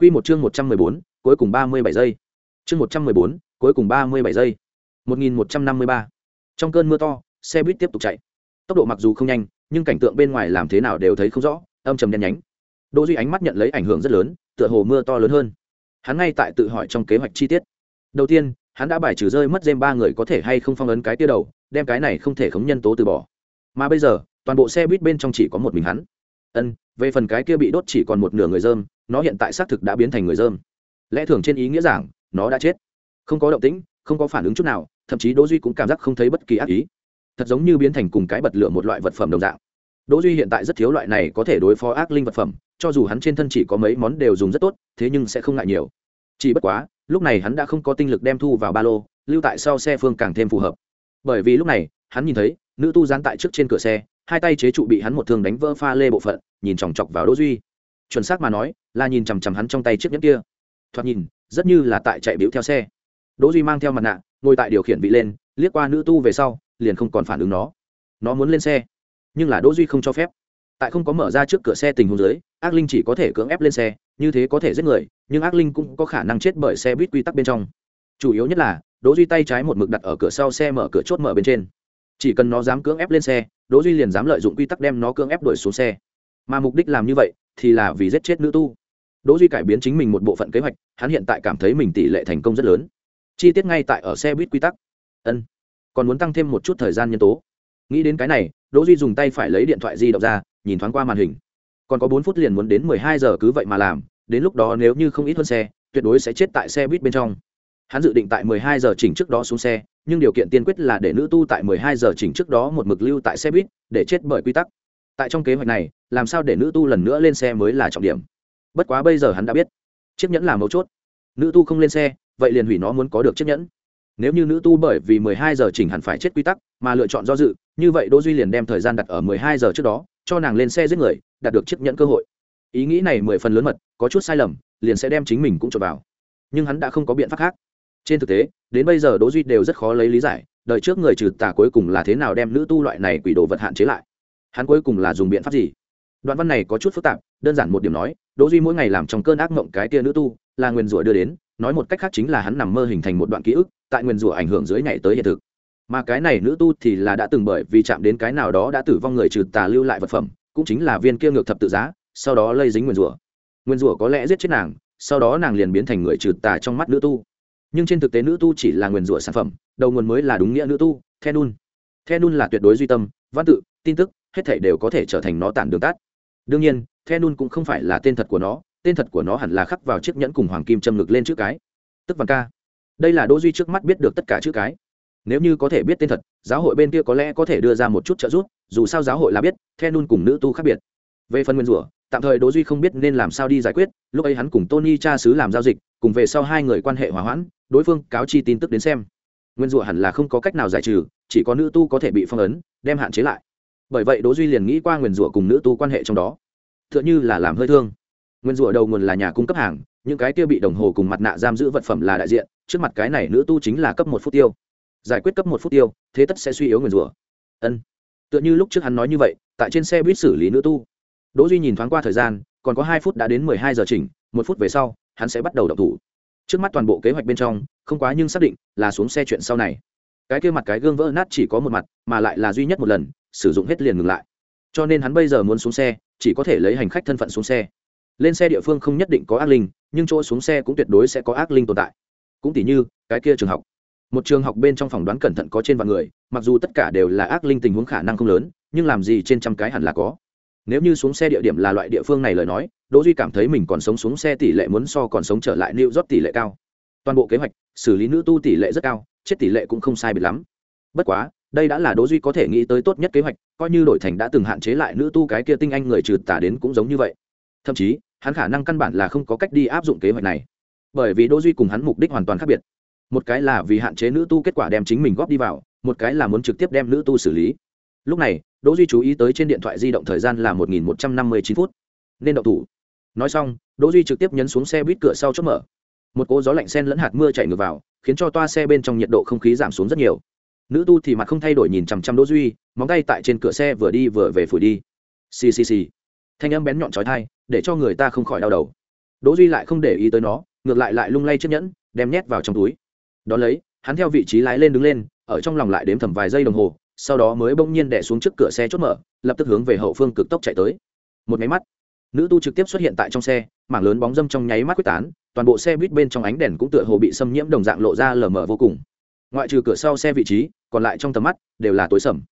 Quy một chương 114, cuối cùng 37 giây. Chương 114, cuối cùng 37 giây. 1153. Trong cơn mưa to, xe buýt tiếp tục chạy. Tốc độ mặc dù không nhanh, nhưng cảnh tượng bên ngoài làm thế nào đều thấy không rõ, âm trầm đen nhánh. Đỗ Duy ánh mắt nhận lấy ảnh hưởng rất lớn, tựa hồ mưa to lớn hơn. Hắn ngay tại tự hỏi trong kế hoạch chi tiết. Đầu tiên, hắn đã bài trừ rơi mất Gem ba người có thể hay không phong ấn cái kia đầu, đem cái này không thể khống nhân tố từ bỏ. Mà bây giờ, toàn bộ xe buýt bên trong chỉ có một mình hắn. Ân, về phần cái kia bị đốt chỉ còn một nửa người dơm, nó hiện tại xác thực đã biến thành người dơm. Lẽ thường trên ý nghĩa giảng, nó đã chết. Không có động tĩnh, không có phản ứng chút nào, thậm chí đỗ duy cũng cảm giác không thấy bất kỳ ác ý. Thật giống như biến thành cùng cái bật lửa một loại vật phẩm đồng dạng. Đỗ duy hiện tại rất thiếu loại này có thể đối phó ác linh vật phẩm, cho dù hắn trên thân chỉ có mấy món đều dùng rất tốt, thế nhưng sẽ không ngại nhiều. Chỉ bất quá, lúc này hắn đã không có tinh lực đem thu vào ba lô, lưu tại sau xe phương càng thêm phù hợp. Bởi vì lúc này, hắn nhìn thấy, nữ tu gián tại trước trên cửa xe, hai tay chế trụ bị hắn một thương đánh vỡ pha lê bộ phận, nhìn chòng chọc vào đỗ duy chuẩn xác mà nói, là nhìn chằm chằm hắn trong tay chiếc nhẫn kia. Thoạt nhìn, rất như là tại chạy biểu theo xe. Đỗ duy mang theo mặt nạ, ngồi tại điều khiển vị lên, liếc qua nữ tu về sau, liền không còn phản ứng nó. Nó muốn lên xe, nhưng là đỗ duy không cho phép. Tại không có mở ra trước cửa xe tình huống dưới, ác linh chỉ có thể cưỡng ép lên xe, như thế có thể giết người, nhưng ác linh cũng có khả năng chết bởi xe buýt quy tắc bên trong. Chủ yếu nhất là, đỗ duy tay trái một mực đặt ở cửa sau xe mở cửa chốt mở bên trên. Chỉ cần nó dám cưỡng ép lên xe, đỗ duy liền dám lợi dụng quy tắc đem nó cưỡng ép đuổi xuống xe. Mà mục đích làm như vậy thì là vì giết chết nữ tu. Đỗ duy cải biến chính mình một bộ phận kế hoạch, hắn hiện tại cảm thấy mình tỷ lệ thành công rất lớn. Chi tiết ngay tại ở xe buýt quy tắc. Ân, còn muốn tăng thêm một chút thời gian nhân tố. Nghĩ đến cái này, đỗ duy dùng tay phải lấy điện thoại di động ra, nhìn thoáng qua màn hình. Còn có bốn phút liền muốn đến mười hai giờ cứ vậy mà làm, đến lúc đó nếu như không ít hơn xe, tuyệt đối sẽ chết tại xe buýt bên trong. Hắn dự định tại mười hai giờ chỉnh trước đó xuống xe, nhưng điều kiện tiên quyết là để nữ tu tại mười hai giờ chỉnh trước đó một mực lưu tại xe buýt, để chết bởi quy tắc tại trong kế hoạch này, làm sao để nữ tu lần nữa lên xe mới là trọng điểm? Bất quá bây giờ hắn đã biết, chiếc nhẫn là mấu chốt. Nữ tu không lên xe, vậy liền hủy nó muốn có được chiếc nhẫn. Nếu như nữ tu bởi vì mười hai giờ chỉnh hẳn phải chết quy tắc, mà lựa chọn do dự, như vậy đỗ duy liền đem thời gian đặt ở mười hai giờ trước đó, cho nàng lên xe giết người, đạt được chiếc nhẫn cơ hội. Ý nghĩ này mười phần lớn mật, có chút sai lầm, liền sẽ đem chính mình cũng trộn vào. Nhưng hắn đã không có biện pháp khác. Trên thực tế, đến bây giờ đỗ duy đều rất khó lấy lý giải đợi trước người trừ tà cuối cùng là thế nào đem nữ tu loại này quỷ đồ vật hạn chế lại hắn cuối cùng là dùng biện pháp gì? Đoạn văn này có chút phức tạp, đơn giản một điểm nói, đỗ duy mỗi ngày làm trong cơn ác mộng cái tia nữ tu, là nguyên rủa đưa đến, nói một cách khác chính là hắn nằm mơ hình thành một đoạn ký ức, tại nguyên rủa ảnh hưởng dưới nhảy tới hiện thực. Mà cái này nữ tu thì là đã từng bởi vì chạm đến cái nào đó đã tử vong người trừ tà lưu lại vật phẩm, cũng chính là viên kia ngược thập tự giá, sau đó lây dính nguyên rủa. Nguyên rủa có lẽ giết chết nàng, sau đó nàng liền biến thành người trừ tà trong mắt nữ tu. Nhưng trên thực tế nữ tu chỉ là nguyên rủa sản phẩm, đầu nguồn mới là đúng nghĩa nữ tu the nun. The nun là tuyệt đối duy tâm, văn tự, tin tức hết thảy đều có thể trở thành nó tản đường tắt. Đương nhiên, the nun cũng không phải là tên thật của nó, tên thật của nó hẳn là khắc vào chiếc nhẫn cùng hoàng kim châm ngực lên chữ cái. Tức văn ca. Đây là đỗ duy trước mắt biết được tất cả chữ cái. Nếu như có thể biết tên thật, giáo hội bên kia có lẽ có thể đưa ra một chút trợ giúp, dù sao giáo hội là biết, the nun cùng nữ tu khác biệt. Về phần nguyên rủa, tạm thời đỗ duy không biết nên làm sao đi giải quyết, lúc ấy hắn cùng tony cha sứ làm giao dịch, cùng về sau hai người quan hệ hòa hoãn, đối phương cáo chi tin tức đến xem. Nguyên rủa hẳn là không có cách nào giải trừ, chỉ có nữ tu có thể bị phong ấn, đem hạn chế lại bởi vậy đỗ duy liền nghĩ qua nguyên rủa cùng nữ tu quan hệ trong đó. Tựa như là làm hơi thương. Nguyên rủa đầu nguồn là nhà cung cấp hàng, những cái kia bị đồng hồ cùng mặt nạ giam giữ vật phẩm là đại diện, trước mặt cái này nữ tu chính là cấp một phút tiêu. Giải quyết cấp một phút tiêu, thế tất sẽ suy yếu nguyên rủa. Ân. Tựa như lúc trước hắn nói như vậy, tại trên xe buýt xử lý nữ tu. Đỗ duy nhìn thoáng qua thời gian, còn có hai phút đã đến mười hai giờ chỉnh, một phút về sau, hắn sẽ bắt đầu động thủ. Trước mắt toàn bộ kế hoạch bên trong, không quá nhưng xác định là xuống xe chuyện sau này. Cái kia mặt cái gương vỡ nát chỉ có một mặt, mà lại là duy nhất một lần sử dụng hết liền ngừng lại. Cho nên hắn bây giờ muốn xuống xe, chỉ có thể lấy hành khách thân phận xuống xe. Lên xe địa phương không nhất định có ác linh, nhưng chỗ xuống xe cũng tuyệt đối sẽ có ác linh tồn tại. Cũng tỉ như, cái kia trường học. Một trường học bên trong phòng đoán cẩn thận có trên vạn người, mặc dù tất cả đều là ác linh tình huống khả năng không lớn, nhưng làm gì trên trăm cái hẳn là có. Nếu như xuống xe địa điểm là loại địa phương này lời nói, đỗ duy cảm thấy mình còn sống xuống xe tỷ lệ muốn so còn sống trở lại new rót tỷ lệ cao. Toàn bộ kế hoạch, xử lý nữ tu tỷ lệ rất cao, chết tỷ lệ cũng không sai biệt lắm. Bất quá đây đã là đỗ duy có thể nghĩ tới tốt nhất kế hoạch, coi như đổi thành đã từng hạn chế lại nữ tu cái kia tinh anh người trừ tà đến cũng giống như vậy. Thậm chí, hắn khả năng căn bản là không có cách đi áp dụng kế hoạch này. Bởi vì đỗ duy cùng hắn mục đích hoàn toàn khác biệt. Một cái là vì hạn chế nữ tu kết quả đem chính mình góp đi vào, một cái là muốn trực tiếp đem nữ tu xử lý. Lúc này, đỗ duy chú ý tới trên điện thoại di động thời gian là một nghìn một trăm năm mươi chín phút. Nên động thủ. Nói xong, đỗ duy trực tiếp nhấn xuống xe buýt cửa sau chốt mở. Một cỗ gió lạnh xen lẫn hạt mưa chạy ngược vào, khiến cho toa xe bên trong nhiệt độ không khí giảm xuống rất nhiều nữ tu thì mặt không thay đổi nhìn chằm chằm đỗ duy, móng tay tại trên cửa xe vừa đi vừa về phủi đi. Xì xì xì. Thanh âm bén nhọn chói tai, để cho người ta không khỏi đau đầu. Đỗ duy lại không để ý tới nó, ngược lại lại lung lay chiếc nhẫn, đem nhét vào trong túi. Đón lấy, hắn theo vị trí lái lên đứng lên, ở trong lòng lại đếm thầm vài giây đồng hồ, sau đó mới bỗng nhiên đè xuống trước cửa xe chốt mở, lập tức hướng về hậu phương cực tốc chạy tới. Một máy mắt, nữ tu trực tiếp xuất hiện tại trong xe, mảng lớn bóng dâm trong nháy mắt quyết tán, toàn bộ xe buýt bên trong ánh đèn cũng tựa hồ bị xâm nhiễm đồng dạng lộ ra lờ mờ vô cùng. Ngoại trừ cửa sau xe vị trí còn lại trong tầm mắt đều là tối sầm.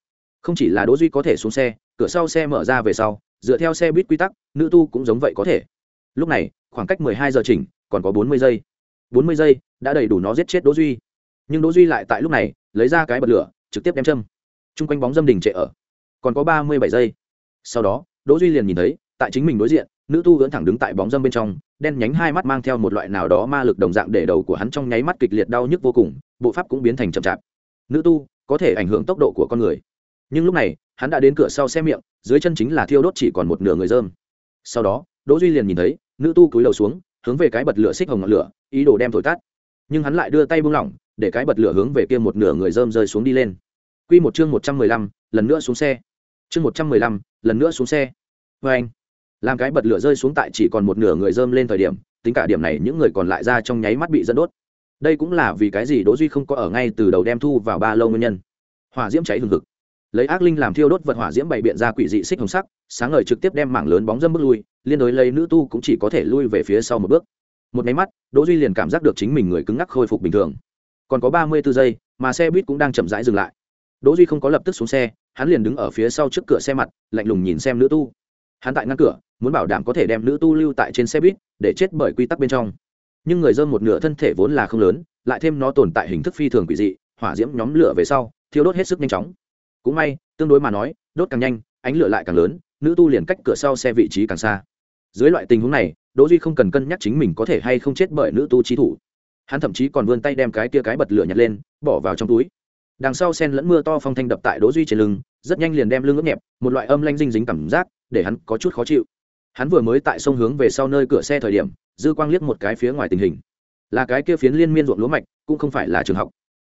Không chỉ là đỗ duy có thể xuống xe, cửa sau xe mở ra về sau, dựa theo xe buýt quy tắc, nữ tu cũng giống vậy có thể. Lúc này, khoảng cách 12 giờ chỉnh, còn có 40 giây. 40 giây đã đầy đủ nó giết chết đỗ duy. Nhưng đỗ duy lại tại lúc này, lấy ra cái bật lửa, trực tiếp đem châm. Chung quanh bóng dâm đình trệ ở. Còn có 37 giây. Sau đó, đỗ duy liền nhìn thấy, tại chính mình đối diện, nữ tu ưỡn thẳng đứng tại bóng dâm bên trong, đen nhánh hai mắt mang theo một loại nào đó ma lực đồng dạng để đầu của hắn trong nháy mắt kịch liệt đau nhức vô cùng, bộ pháp cũng biến thành chậm chạp nữ tu có thể ảnh hưởng tốc độ của con người. Nhưng lúc này hắn đã đến cửa sau xe miệng dưới chân chính là thiêu đốt chỉ còn một nửa người dơm. Sau đó đỗ duy liền nhìn thấy nữ tu cúi đầu xuống hướng về cái bật lửa xích hồng ngọn lửa ý đồ đem thổi tắt. Nhưng hắn lại đưa tay buông lỏng để cái bật lửa hướng về kia một nửa người dơm rơi xuống đi lên. Quy một chương một trăm mười lăm, lần nữa xuống xe. Chương một trăm mười lăm, lần nữa xuống xe. Với anh làm cái bật lửa rơi xuống tại chỉ còn một nửa người dơm lên thời điểm tính cả điểm này những người còn lại ra trong nháy mắt bị dẫn đốt đây cũng là vì cái gì đỗ duy không có ở ngay từ đầu đem thu vào ba lâu nguyên nhân. Hỏa diễm cháy hừng hực. Lấy ác linh làm thiêu đốt vật hỏa diễm bày biện ra quỷ dị xích hồng sắc, sáng ngời trực tiếp đem mảng lớn bóng dâm bước lui, liên đối lấy nữ tu cũng chỉ có thể lui về phía sau một bước. Một máy mắt, đỗ duy liền cảm giác được chính mình người cứng ngắc khôi phục bình thường. Còn có ba mươi 34 giây, mà xe buýt cũng đang chậm rãi dừng lại. Đỗ duy không có lập tức xuống xe, hắn liền đứng ở phía sau trước cửa xe mặt, lạnh lùng nhìn xem nữ tu. Hắn tại ngăn cửa, muốn bảo đảm có thể đem nữ tu lưu tại trên xe buýt, để chết bởi quy tắc bên trong nhưng người dơm một nửa thân thể vốn là không lớn, lại thêm nó tồn tại hình thức phi thường quỷ dị, hỏa diễm nhóm lửa về sau, thiêu đốt hết sức nhanh chóng. Cũng may, tương đối mà nói, đốt càng nhanh, ánh lửa lại càng lớn, nữ tu liền cách cửa sau xe vị trí càng xa. Dưới loại tình huống này, đỗ duy không cần cân nhắc chính mình có thể hay không chết bởi nữ tu trí thủ. Hắn thậm chí còn vươn tay đem cái kia cái bật lửa nhặt lên, bỏ vào trong túi. Đằng sau sen lẫn mưa to phong thanh đập tại đỗ duy trên lưng, rất nhanh liền đem lưng ướt nhẹp, một loại âm lanh dinh dính cảm giác, để hắn có chút khó chịu. Hắn vừa mới tại sông hướng về sau nơi cửa xe thời điểm dư quang liếc một cái phía ngoài tình hình. Là cái kia phiến liên miên ruộng lúa mạch, cũng không phải là trường học.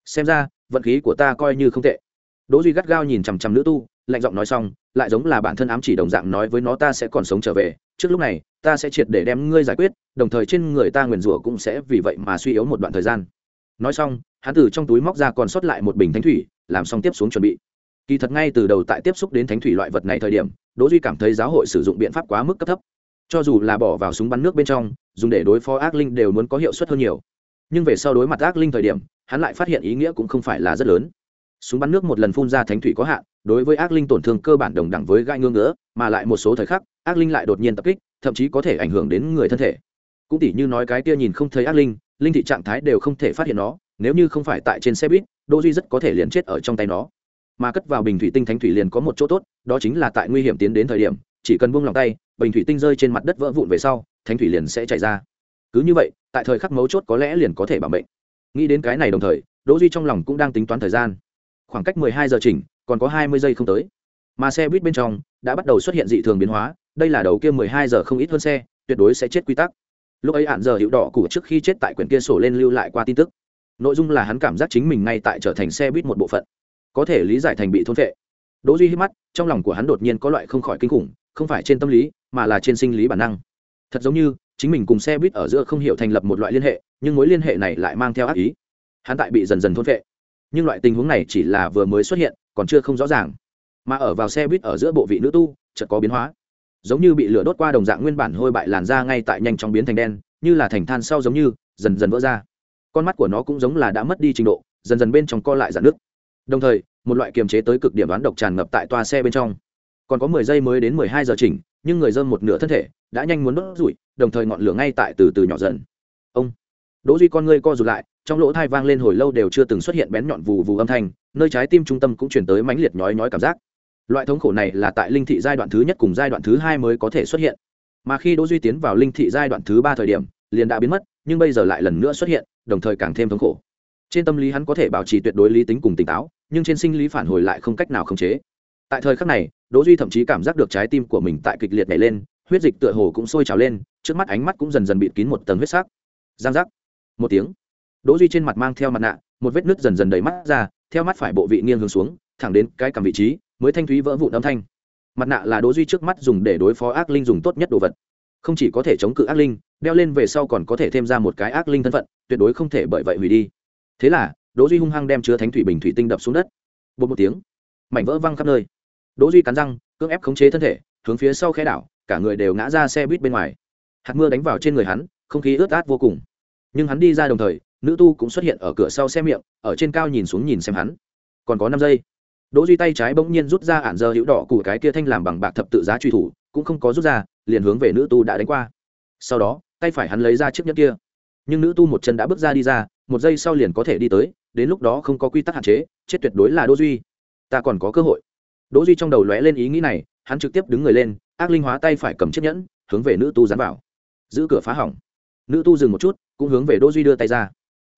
Xem ra, vận khí của ta coi như không tệ. Đỗ duy gắt gao nhìn chằm chằm nữ tu, lạnh giọng nói xong, lại giống là bản thân ám chỉ đồng dạng nói với nó ta sẽ còn sống trở về. Trước lúc này, ta sẽ triệt để đem ngươi giải quyết, đồng thời trên người ta nguyền rủa cũng sẽ vì vậy mà suy yếu một đoạn thời gian. Nói xong, hắn từ trong túi móc ra còn sót lại một bình thánh thủy, làm xong tiếp xuống chuẩn bị. Kỳ thật ngay từ đầu tại tiếp xúc đến thánh thủy loại vật này thời điểm, đỗ duy cảm thấy giáo hội sử dụng biện pháp quá mức cấp thấp cho dù là bỏ vào súng bắn nước bên trong, dùng để đối phó ác linh đều muốn có hiệu suất hơn nhiều. Nhưng về sau đối mặt ác linh thời điểm, hắn lại phát hiện ý nghĩa cũng không phải là rất lớn. Súng bắn nước một lần phun ra thánh thủy có hạn, đối với ác linh tổn thương cơ bản đồng đẳng với gai ngưỡng nữa mà lại một số thời khắc, ác linh lại đột nhiên tập kích, thậm chí có thể ảnh hưởng đến người thân thể. Cũng tỉ như nói cái kia nhìn không thấy ác linh linh thị trạng thái đều không thể phát hiện nó, nếu như không phải tại trên xe buýt, đỗ duy rất có thể liền chết ở trong tay nó. Mà cất vào bình thủy tinh thánh thủy liền có một chỗ tốt, đó chính là tại nguy hiểm tiến đến thời điểm chỉ cần buông lòng tay, bình thủy tinh rơi trên mặt đất vỡ vụn về sau, thánh thủy liền sẽ chảy ra. Cứ như vậy, tại thời khắc mấu chốt có lẽ liền có thể bảo mệnh. Nghĩ đến cái này đồng thời, đỗ duy trong lòng cũng đang tính toán thời gian. Khoảng cách 12 giờ chỉnh, còn có 20 giây không tới. Mà xe buýt bên trong đã bắt đầu xuất hiện dị thường biến hóa, đây là đầu kia 12 giờ không ít hơn xe, tuyệt đối sẽ chết quy tắc. Lúc ấy hạn giờ hiệu đỏ của trước khi chết tại quyển kia sổ lên lưu lại qua tin tức. Nội dung là hắn cảm giác chính mình ngay tại trở thành xe buýt một bộ phận. Có thể lý giải thành bị thôn vệ đỗ duy hít mắt, trong lòng của hắn đột nhiên có loại không khỏi kinh khủng không phải trên tâm lý, mà là trên sinh lý bản năng. Thật giống như, chính mình cùng xe buýt ở giữa không hiểu thành lập một loại liên hệ, nhưng mối liên hệ này lại mang theo ác ý. Hắn tại bị dần dần thôn vệ nhưng loại tình huống này chỉ là vừa mới xuất hiện, còn chưa không rõ ràng. Mà ở vào xe buýt ở giữa bộ vị nữ tu, chợt có biến hóa. Giống như bị lửa đốt qua đồng dạng nguyên bản hôi bại làn da ngay tại nhanh chóng biến thành đen, như là thành than sau giống như, dần dần vỡ ra. Con mắt của nó cũng giống là đã mất đi trình độ, dần dần bên trong co lại dạn nước đồng thời, một loại kiềm chế tới cực điểm đoán độc tràn ngập tại toa xe bên trong còn có mười giây mới đến mười hai giờ chỉnh, nhưng người dơm một nửa thân thể đã nhanh muốn đốt rủi, đồng thời ngọn lửa ngay tại từ từ nhỏ dần. Ông. Đỗ duy con ngươi co rụt lại, trong lỗ thai vang lên hồi lâu đều chưa từng xuất hiện bén nhọn vù vù âm thanh, nơi trái tim trung tâm cũng chuyển tới mãnh liệt nhói nhói cảm giác. Loại thống khổ này là tại linh thị giai đoạn thứ nhất cùng giai đoạn thứ hai mới có thể xuất hiện. Mà khi đỗ duy tiến vào linh thị giai đoạn thứ ba thời điểm, liền đã biến mất, nhưng bây giờ lại lần nữa xuất hiện, đồng thời càng thêm thống khổ. Trên tâm lý hắn có thể bảo trì tuyệt đối lý tính cùng tỉnh táo, nhưng trên sinh lý phản hồi lại không cách nào khống chế. Tại thời khắc này đỗ duy thậm chí cảm giác được trái tim của mình tại kịch liệt nhảy lên, huyết dịch tựa hồ cũng sôi trào lên, trước mắt ánh mắt cũng dần dần bịt kín một tầng huyết sắc. Giang giác. Một tiếng. Đỗ duy trên mặt mang theo mặt nạ, một vết nứt dần dần đầy mắt ra, theo mắt phải bộ vị nghiêng hướng xuống, thẳng đến cái cằm vị trí, mới thanh thúy vỡ vụn âm thanh. Mặt nạ là đỗ duy trước mắt dùng để đối phó ác linh dùng tốt nhất đồ vật. Không chỉ có thể chống cự ác linh, đeo lên về sau còn có thể thêm ra một cái ác linh thân phận, tuyệt đối không thể bởi vậy hủy đi. Thế là, đỗ duy hung hăng đem chứa thánh thủy bình thủy tinh đập xuống đất. Bột một tiếng. Mảnh vỡ văng khắp nơi đỗ duy cắn răng, cưỡng ép khống chế thân thể, hướng phía sau khe đảo, cả người đều ngã ra xe buýt bên ngoài. Hạt mưa đánh vào trên người hắn, không khí ướt át vô cùng. Nhưng hắn đi ra đồng thời, nữ tu cũng xuất hiện ở cửa sau xe miệng, ở trên cao nhìn xuống nhìn xem hắn. Còn có năm giây. Đỗ duy tay trái bỗng nhiên rút ra ản giờ hữu đỏ của cái kia thanh làm bằng bạc thập tự giá truy thủ, cũng không có rút ra, liền hướng về nữ tu đã đánh qua. Sau đó, tay phải hắn lấy ra chiếc nhẫn kia. Nhưng nữ tu một chân đã bước ra đi ra, một giây sau liền có thể đi tới, đến lúc đó không có quy tắc hạn chế, chết tuyệt đối là đỗ duy. Ta còn có cơ hội đỗ duy trong đầu lóe lên ý nghĩ này, hắn trực tiếp đứng người lên, ác linh hóa tay phải cầm chiếc nhẫn, hướng về nữ tu dán vào. Giữ cửa phá hỏng. Nữ tu dừng một chút, cũng hướng về đỗ duy đưa tay ra.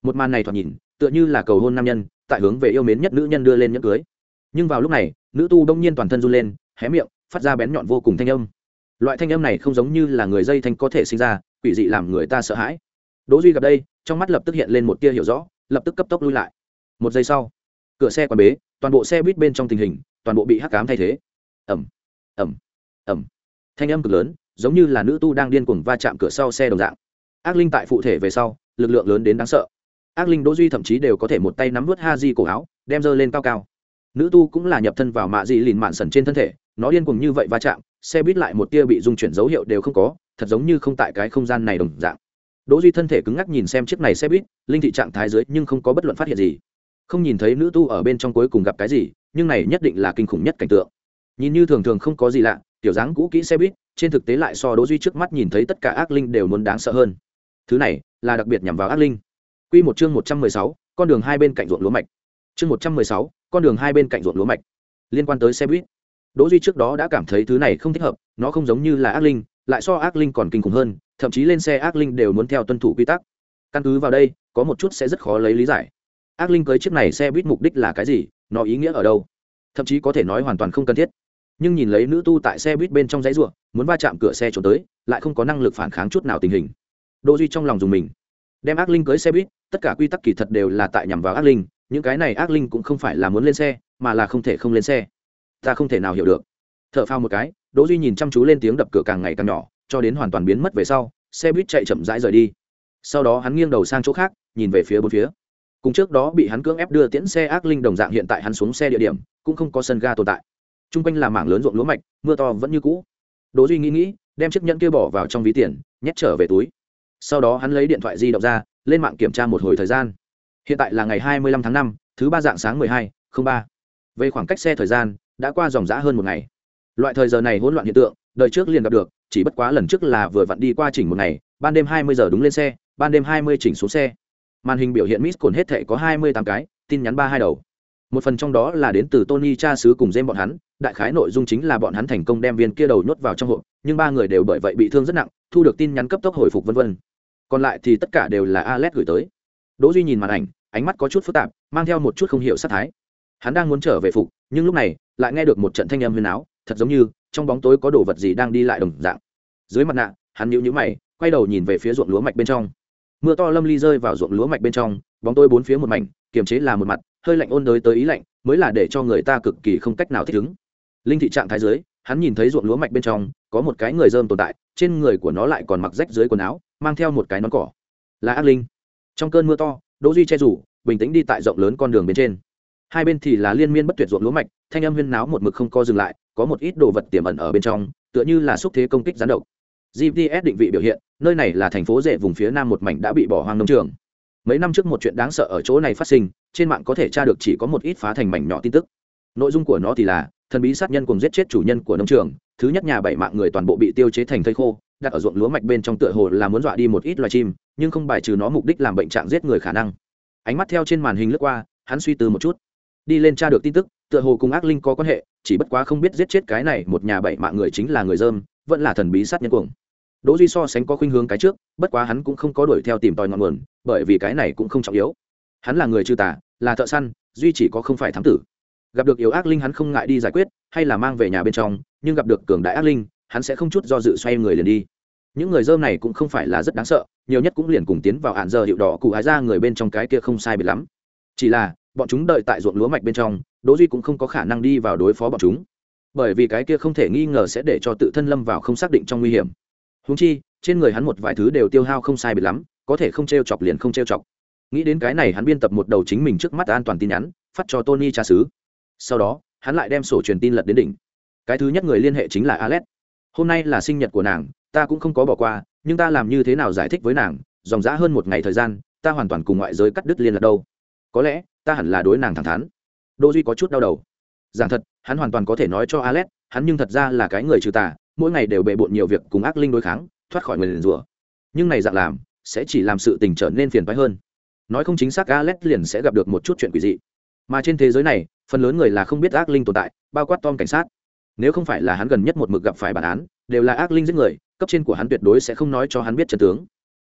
Một màn này thoạt nhìn, tựa như là cầu hôn nam nhân, tại hướng về yêu mến nhất nữ nhân đưa lên nhẫn cưới. Nhưng vào lúc này, nữ tu đông nhiên toàn thân run lên, hé miệng, phát ra bén nhọn vô cùng thanh âm. Loại thanh âm này không giống như là người dây thanh có thể sinh ra, quỷ dị làm người ta sợ hãi. Đỗ duy gặp đây, trong mắt lập tức hiện lên một tia hiểu rõ, lập tức cấp tốc lui lại. Một giây sau, cửa xe quan bế, toàn bộ xe buýt bên trong tình hình toàn bộ bị hắc cám thay thế. Ẩm ẩm ẩm thanh âm cực lớn, giống như là nữ tu đang điên cuồng va chạm cửa sau xe đồng dạng. Ác linh tại phụ thể về sau, lực lượng lớn đến đáng sợ. Ác linh đỗ duy thậm chí đều có thể một tay nắm vớt ha di cổ áo, đem dơ lên cao cao. Nữ tu cũng là nhập thân vào mạ dị lìn mạn sần trên thân thể, nó điên cuồng như vậy va chạm, xe buýt lại một tia bị dung chuyển dấu hiệu đều không có, thật giống như không tại cái không gian này đồng dạng. Đỗ duy thân thể cứng ngắc nhìn xem chiếc này xe buýt, linh thị trạng thái dưới nhưng không có bất luận phát hiện gì. Không nhìn thấy nữ tu ở bên trong cuối cùng gặp cái gì nhưng này nhất định là kinh khủng nhất cảnh tượng. Nhìn như thường thường không có gì lạ tiểu dáng cũ kỹ xe buýt trên thực tế lại so đỗ duy trước mắt nhìn thấy tất cả ác linh đều muốn đáng sợ hơn. Thứ này là đặc biệt nhằm vào ác linh. Quy một chương một trăm mười sáu, con đường hai bên cạnh ruộng lúa mạch. Chương một trăm mười sáu, con đường hai bên cạnh ruộng lúa mạch. Liên quan tới xe buýt đỗ duy trước đó đã cảm thấy thứ này không thích hợp nó không giống như là ác linh lại so ác linh còn kinh khủng hơn thậm chí lên xe ác linh đều muốn theo tuân thủ quy tắc. Căn cứ vào đây có một chút sẽ rất khó lấy lý giải. Ác linh cưới chiếc này xe buýt mục đích là cái gì? Nó ý nghĩa ở đâu? Thậm chí có thể nói hoàn toàn không cần thiết. Nhưng nhìn lấy nữ tu tại xe buýt bên trong dãy ruộng muốn va chạm cửa xe trốn tới, lại không có năng lực phản kháng chút nào tình hình. Đỗ duy trong lòng dùng mình. Đem ác linh cưới xe buýt, tất cả quy tắc kỳ thật đều là tại nhằm vào ác linh, những cái này ác linh cũng không phải là muốn lên xe, mà là không thể không lên xe. Ta không thể nào hiểu được. T h ở phao một cái, đỗ duy nhìn chăm chú lên tiếng đập cửa càng ngày càng nhỏ, cho đến hoàn toàn biến mất về sau, xe buýt chạy chậm rãi rời đi. Sau đó hắn nghiêng đầu sang chỗ khác, nhìn về phía bốn phía cùng trước đó bị hắn cưỡng ép đưa tiễn xe ác linh đồng dạng hiện tại hắn xuống xe địa điểm, cũng không có sân ga tồn tại. T r u n g quanh là mảng lớn ruộng lúa mạch, mưa to vẫn như cũ. Đỗ duy nghĩ nghĩ, đem chiếc nhẫn kia bỏ vào trong ví tiền, nhét trở về túi. Sau đó hắn lấy điện thoại di động ra, lên mạng kiểm tra một hồi thời gian. Hiện tại là ngày hai mươi lăm tháng năm, thứ ba dạng sáng mười hai, không ba. Về khoảng cách xe thời gian, đã qua dòng g hơn một ngày. Loại thời giờ này hỗn loạn hiện tượng, đời trước liền gặp được, chỉ bất quá lần trước là vừa vặn đi qua chỉnh một ngày, ban đêm hai mươi giờ đúng lên xe, ban đêm hai mươi chỉnh xuống xe màn hình biểu hiện miss cồn hết thệ có hai mươi tám cái, tin nhắn ba hai đầu. Một phần trong đó là đến từ tony cha xứ cùng dêm bọn hắn, đại khái nội dung chính là bọn hắn thành công đem viên kia đầu nhốt vào trong hộp, nhưng ba người đều bởi vậy bị thương rất nặng, thu được tin nhắn cấp tốc hồi phục vân vân. Còn lại thì tất cả đều là alex gửi tới. Đỗ duy nhìn màn ảnh, ánh mắt có chút phức tạp, mang theo một chút không hiểu sát thái. Hắn đang muốn trở về phục, nhưng lúc này, lại nghe được một trận thanh âm huyền áo, thật giống như trong bóng tối có đồ vật gì đang đi lại đồng dạng. Dưới mặt nạ, hắn nhíu nhíu mày, quay đầu nhìn về phía ruộng lúa mạch bên trong mưa to lâm ly rơi vào ruộng lúa mạch bên trong, bóng tối bốn phía một mảnh, kiềm chế là một mặt, hơi lạnh ôn đới tới ý lạnh, mới là để cho người ta cực kỳ không cách nào thích ứng. Linh thị trạng thái dưới, hắn nhìn thấy ruộng lúa mạch bên trong, có một cái người dơm tồn tại, trên người của nó lại còn mặc rách dưới quần áo, mang theo một cái nón cỏ. Là ác linh. Trong cơn mưa to, đỗ duy che rủ, bình tĩnh đi tại rộng lớn con đường bên trên. Hai bên thì là liên miên bất tuyệt ruộng lúa mạch, thanh âm huyên náo một mực không co dừng lại, có một ít đồ vật tiềm ẩn ở bên trong, tựa như là xúc thế công kích gián độc gps định vị biểu hiện, nơi này là thành phố rể vùng phía nam một mảnh đã bị bỏ hoang nông trường. Mấy năm trước một chuyện đáng sợ ở chỗ này phát sinh, trên mạng có thể tra được chỉ có một ít phá thành mảnh nhỏ tin tức. Nội dung của nó thì là, thần bí sát nhân cùng giết chết chủ nhân của nông trường, thứ nhất nhà bảy mạng người toàn bộ bị tiêu chế thành thây khô, đặt ở ruộng lúa mạch bên trong tựa hồ là muốn dọa đi một ít loài chim, nhưng không bài trừ nó mục đích làm bệnh trạng giết người khả năng. Ánh mắt theo trên màn hình lướt qua, hắn suy tư một chút. Đi lên tra được tin tức, tựa hồ cùng ác linh có quan hệ, chỉ bất quá không biết giết chết cái này một nhà bảy mạng người chính là người dơm, vẫn là thần bí sát nhân cuồng đỗ duy so sánh có khuynh hướng cái trước, bất quá hắn cũng không có đuổi theo tìm tòi ngọn nguồn, bởi vì cái này cũng không trọng yếu. Hắn là người trừ tà, là thợ săn, duy chỉ có không phải thám tử. Gặp được yếu ác linh hắn không ngại đi giải quyết, hay là mang về nhà bên trong, nhưng gặp được cường đại ác linh, hắn sẽ không chút do dự xoay người liền đi. Những người dơm này cũng không phải là rất đáng sợ, nhiều nhất cũng liền cùng tiến vào hạn giờ hiệu đỏ cụ hái ra người bên trong cái kia không sai biệt lắm. Chỉ là, bọn chúng đợi tại ruộng lúa mạch bên trong, đỗ duy cũng không có khả năng đi vào đối phó bọn chúng. Bởi vì cái kia không thể nghi ngờ sẽ để cho tự thân lâm vào không xác định trong nguy hiểm húng chi, trên người hắn một vài thứ đều tiêu hao không sai biệt lắm, có thể không t r e o chọc liền không t r e o chọc. Nghĩ đến cái này hắn biên tập một đầu chính mình trước mắt an toàn tin nhắn, phát cho tony cha xứ. Sau đó, hắn lại đem sổ truyền tin lật đến đỉnh. Cái thứ nhất người liên hệ chính là alex. Hôm nay là sinh nhật của nàng, ta cũng không có bỏ qua, nhưng ta làm như thế nào giải thích với nàng, dòng dã hơn một ngày thời gian, ta hoàn toàn cùng ngoại giới cắt đứt liên lạc đâu. Có lẽ, ta hẳn là đối nàng thẳng thắn. Đỗ duy có chút đau đầu. Giảng thật, hắn hoàn toàn có thể nói cho alex, hắn nhưng thật ra là cái người trừ tà mỗi ngày đều bề bộn nhiều việc cùng ác linh đối kháng, thoát khỏi người liền rủa nhưng này dạng làm, sẽ chỉ làm sự tình trở nên phiền phái hơn. Nói không chính xác, alex liền sẽ gặp được một chút chuyện quỷ dị. Mà trên thế giới này, phần lớn người là không biết ác linh tồn tại, bao quát tom cảnh sát. Nếu không phải là hắn gần nhất một mực gặp phải bản án, đều là ác linh giết người, cấp trên của hắn tuyệt đối sẽ không nói cho hắn biết trần tướng.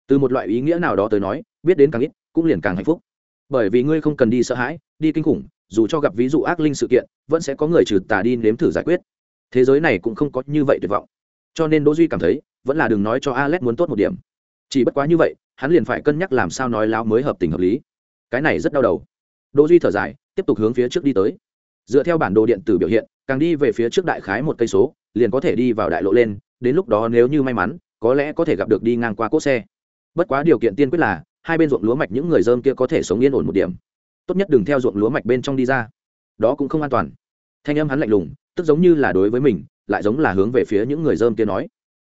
Từ một loại ý nghĩa nào đó tới nói, biết đến càng ít, cũng liền càng hạnh phúc. Bởi vì ngươi không cần đi sợ hãi, đi kinh khủng, dù cho gặp ví dụ ác linh sự kiện, vẫn sẽ có người trừ tà đi nếm thử giải quyết thế giới này cũng không có như vậy tuyệt vọng. Cho nên đỗ duy cảm thấy, vẫn là đừng nói cho alex muốn tốt một điểm. Chỉ bất quá như vậy, hắn liền phải cân nhắc làm sao nói láo mới hợp tình hợp lý. Cái này rất đau đầu. Đỗ duy thở dài, tiếp tục hướng phía trước đi tới. Dựa theo bản đồ điện tử biểu hiện, càng đi về phía trước đại khái một cây số, liền có thể đi vào đại lộ lên, đến lúc đó nếu như may mắn, có lẽ có thể gặp được đi ngang qua cốt xe. Bất quá điều kiện tiên quyết là, hai bên ruộng lúa mạch những người dơm kia có thể sống yên ổn một điểm. Tốt nhất đừng theo ruộng lúa mạch bên trong đi ra. Đó cũng không an toàn thanh âm hắn lạnh lùng, tức giống như là đối với mình, lại giống là hướng về phía những người dơm kia nói.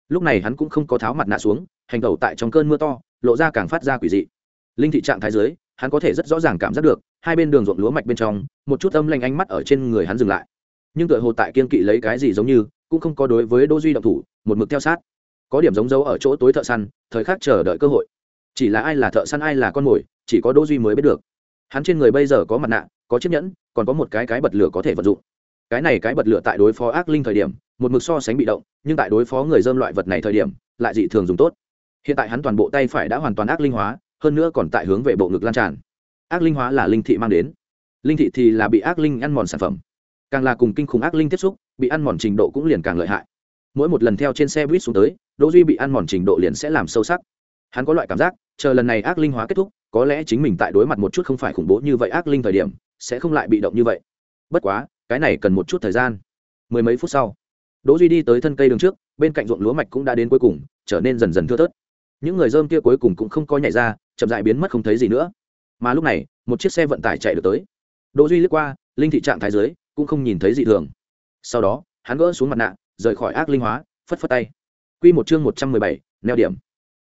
Lúc này hắn cũng không có tháo mặt nạ xuống, hành tẩu tại trong cơn mưa to, lộ ra càng phát ra quỷ dị. Linh thị trạng thái dưới, hắn có thể rất rõ ràng cảm giác được, hai bên đường ruộng lúa mạch bên trong, một chút âm lanh ánh mắt ở trên người hắn dừng lại. Nhưng tựa hồ tại kiên kỵ lấy cái gì giống như, cũng không có đối với đô duy động thủ, một mực theo sát. Có điểm giống dấu ở chỗ tối thợ săn, thời khắc chờ đợi cơ hội. Chỉ là ai là thợ săn, ai là con mồi, chỉ có đô duy mới biết được. Hắn trên người bây giờ có mặt nạ, có chiếc nhẫn, còn có một cái cái bật lửa có thể vận dụng cái này cái bật lửa tại đối phó ác linh thời điểm, một mực so sánh bị động, nhưng tại đối phó người dơm loại vật này thời điểm, lại dị thường dùng tốt. Hiện tại hắn toàn bộ tay phải đã hoàn toàn ác linh hóa, hơn nữa còn tại hướng về bộ ngực lan tràn. Ác linh hóa là linh thị mang đến. Linh thị thì là bị ác linh ăn mòn sản phẩm. Càng là cùng kinh khủng ác linh tiếp xúc, bị ăn mòn trình độ cũng liền càng lợi hại. Mỗi một lần theo trên xe buýt xuống tới, đỗ duy bị ăn mòn trình độ liền sẽ làm sâu sắc. Hắn có loại cảm giác, chờ lần này ác linh hóa kết thúc, có lẽ chính mình tại đối mặt một chút không phải khủng bố như vậy ác linh thời điểm, sẽ không lại bị động như vậy. Bất quá cái này cần một chút thời gian. Mười mấy phút sau đỗ duy đi tới thân cây đường trước bên cạnh ruộng lúa mạch cũng đã đến cuối cùng trở nên dần dần thưa thớt. Những người dơm kia cuối cùng cũng không có nhảy ra chậm dại biến mất không thấy gì nữa. Mà lúc này một chiếc xe vận tải chạy được tới. Đỗ duy lướt qua linh thị trạng thái dưới cũng không nhìn thấy gì thường. Sau đó hắn gỡ xuống mặt nạ rời khỏi ác linh hóa phất phất tay. Quy một chương một trăm mười bảy, neo điểm.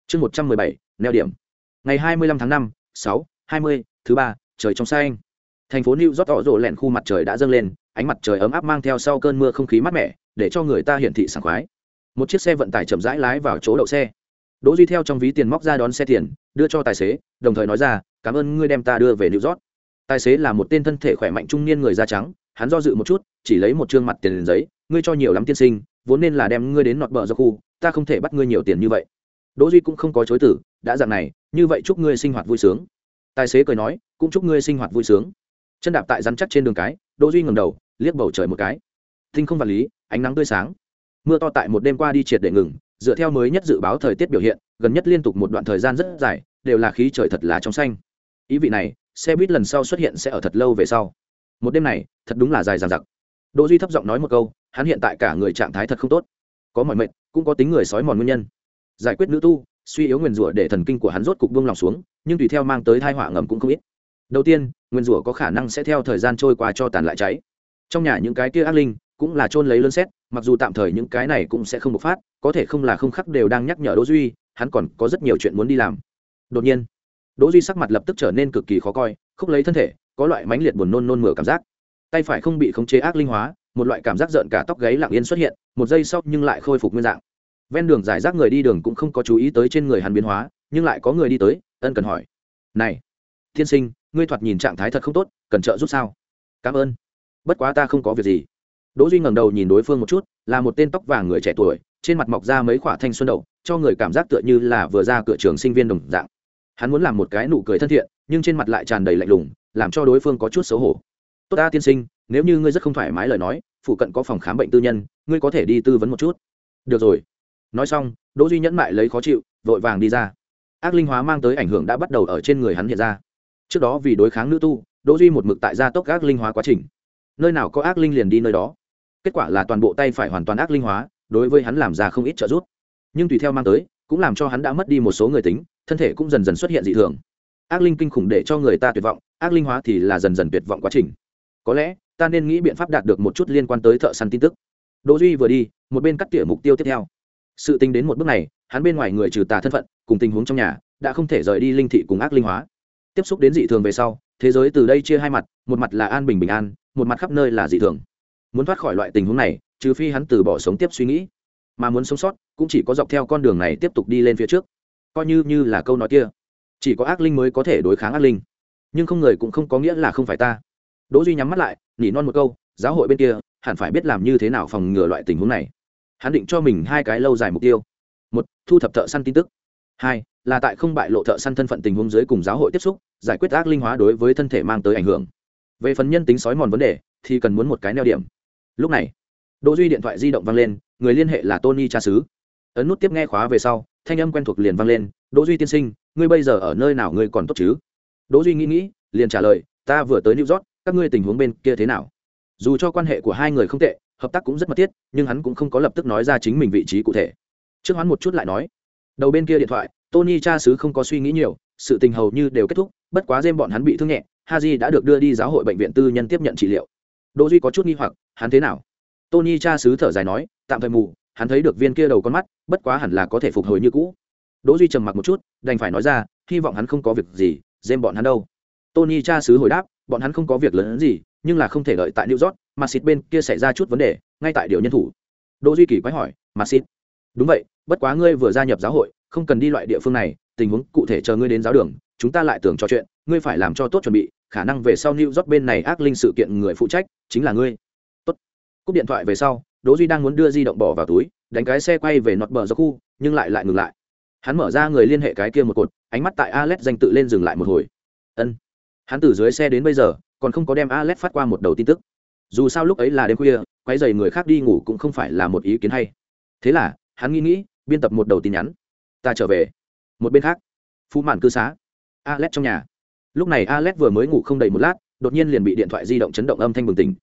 Chương một trăm mười bảy, neo điểm. Ngày hai mươi lăm tháng năm sáu hai mươi thứ ba trời trong xanh thành phố new york tỏ rộ lẹn khu mặt trời đã dâng lên, ánh mặt trời ấm áp mang theo sau cơn mưa không khí mát mẻ, để cho người ta hiển thị sảng khoái. Một chiếc xe vận tải chậm rãi lái vào chỗ đậu xe. Đỗ duy theo trong ví tiền móc ra đón xe tiền, đưa cho tài xế, đồng thời nói ra, cảm ơn ngươi đem ta đưa về new york. Tài xế là một tên thân thể khỏe mạnh trung niên người da trắng, hắn do dự một chút, chỉ lấy một trương mặt tiền giấy, ngươi cho nhiều lắm tiên sinh, vốn nên là đem ngươi đến nọt bờ do khu, ta không thể bắt ngươi nhiều tiền như vậy. Đỗ duy cũng không có chối từ, đã dạng này, như vậy chúc ngươi sinh hoạt vui sướng. Tài xế cười nói, cũng chúc ngươi sinh hoạt vui sướng chân đạp tại rắn chắc trên đường cái, đỗ duy ngẩng đầu, liếc bầu trời một cái. Tinh không vật lý, ánh nắng tươi sáng. Mưa to tại một đêm qua đi triệt để ngừng, dựa theo mới nhất dự báo thời tiết biểu hiện, gần nhất liên tục một đoạn thời gian rất dài, đều là khí trời thật là trong xanh. Ý vị này, xe buýt lần sau xuất hiện sẽ ở thật lâu về sau. Một đêm này, thật đúng là dài dằng dặc. Đỗ duy thấp giọng nói một câu, hắn hiện tại cả người trạng thái thật không tốt. Có mọi mệnh cũng có tính người sói mòn nguyên nhân. Giải quyết nữ tu, suy yếu nguyên rủa để thần kinh của hắn rốt cục buông lòng xuống, nhưng tùy theo mang tới tai họa ngầm cũng không ít đầu tiên, nguyên rủa có khả năng sẽ theo thời gian trôi qua cho tàn lại cháy. Trong nhà những cái kia ác linh cũng là trôn lấy lớn xét, mặc dù tạm thời những cái này cũng sẽ không bộc phát, có thể không là không khắc đều đang nhắc nhở đỗ duy, hắn còn có rất nhiều chuyện muốn đi làm. Đột nhiên, đỗ duy sắc mặt lập tức trở nên cực kỳ khó coi, khúc lấy thân thể, có loại mãnh liệt buồn nôn nôn mửa cảm giác. Tay phải không bị khống chế ác linh hóa, một loại cảm giác giận cả tóc gáy lặng yên xuất hiện, một giây sau nhưng lại khôi phục nguyên dạng. Ven đường giải rác người đi đường cũng không có chú ý tới trên người hắn biến hóa, nhưng lại có người đi tới, ân cần hỏi. Này thiên sinh, ngươi thoạt nhìn trạng thái thật không tốt, cần trợ giúp sao? Cảm ơn. Bất quá ta không có việc gì. Đỗ duy ngẩng đầu nhìn đối phương một chút, là một tên tóc vàng người trẻ tuổi, trên mặt mọc ra mấy khỏa thanh xuân đậu, cho người cảm giác tựa như là vừa ra cửa trường sinh viên đồng dạng. Hắn muốn làm một cái nụ cười thân thiện, nhưng trên mặt lại tràn đầy lạnh lùng, làm cho đối phương có chút xấu hổ. Tốt ta tiên sinh, nếu như ngươi rất không thoải mái lời nói, phụ cận có phòng khám bệnh tư nhân, ngươi có thể đi tư vấn một chút. Được rồi. Nói xong, đỗ duy nhẫn mại lấy khó chịu, vội vàng đi ra. Ác linh hóa mang tới ảnh hưởng đã bắt đầu ở trên người hắn hiện ra trước đó vì đối kháng nữ tu, đỗ duy một mực tại gia tốc ác linh hóa quá trình. Nơi nào có ác linh liền đi nơi đó. Kết quả là toàn bộ tay phải hoàn toàn ác linh hóa, đối với hắn làm ra không ít trợ giúp. Nhưng tùy theo mang tới, cũng làm cho hắn đã mất đi một số người tính, thân thể cũng dần dần xuất hiện dị thường. Ác linh kinh khủng để cho người ta tuyệt vọng, ác linh hóa thì là dần dần tuyệt vọng quá trình. Có lẽ, ta nên nghĩ biện pháp đạt được một chút liên quan tới thợ săn tin tức. Đỗ duy vừa đi, một bên cắt tỉa mục tiêu tiếp theo. Sự tính đến một bước này, hắn bên ngoài người trừ tà thân phận, cùng tình huống trong nhà, đã không thể rời đi linh thị cùng ác linh hóa tiếp xúc đến dị thường về sau, thế giới từ đây chia hai mặt, một mặt là an bình bình an, một mặt khắp nơi là dị thường. Muốn thoát khỏi loại tình huống này, trừ phi hắn từ bỏ sống tiếp suy nghĩ, mà muốn sống sót cũng chỉ có dọc theo con đường này tiếp tục đi lên phía trước. Coi như như là câu nói kia, chỉ có ác linh mới có thể đối kháng ác linh. Nhưng không người cũng không có nghĩa là không phải ta. Đỗ duy nhắm mắt lại, nỉ non một câu, giáo hội bên kia, hẳn phải biết làm như thế nào phòng ngừa loại tình huống này. Hắn định cho mình hai cái lâu dài mục tiêu. Một, thu thập thợ săn tin tức. Hai là tại không bại lộ thợ săn thân phận tình huống dưới cùng giáo hội tiếp xúc, giải quyết ác linh hóa đối với thân thể mang tới ảnh hưởng. Về phần nhân tính sói mòn vấn đề, thì cần muốn một cái neo điểm. Lúc này, đỗ duy điện thoại di động vang lên, người liên hệ là tony cha sứ ấn nút tiếp nghe khóa về sau, thanh âm quen thuộc liền vang lên, đỗ duy tiên sinh, ngươi bây giờ ở nơi nào ngươi còn tốt chứ? Đỗ duy nghĩ nghĩ, liền trả lời, ta vừa tới new york, các ngươi tình huống bên kia thế nào? Dù cho quan hệ của hai người không tệ, hợp tác cũng rất mật thiết, nhưng hắn cũng không có lập tức nói ra chính mình vị trí cụ thể. Trước hắn một chút lại nói, đầu bên kia điện thoại tony cha sứ không có suy nghĩ nhiều, sự tình hầu như đều kết thúc, bất quá dêm bọn hắn bị thương nhẹ, haji đã được đưa đi giáo hội bệnh viện tư nhân tiếp nhận trị liệu. Đỗ duy có chút nghi hoặc, hắn thế nào? Tony cha sứ thở dài nói, tạm thời mù, hắn thấy được viên kia đầu con mắt, bất quá hẳn là có thể phục hồi như cũ. Đỗ duy trầm mặc một chút, đành phải nói ra, hy vọng hắn không có việc gì dêm bọn hắn đâu? Tony cha sứ hồi đáp, bọn hắn không có việc lớn gì, nhưng là không thể đợi tại new york mà xịt bên kia xảy ra chút vấn đề, ngay tại điều nhân thủ. Đỗ duy kỳ quái hỏi mà xịt đúng vậy bất quá ngươi vừa gia nhập giáo hội, không cần đi loại địa phương này, tình huống cụ thể chờ ngươi đến giáo đường, chúng ta lại tưởng trò chuyện, ngươi phải làm cho tốt chuẩn bị, khả năng về sau new rót bên này ác linh sự kiện người phụ trách chính là ngươi. Tốt. Cúp điện thoại về sau, đỗ duy đang muốn đưa di động bỏ vào túi, đánh cái xe quay về nọt bờ do khu, nhưng lại lại ngừng lại. Hắn mở ra người liên hệ cái kia một cột, ánh mắt tại alex danh tự lên dừng lại một hồi. Ân. Hắn từ dưới xe đến bây giờ, còn không có đem alex phát qua một đầu tin tức. Dù sao lúc ấy là đêm khuya quay dày người khác đi ngủ cũng không phải là một ý kiến hay. Thế là, hắn nghĩ nghĩ biên tập một đầu tin nhắn. Ta trở về. Một bên khác, phú mạn cư xá. Alex trong nhà. Lúc này alex vừa mới ngủ không đầy một lát, đột nhiên liền bị điện thoại di động chấn động âm thanh bừng tỉnh.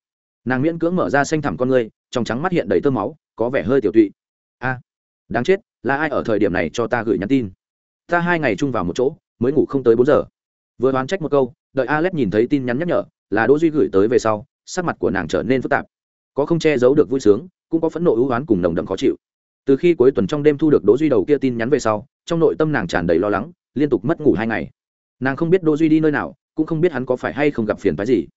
Nàng miễn cưỡng mở ra xanh thẳm con ngươi, trong trắng mắt hiện đầy tơ máu, có vẻ hơi tiểu tụy. A, đáng chết, là ai ở thời điểm này cho ta gửi nhắn tin? Ta hai ngày chung vào một chỗ, mới ngủ không tới bốn giờ. Vừa đoán trách một câu, đợi alex nhìn thấy tin nhắn nhắc nhở, là đỗ duy gửi tới về sau, sắc mặt của nàng trở nên phức tạp. Có không che giấu được vui sướng, cũng có phẫn nộ ưu oán cùng nồng đậm khó chịu từ khi cuối tuần trong đêm thu được đỗ duy đầu kia tin nhắn về sau, trong nội tâm nàng tràn đầy lo lắng, liên tục mất ngủ hai ngày. Nàng không biết đỗ duy đi nơi nào, cũng không biết hắn có phải hay không gặp phiền phức gì.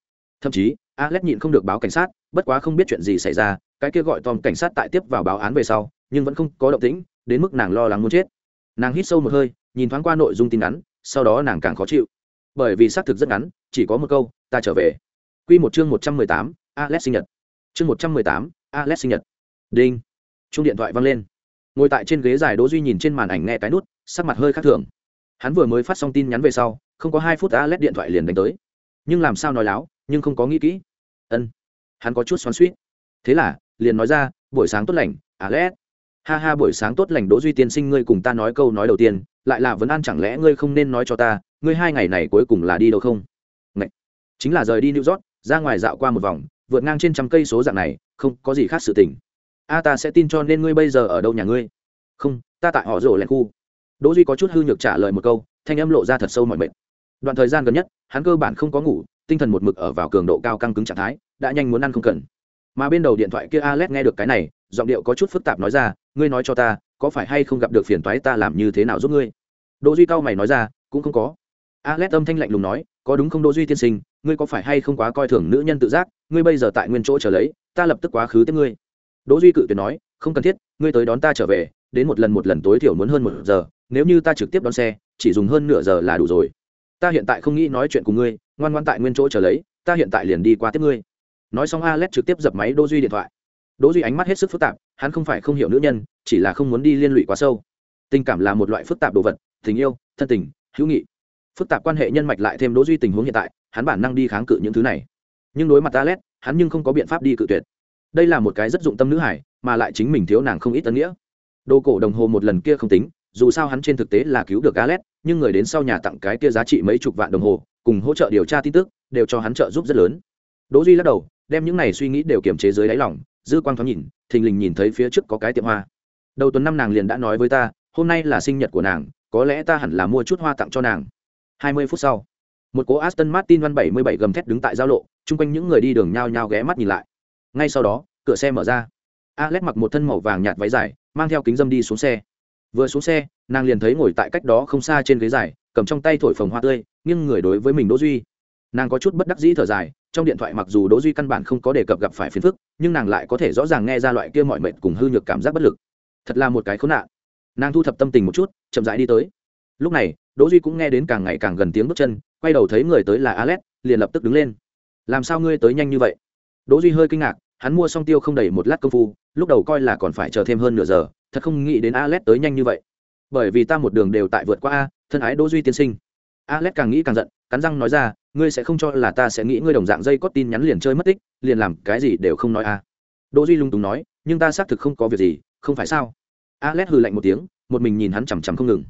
Thậm chí, alex nhịn không được báo cảnh sát, bất quá không biết chuyện gì xảy ra, cái kia gọi tom cảnh sát tại tiếp vào báo án về sau, nhưng vẫn không có động tĩnh, đến mức nàng lo lắng muốn chết. Nàng hít sâu một hơi, nhìn thoáng qua nội dung tin ngắn sau đó nàng càng khó chịu. Bởi vì xác thực rất ngắn, chỉ có một câu, ta trở về. Q một chương một trăm mười tám, alex sinh nhật. Chương một trăm mười tám, alex sinh nhật. Đinh chung điện thoại văng lên. Ngồi tại trên ghế dài đỗ duy nhìn trên màn ảnh nghe cái nút, sắc mặt hơi khác thường. Hắn vừa mới phát xong tin nhắn về sau, không có hai phút alex điện thoại liền đánh tới. Nhưng làm sao nói láo, nhưng không có nghĩ kỹ. Ân, hắn có chút xoắn suýt thế là, liền nói ra, buổi sáng tốt lành alex ha ha, buổi sáng tốt lành đỗ duy tiên sinh, ngươi cùng ta nói câu nói đầu tiên, lại là vấn an chẳng lẽ ngươi không nên nói cho ta, ngươi hai ngày này cuối cùng là đi đâu không? Ngậy. chính là rời đi new york, ra ngoài dạo qua một vòng, vượt ngang trên trăm cây số dạng này, không có gì khác sự tình a, ta sẽ tin cho nên ngươi bây giờ ở đâu nhà ngươi? Không, ta tại họ rổ lẹn khu. Đỗ duy có chút hư nhược trả lời một câu, thanh âm lộ ra thật sâu mọi mệt. Đoạn thời gian gần nhất, hắn cơ bản không có ngủ, tinh thần một mực ở vào cường độ cao căng cứng trạng thái, đã nhanh muốn ăn không cần. Mà bên đầu điện thoại kia alex nghe được cái này, giọng điệu có chút phức tạp nói ra, ngươi nói cho ta, có phải hay không gặp được phiền toái ta làm như thế nào giúp ngươi? Đỗ duy cao mày nói ra, cũng không có. Alex âm thanh lạnh lùng nói, có đúng không đỗ duy tiên sinh, ngươi có phải hay không quá coi thường nữ nhân tự giác, ngươi bây giờ tại nguyên chỗ chờ lấy, ta lập tức quá khứ tiếp ngươi đỗ duy cự tuyệt nói, không cần thiết, ngươi tới đón ta trở về, đến một lần một lần tối thiểu muốn hơn một giờ, nếu như ta trực tiếp đón xe, chỉ dùng hơn nửa giờ là đủ rồi. Ta hiện tại không nghĩ nói chuyện cùng ngươi, ngoan ngoan tại nguyên chỗ chờ lấy, ta hiện tại liền đi qua tiếp ngươi. Nói xong alex trực tiếp dập máy đỗ duy điện thoại. Đỗ duy ánh mắt hết sức phức tạp, hắn không phải không hiểu nữ nhân, chỉ là không muốn đi liên lụy quá sâu. Tình cảm là một loại phức tạp đồ vật, tình yêu, thân tình, hữu nghị. Phức tạp quan hệ nhân mạch lại thêm đỗ duy tình huống hiện tại, hắn bản năng đi kháng cự những thứ này. Nhưng đối mặt alex, hắn nhưng không có biện pháp đi cự tuyệt đây là một cái rất dụng tâm nữ hải, mà lại chính mình thiếu nàng không ít tân nghĩa. Đồ cổ đồng hồ một lần kia không tính, dù sao hắn trên thực tế là cứu được alex nhưng người đến sau nhà tặng cái kia giá trị mấy chục vạn đồng hồ, cùng hỗ trợ điều tra tin tức, đều cho hắn trợ giúp rất lớn. Đỗ duy lắc đầu, đem những này suy nghĩ đều kiềm chế dưới đáy lòng, dư quang thoáng nhìn, thình lình nhìn thấy phía trước có cái tiệm hoa. Đầu tuần năm nàng liền đã nói với ta, hôm nay là sinh nhật của nàng, có lẽ ta hẳn là mua chút hoa tặng cho nàng. Hai mươi phút sau, một cố aston martin văn bảy mươi bảy gầm thét đứng tại giao lộ, chung quanh những người đi đường nhao nhao ghé mắt nhìn lại ngay sau đó, cửa xe mở ra. Alex mặc một thân màu vàng nhạt váy dài, mang theo kính dâm đi xuống xe. Vừa xuống xe, nàng liền thấy ngồi tại cách đó không xa trên ghế dài, cầm trong tay thổi phồng hoa tươi nhưng người đối với mình đỗ duy. Nàng có chút bất đắc dĩ thở dài, trong điện thoại mặc dù đỗ duy căn bản không có đề cập gặp phải phiền phức, nhưng nàng lại có thể rõ ràng nghe ra loại kia mọi mệnh cùng hư nhược cảm giác bất lực. Thật là một cái khốn nạn. Nàng thu thập tâm tình một chút, chậm rãi đi tới. Lúc này, đỗ duy cũng nghe đến càng ngày càng gần tiếng bước chân, quay đầu thấy người tới là alex, liền lập tức đứng lên. Làm sao ngươi tới nhanh như vậy? Đỗ duy hơi kinh ngạc hắn mua xong tiêu không đầy một lát công phu, lúc đầu coi là còn phải chờ thêm hơn nửa giờ, thật không nghĩ đến alex tới nhanh như vậy. Bởi vì ta một đường đều tại vượt qua a, thân ái đỗ duy tiên sinh. Alex càng nghĩ càng giận, cắn răng nói ra, ngươi sẽ không cho là ta sẽ nghĩ ngươi đồng dạng dây có tin nhắn liền chơi mất tích, liền làm cái gì đều không nói a. Đỗ duy lung túng nói, nhưng ta xác thực không có việc gì, không phải sao? Alex hừ lạnh một tiếng, một mình nhìn hắn chằm chằm không ngừng.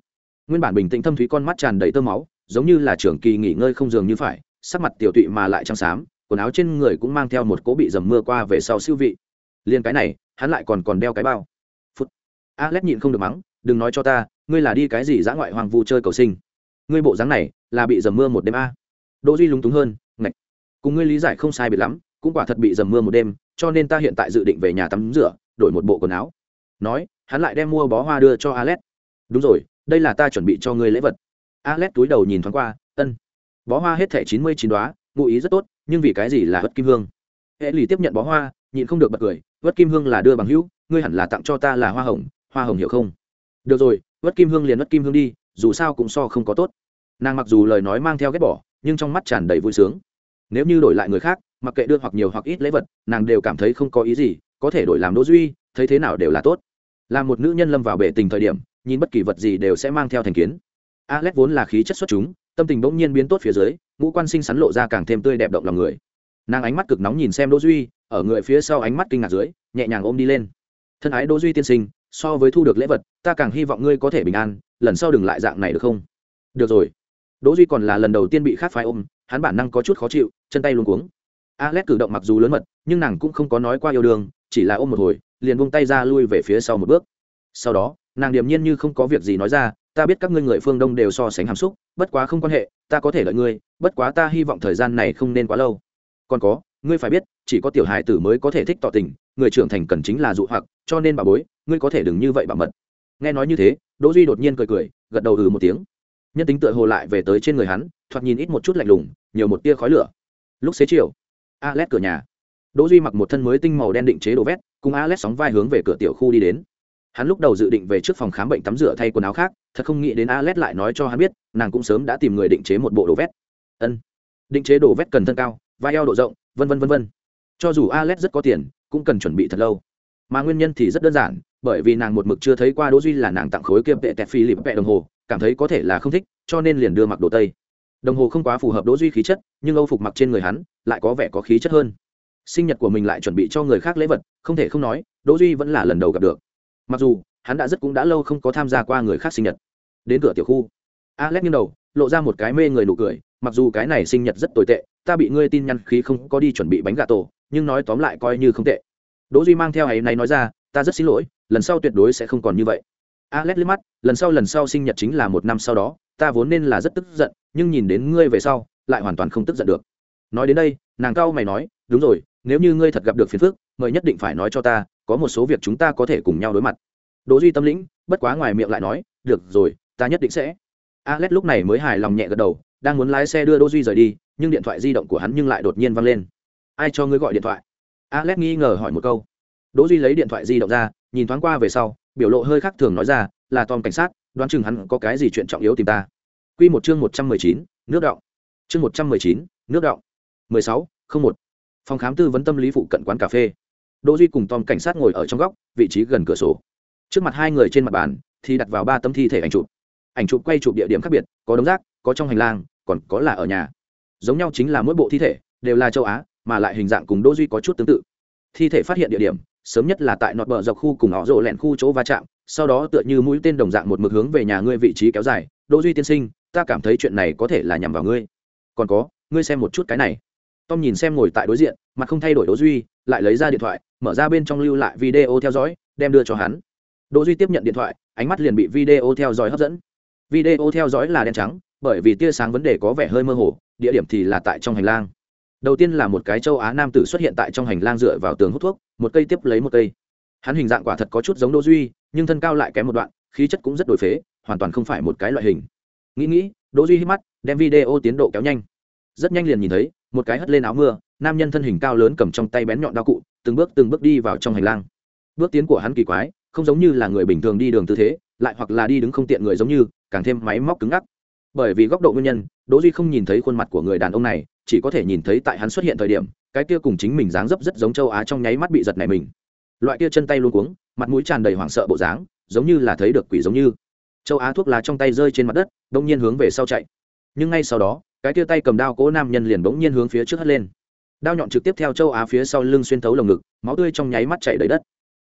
Nguyên bản bình tĩnh thâm thúy con mắt tràn đầy tơ máu, giống như là trưởng kỳ nghỉ ngơi không dường như phải, sắc mặt tiểu tụy mà lại trắng xám quần áo trên người cũng mang theo một cỗ bị dầm mưa qua về sau siêu vị. Liền cái này, hắn lại còn còn đeo cái bao. Phút. Alex nhịn không được mắng, đừng nói cho ta, ngươi là đi cái gì dã ngoại hoàng vu chơi cầu sinh? Ngươi bộ dáng này là bị dầm mưa một đêm a. Đỗ duy lúng túng hơn, ngạch, cùng ngươi lý giải không sai biệt lắm, cũng quả thật bị dầm mưa một đêm, cho nên ta hiện tại dự định về nhà tắm rửa, đổi một bộ quần áo. Nói, hắn lại đem mua bó hoa đưa cho alex. Đúng rồi, đây là ta chuẩn bị cho ngươi lễ vật. Alex túi đầu nhìn thoáng qua, ân. Bó hoa hết thẻ chín mươi chín đoá, ngụ ý rất tốt nhưng vì cái gì là hất kim hương? Hệ lì tiếp nhận bó hoa, nhịn không được bật cười vất kim hương là đưa bằng hữu, ngươi hẳn là tặng cho ta là hoa hồng hoa hồng hiểu không? Được rồi vất kim hương liền vất kim hương đi, dù sao cũng so không có tốt. Nàng mặc dù lời nói mang theo ghét bỏ, nhưng trong mắt tràn đầy vui sướng. Nếu như đổi lại người khác, mặc kệ đưa hoặc nhiều hoặc ít lễ vật, nàng đều cảm thấy không có ý gì, có thể đổi làm đỗ duy, thấy thế nào đều là tốt. Là một nữ nhân lâm vào bể tình thời điểm, nhìn bất kỳ vật gì đều sẽ mang theo thành kiến. Alex vốn là khí chất xuất chúng tâm tình bỗng nhiên biến tốt phía dưới, ngũ quan sinh sắn lộ ra càng thêm tươi đẹp động lòng người. Nàng ánh mắt cực nóng nhìn xem đỗ duy, ở người phía sau ánh mắt kinh ngạc dưới, nhẹ nhàng ôm đi lên. Thân ái đỗ duy tiên sinh, so với thu được lễ vật, ta càng hy vọng ngươi có thể bình an, lần sau đừng lại dạng này được không? Được rồi. Đỗ duy còn là lần đầu tiên bị khác phái ôm, hắn bản năng có chút khó chịu, chân tay luống cuống. Alex cử động mặc dù lớn mật, nhưng nàng cũng không có nói qua yêu đương, chỉ là ôm một hồi, liền buông tay ra lui về phía sau một bước. Sau đó, nàng điềm nhiên như không có việc gì nói ra ta biết các ngươi người phương đông đều so sánh hàm xúc, bất quá không quan hệ, ta có thể lợi ngươi, bất quá ta hy vọng thời gian này không nên quá lâu. Còn có, ngươi phải biết, chỉ có tiểu hài tử mới có thể thích tỏ tình, người trưởng thành cần chính là dụ hoặc, cho nên bà bối, ngươi có thể đừng như vậy bảo mật. Nghe nói như thế, đỗ duy đột nhiên cười cười, gật đầu ừ một tiếng. Nhân tính tựa hồ lại về tới trên người hắn, thoạt nhìn ít một chút lạnh lùng, nhiều một tia khói lửa. Lúc xế chiều, alex cửa nhà. Đỗ duy mặc một thân mới tinh màu đen định chế đồ vét, cùng alex sóng vai hướng về cửa tiểu khu đi đến. Hắn lúc đầu dự định về trước phòng khám bệnh tắm rửa thay quần áo khác thật không nghĩ đến Alet lại nói cho hắn biết, nàng cũng sớm đã tìm người định chế một bộ đồ vét. Ân, định chế đồ vét cần thân cao, vai eo độ rộng, vân vân vân vân. Cho dù Alet rất có tiền, cũng cần chuẩn bị thật lâu. Mà nguyên nhân thì rất đơn giản, bởi vì nàng một mực chưa thấy qua đỗ duy là nàng tặng khối kia vệ tẹt phi lịp vệ đồng hồ, cảm thấy có thể là không thích, cho nên liền đưa mặc đồ tây. Đồng hồ không quá phù hợp đỗ duy khí chất, nhưng âu phục mặc trên người hắn lại có vẻ có khí chất hơn. Sinh nhật của mình lại chuẩn bị cho người khác lễ vật, không thể không nói, đỗ duy vẫn là lần đầu gặp được. Mặc dù, hắn đã rất cũng đã lâu không có tham gia qua người khác sinh nhật đến cửa tiểu khu. Alex nghiêng đầu, lộ ra một cái mê người nụ cười, mặc dù cái này sinh nhật rất tồi tệ, ta bị ngươi tin nhắn khí không có đi chuẩn bị bánh gà tổ, nhưng nói tóm lại coi như không tệ. Đỗ duy mang theo ấy này nói ra, ta rất xin lỗi, lần sau tuyệt đối sẽ không còn như vậy. Alex liếc mắt, lần sau lần sau sinh nhật chính là một năm sau đó, ta vốn nên là rất tức giận, nhưng nhìn đến ngươi về sau, lại hoàn toàn không tức giận được. Nói đến đây, nàng cao mày nói, đúng rồi, nếu như ngươi thật gặp được phiền phức, mời nhất định phải nói cho ta, có một số việc chúng ta có thể cùng nhau đối mặt. Đỗ duy tâm lĩnh, bất quá ngoài miệng lại nói, được rồi ta nhất định sẽ. Alex lúc này mới hài lòng nhẹ gật đầu đang muốn lái xe đưa đỗ duy rời đi nhưng điện thoại di động của hắn nhưng lại đột nhiên vang lên. Ai cho ngươi gọi điện thoại? Alex nghi ngờ hỏi một câu. Đỗ duy lấy điện thoại di động ra nhìn thoáng qua về sau biểu lộ hơi khác thường nói ra là tom cảnh sát đoán chừng hắn có cái gì chuyện trọng yếu tìm ta. Quy một chương một trăm mười chín, nước động. Chương một trăm mười chín, nước động. Mười sáu, không một. Phòng khám tư vấn tâm lý phụ cận quán cà phê. Đỗ duy cùng tom cảnh sát ngồi ở trong góc vị trí gần cửa sổ. Trước mặt hai người trên mặt bàn thì đặt vào ba tấm thi thể ảnh chụp ảnh chụp quay chụp địa điểm khác biệt, có đống rác, có trong hành lang, còn có là ở nhà. Giống nhau chính là mỗi bộ thi thể đều là châu á, mà lại hình dạng cùng đỗ duy có chút tương tự. Thi thể phát hiện địa điểm, sớm nhất là tại nọt bờ dọc khu cùng họ rộ lẹn khu chỗ va chạm, sau đó tựa như mũi tên đồng dạng một mực hướng về nhà ngươi vị trí kéo dài. Đỗ duy tiên sinh, ta cảm thấy chuyện này có thể là nhằm vào ngươi. Còn có, ngươi xem một chút cái này. Tom nhìn xem ngồi tại đối diện, mặt không thay đổi đỗ duy, lại lấy ra điện thoại, mở ra bên trong lưu lại video theo dõi, đem đưa cho hắn. Đỗ duy tiếp nhận điện thoại, ánh mắt liền bị video theo dõi hấp dẫn video theo dõi là đen trắng, bởi vì tia sáng vấn đề có vẻ hơi mơ hồ, địa điểm thì là tại trong hành lang. Đầu tiên là một cái châu á nam tử xuất hiện tại trong hành lang dựa vào tường hút thuốc, một cây tiếp lấy một cây. Hắn hình dạng quả thật có chút giống đỗ duy, nhưng thân cao lại kém một đoạn, khí chất cũng rất đổi phế, hoàn toàn không phải một cái loại hình. Nghĩ nghĩ, đỗ duy hít mắt, đem video tiến độ kéo nhanh. Rất nhanh liền nhìn thấy, một cái hất lên áo mưa, nam nhân thân hình cao lớn cầm trong tay bén nhọn đao cụ, từng bước từng bước đi vào trong hành lang. Bước tiến của hắn kỳ quái, không giống như là người bình thường đi đường tư thế, lại hoặc là đi đứng không tiện người giống như càng thêm máy móc cứng ngắc. Bởi vì góc độ nguyên nhân, đỗ duy không nhìn thấy khuôn mặt của người đàn ông này, chỉ có thể nhìn thấy tại hắn xuất hiện thời điểm, cái kia cùng chính mình dáng dấp rất giống châu á trong nháy mắt bị giật này mình. Loại kia chân tay luôn cuống, mặt mũi tràn đầy hoảng sợ bộ dáng, giống như là thấy được quỷ giống như. Châu á thuốc lá trong tay rơi trên mặt đất, đông nhiên hướng về sau chạy. Nhưng ngay sau đó, cái kia tay cầm đao cố nam nhân liền bỗng nhiên hướng phía trước hất lên. Đao nhọn trực tiếp theo châu á phía sau lưng xuyên thấu lồng ngực, máu tươi trong nháy mắt chảy đầy đất.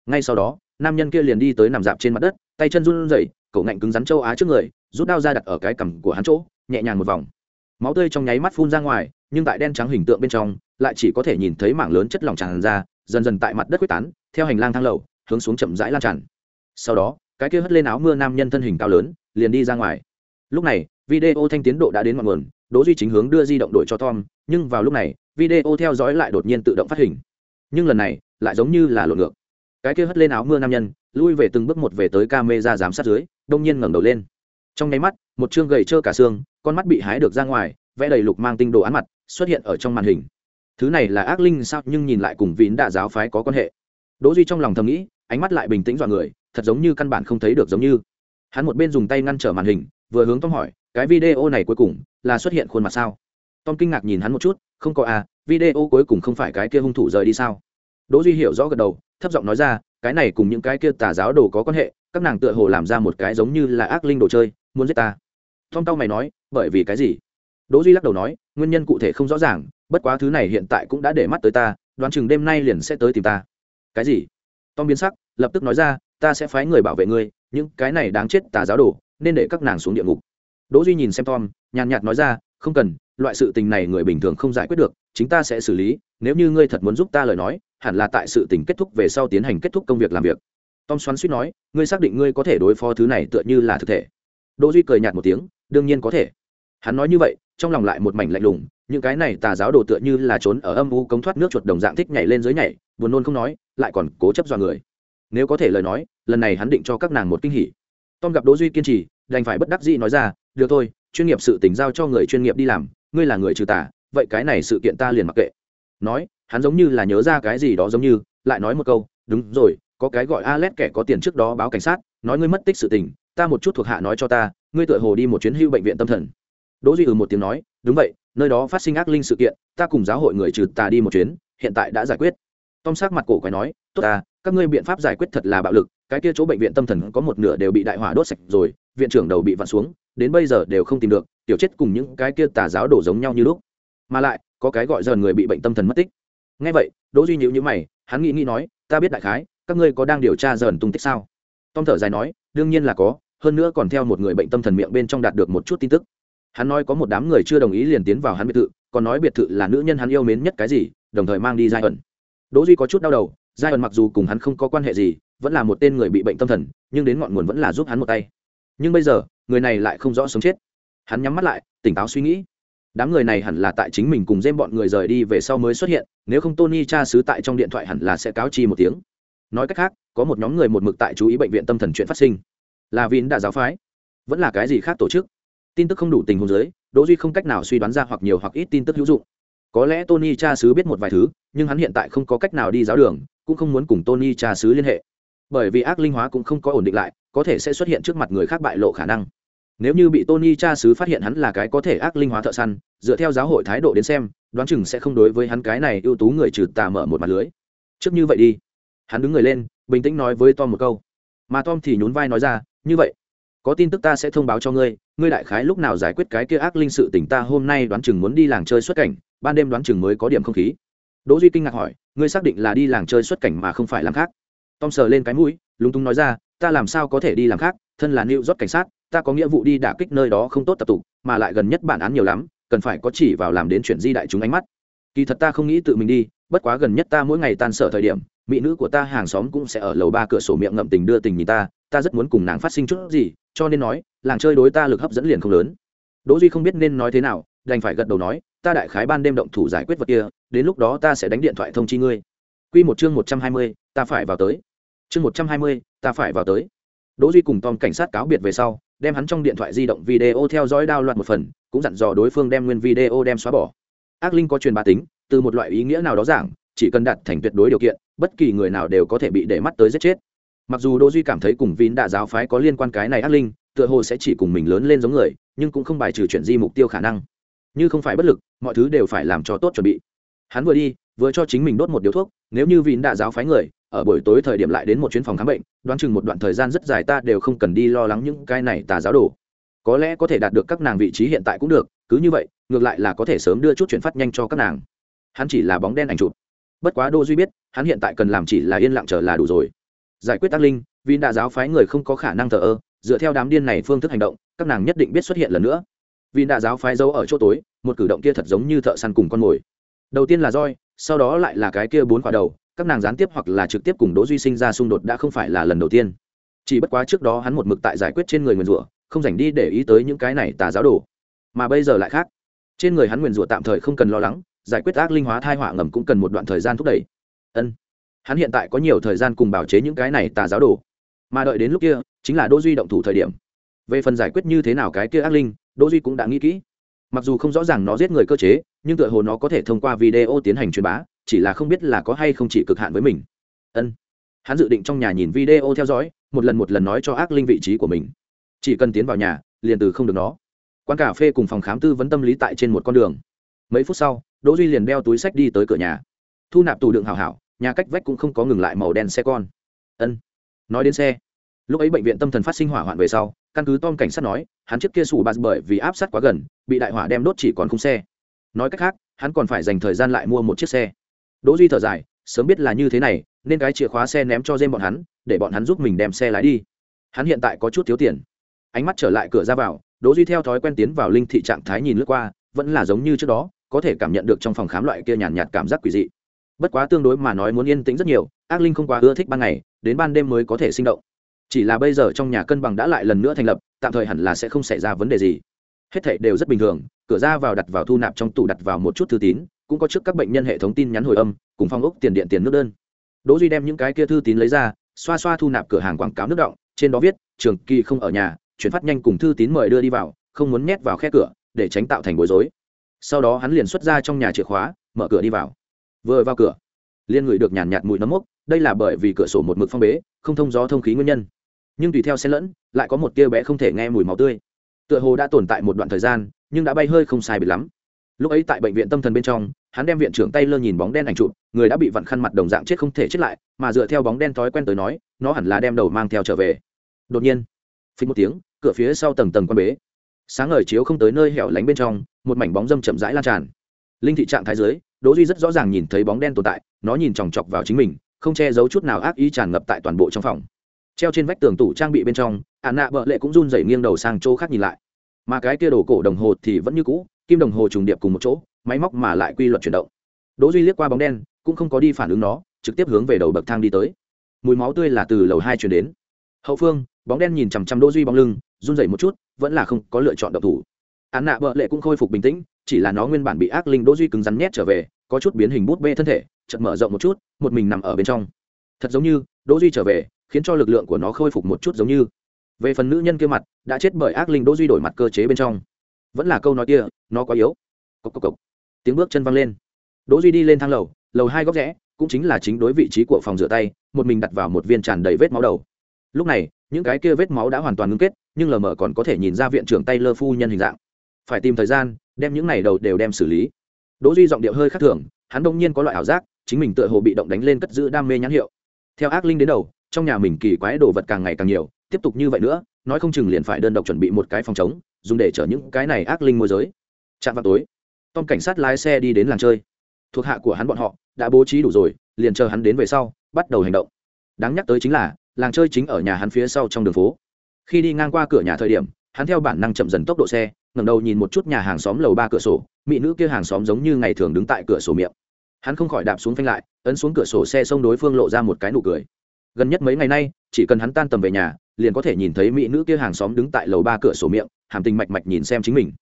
Ngay sau đó, nam nhân kia liền đi tới nằm dạp trên mặt đất, tay chân run rẩy Cậu ngạnh cứng rắn châu á trước người, rút đao ra đặt ở cái cằm của hắn chỗ, nhẹ nhàng một vòng. Máu tươi trong nháy mắt phun ra ngoài, nhưng tại đen trắng hình tượng bên trong, lại chỉ có thể nhìn thấy mảng lớn chất lỏng tràn ra, dần dần tại mặt đất quyết tán, theo hành lang thang lầu, hướng xuống chậm rãi lan tràn. Sau đó, cái kia hất lên áo mưa nam nhân thân hình cao lớn, liền đi ra ngoài. Lúc này, video thanh tiến độ đã đến ngọn nguồn, đỗ duy chính hướng đưa di động đổi cho tom, nhưng vào lúc này, video theo dõi lại đột nhiên tự động phát hình. Nhưng lần này, lại giống như là lộn ngược. Cái kia hất lên áo mưa nam nhân, lui về từng bước một về tới camera giám sát dưới đông nhiên ngẩng đầu lên. Trong nháy mắt, một chương gầy trơ cả xương, con mắt bị hái được ra ngoài, vẽ đầy lục mang tinh đồ án mặt, xuất hiện ở trong màn hình. Thứ này là ác linh sao nhưng nhìn lại cùng vín đạ giáo phái có quan hệ. Đỗ duy trong lòng thầm nghĩ, ánh mắt lại bình tĩnh dọa người, thật giống như căn bản không thấy được giống như. Hắn một bên dùng tay ngăn trở màn hình, vừa hướng tom hỏi, cái video này cuối cùng là xuất hiện khuôn mặt sao? Tom kinh ngạc nhìn hắn một chút, không có à video cuối cùng không phải cái kia hung thủ rời đi sao? Đỗ duy hiểu rõ gật đầu thấp giọng nói ra, cái này cùng những cái kia tà giáo đồ có quan hệ, các nàng tựa hồ làm ra một cái giống như là ác linh đồ chơi, muốn giết ta. Thong tao mày nói, bởi vì cái gì? Đỗ duy lắc đầu nói, nguyên nhân cụ thể không rõ ràng, bất quá thứ này hiện tại cũng đã để mắt tới ta, đoán chừng đêm nay liền sẽ tới tìm ta. Cái gì? Tom biến sắc, lập tức nói ra, ta sẽ phái người bảo vệ ngươi, những cái này đáng chết tà giáo đồ, nên để các nàng xuống địa ngục. Đỗ duy nhìn xem tom, nhàn nhạt nói ra, không cần, loại sự tình này người bình thường không giải quyết được, chính ta sẽ xử lý, nếu như ngươi thật muốn giúp ta lời nói hẳn là tại sự tình kết thúc về sau tiến hành kết thúc công việc làm việc. Tom xoắn suýt nói, ngươi xác định ngươi có thể đối phó thứ này tựa như là thực thể. Đỗ duy cười nhạt một tiếng, đương nhiên có thể. Hắn nói như vậy, trong lòng lại một mảnh lạnh lùng, những cái này tà giáo đồ tựa như là trốn ở âm u cống thoát nước chuột đồng dạng thích nhảy lên dưới nhảy, buồn nôn không nói, lại còn cố chấp dọa người. Nếu có thể lời nói, lần này hắn định cho các nàng một kinh hỉ. Tom gặp đỗ duy kiên trì, đành phải bất đắc dĩ nói ra, được thôi, chuyên nghiệp sự tình giao cho người chuyên nghiệp đi làm, ngươi là người trừ tà, vậy cái này sự kiện ta liền mặc kệ. Nói hắn giống như là nhớ ra cái gì đó giống như, lại nói một câu, đúng rồi, có cái gọi alet kẻ có tiền trước đó báo cảnh sát, nói ngươi mất tích sự tình, ta một chút thuộc hạ nói cho ta, ngươi tựa hồ đi một chuyến hưu bệnh viện tâm thần. Đỗ duy ừ một tiếng nói, đúng vậy, nơi đó phát sinh ác linh sự kiện, ta cùng giáo hội người trừ ta đi một chuyến, hiện tại đã giải quyết. Tom sắc mặt cổ quái nói, tốt ta, các ngươi biện pháp giải quyết thật là bạo lực, cái kia chỗ bệnh viện tâm thần có một nửa đều bị đại hỏa đốt sạch rồi, viện trưởng đầu bị vặn xuống, đến bây giờ đều không tìm được, tiểu chết cùng những cái kia tà giáo đổ giống nhau như lúc. Mà lại, có cái gọi dần người bị bệnh tâm thần mất tích ngay vậy, đỗ duy nhíu nhíu mày, hắn nghĩ nghĩ nói, ta biết đại khái, các ngươi có đang điều tra dần tung tích sao? Tom thở dài nói, đương nhiên là có, hơn nữa còn theo một người bệnh tâm thần miệng bên trong đạt được một chút tin tức. Hắn nói có một đám người chưa đồng ý liền tiến vào hắn biệt thự, còn nói biệt thự là nữ nhân hắn yêu mến nhất cái gì, đồng thời mang đi giai ẩn. Đỗ duy có chút đau đầu, giai ẩn mặc dù cùng hắn không có quan hệ gì, vẫn là một tên người bị bệnh tâm thần, nhưng đến ngọn nguồn vẫn là giúp hắn một tay. Nhưng bây giờ, người này lại không rõ sống chết. Hắn nhắm mắt lại, tỉnh táo suy nghĩ đám người này hẳn là tại chính mình cùng dêm bọn người rời đi về sau mới xuất hiện, nếu không tony Cha xứ tại trong điện thoại hẳn là sẽ cáo chi một tiếng. Nói cách khác, có một nhóm người một mực tại chú ý bệnh viện tâm thần chuyện phát sinh. Là vín đã giáo phái, vẫn là cái gì khác tổ chức? Tin tức không đủ tình huống giới đỗ duy không cách nào suy đoán ra hoặc nhiều hoặc ít tin tức hữu dụng. Có lẽ tony cha xứ biết một vài thứ, nhưng hắn hiện tại không có cách nào đi giáo đường, cũng không muốn cùng tony cha xứ liên hệ. Bởi vì ác linh hóa cũng không có ổn định lại, có thể sẽ xuất hiện trước mặt người khác bại lộ khả năng nếu như bị tony cha sứ phát hiện hắn là cái có thể ác linh hóa thợ săn, dựa theo giáo hội thái độ đến xem, đoán chừng sẽ không đối với hắn cái này ưu tú người trừ tà mở một mặt lưới. Trước như vậy đi. Hắn đứng người lên, bình tĩnh nói với tom một câu. Mà tom thì nhún vai nói ra, như vậy, có tin tức ta sẽ thông báo cho ngươi ngươi đại khái lúc nào giải quyết cái kia ác linh sự tỉnh ta hôm nay đoán chừng muốn đi làng chơi xuất cảnh, ban đêm đoán chừng mới có điểm không khí. Đỗ duy kinh ngạc hỏi, ngươi xác định là đi làng chơi xuất cảnh mà không phải làm khác? Tom sờ lên cái mũi, lúng túng nói ra, ta làm sao có thể đi làm khác? Thân là new rót cảnh sát ta có nghĩa vụ đi đả kích nơi đó không tốt tập tụ mà lại gần nhất bản án nhiều lắm cần phải có chỉ vào làm đến chuyển di đại chúng ánh mắt. Kỳ thật ta không nghĩ tự mình đi bất quá gần nhất ta mỗi ngày tan sở thời điểm mỹ nữ của ta hàng xóm cũng sẽ ở lầu ba cửa sổ miệng ngậm tình đưa tình nhìn ta ta rất muốn cùng nàng phát sinh chút gì cho nên nói làng chơi đối ta lực hấp dẫn liền không lớn. Đỗ duy không biết nên nói thế nào đành phải gật đầu nói ta đại khái ban đêm động thủ giải quyết vật kia đến lúc đó ta sẽ đánh điện thoại thông chi ngươi. Quy một chương một trăm hai mươi, ta phải vào tới. Chương một trăm hai mươi, ta phải vào tới đỗ duy cùng tom cảnh sát cáo biệt về sau, đem hắn trong điện thoại di động video theo dõi đao loạt một phần, cũng dặn dò đối phương đem nguyên video đem xóa bỏ. Ác linh có truyền bá tính, từ một loại ý nghĩa nào đó giảng, chỉ cần đạt thành tuyệt đối điều kiện, bất kỳ người nào đều có thể bị để mắt tới giết chết. Mặc dù đỗ duy cảm thấy cùng vín đạ giáo phái có liên quan cái này ác linh, tựa hồ sẽ chỉ cùng mình lớn lên giống người, nhưng cũng không bài trừ chuyện di mục tiêu khả năng. Như không phải bất lực, mọi thứ đều phải làm cho tốt chuẩn bị. Hắn vừa đi, vừa cho chính mình đốt một điếu thuốc, nếu như vín đạ giáo phái người ở buổi tối thời điểm lại đến một chuyến phòng khám bệnh, đoán chừng một đoạn thời gian rất dài ta đều không cần đi lo lắng những cái này tà giáo đồ. Có lẽ có thể đạt được các nàng vị trí hiện tại cũng được, cứ như vậy, ngược lại là có thể sớm đưa chút chuyển phát nhanh cho các nàng. Hắn chỉ là bóng đen ảnh chụp. Bất quá đô duy biết, hắn hiện tại cần làm chỉ là yên lặng chờ là đủ rồi. Giải quyết tác linh, vì đạ giáo phái người không có khả năng thờ ơ, dựa theo đám điên này phương thức hành động, các nàng nhất định biết xuất hiện lần nữa. Vì đạ giáo phái giấu ở chỗ tối, một cử động kia thật giống như thợ săn cùng con mồi. Đầu tiên là roi, sau đó lại là cái kia bốn quả đầu các nàng gián tiếp hoặc là trực tiếp cùng đỗ duy sinh ra xung đột đã không phải là lần đầu tiên. Chỉ bất quá trước đó hắn một mực tại giải quyết trên người nguyền rủa, không dành đi để ý tới những cái này tà giáo đồ. Mà bây giờ lại khác. Trên người hắn nguyền rủa tạm thời không cần lo lắng, giải quyết ác linh hóa thai họa ngầm cũng cần một đoạn thời gian thúc đẩy. Ân. Hắn hiện tại có nhiều thời gian cùng bảo chế những cái này tà giáo đồ. Mà đợi đến lúc kia, chính là đỗ duy động thủ thời điểm. Về phần giải quyết như thế nào cái kia ác linh, đỗ duy cũng đã nghĩ kỹ. Mặc dù không rõ ràng nó giết người cơ chế, nhưng tựa hồ nó có thể thông qua video tiến hành truyền bá chỉ là không biết là có hay không chỉ cực hạn với mình. Ân. Hắn dự định trong nhà nhìn video theo dõi, một lần một lần nói cho ác linh vị trí của mình. Chỉ cần tiến vào nhà, liền từ không được nó. Quán cà phê cùng phòng khám tư vấn tâm lý tại trên một con đường. Mấy phút sau, đỗ duy liền đeo túi sách đi tới cửa nhà. Thu nạp tủ đựng hào hảo, nhà cách vách cũng không có ngừng lại màu đen xe con. Ân. Nói đến xe, lúc ấy bệnh viện tâm thần phát sinh hỏa hoạn về sau, căn cứ tom cảnh sát nói, hắn trước kia sủ bạt bởi vì áp sát quá gần, bị đại hỏa đem đốt chỉ còn khung xe. Nói cách khác, hắn còn phải dành thời gian lại mua một chiếc xe đỗ duy thở dài sớm biết là như thế này nên cái chìa khóa xe ném cho dêm bọn hắn để bọn hắn giúp mình đem xe lái đi. Hắn hiện tại có chút thiếu tiền. Ánh mắt trở lại cửa ra vào đỗ duy theo thói quen tiến vào linh thị trạng thái nhìn lướt qua vẫn là giống như trước đó có thể cảm nhận được trong phòng khám loại kia nhàn nhạt, cảm giác quỷ dị. Bất quá tương đối mà nói muốn yên tĩnh rất nhiều ác linh không quá ưa thích ban ngày đến ban đêm mới có thể sinh động. Chỉ là bây giờ trong nhà cân bằng đã lại lần nữa thành lập tạm thời hẳn là sẽ không xảy ra vấn đề gì. Hết thảy đều rất bình thường cửa ra vào đặt vào thu nạp trong tủ đặt vào một chút thư tín cũng có trước các bệnh nhân hệ thống tin nhắn hồi âm, cùng phong ốc tiền điện tiền nước đơn. Đỗ duy đem những cái kia thư tín lấy ra, xoa xoa thu nạp cửa hàng quảng cáo nước động, trên đó viết, trường kỳ không ở nhà, chuyển phát nhanh cùng thư tín mời đưa đi vào, không muốn nhét vào khe cửa, để tránh tạo thành bối rối. Sau đó hắn liền xuất ra trong nhà chìa khóa, mở cửa đi vào. Vừa vào cửa liên ngửi được nhàn nhạt mùi nấm mốc, đây là bởi vì cửa sổ một mực phong bế, không thông gió thông khí nguyên nhân. Nhưng tùy theo xen lẫn, lại có một tia bé không thể nghe mùi máu tươi. Tựa hồ đã tồn tại một đoạn thời gian, nhưng đã bay hơi không sai bị lắm. Lúc ấy tại bệnh viện tâm thần bên trong hắn đem viện trưởng tay lơ nhìn bóng đen ảnh chụp, người đã bị vặn khăn mặt đồng dạng chết không thể chết lại, mà dựa theo bóng đen thói quen tới nói, nó hẳn là đem đầu mang theo trở về. Đột nhiên phí một tiếng, cửa phía sau tầng tầng quan bế. Sáng ngời chiếu không tới nơi hẻo lánh bên trong, một mảnh bóng dâm chậm rãi lan tràn. Linh thị trạng thái dưới, đỗ duy rất rõ ràng nhìn thấy bóng đen tồn tại, nó nhìn chòng chọc vào chính mình, không che giấu chút nào ác ý tràn ngập tại toàn bộ trong phòng. Treo trên vách tường tủ trang bị bên trong ả nạ bợ lệ cũng run rẩy nghiêng đầu sang chỗ khác nhìn lại. Mà cái kia đồ cổ đồng hồ thì vẫn như cũ, kim đồng hồ trùng điệp cùng một chỗ máy móc mà lại quy luật chuyển động. Đỗ duy liếc qua bóng đen, cũng không có đi phản ứng nó, trực tiếp hướng về đầu bậc thang đi tới. Mùi máu tươi là từ lầu hai truyền đến. Hậu phương, bóng đen nhìn chằm chằm đỗ duy bóng lưng, run rẩy một chút, vẫn là không có lựa chọn động thủ. Án nạ bợ lệ cũng khôi phục bình tĩnh, chỉ là nó nguyên bản bị ác linh đỗ duy cứng rắn nhét trở về, có chút biến hình bút bê thân thể, chợt mở rộng một chút, một mình nằm ở bên trong. Thật giống như, đỗ duy trở về, khiến cho lực lượng của nó khôi phục một chút giống như. Về phần nữ nhân kia mặt, đã chết bởi ác linh đỗ duy đổi mặt cơ chế bên trong. Vẫn là câu nói kia, nó quá yếu. Cốc cốc cốc tiếng bước chân văng lên. Đỗ duy đi lên thang lầu lầu hai góc rẽ, cũng chính là chính đối vị trí của phòng rửa tay, một mình đặt vào một viên tràn đầy vết máu đầu. Lúc này, những cái kia vết máu đã hoàn toàn ngưng kết, nhưng lờ mờ còn có thể nhìn ra viện trưởng tay lơ phu nhân hình dạng. Phải tìm thời gian, đem những này đầu đều đem xử lý. Đỗ duy giọng điệu hơi khác thường, hắn đông nhiên có loại ảo giác, chính mình tựa hồ bị động đánh lên cất giữ đam mê nhãn hiệu. Theo ác linh đến đầu, trong nhà mình kỳ quái đồ vật càng ngày càng nhiều, tiếp tục như vậy nữa, nói không chừng liền phải đơn độc chuẩn bị một cái phòng chống, dùng để chở những cái này ác linh môi giới. Chạm vào tối tom cảnh sát lái xe đi đến làng chơi. Thuộc hạ của hắn bọn họ đã bố trí đủ rồi, liền chờ hắn đến về sau, bắt đầu hành động. Đáng nhắc tới chính là, làng chơi chính ở nhà hắn phía sau trong đường phố. Khi đi ngang qua cửa nhà thời điểm, hắn theo bản năng chậm dần tốc độ xe, ngẩng đầu nhìn một chút nhà hàng xóm lầu ba cửa sổ, mỹ nữ kia hàng xóm giống như ngày thường đứng tại cửa sổ miệng. Hắn không khỏi đạp xuống phanh lại, ấn xuống cửa sổ xe xông đối phương lộ ra một cái nụ cười. Gần nhất mấy ngày nay, chỉ cần hắn tan tầm về nhà, liền có thể nhìn thấy mỹ nữ kia hàng xóm đứng tại lầu ba cửa sổ miệng, hàm tình mạch mạch nhìn xem chính mình.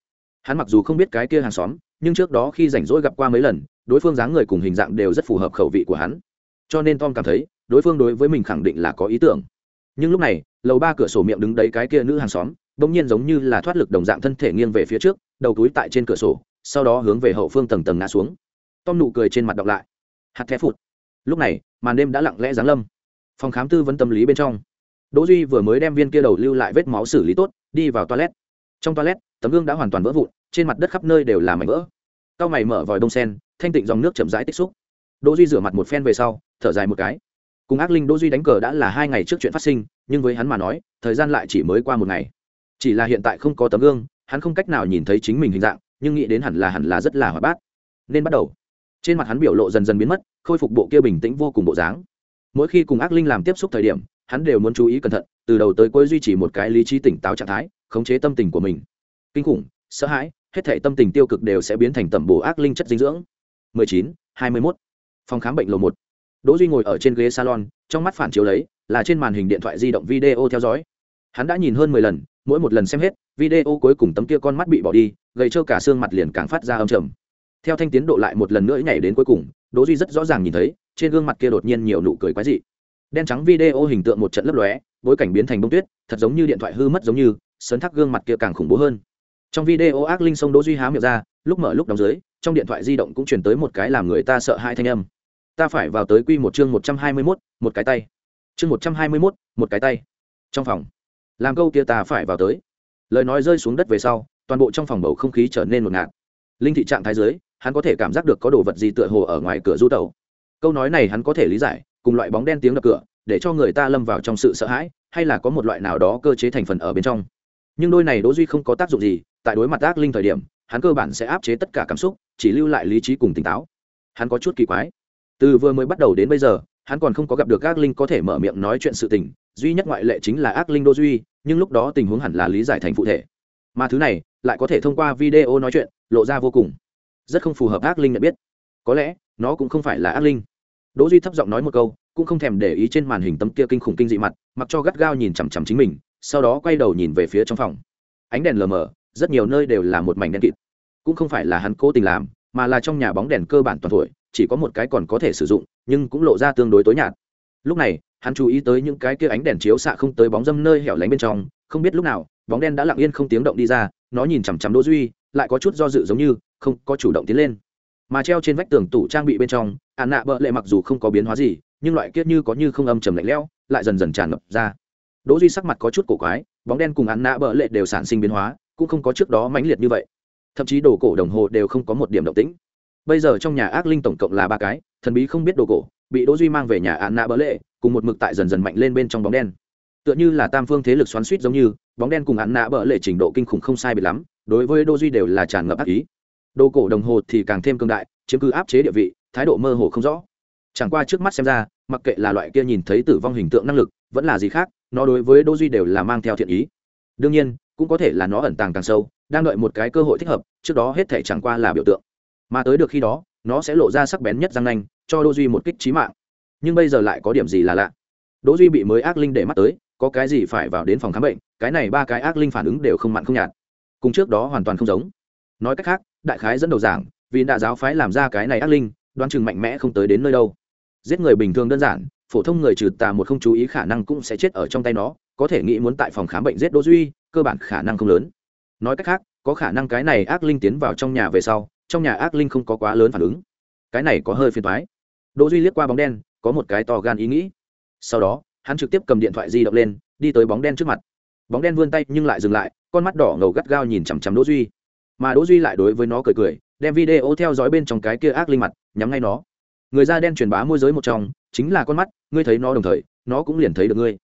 Hắn mặc dù không biết cái kia hàng xóm nhưng trước đó khi rảnh rỗi gặp qua mấy lần, đối phương dáng người cùng hình dạng đều rất phù hợp khẩu vị của hắn. Cho nên tom cảm thấy, đối phương đối với mình khẳng định là có ý tưởng. Nhưng lúc này, lầu ba cửa sổ miệng đứng đấy cái kia nữ hàng xóm, bỗng nhiên giống như là thoát lực đồng dạng thân thể nghiêng về phía trước, đầu túi tại trên cửa sổ, sau đó hướng về hậu phương tầng tầng ngã xuống. Tom nụ cười trên mặt đọc lại. Hạt thép phụt. Lúc này, màn đêm đã lặng lẽ giáng lâm. Phòng khám tư vấn tâm lý bên trong. Đỗ duy vừa mới đem viên kia đầu lưu lại vết máu xử lý tốt, đi vào toilet trong toilet, tấm gương đã hoàn toàn vỡ vụn, trên mặt đất khắp nơi đều là mảnh vỡ. Cao mày mở vòi đông sen, thanh tịnh dòng nước chậm rãi tích xúc. Đỗ duy rửa mặt một phen về sau, thở dài một cái. Cùng ác linh đỗ duy đánh cờ đã là hai ngày trước chuyện phát sinh, nhưng với hắn mà nói, thời gian lại chỉ mới qua một ngày. Chỉ là hiện tại không có tấm gương, hắn không cách nào nhìn thấy chính mình hình dạng, nhưng nghĩ đến hẳn là hẳn là rất là hoạt bát. Nên bắt đầu. Trên mặt hắn biểu lộ dần dần biến mất, khôi phục bộ kia bình tĩnh vô cùng bộ dáng. Mỗi khi cùng ác linh làm tiếp xúc thời điểm hắn đều muốn chú ý cẩn thận từ đầu tới cuối duy trì một cái lý trí tỉnh táo trạng thái khống chế tâm tình của mình. Kinh khủng sợ hãi hết thể tâm tình tiêu cực đều sẽ biến thành tẩm bổ ác linh chất dinh dưỡng. 19, 21. phòng khám bệnh lầu một. Đỗ duy ngồi ở trên ghế salon trong mắt phản chiếu lấy là trên màn hình điện thoại di động video theo dõi. Hắn đã nhìn hơn mười lần mỗi một lần xem hết video cuối cùng tấm kia con mắt bị bỏ đi gầy trơ cả xương mặt liền càng phát ra âm trầm. Theo thanh tiến độ lại một lần nữa nhảy đến cuối cùng đỗ duy rất rõ ràng nhìn thấy trên gương mặt kia đột nhiên nhiều nụ cười quái dị đen trắng video hình tượng một trận lấp lóe bối cảnh biến thành bông tuyết thật giống như điện thoại hư mất giống như sấn thác gương mặt kia càng khủng bố hơn. Trong video ác linh sông đỗ duy há miệng ra lúc mở lúc đóng dưới trong điện thoại di động cũng truyền tới một cái làm người ta sợ hai thanh âm. Ta phải vào tới quy một chương một trăm hai mươi 121, một cái tay. Chương một trăm hai mươi 121, một cái tay. Trong phòng. Làm câu kia ta phải vào tới. Lời nói rơi xuống đất về sau toàn bộ trong phòng bầu không khí trở nên ngột ngạt. Linh thị trạng thái dưới hắn có thể cảm giác được có đồ vật gì tựa hồ ở ngoài cửa du tẩu. Câu nói này hắn có thể lý giải cùng loại bóng đen tiếng đập cửa, để cho người ta lâm vào trong sự sợ hãi, hay là có một loại nào đó cơ chế thành phần ở bên trong. Nhưng đôi này đỗ duy không có tác dụng gì, tại đối mặt ác linh thời điểm, hắn cơ bản sẽ áp chế tất cả cảm xúc, chỉ lưu lại lý trí cùng tỉnh táo. Hắn có chút kỳ quái. Từ vừa mới bắt đầu đến bây giờ, hắn còn không có gặp được ác linh có thể mở miệng nói chuyện sự tình, duy nhất ngoại lệ chính là ác linh đô duy, nhưng lúc đó tình huống hẳn là lý giải thành phụ thể. Mà thứ này, lại có thể thông qua video nói chuyện, lộ ra vô cùng. Rất không phù hợp ác linh nhận biết. Có lẽ, nó cũng không phải là ác linh đỗ duy thấp giọng nói một câu, cũng không thèm để ý trên màn hình tấm kia kinh khủng kinh dị mặt, mặc cho gắt gao nhìn chằm chằm chính mình, sau đó quay đầu nhìn về phía trong phòng. Ánh đèn lờ mờ, rất nhiều nơi đều là một mảnh đen kịt. Cũng không phải là hắn cố tình làm, mà là trong nhà bóng đèn cơ bản toàn thổi, chỉ có một cái còn có thể sử dụng, nhưng cũng lộ ra tương đối tối nhạt. Lúc này, hắn chú ý tới những cái kia ánh đèn chiếu xạ không tới bóng dâm nơi hẻo lánh bên trong, không biết lúc nào, bóng đen đã lặng yên không tiếng động đi ra, nó nhìn chằm chằm đỗ duy, lại có chút do dự giống như, không có chủ động tiến lên. Mà treo trên vách tường tủ trang bị bên trong ạn nạ bợ lệ mặc dù không có biến hóa gì, nhưng loại kiết như có như không âm trầm lạnh lẽo lại dần dần tràn ngập ra. Đỗ duy sắc mặt có chút cổ quái, bóng đen cùng ạn nạ bợ lệ đều sản sinh biến hóa, cũng không có trước đó mãnh liệt như vậy. Thậm chí đồ cổ đồng hồ đều không có một điểm động tĩnh. Bây giờ trong nhà ác linh tổng cộng là ba cái, thần bí không biết đồ cổ, bị đỗ duy mang về nhà ạn nạ bợ lệ, cùng một mực tại dần dần mạnh lên bên trong bóng đen. Tựa như là tam phương thế lực xoắn suýt giống như, bóng đen cùng ạn nạ bợ lệ trình độ kinh khủng không sai biệt lắm, đối với đỗ duy đều là tràn ngập ác ý. Đồ cổ đồng hồ thì càng thêm cương đại, chiếm cứ áp chế địa vị thái độ mơ hồ không rõ. Chẳng qua trước mắt xem ra, mặc kệ là loại kia nhìn thấy tử vong hình tượng năng lực, vẫn là gì khác, nó đối với đỗ duy đều là mang theo thiện ý. Đương nhiên, cũng có thể là nó ẩn tàng càng sâu, đang đợi một cái cơ hội thích hợp, trước đó hết thể chẳng qua là biểu tượng. Mà tới được khi đó, nó sẽ lộ ra sắc bén nhất răng nanh, cho đỗ duy một kích trí mạng. Nhưng bây giờ lại có điểm gì là lạ? Đỗ duy bị mới ác linh để mắt tới, có cái gì phải vào đến phòng khám bệnh, cái này ba cái ác linh phản ứng đều không mặn không nhạt. Cùng trước đó hoàn toàn không giống. Nói cách khác, đại khái dẫn đầu giảng, vì đại giáo phái làm ra cái này ác linh đoán chừng mạnh mẽ không tới đến nơi đâu. Giết người bình thường đơn giản, phổ thông người trừ tà một không chú ý khả năng cũng sẽ chết ở trong tay nó, có thể nghĩ muốn tại phòng khám bệnh giết đỗ duy, cơ bản khả năng không lớn. Nói cách khác, có khả năng cái này ác linh tiến vào trong nhà về sau, trong nhà ác linh không có quá lớn phản ứng. Cái này có hơi phiền toái. Đỗ duy liếc qua bóng đen, có một cái to gan ý nghĩ. Sau đó, hắn trực tiếp cầm điện thoại di động lên, đi tới bóng đen trước mặt. Bóng đen vươn tay nhưng lại dừng lại, con mắt đỏ ngầu gắt gao nhìn chằm chằm đỗ duy. Mà đỗ duy lại đối với nó cười cười đem video theo dõi bên trong cái kia ác linh mặt, nhắm ngay nó. Người da đen truyền bá môi giới một trong, chính là con mắt, ngươi thấy nó đồng thời, nó cũng liền thấy được ngươi.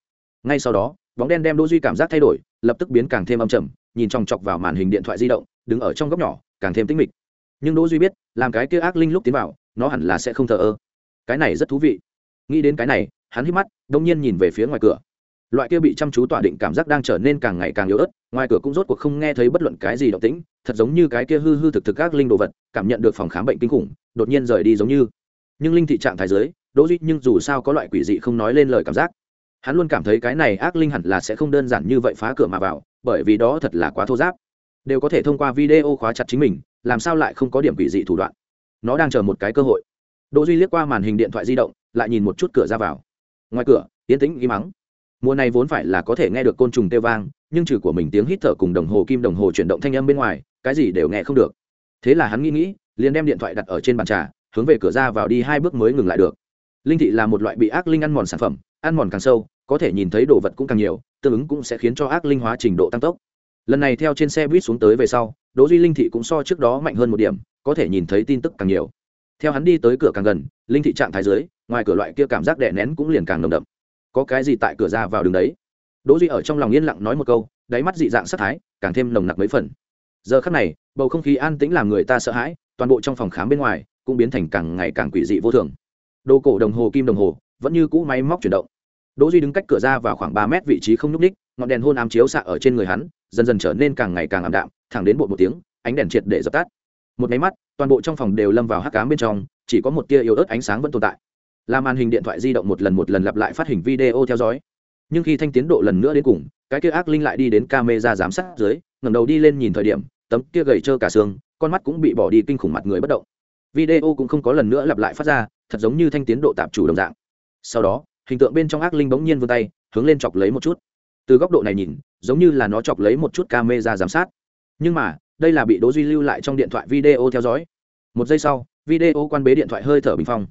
Ngay sau đó, bóng đen đem đỗ duy cảm giác thay đổi, lập tức biến càng thêm âm trầm, nhìn chòng chọc vào màn hình điện thoại di động, đứng ở trong góc nhỏ, càng thêm tĩnh mịch. Nhưng đỗ duy biết, làm cái kia ác linh lúc tiến vào, nó hẳn là sẽ không thờ ơ. Cái này rất thú vị. Nghĩ đến cái này, hắn hít mắt, đông nhiên nhìn về phía ngoài cửa. Loại kia bị chăm chú tỏa định cảm giác đang trở nên càng ngày càng yếu ớt, ngoài cửa cũng rốt cuộc không nghe thấy bất luận cái gì động tĩnh thật giống như cái kia hư hư thực thực các linh đồ vật, cảm nhận được phòng khám bệnh kinh khủng, đột nhiên rời đi giống như. Nhưng linh thị trạng thái giới đỗ duy nhưng dù sao có loại quỷ dị không nói lên lời cảm giác. Hắn luôn cảm thấy cái này ác linh hẳn là sẽ không đơn giản như vậy phá cửa mà vào, bởi vì đó thật là quá thô giáp. Đều có thể thông qua video khóa chặt chính mình, làm sao lại không có điểm quỷ dị thủ đoạn. Nó đang chờ một cái cơ hội. Đỗ duy liếc qua màn hình điện thoại di động, lại nhìn một chút cửa ra vào. Ngoài cửa tiến tĩnh, im mắng mùa này vốn phải là có thể nghe được côn trùng kêu vang, nhưng trừ của mình tiếng hít thở cùng đồng hồ kim đồng hồ chuyển động thanh âm bên ngoài cái gì đều nghe không được. Thế là hắn nghĩ nghĩ, liền đem điện thoại đặt ở trên bàn trà, hướng về cửa ra vào đi hai bước mới ngừng lại được. Linh thị là một loại bị ác linh ăn mòn sản phẩm, ăn mòn càng sâu, có thể nhìn thấy đồ vật cũng càng nhiều, tương ứng cũng sẽ khiến cho ác linh hóa trình độ tăng tốc. Lần này theo trên xe buýt xuống tới về sau, đỗ duy linh thị cũng so trước đó mạnh hơn một điểm, có thể nhìn thấy tin tức càng nhiều. Theo hắn đi tới cửa càng gần, linh thị trạng thái dưới, ngoài cửa loại kia cảm giác đè nén cũng liền càng nồng đậm. Có cái gì tại cửa ra vào đường đấy? Đỗ duy ở trong lòng yên lặng nói một câu, đáy mắt dị dạng sát thái, càng thêm nồng nặc mấy phần giờ khắc này, bầu không khí an tĩnh làm người ta sợ hãi, toàn bộ trong phòng khám bên ngoài cũng biến thành càng ngày càng quỷ dị vô thường. Đồ cổ đồng hồ, kim đồng hồ, vẫn như cũ máy móc chuyển động. Đỗ duy đứng cách cửa ra vào khoảng ba mét vị trí không nhúc ních ngọn đèn hôn ám chiếu xạ ở trên người hắn, dần dần trở nên càng ngày càng ảm đạm, thẳng đến bộ một tiếng, ánh đèn triệt để dập tắt. Một máy mắt, toàn bộ trong phòng đều lâm vào hắc ám bên trong, chỉ có một tia yếu ớt ánh sáng vẫn tồn tại. Là màn hình điện thoại di động một lần một lần lặp lại phát hình video theo dõi. Nhưng khi thanh tiến độ lần nữa đến cùng, cái kia ác linh lại đi đến camera giám sát dưới, ngẩng đầu đi lên nhìn thời điểm tấm kia gầy trơ cả xương, con mắt cũng bị bỏ đi kinh khủng mặt người bất động. Video cũng không có lần nữa lặp lại phát ra, thật giống như thanh tiến độ tạm chủ đồng dạng. Sau đó, hình tượng bên trong ác linh bỗng nhiên vươn tay, hướng lên chọc lấy một chút. Từ góc độ này nhìn, giống như là nó chọc lấy một chút camera giám sát. Nhưng mà, đây là bị đỗ duy lưu lại trong điện thoại video theo dõi. Một giây sau, video quan bế điện thoại hơi thở bình phong.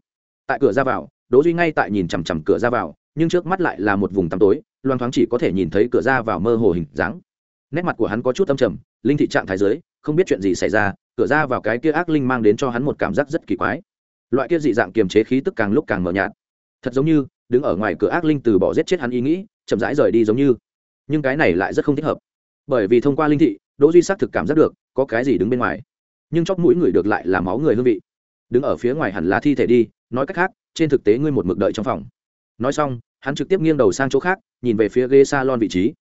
Tại cửa ra vào, đỗ duy ngay tại nhìn chằm chằm cửa ra vào, nhưng trước mắt lại là một vùng tăm tối, loang thoáng chỉ có thể nhìn thấy cửa ra vào mơ hồ hình dáng. Nét mặt của hắn có chút âm trầm linh thị trạng thái giới không biết chuyện gì xảy ra, cửa ra vào cái kia ác linh mang đến cho hắn một cảm giác rất kỳ quái. Loại kia dị dạng kiềm chế khí tức càng lúc càng mờ nhạt. Thật giống như, đứng ở ngoài cửa ác linh từ bỏ giết chết hắn ý nghĩ, chậm rãi rời đi giống như. Nhưng cái này lại rất không thích hợp. Bởi vì thông qua linh thị, đỗ duy xác thực cảm giác được, có cái gì đứng bên ngoài. Nhưng chóp mũi người được lại là máu người hương vị. Đứng ở phía ngoài hẳn là thi thể đi, nói cách khác, trên thực tế ngươi một mực đợi trong phòng. Nói xong, hắn trực tiếp nghiêng đầu sang chỗ khác, nhìn về phía ghế salon vị trí.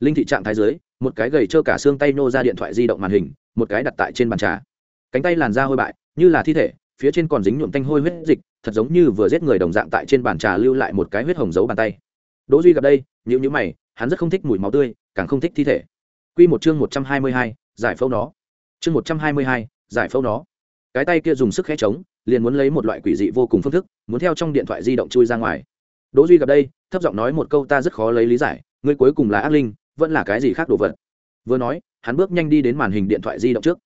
Linh thị trạng thái dưới một cái gầy trơ cả xương tay nô ra điện thoại di động màn hình một cái đặt tại trên bàn trà. Cánh tay làn da hôi bại như là thi thể phía trên còn dính nhuộm tanh hôi huyết dịch thật giống như vừa giết người đồng dạng tại trên bàn trà lưu lại một cái huyết hồng giấu bàn tay. Đỗ duy gặp đây nhíu nhíu mày hắn rất không thích mùi máu tươi càng không thích thi thể. Quy một chương một trăm hai mươi hai, giải phẫu nó. Chương một trăm hai mươi hai, giải phẫu nó. Cái tay kia dùng sức khẽ chống liền muốn lấy một loại quỷ dị vô cùng phương thức muốn theo trong điện thoại di động chui ra ngoài. Đỗ duy gặp đây thấp giọng nói một câu ta rất khó lấy lý giải ngươi cuối cùng là ác linh vẫn là cái gì khác đồ vật. Vừa nói, hắn bước nhanh đi đến màn hình điện thoại di động trước.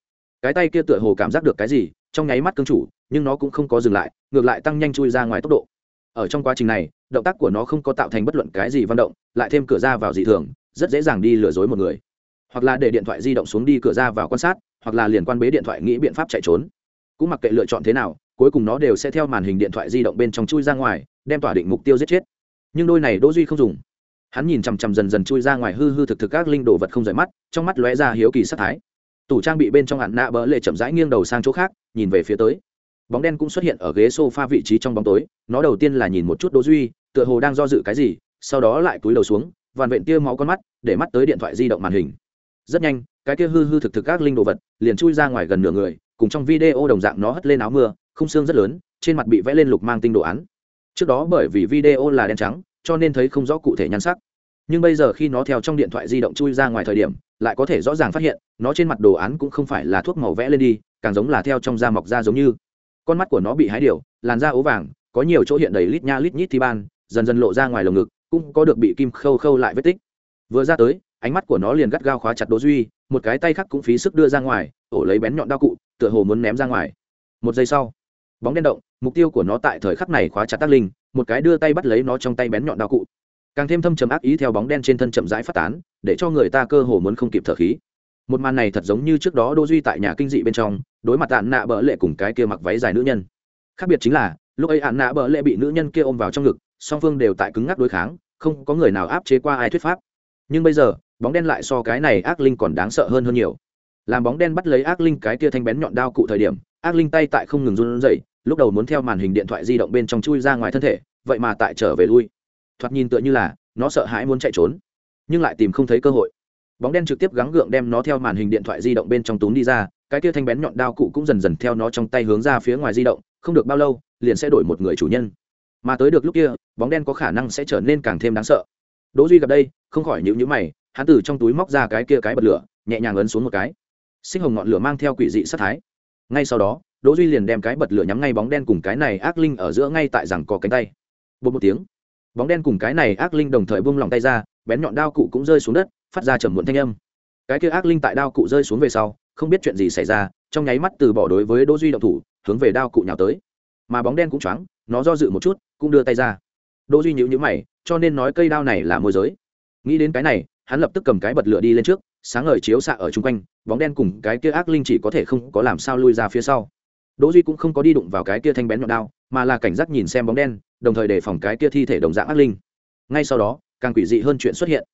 Cái tay kia tựa hồ cảm giác được cái gì, trong nháy mắt cương chủ, nhưng nó cũng không có dừng lại, ngược lại tăng nhanh chui ra ngoài tốc độ. Ở trong quá trình này, động tác của nó không có tạo thành bất luận cái gì văn động, lại thêm cửa ra vào dị thường, rất dễ dàng đi lừa dối một người. Hoặc là để điện thoại di động xuống đi, cửa ra vào quan sát, hoặc là liền quan bế điện thoại nghĩ biện pháp chạy trốn. Cũng mặc kệ lựa chọn thế nào, cuối cùng nó đều sẽ theo màn hình điện thoại di động bên trong chui ra ngoài, đem tỏa định mục tiêu giết chết. Nhưng đôi này đỗ duy không dùng hắn nhìn chằm chằm dần dần chui ra ngoài hư hư thực thực các linh đồ vật không rời mắt, trong mắt lóe ra hiếu kỳ sát thái. Tủ trang bị bên trong hạn nạ bỡ lệ chậm rãi nghiêng đầu sang chỗ khác, nhìn về phía tới. Bóng đen cũng xuất hiện ở ghế sofa vị trí trong bóng tối, nó đầu tiên là nhìn một chút đỗ duy, tựa hồ đang do dự cái gì, sau đó lại cúi đầu xuống, vằn vện tia máu con mắt, để mắt tới điện thoại di động màn hình. Rất nhanh, cái kia hư hư thực thực các linh đồ vật liền chui ra ngoài gần nửa người, cùng trong video đồng dạng nó hất lên áo mưa không xương rất lớn, trên mặt bị vẽ lên lục mang tinh đồ án. Trước đó bởi vì video là đen trắng cho nên thấy không rõ cụ thể nhan sắc. Nhưng bây giờ khi nó theo trong điện thoại di động chui ra ngoài thời điểm, lại có thể rõ ràng phát hiện, nó trên mặt đồ án cũng không phải là thuốc màu vẽ lên đi, càng giống là theo trong da mọc da giống như. Con mắt của nó bị hái điều, làn da ố vàng, có nhiều chỗ hiện đầy lít nha lít nhít thi ban, dần dần lộ ra ngoài lồng ngực, cũng có được bị kim khâu khâu lại vết tích. Vừa ra tới, ánh mắt của nó liền gắt gao khóa chặt đỗ duy, một cái tay khác cũng phí sức đưa ra ngoài, ổ lấy bén nhọn đao cụ, tựa hồ muốn ném ra ngoài. Một giây sau, bóng đen động, mục tiêu của nó tại thời khắc này khóa chặt tác linh một cái đưa tay bắt lấy nó trong tay bén nhọn đao cụ. Càng thêm thâm trầm ác ý theo bóng đen trên thân chậm rãi phát tán, để cho người ta cơ hồ muốn không kịp thở khí. Một màn này thật giống như trước đó đô duy tại nhà kinh dị bên trong, đối mặt ạn nạ bỡ lệ cùng cái kia mặc váy dài nữ nhân. Khác biệt chính là, lúc ấy ạn nạ bỡ lệ bị nữ nhân kia ôm vào trong ngực, song phương đều tại cứng ngắc đối kháng, không có người nào áp chế qua ai thuyết pháp. Nhưng bây giờ, bóng đen lại so cái này ác linh còn đáng sợ hơn hơn nhiều. Làm bóng đen bắt lấy ác linh cái kia thanh bén nhọn đao cụ thời điểm ác linh tay tại không ngừng run rẩy, lúc đầu muốn theo màn hình điện thoại di động bên trong chui ra ngoài thân thể, vậy mà tại trở về lui. Thoạt nhìn tựa như là, nó sợ hãi muốn chạy trốn, nhưng lại tìm không thấy cơ hội. Bóng đen trực tiếp gắng gượng đem nó theo màn hình điện thoại di động bên trong túm đi ra, cái kia thanh bén nhọn đao cụ cũng dần dần theo nó trong tay hướng ra phía ngoài di động, không được bao lâu, liền sẽ đổi một người chủ nhân. Mà tới được lúc kia, bóng đen có khả năng sẽ trở nên càng thêm đáng sợ. Đỗ duy gặp đây, không khỏi nhíu nhíu mày, hắn từ trong túi móc ra cái kia cái bật lửa, nhẹ nhàng ấn xuống một cái. Sinh hồng ngọn lửa mang theo quỷ dị sát thái ngay sau đó, đỗ duy liền đem cái bật lửa nhắm ngay bóng đen cùng cái này ác linh ở giữa ngay tại rằng có cánh tay. Bột một tiếng, bóng đen cùng cái này ác linh đồng thời buông lòng tay ra, bén nhọn đao cụ cũng rơi xuống đất, phát ra trầm muộn thanh âm. Cái kia ác linh tại đao cụ rơi xuống về sau, không biết chuyện gì xảy ra, trong nháy mắt từ bỏ đối với đỗ duy động thủ, hướng về đao cụ nhào tới. Mà bóng đen cũng choáng, nó do dự một chút, cũng đưa tay ra. Đỗ duy nhíu nhíu mày, cho nên nói cây đao này là môi giới. Nghĩ đến cái này, hắn lập tức cầm cái bật lửa đi lên trước sáng ngời chiếu xạ ở chung quanh, bóng đen cùng cái kia ác linh chỉ có thể không có làm sao lui ra phía sau. Đỗ duy cũng không có đi đụng vào cái kia thanh bén nhọn đao, mà là cảnh giác nhìn xem bóng đen, đồng thời đề phòng cái kia thi thể đồng dạng ác linh. Ngay sau đó, càng quỷ dị hơn chuyện xuất hiện.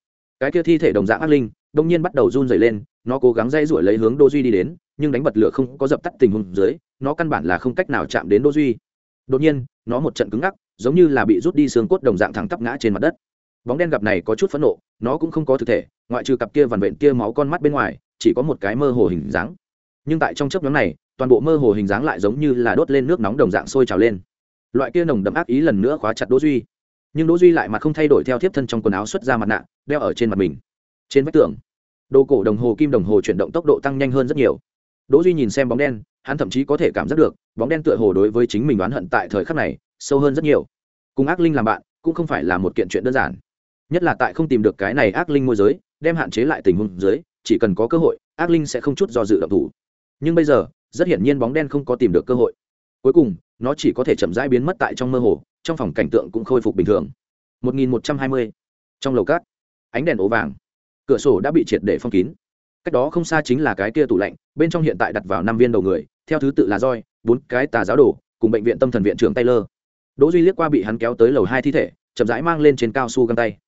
Cái kia thi thể đồng dạng ác linh, đông nhiên bắt đầu run rẩy lên, nó cố gắng dây ruổi lấy hướng đỗ duy đi đến, nhưng đánh bật lửa không có dập tắt tình huống dưới, nó căn bản là không cách nào chạm đến đỗ duy. Đột nhiên, nó một trận cứng ngắc, giống như là bị rút đi xương cốt đồng dạng thẳng tắp ngã trên mặt đất. Bóng đen gặp này có chút phẫn nộ, nó cũng không có thực thể ngoại trừ cặp kia vằn vện kia máu con mắt bên ngoài, chỉ có một cái mơ hồ hình dáng. Nhưng tại trong chấp nhóm này, toàn bộ mơ hồ hình dáng lại giống như là đốt lên nước nóng đồng dạng sôi trào lên. Loại kia nồng đậm ác ý lần nữa khóa chặt đỗ duy. Nhưng đỗ duy lại mặt không thay đổi theo tiếp thân trong quần áo xuất ra mặt nạ, đeo ở trên mặt mình. Trên vách tường, đồ cổ đồng hồ, kim đồng hồ chuyển động tốc độ tăng nhanh hơn rất nhiều. Đỗ duy nhìn xem bóng đen, hắn thậm chí có thể cảm giác được, bóng đen tựa hồ đối với chính mình đoán hận tại thời khắc này, sâu hơn rất nhiều. Cùng ác linh làm bạn, cũng không phải là một kiện chuyện đơn giản. Nhất là tại không tìm được cái này ác linh môi giới đem hạn chế lại tình huống dưới, chỉ cần có cơ hội, ác linh sẽ không chút do dự động thủ. Nhưng bây giờ, rất hiển nhiên bóng đen không có tìm được cơ hội. Cuối cùng, nó chỉ có thể chậm rãi biến mất tại trong mơ hồ, trong phòng cảnh tượng cũng khôi phục bình thường. 1120. trong lầu cát, ánh đèn ố vàng. Cửa sổ đã bị triệt để phong kín. Cách đó không xa chính là cái kia tủ lạnh, bên trong hiện tại đặt vào năm viên đầu người, theo thứ tự là roi, bốn cái tà giáo đồ, cùng bệnh viện tâm thần viện trưởng taylor. Đỗ duy liếc qua bị hắn kéo tới lầu hai thi thể, chậm rãi mang lên trên cao su găng tay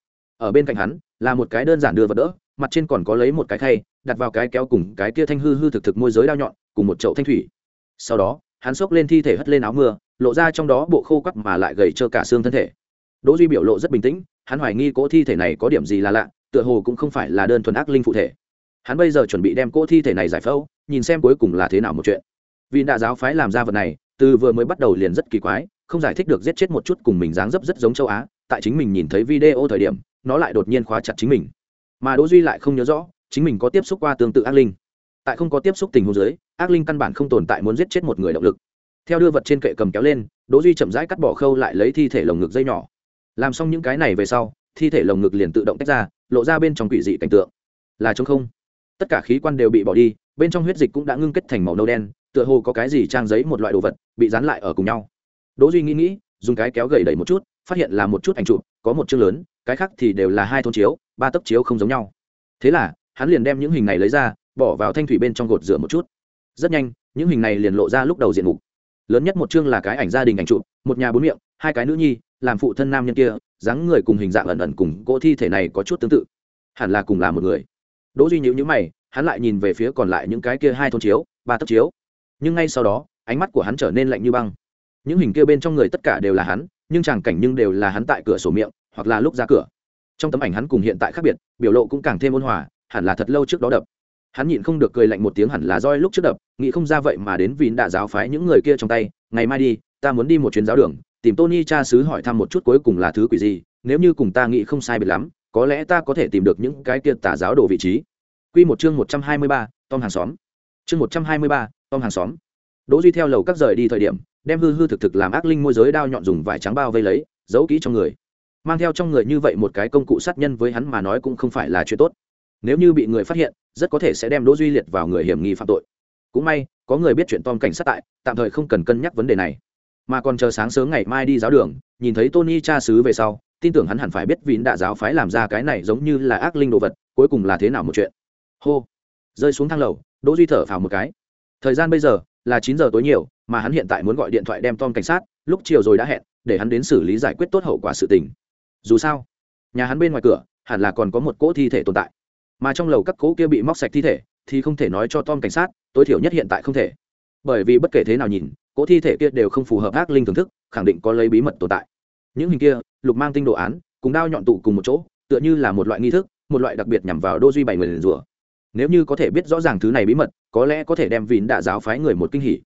ở bên cạnh hắn, là một cái đơn giản đưa vật đỡ, mặt trên còn có lấy một cái khay, đặt vào cái kéo cùng cái kia thanh hư hư thực thực môi giới đao nhọn, cùng một chậu thanh thủy. Sau đó, hắn xốc lên thi thể hất lên áo mưa, lộ ra trong đó bộ khô quắp mà lại gầy trơ cả xương thân thể. Đỗ duy biểu lộ rất bình tĩnh, hắn hoài nghi cỗ thi thể này có điểm gì là lạ, tựa hồ cũng không phải là đơn thuần ác linh phụ thể. Hắn bây giờ chuẩn bị đem cỗ thi thể này giải phẫu, nhìn xem cuối cùng là thế nào một chuyện. Vì đại giáo phái làm ra vật này, từ vừa mới bắt đầu liền rất kỳ quái, không giải thích được giết chết một chút cùng mình dáng dấp rất giống châu á, tại chính mình nhìn thấy video thời điểm nó lại đột nhiên khóa chặt chính mình. Mà đỗ duy lại không nhớ rõ, chính mình có tiếp xúc qua tương tự ác linh. Tại không có tiếp xúc tình huống dưới, ác linh căn bản không tồn tại muốn giết chết một người động lực. Theo đưa vật trên kệ cầm kéo lên, đỗ duy chậm rãi cắt bỏ khâu lại lấy thi thể lồng ngực dây nhỏ. Làm xong những cái này về sau, thi thể lồng ngực liền tự động tách ra, lộ ra bên trong quỷ dị cảnh tượng. Là trống không. Tất cả khí quan đều bị bỏ đi, bên trong huyết dịch cũng đã ngưng kết thành màu nâu đen, tựa hồ có cái gì trang giấy một loại đồ vật bị dán lại ở cùng nhau. Đỗ duy nghĩ nghĩ, dùng cái kéo gầy đẩy một chút, phát hiện là một chút ảnh chụp, có một chương lớn cái khác thì đều là hai thôn chiếu ba tấc chiếu không giống nhau. Thế là hắn liền đem những hình này lấy ra bỏ vào thanh thủy bên trong gột rửa một chút. Rất nhanh những hình này liền lộ ra lúc đầu diện mục. Lớn nhất một chương là cái ảnh gia đình ảnh trụ, một nhà bốn miệng hai cái nữ nhi làm phụ thân nam nhân kia dáng người cùng hình dạng ẩn ẩn cùng cỗ thi thể này có chút tương tự. Hẳn là cùng là một người. Đỗ duy nhíu nhíu mày hắn lại nhìn về phía còn lại những cái kia hai thôn chiếu ba tấc chiếu. Nhưng ngay sau đó ánh mắt của hắn trở nên lạnh như băng. Những hình kia bên trong người tất cả đều là hắn nhưng tràng cảnh nhưng đều là hắn tại cửa sổ miệng hoặc là lúc ra cửa trong tấm ảnh hắn cùng hiện tại khác biệt biểu lộ cũng càng thêm ôn hòa hẳn là thật lâu trước đó đập hắn nhịn không được cười lạnh một tiếng hẳn là roi lúc trước đập nghĩ không ra vậy mà đến vì đã giáo phái những người kia trong tay ngày mai đi ta muốn đi một chuyến giáo đường tìm tony cha xứ hỏi thăm một chút cuối cùng là thứ quỷ gì nếu như cùng ta nghĩ không sai biệt lắm có lẽ ta có thể tìm được những cái kia tà giáo đồ vị trí Quy một chương một trăm hai mươi ba, Tom hàng xóm. Chương một trăm hai mươi ba, Tom hàng xóm. Đỗ Duy theo lầu các rời đi thời điểm, đem hư hư thực thực làm ác linh môi giới đao nhọn dùng vải trắng bao vây lấy, giấu kỹ trong người. Mang theo trong người như vậy một cái công cụ sát nhân với hắn mà nói cũng không phải là chuyện tốt. Nếu như bị người phát hiện, rất có thể sẽ đem Đỗ Duy liệt vào người hiểm nghi phạm tội. Cũng may, có người biết chuyện Tom cảnh sát tại, tạm thời không cần cân nhắc vấn đề này. Mà còn chờ sáng sớm ngày mai đi giáo đường, nhìn thấy Tony cha xứ về sau, tin tưởng hắn hẳn phải biết vì đại giáo phái làm ra cái này giống như là ác linh đồ vật, cuối cùng là thế nào một chuyện. Hô. Rơi xuống thang lầu, Đỗ Duy thở phào một cái. Thời gian bây giờ là chín giờ tối nhiều, mà hắn hiện tại muốn gọi điện thoại đem Tom cảnh sát, lúc chiều rồi đã hẹn, để hắn đến xử lý giải quyết tốt hậu quả sự tình. Dù sao, nhà hắn bên ngoài cửa, hẳn là còn có một cỗ thi thể tồn tại mà trong lầu các cố kia bị móc sạch thi thể thì không thể nói cho tom cảnh sát tối thiểu nhất hiện tại không thể. Bởi vì bất kể thế nào nhìn cỗ thi thể kia đều không phù hợp ác linh thưởng thức khẳng định có lấy bí mật tồn tại. Những hình kia lục mang tinh đồ án cùng đao nhọn tụ cùng một chỗ tựa như là một loại nghi thức một loại đặc biệt nhằm vào đô duy bảy người liền rủa. Nếu như có thể biết rõ ràng thứ này bí mật có lẽ có thể đem vín đạ giáo phái người một kinh hỉ.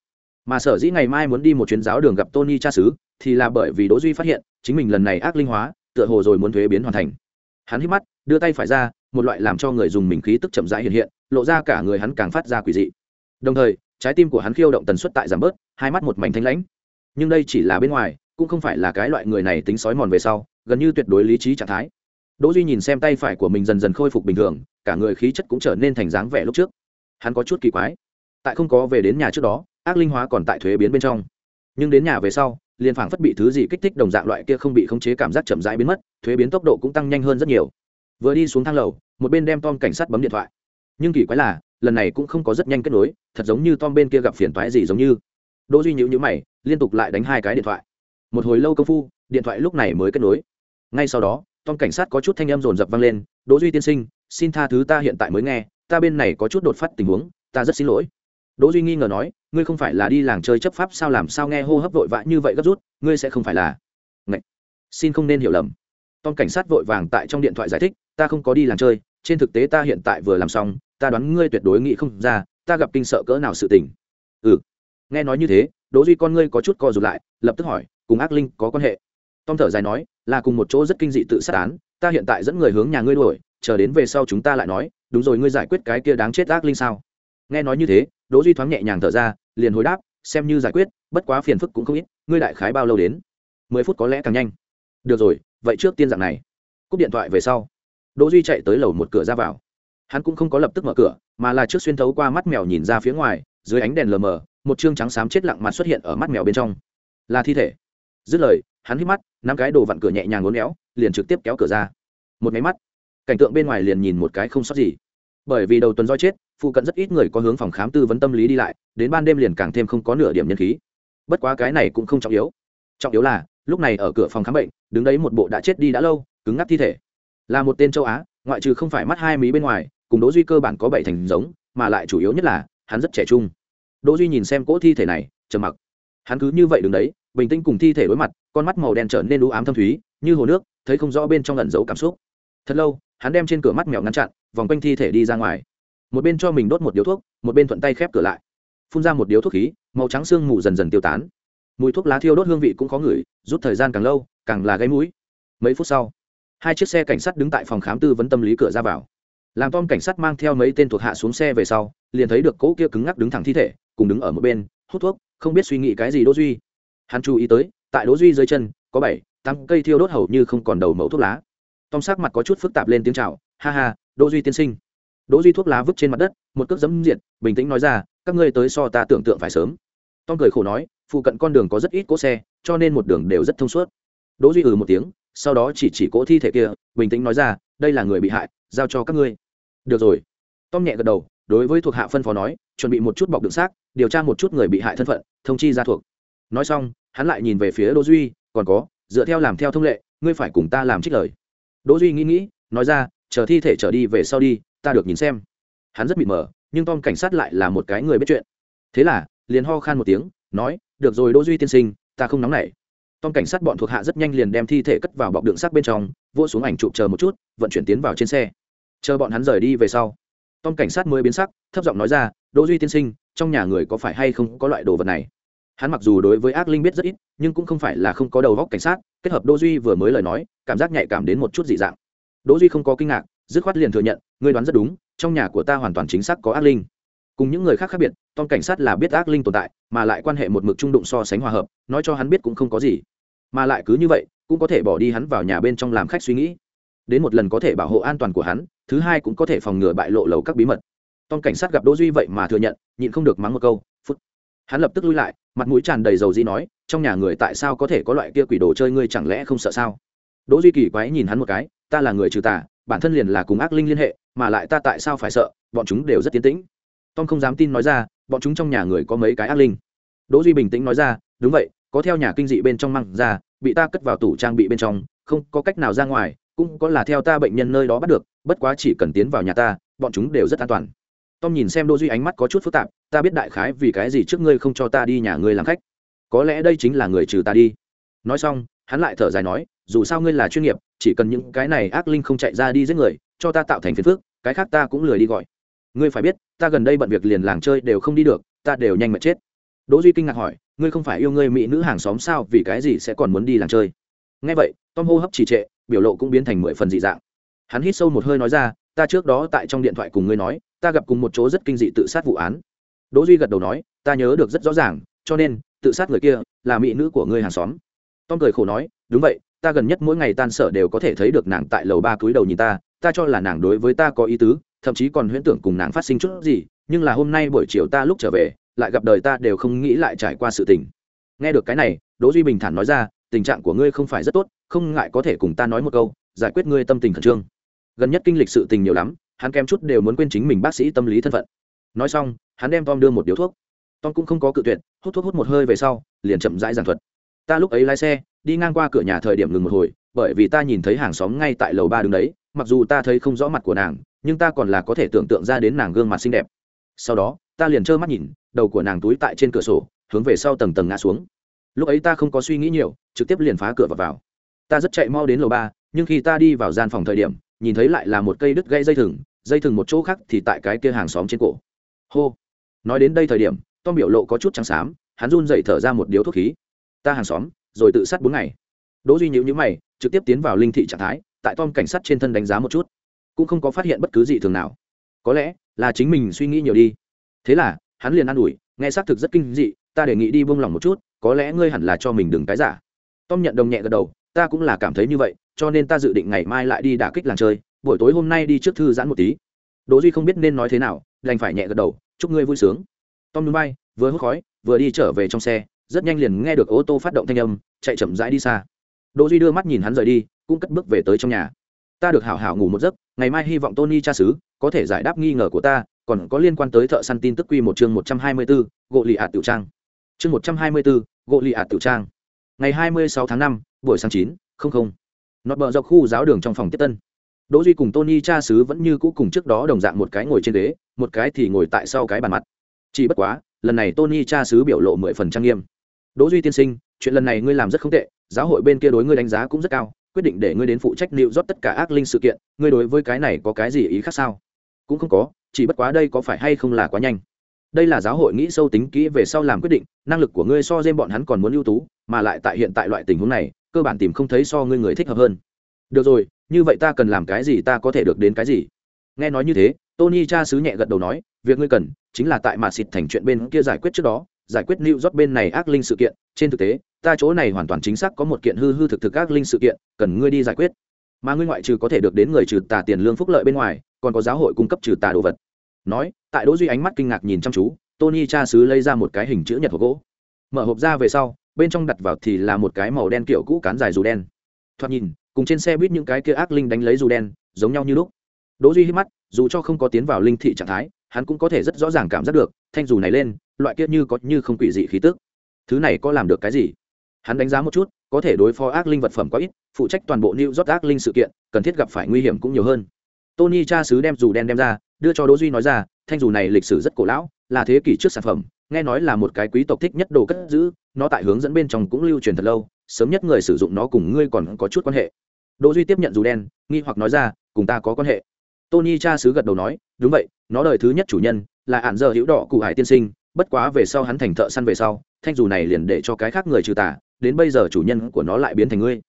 Mà sở dĩ ngày mai muốn đi một chuyến giáo đường gặp tony cha xứ thì là bởi vì đỗ duy phát hiện chính mình lần này ác linh hóa tựa hồ rồi muốn thuế biến hoàn thành. Hắn hít mắt, đưa tay phải ra, một loại làm cho người dùng mình khí tức chậm rãi hiện hiện, lộ ra cả người hắn càng phát ra quỷ dị. Đồng thời, trái tim của hắn khiêu động tần suất tại giảm bớt, hai mắt một mảnh thanh lãnh. Nhưng đây chỉ là bên ngoài, cũng không phải là cái loại người này tính sói mòn về sau, gần như tuyệt đối lý trí trạng thái. Đỗ duy nhìn xem tay phải của mình dần dần khôi phục bình thường, cả người khí chất cũng trở nên thành dáng vẻ lúc trước. Hắn có chút kỳ quái. Tại không có về đến nhà trước đó, ác linh hóa còn tại thuế biến bên trong. Nhưng đến nhà về sau liền phảng phất bị thứ gì kích thích đồng dạng loại kia không bị khống chế cảm giác chậm rãi biến mất, thuế biến tốc độ cũng tăng nhanh hơn rất nhiều. Vừa đi xuống thang lầu, một bên đem tom cảnh sát bấm điện thoại. Nhưng kỳ quái là, lần này cũng không có rất nhanh kết nối, thật giống như tom bên kia gặp phiền toái gì giống như. Đỗ duy nhữ nhữ mày, liên tục lại đánh hai cái điện thoại. Một hồi lâu công phu, điện thoại lúc này mới kết nối. Ngay sau đó, tom cảnh sát có chút thanh âm rồn rập vang lên, đỗ duy tiên sinh, xin tha thứ ta hiện tại mới nghe, ta bên này có chút đột phát tình huống, ta rất xin lỗi đỗ duy nghi ngờ nói, ngươi không phải là đi làng chơi chấp pháp sao, làm sao nghe hô hấp vội vã như vậy gấp rút, ngươi sẽ không phải là Ngậy. xin không nên hiểu lầm. Tom cảnh sát vội vàng tại trong điện thoại giải thích, ta không có đi làng chơi, trên thực tế ta hiện tại vừa làm xong, ta đoán ngươi tuyệt đối nghĩ không ra, ta gặp kinh sợ cỡ nào sự tình. Ừ. Nghe nói như thế, đỗ duy con ngươi có chút co rụt lại, lập tức hỏi, cùng ác linh có quan hệ? Tom thở dài nói, là cùng một chỗ rất kinh dị tự sát án, ta hiện tại dẫn người hướng nhà ngươi đuổi, chờ đến về sau chúng ta lại nói, đúng rồi, ngươi giải quyết cái kia đáng chết ác linh sao? Nghe nói như thế đỗ duy thoáng nhẹ nhàng thở ra, liền hồi đáp, xem như giải quyết, bất quá phiền phức cũng không ít, ngươi đại khái bao lâu đến? Mười phút có lẽ càng nhanh. Được rồi, vậy trước tiên dạng này. Cúp điện thoại về sau, đỗ duy chạy tới lầu một cửa ra vào. Hắn cũng không có lập tức mở cửa, mà là trước xuyên thấu qua mắt mèo nhìn ra phía ngoài, dưới ánh đèn lờ mờ, một trương trắng xám chết lặng mặt xuất hiện ở mắt mèo bên trong. Là thi thể. Dứt lời, hắn hít mắt năm cái đồ vặn cửa nhẹ nhàng ngốn éo, liền trực tiếp kéo cửa ra. Một máy mắt, cảnh tượng bên ngoài liền nhìn một cái không sót gì. Bởi vì đầu tuần do chết phụ cận rất ít người có hướng phòng khám tư vấn tâm lý đi lại, đến ban đêm liền càng thêm không có nửa điểm nhân khí. Bất quá cái này cũng không trọng yếu. Trọng yếu là, lúc này ở cửa phòng khám bệnh, đứng đấy một bộ đã chết đi đã lâu, cứng ngắc thi thể. Là một tên châu á, ngoại trừ không phải mắt hai mí bên ngoài, cùng đỗ duy cơ bản có bảy thành giống, mà lại chủ yếu nhất là, hắn rất trẻ trung. Đỗ duy nhìn xem cỗ thi thể này, trầm mặc. Hắn cứ như vậy đứng đấy, bình tĩnh cùng thi thể đối mặt, con mắt màu đen trở nên u ám thâm thúy, như hồ nước, thấy không rõ bên trong ẩn giấu cảm xúc. Thật lâu, hắn đem trên cửa mắt mèo ngăn chặn, vòng quanh thi thể đi ra ngoài một bên cho mình đốt một điếu thuốc, một bên thuận tay khép cửa lại. Phun ra một điếu thuốc khí, màu trắng sương mù dần dần tiêu tán. Mùi thuốc lá thiêu đốt hương vị cũng khó ngửi, rút thời gian càng lâu, càng là gây mũi. Mấy phút sau, hai chiếc xe cảnh sát đứng tại phòng khám tư vấn tâm lý cửa ra vào. Làm tom cảnh sát mang theo mấy tên thuộc hạ xuống xe về sau, liền thấy được cỗ kia cứng ngắc đứng thẳng thi thể, cùng đứng ở một bên, hút thuốc, không biết suy nghĩ cái gì đỗ duy. Hắn chú ý tới, tại đỗ duy dưới chân, có bảy, tám cây thiêu đốt hầu như không còn đầu mẫu thuốc lá. Tom sắc mặt có chút phức tạp lên tiếng chào, ha ha, đỗ duy tiên sinh đỗ duy thuốc lá vứt trên mặt đất, một cước dẫm diệt, bình tĩnh nói ra, các ngươi tới so ta tưởng tượng phải sớm. Tom cười khổ nói, phụ cận con đường có rất ít cỗ xe, cho nên một đường đều rất thông suốt. Đỗ duy ừ một tiếng, sau đó chỉ chỉ cỗ thi thể kia, bình tĩnh nói ra, đây là người bị hại, giao cho các ngươi. Được rồi. Tom nhẹ gật đầu, đối với thuộc hạ phân phó nói, chuẩn bị một chút bọc đựng xác, điều tra một chút người bị hại thân phận, thông chi ra thuộc. Nói xong, hắn lại nhìn về phía đỗ duy, còn có, dựa theo làm theo thông lệ, ngươi phải cùng ta làm trích lời. Đỗ duy nghĩ nghĩ, nói ra chờ thi thể trở đi về sau đi, ta được nhìn xem. Hắn rất mịt mờ, nhưng tom cảnh sát lại là một cái người biết chuyện. Thế là, liền ho khan một tiếng, nói, được rồi, đỗ duy tiên sinh, ta không nóng nảy. Tom cảnh sát bọn thuộc hạ rất nhanh liền đem thi thể cất vào bọc đựng xác bên trong, vỗ xuống ảnh chụp chờ một chút, vận chuyển tiến vào trên xe. Chờ bọn hắn rời đi về sau, tom cảnh sát mới biến sắc, thấp giọng nói ra, đỗ duy tiên sinh, trong nhà người có phải hay không có loại đồ vật này? Hắn mặc dù đối với ác linh biết rất ít, nhưng cũng không phải là không có đầu góc cảnh sát, kết hợp đỗ duy vừa mới lời nói, cảm giác nhạy cảm đến một chút dị dạng đỗ duy không có kinh ngạc, dứt khoát liền thừa nhận, ngươi đoán rất đúng, trong nhà của ta hoàn toàn chính xác có ác linh. Cùng những người khác khác biệt, tom cảnh sát là biết ác linh tồn tại, mà lại quan hệ một mực trung đụng so sánh hòa hợp, nói cho hắn biết cũng không có gì. Mà lại cứ như vậy, cũng có thể bỏ đi hắn vào nhà bên trong làm khách suy nghĩ. Đến một lần có thể bảo hộ an toàn của hắn, thứ hai cũng có thể phòng ngừa bại lộ lầu các bí mật. Tom cảnh sát gặp đỗ duy vậy mà thừa nhận, nhịn không được mắng một câu, phút. Hắn lập tức lui lại, mặt mũi tràn đầy dầu dĩ nói, trong nhà người tại sao có thể có loại kia quỷ đồ chơi ngươi chẳng lẽ không sợ sao? Đỗ duy kỳ quái nhìn hắn một cái ta là người trừ tà, bản thân liền là cùng ác linh liên hệ, mà lại ta tại sao phải sợ, bọn chúng đều rất tiến tĩnh. Tom không dám tin nói ra, bọn chúng trong nhà người có mấy cái ác linh. Đỗ duy bình tĩnh nói ra, đúng vậy, có theo nhà kinh dị bên trong măng ra, bị ta cất vào tủ trang bị bên trong, không có cách nào ra ngoài, cũng có là theo ta bệnh nhân nơi đó bắt được, bất quá chỉ cần tiến vào nhà ta, bọn chúng đều rất an toàn. Tom nhìn xem đỗ duy ánh mắt có chút phức tạp, ta biết đại khái vì cái gì trước ngươi không cho ta đi nhà ngươi làm khách. Có lẽ đây chính là người trừ ta đi. Nói xong, hắn lại thở dài nói dù sao ngươi là chuyên nghiệp chỉ cần những cái này ác linh không chạy ra đi giết người cho ta tạo thành phiền phước, cái khác ta cũng lười đi gọi. Ngươi phải biết ta gần đây bận việc liền làng chơi đều không đi được ta đều nhanh mệt chết. Đỗ duy kinh ngạc hỏi ngươi không phải yêu ngươi mỹ nữ hàng xóm sao vì cái gì sẽ còn muốn đi làng chơi? Nghe vậy tom hô hấp trì trệ biểu lộ cũng biến thành mười phần dị dạng. Hắn hít sâu một hơi nói ra ta trước đó tại trong điện thoại cùng ngươi nói ta gặp cùng một chỗ rất kinh dị tự sát vụ án. Đỗ duy gật đầu nói ta nhớ được rất rõ ràng cho nên tự sát người kia là mỹ nữ của ngươi hàng xóm. Tom cười khổ nói đúng vậy ta gần nhất mỗi ngày tan sở đều có thể thấy được nàng tại lầu ba cúi đầu nhìn ta ta cho là nàng đối với ta có ý tứ, thậm chí còn huyễn tưởng cùng nàng phát sinh chút gì, nhưng là hôm nay buổi chiều ta lúc trở về, lại gặp đời ta đều không nghĩ lại trải qua sự tình. Nghe được cái này, đỗ duy bình thản nói ra, tình trạng của ngươi không phải rất tốt, không ngại có thể cùng ta nói một câu, giải quyết ngươi tâm tình khẩn trương. Gần nhất kinh lịch sự tình nhiều lắm, hắn kém chút đều muốn quên chính mình bác sĩ tâm lý thân phận. Nói xong, hắn đem tom đưa một điếu thuốc. Tom cũng không có cự tuyệt, hút thuốc hút một hơi về sau, liền chậm rãi giảng thuật ta lúc ấy lái xe, đi ngang qua cửa nhà thời điểm ngừng một hồi, bởi vì ta nhìn thấy hàng xóm ngay tại lầu ba đứng đấy, mặc dù ta thấy không rõ mặt của nàng, nhưng ta còn là có thể tưởng tượng ra đến nàng gương mặt xinh đẹp. Sau đó, ta liền trơ mắt nhìn, đầu của nàng túi tại trên cửa sổ, hướng về sau tầng tầng ngã xuống. Lúc ấy ta không có suy nghĩ nhiều, trực tiếp liền phá cửa và vào. Ta rất chạy mau đến lầu ba, nhưng khi ta đi vào gian phòng thời điểm, nhìn thấy lại là một cây đứt gãy dây thừng dây thừng một chỗ khác thì tại cái kia hàng xóm trên cổ. Hô! Nói đến đây thời điểm, tom biểu lộ có chút trắng xám, hắn run dậy thở ra một điếu thuốc khí ta hàng xóm, rồi tự sát bốn ngày. Đỗ duy nhữ nhữ mày, trực tiếp tiến vào linh thị trạng thái, tại tom cảnh sát trên thân đánh giá một chút. Cũng không có phát hiện bất cứ gì thường nào. Có lẽ là chính mình suy nghĩ nhiều đi. Thế là, hắn liền an ủi, nghe xác thực rất kinh dị, ta đề nghị đi buông lòng một chút, có lẽ ngươi hẳn là cho mình đừng cái giả. Tom nhận đồng nhẹ gật đầu, ta cũng là cảm thấy như vậy, cho nên ta dự định ngày mai lại đi đả kích làng chơi, buổi tối hôm nay đi trước thư giãn một tí. Đỗ duy không biết nên nói thế nào, đành phải nhẹ gật đầu, chúc ngươi vui sướng. Tom núi bay vừa hút khói, vừa đi trở về trong xe rất nhanh liền nghe được ô tô phát động thanh âm chạy chậm rãi đi xa. Đỗ duy đưa mắt nhìn hắn rời đi cũng cất bước về tới trong nhà. Ta được hảo hảo ngủ một giấc ngày mai hy vọng tony cha xứ có thể giải đáp nghi ngờ của ta còn có liên quan tới thợ săn tin tức quy một chương một trăm hai mươi 124, gỗ lì ạt tiểu trang. Chương một trăm hai mươi 124, gỗ lì ạt tiểu trang. Ngày hai mươi sáu tháng năm buổi sáng chín không không. Nọt bờ dọc khu giáo đường trong phòng tiếp tân. Đỗ duy cùng tony cha xứ vẫn như cũ cùng trước đó đồng dạng một cái ngồi trên ghế một cái thì ngồi tại sau cái bàn mặt. Chỉ bất quá lần này tony cha xứ biểu lộ mười phần trang nghiêm đỗ duy tiên sinh, chuyện lần này ngươi làm rất không tệ, giáo hội bên kia đối ngươi đánh giá cũng rất cao, quyết định để ngươi đến phụ trách liệu rót tất cả ác linh sự kiện, ngươi đối với cái này có cái gì ý khác sao? Cũng không có, chỉ bất quá đây có phải hay không là quá nhanh. Đây là giáo hội nghĩ sâu tính kỹ về sau làm quyết định, năng lực của ngươi so dêm bọn hắn còn muốn ưu tú, mà lại tại hiện tại loại tình huống này, cơ bản tìm không thấy so ngươi người thích hợp hơn. Được rồi, như vậy ta cần làm cái gì ta có thể được đến cái gì? Nghe nói như thế, tony cha sứ nhẹ gật đầu nói, việc ngươi cần chính là tại mà xịt thành chuyện bên kia giải quyết trước đó giải quyết lưu rót bên này ác linh sự kiện. Trên thực tế, ta chỗ này hoàn toàn chính xác có một kiện hư hư thực thực ác linh sự kiện, cần ngươi đi giải quyết. Mà ngươi ngoại trừ có thể được đến người trừ tà tiền lương phúc lợi bên ngoài, còn có giáo hội cung cấp trừ tà đồ vật. Nói, tại đỗ duy ánh mắt kinh ngạc nhìn chăm chú, tony cha sứ lấy ra một cái hình chữ nhật hộp gỗ. Mở hộp ra về sau, bên trong đặt vào thì là một cái màu đen kiểu cũ cán dài dù đen. Thoạt nhìn, cùng trên xe buýt những cái kia ác linh đánh lấy dù đen, giống nhau như lúc. Đỗ duy hít mắt, dù cho không có tiến vào linh thị trạng thái, hắn cũng có thể rất rõ ràng cảm giác được, thanh dù này lên loại kia như có như không quỷ dị khí tức. Thứ này có làm được cái gì? Hắn đánh giá một chút, có thể đối phó ác linh vật phẩm quá ít, phụ trách toàn bộ new rót ác linh sự kiện, cần thiết gặp phải nguy hiểm cũng nhiều hơn. Tony cha sứ đem dù đen đem ra, đưa cho đỗ duy nói ra, thanh dù này lịch sử rất cổ lão, là thế kỷ trước sản phẩm, nghe nói là một cái quý tộc thích nhất đồ cất giữ, nó tại hướng dẫn bên trong cũng lưu truyền thật lâu, sớm nhất người sử dụng nó cùng ngươi còn có chút quan hệ. Đỗ duy tiếp nhận dù đen, nghi hoặc nói ra, cùng ta có quan hệ. Tony cha sứ gật đầu nói, đúng vậy, nó đời thứ nhất chủ nhân là ạn giờ hữu đỏ cụ hải tiên sinh bất quá về sau hắn thành thợ săn về sau, thanh dù này liền để cho cái khác người trừ tà, đến bây giờ chủ nhân của nó lại biến thành ngươi.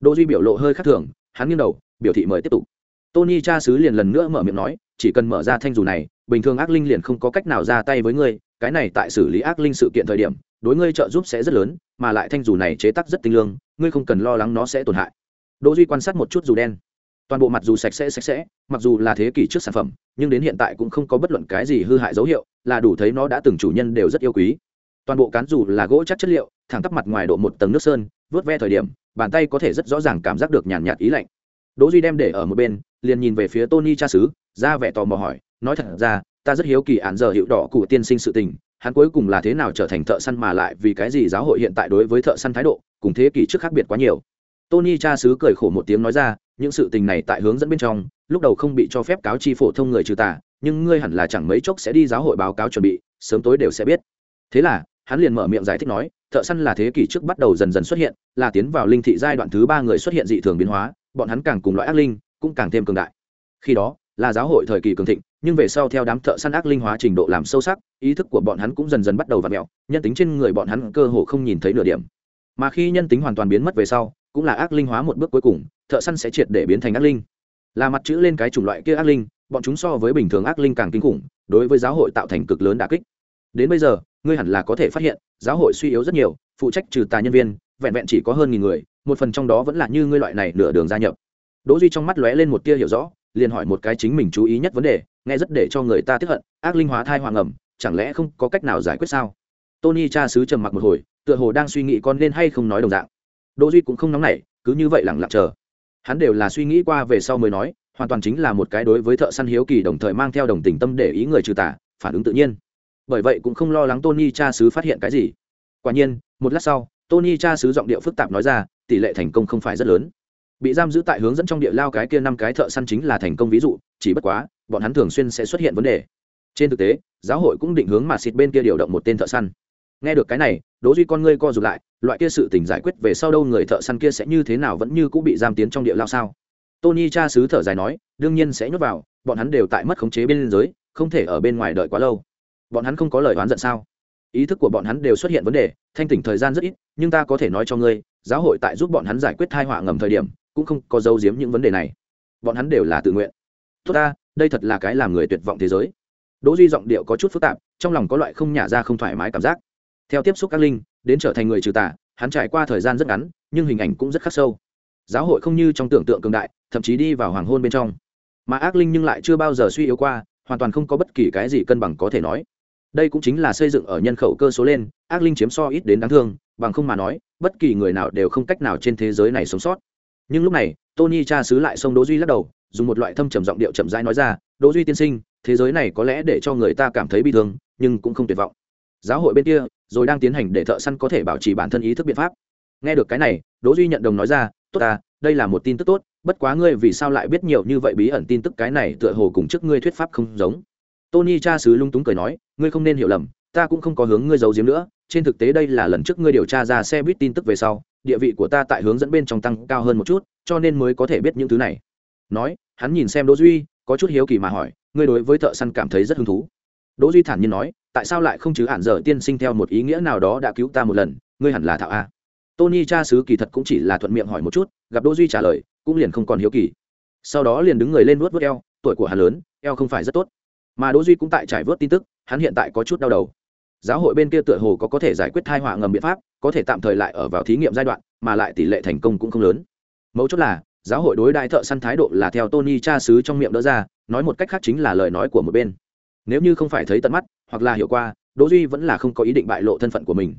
Đỗ duy biểu lộ hơi khác thường, hắn nghiêng đầu, biểu thị mời tiếp tục. Tony cha sứ liền lần nữa mở miệng nói, chỉ cần mở ra thanh dù này, bình thường ác linh liền không có cách nào ra tay với ngươi, cái này tại xử lý ác linh sự kiện thời điểm, đối ngươi trợ giúp sẽ rất lớn, mà lại thanh dù này chế tác rất tinh lương, ngươi không cần lo lắng nó sẽ tổn hại. Đỗ duy quan sát một chút dù đen. Toàn bộ mặt dù sạch sẽ sạch sẽ, mặc dù là thế kỷ trước sản phẩm, nhưng đến hiện tại cũng không có bất luận cái gì hư hại dấu hiệu là đủ thấy nó đã từng chủ nhân đều rất yêu quý. Toàn bộ cán dù là gỗ chắc chất liệu, thẳng tắp mặt ngoài độ một tầng nước sơn, vớt ve thời điểm, bàn tay có thể rất rõ ràng cảm giác được nhàn nhạt ý lạnh. Đỗ duy đem để ở một bên, liền nhìn về phía tony cha xứ, ra vẻ tò mò hỏi, nói thật ra, ta rất hiếu kỳ án giờ hiệu đỏ của tiên sinh sự tình, hắn cuối cùng là thế nào trở thành thợ săn mà lại vì cái gì giáo hội hiện tại đối với thợ săn thái độ, cùng thế kỷ trước khác biệt quá nhiều? Tony cha xứ cười khổ một tiếng nói ra, những sự tình này tại hướng dẫn bên trong, lúc đầu không bị cho phép cáo chi phổ thông người trừ tà nhưng ngươi hẳn là chẳng mấy chốc sẽ đi giáo hội báo cáo chuẩn bị, sớm tối đều sẽ biết. Thế là, hắn liền mở miệng giải thích nói, thợ săn là thế kỷ trước bắt đầu dần dần xuất hiện, là tiến vào linh thị giai đoạn thứ ba người xuất hiện dị thường biến hóa, bọn hắn càng cùng loại ác linh, cũng càng thêm cường đại. Khi đó, là giáo hội thời kỳ cường thịnh, nhưng về sau theo đám thợ săn ác linh hóa trình độ làm sâu sắc, ý thức của bọn hắn cũng dần dần bắt đầu v ặ mẹo, nhân tính trên người bọn hắn cơ hồ không nhìn thấy nửa điểm. Mà khi nhân tính hoàn toàn biến mất về sau, cũng là ác linh hóa một bước cuối cùng, thợ săn sẽ triệt để biến thành ác linh. Là mặt chữ lên cái chủng loại kia ác linh bọn chúng so với bình thường ác linh càng kinh khủng, đối với giáo hội tạo thành cực lớn đà kích. Đến bây giờ, ngươi hẳn là có thể phát hiện, giáo hội suy yếu rất nhiều, phụ trách trừ tà nhân viên, vẹn vẹn chỉ có hơn nghìn người, một phần trong đó vẫn là như ngươi loại này nửa đường gia nhập. Đỗ duy trong mắt lóe lên một tia hiểu rõ, liền hỏi một cái chính mình chú ý nhất vấn đề, nghe rất để cho người ta tiếp hận, ác linh hóa thai hoàng ẩm, chẳng lẽ không có cách nào giải quyết sao? Tony cha sứ trầm mặc một hồi, tựa hồ đang suy nghĩ con nên hay không nói đồng dạng. Đỗ duy cũng không nóng nảy, cứ như vậy lặng lặng chờ. Hắn đều là suy nghĩ qua về sau mới nói hoàn toàn chính là một cái đối với thợ săn hiếu kỳ đồng thời mang theo đồng tình tâm để ý người trừ tà, phản ứng tự nhiên. Bởi vậy cũng không lo lắng tony cha sứ phát hiện cái gì. Quả nhiên, một lát sau, tony cha sứ giọng điệu phức tạp nói ra, tỷ lệ thành công không phải rất lớn. Bị giam giữ tại hướng dẫn trong địa lao cái kia năm cái thợ săn chính là thành công ví dụ, chỉ bất quá, bọn hắn thường xuyên sẽ xuất hiện vấn đề. Trên thực tế, giáo hội cũng định hướng mà xịt bên kia điều động một tên thợ săn. Nghe được cái này, đỗ duy con ngươi co rụt lại, loại kia sự tình giải quyết về sau đâu người thợ săn kia sẽ như thế nào vẫn như cũng bị giam tiến trong địa lao sao? Tony cha sứ thở dài nói, đương nhiên sẽ nhốt vào, bọn hắn đều tại mất khống chế bên giới, không thể ở bên ngoài đợi quá lâu. Bọn hắn không có lời oán giận sao? Ý thức của bọn hắn đều xuất hiện vấn đề, thanh tỉnh thời gian rất ít, nhưng ta có thể nói cho ngươi, giáo hội tại giúp bọn hắn giải quyết thai họa ngầm thời điểm, cũng không có dấu giếm những vấn đề này. Bọn hắn đều là tự nguyện. Tốt ta, đây thật là cái làm người tuyệt vọng thế giới. Đỗ duy giọng điệu có chút phức tạp, trong lòng có loại không nhả ra không thoải mái cảm giác. Theo tiếp xúc các linh, đến trở thành người trừ tà, hắn trải qua thời gian rất ngắn, nhưng hình ảnh cũng rất khắc sâu giáo hội không như trong tưởng tượng cường đại, thậm chí đi vào hoàng hôn bên trong. Mà ác linh nhưng lại chưa bao giờ suy yếu qua, hoàn toàn không có bất kỳ cái gì cân bằng có thể nói. Đây cũng chính là xây dựng ở nhân khẩu cơ số lên, ác linh chiếm so ít đến đáng thương, bằng không mà nói, bất kỳ người nào đều không cách nào trên thế giới này sống sót. Nhưng lúc này, tony cha xứ lại xông đỗ duy lắc đầu, dùng một loại thâm trầm giọng điệu chậm rãi nói ra, đỗ duy tiên sinh, thế giới này có lẽ để cho người ta cảm thấy bi thương, nhưng cũng không tuyệt vọng. Giáo hội bên kia, rồi đang tiến hành để thợ săn có thể bảo trì bản thân ý thức biện pháp nghe được cái này, đỗ duy nhận đồng nói ra, tốt ta, đây là một tin tức tốt, bất quá ngươi vì sao lại biết nhiều như vậy bí ẩn tin tức cái này tựa hồ cùng trước ngươi thuyết pháp không giống? Tony cha sứ lung túng cười nói, ngươi không nên hiểu lầm, ta cũng không có hướng ngươi giấu giếm nữa, trên thực tế đây là lần trước ngươi điều tra ra xe buýt tin tức về sau, địa vị của ta tại hướng dẫn bên trong tăng cao hơn một chút, cho nên mới có thể biết những thứ này. Nói, hắn nhìn xem đỗ duy, có chút hiếu kỳ mà hỏi, ngươi đối với thợ săn cảm thấy rất hứng thú? Đỗ duy thản nhiên nói, tại sao lại không chứ hạn giờ tiên sinh theo một ý nghĩa nào đó đã cứu ta một lần, ngươi hẳn là thạo a tony cha sứ kỳ thật cũng chỉ là thuận miệng hỏi một chút, gặp đỗ duy trả lời, cũng liền không còn hiếu kỳ. Sau đó liền đứng người lên nuốt vuốt eo, tuổi của hắn lớn, eo không phải rất tốt. Mà đỗ duy cũng tại trải vớt tin tức, hắn hiện tại có chút đau đầu. Giáo hội bên kia tựa hồ có có thể giải quyết thai họa ngầm biện pháp, có thể tạm thời lại ở vào thí nghiệm giai đoạn, mà lại tỷ lệ thành công cũng không lớn. Mấu chốt là, giáo hội đối đại thợ săn thái độ là theo tony cha sứ trong miệng đỡ ra, nói một cách khác chính là lời nói của một bên. Nếu như không phải thấy tận mắt, hoặc là hiểu qua, đỗ duy vẫn là không có ý định bại lộ thân phận của mình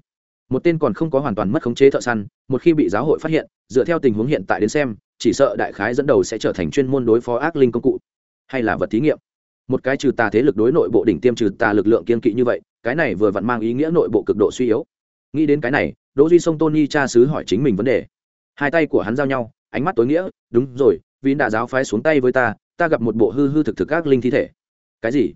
một tên còn không có hoàn toàn mất khống chế thợ săn, một khi bị giáo hội phát hiện, dựa theo tình huống hiện tại đến xem, chỉ sợ đại khái dẫn đầu sẽ trở thành chuyên môn đối phó ác linh công cụ, hay là vật thí nghiệm. Một cái trừ tà thế lực đối nội bộ đỉnh tiêm trừ tà lực lượng kiên kỵ như vậy, cái này vừa vặn mang ý nghĩa nội bộ cực độ suy yếu. Nghĩ đến cái này, đỗ duy sông tony cha sứ hỏi chính mình vấn đề. Hai tay của hắn giao nhau, ánh mắt tối nghĩa, đúng rồi vì đã giáo phái xuống tay với ta ta gặp một bộ hư hư thực thực ác linh thi thể. Cái gì?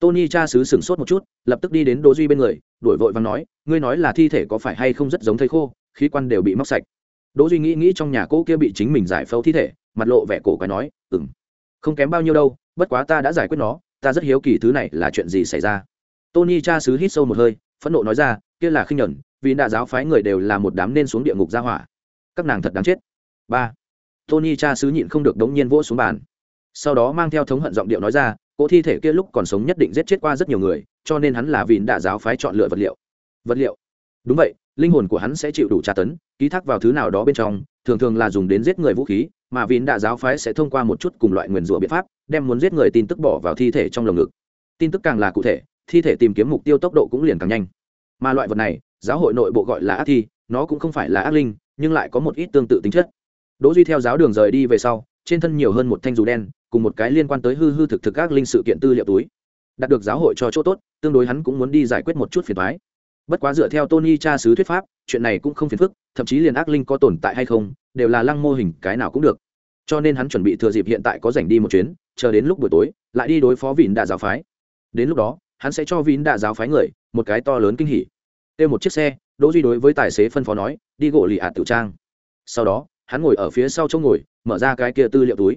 Tony cha xứ sửng sốt một chút, lập tức đi đến đỗ duy bên người, đuổi vội vàng nói, ngươi nói là thi thể có phải hay không rất giống thây khô, khí quan đều bị móc sạch. Đỗ duy nghĩ nghĩ trong nhà cô kia bị chính mình giải phẫu thi thể, mặt lộ vẻ cổ quái nói, ừm, không kém bao nhiêu đâu, bất quá ta đã giải quyết nó, ta rất hiếu kỳ thứ này là chuyện gì xảy ra. Tony cha xứ hít sâu một hơi, phẫn nộ nói ra, kia là khinh nhẫn, vì đã giáo phái người đều là một đám nên xuống địa ngục ra hỏa. Các nàng thật đáng chết. Ba, tony cha xứ nhịn không được đống nhiên vỗ xuống bàn. Sau đó mang theo thống hận giọng điệu nói ra cỗ thi thể kia lúc còn sống nhất định giết chết qua rất nhiều người, cho nên hắn là vì đạ giáo phái chọn lựa vật liệu. Vật liệu? Đúng vậy, linh hồn của hắn sẽ chịu đủ tra tấn, ký thác vào thứ nào đó bên trong, thường thường là dùng đến giết người vũ khí, mà vì đạ giáo phái sẽ thông qua một chút cùng loại nguyền rủa biện pháp, đem muốn giết người tin tức bỏ vào thi thể trong lồng ngực. Tin tức càng là cụ thể, thi thể tìm kiếm mục tiêu tốc độ cũng liền càng nhanh. Mà loại vật này, giáo hội nội bộ gọi là ác thi, nó cũng không phải là ác linh, nhưng lại có một ít tương tự tính chất. Đỗ duy theo giáo đường rời đi về sau, trên thân nhiều hơn một thanh dù đen cùng một cái liên quan tới hư hư thực thực các linh sự kiện tư liệu túi. Đạt được giáo hội cho chỗ tốt, tương đối hắn cũng muốn đi giải quyết một chút phiền toái. Bất quá dựa theo tony cha sứ thuyết pháp, chuyện này cũng không phiền phức, thậm chí liền ác linh có tồn tại hay không, đều là lăng mô hình, cái nào cũng được. Cho nên hắn chuẩn bị thừa dịp hiện tại có rảnh đi một chuyến, chờ đến lúc buổi tối, lại đi đối phó vịn đạ giáo phái. Đến lúc đó, hắn sẽ cho vịn đạ giáo phái người một cái to lớn kinh hỉ. Tiêu một chiếc xe, đỗ duy đối với tài xế phân phó nói, đi gỗ lì ạt tiểu trang. Sau đó, hắn ngồi ở phía sau chỗ ngồi, mở ra cái kia tư liệu túi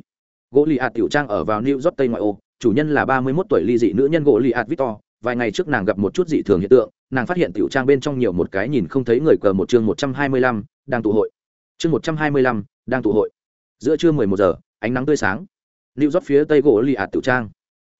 gỗ lì ạt tiểu trang ở vào new york tây ngoại ô, chủ nhân là ba mươi mốt tuổi ly dị nữ nhân gỗ lì ạt victor. Vài ngày trước nàng gặp một chút dị thường hiện tượng, nàng phát hiện tiểu trang bên trong nhiều một cái nhìn không thấy người cờ một chương một trăm hai mươi lăm, đang tụ hội. Chương một trăm hai mươi lăm, đang tụ hội. Giữa trưa mười một giờ, ánh nắng tươi sáng. New York phía tây gỗ lì ạt tiểu trang.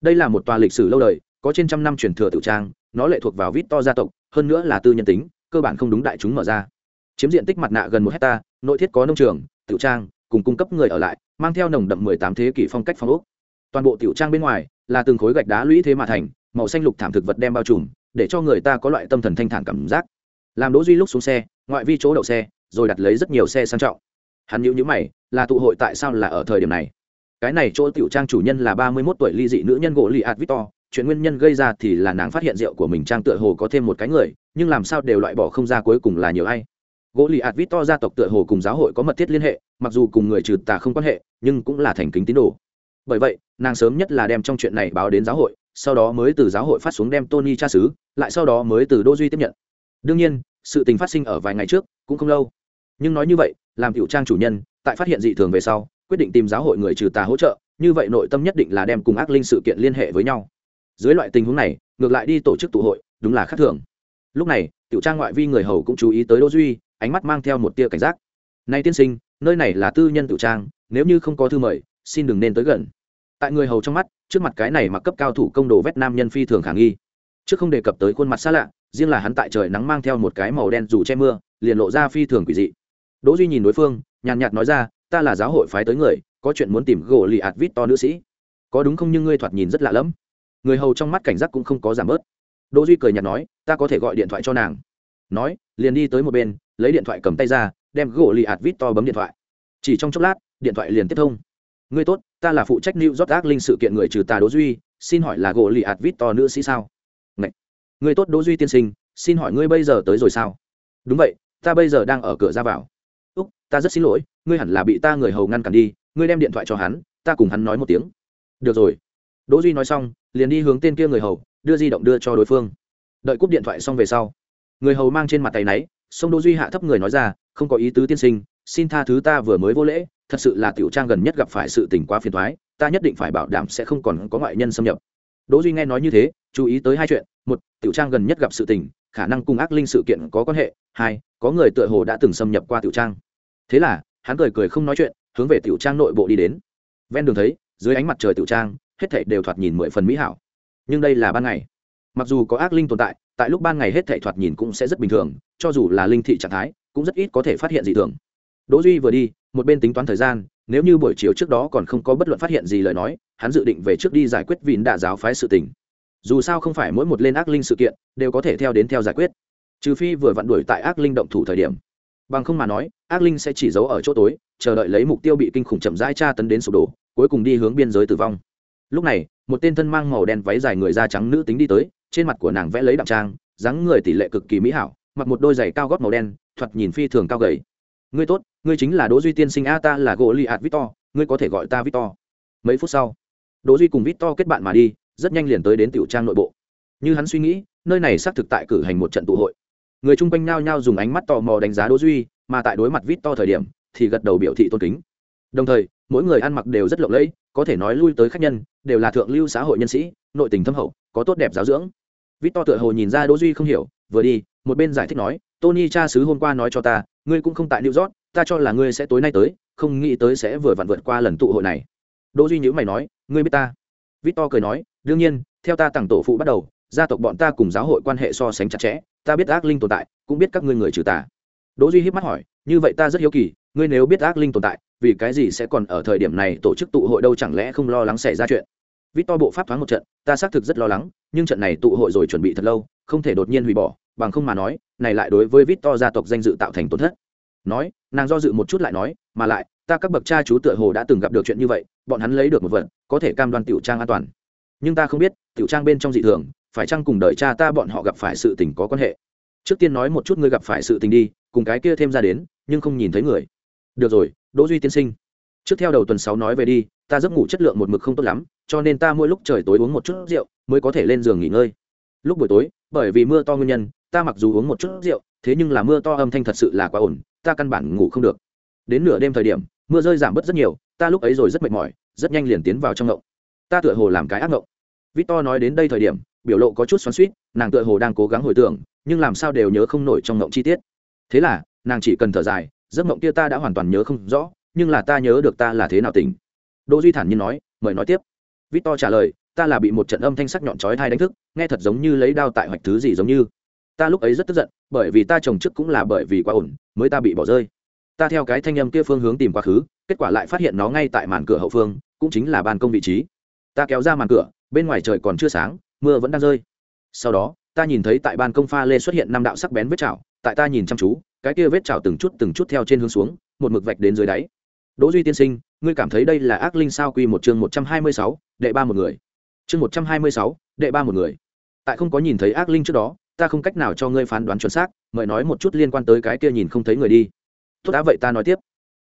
Đây là một tòa lịch sử lâu đời, có trên trăm năm truyền thừa tiểu trang, nó lệ thuộc vào vít to gia tộc, hơn nữa là tư nhân tính, cơ bản không đúng đại chúng mở ra. Chiếm diện tích mặt nạ gần một hecta, nội thiết có nông trường, tiểu trang cùng cung cấp người ở lại, mang theo nồng đậm mười tám thế kỷ phong cách phong ốc. Toàn bộ tiểu trang bên ngoài là từng khối gạch đá lũy thế mà thành, màu xanh lục thảm thực vật đem bao trùm, để cho người ta có loại tâm thần thanh thản cảm giác. Làm đỗ duy lúc xuống xe, ngoại vi chỗ đậu xe, rồi đặt lấy rất nhiều xe sang trọng. Hắn nhíu nhíu mày, là tụ hội tại sao là ở thời điểm này? Cái này chỗ tiểu trang chủ nhân là ba mươi 31 tuổi ly dị nữ nhân gỗ lì ạt victor, chuyện nguyên nhân gây ra thì là nàng phát hiện rượu của mình trang tựa hồ có thêm một cái người, nhưng làm sao đều loại bỏ không ra cuối cùng là nhiều ai? Gỗ lì ạt victor gia tộc tựa hồ cùng giáo hội có mật thiết liên hệ, mặc dù cùng người trừ tà không quan hệ, nhưng cũng là thành kính tín đồ. Bởi vậy, nàng sớm nhất là đem trong chuyện này báo đến giáo hội, sau đó mới từ giáo hội phát xuống đem tony tra xứ, lại sau đó mới từ đô duy tiếp nhận. Đương nhiên, sự tình phát sinh ở vài ngày trước, cũng không lâu. Nhưng nói như vậy, làm tiểu trang chủ nhân, tại phát hiện dị thường về sau, quyết định tìm giáo hội người trừ tà hỗ trợ, như vậy nội tâm nhất định là đem cùng ác linh sự kiện liên hệ với nhau. Dưới loại tình huống này, ngược lại đi tổ chức tụ hội, đúng là khác thường. Lúc này, tiểu trang ngoại vi người hầu cũng chú ý tới đô duy ánh mắt mang theo một tia cảnh giác. Nay tiên sinh, nơi này là tư nhân tiểu trang, nếu như không có thư mời, xin đừng nên tới gần. Tại người hầu trong mắt, trước mặt cái này mặc cấp cao thủ công đồ vét nam nhân phi thường khả nghi. Trước không đề cập tới khuôn mặt xa lạ, riêng là hắn tại trời nắng mang theo một cái màu đen dù che mưa, liền lộ ra phi thường quỷ dị. Đỗ duy nhìn đối phương, nhàn nhạt nói ra, ta là giáo hội phái tới người, có chuyện muốn tìm gỗ lì ạt vít to nữ sĩ. Có đúng không nhưng ngươi thoạt nhìn rất lạ lẫm. Người hầu trong mắt cảnh giác cũng không có giảm bớt. Đỗ duy cười nhạt nói, ta có thể gọi điện thoại cho nàng. Nói, liền đi tới một bên lấy điện thoại cầm tay ra, đem gỗ lì ạt vít to bấm điện thoại. Chỉ trong chốc lát, điện thoại liền tiếp thông. Ngươi tốt, ta là phụ trách new york ác linh sự kiện người trừ tà đỗ duy, xin hỏi là gỗ lì ạt vít to nữ sĩ sao? Ngậy. ngươi tốt đỗ duy tiên sinh, xin hỏi ngươi bây giờ tới rồi sao? Đúng vậy, ta bây giờ đang ở cửa ra vào. Úc, ta rất xin lỗi, ngươi hẳn là bị ta người hầu ngăn cản đi, ngươi đem điện thoại cho hắn, ta cùng hắn nói một tiếng. Được rồi. Đỗ duy nói xong, liền đi hướng tên kia người hầu, đưa di động đưa cho đối phương. Đợi cúp điện thoại xong về sau, người hầu mang trên mặt tay náy sông đỗ duy hạ thấp người nói ra, không có ý tứ tiên sinh, xin tha thứ ta vừa mới vô lễ, thật sự là tiểu trang gần nhất gặp phải sự tình quá phiền toái, ta nhất định phải bảo đảm sẽ không còn có ngoại nhân xâm nhập. Đỗ duy nghe nói như thế, chú ý tới hai chuyện. Một, tiểu trang gần nhất gặp sự tình, khả năng cùng ác linh sự kiện có quan hệ. Hai, có người tựa hồ đã từng xâm nhập qua tiểu trang. Thế là, hắn cười cười không nói chuyện, hướng về tiểu trang nội bộ đi đến. Ven đường thấy, dưới ánh mặt trời tiểu trang, hết thảy đều thoạt nhìn mười phần mỹ hảo. Nhưng đây là ban ngày. Mặc dù có ác linh tồn tại tại lúc ban ngày hết thảy thoạt nhìn cũng sẽ rất bình thường, cho dù là linh thị trạng thái, cũng rất ít có thể phát hiện gì thường. Đỗ duy vừa đi, một bên tính toán thời gian, nếu như buổi chiều trước đó còn không có bất luận phát hiện gì lời nói, hắn dự định về trước đi giải quyết vịn đả giáo phái sự tình. Dù sao không phải mỗi một lên ác linh sự kiện, đều có thể theo đến theo giải quyết. Trừ phi vừa vặn đuổi tại ác linh động thủ thời điểm. Bằng không mà nói, ác linh sẽ chỉ giấu ở chỗ tối, chờ đợi lấy mục tiêu bị kinh khủng chậm rãi tra tấn đến sụp đổ, cuối cùng đi hướng biên giới tử vong. Lúc này, một tên thân mang màu đen váy dài người da trắng nữ tính đi tới trên mặt của nàng vẽ lấy đạm trang, dáng người tỷ lệ cực kỳ mỹ hảo, mặc một đôi giày cao gót màu đen, thoạt nhìn phi thường cao gầy. Ngươi tốt, ngươi chính là đỗ duy tiên sinh a, ta là gỗ li ạt victor, ngươi có thể gọi ta victor. Mấy phút sau, đỗ duy cùng victor kết bạn mà đi, rất nhanh liền tới đến tiểu trang nội bộ. Như hắn suy nghĩ, nơi này xác thực tại cử hành một trận tụ hội. Người chung quanh nao nhao dùng ánh mắt tò mò đánh giá đỗ duy, mà tại đối mặt victor thời điểm, thì gật đầu biểu thị tôn kính. Đồng thời, mỗi người ăn mặc đều rất lộng lẫy, có thể nói lui tới khách nhân, đều là thượng lưu xã hội nhân sĩ nội tình thâm hậu, có tốt đẹp giáo dưỡng. Victor tựa hồ nhìn ra đỗ duy không hiểu, vừa đi, một bên giải thích nói, tony cha sứ hôm qua nói cho ta, ngươi cũng không tại new york, ta cho là ngươi sẽ tối nay tới, không nghĩ tới sẽ vừa vặn vượt qua lần tụ hội này. Đỗ duy nhữ mày nói, ngươi biết ta? Victor cười nói, đương nhiên, theo ta tặng tổ phụ bắt đầu, gia tộc bọn ta cùng giáo hội quan hệ so sánh chặt chẽ, ta biết ác linh tồn tại, cũng biết các ngươi người trừ tà. Đỗ duy híp mắt hỏi, như vậy ta rất hiếu kỳ, ngươi nếu biết ác linh tồn tại, vì cái gì sẽ còn ở thời điểm này tổ chức tụ hội đâu, chẳng lẽ không lo lắng xảy ra chuyện? Vít To bộ pháp thoáng một trận, ta xác thực rất lo lắng, nhưng trận này tụ hội rồi chuẩn bị thật lâu, không thể đột nhiên hủy bỏ, bằng không mà nói, này lại đối với Vít To gia tộc danh dự tạo thành tổn thất. Nói, nàng do dự một chút lại nói, mà lại, ta các bậc cha chú tựa hồ đã từng gặp được chuyện như vậy, bọn hắn lấy được một vật, có thể cam đoan tiểu trang an toàn. Nhưng ta không biết, tiểu trang bên trong dị thường, phải chăng cùng đời cha ta bọn họ gặp phải sự tình có quan hệ? Trước tiên nói một chút ngươi gặp phải sự tình đi, cùng cái kia thêm ra đến, nhưng không nhìn thấy người. Được rồi, đỗ duy tiên sinh. Trước theo đầu tuần sáu nói về đi, ta giấc ngủ chất lượng một mực không tốt lắm cho nên ta mỗi lúc trời tối uống một chút rượu mới có thể lên giường nghỉ ngơi. Lúc buổi tối, bởi vì mưa to nguyên nhân, ta mặc dù uống một chút rượu, thế nhưng là mưa to âm thanh thật sự là quá ổn ta căn bản ngủ không được. Đến nửa đêm thời điểm, mưa rơi giảm bớt rất nhiều, ta lúc ấy rồi rất mệt mỏi, rất nhanh liền tiến vào trong ngộng. Ta tựa hồ làm cái ác mộng to nói đến đây thời điểm, biểu lộ có chút xoắn suýt nàng tựa hồ đang cố gắng hồi tưởng, nhưng làm sao đều nhớ không nổi trong ngộng chi tiết. Thế là, nàng chỉ cần thở dài, giấc ngộng kia ta đã hoàn toàn nhớ không rõ, nhưng là ta nhớ được ta là thế nào tỉnh. Đỗ duy thản nhiên nói, mời nói tiếp victor trả lời, ta là bị một trận âm thanh sắc nhọn chói tai đánh thức, nghe thật giống như lấy đao tại hoạch thứ gì giống như. Ta lúc ấy rất tức giận, bởi vì ta chồng trước cũng là bởi vì quá ổn, mới ta bị bỏ rơi. Ta theo cái thanh âm kia phương hướng tìm quá khứ, kết quả lại phát hiện nó ngay tại màn cửa hậu phương, cũng chính là ban công vị trí. Ta kéo ra màn cửa, bên ngoài trời còn chưa sáng, mưa vẫn đang rơi. Sau đó, ta nhìn thấy tại ban công pha lê xuất hiện năm đạo sắc bén vết chảo, tại ta nhìn chăm chú, cái kia vết chảo từng chút từng chút theo trên hướng xuống, một mực vạch đến dưới đáy đỗ duy tiên sinh ngươi cảm thấy đây là ác linh sao? Quy một chương một trăm hai mươi sáu, đệ ba một người. Chương một trăm hai mươi sáu, đệ ba một người. Tại không có nhìn thấy ác linh trước đó ta không cách nào cho ngươi phán đoán chuẩn xác mời nói một chút liên quan tới cái kia nhìn không thấy người đi. Tốt đã vậy ta nói tiếp.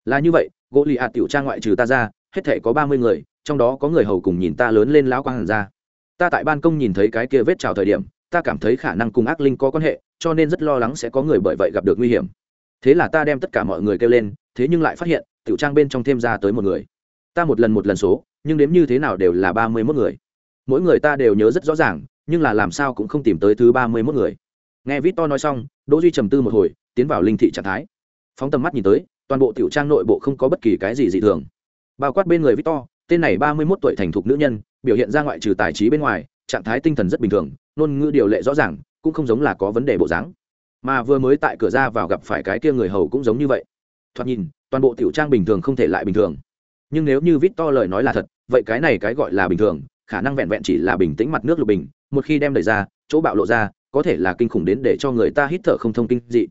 Là như vậy gỗ lì ạt tiểu trang ngoại trừ ta ra hết thể có ba mươi người trong đó có người hầu cùng nhìn ta lớn lên lão quang hàn ra. Ta tại ban công nhìn thấy cái kia vết trào thời điểm ta cảm thấy khả năng cùng ác linh có quan hệ cho nên rất lo lắng sẽ có người bởi vậy gặp được nguy hiểm. Thế là ta đem tất cả mọi người kêu lên thế nhưng lại phát hiện tiểu trang bên trong thêm ra tới một người. Ta một lần một lần số, nhưng đếm như thế nào đều là ba mươi mốt người. Mỗi người ta đều nhớ rất rõ ràng, nhưng là làm sao cũng không tìm tới thứ ba mươi mốt người. Nghe vít to nói xong, đỗ duy trầm tư một hồi, tiến vào linh thị trạng thái. Phóng tầm mắt nhìn tới, toàn bộ tiểu trang nội bộ không có bất kỳ cái gì dị thường. Bao quát bên người vít to, tên này ba mươi mốt tuổi thành thục nữ nhân, biểu hiện ra ngoại trừ tài trí bên ngoài, trạng thái tinh thần rất bình thường, ngôn ngữ điều lệ rõ ràng, cũng không giống là có vấn đề bộ dáng. Mà vừa mới tại cửa ra vào gặp phải cái kia người hầu cũng giống như vậy. Thoạt nhìn toàn bộ tiểu trang bình thường không thể lại bình thường. Nhưng nếu như vít to lời nói là thật, vậy cái này cái gọi là bình thường, khả năng vẹn vẹn chỉ là bình tĩnh mặt nước lục bình, một khi đem đẩy ra, chỗ bạo lộ ra, có thể là kinh khủng đến để cho người ta hít thở không thông kinh dị.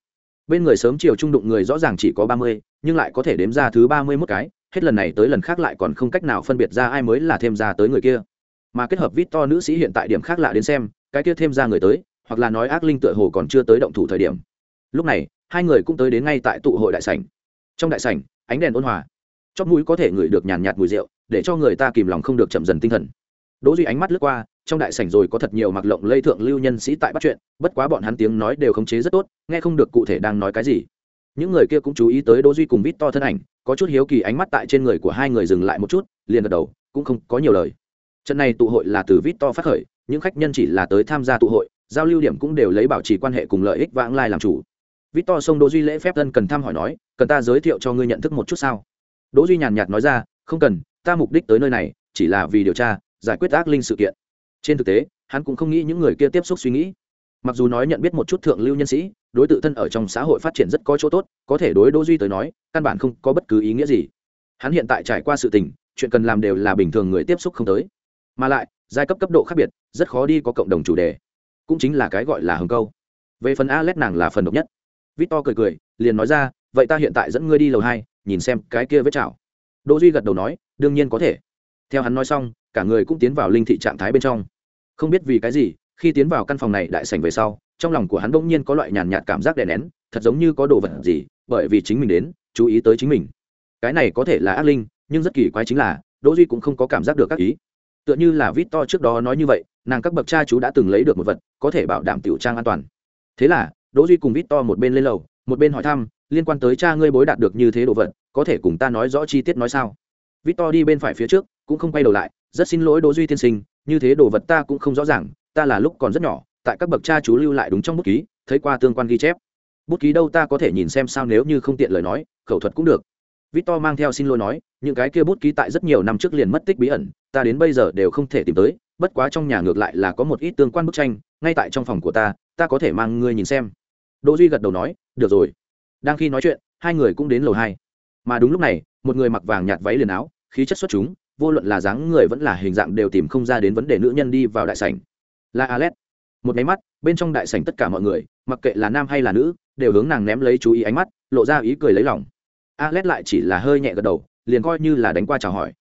Bên người sớm chiều trung đụng người rõ ràng chỉ có ba mươi, nhưng lại có thể đếm ra thứ ba mươi mốt cái, hết lần này tới lần khác lại còn không cách nào phân biệt ra ai mới là thêm ra tới người kia. Mà kết hợp vít to nữ sĩ hiện tại điểm khác lạ đến xem, cái kia thêm ra người tới, hoặc là nói ác linh tựa hồ còn chưa tới động thủ thời điểm. Lúc này, hai người cũng tới đến ngay tại tụ hội đại sảnh trong đại sảnh, ánh đèn ôn hòa. Chóp mũi có thể ngửi được nhàn nhạt mùi rượu, để cho người ta kìm lòng không được chậm dần tinh thần. Đỗ duy ánh mắt lướt qua, trong đại sảnh rồi có thật nhiều mặc lộng lây thượng lưu nhân sĩ tại bắt chuyện, bất quá bọn hắn tiếng nói đều khống chế rất tốt, nghe không được cụ thể đang nói cái gì. Những người kia cũng chú ý tới đỗ duy cùng vít to thân ảnh, có chút hiếu kỳ ánh mắt tại trên người của hai người dừng lại một chút, liền gật đầu, cũng không có nhiều lời. Trận này tụ hội là từ vít to phát khởi, những khách nhân chỉ là tới tham gia tụ hội, giao lưu điểm cũng đều lấy bảo trì quan hệ cùng lợi ích vãng lai làm chủ vít to sông đỗ duy lễ phép thân cần thăm hỏi nói, cần ta giới thiệu cho ngươi nhận thức một chút sao? Đỗ duy nhàn nhạt nói ra, không cần, ta mục đích tới nơi này, chỉ là vì điều tra, giải quyết ác linh sự kiện. Trên thực tế, hắn cũng không nghĩ những người kia tiếp xúc suy nghĩ. Mặc dù nói nhận biết một chút thượng lưu nhân sĩ, đối tự thân ở trong xã hội phát triển rất có chỗ tốt, có thể đối đỗ duy tới nói, căn bản không có bất cứ ý nghĩa gì. Hắn hiện tại trải qua sự tình, chuyện cần làm đều là bình thường người tiếp xúc không tới. Mà lại, giai cấp cấp độ khác biệt, rất khó đi có cộng đồng chủ đề. Cũng chính là cái gọi là hồng câu. Về phần Alet nàng là phần độc nhất victor cười cười, liền nói ra, vậy ta hiện tại dẫn ngươi đi lầu hai, nhìn xem cái kia vết chảo. Đỗ duy gật đầu nói, đương nhiên có thể. Theo hắn nói xong, cả người cũng tiến vào linh thị trạng thái bên trong. Không biết vì cái gì, khi tiến vào căn phòng này đại sảnh về sau, trong lòng của hắn bỗng nhiên có loại nhàn nhạt cảm giác đè nén, thật giống như có đồ vật gì, bởi vì chính mình đến, chú ý tới chính mình. Cái này có thể là ác linh, nhưng rất kỳ quái chính là, đỗ duy cũng không có cảm giác được các ý. Tựa như là vít to trước đó nói như vậy, nàng các bậc cha chú đã từng lấy được một vật, có thể bảo đảm tiểu trang an toàn. Thế là đỗ duy cùng vít to một bên lên lầu, một bên hỏi thăm, liên quan tới cha ngươi bối đạt được như thế đồ vật, có thể cùng ta nói rõ chi tiết nói sao? Vít to đi bên phải phía trước, cũng không quay đầu lại, rất xin lỗi đỗ duy tiên sinh, như thế đồ vật ta cũng không rõ ràng, ta là lúc còn rất nhỏ, tại các bậc cha chú lưu lại đúng trong bút ký, thấy qua tương quan ghi chép. Bút ký đâu ta có thể nhìn xem sao nếu như không tiện lời nói, khẩu thuật cũng được. Victor mang theo xin lỗi nói, những cái kia bút ký tại rất nhiều năm trước liền mất tích bí ẩn, ta đến bây giờ đều không thể tìm tới, bất quá trong nhà ngược lại là có một ít tương quan bức tranh, ngay tại trong phòng của ta ta có thể mang ngươi nhìn xem đỗ duy gật đầu nói được rồi đang khi nói chuyện hai người cũng đến lầu hai mà đúng lúc này một người mặc vàng nhạt váy liền áo khí chất xuất chúng vô luận là dáng người vẫn là hình dạng đều tìm không ra đến vấn đề nữ nhân đi vào đại sảnh là Alet. Một cái mắt, bên trong đại sảnh tất cả mọi người, mặc kệ là nam hay là nữ, đều hướng nàng ném lấy chú ý ánh mắt, lộ ra ý cười lấy lòng. Alet lại chỉ là hơi nhẹ gật đầu, liền coi như là đánh qua chào hỏi.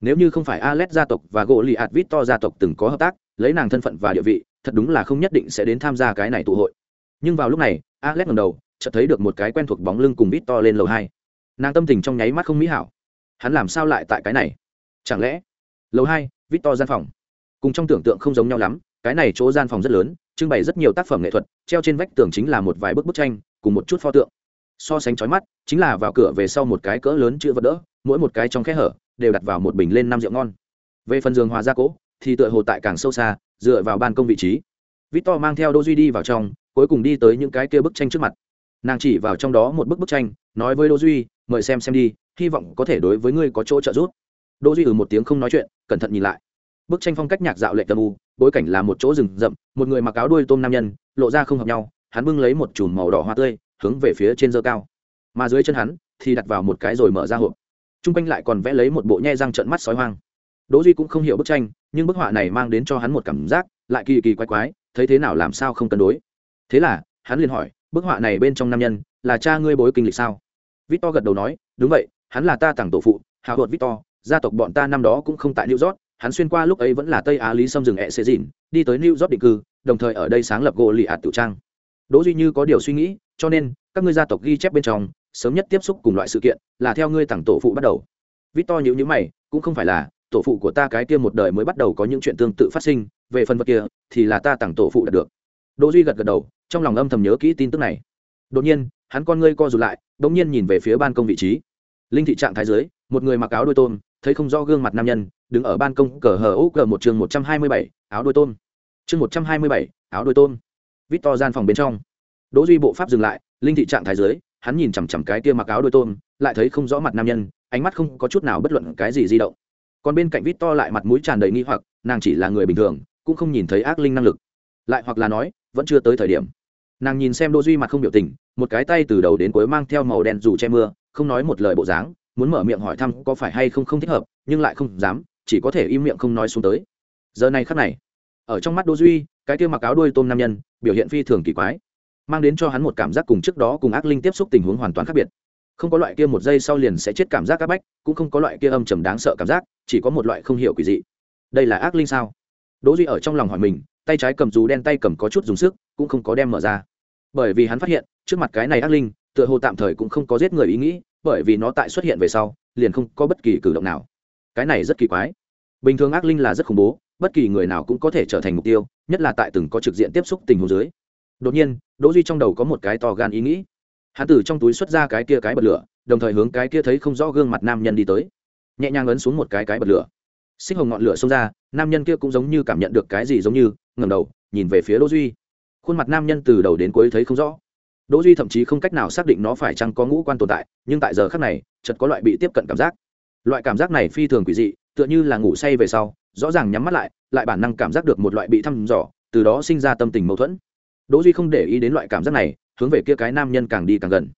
Nếu như không phải Alet gia tộc và gỗ lì ạt to gia tộc từng có hợp tác, lấy nàng thân phận và địa vị, thật đúng là không nhất định sẽ đến tham gia cái này tụ hội. Nhưng vào lúc này, Alex ngẩng đầu, chợt thấy được một cái quen thuộc bóng lưng cùng Victor lên lầu hai. Nàng tâm tình trong nháy mắt không mỹ hảo. Hắn làm sao lại tại cái này? Chẳng lẽ? Lầu hai, Victor gian phòng. Cùng trong tưởng tượng không giống nhau lắm, cái này chỗ gian phòng rất lớn trưng bày rất nhiều tác phẩm nghệ thuật treo trên vách tường chính là một vài bức bức tranh cùng một chút pho tượng so sánh chói mắt chính là vào cửa về sau một cái cỡ lớn chữ vật đỡ mỗi một cái trong khe hở đều đặt vào một bình lên năm rượu ngon về phần giường hòa gia cỗ thì tựa hồ tại càng sâu xa dựa vào ban công vị trí victor mang theo đô duy đi vào trong cuối cùng đi tới những cái kia bức tranh trước mặt. Nàng chỉ vào trong đó một bức bức tranh, nói với Đỗ duy, mời xem xem đi, hy vọng có thể đối với ngươi có chỗ trợ giúp. Đỗ duy ừ một tiếng không nói chuyện, cẩn thận nhìn lại. Bức tranh phong cách nhạc dạo lệ tâm u, bối cảnh là một chỗ rừng rậm, một người mặc áo đuôi tôm nam nhân, lộ ra không hợp nhau, hắn bưng lấy một chùm màu đỏ hoa tươi, hướng về phía trên dơ cao. Mà dưới chân hắn thì đặt vào một cái rồi mở ra hộp. Trung quanh lại còn vẽ lấy một bộ nhe răng trợn mắt sói hoang. Đỗ duy cũng không hiểu bức tranh, nhưng bức họa này mang đến cho hắn một cảm giác, lại kỳ kỳ quái quái, thấy thế nào làm sao không cân đối thế là, hắn liền hỏi, bức họa này bên trong nam nhân là cha ngươi bối kinh lịch sao? Victor gật đầu nói, đúng vậy, hắn là ta tặng tổ phụ hào hột victor, gia tộc bọn ta năm đó cũng không tại new york, hắn xuyên qua lúc ấy vẫn là tây á lý xâm rừng ẹ xê dìn, đi tới new york định cư, đồng thời ở đây sáng lập gỗ lì ạt tiểu trang. Đỗ duy như có điều suy nghĩ, cho nên, các ngươi gia tộc ghi chép bên trong, sớm nhất tiếp xúc cùng loại sự kiện là theo ngươi tặng tổ phụ bắt đầu. Victor nhíu nhíu mày, cũng không phải là, tổ phụ của ta cái kia một đời mới bắt đầu có những chuyện tương tự phát sinh, về phần vật kia thì là ta tặng tổ phụ đạt được đỗ duy gật gật đầu, trong lòng âm thầm nhớ kỹ tin tức này. Đột nhiên, hắn con ngươi co rụt lại đột nhiên nhìn về phía ban công vị trí. Linh thị trạng thái dưới, một người mặc áo đuôi tôm, thấy không rõ gương mặt nam nhân, đứng ở ban công cờ hờ ố cờ một chương một trăm hai mươi bảy, áo đuôi tôm. Chương một trăm hai mươi bảy, áo đuôi tôm. Vít to gian phòng bên trong. Đỗ duy bộ pháp dừng lại, linh thị trạng thái dưới, hắn nhìn chằm chằm cái kia mặc áo đuôi tôm, lại thấy không rõ mặt nam nhân, ánh mắt không có chút nào bất luận cái gì di động. Còn bên cạnh vít to lại mặt mũi tràn đầy nghi hoặc, nàng chỉ là người bình thường, cũng không nhìn thấy ác linh năng lực. Lại hoặc là nói vẫn chưa tới thời điểm. Nàng nhìn xem đỗ duy mặt không biểu tình, một cái tay từ đầu đến cuối mang theo màu đen dù che mưa, không nói một lời bộ dáng, muốn mở miệng hỏi thăm có phải hay không không thích hợp, nhưng lại không dám, chỉ có thể im miệng không nói xuống tới. Giờ này khắc này, ở trong mắt đỗ duy, cái kia mặc áo đuôi tôm nam nhân, biểu hiện phi thường kỳ quái, mang đến cho hắn một cảm giác cùng trước đó cùng ác linh tiếp xúc tình huống hoàn toàn khác biệt. Không có loại kia một giây sau liền sẽ chết cảm giác áp bách, cũng không có loại kia âm trầm đáng sợ cảm giác, chỉ có một loại không hiểu quỷ dị. Đây là ác linh sao? Đỗ duy ở trong lòng hỏi mình tay trái cầm dù đen tay cầm có chút dùng sức, cũng không có đem mở ra. Bởi vì hắn phát hiện, trước mặt cái này ác linh, tựa hồ tạm thời cũng không có giết người ý nghĩ, bởi vì nó tại xuất hiện về sau, liền không có bất kỳ cử động nào. Cái này rất kỳ quái. Bình thường ác linh là rất khủng bố, bất kỳ người nào cũng có thể trở thành mục tiêu, nhất là tại từng có trực diện tiếp xúc tình huống dưới. Đột nhiên, đỗ duy trong đầu có một cái to gan ý nghĩ. Hắn từ trong túi xuất ra cái kia cái bật lửa, đồng thời hướng cái kia thấy không rõ gương mặt nam nhân đi tới. Nhẹ nhàng ấn xuống một cái cái bật lửa xích hồng ngọn lửa xông ra, nam nhân kia cũng giống như cảm nhận được cái gì giống như, ngẩng đầu, nhìn về phía đỗ duy. Khuôn mặt nam nhân từ đầu đến cuối thấy không rõ. Đỗ duy thậm chí không cách nào xác định nó phải chăng có ngũ quan tồn tại, nhưng tại giờ khắc này, chợt có loại bị tiếp cận cảm giác. Loại cảm giác này phi thường quỷ dị, tựa như là ngủ say về sau, rõ ràng nhắm mắt lại lại bản năng cảm giác được một loại bị thăm dò, từ đó sinh ra tâm tình mâu thuẫn. Đỗ duy không để ý đến loại cảm giác này, hướng về kia cái nam nhân càng đi càng gần.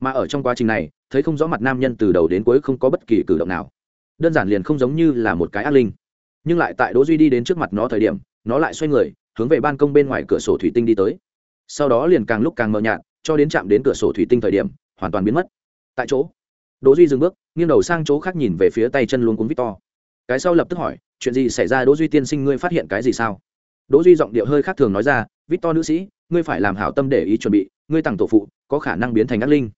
Mà ở trong quá trình này, thấy không rõ mặt nam nhân từ đầu đến cuối không có bất kỳ cử động nào đơn giản liền không giống như là một cái ác linh. Nhưng lại tại đỗ duy đi đến trước mặt nó thời điểm, nó lại xoay người, hướng về ban công bên ngoài cửa sổ thủy tinh đi tới. Sau đó liền càng lúc càng mờ nhạt, cho đến chạm đến cửa sổ thủy tinh thời điểm, hoàn toàn biến mất. Tại chỗ, đỗ duy dừng bước, nghiêng đầu sang chỗ khác nhìn về phía tay chân luôn cuốn victor. Cái sau lập tức hỏi, chuyện gì xảy ra, đỗ duy tiên sinh, ngươi phát hiện cái gì sao? Đỗ duy giọng điệu hơi khác thường nói ra, victor nữ sĩ, ngươi phải làm hảo tâm để ý chuẩn bị, ngươi tặng tổ phụ, có khả năng biến thành ác linh.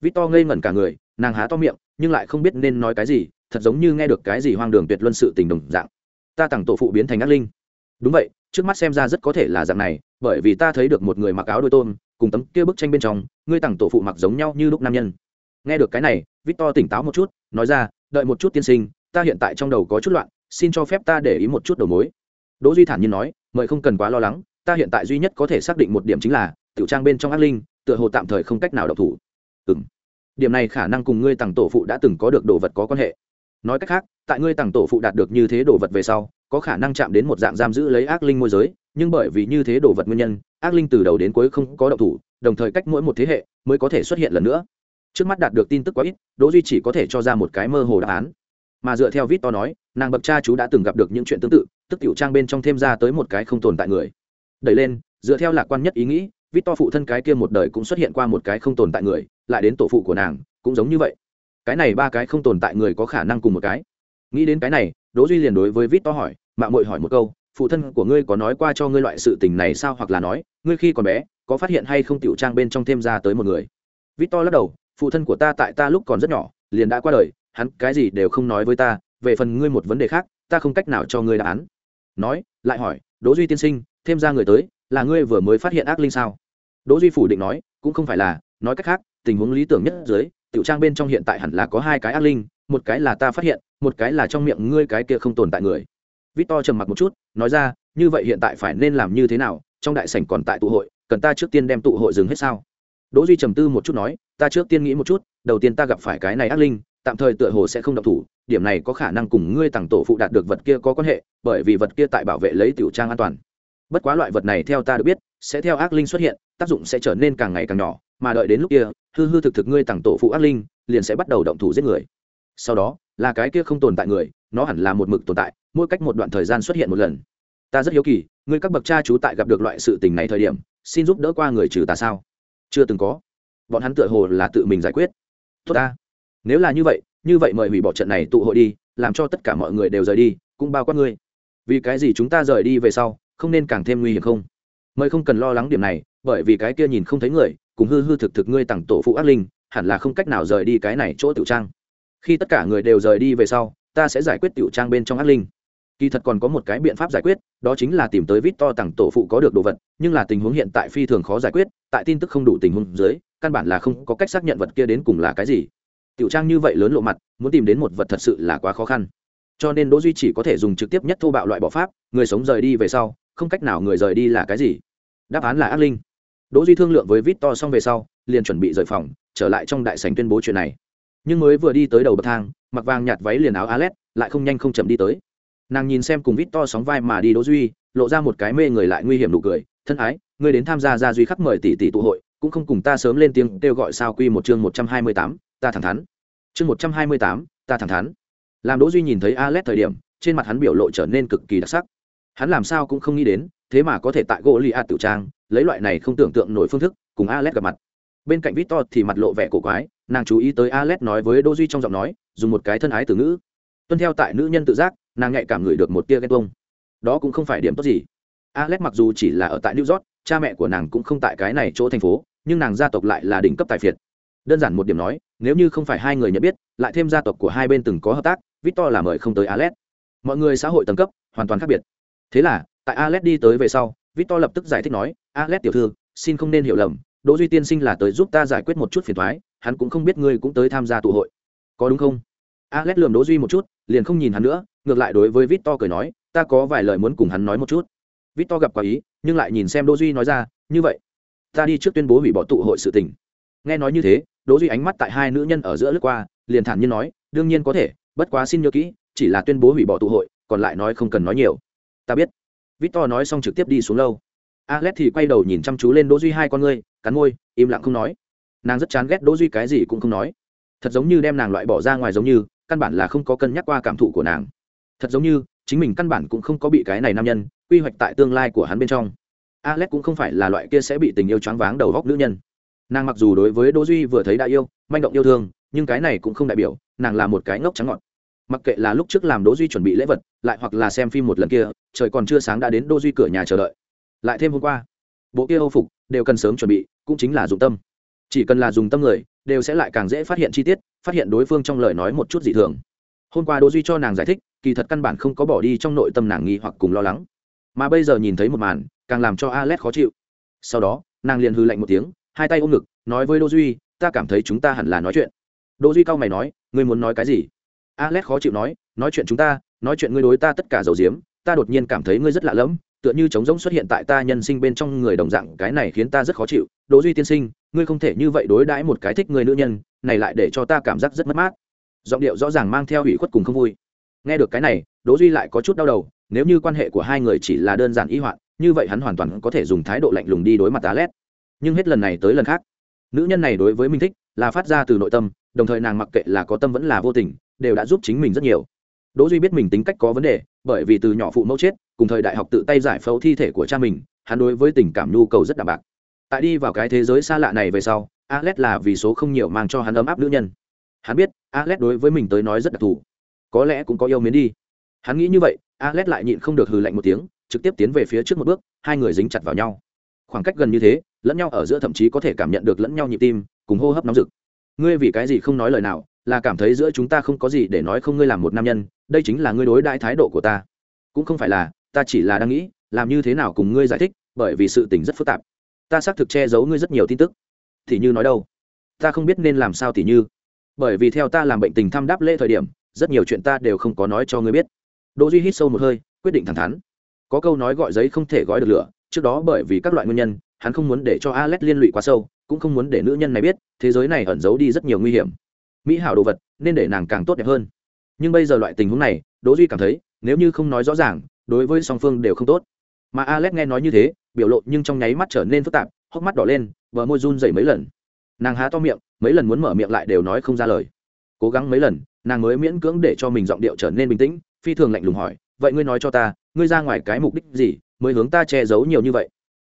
Victor ngây ngẩn cả người, nàng há to miệng, nhưng lại không biết nên nói cái gì thật giống như nghe được cái gì hoang đường tuyệt luân sự tình đồng dạng. Ta tặng tổ phụ biến thành ác linh. Đúng vậy, trước mắt xem ra rất có thể là dạng này, bởi vì ta thấy được một người mặc áo đôi tôm, cùng tấm kia bức tranh bên trong, ngươi tặng tổ phụ mặc giống nhau như lúc nam nhân. Nghe được cái này, victor tỉnh táo một chút, nói ra, đợi một chút tiên sinh, ta hiện tại trong đầu có chút loạn, xin cho phép ta để ý một chút đầu mối. Đỗ duy thản nhiên nói, mời không cần quá lo lắng, ta hiện tại duy nhất có thể xác định một điểm chính là, tiểu trang bên trong ác linh, tựa hồ tạm thời không cách nào độc thủ. Ừm. Điểm này khả năng cùng ngươi tặng tổ phụ đã từng có được đồ vật có quan hệ nói cách khác, tại ngươi tặng tổ phụ đạt được như thế đồ vật về sau, có khả năng chạm đến một dạng giam giữ lấy ác linh môi giới, nhưng bởi vì như thế đồ vật nguyên nhân, ác linh từ đầu đến cuối không có độc thủ, đồng thời cách mỗi một thế hệ mới có thể xuất hiện lần nữa. Trước mắt đạt được tin tức quá ít, đỗ duy chỉ có thể cho ra một cái mơ hồ đáp án. Mà dựa theo vít to nói, nàng bậc cha chú đã từng gặp được những chuyện tương tự, tức tiểu trang bên trong thêm ra tới một cái không tồn tại người. Đẩy lên, dựa theo lạc quan nhất ý nghĩ, vít to phụ thân cái kia một đời cũng xuất hiện qua một cái không tồn tại người, lại đến tổ phụ của nàng, cũng giống như vậy cái này ba cái không tồn tại người có khả năng cùng một cái. Nghĩ đến cái này, đỗ duy liền đối với vít to hỏi mạng muội hỏi một câu, phụ thân của ngươi có nói qua cho ngươi loại sự tình này sao hoặc là nói, ngươi khi còn bé, có phát hiện hay không tiểu trang bên trong thêm ra tới một người? Vít to lắc đầu, phụ thân của ta tại ta lúc còn rất nhỏ, liền đã qua đời, hắn cái gì đều không nói với ta, về phần ngươi một vấn đề khác, ta không cách nào cho ngươi đáp án. Nói, lại hỏi, đỗ duy tiên sinh, thêm ra người tới, là ngươi vừa mới phát hiện ác linh sao? Đỗ duy phủ định nói, cũng không phải là, nói cách khác, tình huống lý tưởng nhất dưới tiểu trang bên trong hiện tại hẳn là có hai cái ác linh, một cái là ta phát hiện, một cái là trong miệng ngươi cái kia không tồn tại người. Vít to trầm mặc một chút, nói ra, như vậy hiện tại phải nên làm như thế nào? Trong đại sảnh còn tại tụ hội, cần ta trước tiên đem tụ hội dừng hết sao? Đỗ duy trầm tư một chút nói, ta trước tiên nghĩ một chút, đầu tiên ta gặp phải cái này ác linh, tạm thời tựa hồ sẽ không động thủ, điểm này có khả năng cùng ngươi tặng tổ phụ đạt được vật kia có quan hệ, bởi vì vật kia tại bảo vệ lấy tiểu trang an toàn. Bất quá loại vật này theo ta được biết, sẽ theo ác linh xuất hiện, tác dụng sẽ trở nên càng ngày càng nhỏ, mà đợi đến lúc kia hư hư thực thực ngươi tặng tổ phụ ác linh, liền sẽ bắt đầu động thủ giết người. Sau đó, là cái kia không tồn tại người, nó hẳn là một mực tồn tại, mỗi cách một đoạn thời gian xuất hiện một lần. Ta rất hiếu kỳ, ngươi các bậc cha chú tại gặp được loại sự tình này thời điểm, xin giúp đỡ qua người trừ ta sao? Chưa từng có. Bọn hắn tựa hồ là tự mình giải quyết. Tốt ta. Nếu là như vậy như vậy mời hủy bỏ trận này tụ hội đi, làm cho tất cả mọi người đều rời đi, cũng bao quát ngươi. Vì cái gì chúng ta rời đi về sau, không nên càng thêm nguy hiểm không? Mời không cần lo lắng điểm này bởi vì cái kia nhìn không thấy người, cùng hư hư thực thực ngươi tặng tổ phụ ác linh, hẳn là không cách nào rời đi cái này chỗ tiểu trang. Khi tất cả người đều rời đi về sau, ta sẽ giải quyết tiểu trang bên trong ác linh. Kỳ thật còn có một cái biện pháp giải quyết, đó chính là tìm tới vít to tặng tổ phụ có được đồ vật, nhưng là tình huống hiện tại phi thường khó giải quyết, tại tin tức không đủ tình huống dưới, căn bản là không có cách xác nhận vật kia đến cùng là cái gì. Tiểu trang như vậy lớn lộ mặt, muốn tìm đến một vật thật sự là quá khó khăn. Cho nên đỗ duy chỉ có thể dùng trực tiếp nhất thô bạo loại bỏ pháp, người sống rời đi về sau, không cách nào người rời đi là cái gì. Đáp án là ác linh đỗ duy thương lượng với Victor xong về sau liền chuẩn bị rời phòng trở lại trong đại sảnh tuyên bố chuyện này. Nhưng mới vừa đi tới đầu bậc thang mặc vàng nhạt váy liền áo alet lại không nhanh không chậm đi tới. Nàng nhìn xem cùng Victor sóng vai mà đi đỗ duy lộ ra một cái mê người lại nguy hiểm nụ cười thân ái ngươi đến tham gia gia duy khắc mời tỷ tỷ tụ hội cũng không cùng ta sớm lên tiếng kêu gọi sao quy một chương một trăm hai mươi tám, ta thẳng thắn. Chương một trăm hai mươi tám, ta thẳng thắn. Làm đỗ duy nhìn thấy alet thời điểm trên mặt hắn biểu lộ trở nên cực kỳ đặc sắc. Hắn làm sao cũng không nghĩ đến thế mà có thể tại gỗ li a tiểu trang, lấy loại này không tưởng tượng nổi phương thức, cùng Alex gặp mặt. Bên cạnh victor thì mặt lộ vẻ cổ quái, nàng chú ý tới Alex nói với đô duy trong giọng nói, dùng một cái thân ái từ ngữ. Tuân theo tại nữ nhân tự giác, nàng nhạy cảm ngửi được một tia ghen tuông. Đó cũng không phải điểm tốt gì. Alex mặc dù chỉ là ở tại new york, cha mẹ của nàng cũng không tại cái này chỗ thành phố, nhưng nàng gia tộc lại là đỉnh cấp tài phiệt. Đơn giản một điểm nói, nếu như không phải hai người nhận biết, lại thêm gia tộc của hai bên từng có hợp tác, victor là mời không tới alex. Mọi người xã hội tầng cấp, hoàn toàn khác biệt. Thế là tại alex đi tới về sau, victor lập tức giải thích nói, alex tiểu thư, xin không nên hiểu lầm, đỗ duy tiên sinh là tới giúp ta giải quyết một chút phiền toái, hắn cũng không biết ngươi cũng tới tham gia tụ hội. Có đúng không? Alex lườm đỗ duy một chút, liền không nhìn hắn nữa, ngược lại đối với victor cười nói, ta có vài lời muốn cùng hắn nói một chút. Victor gặp quả ý, nhưng lại nhìn xem đỗ duy nói ra, như vậy, ta đi trước tuyên bố hủy bỏ tụ hội sự tình. Nghe nói như thế, đỗ duy ánh mắt tại hai nữ nhân ở giữa lướt qua, liền thản nhiên nói, đương nhiên có thể, bất quá xin nhớ kỹ, chỉ là tuyên bố hủy bỏ tụ hội, còn lại nói không cần nói nhiều. Ta biết victor nói xong trực tiếp đi xuống lâu alex thì quay đầu nhìn chăm chú lên đỗ duy hai con ngươi, cắn môi, im lặng không nói. Nàng rất chán ghét đỗ duy cái gì cũng không nói. Thật giống như đem nàng loại bỏ ra ngoài giống như, căn bản là không có cân nhắc qua cảm thụ của nàng. Thật giống như, chính mình căn bản cũng không có bị cái này nam nhân, quy hoạch tại tương lai của hắn bên trong. Alex cũng không phải là loại kia sẽ bị tình yêu choáng váng đầu góc nữ nhân. Nàng mặc dù đối với đỗ duy vừa thấy đã yêu, manh động yêu thương, nhưng cái này cũng không đại biểu, nàng là một cái ngốc trắng ngọt mặc kệ là lúc trước làm đỗ duy chuẩn bị lễ vật, lại hoặc là xem phim một lần kia, trời còn chưa sáng đã đến đỗ duy cửa nhà chờ đợi. Lại thêm hôm qua, bộ kia âu phục đều cần sớm chuẩn bị, cũng chính là dùng tâm. Chỉ cần là dùng tâm người, đều sẽ lại càng dễ phát hiện chi tiết, phát hiện đối phương trong lời nói một chút dị thường. Hôm qua đỗ duy cho nàng giải thích, kỳ thật căn bản không có bỏ đi trong nội tâm nàng nghi hoặc cùng lo lắng. Mà bây giờ nhìn thấy một màn, càng làm cho alex khó chịu. Sau đó, nàng liền hư lạnh một tiếng, hai tay ôm ngực, nói với đỗ duy, ta cảm thấy chúng ta hẳn là nói chuyện. Đỗ duy cao mày nói, ngươi muốn nói cái gì? Alex khó chịu nói nói chuyện chúng ta, nói chuyện ngươi đối ta tất cả dầu diếm, ta đột nhiên cảm thấy ngươi rất lạ lẫm, tựa như trống rỗng xuất hiện tại ta nhân sinh bên trong người đồng dạng, cái này khiến ta rất khó chịu. Đỗ duy tiên sinh, ngươi không thể như vậy đối đãi một cái thích người nữ nhân, này lại để cho ta cảm giác rất mất mát. Giọng điệu rõ ràng mang theo ủy khuất cùng không vui. Nghe được cái này, đỗ duy lại có chút đau đầu, nếu như quan hệ của hai người chỉ là đơn giản y hoạn, như vậy hắn hoàn toàn có thể dùng thái độ lạnh lùng đi đối mặt tá nhưng hết lần này tới lần khác, nữ nhân này đối với mình thích, là phát ra từ nội tâm, đồng thời nàng mặc kệ là có tâm vẫn là vô tình đều đã giúp chính mình rất nhiều. Đỗ duy biết mình tính cách có vấn đề, bởi vì từ nhỏ phụ mẫu chết, cùng thời đại học tự tay giải phẫu thi thể của cha mình, hắn đối với tình cảm nhu cầu rất đạm bạc. Tại đi vào cái thế giới xa lạ này về sau, alex là vì số không nhiều mang cho hắn ấm áp nữ nhân. Hắn biết, alex đối với mình tới nói rất đặc thù. Có lẽ cũng có yêu mến đi. Hắn nghĩ như vậy, alex lại nhịn không được hừ lạnh một tiếng, trực tiếp tiến về phía trước một bước, hai người dính chặt vào nhau. Khoảng cách gần như thế, lẫn nhau ở giữa thậm chí có thể cảm nhận được lẫn nhau nhịp tim, cùng hô hấp nóng rực. Ngươi vì cái gì không nói lời nào là cảm thấy giữa chúng ta không có gì để nói không ngươi làm một nam nhân, đây chính là ngươi đối đãi thái độ của ta. Cũng không phải là, ta chỉ là đang nghĩ, làm như thế nào cùng ngươi giải thích, bởi vì sự tình rất phức tạp. Ta xác thực che giấu ngươi rất nhiều tin tức. Thì như nói đâu? Ta không biết nên làm sao thì như. Bởi vì theo ta làm bệnh tình thăm đáp lễ thời điểm, rất nhiều chuyện ta đều không có nói cho ngươi biết. Đỗ duy hít sâu một hơi, quyết định thẳng thắn. Có câu nói gọi giấy không thể gói được lửa, trước đó bởi vì các loại nguyên nhân, hắn không muốn để cho alex liên lụy quá sâu, cũng không muốn để nữ nhân này biết, thế giới này ẩn giấu đi rất nhiều nguy hiểm mỹ hảo đồ vật, nên để nàng càng tốt đẹp hơn. Nhưng bây giờ loại tình huống này, đỗ duy cảm thấy, nếu như không nói rõ ràng, đối với song phương đều không tốt. Mà alex nghe nói như thế, biểu lộ nhưng trong nháy mắt trở nên phức tạp, hốc mắt đỏ lên, bờ môi run rẩy mấy lần. Nàng há to miệng, mấy lần muốn mở miệng lại đều nói không ra lời. Cố gắng mấy lần, nàng mới miễn cưỡng để cho mình giọng điệu trở nên bình tĩnh, phi thường lạnh lùng hỏi, vậy ngươi nói cho ta, ngươi ra ngoài cái mục đích gì, mới hướng ta che giấu nhiều như vậy?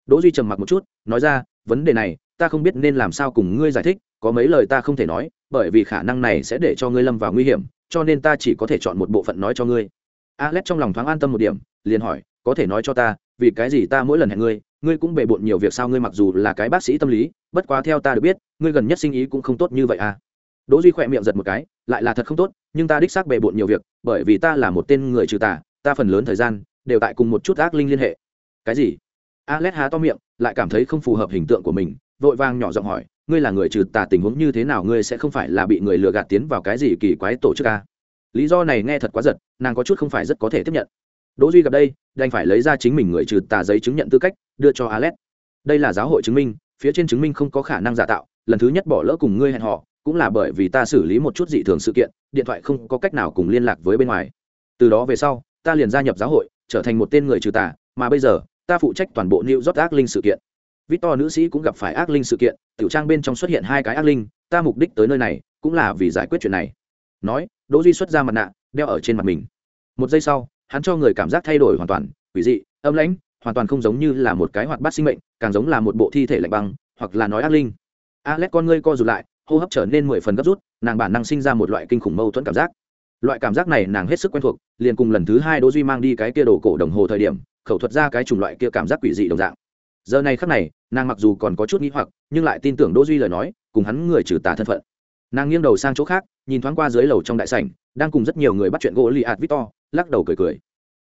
Đỗ duy trầm mặc một chút, nói ra, vấn đề này ta không biết nên làm sao cùng ngươi giải thích, có mấy lời ta không thể nói, bởi vì khả năng này sẽ để cho ngươi lâm vào nguy hiểm, cho nên ta chỉ có thể chọn một bộ phận nói cho ngươi. Alex trong lòng thoáng an tâm một điểm, liền hỏi, có thể nói cho ta, vì cái gì ta mỗi lần hẹn ngươi ngươi cũng bề bộn nhiều việc sao ngươi mặc dù là cái bác sĩ tâm lý, bất quá theo ta được biết, ngươi gần nhất sinh ý cũng không tốt như vậy à? Đỗ duy khỏe miệng giật một cái, lại là thật không tốt, nhưng ta đích xác bề bộn nhiều việc, bởi vì ta là một tên người trừ tà, ta phần lớn thời gian đều tại cùng một chút ác linh liên hệ. Cái gì? Alex há to miệng, lại cảm thấy không phù hợp hình tượng của mình vội vàng nhỏ giọng hỏi, ngươi là người trừ tà tình huống như thế nào, ngươi sẽ không phải là bị người lừa gạt tiến vào cái gì kỳ quái tổ chức à? lý do này nghe thật quá giật, nàng có chút không phải rất có thể tiếp nhận. Đỗ duy gặp đây, đành phải lấy ra chính mình người trừ tà giấy chứng nhận tư cách, đưa cho alex đây là giáo hội chứng minh, phía trên chứng minh không có khả năng giả tạo, lần thứ nhất bỏ lỡ cùng ngươi hẹn họ cũng là bởi vì ta xử lý một chút dị thường sự kiện, điện thoại không có cách nào cùng liên lạc với bên ngoài. Từ đó về sau, ta liền gia nhập giáo hội, trở thành một tên người trừ tà, mà bây giờ, ta phụ trách toàn bộ new york ác linh sự kiện victor nữ sĩ cũng gặp phải ác linh sự kiện, tiểu trang bên trong xuất hiện hai cái ác linh, ta mục đích tới nơi này, cũng là vì giải quyết chuyện này. Nói, đỗ duy xuất ra mặt nạ, đeo ở trên mặt mình. Một giây sau, hắn cho người cảm giác thay đổi hoàn toàn, quỷ dị, âm lãnh, hoàn toàn không giống như là một cái hoạt bát sinh mệnh, càng giống là một bộ thi thể lạnh băng, hoặc là nói ác linh. Alex con ngươi co rụt lại, hô hấp trở nên mười phần gấp rút, nàng bản năng sinh ra một loại kinh khủng mâu thuẫn cảm giác. Loại cảm giác này nàng hết sức quen thuộc, liền cùng lần thứ hai đỗ duy mang đi cái kia đồ cổ đồng hồ thời điểm, khẩu thuật ra cái chủng loại kia cảm giác quỷ dị đồng dạng giờ này khắc này, nàng mặc dù còn có chút nghi hoặc, nhưng lại tin tưởng đỗ duy lời nói, cùng hắn người trừ tà thân phận. Nàng nghiêng đầu sang chỗ khác, nhìn thoáng qua dưới lầu trong đại sảnh, đang cùng rất nhiều người bắt chuyện gỗ li ạt victor, lắc đầu cười cười.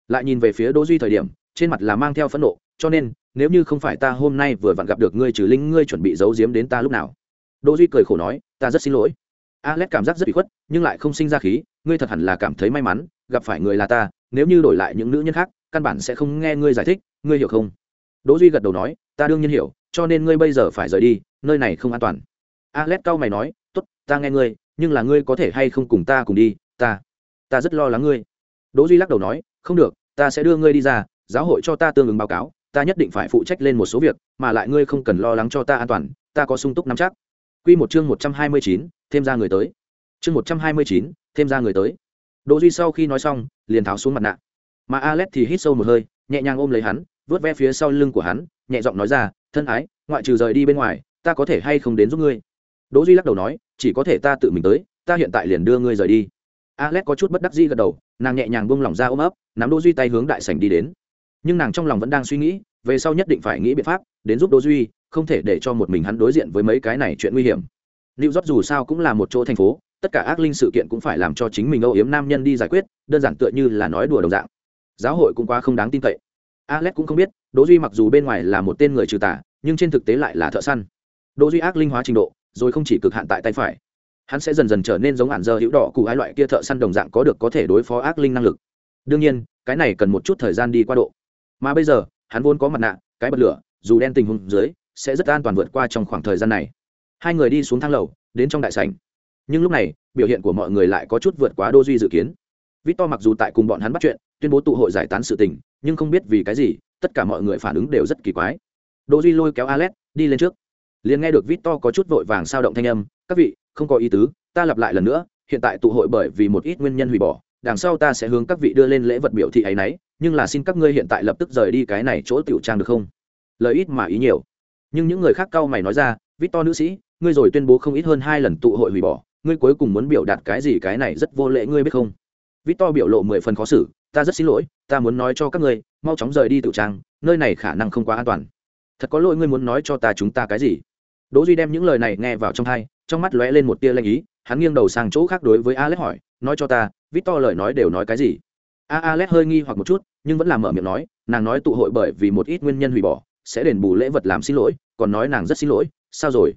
Lại nhìn về phía đỗ duy thời điểm, trên mặt là mang theo phẫn nộ, cho nên, nếu như không phải ta hôm nay vừa vặn gặp được ngươi trừ linh, ngươi chuẩn bị giấu giếm đến ta lúc nào? Đỗ duy cười khổ nói, ta rất xin lỗi. Alex cảm giác rất bị khuất, nhưng lại không sinh ra khí, ngươi thật hẳn là cảm thấy may mắn, gặp phải người là ta, nếu như đổi lại những nữ nhân khác, căn bản sẽ không nghe ngươi giải thích, ngươi hiểu không? Đỗ duy gật đầu nói ta đương nhiên hiểu cho nên ngươi bây giờ phải rời đi nơi này không an toàn. Alex cao mày nói tốt ta nghe ngươi nhưng là ngươi có thể hay không cùng ta cùng đi ta ta rất lo lắng ngươi. Đỗ duy lắc đầu nói không được ta sẽ đưa ngươi đi ra giáo hội cho ta tương ứng báo cáo ta nhất định phải phụ trách lên một số việc mà lại ngươi không cần lo lắng cho ta an toàn ta có sung túc nắm chắc. Quy một chương một trăm hai mươi chín, thêm ra người tới. Chương một trăm hai mươi chín, thêm ra người tới. Đỗ duy sau khi nói xong liền tháo xuống mặt nạ. Mà alex thì hít sâu một hơi nhẹ nhàng ôm lấy hắn vớt ve phía sau lưng của hắn nhẹ giọng nói ra thân ái ngoại trừ rời đi bên ngoài ta có thể hay không đến giúp ngươi đỗ duy lắc đầu nói chỉ có thể ta tự mình tới ta hiện tại liền đưa ngươi rời đi alex có chút bất đắc dĩ gật đầu nàng nhẹ nhàng buông lỏng ra ôm ấp nắm đỗ duy tay hướng đại sảnh đi đến nhưng nàng trong lòng vẫn đang suy nghĩ về sau nhất định phải nghĩ biện pháp đến giúp đỗ duy không thể để cho một mình hắn đối diện với mấy cái này chuyện nguy hiểm New York dù sao cũng là một chỗ thành phố, tất cả ác linh sự kiện cũng phải làm cho chính mình âu yếm nam nhân đi giải quyết, đơn giản tựa như là nói đùa đồng dạng. Giáo hội cũng quá không đáng tin cậy. Alex cũng không biết, Đỗ Duy mặc dù bên ngoài là một tên người trừ tà, nhưng trên thực tế lại là thợ săn. Đỗ Duy ác linh hóa trình độ, rồi không chỉ cực hạn tại tay phải. Hắn sẽ dần dần trở nên giống hạn giờ hữu đỏ cụ ái loại kia thợ săn đồng dạng có được có thể đối phó ác linh năng lực. Đương nhiên, cái này cần một chút thời gian đi qua độ. Mà bây giờ, hắn vốn có mặt nạ, cái bật lửa, dù đen tình huống dưới, sẽ rất an toàn vượt qua trong khoảng thời gian này hai người đi xuống thang lầu đến trong đại sảnh nhưng lúc này biểu hiện của mọi người lại có chút vượt quá đô duy dự kiến victor mặc dù tại cùng bọn hắn bắt chuyện tuyên bố tụ hội giải tán sự tình, nhưng không biết vì cái gì, tất cả mọi người phản ứng đều rất kỳ quái. Đỗ duy lôi kéo alex, đi lên trước. Liền nghe được victor có chút vội vàng sao động thanh âm, các vị, không có ý tứ, ta lặp lại lần nữa, hiện tại tụ hội bởi vì một ít nguyên nhân hủy bỏ, đằng sau ta sẽ hướng các vị đưa lên lễ vật biểu thị ấy nấy, nhưng là xin các ngươi hiện tại lập tức rời đi cái này chỗ tiểu trang được không? Lời ít mà ý nhiều. Nhưng những người khác cau mày nói ra, victor nữ sĩ, ngươi rồi tuyên bố không ít hơn hai lần tụ hội hủy bỏ, ngươi cuối cùng muốn biểu đạt cái gì cái này rất vô lễ, ngươi biết không? Victor biểu lộ mười phần khó xử ta rất xin lỗi, ta muốn nói cho các ngươi, mau chóng rời đi tự trang, nơi này khả năng không quá an toàn. Thật có lỗi ngươi muốn nói cho ta chúng ta cái gì? Đỗ duy đem những lời này nghe vào trong tai, trong mắt lóe lên một tia lanh ý, hắn nghiêng đầu sang chỗ khác đối với alex hỏi, nói cho ta, victor lời nói đều nói cái gì? A, alex hơi nghi hoặc một chút, nhưng vẫn làm mở miệng nói, nàng nói tụ hội bởi vì một ít nguyên nhân hủy bỏ, sẽ đền bù lễ vật làm xin lỗi, còn nói nàng rất xin lỗi, sao rồi?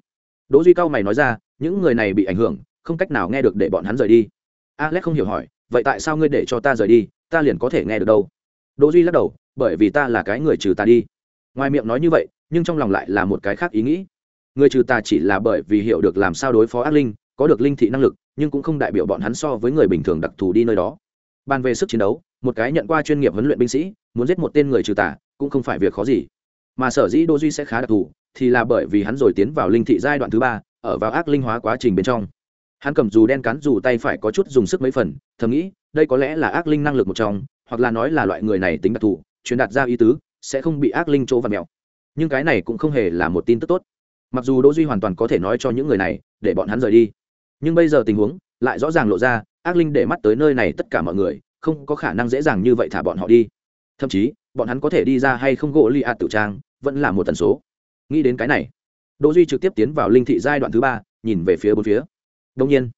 Đỗ duy cao mày nói ra, những người này bị ảnh hưởng, không cách nào nghe được để bọn hắn rời đi. Alex không hiểu hỏi vậy tại sao ngươi để cho ta rời đi? Ta liền có thể nghe được đâu. Đỗ duy lắc đầu, bởi vì ta là cái người trừ ta đi. Ngoài miệng nói như vậy, nhưng trong lòng lại là một cái khác ý nghĩ. Người trừ ta chỉ là bởi vì hiểu được làm sao đối phó ác linh, có được linh thị năng lực, nhưng cũng không đại biểu bọn hắn so với người bình thường đặc thù đi nơi đó. Bàn về sức chiến đấu, một cái nhận qua chuyên nghiệp huấn luyện binh sĩ, muốn giết một tên người trừ tà, cũng không phải việc khó gì. Mà sở dĩ đô duy sẽ khá đặc thù, thì là bởi vì hắn rồi tiến vào linh thị giai đoạn thứ ba, ở vào ác linh hóa quá trình bên trong hắn cầm dù đen cắn dù tay phải có chút dùng sức mấy phần, thầm nghĩ, đây có lẽ là ác linh năng lực một trong, hoặc là nói là loại người này tính đặc thù, truyền đạt ra ý tứ, sẽ không bị ác linh chỗ và mèo. Nhưng cái này cũng không hề là một tin tức tốt. Mặc dù đỗ duy hoàn toàn có thể nói cho những người này, để bọn hắn rời đi. Nhưng bây giờ tình huống lại rõ ràng lộ ra, ác linh để mắt tới nơi này tất cả mọi người, không có khả năng dễ dàng như vậy thả bọn họ đi. Thậm chí, bọn hắn có thể đi ra hay không gỗ li ạt tự trang, vẫn là một tần số. Nghĩ đến cái này, đỗ duy trực tiếp tiến vào linh thị giai đoạn thứ ba, nhìn về phía bốn phía đông nhiên,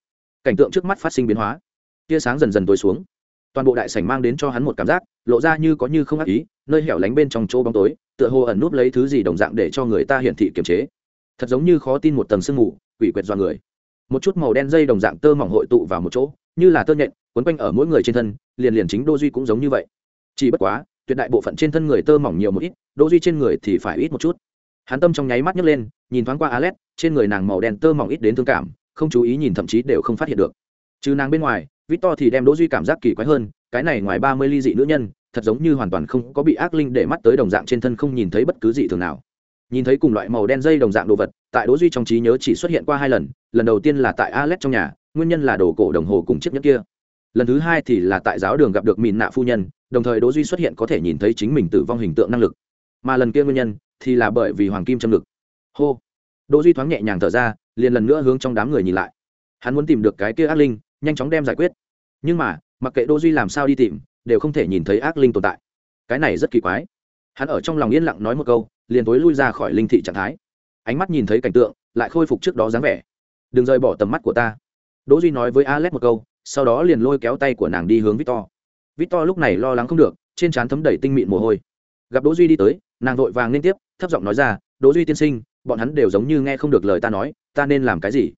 cảnh tượng trước mắt phát sinh biến hóa. Tia sáng dần dần tối xuống. Toàn bộ đại sảnh mang đến cho hắn một cảm giác, lộ ra như có như không ác ý, nơi hẻo lánh bên trong chỗ bóng tối, tựa hồ ẩn núp lấy thứ gì đồng dạng để cho người ta hiển thị kiềm chế. Thật giống như khó tin một tầng sương mù, quỷ quyệt do người. Một chút màu đen dây đồng dạng tơ mỏng hội tụ vào một chỗ, như là tơ nhện, quấn quanh ở mỗi người trên thân, liền liền chính đô duy cũng giống như vậy. Chỉ bất quá, tuyệt đại bộ phận trên thân người tơ mỏng nhiều một ít, đô duy trên người thì phải ít một chút. Hắn tâm trong nháy mắt nhấc lên, nhìn thoáng qua alet, trên người nàng màu đen tơ mỏng ít đến thương cảm không chú ý nhìn thậm chí đều không phát hiện được. Trừ nàng bên ngoài, victor thì đem đỗ duy cảm giác kỳ quái hơn, cái này ngoài ba mươi ly dị nữ nhân, thật giống như hoàn toàn không có bị ác linh để mắt tới đồng dạng trên thân không nhìn thấy bất cứ dị thường nào. Nhìn thấy cùng loại màu đen dây đồng dạng đồ vật, tại đỗ duy trong trí nhớ chỉ xuất hiện qua hai lần lần đầu tiên là tại Alex trong nhà, nguyên nhân là đồ cổ đồng hồ cùng chiếc nhẫn kia. Lần thứ hai thì là tại giáo đường gặp được mìn nạ phu nhân, đồng thời đỗ duy xuất hiện có thể nhìn thấy chính mình tử vong hình tượng năng lực. Mà lần kia nguyên nhân thì là bởi vì hoàng kim châm lực hô. Đỗ duy thoáng nhẹ nhàng thở ra liền lần nữa hướng trong đám người nhìn lại. Hắn muốn tìm được cái kia ác linh, nhanh chóng đem giải quyết. Nhưng mà, mặc kệ đỗ duy làm sao đi tìm, đều không thể nhìn thấy ác linh tồn tại. Cái này rất kỳ quái. Hắn ở trong lòng yên lặng nói một câu, liền tối lui ra khỏi linh thị trạng thái. Ánh mắt nhìn thấy cảnh tượng, lại khôi phục trước đó dáng vẻ. Đừng rời bỏ tầm mắt của ta. Đỗ duy nói với alex một câu, sau đó liền lôi kéo tay của nàng đi hướng victor. Victor lúc này lo lắng không được, trên trán thấm đầy tinh mịn mồ hôi. Gặp đỗ duy đi tới, nàng vội vàng liên tiếp, thấp giọng nói ra, đỗ duy tiên sinh, bọn hắn đều giống như nghe không được lời ta nói ta nên làm cái gì?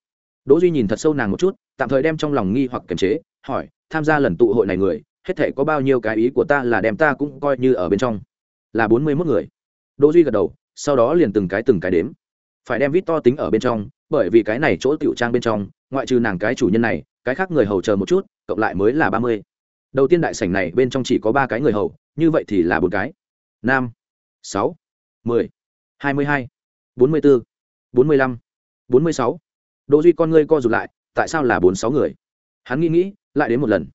Đỗ duy nhìn thật sâu nàng một chút, tạm thời đem trong lòng nghi hoặc kiềm chế, hỏi, tham gia lần tụ hội này người, hết thể có bao nhiêu cái ý của ta là đem ta cũng coi như ở bên trong? Là bốn mươi 41 người. Đỗ duy gật đầu, sau đó liền từng cái từng cái đếm. Phải đem vít to tính ở bên trong, bởi vì cái này chỗ tiểu trang bên trong, ngoại trừ nàng cái chủ nhân này, cái khác người hầu chờ một chút, cộng lại mới là ba mươi. Đầu tiên đại sảnh này bên trong chỉ có ba cái người hầu, như vậy thì là bốn cái. Năm sáu, mười, hai mươi hai, bốn mươi bốn bốn mươi lăm bốn mươi sáu. Đỗ duy con ngươi co rụt lại, tại sao là bốn sáu người? Hắn nghĩ nghĩ, lại đến một lần.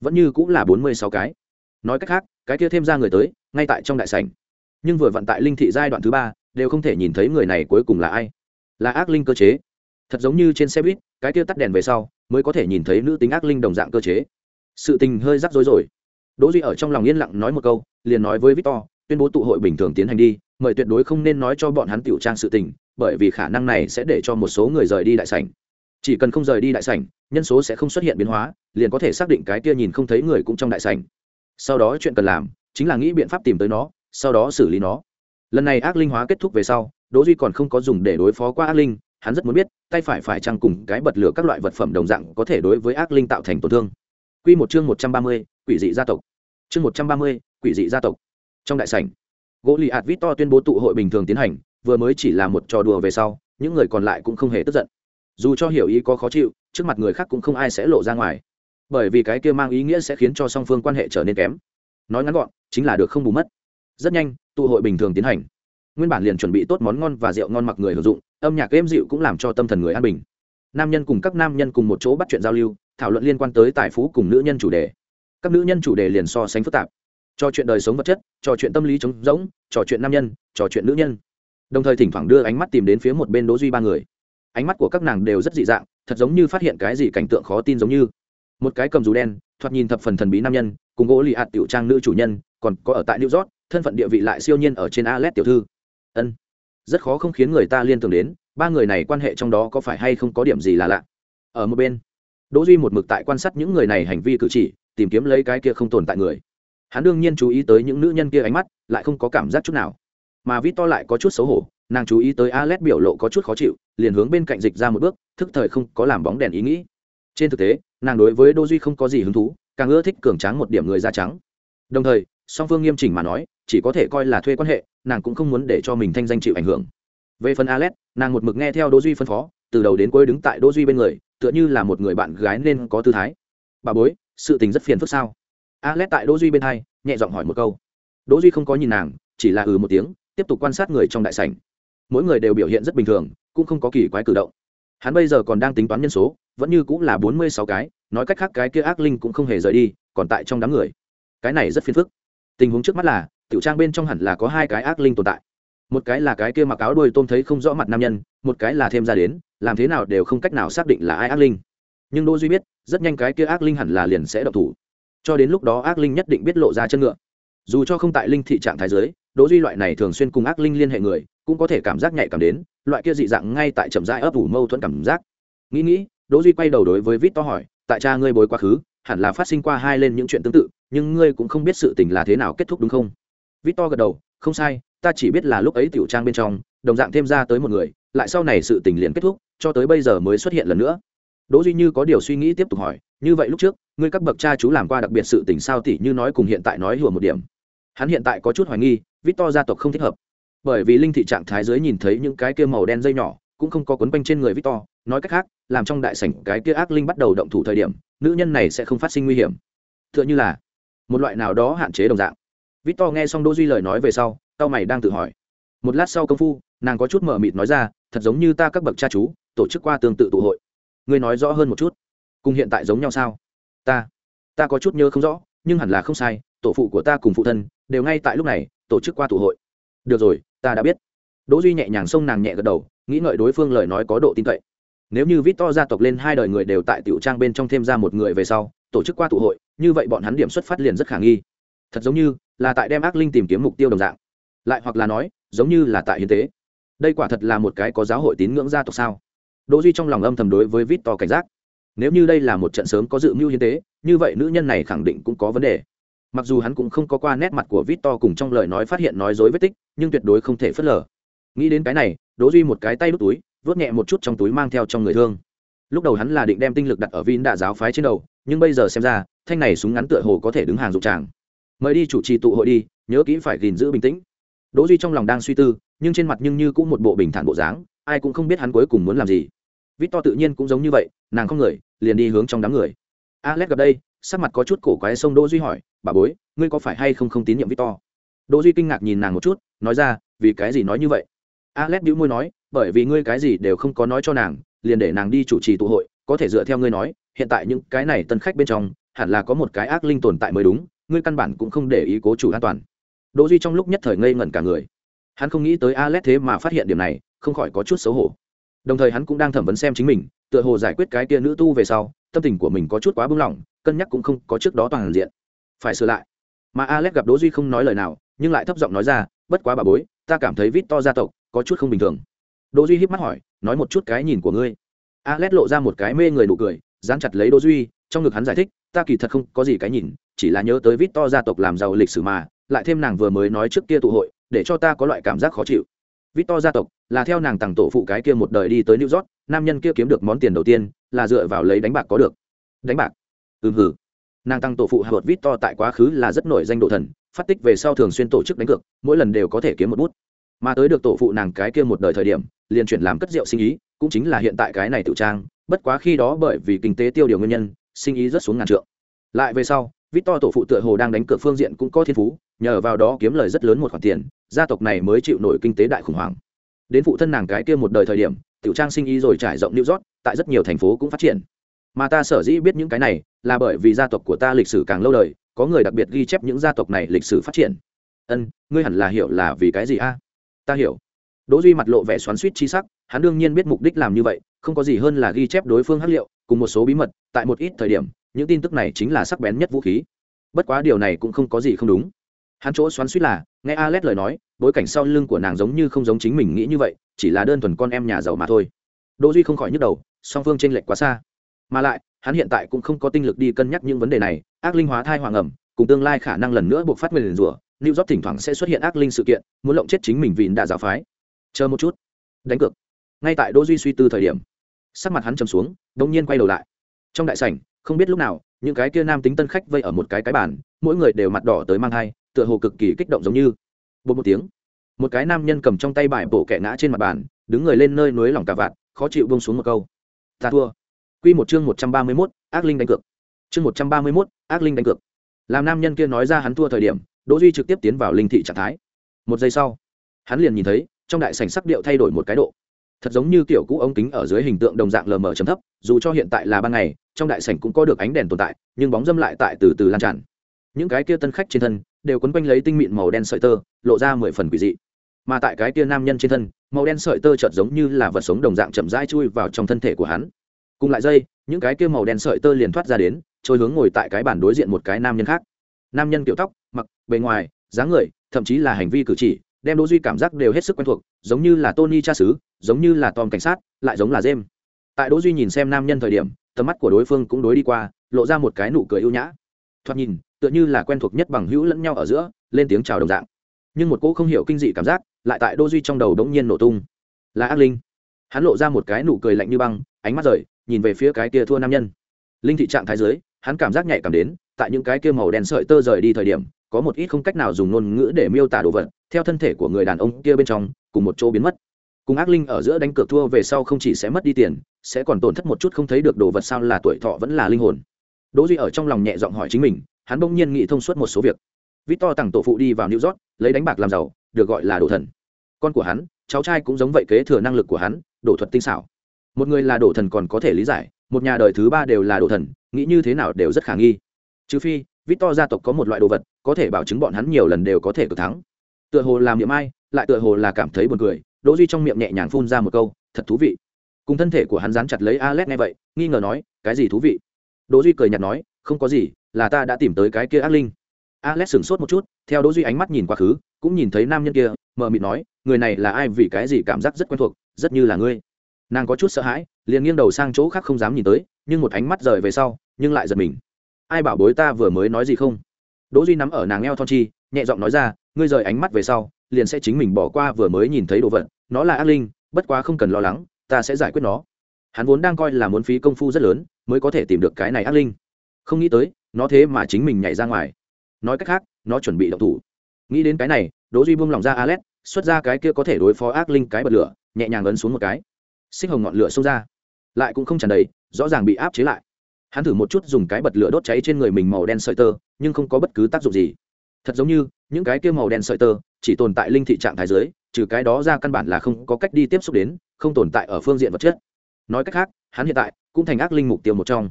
Vẫn như cũng là bốn mươi sáu cái. Nói cách khác, cái kia thêm ra người tới, ngay tại trong đại sảnh. Nhưng vừa vận tại linh thị giai đoạn thứ ba, đều không thể nhìn thấy người này cuối cùng là ai. Là ác linh cơ chế. Thật giống như trên xe buýt, cái kia tắt đèn về sau, mới có thể nhìn thấy nữ tính ác linh đồng dạng cơ chế. Sự tình hơi rắc rối rồi. Đỗ duy ở trong lòng yên lặng nói một câu, liền nói với victor, tuyên bố tụ hội bình thường tiến hành đi mời tuyệt đối không nên nói cho bọn hắn tiểu trang sự tình bởi vì khả năng này sẽ để cho một số người rời đi đại sảnh. Chỉ cần không rời đi đại sảnh nhân số sẽ không xuất hiện biến hóa liền có thể xác định cái kia nhìn không thấy người cũng trong đại sảnh. Sau đó chuyện cần làm chính là nghĩ biện pháp tìm tới nó sau đó xử lý nó. Lần này ác linh hóa kết thúc về sau đỗ duy còn không có dùng để đối phó qua ác linh hắn rất muốn biết tay phải phải chăng cùng cái bật lửa các loại vật phẩm đồng dạng có thể đối với ác linh tạo thành tổn thương. Quy một chương một trăm ba mươi, quỷ dị gia tộc. Chương một trăm ba mươi, quỷ dị gia tộc. Trong đại sảnh gỗ lì ạt to tuyên bố tụ hội bình thường tiến hành, vừa mới chỉ là một trò đùa về sau, những người còn lại cũng không hề tức giận. Dù cho hiểu ý có khó chịu, trước mặt người khác cũng không ai sẽ lộ ra ngoài. Bởi vì cái kia mang ý nghĩa sẽ khiến cho song phương quan hệ trở nên kém. Nói ngắn gọn, chính là được không bù mất. Rất nhanh, tụ hội bình thường tiến hành. Nguyên bản liền chuẩn bị tốt món ngon và rượu ngon mặc người hưởng dụng, âm nhạc êm dịu cũng làm cho tâm thần người an bình. Nam nhân cùng các nam nhân cùng một chỗ bắt chuyện giao lưu, thảo luận liên quan tới tài phú cùng nữ nhân chủ đề. Các nữ nhân chủ đề liền so sánh phức tạp trò chuyện đời sống vật chất, trò chuyện tâm lý trống rỗng, trò chuyện nam nhân, trò chuyện nữ nhân. Đồng thời thỉnh thoảng đưa ánh mắt tìm đến phía một bên đỗ duy ba người. Ánh mắt của các nàng đều rất dị dạng, thật giống như phát hiện cái gì cảnh tượng khó tin giống như. Một cái cầm dù đen, thoạt nhìn thập phần thần bí nam nhân, cùng gỗ lì hạt tiểu trang nữ chủ nhân, còn có ở tại new york, thân phận địa vị lại siêu nhiên ở trên alet tiểu thư. Ân. Rất khó không khiến người ta liên tưởng đến, ba người này quan hệ trong đó có phải hay không có điểm gì là lạ. Ở một bên, đỗ duy một mực tại quan sát những người này hành vi cử chỉ, tìm kiếm lấy cái kia không tồn tại người hắn đương nhiên chú ý tới những nữ nhân kia ánh mắt, lại không có cảm giác chút nào. Mà vít to lại có chút xấu hổ, nàng chú ý tới Alet biểu lộ có chút khó chịu, liền hướng bên cạnh dịch ra một bước, thức thời không có làm bóng đèn ý nghĩ. Trên thực tế, nàng đối với đô duy không có gì hứng thú, càng ưa thích cường tráng một điểm người da trắng. Đồng thời, song phương nghiêm chỉnh mà nói, chỉ có thể coi là thuê quan hệ, nàng cũng không muốn để cho mình thanh danh chịu ảnh hưởng. Về phần alex, nàng một mực nghe theo đô duy phân phó, từ đầu đến cuối đứng tại đô duy bên người, tựa như là một người bạn gái nên có tư thái. Bà bối, sự tình rất phiền phức sao? Alex tại Đỗ duy bên hai, nhẹ giọng hỏi một câu. Đỗ duy không có nhìn nàng, chỉ là ừ một tiếng, tiếp tục quan sát người trong đại sảnh. Mỗi người đều biểu hiện rất bình thường, cũng không có kỳ quái cử động. Hắn bây giờ còn đang tính toán nhân số, vẫn như cũng là bốn mươi sáu cái, nói cách khác cái kia ác linh cũng không hề rời đi, còn tại trong đám người. Cái này rất phiền phức. Tình huống trước mắt là, tiểu trang bên trong hẳn là có hai cái ác linh tồn tại. Một cái là cái kia mặc áo đuôi tôm thấy không rõ mặt nam nhân, một cái là thêm ra đến, làm thế nào đều không cách nào xác định là ai ác linh. Nhưng đỗ duy biết, rất nhanh cái kia ác linh hẳn là liền sẽ độc thủ cho đến lúc đó ác linh nhất định biết lộ ra chân ngựa. Dù cho không tại linh thị trạng thái giới đỗ duy loại này thường xuyên cùng ác linh liên hệ người, cũng có thể cảm giác nhạy cảm đến, loại kia dị dạng ngay tại chậm rãi ấp ủ mâu thuẫn cảm giác. Nghĩ nghĩ, đỗ duy quay đầu đối với vít to hỏi, tại cha ngươi bối quá khứ, hẳn là phát sinh qua hai lên những chuyện tương tự, nhưng ngươi cũng không biết sự tình là thế nào kết thúc đúng không? Vít to gật đầu, không sai, ta chỉ biết là lúc ấy tiểu trang bên trong, đồng dạng thêm ra tới một người, lại sau này sự tình liền kết thúc, cho tới bây giờ mới xuất hiện lần nữa. Đỗ duy như có điều suy nghĩ tiếp tục hỏi như vậy lúc trước, ngươi các bậc cha chú làm qua đặc biệt sự tình sao tỷ như nói cùng hiện tại nói hùa một điểm? Hắn hiện tại có chút hoài nghi, victor gia tộc không thích hợp. Bởi vì linh thị trạng thái dưới nhìn thấy những cái kia màu đen dây nhỏ, cũng không có quấn quanh trên người victor. Nói cách khác, làm trong đại sảnh cái kia ác linh bắt đầu động thủ thời điểm, nữ nhân này sẽ không phát sinh nguy hiểm. Tựa như là một loại nào đó hạn chế đồng dạng. Victor nghe xong đỗ duy lời nói về sau tao mày đang tự hỏi. Một lát sau công phu, nàng có chút mở mịt nói ra, thật giống như ta các bậc cha chú, tổ chức qua tương tự tụ hội. Ngươi nói rõ hơn một chút cùng hiện tại giống nhau sao? Ta ta có chút nhớ không rõ, nhưng hẳn là không sai, tổ phụ của ta cùng phụ thân đều ngay tại lúc này tổ chức qua tụ hội. Được rồi, ta đã biết. Đỗ duy nhẹ nhàng xông nàng nhẹ gật đầu, nghĩ ngợi đối phương lời nói có độ tin cậy. Nếu như vít to gia tộc lên hai đời người đều tại tiểu trang bên trong thêm ra một người về sau, tổ chức qua tụ hội, như vậy bọn hắn điểm xuất phát liền rất khả nghi. Thật giống như là tại đem ác linh tìm kiếm mục tiêu đồng dạng. Lại hoặc là nói, giống như là tại hiến tế. Đây quả thật là một cái có giáo hội tín ngưỡng gia tộc sao? Đỗ duy trong lòng âm thầm đối với vít to cảnh giác nếu như đây là một trận sớm có dự mưu hiến tế, như vậy nữ nhân này khẳng định cũng có vấn đề. Mặc dù hắn cũng không có qua nét mặt của vít to cùng trong lời nói phát hiện nói dối vết tích, nhưng tuyệt đối không thể phớt lờ. Nghĩ đến cái này, đỗ duy một cái tay đút túi vớt nhẹ một chút trong túi mang theo trong người thương. Lúc đầu hắn là định đem tinh lực đặt ở vin đạ giáo phái trên đầu, nhưng bây giờ xem ra, thanh này súng ngắn tựa hồ có thể đứng hàng dụng tràng. Mời đi chủ trì tụ hội đi, nhớ kỹ phải gìn giữ bình tĩnh. Đỗ duy trong lòng đang suy tư, nhưng trên mặt nhưng như cũng một bộ bình thản bộ dáng, ai cũng không biết hắn cuối cùng muốn làm gì. Vít to tự nhiên cũng giống như vậy nàng không người, liền đi hướng trong đám người. Alex gặp đây, sắc mặt có chút cổ quái sông đỗ duy hỏi, bà bối, ngươi có phải hay không không tín nhiệm victor? Đỗ duy kinh ngạc nhìn nàng một chút, nói ra, vì cái gì nói như vậy? Alex bĩu môi nói, bởi vì ngươi cái gì đều không có nói cho nàng, liền để nàng đi chủ trì tụ hội, có thể dựa theo ngươi nói, hiện tại những cái này tân khách bên trong, hẳn là có một cái ác linh tồn tại mới đúng, ngươi căn bản cũng không để ý cố chủ an toàn. Đỗ duy trong lúc nhất thời ngây ngẩn cả người. Hắn không nghĩ tới alex thế mà phát hiện điểm này, không khỏi có chút xấu hổ đồng thời hắn cũng đang thẩm vấn xem chính mình, tựa hồ giải quyết cái kia nữ tu về sau, tâm tình của mình có chút quá bưng lỏng, cân nhắc cũng không có trước đó toàn diện. Phải sửa lại. Mà alex gặp đỗ duy không nói lời nào, nhưng lại thấp giọng nói ra, bất quá bà bối, ta cảm thấy vít to gia tộc có chút không bình thường. Đỗ duy híp mắt hỏi, nói một chút cái nhìn của ngươi. Alex lộ ra một cái mê người nụ cười, dán chặt lấy đỗ duy, trong ngực hắn giải thích, ta kỳ thật không có gì cái nhìn, chỉ là nhớ tới vít to gia tộc làm giàu lịch sử mà, lại thêm nàng vừa mới nói trước kia tụ hội, để cho ta có loại cảm giác khó chịu. Victor gia tộc là theo nàng tặng tổ phụ cái kia một đời đi tới new york, nam nhân kia kiếm được món tiền đầu tiên là dựa vào lấy đánh bạc có được. Đánh bạc? Ừm hử nàng tăng tổ phụ Howard Victor tại quá khứ là rất nổi danh độ thần, phát tích về sau thường xuyên tổ chức đánh cược, mỗi lần đều có thể kiếm một bút. Mà tới được tổ phụ nàng cái kia một đời thời điểm, liền chuyển làm cất rượu sinh ý, cũng chính là hiện tại cái này tự trang, bất quá khi đó bởi vì kinh tế tiêu điều nguyên nhân, sinh ý rất xuống ngàn trượng. Lại về sau, Victor tổ phụ tựa hồ đang đánh cược phương diện cũng có thiên phú, nhờ vào đó kiếm lời rất lớn một khoản tiền gia tộc này mới chịu nổi kinh tế đại khủng hoảng đến phụ thân nàng cái kia một đời thời điểm tiểu trang sinh ý rồi trải rộng New York, tại rất nhiều thành phố cũng phát triển. Mà ta sở dĩ biết những cái này, là bởi vì gia tộc của ta lịch sử càng lâu đời, có người đặc biệt ghi chép những gia tộc này lịch sử phát triển. Ân, ngươi hẳn là hiểu là vì cái gì a? Ta hiểu. Đỗ Duy mặt lộ vẻ xoắn xuýt chi sắc, hắn đương nhiên biết mục đích làm như vậy, không có gì hơn là ghi chép đối phương hắc liệu, cùng một số bí mật, tại một ít thời điểm, những tin tức này chính là sắc bén nhất vũ khí. Bất quá điều này cũng không có gì không đúng. Hắn chỗ xoắn suýt là, nghe Alet lời nói, bối cảnh sau lưng của nàng giống như không giống chính mình nghĩ như vậy, chỉ là đơn thuần con em nhà giàu mà thôi. Đỗ duy không khỏi nhức đầu song phương trên lệch quá xa. Mà lại hắn hiện tại cũng không có tinh lực đi cân nhắc những vấn đề này ác linh hóa thai hoàng ẩm cùng tương lai khả năng lần nữa buộc phát nguyền rủa new york thỉnh thoảng sẽ xuất hiện ác linh sự kiện muốn lộng chết chính mình vì đã giáo phái. Chờ một chút. Đánh cược. Ngay tại đỗ duy suy tư thời điểm sắc mặt hắn trầm xuống đột nhiên quay đầu lại. Trong đại sảnh không biết lúc nào những cái kia nam tính tân khách vây ở một cái cái bàn mỗi người đều mặt đỏ tới mang thai tựa hồ cực kỳ kích động giống như. Bột một tiếng, một cái nam nhân cầm trong tay bài bổ kẹ ngã trên mặt bàn, đứng người lên nơi núi lỏng cả vạt, khó chịu bông xuống một câu. Ta thua. Q một chương một trăm ba mươi mốt, ác linh đánh cược. Chương một trăm ba mươi mốt, ác linh đánh cược. Làm nam nhân kia nói ra hắn thua thời điểm, đỗ duy trực tiếp tiến vào linh thị trạng thái. Một giây sau, hắn liền nhìn thấy, trong đại sảnh sắc điệu thay đổi một cái độ. Thật giống như kiểu cũ ống kính ở dưới hình tượng đồng dạng lờ mờ chấm thấp, dù cho hiện tại là ban ngày, trong đại sảnh cũng có được ánh đèn tồn tại, nhưng bóng dâm lại tại từ từ lan tràn. Những cái kia tân khách trên thân đều quấn quanh lấy tinh mịn màu đen sợi tơ, lộ ra mười phần quỷ dị. Mà tại cái kia nam nhân trên thân, màu đen sợi tơ chợt giống như là vật sống đồng dạng chậm rãi chui vào trong thân thể của hắn. Cùng lại dây, những cái kia màu đen sợi tơ liền thoát ra đến, trôi hướng ngồi tại cái bàn đối diện một cái nam nhân khác. Nam nhân kiểu tóc, mặc, bề ngoài, dáng người, thậm chí là hành vi cử chỉ, đem đỗ duy cảm giác đều hết sức quen thuộc, giống như là tony cha xứ, giống như là tom cảnh sát, lại giống là jem tại đỗ duy nhìn xem nam nhân thời điểm, tầm mắt của đối phương cũng đối đi qua, lộ ra một cái nụ cười ưu nhã. Thoạt nhìn tựa như là quen thuộc nhất bằng hữu lẫn nhau ở giữa, lên tiếng chào đồng dạng. Nhưng một cô không hiểu kinh dị cảm giác, lại tại đỗ duy trong đầu đống nhiên nổ tung. Là ác linh. Hắn lộ ra một cái nụ cười lạnh như băng, ánh mắt rời, nhìn về phía cái kia thua nam nhân. Linh thị trạng thái dưới, hắn cảm giác nhạy cảm đến, tại những cái kia màu đen sợi tơ rời đi thời điểm, có một ít không cách nào dùng ngôn ngữ để miêu tả đồ vật, theo thân thể của người đàn ông kia bên trong, cùng một chỗ biến mất. Cùng ác linh ở giữa đánh cược thua về sau không chỉ sẽ mất đi tiền, sẽ còn tổn thất một chút không thấy được đồ vật sao là tuổi thọ vẫn là linh hồn. Đỗ duy ở trong lòng nhẹ giọng hỏi chính mình hắn bỗng nhiên nghĩ thông suốt một số việc. Victor tặng tổ phụ đi vào new york, lấy đánh bạc làm giàu, được gọi là đồ thần. Con của hắn, cháu trai cũng giống vậy kế thừa năng lực của hắn đổ thuật tinh xảo. Một người là đổ thần còn có thể lý giải, một nhà đời thứ ba đều là đổ thần, nghĩ như thế nào đều rất khả nghi. Trừ phi, victor gia tộc có một loại đồ vật, có thể bảo chứng bọn hắn nhiều lần đều có thể cực thắng. Tựa hồ làm miệng ai, lại tựa hồ là cảm thấy buồn cười, đỗ duy trong miệng nhẹ nhàng phun ra một câu, thật thú vị. Cùng thân thể của hắn dán chặt lấy alex nghe vậy, nghi ngờ nói, cái gì thú vị? Đỗ duy cười nhạt nói không có gì, là ta đã tìm tới cái kia ác linh. Alex sửng sốt một chút, theo đỗ duy ánh mắt nhìn qua khứ, cũng nhìn thấy nam nhân kia mờ mịt nói, người này là ai vì cái gì cảm giác rất quen thuộc, rất như là ngươi. Nàng có chút sợ hãi, liền nghiêng đầu sang chỗ khác không dám nhìn tới, nhưng một ánh mắt rời về sau, nhưng lại giật mình. Ai bảo bối ta vừa mới nói gì không? Đỗ duy nắm ở nàng eo thon chi, nhẹ giọng nói ra, ngươi rời ánh mắt về sau, liền sẽ chính mình bỏ qua vừa mới nhìn thấy đồ vật, nó là ác linh, bất quá không cần lo lắng, ta sẽ giải quyết nó. Hắn vốn đang coi là muốn phí công phu rất lớn, mới có thể tìm được cái này ác linh không nghĩ tới nó thế mà chính mình nhảy ra ngoài. Nói cách khác nó chuẩn bị động thủ. Nghĩ đến cái này đỗ duy buông lòng ra Alet, xuất ra cái kia có thể đối phó ác linh cái bật lửa nhẹ nhàng ấn xuống một cái. Xích hồng ngọn lửa xông ra. Lại cũng không tràn đầy rõ ràng bị áp chế lại. Hắn thử một chút dùng cái bật lửa đốt cháy trên người mình màu đen sợi tơ nhưng không có bất cứ tác dụng gì. Thật giống như những cái kia màu đen sợi tơ chỉ tồn tại linh thị trạng thái dưới trừ cái đó ra căn bản là không có cách đi tiếp xúc đến không tồn tại ở phương diện vật chất. Nói cách khác hắn hiện tại cũng thành ác linh mục tiêu một trong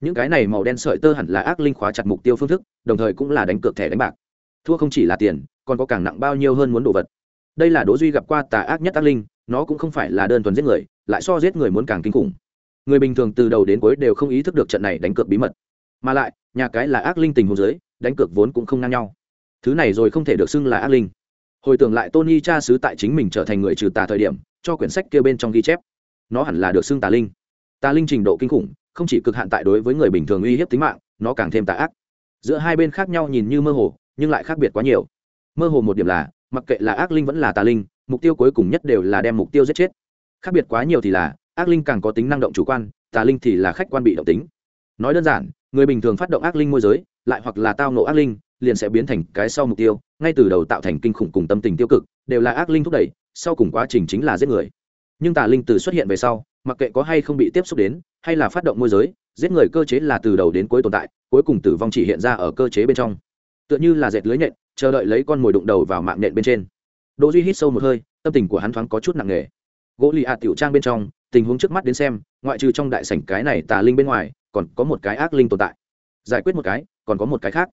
những cái này màu đen sợi tơ hẳn là ác linh khóa chặt mục tiêu phương thức, đồng thời cũng là đánh cược thẻ đánh bạc. Thua không chỉ là tiền, còn có càng nặng bao nhiêu hơn muốn đồ vật. Đây là đố duy gặp qua tà ác nhất ác linh, nó cũng không phải là đơn thuần giết người, lại so giết người muốn càng kinh khủng. Người bình thường từ đầu đến cuối đều không ý thức được trận này đánh cược bí mật. Mà lại, nhà cái là ác linh tình hồ dưới, đánh cược vốn cũng không ngang nhau. Thứ này rồi không thể được xưng là ác linh. Hồi tưởng lại tony cha xứ tại chính mình trở thành người trừ tà thời điểm, cho quyển sách kia bên trong ghi chép. Nó hẳn là được xưng tà linh. Tà linh trình độ kinh khủng không chỉ cực hạn tại đối với người bình thường uy hiếp tính mạng, nó càng thêm tà ác. Giữa hai bên khác nhau nhìn như mơ hồ, nhưng lại khác biệt quá nhiều. Mơ hồ một điểm là, mặc kệ là ác linh vẫn là tà linh, mục tiêu cuối cùng nhất đều là đem mục tiêu giết chết. Khác biệt quá nhiều thì là, ác linh càng có tính năng động chủ quan, tà linh thì là khách quan bị động tính. Nói đơn giản, người bình thường phát động ác linh môi giới, lại hoặc là tao nộ ác linh, liền sẽ biến thành cái sau mục tiêu, ngay từ đầu tạo thành kinh khủng cùng tâm tình tiêu cực, đều là ác linh thúc đẩy, sau cùng quá trình chính là giết người nhưng tà linh từ xuất hiện về sau, mặc kệ có hay không bị tiếp xúc đến, hay là phát động môi giới, giết người cơ chế là từ đầu đến cuối tồn tại, cuối cùng tử vong chỉ hiện ra ở cơ chế bên trong. Tựa như là dệt lưới nhện, chờ đợi lấy con mồi đụng đầu vào mạng nhện bên trên. Đỗ duy hít sâu một hơi, tâm tình của hắn thoáng có chút nặng nề. Gỗ lì ạ tiểu trang bên trong, tình huống trước mắt đến xem, ngoại trừ trong đại sảnh cái này tà linh bên ngoài, còn có một cái ác linh tồn tại. Giải quyết một cái, còn có một cái khác.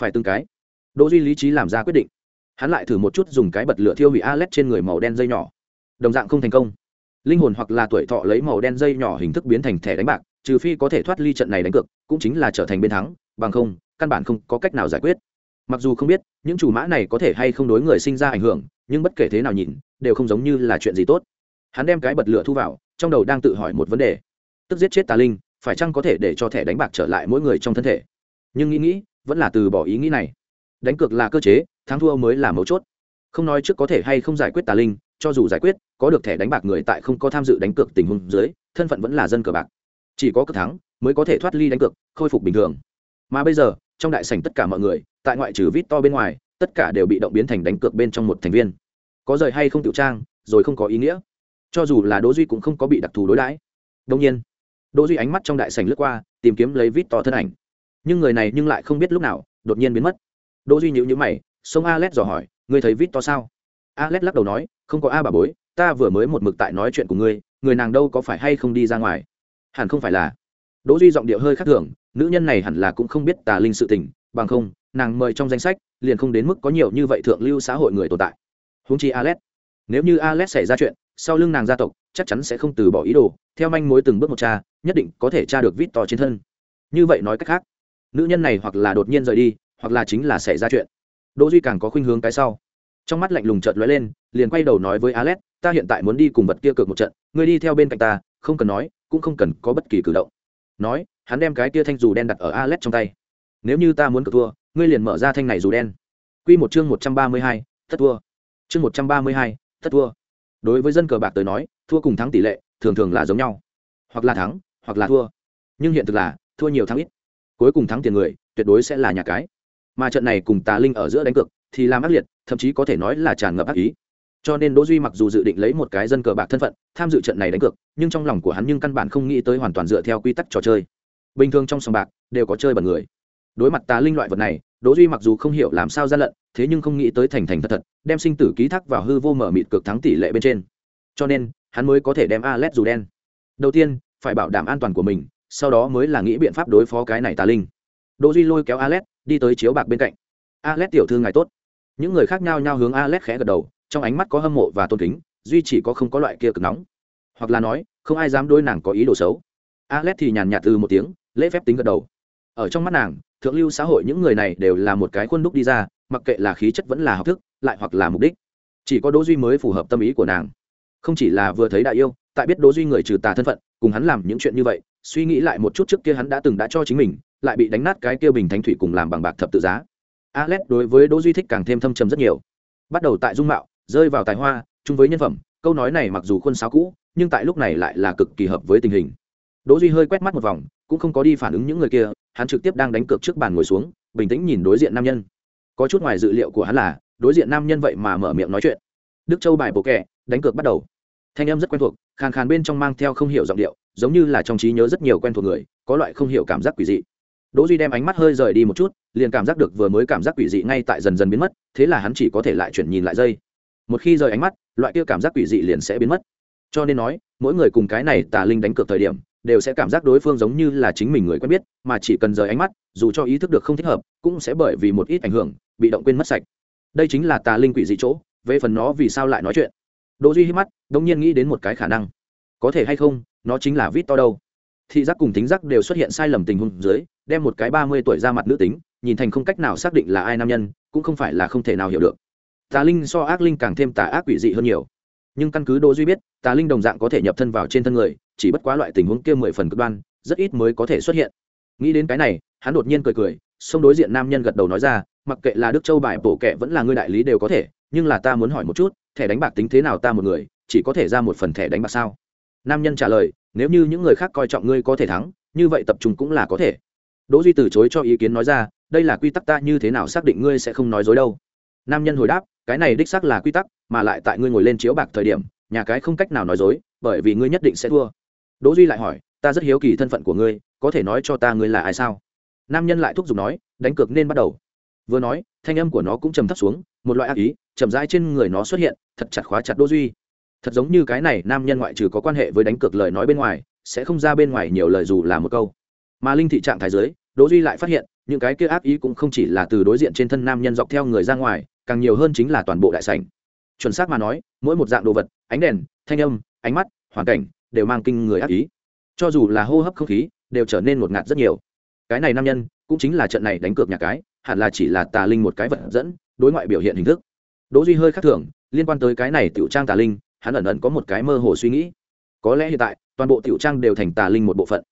Phải từng cái. Đỗ duy lý trí làm ra quyết định. Hắn lại thử một chút dùng cái bật lửa thiêu hủy alet trên người màu đen dây nhỏ. Đồng dạng không thành công linh hồn hoặc là tuổi thọ lấy màu đen dây nhỏ hình thức biến thành thẻ đánh bạc, trừ phi có thể thoát ly trận này đánh cược, cũng chính là trở thành bên thắng, bằng không, căn bản không có cách nào giải quyết. Mặc dù không biết, những chủ mã này có thể hay không đối người sinh ra ảnh hưởng, nhưng bất kể thế nào nhìn, đều không giống như là chuyện gì tốt. Hắn đem cái bật lửa thu vào, trong đầu đang tự hỏi một vấn đề. Tức giết chết tà linh, phải chăng có thể để cho thẻ đánh bạc trở lại mỗi người trong thân thể? Nhưng nghĩ nghĩ, vẫn là từ bỏ ý nghĩ này. Đánh cược là cơ chế, thắng thua mới là mấu chốt. Không nói trước có thể hay không giải quyết tà linh cho dù giải quyết, có được thẻ đánh bạc người tại không có tham dự đánh cược tình huống dưới, thân phận vẫn là dân cờ bạc. Chỉ có cực thắng mới có thể thoát ly đánh cược, khôi phục bình thường. Mà bây giờ, trong đại sảnh tất cả mọi người, tại ngoại trừ vít to bên ngoài, tất cả đều bị động biến thành đánh cược bên trong một thành viên. Có rời hay không tiểu trang, rồi không có ý nghĩa. Cho dù là đỗ duy cũng không có bị đặc thù đối đãi. Đương nhiên, đỗ duy ánh mắt trong đại sảnh lướt qua, tìm kiếm lấy vít to thân ảnh. Nhưng người này nhưng lại không biết lúc nào, đột nhiên biến mất. Đỗ duy nhíu nhíu mày sông alet dò hỏi, ngươi thấy vít to sao? Alet lắc đầu nói không có a bà bối, ta vừa mới một mực tại nói chuyện của ngươi, người nàng đâu có phải hay không đi ra ngoài? Hẳn không phải là. Đỗ duy giọng điệu hơi khác thường, nữ nhân này hẳn là cũng không biết tà linh sự tình, bằng không, nàng mời trong danh sách, liền không đến mức có nhiều như vậy thượng lưu xã hội người tồn tại. Huống chi alex. Nếu như alex xảy ra chuyện, sau lưng nàng gia tộc, chắc chắn sẽ không từ bỏ ý đồ, theo manh mối từng bước một cha nhất định có thể tra được vít to trên thân. Như vậy nói cách khác, nữ nhân này hoặc là đột nhiên rời đi, hoặc là chính là xảy ra chuyện. Đỗ duy càng có khuynh hướng cái sau trong mắt lạnh lùng chợt lóe lên liền quay đầu nói với alex ta hiện tại muốn đi cùng vật kia cược một trận ngươi đi theo bên cạnh ta không cần nói cũng không cần có bất kỳ cử động. Nói hắn đem cái kia thanh dù đen đặt ở alex trong tay. Nếu như ta muốn cược thua ngươi liền mở ra thanh này dù đen. Quy một chương một trăm ba mươi hai, thất thua. Chương một trăm ba mươi hai, thất thua. Đối với dân cờ bạc tới nói thua cùng thắng tỷ lệ thường thường là giống nhau. Hoặc là thắng hoặc là thua. Nhưng hiện thực là thua nhiều thắng ít. Cuối cùng thắng tiền người tuyệt đối sẽ là nhà cái. Mà trận này cùng tà linh ở giữa đánh cược thì làm ác liệt, thậm chí có thể nói là tràn ngập ác ý. Cho nên đỗ duy mặc dù dự định lấy một cái dân cờ bạc thân phận, tham dự trận này đánh cược, nhưng trong lòng của hắn nhưng căn bản không nghĩ tới hoàn toàn dựa theo quy tắc trò chơi. Bình thường trong sòng bạc, đều có chơi bẩn người. Đối mặt tà linh loại vật này, đỗ duy mặc dù không hiểu làm sao ra lận, thế nhưng không nghĩ tới thành thành thật thật, đem sinh tử ký thác vào hư vô mở mịt cực thắng tỷ lệ bên trên. Cho nên, hắn mới có thể đem alet dù đen. Đầu tiên, phải bảo đảm an toàn của mình, sau đó mới là nghĩ biện pháp đối phó cái này tà linh. Đỗ duy lôi kéo alet đi tới chiếu bạc bên cạnh alet tiểu thư ngài tốt. Những người khác nhao nhao hướng alet khẽ gật đầu, trong ánh mắt có hâm mộ và tôn kính, duy chỉ có không có loại kia cực nóng. Hoặc là nói, không ai dám đối nàng có ý đồ xấu. Alet thì nhàn nhạt từ một tiếng, lễ phép tính gật đầu. Ở trong mắt nàng, thượng lưu xã hội những người này đều là một cái khuôn đúc đi ra, mặc kệ là khí chất vẫn là học thức, lại hoặc là mục đích. Chỉ có đỗ duy mới phù hợp tâm ý của nàng. Không chỉ là vừa thấy đại yêu, tại biết đỗ duy người trừ tà thân phận, cùng hắn làm những chuyện như vậy, suy nghĩ lại một chút trước kia hắn đã từng đã cho chính mình, lại bị đánh nát cái kia bình thánh thủy cùng làm bằng bạc thập tự giá alex đối với đỗ duy thích càng thêm thâm trầm rất nhiều. Bắt đầu tại dung mạo rơi vào tài hoa chung với nhân phẩm câu nói này mặc dù khuôn sáo cũ nhưng tại lúc này lại là cực kỳ hợp với tình hình. Đỗ duy hơi quét mắt một vòng cũng không có đi phản ứng những người kia hắn trực tiếp đang đánh cược trước bàn ngồi xuống bình tĩnh nhìn đối diện nam nhân. Có chút ngoài dự liệu của hắn là đối diện nam nhân vậy mà mở miệng nói chuyện. Đức châu bài bộ kệ, đánh cược bắt đầu. Thanh âm rất quen thuộc khàn khàn bên trong mang theo không hiểu giọng điệu giống như là trong trí nhớ rất nhiều quen thuộc người có loại không hiểu cảm giác quỷ dị đỗ duy đem ánh mắt hơi rời đi một chút, liền cảm giác được vừa mới cảm giác quỷ dị ngay tại dần dần biến mất, thế là hắn chỉ có thể lại chuyển nhìn lại dây. Một khi rời ánh mắt, loại kia cảm giác quỷ dị liền sẽ biến mất. Cho nên nói, mỗi người cùng cái này tà linh đánh cược thời điểm, đều sẽ cảm giác đối phương giống như là chính mình người quen biết, mà chỉ cần rời ánh mắt, dù cho ý thức được không thích hợp, cũng sẽ bởi vì một ít ảnh hưởng, bị động quên mất sạch. Đây chính là tà linh quỷ dị chỗ, về phần nó vì sao lại nói chuyện. Đỗ duy hít mắt đột nhiên nghĩ đến một cái khả năng. Có thể hay không, nó chính là vít to đâu thị giác cùng tính giác đều xuất hiện sai lầm tình huống dưới, đem một cái ba mươi tuổi ra mặt nữ tính, nhìn thành không cách nào xác định là ai nam nhân, cũng không phải là không thể nào hiểu được. Tà linh so ác linh càng thêm tà ác quỷ dị hơn nhiều. Nhưng căn cứ đỗ duy biết, tà linh đồng dạng có thể nhập thân vào trên thân người, chỉ bất quá loại tình huống kia mười phần cực đoan, rất ít mới có thể xuất hiện. Nghĩ đến cái này, hắn đột nhiên cười cười xông đối diện nam nhân gật đầu nói ra, mặc kệ là đức châu bài bổ kệ vẫn là ngươi đại lý đều có thể, nhưng là ta muốn hỏi một chút, thẻ đánh bạc tính thế nào ta một người, chỉ có thể ra một phần thẻ đánh bạc sao? Nam nhân trả lời nếu như những người khác coi trọng ngươi có thể thắng, như vậy tập trung cũng là có thể. Đỗ duy từ chối cho ý kiến nói ra, đây là quy tắc ta như thế nào xác định ngươi sẽ không nói dối đâu? Nam nhân hồi đáp, cái này đích xác là quy tắc, mà lại tại ngươi ngồi lên chiếu bạc thời điểm, nhà cái không cách nào nói dối, bởi vì ngươi nhất định sẽ thua. Đỗ duy lại hỏi, ta rất hiếu kỳ thân phận của ngươi, có thể nói cho ta ngươi là ai sao? Nam nhân lại thúc giục nói, đánh cược nên bắt đầu. Vừa nói, thanh âm của nó cũng trầm thấp xuống, một loại ác ý, chậm rãi trên người nó xuất hiện, thật chặt khóa chặt đỗ duy thật giống như cái này nam nhân ngoại trừ có quan hệ với đánh cược lời nói bên ngoài, sẽ không ra bên ngoài nhiều lời dù là một câu. Mà linh thị trạng thái dưới, đỗ duy lại phát hiện, những cái kia ác ý cũng không chỉ là từ đối diện trên thân nam nhân dọc theo người ra ngoài, càng nhiều hơn chính là toàn bộ đại sảnh. Chuẩn xác mà nói, mỗi một dạng đồ vật, ánh đèn, thanh âm, ánh mắt, hoàn cảnh, đều mang kinh người ác ý. Cho dù là hô hấp không khí, đều trở nên ngột ngạt rất nhiều. Cái này nam nhân, cũng chính là trận này đánh cược nhà cái, hẳn là chỉ là tà linh một cái vật dẫn, đối ngoại biểu hiện hình thức. Đỗ duy hơi khác thường, liên quan tới cái này tiểu trang tà linh hắn ẩn ẩn có một cái mơ hồ suy nghĩ. Có lẽ hiện tại, toàn bộ tiểu trang đều thành tà linh một bộ phận.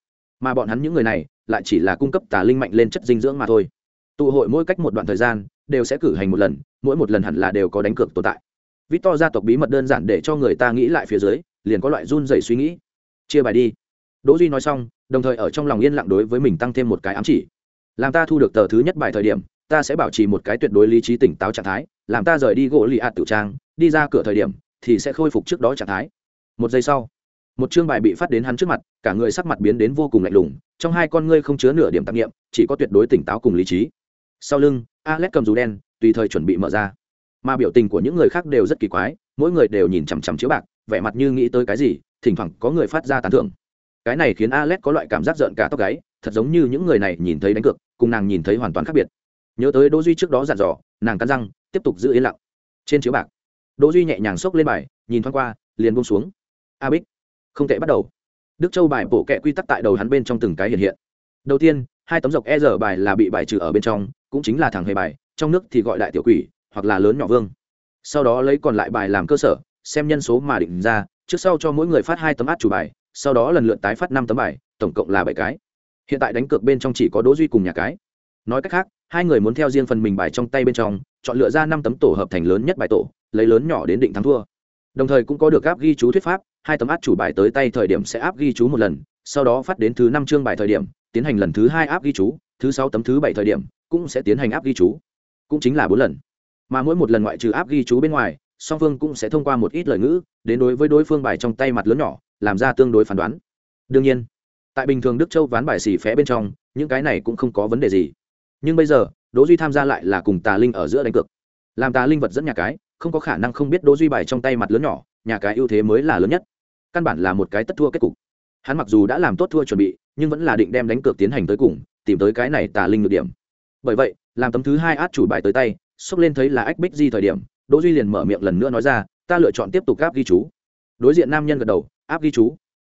Mà bọn hắn những người này, lại chỉ là cung cấp tà linh mạnh lên chất dinh dưỡng mà thôi. Tụ hội mỗi cách một đoạn thời gian, đều sẽ cử hành một lần, mỗi một lần hẳn là đều có đánh cược tồn tại. Victor gia tộc bí mật đơn giản để cho người ta nghĩ lại phía dưới, liền có loại run dày suy nghĩ. Chia bài đi. Đỗ duy nói xong, đồng thời ở trong lòng yên lặng đối với mình tăng thêm một cái ám chỉ. Làm ta thu được tờ thứ nhất bài thời điểm, ta sẽ bảo trì một cái tuyệt đối lý trí tỉnh táo trạng thái, làm ta rời đi gỗ lì ạt tự trang, đi ra cửa thời điểm thì sẽ khôi phục trước đó trạng thái. Một giây sau, một chương bài bị phát đến hắn trước mặt, cả người sắc mặt biến đến vô cùng lạnh lùng, trong hai con ngươi không chứa nửa điểm tạp nghiệm chỉ có tuyệt đối tỉnh táo cùng lý trí. Sau lưng, alex cầm dù đen, tùy thời chuẩn bị mở ra. Mà biểu tình của những người khác đều rất kỳ quái, mỗi người đều nhìn chằm chằm chiếu bạc, vẻ mặt như nghĩ tới cái gì, thỉnh thoảng có người phát ra tán thưởng. Cái này khiến alex có loại cảm giác giận cả tóc gáy, thật giống như những người này nhìn thấy đánh cược, cùng nàng nhìn thấy hoàn toàn khác biệt. Nhớ tới đỗ duy trước đó dặn dò, nàng cắn răng, tiếp tục giữ yên lặng. Trên chiếu bạc đỗ duy nhẹ nhàng xốc lên bài, nhìn thoáng qua, liền buông xuống. A bích, không tệ bắt đầu. Đức châu bài bổ kẹ quy tắc tại đầu hắn bên trong từng cái hiện hiện. Đầu tiên, hai tấm dọc e r bài là bị bài trừ ở bên trong, cũng chính là thằng hề bài, trong nước thì gọi đại tiểu quỷ, hoặc là lớn nhỏ vương. Sau đó lấy còn lại bài làm cơ sở, xem nhân số mà định ra, trước sau cho mỗi người phát hai tấm át chủ bài, sau đó lần lượt tái phát năm tấm bài, tổng cộng là bảy cái. Hiện tại đánh cược bên trong chỉ có đỗ duy cùng nhà cái. Nói cách khác, hai người muốn theo riêng phần mình bài trong tay bên trong, chọn lựa ra năm tấm tổ hợp thành lớn nhất bài tổ lấy lớn nhỏ đến định thắng thua. Đồng thời cũng có được áp ghi chú thuyết pháp, hai tấm át chủ bài tới tay thời điểm sẽ áp ghi chú một lần, sau đó phát đến thứ năm chương bài thời điểm, tiến hành lần thứ hai áp ghi chú, thứ sáu tấm thứ bảy thời điểm cũng sẽ tiến hành áp ghi chú. Cũng chính là bốn lần. Mà mỗi một lần ngoại trừ áp ghi chú bên ngoài, song phương cũng sẽ thông qua một ít lời ngữ, đến đối với đối phương bài trong tay mặt lớn nhỏ, làm ra tương đối phán đoán. Đương nhiên, tại bình thường đức châu ván bài xì phé bên trong, những cái này cũng không có vấn đề gì. Nhưng bây giờ, đỗ duy tham gia lại là cùng tà linh ở giữa đánh cược. Làm tà linh vật dẫn nhà cái không có khả năng không biết đỗ duy bài trong tay mặt lớn nhỏ, nhà cái ưu thế mới là lớn nhất. Căn bản là một cái tất thua kết cục. Hắn mặc dù đã làm tốt thua chuẩn bị, nhưng vẫn là định đem đánh cược tiến hành tới cùng, tìm tới cái này tà linh được điểm. Bởi vậy, làm tấm thứ hai át chủ bài tới tay, xốc lên thấy là ách bích di thời điểm, đỗ duy liền mở miệng lần nữa nói ra, ta lựa chọn tiếp tục áp ghi chú. Đối diện nam nhân gật đầu, áp ghi chú.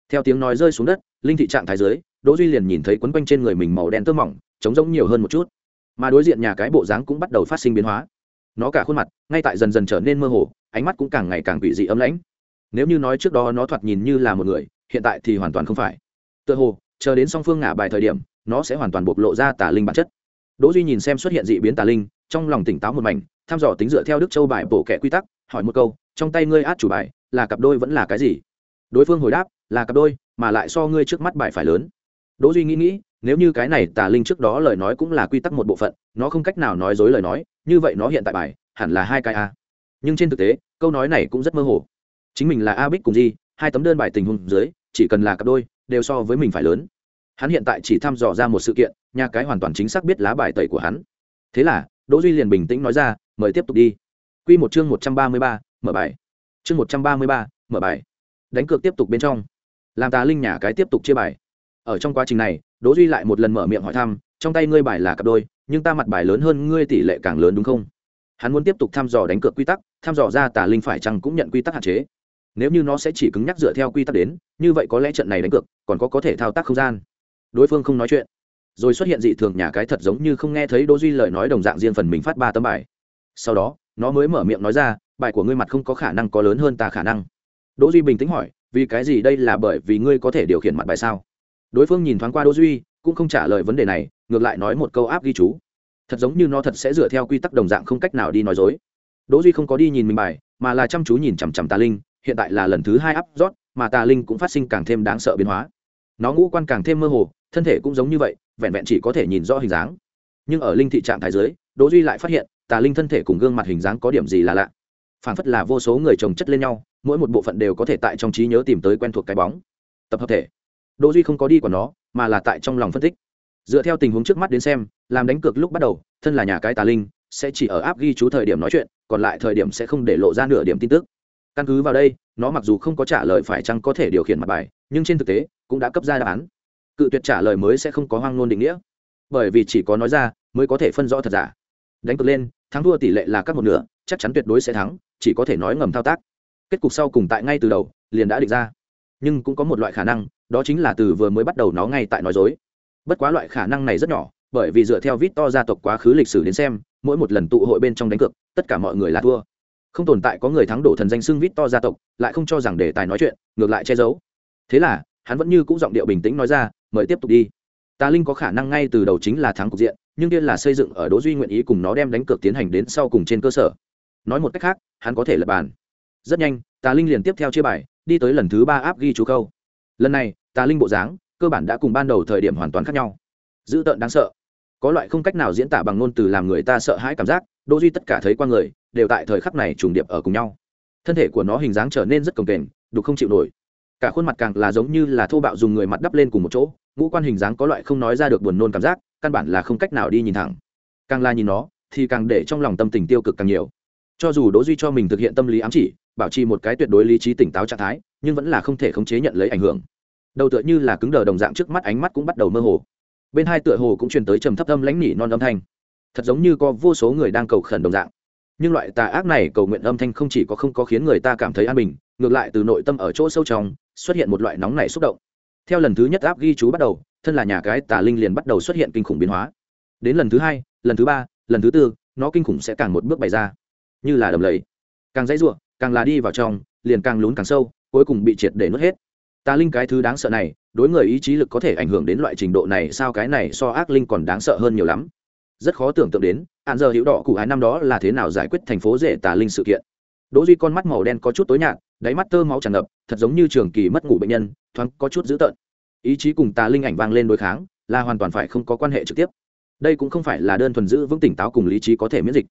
Theo tiếng nói rơi xuống đất, linh thị trạng thái dưới, đỗ duy liền nhìn thấy quấn quanh trên người mình màu đen tơ mỏng chống rỗng nhiều hơn một chút. Mà đối diện nhà cái bộ dáng cũng bắt đầu phát sinh biến hóa nó cả khuôn mặt, ngay tại dần dần trở nên mơ hồ, ánh mắt cũng càng ngày càng quỷ dị ấm lãnh. Nếu như nói trước đó nó thoạt nhìn như là một người, hiện tại thì hoàn toàn không phải. Tựa hồ, chờ đến song phương ngả bài thời điểm, nó sẽ hoàn toàn bộc lộ ra tà linh bản chất. Đỗ duy nhìn xem xuất hiện dị biến tà linh, trong lòng tỉnh táo một mảnh, thăm dò tính dựa theo đức châu bài bổ kẻ quy tắc, hỏi một câu, trong tay ngươi át chủ bài, là cặp đôi vẫn là cái gì? Đối phương hồi đáp, là cặp đôi, mà lại so ngươi trước mắt bài phải lớn. Đỗ duy nghĩ nghĩ, nếu như cái này tà linh trước đó lời nói cũng là quy tắc một bộ phận, nó không cách nào nói dối lời nói như vậy nó hiện tại bài hẳn là hai cái a. Nhưng trên thực tế câu nói này cũng rất mơ hồ. Chính mình là a bích cùng di hai tấm đơn bài tình huống dưới chỉ cần là cặp đôi đều so với mình phải lớn. Hắn hiện tại chỉ thăm dò ra một sự kiện nhà cái hoàn toàn chính xác biết lá bài tẩy của hắn. Thế là đỗ duy liền bình tĩnh nói ra mời tiếp tục đi. Quy một chương một trăm ba mươi ba, mở bài. Chương một trăm ba mươi ba, mở bài. Đánh cược tiếp tục bên trong. Làm tà linh nhà cái tiếp tục chia bài. Ở trong quá trình này đỗ duy lại một lần mở miệng hỏi thăm trong tay ngươi bài là cặp đôi nhưng ta mặt bài lớn hơn ngươi tỷ lệ càng lớn đúng không? Hắn muốn tiếp tục thăm dò đánh cược quy tắc, thăm dò ra tà linh phải chăng cũng nhận quy tắc hạn chế. Nếu như nó sẽ chỉ cứng nhắc dựa theo quy tắc đến, như vậy có lẽ trận này đánh cược còn có có thể thao tác không gian. Đối phương không nói chuyện. Rồi xuất hiện dị thường nhà cái thật giống như không nghe thấy đỗ duy lời nói đồng dạng riêng phần mình phát ba tấm bài. Sau đó, nó mới mở miệng nói ra, bài của ngươi mặt không có khả năng có lớn hơn ta khả năng. Đỗ duy bình tĩnh hỏi, vì cái gì đây là bởi vì ngươi có thể điều khiển mặt bài sao? Đối phương nhìn thoáng qua đỗ duy, cũng không trả lời vấn đề này ngược lại nói một câu áp ghi chú. Thật giống như nó thật sẽ dựa theo quy tắc đồng dạng không cách nào đi nói dối. Đỗ duy không có đi nhìn mình bài, mà là chăm chú nhìn chằm chằm tà linh, hiện tại là lần thứ hai áp rót, mà tà linh cũng phát sinh càng thêm đáng sợ biến hóa. Nó ngũ quan càng thêm mơ hồ, thân thể cũng giống như vậy, vẹn vẹn chỉ có thể nhìn rõ hình dáng. Nhưng ở linh thị trạng thái dưới, đỗ duy lại phát hiện, tà linh thân thể cùng gương mặt hình dáng có điểm gì là lạ. Phản phất là vô số người chồng chất lên nhau, mỗi một bộ phận đều có thể tại trong trí nhớ tìm tới quen thuộc cái bóng. Tập hợp thể. Đỗ duy không có đi của nó, mà là tại trong lòng phân tích dựa theo tình huống trước mắt đến xem, làm đánh cược lúc bắt đầu, thân là nhà cái tà linh, sẽ chỉ ở áp ghi chú thời điểm nói chuyện, còn lại thời điểm sẽ không để lộ ra nửa điểm tin tức. Căn cứ vào đây, nó mặc dù không có trả lời phải chăng có thể điều khiển mặt bài, nhưng trên thực tế, cũng đã cấp ra đáp án. Cự tuyệt trả lời mới sẽ không có hoang ngôn định nghĩa. Bởi vì chỉ có nói ra, mới có thể phân rõ thật giả. Đánh cược lên, thắng thua tỷ lệ là các một nửa, chắc chắn tuyệt đối sẽ thắng, chỉ có thể nói ngầm thao tác. Kết cục sau cùng tại ngay từ đầu, liền đã định ra. Nhưng cũng có một loại khả năng, đó chính là từ vừa mới bắt đầu nó ngay tại nói dối bất quá loại khả năng này rất nhỏ, bởi vì dựa theo vít to gia tộc quá khứ lịch sử đến xem, mỗi một lần tụ hội bên trong đánh cược, tất cả mọi người là thua. Không tồn tại có người thắng đổ thần danh xưng vít to gia tộc, lại không cho rằng đề tài nói chuyện, ngược lại che giấu. Thế là, hắn vẫn như c ũ giọng điệu bình tĩnh nói ra, mời tiếp tục đi. Tà linh có khả năng ngay từ đầu chính là thắng cục diện, nhưng kia là xây dựng ở đỗ duy nguyện ý cùng nó đem đánh cược tiến hành đến sau cùng trên cơ sở. Nói một cách khác, hắn có thể lập bàn. Rất nhanh tà linh liền tiếp theo chia bài, đi tới lần thứ ba áp ghi chú câu. Lần này tà linh bộ dáng cơ bản đã cùng ban đầu thời điểm hoàn toàn khác nhau. Dữ tợn đáng sợ. Có loại không cách nào diễn tả bằng ngôn từ làm người ta sợ hãi cảm giác, đỗ duy tất cả thấy qua người, đều tại thời khắc này trùng điệp ở cùng nhau. Thân thể của nó hình dáng trở nên rất cồng kềnh, đục không chịu nổi. Cả khuôn mặt càng là giống như là thô bạo dùng người mặt đắp lên cùng một chỗ, ngũ quan hình dáng có loại không nói ra được buồn nôn cảm giác, căn bản là không cách nào đi nhìn thẳng. Càng la nhìn nó, thì càng để trong lòng tâm tình tiêu cực càng nhiều. Cho dù đỗ duy cho mình thực hiện tâm lý ám chỉ, bảo trì một cái tuyệt đối lý trí tỉnh táo trạng thái, nhưng vẫn là không thể khống chế nhận lấy ảnh hưởng đầu tựa như là cứng đờ đồng dạng trước mắt ánh mắt cũng bắt đầu mơ hồ. Bên hai tựa hồ cũng truyền tới trầm thấp âm lãnh nỉ non âm thanh. Thật giống như có vô số người đang cầu khẩn đồng dạng. Nhưng loại tà ác này cầu nguyện âm thanh không chỉ có không có khiến người ta cảm thấy an bình, ngược lại từ nội tâm ở chỗ sâu trong, xuất hiện một loại nóng nảy xúc động. Theo lần thứ nhất áp ghi chú bắt đầu, thân là nhà cái tà linh liền bắt đầu xuất hiện kinh khủng biến hóa. Đến lần thứ hai, lần thứ ba, lần thứ tư, nó kinh khủng sẽ càng một bước bày ra. Như là đầm lầy. Càng dãy ruộng càng là đi vào trong, liền càng lún càng sâu, cuối cùng bị triệt để nuốt hết tà linh cái thứ đáng sợ này, đối người ý chí lực có thể ảnh hưởng đến loại trình độ này sao cái này so ác linh còn đáng sợ hơn nhiều lắm. Rất khó tưởng tượng đến hạn giờ hữu đỏ cụ hai năm đó là thế nào giải quyết thành phố rể tà linh sự kiện. Đỗ duy con mắt màu đen có chút tối nhạt, đáy mắt tơ máu tràn ngập, thật giống như trường kỳ mất ngủ bệnh nhân, thoáng có chút dữ tợn. Ý chí cùng tà linh ảnh vang lên đối kháng, là hoàn toàn phải không có quan hệ trực tiếp. Đây cũng không phải là đơn thuần giữ vững tỉnh táo cùng lý trí có thể miễn dịch.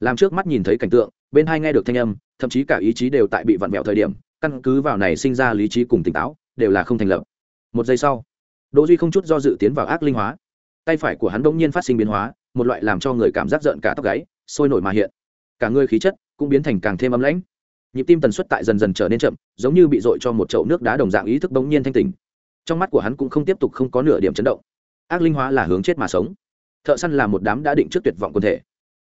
Làm trước mắt nhìn thấy cảnh tượng, bên hai nghe được thanh âm, thậm chí cả ý chí đều tại bị vặn vẹo thời điểm, căn cứ vào này sinh ra lý trí cùng tỉnh táo đều là không thành lập. Một giây sau, đỗ duy không chút do dự tiến vào ác linh hóa. Tay phải của hắn đột nhiên phát sinh biến hóa, một loại làm cho người cảm giác giận cả tóc gáy, sôi nổi mà hiện. Cả người khí chất cũng biến thành càng thêm ấm lãnh. Nhịp tim tần suất tại dần dần trở nên chậm, giống như bị dội cho một chậu nước đá đồng dạng ý thức bỗng nhiên thanh tỉnh. Trong mắt của hắn cũng không tiếp tục không có nửa điểm chấn động. Ác linh hóa là hướng chết mà sống. Thợ săn là một đám đã định trước tuyệt vọng quân thể.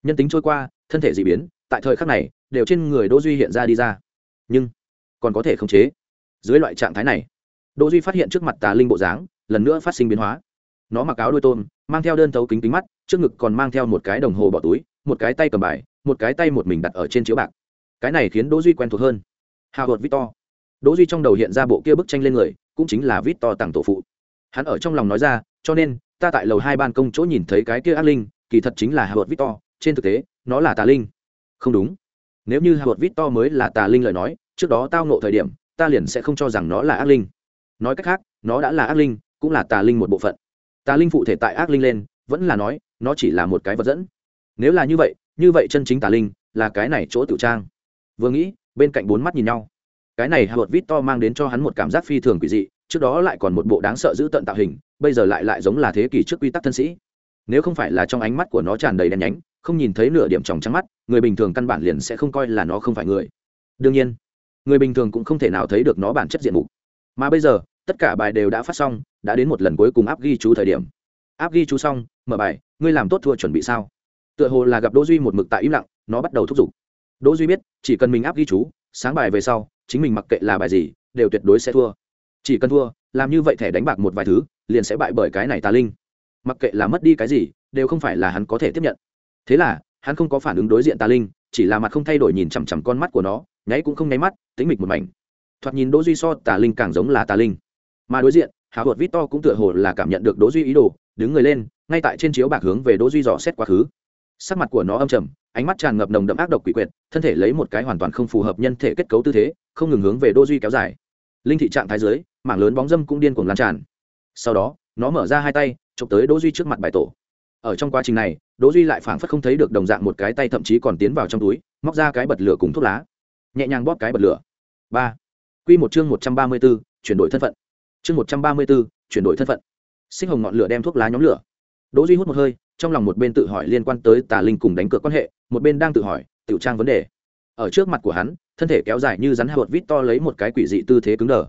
Nhân tính trôi qua, thân thể dị biến, tại thời khắc này, đều trên người đỗ duy hiện ra đi ra. Nhưng, còn có thể khống chế. Dưới loại trạng thái này đỗ duy phát hiện trước mặt tà linh bộ dáng, lần nữa phát sinh biến hóa. Nó mặc áo đuôi tôm, mang theo đơn thấu kính kính mắt, trước ngực còn mang theo một cái đồng hồ bỏ túi, một cái tay cầm bài, một cái tay một mình đặt ở trên chiếu bạc. Cái này khiến đỗ duy quen thuộc hơn. Hào hột victor. Đỗ duy trong đầu hiện ra bộ kia bức tranh lên người, cũng chính là victor tặng tổ phụ. Hắn ở trong lòng nói ra, cho nên, ta tại lầu hai ban công chỗ nhìn thấy cái kia ác linh, kỳ thật chính là hào hột victor, trên thực tế, nó là tà linh. Không đúng. Nếu như hào hột victor mới là tà linh lời nói, trước đó tao nộ thời điểm, ta liền sẽ không cho rằng nó là ác linh nói cách khác, nó đã là ác linh, cũng là tà linh một bộ phận. Tà linh phụ thể tại ác linh lên, vẫn là nói, nó chỉ là một cái vật dẫn. Nếu là như vậy như vậy chân chính tà linh, là cái này chỗ tiểu trang. Vừa nghĩ, bên cạnh bốn mắt nhìn nhau. Cái này hạ vít to mang đến cho hắn một cảm giác phi thường quỷ dị, trước đó lại còn một bộ đáng sợ giữ tận tạo hình, bây giờ lại lại giống là thế kỷ trước quy tắc thân sĩ. Nếu không phải là trong ánh mắt của nó tràn đầy đen nhánh, không nhìn thấy nửa điểm tròng trắng mắt, người bình thường căn bản liền sẽ không coi là nó không phải người. Đương nhiên, người bình thường cũng không thể nào thấy được nó bản chất diện mục. Mà bây giờ tất cả bài đều đã phát xong, đã đến một lần cuối cùng áp ghi chú thời điểm. Áp ghi chú xong, mở bài, ngươi làm tốt thua chuẩn bị sao? Tựa hồ là gặp đỗ duy một mực tại im lặng, nó bắt đầu thúc giục. Đỗ duy biết, chỉ cần mình áp ghi chú, sáng bài về sau, chính mình mặc kệ là bài gì, đều tuyệt đối sẽ thua. Chỉ cần thua, làm như vậy thẻ đánh bạc một vài thứ, liền sẽ bại bởi cái này tà linh. Mặc kệ là mất đi cái gì, đều không phải là hắn có thể tiếp nhận. Thế là, hắn không có phản ứng đối diện tà linh, chỉ là mặt không thay đổi nhìn chằm chằm con mắt của nó, nháy cũng không nháy mắt tính mịch một mảnh. Thoạt nhìn đỗ duy so tà linh càng giống là tà linh mà đối diện hào hột vít to cũng tựa hồ là cảm nhận được đỗ duy ý đồ đứng người lên ngay tại trên chiếu bạc hướng về đỗ duy dò xét quá khứ. Sắc mặt của nó âm trầm ánh mắt tràn ngập nồng đậm ác độc quỷ quyệt thân thể lấy một cái hoàn toàn không phù hợp nhân thể kết cấu tư thế không ngừng hướng về đỗ duy kéo dài. Linh thị trạng thái dưới mảng lớn bóng dâm cũng điên cuồng lan tràn. Sau đó nó mở ra hai tay chụp tới đỗ duy trước mặt bài tổ. Ở trong quá trình này đỗ duy lại phảng phất không thấy được đồng dạng một cái tay thậm chí còn tiến vào trong túi móc ra cái bật lửa cùng thuốc lá. Nhẹ nhàng bóp cái bật lửa. Ba. Quy một chương một trăm ba mươi 134, chuyển đổi thân phận chương một trăm ba mươi b chuyển đổi thân phận. Sinh hồng ngọn lửa đem thuốc lá nhóm lửa. Đỗ duy hút một hơi, trong lòng một bên tự hỏi liên quan tới tà linh cùng đánh cược quan hệ, một bên đang tự hỏi, tiểu trang vấn đề. Ở trước mặt của hắn, thân thể kéo dài như rắn hạ vít to lấy một cái quỷ dị tư thế cứng đờ.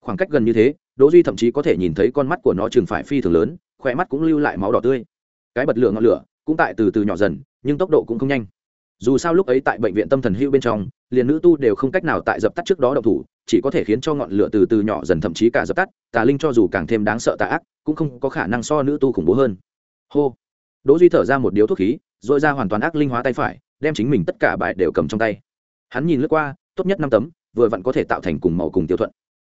Khoảng cách gần như thế, đỗ duy thậm chí có thể nhìn thấy con mắt của nó trường phải phi thường lớn khỏe mắt cũng lưu lại máu đỏ tươi. Cái bật lửa ngọn lửa cũng tại từ từ nhỏ dần, nhưng tốc độ cũng không nhanh. Dù sao lúc ấy tại bệnh viện tâm thần hưu bên trong, liền nữ tu đều không cách nào tại dập tắt trước đó độc thủ chỉ có thể khiến cho ngọn lửa từ từ nhỏ dần thậm chí cả dập tắt, tà linh cho dù càng thêm đáng sợ tà ác, cũng không có khả năng so nữ tu khủng bố hơn. Hô. Đỗ duy thở ra một điếu thuốc khí, rồi ra hoàn toàn ác linh hóa tay phải, đem chính mình tất cả bài đều cầm trong tay. Hắn nhìn lướt qua, tốt nhất năm tấm, vừa vặn có thể tạo thành cùng màu cùng tiêu thuận.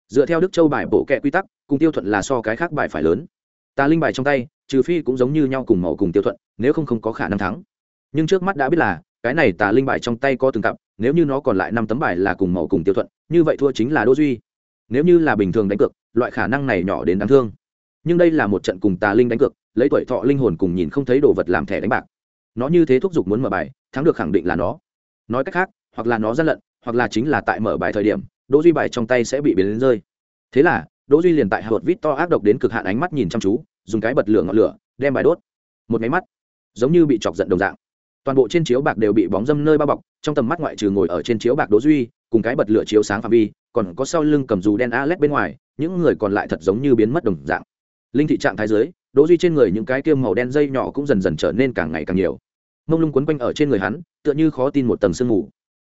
Dựa theo đức châu bài bộ kệ quy tắc, cùng tiêu thuận là so cái khác bài phải lớn. Tà linh bài trong tay, trừ phi cũng giống như nhau cùng màu cùng tiêu thuận, nếu không không có khả năng thắng. Nhưng trước mắt đã biết là, cái này tà linh bài trong tay có từng cặp nếu như nó còn lại năm tấm bài là cùng màu cùng tiêu thuận, như vậy thua chính là đỗ duy. Nếu như là bình thường đánh cược, loại khả năng này nhỏ đến đáng thương. Nhưng đây là một trận cùng tà linh đánh cược, lấy tuổi thọ linh hồn cùng nhìn không thấy đồ vật làm thẻ đánh bạc. Nó như thế thúc giục muốn mở bài, thắng được khẳng định là nó. Nói cách khác, hoặc là nó gian lận, hoặc là chính là tại mở bài thời điểm, đỗ duy bài trong tay sẽ bị biến đến rơi. Thế là, đỗ duy liền tại hột vít to ác độc đến cực hạn ánh mắt nhìn chăm chú, dùng cái bật lửa ngọn lửa, đem bài đốt. Một máy mắt, giống như bị chọc giận đồng dạng toàn bộ trên chiếu bạc đều bị bóng dâm nơi bao bọc, trong tầm mắt ngoại trừ ngồi ở trên chiếu bạc đỗ duy, cùng cái bật lửa chiếu sáng phạm vi, còn có sau lưng cầm dù đen alet bên ngoài, những người còn lại thật giống như biến mất đồng dạng. Linh thị trạng thái dưới, đỗ duy trên người những cái kiêm màu đen dây nhỏ cũng dần dần trở nên càng ngày càng nhiều. Mông lung quấn quanh ở trên người hắn, tựa như khó tin một tầng sương mù.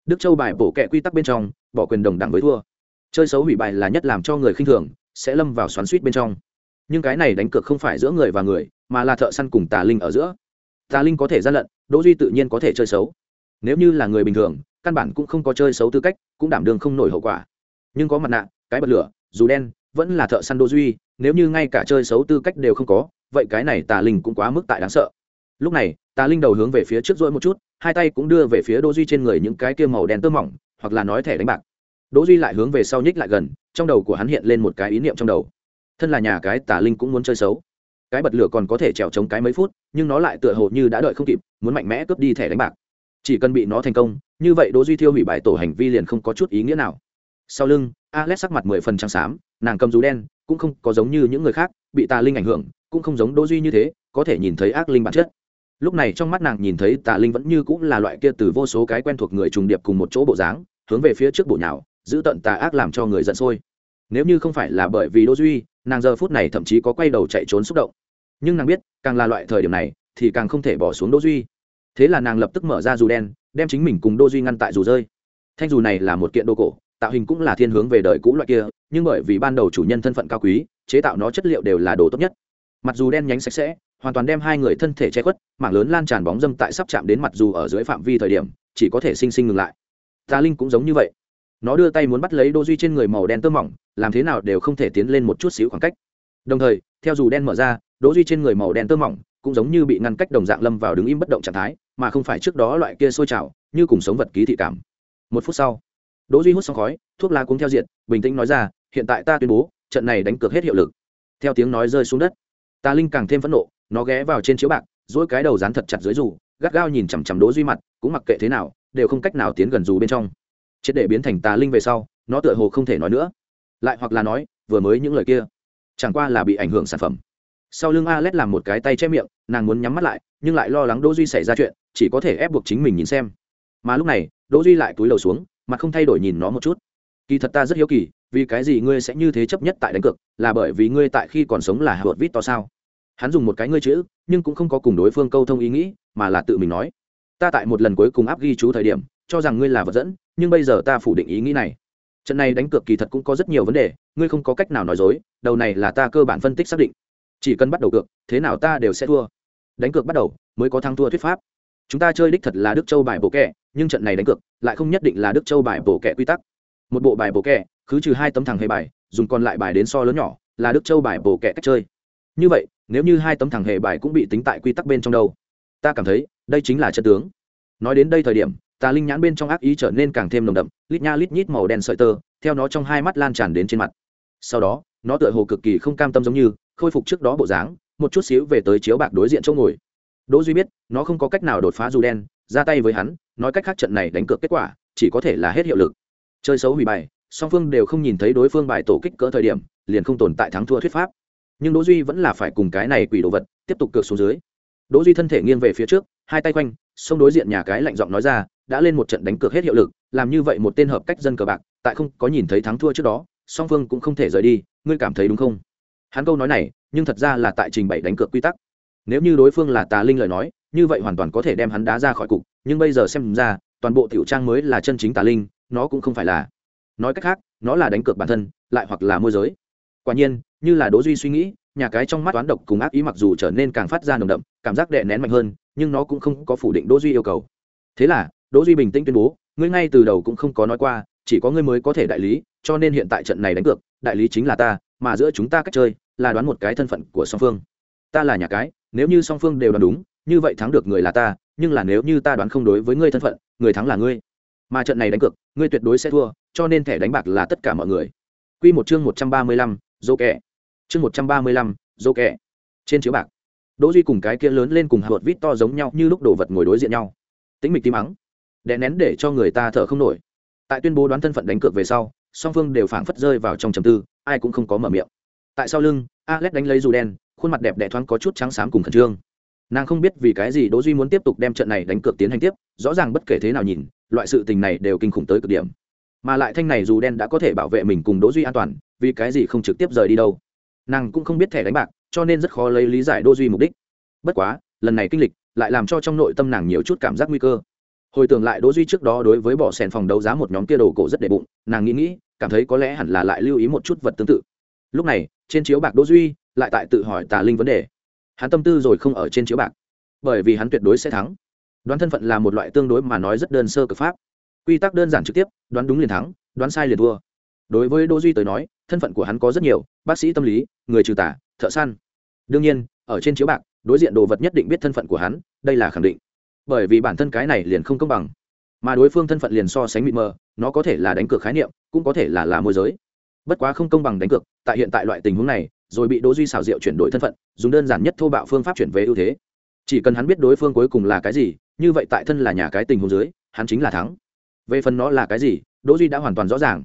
Đức châu bài bổ kẹ quy tắc bên trong, bỏ quyền đồng đẳng với thua. Chơi xấu hủy bài là nhất làm cho người khinh thường, sẽ lâm vào xoắn suýt bên trong. Nhưng cái này đánh cược không phải giữa người và người, mà là thợ săn cùng tà linh ở giữa tà linh có thể gian lận, đỗ duy tự nhiên có thể chơi xấu. Nếu như là người bình thường, căn bản cũng không có chơi xấu tư cách, cũng đảm đương không nổi hậu quả. Nhưng có mặt nạ, cái bật lửa, dù đen, vẫn là thợ săn đỗ duy, nếu như ngay cả chơi xấu tư cách đều không có, vậy cái này tà linh cũng quá mức tại đáng sợ. Lúc này, tà linh đầu hướng về phía trước rỗi một chút, hai tay cũng đưa về phía đỗ duy trên người những cái kia màu đen tơ mỏng, hoặc là nói thẻ đánh bạc. Đỗ duy lại hướng về sau nhích lại gần, trong đầu của hắn hiện lên một cái ý niệm trong đầu. Thân là nhà cái, tà linh cũng muốn chơi xấu cái bật lửa còn có thể trèo chống cái mấy phút, nhưng nó lại tựa hồ như đã đợi không kịp, muốn mạnh mẽ cướp đi thẻ đánh bạc. Chỉ cần bị nó thành công, như vậy đỗ duy thiêu hủy bài tổ hành vi liền không có chút ý nghĩa nào. Sau lưng, alex sắc mặt mười phần trắng xám, nàng cầm rú đen, cũng không có giống như những người khác, bị tà linh ảnh hưởng, cũng không giống đỗ duy như thế, có thể nhìn thấy ác linh bản chất. Lúc này trong mắt nàng nhìn thấy tà linh vẫn như cũng là loại kia từ vô số cái quen thuộc người trùng điệp cùng một chỗ bộ dáng, hướng về phía trước bộ nhào, giữ tận tà ác làm cho người giận sôi. Nếu như không phải là bởi vì đỗ duy, nàng giờ phút này thậm chí có quay đầu chạy trốn xúc động nhưng nàng biết, càng là loại thời điểm này, thì càng không thể bỏ xuống đỗ duy. Thế là nàng lập tức mở ra dù đen, đem chính mình cùng đỗ duy ngăn tại dù rơi. Thanh dù này là một kiện đồ cổ, tạo hình cũng là thiên hướng về đời cũ loại kia, nhưng bởi vì ban đầu chủ nhân thân phận cao quý, chế tạo nó chất liệu đều là đồ tốt nhất. Mặc dù đen nhánh sạch sẽ, hoàn toàn đem hai người thân thể che khuất, mảng lớn lan tràn bóng dâm tại sắp chạm đến mặt dù ở dưới phạm vi thời điểm, chỉ có thể sinh sinh ngừng lại. Tà linh cũng giống như vậy. Nó đưa tay muốn bắt lấy đô duy trên người màu đen tơ mỏng, làm thế nào đều không thể tiến lên một chút xíu khoảng cách. Đồng thời, theo dù đen mở ra đỗ duy trên người màu đen tơ mỏng cũng giống như bị ngăn cách đồng dạng lâm vào đứng im bất động trạng thái, mà không phải trước đó loại kia sôi trào, như cùng sống vật ký thị cảm. Một phút sau đỗ duy hút xong khói, thuốc lá cũng theo diện bình tĩnh nói ra, hiện tại ta tuyên bố, trận này đánh cược hết hiệu lực. Theo tiếng nói rơi xuống đất ta linh càng thêm phẫn nộ, nó ghé vào trên chiếu bạc dỗi cái đầu dán thật chặt dưới dù, gắt gao nhìn chằm chằm đỗ duy mặt, cũng mặc kệ thế nào, đều không cách nào tiến gần dù bên trong. Triệt để biến thành tà linh về sau, nó tựa hồ không thể nói nữa. Lại hoặc là nói, vừa mới những lời kia, chẳng qua là bị ảnh hưởng sản phẩm sau lưng Alex làm một cái tay che miệng, nàng muốn nhắm mắt lại, nhưng lại lo lắng đỗ duy xảy ra chuyện, chỉ có thể ép buộc chính mình nhìn xem. Mà lúc này, đỗ duy lại cúi đầu xuống mà không thay đổi nhìn nó một chút. Kỳ thật ta rất hiếu kỳ, vì cái gì ngươi sẽ như thế chấp nhất tại đánh cược, là bởi vì ngươi tại khi còn sống là hợp vít to sao? Hắn dùng một cái ngươi chữ, nhưng cũng không có cùng đối phương câu thông ý nghĩ, mà là tự mình nói. Ta tại một lần cuối cùng áp ghi chú thời điểm, cho rằng ngươi là vật dẫn, nhưng bây giờ ta phủ định ý nghĩ này. Trận này đánh cược kỳ thật cũng có rất nhiều vấn đề, ngươi không có cách nào nói dối, đầu này là ta cơ bản phân tích xác định chỉ cần bắt đầu cược, thế nào ta đều sẽ thua. Đánh cược bắt đầu, mới có thắng thua thuyết pháp. Chúng ta chơi đích thật là đức châu bài bổ kẹ nhưng trận này đánh cược lại không nhất định là đức châu bài bổ kẹ quy tắc. Một bộ bài bổ kẹ cứ trừ hai tấm thằng hề bài, dùng còn lại bài đến so lớn nhỏ, là đức châu bài bổ kẹ cách chơi. Như vậy, nếu như hai tấm thằng hề bài cũng bị tính tại quy tắc bên trong đâu, ta cảm thấy đây chính là chân tướng. Nói đến đây thời điểm, tà linh nhãn bên trong ác ý trở nên càng thêm nồng đậm, lít nha lít nhít màu đen sợi tơ, theo nó trong hai mắt lan tràn đến trên mặt. Sau đó, nó tựa hồ cực kỳ không cam tâm giống như khôi phục trước đó bộ dáng, một chút xíu về tới chiếu bạc đối diện chỗ ngồi. Đỗ duy biết, nó không có cách nào đột phá dù đen, ra tay với hắn, nói cách khác trận này đánh cược kết quả, chỉ có thể là hết hiệu lực. Chơi xấu hủy bài, song phương đều không nhìn thấy đối phương bài tổ kích cỡ thời điểm, liền không tồn tại thắng thua thuyết pháp. Nhưng đỗ duy vẫn là phải cùng cái này quỷ đồ vật, tiếp tục cược xuống dưới. Đỗ duy thân thể nghiêng về phía trước, hai tay quanh xông đối diện nhà cái lạnh giọng nói ra, đã lên một trận đánh cược hết hiệu lực, làm như vậy một tên hợp cách dân cờ bạc, tại không có nhìn thấy thắng thua trước đó, song phương cũng không thể rời đi, ngươi cảm thấy đúng không? Hắn câu nói này, nhưng thật ra là tại trình bày đánh cược quy tắc. Nếu như đối phương là tà linh lời nói, như vậy hoàn toàn có thể đem hắn đá ra khỏi cục, nhưng bây giờ xem ra, toàn bộ tiểu trang mới là chân chính tà linh, nó cũng không phải là. Nói cách khác, nó là đánh cược bản thân, lại hoặc là môi giới. Quả nhiên, như là đỗ duy suy nghĩ, nhà cái trong mắt toán độc cùng ác ý mặc dù trở nên càng phát ra nồng đậm, cảm giác đè nén mạnh hơn, nhưng nó cũng không có phủ định đỗ duy yêu cầu. Thế là, đỗ duy bình tĩnh tuyên bố, ngươi ngay từ đầu cũng không có nói qua, chỉ có ngươi mới có thể đại lý, cho nên hiện tại trận này đánh cược, đại lý chính là ta mà giữa chúng ta cách chơi là đoán một cái thân phận của song phương. Ta là nhà cái nếu như song phương đều đoán đúng như vậy thắng được người là ta nhưng là nếu như ta đoán không đối với ngươi thân phận người thắng là ngươi. Mà trận này đánh cược ngươi tuyệt đối sẽ thua cho nên thẻ đánh bạc là tất cả mọi người. Quy một chương một trăm ba mươi lăm, dô kẻ. Chương một trăm ba mươi lăm, dô kẻ. Trên chiếu bạc đỗ duy cùng cái kia lớn lên cùng hột vít to giống nhau như lúc đồ vật ngồi đối diện nhau. Tính mịch tim mắng đè nén để cho người ta thở không nổi. Tại tuyên bố đoán thân phận đánh cược về sau song phương đều phảng phất rơi vào trong trầm tư ai cũng không có mở miệng. Tại sau lưng, alex đánh lấy dù đen, khuôn mặt đẹp đẽ thoáng có chút trắng xám cùng khẩn trương. Nàng không biết vì cái gì đỗ duy muốn tiếp tục đem trận này đánh cược tiến hành tiếp, rõ ràng bất kể thế nào nhìn, loại sự tình này đều kinh khủng tới cực điểm. Mà lại thanh này dù đen đã có thể bảo vệ mình cùng đỗ duy an toàn, vì cái gì không trực tiếp rời đi đâu? Nàng cũng không biết thẻ đánh bạc, cho nên rất khó lấy lý giải đỗ duy mục đích. Bất quá, lần này kinh lịch lại làm cho trong nội tâm nàng nhiều chút cảm giác nguy cơ. Hồi tưởng lại đỗ duy trước đó đối với bỏ sèn phòng đấu giá một nhóm kia đồ cổ rất đệ bụng, nàng nghĩ nghĩ cảm thấy có lẽ hẳn là lại lưu ý một chút vật tương tự. Lúc này, trên chiếu bạc đỗ duy lại tại tự hỏi tà linh vấn đề. Hắn tâm tư rồi không ở trên chiếu bạc, bởi vì hắn tuyệt đối sẽ thắng. Đoán thân phận là một loại tương đối mà nói rất đơn sơ cực pháp. Quy tắc đơn giản trực tiếp, đoán đúng liền thắng, đoán sai liền thua. Đối với đỗ duy tới nói, thân phận của hắn có rất nhiều, bác sĩ tâm lý, người trừ tà, thợ săn. Đương nhiên, ở trên chiếu bạc, đối diện đồ vật nhất định biết thân phận của hắn, đây là khẳng định. Bởi vì bản thân cái này liền không công bằng. Mà đối phương thân phận liền so sánh mịt mờ, nó có thể là đánh cược khái niệm cũng có thể là là môi giới. Bất quá không công bằng đánh cược, tại hiện tại loại tình huống này, rồi bị đỗ duy xảo diệu chuyển đổi thân phận, dùng đơn giản nhất thô bạo phương pháp chuyển về ưu thế. Chỉ cần hắn biết đối phương cuối cùng là cái gì, như vậy tại thân là nhà cái tình huống dưới, hắn chính là thắng. Về phần nó là cái gì, đỗ duy đã hoàn toàn rõ ràng.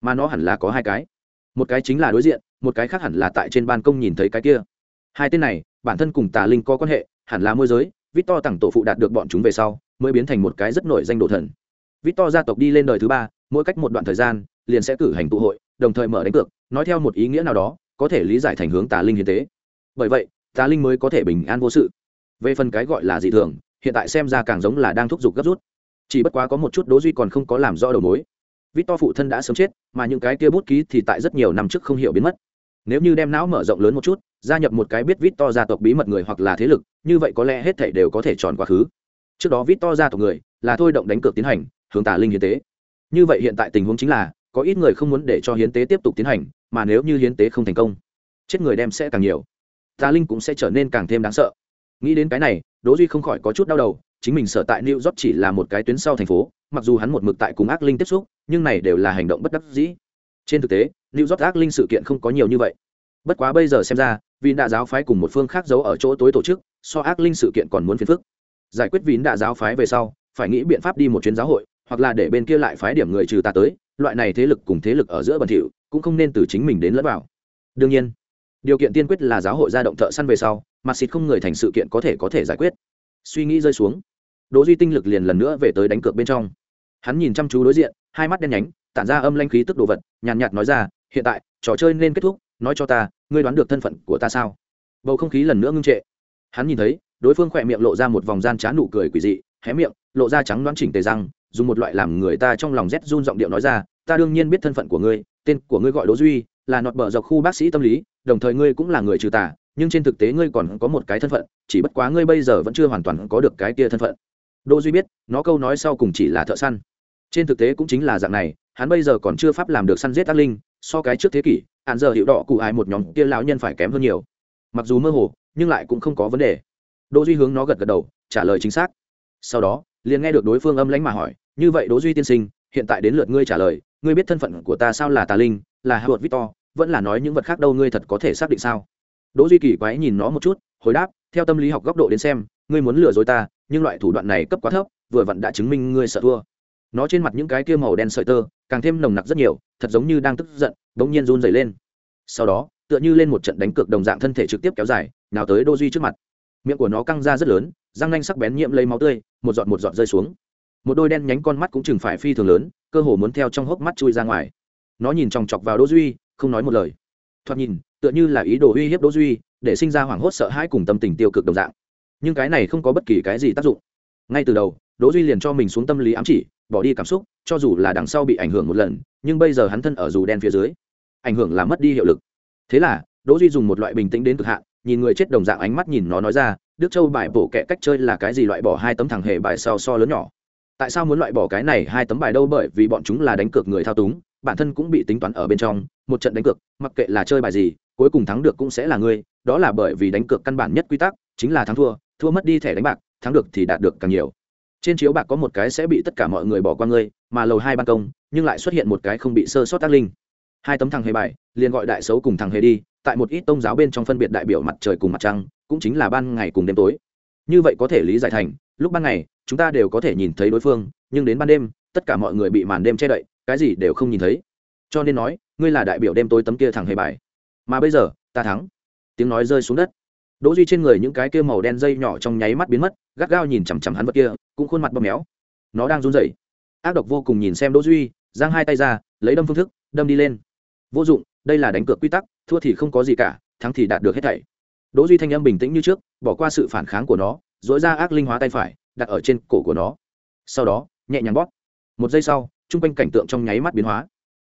Mà nó hẳn là có hai cái. Một cái chính là đối diện, một cái khác hẳn là tại trên ban công nhìn thấy cái kia. Hai tên này, bản thân cùng tà linh có quan hệ, hẳn là môi giới, victor tặng tổ phụ đạt được bọn chúng về sau, mới biến thành một cái rất nổi danh đồ thần. Victor gia tộc đi lên đời thứ ba mỗi cách một đoạn thời gian, liền sẽ cử hành tụ hội, đồng thời mở đánh cược, nói theo một ý nghĩa nào đó, có thể lý giải thành hướng tà linh hiến tế. Bởi vậy, tà linh mới có thể bình an vô sự. Về phần cái gọi là dị thường, hiện tại xem ra càng giống là đang thúc giục gấp rút. Chỉ bất quá có một chút đố duy còn không có làm rõ đầu mối. Vít to phụ thân đã sớm chết, mà những cái kia bút ký thì tại rất nhiều năm trước không hiểu biến mất. Nếu như đem não mở rộng lớn một chút, gia nhập một cái biết vít to gia tộc bí mật người hoặc là thế lực, như vậy có lẽ hết thảy đều có thể tròn quá khứ. Trước đó vít to gia tộc người là thôi động đánh cược tiến hành, hướng tà linh hiến tế như vậy hiện tại tình huống chính là, có ít người không muốn để cho hiến tế tiếp tục tiến hành, mà nếu như hiến tế không thành công, chết người đem sẽ càng nhiều. Tà linh cũng sẽ trở nên càng thêm đáng sợ. Nghĩ đến cái này, đỗ duy không khỏi có chút đau đầu, chính mình sở tại new york chỉ là một cái tuyến sau thành phố, mặc dù hắn một mực tại cùng ác linh tiếp xúc, nhưng này đều là hành động bất đắc dĩ. Trên thực tế, new york ác linh sự kiện không có nhiều như vậy. Bất quá bây giờ xem ra, vì đạ giáo phái cùng một phương khác giấu ở chỗ tối tổ chức, so ác linh sự kiện còn muốn phiền phức. Giải quyết vín đạ giáo phái về sau, phải nghĩ biện pháp đi một chuyến giáo hội hoặc là để bên kia lại phái điểm người trừ ta tới, loại này thế lực cùng thế lực ở giữa bẩn thỉu, cũng không nên từ chính mình đến lẫn vào. Đương nhiên, điều kiện tiên quyết là giáo hội ra động thợ săn về sau mà xịt không người thành sự kiện có thể có thể giải quyết. Suy nghĩ rơi xuống, đỗ duy tinh lực liền lần nữa về tới đánh cược bên trong. Hắn nhìn chăm chú đối diện, hai mắt đen nhánh, tản ra âm lanh khí tức đồ vật, nhàn nhạt nói ra, hiện tại, trò chơi nên kết thúc, nói cho ta, ngươi đoán được thân phận của ta sao? Bầu không khí lần nữa ngưng trệ. Hắn nhìn thấy, đối phương khỏe miệng lộ ra một vòng gian trá nụ cười quỷ dị, hé miệng, lộ ra trắng đoán chỉnh tề răng dùng một loại làm người ta trong lòng rét run giọng điệu nói ra, ta đương nhiên biết thân phận của ngươi, tên của ngươi gọi đỗ duy, là nọt bờ dọc khu bác sĩ tâm lý, đồng thời ngươi cũng là người trừ tà, nhưng trên thực tế ngươi còn có một cái thân phận, chỉ bất quá ngươi bây giờ vẫn chưa hoàn toàn có được cái kia thân phận. Đỗ duy biết, nó câu nói sau cùng chỉ là thợ săn. Trên thực tế cũng chính là dạng này, hắn bây giờ còn chưa pháp làm được săn giết ác linh, so cái trước thế kỷ, hạn giờ hiệu đỏ cụ ai một nhóm kia lão nhân phải kém hơn nhiều. Mặc dù mơ hồ, nhưng lại cũng không có vấn đề. Đỗ duy hướng nó gật gật đầu, trả lời chính xác. Sau đó liền nghe được đối phương âm lãnh mà hỏi, như vậy đỗ duy tiên sinh, hiện tại đến lượt ngươi trả lời, ngươi biết thân phận của ta sao là tà linh, là hạ victor, vẫn là nói những vật khác đâu ngươi thật có thể xác định sao? Đỗ duy kỳ quái nhìn nó một chút, hồi đáp, theo tâm lý học góc độ đến xem, ngươi muốn lừa dối ta, nhưng loại thủ đoạn này cấp quá thấp, vừa vặn đã chứng minh ngươi sợ thua. Nó trên mặt những cái kia màu đen sợi tơ, càng thêm nồng nặc rất nhiều, thật giống như đang tức giận, bỗng nhiên run rẩy lên. Sau đó, tựa như lên một trận đánh cược đồng dạng thân thể trực tiếp kéo dài, nào tới đỗ duy trước mặt. Miệng của nó căng ra rất lớn, răng nanh sắc bén nhiễm lấy máu tươi một giọt một giọt rơi xuống. Một đôi đen nhánh con mắt cũng chừng phải phi thường lớn, cơ hồ muốn theo trong hốc mắt chui ra ngoài. Nó nhìn chòng chọc vào đỗ duy, không nói một lời. Thoạt nhìn, tựa như là ý đồ uy hiếp đỗ duy, để sinh ra hoảng hốt sợ hãi cùng tâm tình tiêu cực đồng dạng. Nhưng cái này không có bất kỳ cái gì tác dụng. Ngay từ đầu, đỗ duy liền cho mình xuống tâm lý ám chỉ, bỏ đi cảm xúc, cho dù là đằng sau bị ảnh hưởng một lần, nhưng bây giờ hắn thân ở dù đen phía dưới, ảnh hưởng là mất đi hiệu lực. Thế là, đỗ duy dùng một loại bình tĩnh đến cực hạn, nhìn người chết đồng dạng ánh mắt nhìn nó nói ra đức châu bài bổ kệ cách chơi là cái gì? Loại bỏ hai tấm thẳng hề bài so so lớn nhỏ. Tại sao muốn loại bỏ cái này hai tấm bài đâu? Bởi vì bọn chúng là đánh cược người thao túng, bản thân cũng bị tính toán ở bên trong. Một trận đánh cược, mặc kệ là chơi bài gì, cuối cùng thắng được cũng sẽ là ngươi. Đó là bởi vì đánh cược căn bản nhất quy tắc, chính là thắng thua. Thua mất đi thẻ đánh bạc, thắng được thì đạt được càng nhiều. Trên chiếu bạc có một cái sẽ bị tất cả mọi người bỏ qua ngươi, mà lầu hai ban công, nhưng lại xuất hiện một cái không bị sơ sót tác linh hai tấm thằng hề bài, liền gọi đại xấu cùng thằng hề đi, tại một ít tôn giáo bên trong phân biệt đại biểu mặt trời cùng mặt trăng, cũng chính là ban ngày cùng đêm tối. Như vậy có thể lý giải thành, lúc ban ngày, chúng ta đều có thể nhìn thấy đối phương, nhưng đến ban đêm, tất cả mọi người bị màn đêm che đậy, cái gì đều không nhìn thấy. Cho nên nói, ngươi là đại biểu đêm tối tấm kia thằng hề bài. Mà bây giờ, ta thắng. Tiếng nói rơi xuống đất. Đỗ duy trên người những cái kia màu đen dây nhỏ trong nháy mắt biến mất, gắt gao nhìn chằm chằm hắn vật kia, cũng khuôn mặt bầm méo. Nó đang run rẩy. Ác độc vô cùng nhìn xem đỗ duy, giang hai tay ra, lấy đâm phương thức, đâm đi lên vô dụng, đây là đánh cược quy tắc, thua thì không có gì cả, thắng thì đạt được hết thảy. Đỗ duy thanh âm bình tĩnh như trước, bỏ qua sự phản kháng của nó dỗi ra ác linh hóa tay phải, đặt ở trên cổ của nó. Sau đó, nhẹ nhàng bóp. Một giây sau trung quanh cảnh tượng trong nháy mắt biến hóa.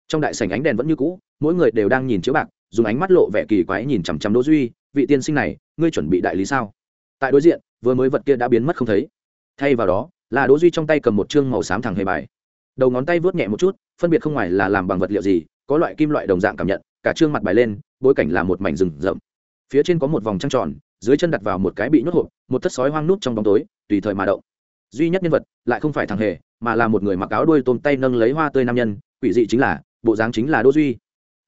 Trong đại sảnh ánh đèn vẫn như cũ, mỗi người đều đang nhìn chiếu bạc, dùng ánh mắt lộ vẻ kỳ quái nhìn chằm chằm đỗ duy, vị tiên sinh này, ngươi chuẩn bị đại lý sao? Tại đối diện, vừa mới vật kia đã biến mất không thấy. Thay vào đó, là đỗ duy trong tay cầm một trương màu xám thẳng hề bài. Đầu ngón tay vớt nhẹ một chút, phân biệt không ngoài là làm bằng vật liệu gì có loại kim loại đồng dạng cảm nhận cả trương mặt bài lên bối cảnh là một mảnh rừng rậm. Phía trên có một vòng trăng tròn dưới chân đặt vào một cái bị nhốt hộp một thất sói hoang nút trong bóng tối tùy thời mà động. Duy nhất nhân vật lại không phải thằng hề mà là một người mặc áo đuôi tôm tay nâng lấy hoa tươi nam nhân quỷ dị chính là bộ dáng chính là đỗ duy.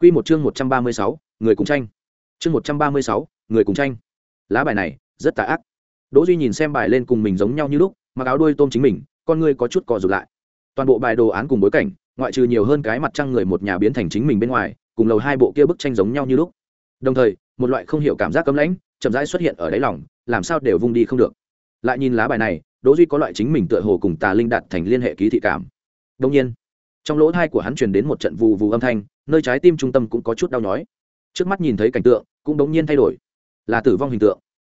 Quy một chương một trăm ba mươi sáu, người cùng tranh. Chương một trăm ba mươi sáu, người cùng tranh. Lá bài này rất tà ác. Đỗ duy nhìn xem bài lên cùng mình giống nhau như lúc mặc áo đuôi tôm chính mình con ngươi có chút cò rụt lại. Toàn bộ bài đồ án cùng bối cảnh ngoại trừ nhiều hơn cái mặt trăng người một nhà biến thành chính mình bên ngoài, cùng lầu hai bộ kia bức tranh giống nhau như lúc. Đồng thời, một loại không hiểu cảm giác cấm lãnh, chậm rãi xuất hiện ở đáy lòng, làm sao đều vung đi không được. Lại nhìn lá bài này, đỗ duy có loại chính mình tựa hồ cùng tà linh đạt thành liên hệ ký thị cảm. Đồng nhiên, trong lỗ thai của hắn truyền đến một trận vù vù âm thanh, nơi trái tim trung tâm cũng có chút đau nhói. Trước mắt nhìn thấy cảnh tượng, cũng đống nhiên thay đổi. Là tử vong hình tượng.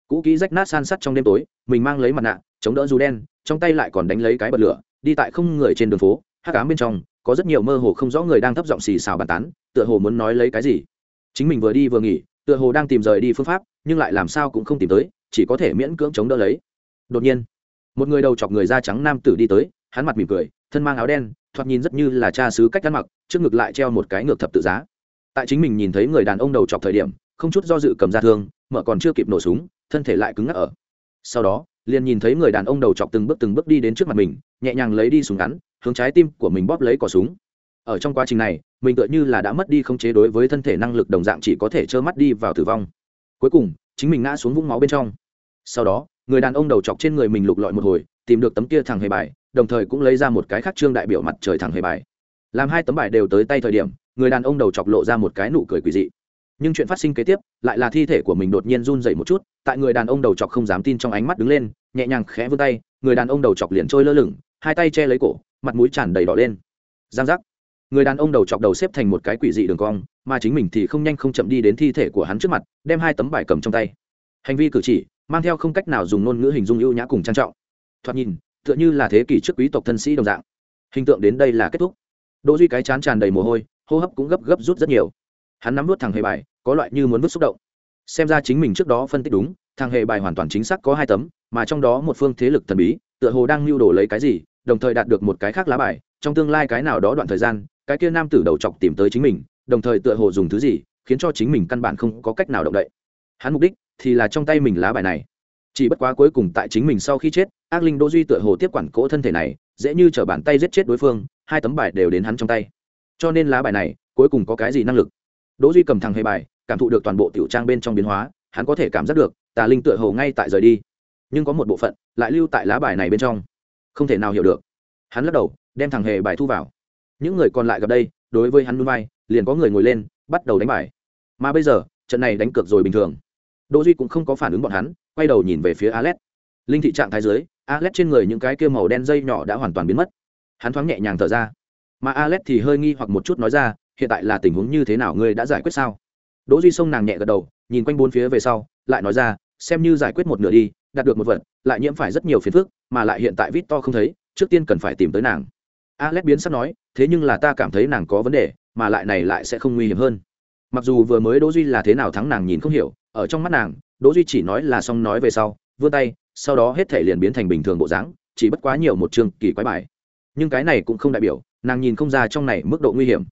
Cũ kỹ rách nát san sắt trong đêm tối, mình mang lấy mặt nạ, chống đỡ dù đen, trong tay lại còn đánh lấy cái bật lửa, đi tại không người trên đường phố, hắc ám bên trong có rất nhiều mơ hồ không rõ người đang thấp giọng xì xào bàn tán, tựa hồ muốn nói lấy cái gì. Chính mình vừa đi vừa nghỉ, tựa hồ đang tìm rời đi phương pháp, nhưng lại làm sao cũng không tìm tới, chỉ có thể miễn cưỡng chống đỡ lấy. Đột nhiên, một người đầu chọc người da trắng nam tử đi tới, hắn mặt mỉm cười, thân mang áo đen, thoạt nhìn rất như là cha xứ cách ăn mặc, trước ngực lại treo một cái ngược thập tự giá. Tại chính mình nhìn thấy người đàn ông đầu chọc thời điểm, không chút do dự cầm ra thương, mở còn chưa kịp nổ súng, thân thể lại cứng ngắc ở. Sau đó, liền nhìn thấy người đàn ông đầu chọc từng bước từng bước đi đến trước mặt mình, nhẹ nhàng lấy đi súng ngắn hướng trái tim của mình bóp lấy cỏ súng. Ở trong quá trình này, mình tựa như là đã mất đi không chế đối với thân thể năng lực đồng dạng chỉ có thể trơ mắt đi vào tử vong. Cuối cùng, chính mình ngã xuống vũng máu bên trong. Sau đó, người đàn ông đầu chọc trên người mình lục lọi một hồi, tìm được tấm kia thằng hề bài, đồng thời cũng lấy ra một cái khác trương đại biểu mặt trời thằng hề bài. Làm hai tấm bài đều tới tay thời điểm, người đàn ông đầu chọc lộ ra một cái nụ cười quỳ dị. Nhưng chuyện phát sinh kế tiếp, lại là thi thể của mình đột nhiên run dậy một chút, tại người đàn ông đầu chọc không dám tin trong ánh mắt đứng lên, nhẹ nhàng khẽ vươn tay, người đàn ông đầu chọc liền trôi lơ lửng, hai tay che lấy cổ mặt mũi tràn đầy đỏ lên. Giang giác. Người đàn ông đầu chọc đầu xếp thành một cái quỷ dị đường cong, mà chính mình thì không nhanh không chậm đi đến thi thể của hắn trước mặt, đem hai tấm bài cầm trong tay. Hành vi cử chỉ, mang theo không cách nào dùng ngôn ngữ hình dung ưu nhã cùng trang trọng. Thoạt nhìn, tựa như là thế kỷ trước quý tộc thân sĩ đồng dạng. Hình tượng đến đây là kết thúc. Đỗ duy cái chán tràn đầy mồ hôi, hô hấp cũng gấp gấp rút rất nhiều. Hắn nắm nuốt thằng hề bài, có loại như muốn vứt xúc động. Xem ra chính mình trước đó phân tích đúng thằng hề bài hoàn toàn chính xác có hai tấm, mà trong đó một phương thế lực thần bí, tựa hồ đang lưu đồ lấy cái gì, đồng thời đạt được một cái khác lá bài, trong tương lai cái nào đó đoạn thời gian, cái kia nam tử đầu chọc tìm tới chính mình, đồng thời tựa hồ dùng thứ gì, khiến cho chính mình căn bản không có cách nào động đậy. Hắn mục đích thì là trong tay mình lá bài này. Chỉ bất quá cuối cùng tại chính mình sau khi chết, ác linh đỗ duy tựa hồ tiếp quản cỗ thân thể này, dễ như trở bàn tay giết chết đối phương, hai tấm bài đều đến hắn trong tay. Cho nên lá bài này, cuối cùng có cái gì năng lực? Đỗ duy cầm thằng hề bài, cảm thụ được toàn bộ tiểu trang bên trong biến hóa, hắn có thể cảm giác được tà linh tựa hồ ngay tại rời đi, nhưng có một bộ phận lại lưu tại lá bài này bên trong. Không thể nào hiểu được. Hắn lắc đầu, đem thằng hề bài thu vào. Những người còn lại gặp đây, đối với hắn núi vai, liền có người ngồi lên, bắt đầu đánh bài. Mà bây giờ, trận này đánh cược rồi bình thường. Đỗ duy cũng không có phản ứng bọn hắn, quay đầu nhìn về phía alex linh thị trạng thái dưới alex trên người những cái kia màu đen dây nhỏ đã hoàn toàn biến mất. Hắn thoáng nhẹ nhàng thở ra. Mà alex thì hơi nghi hoặc một chút nói ra, hiện tại là tình huống như thế nào, ngươi đã giải quyết sao? Đỗ duy xông nàng nhẹ gật đầu, nhìn quanh bốn phía về sau, lại nói ra xem như giải quyết một nửa đi, đạt được một vật, lại nhiễm phải rất nhiều phiền phức, mà lại hiện tại vít to không thấy, trước tiên cần phải tìm tới nàng. Alex biến sắp nói, thế nhưng là ta cảm thấy nàng có vấn đề, mà lại này lại sẽ không nguy hiểm hơn. Mặc dù vừa mới đỗ duy là thế nào thắng nàng nhìn không hiểu, ở trong mắt nàng, đỗ duy chỉ nói là xong nói về sau, vươn tay, sau đó hết thể liền biến thành bình thường bộ dáng, chỉ bất quá nhiều một chương kỳ quái bài. Nhưng cái này cũng không đại biểu, nàng nhìn không ra trong này mức độ nguy hiểm.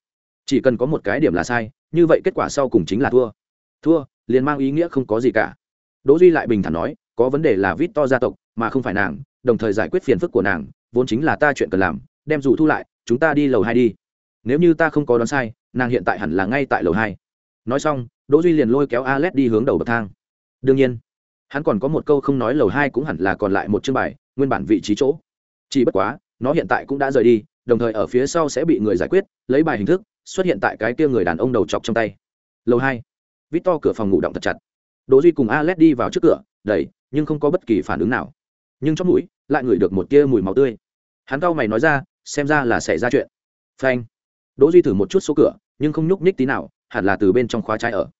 Chỉ cần có một cái điểm là sai, như vậy kết quả sau cùng chính là thua. Thua, liền mang ý nghĩa không có gì cả đỗ duy lại bình thản nói, có vấn đề là Victor gia tộc, mà không phải nàng, đồng thời giải quyết phiền phức của nàng, vốn chính là ta chuyện cần làm, đem dù thu lại, chúng ta đi lầu hai đi. Nếu như ta không có đoán sai, nàng hiện tại hẳn là ngay tại lầu hai. Nói xong, đỗ duy liền lôi kéo alex đi hướng đầu bậc thang. Đương nhiên, hắn còn có một câu không nói lầu hai cũng hẳn là còn lại một chương bài, nguyên bản vị trí chỗ. Chỉ bất quá, nó hiện tại cũng đã rời đi, đồng thời ở phía sau sẽ bị người giải quyết, lấy bài hình thức, xuất hiện tại cái kia người đàn ông đầu chọc trong tay. Lầu hai. Victor cửa phòng ngủ động thật chặt đỗ duy cùng alex đi vào trước cửa đẩy nhưng không có bất kỳ phản ứng nào. Nhưng trong mũi lại ngửi được một tia mùi máu tươi. Hắn cau mày nói ra xem ra là xảy ra chuyện. Phanh. Đỗ duy thử một chút số cửa nhưng không nhúc nhích tí nào hẳn là từ bên trong khóa trái ở.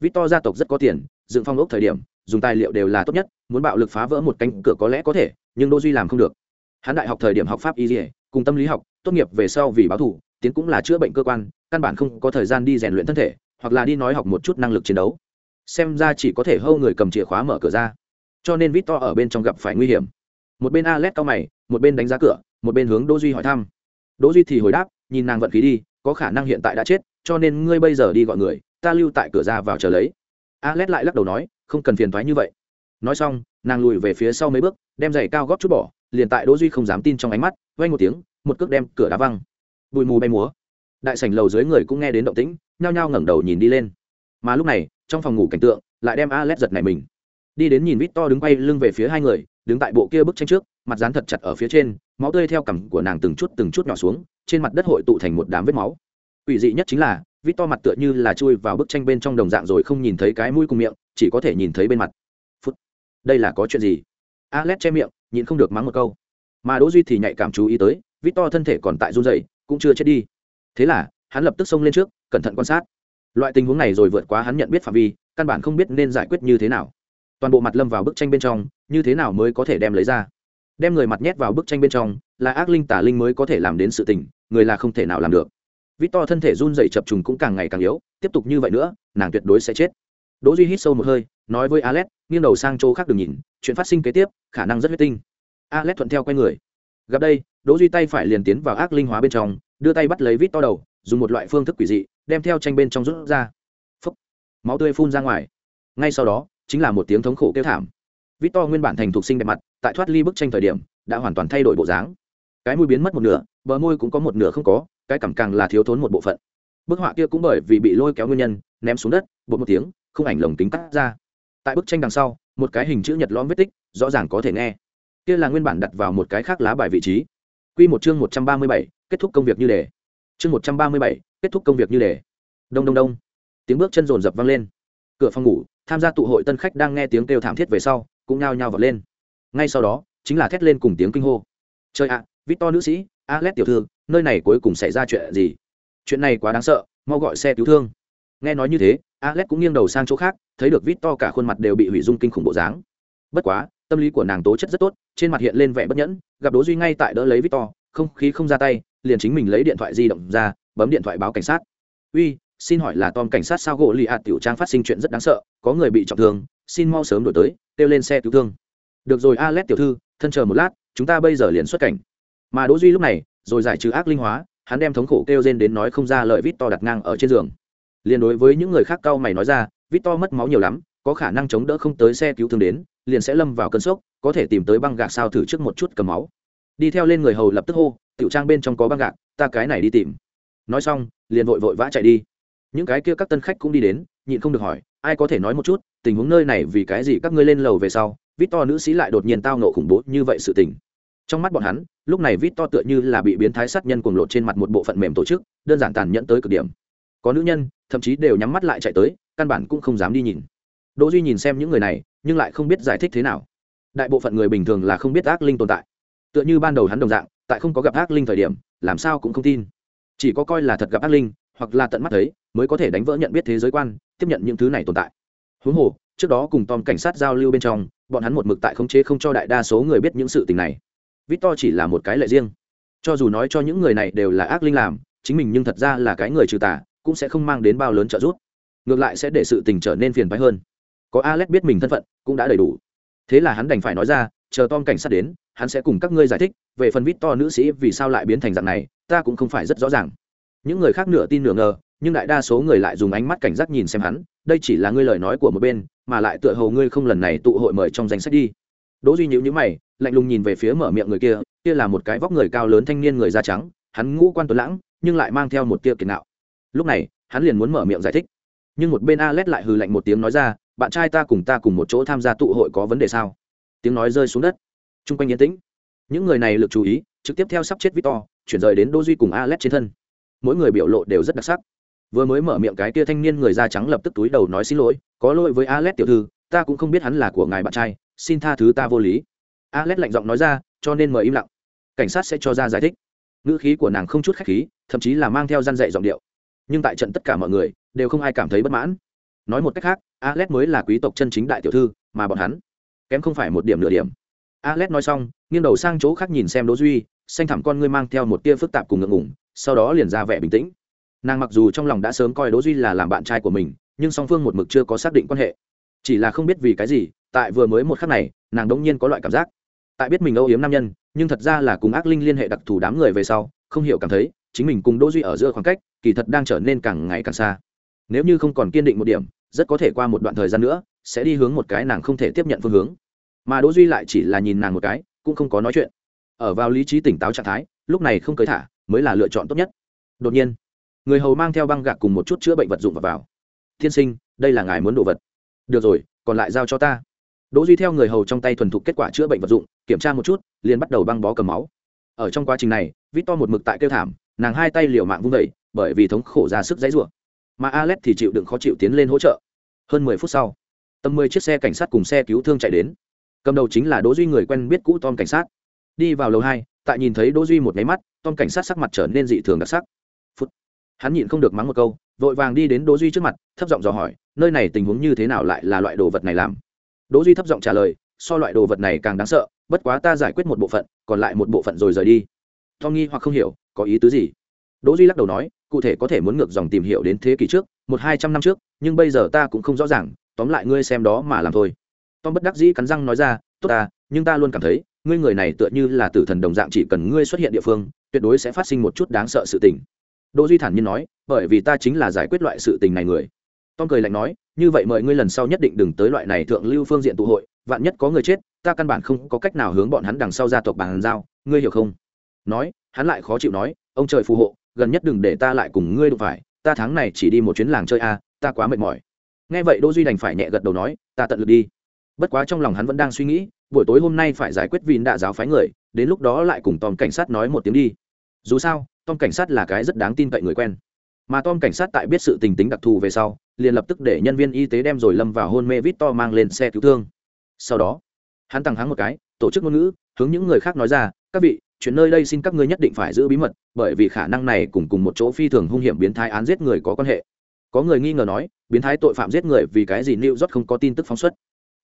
Victor gia tộc rất có tiền dựng phong ốc thời điểm dùng tài liệu đều là tốt nhất muốn bạo lực phá vỡ một cánh cửa có lẽ có thể nhưng đỗ duy làm không được. Hắn đại học thời điểm học pháp y dỉa cùng tâm lý học tốt nghiệp về sau vì báo thủ, tiến cũng là chữa bệnh cơ quan căn bản không có thời gian đi rèn luyện thân thể hoặc là đi nói học một chút năng lực chiến đấu xem ra chỉ có thể hâu người cầm chìa khóa mở cửa ra. Cho nên vít to ở bên trong gặp phải nguy hiểm. Một bên alex cao mày, một bên đánh giá cửa, một bên hướng đỗ duy hỏi thăm. Đỗ duy thì hồi đáp, nhìn nàng vận khí đi, có khả năng hiện tại đã chết, cho nên ngươi bây giờ đi gọi người, ta lưu tại cửa ra vào chờ lấy. Alex lại lắc đầu nói, không cần phiền thoái như vậy. Nói xong, nàng lùi về phía sau mấy bước, đem giày cao góp chút bỏ, liền tại đỗ duy không dám tin trong ánh mắt, vang một tiếng, một cước đem cửa đá văng. Bụi mù bay múa. Đại sảnh lầu dưới người cũng nghe đến động tĩnh, nhao nhao ngẩng đầu nhìn đi lên. Mà lúc này trong phòng ngủ cảnh tượng, lại đem alex giật này mình. Đi đến nhìn vít to đứng quay lưng về phía hai người, đứng tại bộ kia bức tranh trước, mặt dán thật chặt ở phía trên, máu tươi theo cằm của nàng từng chút từng chút nhỏ xuống, trên mặt đất hội tụ thành một đám vết máu. Ủy dị nhất chính là vít to mặt tựa như là chui vào bức tranh bên trong đồng dạng rồi không nhìn thấy cái mũi cùng miệng, chỉ có thể nhìn thấy bên mặt. Phút. Đây là có chuyện gì? Alex che miệng, nhịn không được mắng một câu. Mà đỗ duy thì nhạy cảm chú ý tới vít to thân thể còn tại run rẩy, cũng chưa chết đi. Thế là, hắn lập tức xông lên trước, cẩn thận quan sát loại tình huống này rồi vượt quá hắn nhận biết phạm vi, căn bản không biết nên giải quyết như thế nào. Toàn bộ mặt lâm vào bức tranh bên trong, như thế nào mới có thể đem lấy ra? Đem người mặt nhét vào bức tranh bên trong, là ác linh tả linh mới có thể làm đến sự tình, người là không thể nào làm được. Vít to thân thể run dậy chập trùng cũng càng ngày càng yếu, tiếp tục như vậy nữa, nàng tuyệt đối sẽ chết. Đỗ duy hít sâu một hơi, nói với alex, nghiêng đầu sang chỗ khác đừng nhìn, chuyện phát sinh kế tiếp, khả năng rất huyết tinh. Alex thuận theo quay người. Gặp đây, đỗ duy tay phải liền tiến vào ác linh hóa bên trong, đưa tay bắt lấy vít to đầu, dùng một loại phương thức quỷ dị đem theo tranh bên trong rút ra. Phấp máu tươi phun ra ngoài. Ngay sau đó, chính là một tiếng thống khổ kêu thảm. Vít to nguyên bản thành thục sinh đẹp mặt, tại thoát ly bức tranh thời điểm, đã hoàn toàn thay đổi bộ dáng. Cái mũi biến mất một nửa, bờ môi cũng có một nửa không có, cái cảm càng là thiếu thốn một bộ phận. Bức họa kia cũng bởi vì bị lôi kéo nguyên nhân, ném xuống đất, bột một tiếng, không ảnh lồng tính cắt ra. Tại bức tranh đằng sau, một cái hình chữ nhật lõm vết tích, rõ ràng có thể nghe. Kia là nguyên bản đặt vào một cái khác lá bài vị trí. Q một chương một trăm ba mươi bảy, kết thúc công việc như đề chương một trăm ba mươi bảy kết thúc công việc như đề. Đông đông đông. Tiếng bước chân rồn rập vang lên. Cửa phòng ngủ tham gia tụ hội tân khách đang nghe tiếng kêu thảm thiết về sau cũng nhao nhao vật lên. Ngay sau đó chính là thét lên cùng tiếng kinh hô. Trời ạ à, victor nữ sĩ alex tiểu thư nơi này cuối cùng xảy ra chuyện gì? Chuyện này quá đáng sợ mau gọi xe cứu thương. Nghe nói như thế alex cũng nghiêng đầu sang chỗ khác thấy được victor cả khuôn mặt đều bị hủy dung kinh khủng bộ dáng. Bất quá tâm lý của nàng tố chất rất tốt trên mặt hiện lên vẻ bất nhẫn gặp đố duy ngay tại đỡ lấy victor không khí không ra tay liền chính mình lấy điện thoại di động ra, bấm điện thoại báo cảnh sát. Uy, xin hỏi là tom cảnh sát sao gỗ lì hạt tiểu trang phát sinh chuyện rất đáng sợ, có người bị trọng thương, xin mau sớm đổi tới, kêu lên xe cứu thương. Được rồi, alex tiểu thư, thân chờ một lát, chúng ta bây giờ liền xuất cảnh. Mà đỗ duy lúc này, rồi giải trừ ác linh hóa, hắn đem thống khổ kêu rên đến nói không ra lời vít to đặt ngang ở trên giường. Liền đối với những người khác cao mày nói ra, vít to mất máu nhiều lắm, có khả năng chống đỡ không tới xe cứu thương đến, liền sẽ lâm vào cơn sốc, có thể tìm tới băng gạc sao thử trước một chút cầm máu. Đi theo lên người hầu lập tức hô tiểu trang bên trong có băng gạc, ta cái này đi tìm. Nói xong, liền vội vội vã chạy đi. Những cái kia các tân khách cũng đi đến, nhịn không được hỏi, ai có thể nói một chút, tình huống nơi này vì cái gì các ngươi lên lầu về sau vít to nữ sĩ lại đột nhiên tao nộ khủng bố như vậy sự tình. Trong mắt bọn hắn, lúc này vít to tựa như là bị biến thái sát nhân cuồng lột trên mặt một bộ phận mềm tổ chức, đơn giản tàn nhẫn tới cực điểm. Có nữ nhân, thậm chí đều nhắm mắt lại chạy tới, căn bản cũng không dám đi nhìn. Đỗ duy nhìn xem những người này, nhưng lại không biết giải thích thế nào. Đại bộ phận người bình thường là không biết ác linh tồn tại. Tựa như ban đầu hắn đồng dạng tại không có gặp ác linh thời điểm, làm sao cũng không tin. Chỉ có coi là thật gặp ác linh, hoặc là tận mắt thấy, mới có thể đánh vỡ nhận biết thế giới quan, tiếp nhận những thứ này tồn tại. Huống hồ, trước đó cùng tom cảnh sát giao lưu bên trong, bọn hắn một mực tại khống chế không cho đại đa số người biết những sự tình này. Victor chỉ là một cái lệ riêng. Cho dù nói cho những người này đều là ác linh làm, chính mình nhưng thật ra là cái người trừ tà, cũng sẽ không mang đến bao lớn trợ giúp. Ngược lại sẽ để sự tình trở nên phiền phái hơn. Có alex biết mình thân phận, cũng đã đầy đủ. Thế là hắn đành phải nói ra, chờ tom cảnh sát đến hắn sẽ cùng các ngươi giải thích về phần vít to nữ sĩ vì sao lại biến thành dạng này, ta cũng không phải rất rõ ràng. Những người khác nửa tin nửa ngờ, nhưng đại đa số người lại dùng ánh mắt cảnh giác nhìn xem hắn, đây chỉ là ngươi lời nói của một bên, mà lại tựa hồ ngươi không lần này tụ hội mời trong danh sách đi. Đỗ duy nhíu nhíu mày, lạnh lùng nhìn về phía mở miệng người kia kia là một cái vóc người cao lớn thanh niên người da trắng, hắn ngũ quan tuấn lãng, nhưng lại mang theo một tia kiệt nạo. Lúc này, hắn liền muốn mở miệng giải thích. Nhưng một bên alex lại hừ lạnh một tiếng nói ra, bạn trai ta cùng ta cùng một chỗ tham gia tụ hội có vấn đề sao? Tiếng nói rơi xuống đất t r u n g quanh yên tĩnh. Những người này lực chú ý, trực tiếp theo sắp chết victor, chuyển rời đến đô duy cùng alex trên thân. Mỗi người biểu lộ đều rất đặc sắc. Vừa mới mở miệng cái kia thanh niên người da trắng lập tức túi đầu nói xin lỗi, có lỗi với alex tiểu thư, ta cũng không biết hắn là của ngài bạn trai, xin tha thứ ta vô lý. Alex lạnh giọng nói ra, cho nên mời im lặng. Cảnh sát sẽ cho ra giải thích. Ngữ khí của nàng không chút khách khí, thậm chí là mang theo răn dạy giọng điệu. Nhưng tại trận tất cả mọi người, đều không ai cảm thấy bất mãn. Nói một cách khác, alex mới là quý tộc chân chính đại tiểu thư, mà bọn hắn kém không phải một điểm nửa điểm alex nói xong, nghiêng đầu sang chỗ khác nhìn xem đỗ duy, xanh thẳm con ngươi mang theo một tia phức tạp cùng ngượng ngùng, sau đó liền ra vẻ bình tĩnh. Nàng mặc dù trong lòng đã sớm coi đỗ duy là làm bạn trai của mình, nhưng song phương một mực chưa có xác định quan hệ. Chỉ là không biết vì cái gì, tại vừa mới một khắc này, nàng đống nhiên có loại cảm giác. Tại biết mình âu yếm nam nhân, nhưng thật ra là cùng ác linh liên hệ đặc thù đám người về sau, không hiểu cảm thấy, chính mình cùng đỗ duy ở giữa khoảng cách, kỳ thật đang trở nên càng ngày càng xa. Nếu như không còn kiên định một điểm, rất có thể qua một đoạn thời gian nữa, sẽ đi hướng một cái nàng không thể tiếp nhận phương hướng mà đỗ duy lại chỉ là nhìn nàng một cái cũng không có nói chuyện. Ở vào lý trí tỉnh táo trạng thái lúc này không cởi thả mới là lựa chọn tốt nhất. Đột nhiên người hầu mang theo băng gạc cùng một chút chữa bệnh vật dụng vào, vào. thiên sinh đây là ngài muốn đồ vật. Được rồi còn lại giao cho ta. Đỗ duy theo người hầu trong tay thuần thục kết quả chữa bệnh vật dụng kiểm tra một chút liền bắt đầu băng bó cầm máu. Ở trong quá trình này vít to một mực tại kêu thảm nàng hai tay liều mạng vung vẩy bởi vì thống khổ ra sức dãy rủa. Mà alex thì chịu đựng khó chịu tiến lên hỗ trợ. Hơn mười phút sau tầm mười chiếc xe cảnh sát cùng xe cứu thương chạy đến cầm đầu chính là đỗ duy người quen biết cũ tom cảnh sát. Đi vào lầu hai, tại nhìn thấy đỗ duy một máy mắt, tom cảnh sát sắc mặt trở nên dị thường đặc sắc. Phút, hắn nhịn không được mắng một câu, vội vàng đi đến đỗ duy trước mặt, thấp giọng dò hỏi, nơi này tình huống như thế nào lại là loại đồ vật này làm? Đỗ duy thấp giọng trả lời, so loại đồ vật này càng đáng sợ, bất quá ta giải quyết một bộ phận, còn lại một bộ phận rồi rời đi. Tom nghi hoặc không hiểu, có ý tứ gì? Đỗ duy lắc đầu nói, cụ thể có thể muốn ngược dòng tìm hiểu đến thế kỷ trước, một hai trăm năm trước, nhưng bây giờ ta cũng không rõ ràng, tóm lại ngươi xem đó mà làm thôi tom bất đắc dĩ cắn răng nói ra, tốt ta, nhưng ta luôn cảm thấy, ngươi người này tựa như là tử thần đồng dạng chỉ cần ngươi xuất hiện địa phương, tuyệt đối sẽ phát sinh một chút đáng sợ sự tình. Đỗ duy thản nhiên nói, bởi vì ta chính là giải quyết loại sự tình này người. Tom cười lạnh nói, như vậy mời ngươi lần sau nhất định đừng tới loại này thượng lưu phương diện tụ hội, vạn nhất có người chết, ta căn bản không có cách nào hướng bọn hắn đằng sau gia tộc bàn giao, ngươi hiểu không? Nói, hắn lại khó chịu nói, ông trời phù hộ, gần nhất đừng để ta lại cùng ngươi đụng phải, ta tháng này chỉ đi một chuyến làng chơi a, ta quá mệt mỏi. Nghe vậy đỗ duy đành phải nhẹ gật đầu nói, ta tận lực đi bất quá trong lòng hắn vẫn đang suy nghĩ, buổi tối hôm nay phải giải quyết vin đạ giáo phái người, đến lúc đó lại cùng tom cảnh sát nói một tiếng đi. Dù sao, tom cảnh sát là cái rất đáng tin cậy người quen. Mà tom cảnh sát tại biết sự tình tính đặc thù về sau, liền lập tức để nhân viên y tế đem rồi lâm vào hôn mê vít to mang lên xe cứu thương. Sau đó, hắn tăng hắng một cái, tổ chức ngôn ngữ, hướng những người khác nói ra, các vị, chuyện nơi đây xin các ngươi nhất định phải giữ bí mật, bởi vì khả năng này cùng cùng một chỗ phi thường hung hiểm biến thái án giết người có quan hệ. Có người nghi ngờ nói, biến thái tội phạm giết người vì cái gì new york không có tin tức phóng xuất?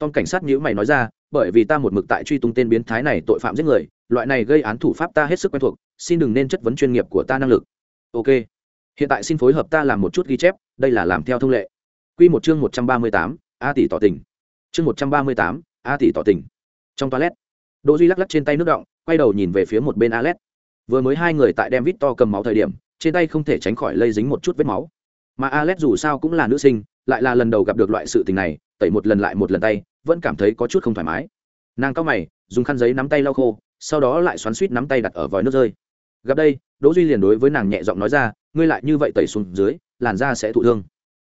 Tom cảnh sát nhữ mày nói ra, bởi vì ta một mực tại truy tung tên biến thái này tội phạm giết người, loại này gây án thủ pháp ta hết sức quen thuộc, xin đừng nên chất vấn chuyên nghiệp của ta năng lực. Ok, hiện tại xin phối hợp ta làm một chút ghi chép, đây là làm theo thông lệ. Q một chương một trăm ba mươi tám, a tỷ tỏ tình. Chương một trăm ba mươi tám, a tỷ tỏ tình. Trong toilet, đỗ duy lắc lắc trên tay nước động, quay đầu nhìn về phía một bên Alet. vừa mới hai người tại đem vít to cầm máu thời điểm, trên tay không thể tránh khỏi lây dính một chút vết máu. Mà Alet dù sao cũng là nữ sinh, lại là lần đầu gặp được loại sự tình này, tẩy một lần lại một lần tay vẫn cảm thấy có chút không thoải mái. Nàng cao mày, dùng khăn giấy nắm tay lau khô, sau đó lại xoắn suýt nắm tay đặt ở vòi nước rơi. Gặp đây, đỗ duy liền đối với nàng nhẹ giọng nói ra, ngươi lại như vậy tẩy xuống dưới, làn da sẽ thụ thương.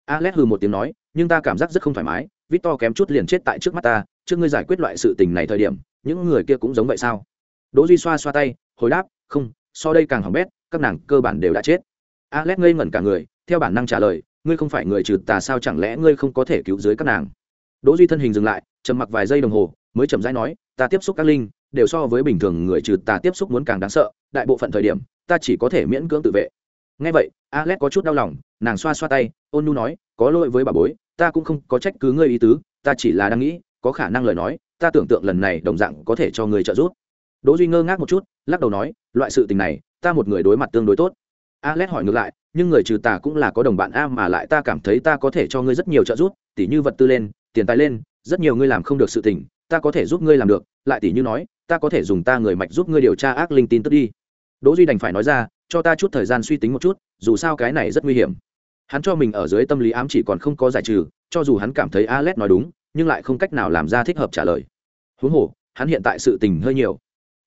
Alex hừ một tiếng nói, nhưng ta cảm giác rất không thoải mái, victor kém chút liền chết tại trước mắt ta, trước ngươi giải quyết loại sự tình này thời điểm, những người kia cũng giống vậy sao? Đỗ duy xoa xoa tay, hồi đáp, không, so đây càng hỏng bét, các nàng cơ bản đều đã chết. Alex ngây ngẩn cả người, theo bản năng trả lời, ngươi không phải người trừ tà sao chẳng lẽ ngươi không có thể cứu dưới các nàng? Đỗ duy thân hình dừng lại, trầm mặc vài giây đồng hồ, mới chậm rãi nói, ta tiếp xúc các linh, đều so với bình thường người trừ tà tiếp xúc muốn càng đáng sợ, đại bộ phận thời điểm, ta chỉ có thể miễn cưỡng tự vệ. Nghe vậy, alex có chút đau lòng, nàng xoa xoa tay, ôn nu nói, có lỗi với bà bối, ta cũng không có trách cứ ngươi ý tứ, ta chỉ là đang nghĩ, có khả năng lời nói, ta tưởng tượng lần này đồng dạng có thể cho người trợ giúp. Đỗ duy ngơ ngác một chút, lắc đầu nói, loại sự tình này, ta một người đối mặt tương đối tốt. Alex hỏi ngược lại, nhưng người trừ tà cũng là có đồng bạn a mà lại ta cảm thấy ta có thể cho ngươi rất nhiều trợ giúp tỉ như vật tư lên, tiền tài lên, rất nhiều ngươi làm không được sự tình, ta có thể giúp ngươi làm được, lại tỉ như nói, ta có thể dùng ta người mạch giúp ngươi điều tra ác linh tin tức đi. Đỗ duy đành phải nói ra, cho ta chút thời gian suy tính một chút, dù sao cái này rất nguy hiểm. Hắn cho mình ở dưới tâm lý ám chỉ còn không có giải trừ, cho dù hắn cảm thấy alex nói đúng, nhưng lại không cách nào làm ra thích hợp trả lời. Huống hồ, hắn hiện tại sự tình hơi nhiều.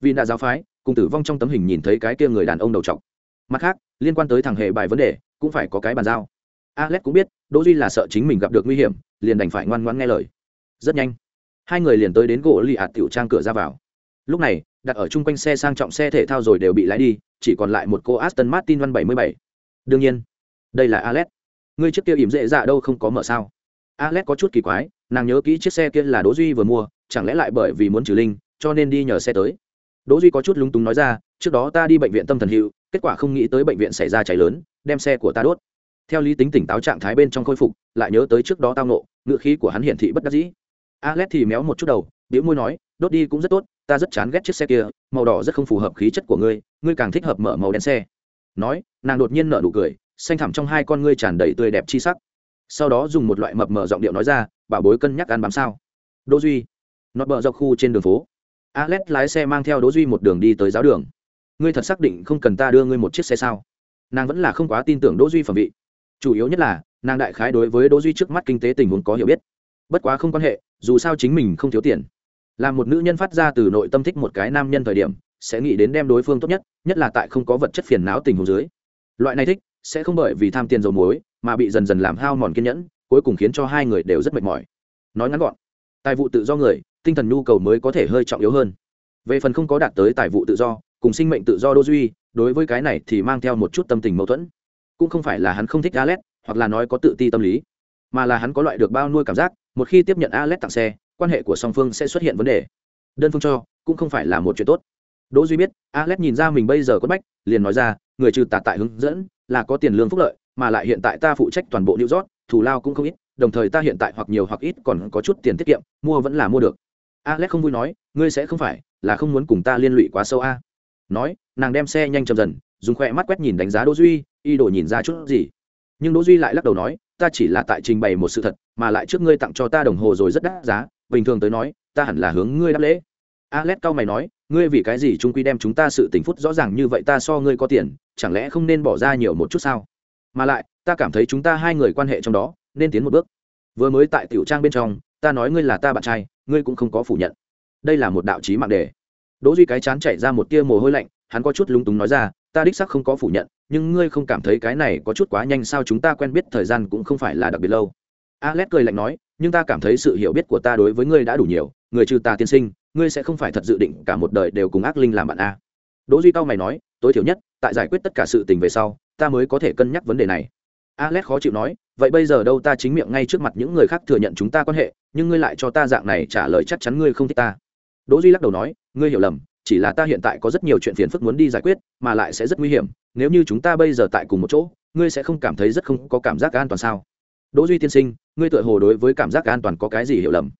Vì đã giáo phái, cùng tử vong trong tấm hình nhìn thấy cái kia người đàn ông đầu trọc. Mặt khác, liên quan tới thằng hệ bài vấn đề, cũng phải có cái bàn giao. Alex cũng biết đỗ duy là sợ chính mình gặp được nguy hiểm, liền đành phải ngoan ngoãn nghe lời. Rất nhanh, hai người liền tới đến gỗ lì ạt tiểu trang cửa ra vào. Lúc này, đặt ở chung quanh xe sang trọng xe thể thao rồi đều bị lái đi, chỉ còn lại một cô aston martin văn 77. đương nhiên, đây là alex. Ngươi chiếc kia ỉm dễ dạ đâu không có mở sao? Alex có chút kỳ quái, nàng nhớ kỹ chiếc xe kia là đỗ duy vừa mua, chẳng lẽ lại bởi vì muốn trừ linh, cho nên đi nhờ xe tới? Đỗ duy có chút lúng túng nói ra, trước đó ta đi bệnh viện tâm thần hiệu kết quả không nghĩ tới bệnh viện xảy ra cháy lớn, đem xe của ta đốt theo lý tính tỉnh táo trạng thái bên trong khôi phục, lại nhớ tới trước đó tao nộ ngựa khí của hắn hiển thị bất đắc dĩ. Alex thì méo một chút đầu biểu môi nói, đốt đi cũng rất tốt, ta rất chán ghét chiếc xe kia, màu đỏ rất không phù hợp khí chất của ngươi ngươi càng thích hợp mở màu đen xe. Nói, nàng đột nhiên nở nụ cười, xanh thẳm trong hai con ngươi tràn đầy tươi đẹp chi sắc. Sau đó dùng một loại mập mờ giọng điệu nói ra, bảo bối cân nhắc ăn bám sao? Đỗ duy nọt bờ dọc khu trên đường phố. Alex lái xe mang theo đỗ duy một đường đi tới giáo đường. Ngươi thật xác định không cần ta đưa ngươi một chiếc xe sao? Nàng vẫn là không quá tin tưởng đỗ duy phẩm vị chủ yếu nhất là, nàng đại khái đối với đỗ duy trước mắt kinh tế tình huống có hiểu biết. Bất quá không quan hệ, dù sao chính mình không thiếu tiền. Là một nữ nhân phát ra từ nội tâm thích một cái nam nhân thời điểm, sẽ nghĩ đến đem đối phương tốt nhất nhất là tại không có vật chất phiền não tình huống dưới. Loại này thích, sẽ không bởi vì tham tiền dầu muối, mà bị dần dần làm hao mòn kiên nhẫn, cuối cùng khiến cho hai người đều rất mệt mỏi. Nói ngắn gọn, tài vụ tự do người, tinh thần nhu cầu mới có thể hơi trọng yếu hơn. Về phần không có đạt tới tài vụ tự do, cùng sinh mệnh tự do đô duy, đối với cái này thì mang theo một chút tâm tình mâu thuẫn cũng không phải là hắn không thích alex, hoặc là nói có tự ti tâm lý, mà là hắn có loại được bao nuôi cảm giác, một khi tiếp nhận alex tặng xe, quan hệ của song phương sẽ xuất hiện vấn đề. Đơn phương cho, cũng không phải là một chuyện tốt. Đỗ duy biết, alex nhìn ra mình bây giờ có bách, liền nói ra, người trừ tạt tại hướng dẫn, là có tiền lương phúc lợi, mà lại hiện tại ta phụ trách toàn bộ new york, thù lao cũng không ít, đồng thời ta hiện tại hoặc nhiều hoặc ít còn có chút tiền tiết kiệm, mua vẫn là mua được. Alex không vui nói, ngươi sẽ không phải, là không muốn cùng ta liên lụy quá sâu a. Nói, nàng đem xe nhanh chậm dần dùng khoe mắt quét nhìn đánh giá đỗ duy y đồ nhìn ra chút gì. Nhưng đỗ duy lại lắc đầu nói, ta chỉ là tại trình bày một sự thật, mà lại trước ngươi tặng cho ta đồng hồ rồi rất đắt giá, bình thường tới nói, ta hẳn là hướng ngươi đáp lễ. Alex cao mày nói, ngươi vì cái gì trung quy đem chúng ta sự tình phút rõ ràng như vậy ta so ngươi có tiền, chẳng lẽ không nên bỏ ra nhiều một chút sao? Mà lại, ta cảm thấy chúng ta hai người quan hệ trong đó, nên tiến một bước. Vừa mới tại tiểu trang bên trong, ta nói ngươi là ta bạn trai, ngươi cũng không có phủ nhận. Đây là một đạo chí mạng đề. Đỗ duy cái chán chảy ra một tia mồ hôi lạnh, hắn có chút lúng túng nói ra ta đích xác không có phủ nhận, nhưng ngươi không cảm thấy cái này có chút quá nhanh sao chúng ta quen biết thời gian cũng không phải là đặc biệt lâu. Alex cười lạnh nói, nhưng ta cảm thấy sự hiểu biết của ta đối với ngươi đã đủ nhiều, người trừ ta tiên sinh, ngươi sẽ không phải thật dự định cả một đời đều cùng ác linh làm bạn a. Đỗ duy cao mày nói, tối thiểu nhất, tại giải quyết tất cả sự tình về sau, ta mới có thể cân nhắc vấn đề này. Alex khó chịu nói, vậy bây giờ đâu ta chính miệng ngay trước mặt những người khác thừa nhận chúng ta quan hệ, nhưng ngươi lại cho ta dạng này trả lời chắc chắn ngươi không thích ta. Đỗ duy lắc đầu nói, ngươi hiểu lầm chỉ là ta hiện tại có rất nhiều chuyện phiền phức muốn đi giải quyết, mà lại sẽ rất nguy hiểm, nếu như chúng ta bây giờ tại cùng một chỗ, ngươi sẽ không cảm thấy rất không có cảm giác an toàn sao? Đỗ duy tiên sinh, ngươi tựa hồ đối với cảm giác an toàn có cái gì hiểu lầm?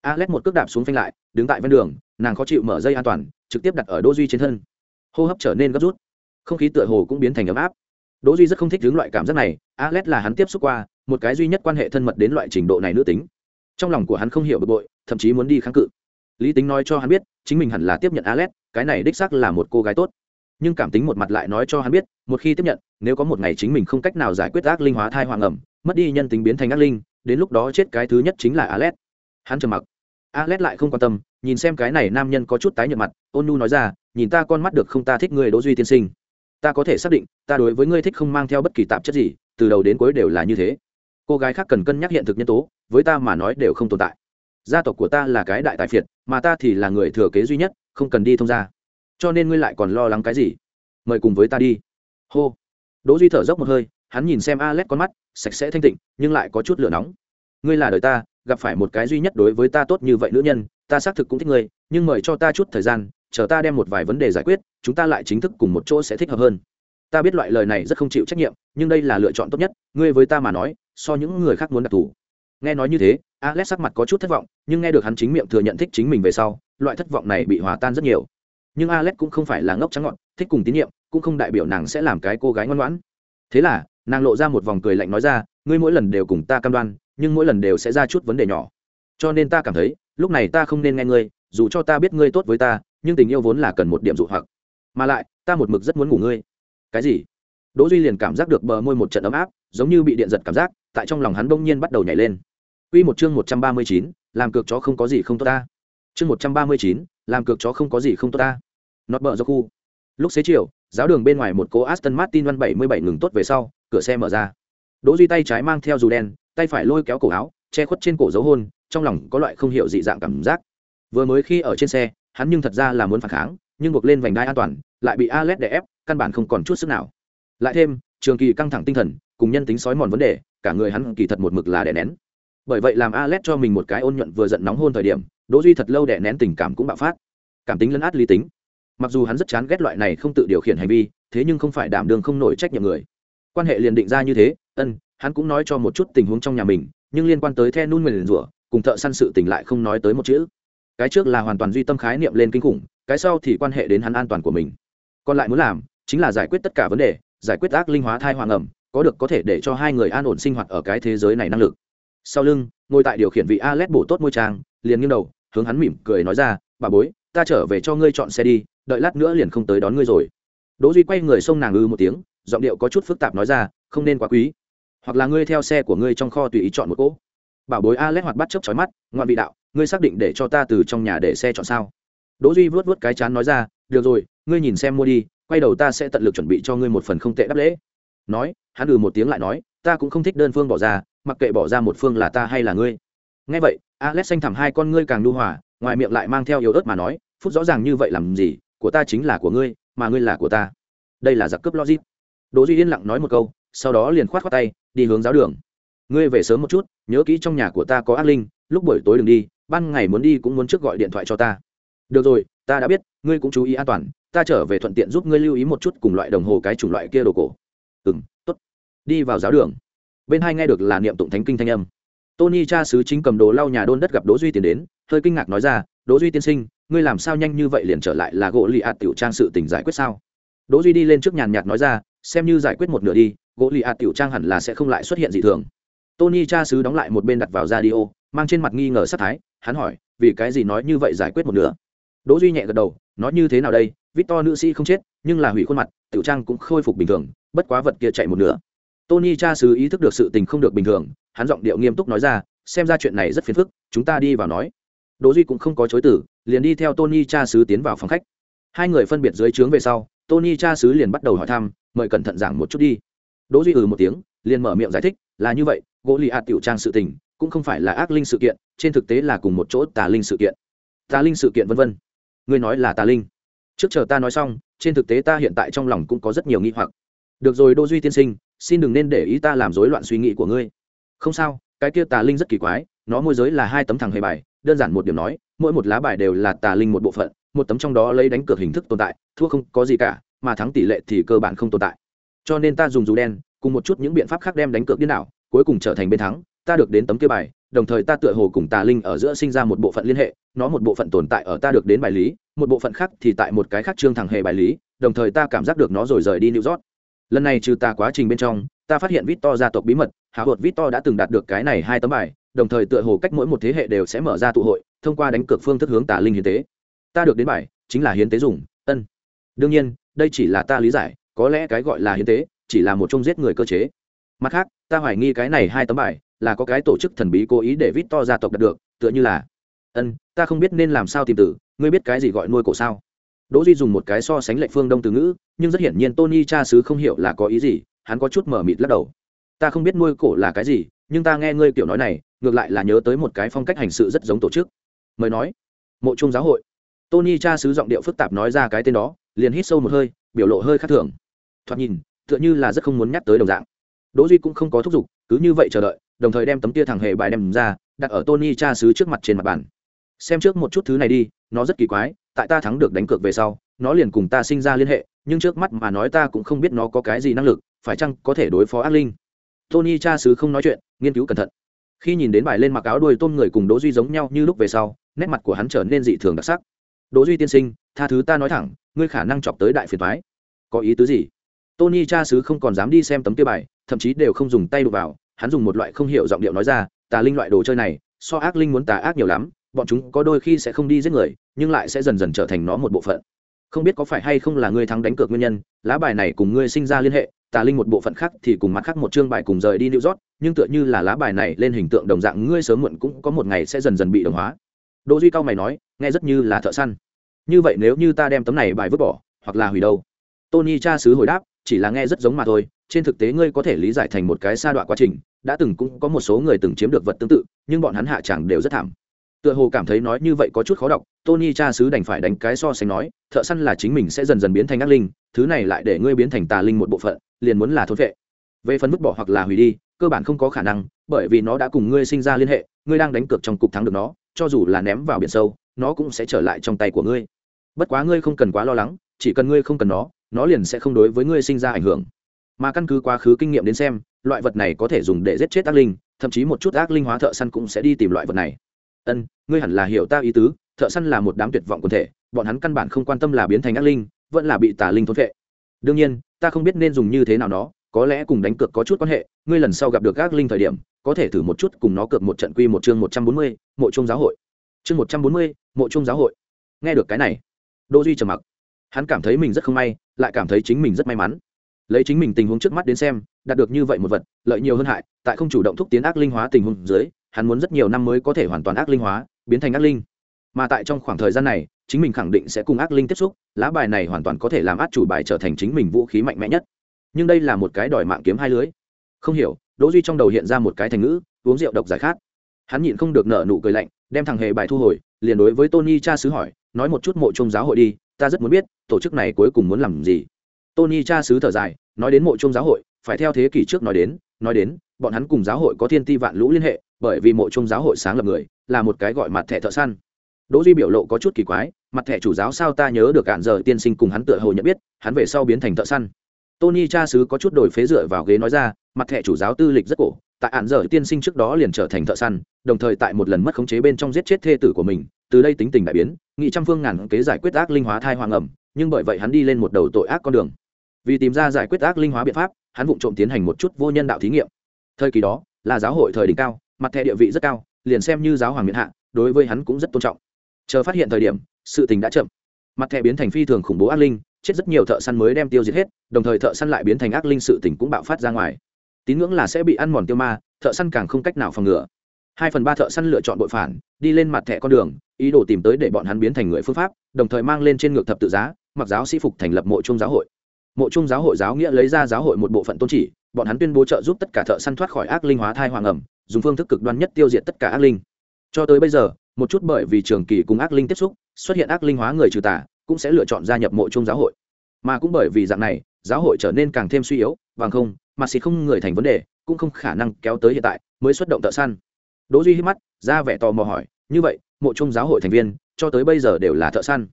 Alex một cước đạp xuống phanh lại, đứng tại ven đường, nàng khó chịu mở dây an toàn, trực tiếp đặt ở đỗ duy trên thân. Hô hấp trở nên gấp rút. Không khí tựa hồ cũng biến thành ấm áp. Đỗ duy rất không thích đứng loại cảm giác này, alex là hắn tiếp xúc qua, một cái duy nhất quan hệ thân mật đến loại trình độ này nữ tính. Trong lòng của hắn không hiểu bực bội, thậm chí muốn đi kháng cự lý tính nói cho hắn biết, chính mình hẳn là tiếp nhận alex, cái này đích xác là một cô gái tốt. Nhưng cảm tính một mặt lại nói cho hắn biết, một khi tiếp nhận, nếu có một ngày chính mình không cách nào giải quyết ác linh hóa thai hoàng ẩm, mất đi nhân tính biến thành ác linh, đến lúc đó chết cái thứ nhất chính là alex. Hắn trầm mặc. Alex lại không quan tâm, nhìn xem cái này nam nhân có chút tái nhợt mặt, ôn nu nói ra, nhìn ta con mắt được không ta thích người đỗ duy tiên sinh. Ta có thể xác định, ta đối với ngươi thích không mang theo bất kỳ tạp chất gì, từ đầu đến cuối đều là như thế. Cô gái khác cần cân nhắc hiện thực nhân tố, với ta mà nói đều không tồn tại gia tộc của ta là cái đại tài phiệt, mà ta thì là người thừa kế duy nhất, không cần đi thông gia. Cho nên ngươi lại còn lo lắng cái gì? Mời cùng với ta đi. Hô. Đỗ duy thở dốc một hơi, hắn nhìn xem alex con mắt, sạch sẽ thanh tịnh, nhưng lại có chút lửa nóng. Ngươi là đời ta, gặp phải một cái duy nhất đối với ta tốt như vậy nữ nhân, ta xác thực cũng thích ngươi, nhưng mời cho ta chút thời gian, chờ ta đem một vài vấn đề giải quyết, chúng ta lại chính thức cùng một chỗ sẽ thích hợp hơn. Ta biết loại lời này rất không chịu trách nhiệm, nhưng đây là lựa chọn tốt nhất, ngươi với ta mà nói, so những người khác muốn đặc thù nghe nói như thế, alex sắc mặt có chút thất vọng, nhưng nghe được hắn chính miệng thừa nhận thích chính mình về sau, loại thất vọng này bị hòa tan rất nhiều. Nhưng alex cũng không phải là ngốc trắng ngọn, thích cùng tín nhiệm, cũng không đại biểu nàng sẽ làm cái cô gái ngoan ngoãn. Thế là, nàng lộ ra một vòng cười lạnh nói ra, ngươi mỗi lần đều cùng ta cam đoan, nhưng mỗi lần đều sẽ ra chút vấn đề nhỏ. Cho nên ta cảm thấy, lúc này ta không nên nghe ngươi, dù cho ta biết ngươi tốt với ta, nhưng tình yêu vốn là cần một điểm dụ hoặc. Mà lại, ta một mực rất muốn ngủ ngươi. Cái gì? Đỗ duy liền cảm giác được bờ môi một trận ấm áp, giống như bị điện giật cảm giác, tại trong lòng hắn bỗng nhiên bắt đầu nhảy lên. Quy một chương 139, làm cược chó không có gì không tốt ta. Chương 139, làm cược chó không có gì không tốt ta. Nọt bợ do khu. Lúc xế chiều, giáo đường bên ngoài một cố Aston Martin Văn 77 ngừng tốt về sau, cửa xe mở ra đỗ duy tay trái mang theo dù đen tay phải lôi kéo cổ áo che khuất trên cổ dấu hôn trong lòng có loại không hiểu dị dạng cảm giác vừa mới khi ở trên xe hắn nhưng thật ra là muốn phản kháng nhưng buộc lên vành đai an toàn lại bị Alet đè ép căn bản không còn chút sức nào lại thêm trường kỳ căng thẳng tinh thần cùng nhân tính sói mòn vấn đề cả người hắn kỳ thật một mực là đè nén bởi vậy làm Alet cho mình một cái ôn nhuận vừa giận nóng hôn thời điểm, đỗ duy thật lâu đè nén tình cảm cũng bạo phát. Cảm tính lấn át lý tính. Mặc dù hắn rất chán ghét loại này không tự điều khiển hành vi, thế nhưng không phải đảm đường không nổi trách nhiệm người. Quan hệ liền định ra như thế, ân, hắn cũng nói cho một chút tình huống trong nhà mình, nhưng liên quan tới the nun nguyền rủa, cùng thợ săn sự tình lại không nói tới một chữ. Cái trước là hoàn toàn duy tâm khái niệm lên kinh khủng, cái sau thì quan hệ đến hắn an toàn của mình. Còn lại muốn làm, chính là giải quyết tất cả vấn đề, giải quyết ác linh hóa thai hoàng ẩm, có được có thể để cho hai người an ổn sinh hoạt ở cái thế giới này năng lực sau lưng, ngồi tại điều khiển vị a bổ tốt môi trang, liền nghiêng đầu, hướng hắn mỉm cười nói ra, bà bối, ta trở về cho ngươi chọn xe đi, đợi lát nữa liền không tới đón ngươi rồi. Đỗ duy quay người xông nàng ư một tiếng, giọng điệu có chút phức tạp nói ra, không nên quá quý. Hoặc là ngươi theo xe của ngươi trong kho tùy ý chọn một cỗ. Bảo bối a lét hoạt bắt chớp chói mắt, ngoạn vị đạo, ngươi xác định để cho ta từ trong nhà để xe chọn sao? Đỗ duy vuốt vuốt cái chán nói ra, được rồi, ngươi nhìn xem mua đi, quay đầu ta sẽ tận lực chuẩn bị cho ngươi một phần không tệ đáp lễ. Nói, hắn ừ một tiếng lại nói, ta cũng không thích đơn phương bỏ ra mặc kệ bỏ ra một phương là ta hay là ngươi. Nghe vậy, alex xanh thẳm hai con ngươi càng nhu hòa, ngoài miệng lại mang theo yếu ớt mà nói phút rõ ràng như vậy làm gì, của ta chính là của ngươi, mà ngươi là của ta. Đây là giặc cướp logic. Đỗ duy yên lặng nói một câu, sau đó liền khoát khoát tay, đi hướng giáo đường. Ngươi về sớm một chút, nhớ kỹ trong nhà của ta có ác linh, lúc buổi tối đừng đi, ban ngày muốn đi cũng muốn trước gọi điện thoại cho ta. Được rồi, ta đã biết, ngươi cũng chú ý an toàn, ta trở về thuận tiện giúp ngươi lưu ý một chút cùng loại đồng hồ cái chủng loại kia đồ cổ. Ừ tốt. Đi vào giáo đường bên hai nghe được là niệm tụng thánh kinh thanh âm. Tony cha sứ chính cầm đồ lau nhà đôn đất gặp đỗ duy tiến đến, hơi kinh ngạc nói ra, đỗ duy tiên sinh, ngươi làm sao nhanh như vậy liền trở lại là gỗ lì ạt tiểu trang sự tình giải quyết sao? Đỗ duy đi lên trước nhàn nhạt nói ra, xem như giải quyết một nửa đi, gỗ lì ạt tiểu trang hẳn là sẽ không lại xuất hiện gì thường. Tony cha sứ đóng lại một bên đặt vào radio, mang trên mặt nghi ngờ sát thái, hắn hỏi, vì cái gì nói như vậy giải quyết một nửa? Đỗ duy nhẹ gật đầu, nói như thế nào đây? Victor nữ sĩ không chết, nhưng là hủy khuôn mặt, tiểu trang cũng khôi phục bình thường, bất quá vật kia chạy một nửa tony cha sứ ý thức được sự tình không được bình thường, hắn giọng điệu nghiêm túc nói ra, xem ra chuyện này rất phiền phức, chúng ta đi vào nói. Đỗ duy cũng không có chối từ, liền đi theo tony cha sứ tiến vào phòng khách. Hai người phân biệt dưới trướng về sau, tony cha sứ liền bắt đầu hỏi thăm, mời cẩn thận giảng một chút đi. Đỗ duy ừ một tiếng, liền mở miệng giải thích, là như vậy, gỗ lì ạt tiểu trang sự tình, cũng không phải là ác linh sự kiện, trên thực tế là cùng một chỗ tà linh sự kiện. Tà linh sự kiện vân vân. Ngươi nói là tà linh. Trước chờ ta nói xong, trên thực tế ta hiện tại trong lòng cũng có rất nhiều nghi hoặc. Được rồi Đỗ duy tiên sinh xin đừng nên để ý ta làm rối loạn suy nghĩ của ngươi. Không sao, cái kia tà linh rất kỳ quái, nó môi giới là hai tấm thằng hề bài, đơn giản một điểm nói, mỗi một lá bài đều là tà linh một bộ phận, một tấm trong đó lấy đánh cược hình thức tồn tại, thua không có gì cả, mà thắng tỷ lệ thì cơ bản không tồn tại. Cho nên ta dùng dù đen, cùng một chút những biện pháp khác đem đánh cược điên đảo, cuối cùng trở thành bên thắng, ta được đến tấm kia bài, đồng thời ta tựa hồ cùng tà linh ở giữa sinh ra một bộ phận liên hệ, nó một bộ phận tồn tại ở ta được đến bài lý, một bộ phận khác thì tại một cái khác trương thằng hề bài lý, đồng thời ta cảm giác được nó rồi rời đi new york lần này trừ ta quá trình bên trong, ta phát hiện vít to gia tộc bí mật hạ hột to đã từng đạt được cái này hai tấm bài, đồng thời tựa hồ cách mỗi một thế hệ đều sẽ mở ra tụ hội, thông qua đánh cược phương thức hướng tả linh hiến tế. Ta được đến bài, chính là hiến tế dùng, ân. Đương nhiên, đây chỉ là ta lý giải, có lẽ cái gọi là hiến tế, chỉ là một chung giết người cơ chế. Mặt khác, ta hoài nghi cái này hai tấm bài, là có cái tổ chức thần bí cố ý để vít to gia tộc đạt được, tựa như là, ân, ta không biết nên làm sao tìm tử, ngươi biết cái gì gọi nuôi cổ sao? Đỗ duy dùng một cái so sánh lệch phương đông từ ngữ, nhưng rất hiển nhiên tony cha xứ không hiểu là có ý gì, hắn có chút mở mịt lắc đầu. Ta không biết nuôi cổ là cái gì, nhưng ta nghe ngươi kiểu nói này, ngược lại là nhớ tới một cái phong cách hành sự rất giống tổ chức. Mời nói. Mộ trung giáo hội. Tony cha xứ giọng điệu phức tạp nói ra cái tên đó, liền hít sâu một hơi, biểu lộ hơi khác thường. Thoạt nhìn, tựa như là rất không muốn nhắc tới đồng dạng. Đỗ duy cũng không có thúc giục, cứ như vậy chờ đợi, đồng thời đem tấm tia thẳng hề bài đem ra, đặt ở tony cha xứ trước mặt trên mặt bàn. Xem trước một chút thứ này đi, nó rất kỳ quái tại ta thắng được đánh cược về sau, nó liền cùng ta sinh ra liên hệ, nhưng trước mắt mà nói ta cũng không biết nó có cái gì năng lực, phải chăng có thể đối phó ác linh? Tony cha xứ không nói chuyện, nghiên cứu cẩn thận. Khi nhìn đến bài lên mặc áo đuôi tôm người cùng đỗ duy giống nhau như lúc về sau, nét mặt của hắn trở nên dị thường đặc sắc. Đỗ duy tiên sinh, tha thứ ta nói thẳng, ngươi khả năng chọc tới đại phiền toái. Có ý tứ gì? Tony cha xứ không còn dám đi xem tấm kia bài, thậm chí đều không dùng tay đụng vào, hắn dùng một loại không hiểu giọng điệu nói ra, tà linh loại đồ chơi này, so ác linh muốn tà ác nhiều lắm bọn chúng có đôi khi sẽ không đi giết người nhưng lại sẽ dần dần trở thành nó một bộ phận không biết có phải hay không là ngươi thắng đánh cược nguyên nhân lá bài này cùng ngươi sinh ra liên hệ tà linh một bộ phận khác thì cùng mặt khác một chương bài cùng rời đi New York, nhưng tựa như là lá bài này lên hình tượng đồng dạng ngươi sớm muộn cũng có một ngày sẽ dần dần bị đồng hóa. Đỗ Duy cao mày nói, nghe rất như là thợ săn. Như vậy nếu như ta đem tấm này bài vứt bỏ, hoặc là hủy đâu? Tony cha sứ hồi đáp, chỉ là nghe rất giống mà thôi, trên thực tế ngươi có thể lý giải thành một cái sa đọa quá trình đã từng cũng có một số người từng chiếm được vật tương tự nhưng bọn hắn hạ chẳng đều rất thảm tựa hồ cảm thấy nói như vậy có chút khó đọc, tony cha sứ đành phải đánh cái so sánh nói, thợ săn là chính mình sẽ dần dần biến thành ác linh, thứ này lại để ngươi biến thành tà linh một bộ phận, liền muốn là thốt vệ. Về phần vứt bỏ hoặc là hủy đi, cơ bản không có khả năng, bởi vì nó đã cùng ngươi sinh ra liên hệ, ngươi đang đánh cược trong cục thắng được nó, cho dù là ném vào biển sâu, nó cũng sẽ trở lại trong tay của ngươi. Bất quá ngươi không cần quá lo lắng, chỉ cần ngươi không cần nó nó liền sẽ không đối với ngươi sinh ra ảnh hưởng. Mà căn cứ quá khứ kinh nghiệm đến xem, loại vật này có thể dùng để giết chết ác linh, thậm chí một chút ác linh hóa thợ săn cũng sẽ đi tìm loại vật này ân, ngươi hẳn là hiểu ta ý tứ, thợ săn là một đám tuyệt vọng quần thể, bọn hắn căn bản không quan tâm là biến thành ác linh, vẫn là bị tà linh thốn vệ đương nhiên, ta không biết nên dùng như thế nào nó, có lẽ cùng đánh cược có chút quan hệ, ngươi lần sau gặp được ác linh thời điểm, có thể thử một chút cùng nó cược một trận quy một chương một trăm bốn mươi, mộ chung giáo hội. Chương một trăm bốn mươi, mộ chung giáo hội. Nghe được cái này, đỗ duy trầm mặc. Hắn cảm thấy mình rất không may, lại cảm thấy chính mình rất may mắn. Lấy chính mình tình huống trước mắt đến xem, đạt được như vậy một vật, lợi nhiều hơn hại, tại không chủ động thúc tiến ác linh hóa tình huống dưới hắn muốn rất nhiều năm mới có thể hoàn toàn ác linh hóa, biến thành ác linh. Mà tại trong khoảng thời gian này, chính mình khẳng định sẽ cùng ác linh tiếp xúc, lá bài này hoàn toàn có thể làm át chủ bài trở thành chính mình vũ khí mạnh mẽ nhất. Nhưng đây là một cái đòi mạng kiếm hai lưới. Không hiểu, đỗ duy trong đầu hiện ra một cái thành ngữ, uống rượu độc giải khát. Hắn nhịn không được nở nụ cười lạnh, đem thằng hề bài thu hồi, liền đối với tony cha sứ hỏi, nói một chút mộ trung giáo hội đi, ta rất muốn biết, tổ chức này cuối cùng muốn làm gì? Tony cha sứ thở dài, nói đến mộ trung giáo hội, phải theo thế kỷ trước nói đến nói đến, bọn hắn cùng giáo hội có thiên ti vạn lũ liên hệ bởi vì mộ trung giáo hội sáng lập người là một cái gọi mặt thẻ thợ săn. Đỗ duy biểu lộ có chút kỳ quái, mặt thẻ chủ giáo sao ta nhớ được cản giờ tiên sinh cùng hắn tựa hồ nhận biết, hắn về sau biến thành thợ săn. Tony cha sứ có chút đổi phế dựa vào ghế nói ra, mặt thẻ chủ giáo tư lịch rất cổ, tại ạn giờ tiên sinh trước đó liền trở thành thợ săn, đồng thời tại một lần mất khống chế bên trong giết chết thê tử của mình, từ đây tính tình đại biến, nghị trăm phương ngàn kế giải quyết ác linh hóa thai hoàng ẩm, nhưng bởi vậy hắn đi lên một đầu tội ác con đường. Vì tìm ra giải quyết ác linh hóa biện pháp, hắn vụng trộm tiến hành một chút vô nhân đạo thí nghiệm. Thời kỳ đó, là giáo hội thời đỉnh cao mặt thẻ địa vị rất cao, liền xem như giáo hoàng miễn hạ, đối với hắn cũng rất tôn trọng. Chờ phát hiện thời điểm, sự tình đã chậm. Mặt thẻ biến thành phi thường khủng bố ác linh, chết rất nhiều thợ săn mới đem tiêu diệt hết, đồng thời thợ săn lại biến thành ác linh sự tình cũng bạo phát ra ngoài. Tín ngưỡng là sẽ bị ăn mòn tiêu ma, thợ săn càng không cách nào phòng ngừa. Hai phần ba thợ săn lựa chọn bội phản, đi lên mặt thẻ con đường, ý đồ tìm tới để bọn hắn biến thành người phương pháp, đồng thời mang lên trên ngược thập tự giá, mặc giáo sĩ phục thành lập mộ trung giáo hội mộ trung giáo hội giáo nghĩa lấy ra giáo hội một bộ phận tôn chỉ, bọn hắn tuyên bố trợ giúp tất cả thợ săn thoát khỏi ác linh hóa thai hoàng ẩm, dùng phương thức cực đoan nhất tiêu diệt tất cả ác linh. Cho tới bây giờ, một chút bởi vì trường kỳ cùng ác linh tiếp xúc, xuất hiện ác linh hóa người trừ tà, cũng sẽ lựa chọn gia nhập mộ trung giáo hội. Mà cũng bởi vì dạng này, giáo hội trở nên càng thêm suy yếu, bằng không, mà xịt không người thành vấn đề, cũng không khả năng kéo tới hiện tại, mới xuất động thợ săn. Đỗ duy hít mắt, ra vẻ tò mò hỏi, như vậy, mộ trung giáo hội thành viên, cho tới bây giờ đều là thợ săn?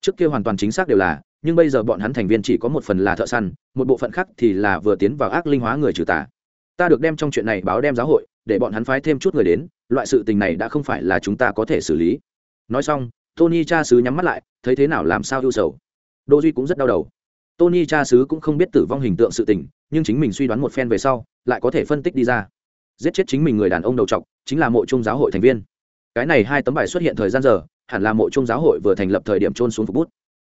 Trước kia hoàn toàn chính xác đều là nhưng bây giờ bọn hắn thành viên chỉ có một phần là thợ săn, một bộ phận khác thì là vừa tiến vào ác linh hóa người trừ tà. Ta được đem trong chuyện này báo đem giáo hội, để bọn hắn phái thêm chút người đến, loại sự tình này đã không phải là chúng ta có thể xử lý. Nói xong, tony cha sứ nhắm mắt lại, thấy thế nào làm sao ưu sầu. Đô duy cũng rất đau đầu. Tony cha sứ cũng không biết tử vong hình tượng sự tình, nhưng chính mình suy đoán một phen về sau, lại có thể phân tích đi ra. Giết chết chính mình người đàn ông đầu trọc, chính là mộ trung giáo hội thành viên. Cái này hai tấm bài xuất hiện thời gian giờ, hẳn là mộ trung giáo hội vừa thành lập thời điểm trôn xuống phục bút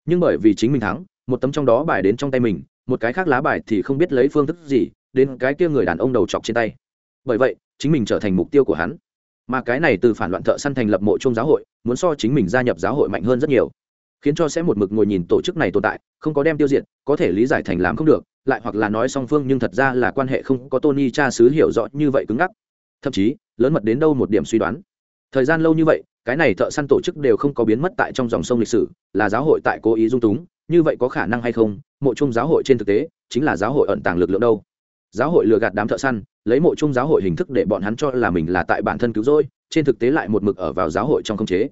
nhưng bởi vì chính mình thắng, một tấm trong đó bài đến trong tay mình, một cái khác lá bài thì không biết lấy phương thức gì, đến cái kia người đàn ông đầu chọc trên tay. Bởi vậy, chính mình trở thành mục tiêu của hắn. Mà cái này từ phản loạn thợ săn thành lập mộ chung giáo hội, muốn so chính mình gia nhập giáo hội mạnh hơn rất nhiều. Khiến cho sẽ một mực ngồi nhìn tổ chức này tồn tại, không có đem tiêu diệt, có thể lý giải thành làm không được, lại hoặc là nói song phương nhưng thật ra là quan hệ không có tony cha xứ hiểu rõ như vậy cứng ngắc. Thậm chí, lớn mật đến đâu một điểm suy đoán thời gian lâu như vậy, cái này thợ săn tổ chức đều không có biến mất tại trong dòng sông lịch sử, là giáo hội tại cố ý dung túng, như vậy có khả năng hay không? Mộ chung giáo hội trên thực tế, chính là giáo hội ẩn tàng lực lượng đâu? Giáo hội lừa gạt đám thợ săn, lấy mộ chung giáo hội hình thức để bọn hắn cho là mình là tại bản thân cứu rỗi, trên thực tế lại một mực ở vào giáo hội trong khống chế.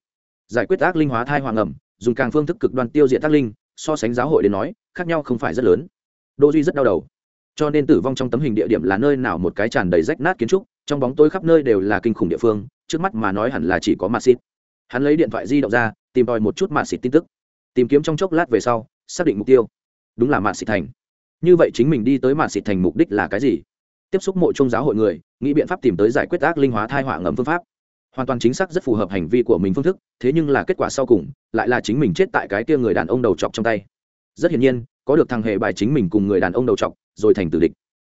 Giải quyết ác linh hóa thai hoàng ẩm, dùng càng phương thức cực đoan tiêu diệt tác linh, so sánh giáo hội đến nói, khác nhau không phải rất lớn. Đô duy rất đau đầu. Cho nên tử vong trong tấm hình địa điểm là nơi nào một cái tràn đầy rách nát kiến trúc trong bóng tối khắp nơi đều là kinh khủng địa phương, trước mắt mà nói hẳn là chỉ có mạt xịt hắn lấy điện thoại di động ra, tìm tòi một chút mạt xịt tin tức. Tìm kiếm trong chốc lát về sau, xác định mục tiêu. Đúng là mạt xịt thành. Như vậy chính mình đi tới mạt xịt thành mục đích là cái gì? Tiếp xúc mộ trung giáo hội người, nghĩ biện pháp tìm tới giải quyết ác linh hóa thai họa ngầm phương pháp. Hoàn toàn chính xác rất phù hợp hành vi của mình phương thức, thế nhưng là kết quả sau cùng, lại là chính mình chết tại cái kia người đàn ông đầu chọc trong tay. Rất hiển nhiên, có được thằng hề bài chính mình cùng người đàn ông đầu chọc, rồi thành tử địch.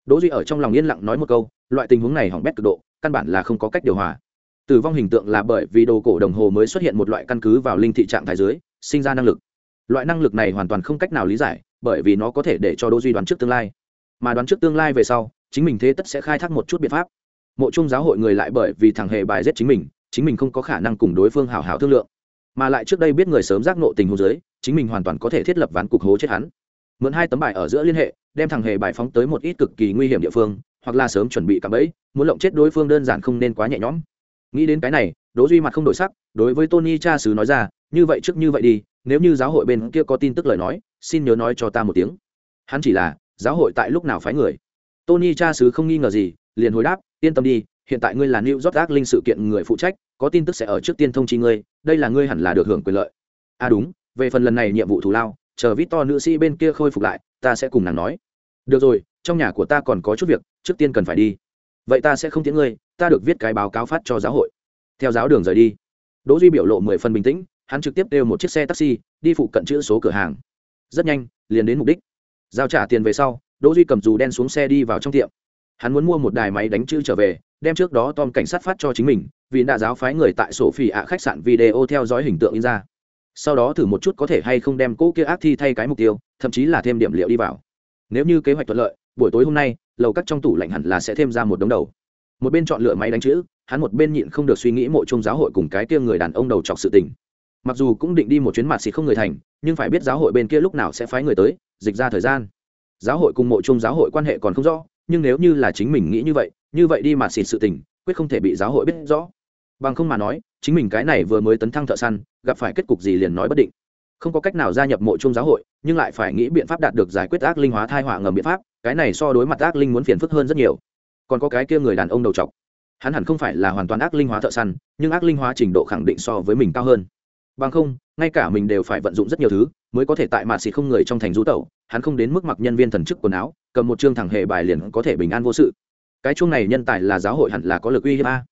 Đỗ duy ở trong lòng yên lặng nói một câu loại tình huống này hỏng bét cực độ, căn bản là không có cách điều hòa. Tử vong hình tượng là bởi vì đồ cổ đồng hồ mới xuất hiện một loại căn cứ vào linh thị trạng thái dưới, sinh ra năng lực. Loại năng lực này hoàn toàn không cách nào lý giải, bởi vì nó có thể để cho đỗ duy đoán trước tương lai. Mà đoán trước tương lai về sau, chính mình thế tất sẽ khai thác một chút biện pháp. Mộ chung giáo hội người lại bởi vì thằng hề bài giết chính mình chính mình không có khả năng cùng đối phương hào hào thương lượng. Mà lại trước đây biết người sớm giác nộ tình hồ dưới, chính mình hoàn toàn có thể thiết lập ván cục hố chết hắn. Mượn hai tấm bài ở giữa liên hệ, đem thằng hề bài phóng tới một ít cực kỳ nguy hiểm địa phương hoặc là sớm chuẩn bị cả bẫy, muốn lộng chết đối phương đơn giản không nên quá nhẹ nhõm. Nghĩ đến cái này, đỗ duy mặt không đổi sắc, đối với tony cha sứ nói ra, như vậy trước như vậy đi, nếu như giáo hội bên kia có tin tức lời nói, xin nhớ nói cho ta một tiếng. Hắn chỉ là, giáo hội tại lúc nào phái người? Tony cha sứ không nghi ngờ gì, liền hồi đáp, yên tâm đi, hiện tại ngươi là new york ác linh sự kiện người phụ trách, có tin tức sẽ ở trước tiên thông chi ngươi, đây là ngươi hẳn là được hưởng quyền lợi. À đúng, về phần lần này nhiệm vụ thù lao, chờ vít to nữ sĩ bên kia khôi phục lại, ta sẽ cùng nàng nói. Được rồi, trong nhà của ta còn có chút việc trước tiên cần phải đi. Vậy ta sẽ không tiễn ngươi, ta được viết cái báo cáo phát cho giáo hội. Theo giáo đường rời đi, đỗ duy biểu lộ mười phần bình tĩnh, hắn trực tiếp đeo một chiếc xe taxi, đi phụ cận chữ số cửa hàng. Rất nhanh, liền đến mục đích. Giao trả tiền về sau, đỗ duy cầm dù đen xuống xe đi vào trong tiệm. Hắn muốn mua một đài máy đánh chữ trở về, đem trước đó tom cảnh sát phát cho chính mình, vì đã giáo phái người tại sổ phi ạ khách sạn video theo dõi hình tượng in ra. Sau đó thử một chút có thể hay không đem cỗ kia ác thi thay cái mục tiêu, thậm chí là thêm điểm liệu đi vào. Nếu như kế hoạch thuận lợi buổi tối hôm nay, lầu cắt trong tủ lạnh hẳn là sẽ thêm ra một đống đầu. Một bên chọn lựa máy đánh chữ, hắn một bên nhịn không được suy nghĩ mộ chung giáo hội cùng cái kia người đàn ông đầu chọc sự tình. Mặc dù cũng định đi một chuyến mặt xịt không người thành, nhưng phải biết giáo hội bên kia lúc nào sẽ phái người tới, dịch ra thời gian. Giáo hội cùng mộ chung giáo hội quan hệ còn không rõ, nhưng nếu như là chính mình nghĩ như vậy như vậy đi mặt xịt sự tình, quyết không thể bị giáo hội biết rõ. Bằng không mà nói, chính mình cái này vừa mới tấn thăng thợ săn, gặp phải kết cục gì liền nói bất định. Không có cách nào gia nhập mộ chung giáo hội, nhưng lại phải nghĩ biện pháp đạt được giải quyết ác linh hóa thai họa ngầm biện pháp cái này so đối mặt ác linh muốn phiền phức hơn rất nhiều. Còn có cái kia người đàn ông đầu trọc. Hắn hẳn không phải là hoàn toàn ác linh hóa thợ săn, nhưng ác linh hóa trình độ khẳng định so với mình cao hơn. Bằng không, ngay cả mình đều phải vận dụng rất nhiều thứ mới có thể tại mạ xịt không người trong thành rú tẩu. Hắn không đến mức mặc nhân viên thần chức quần áo, cầm một chương thẳng hệ bài liền có thể bình an vô sự. Cái chuông này nhân tài là giáo hội hẳn là có lực uy hiếp a.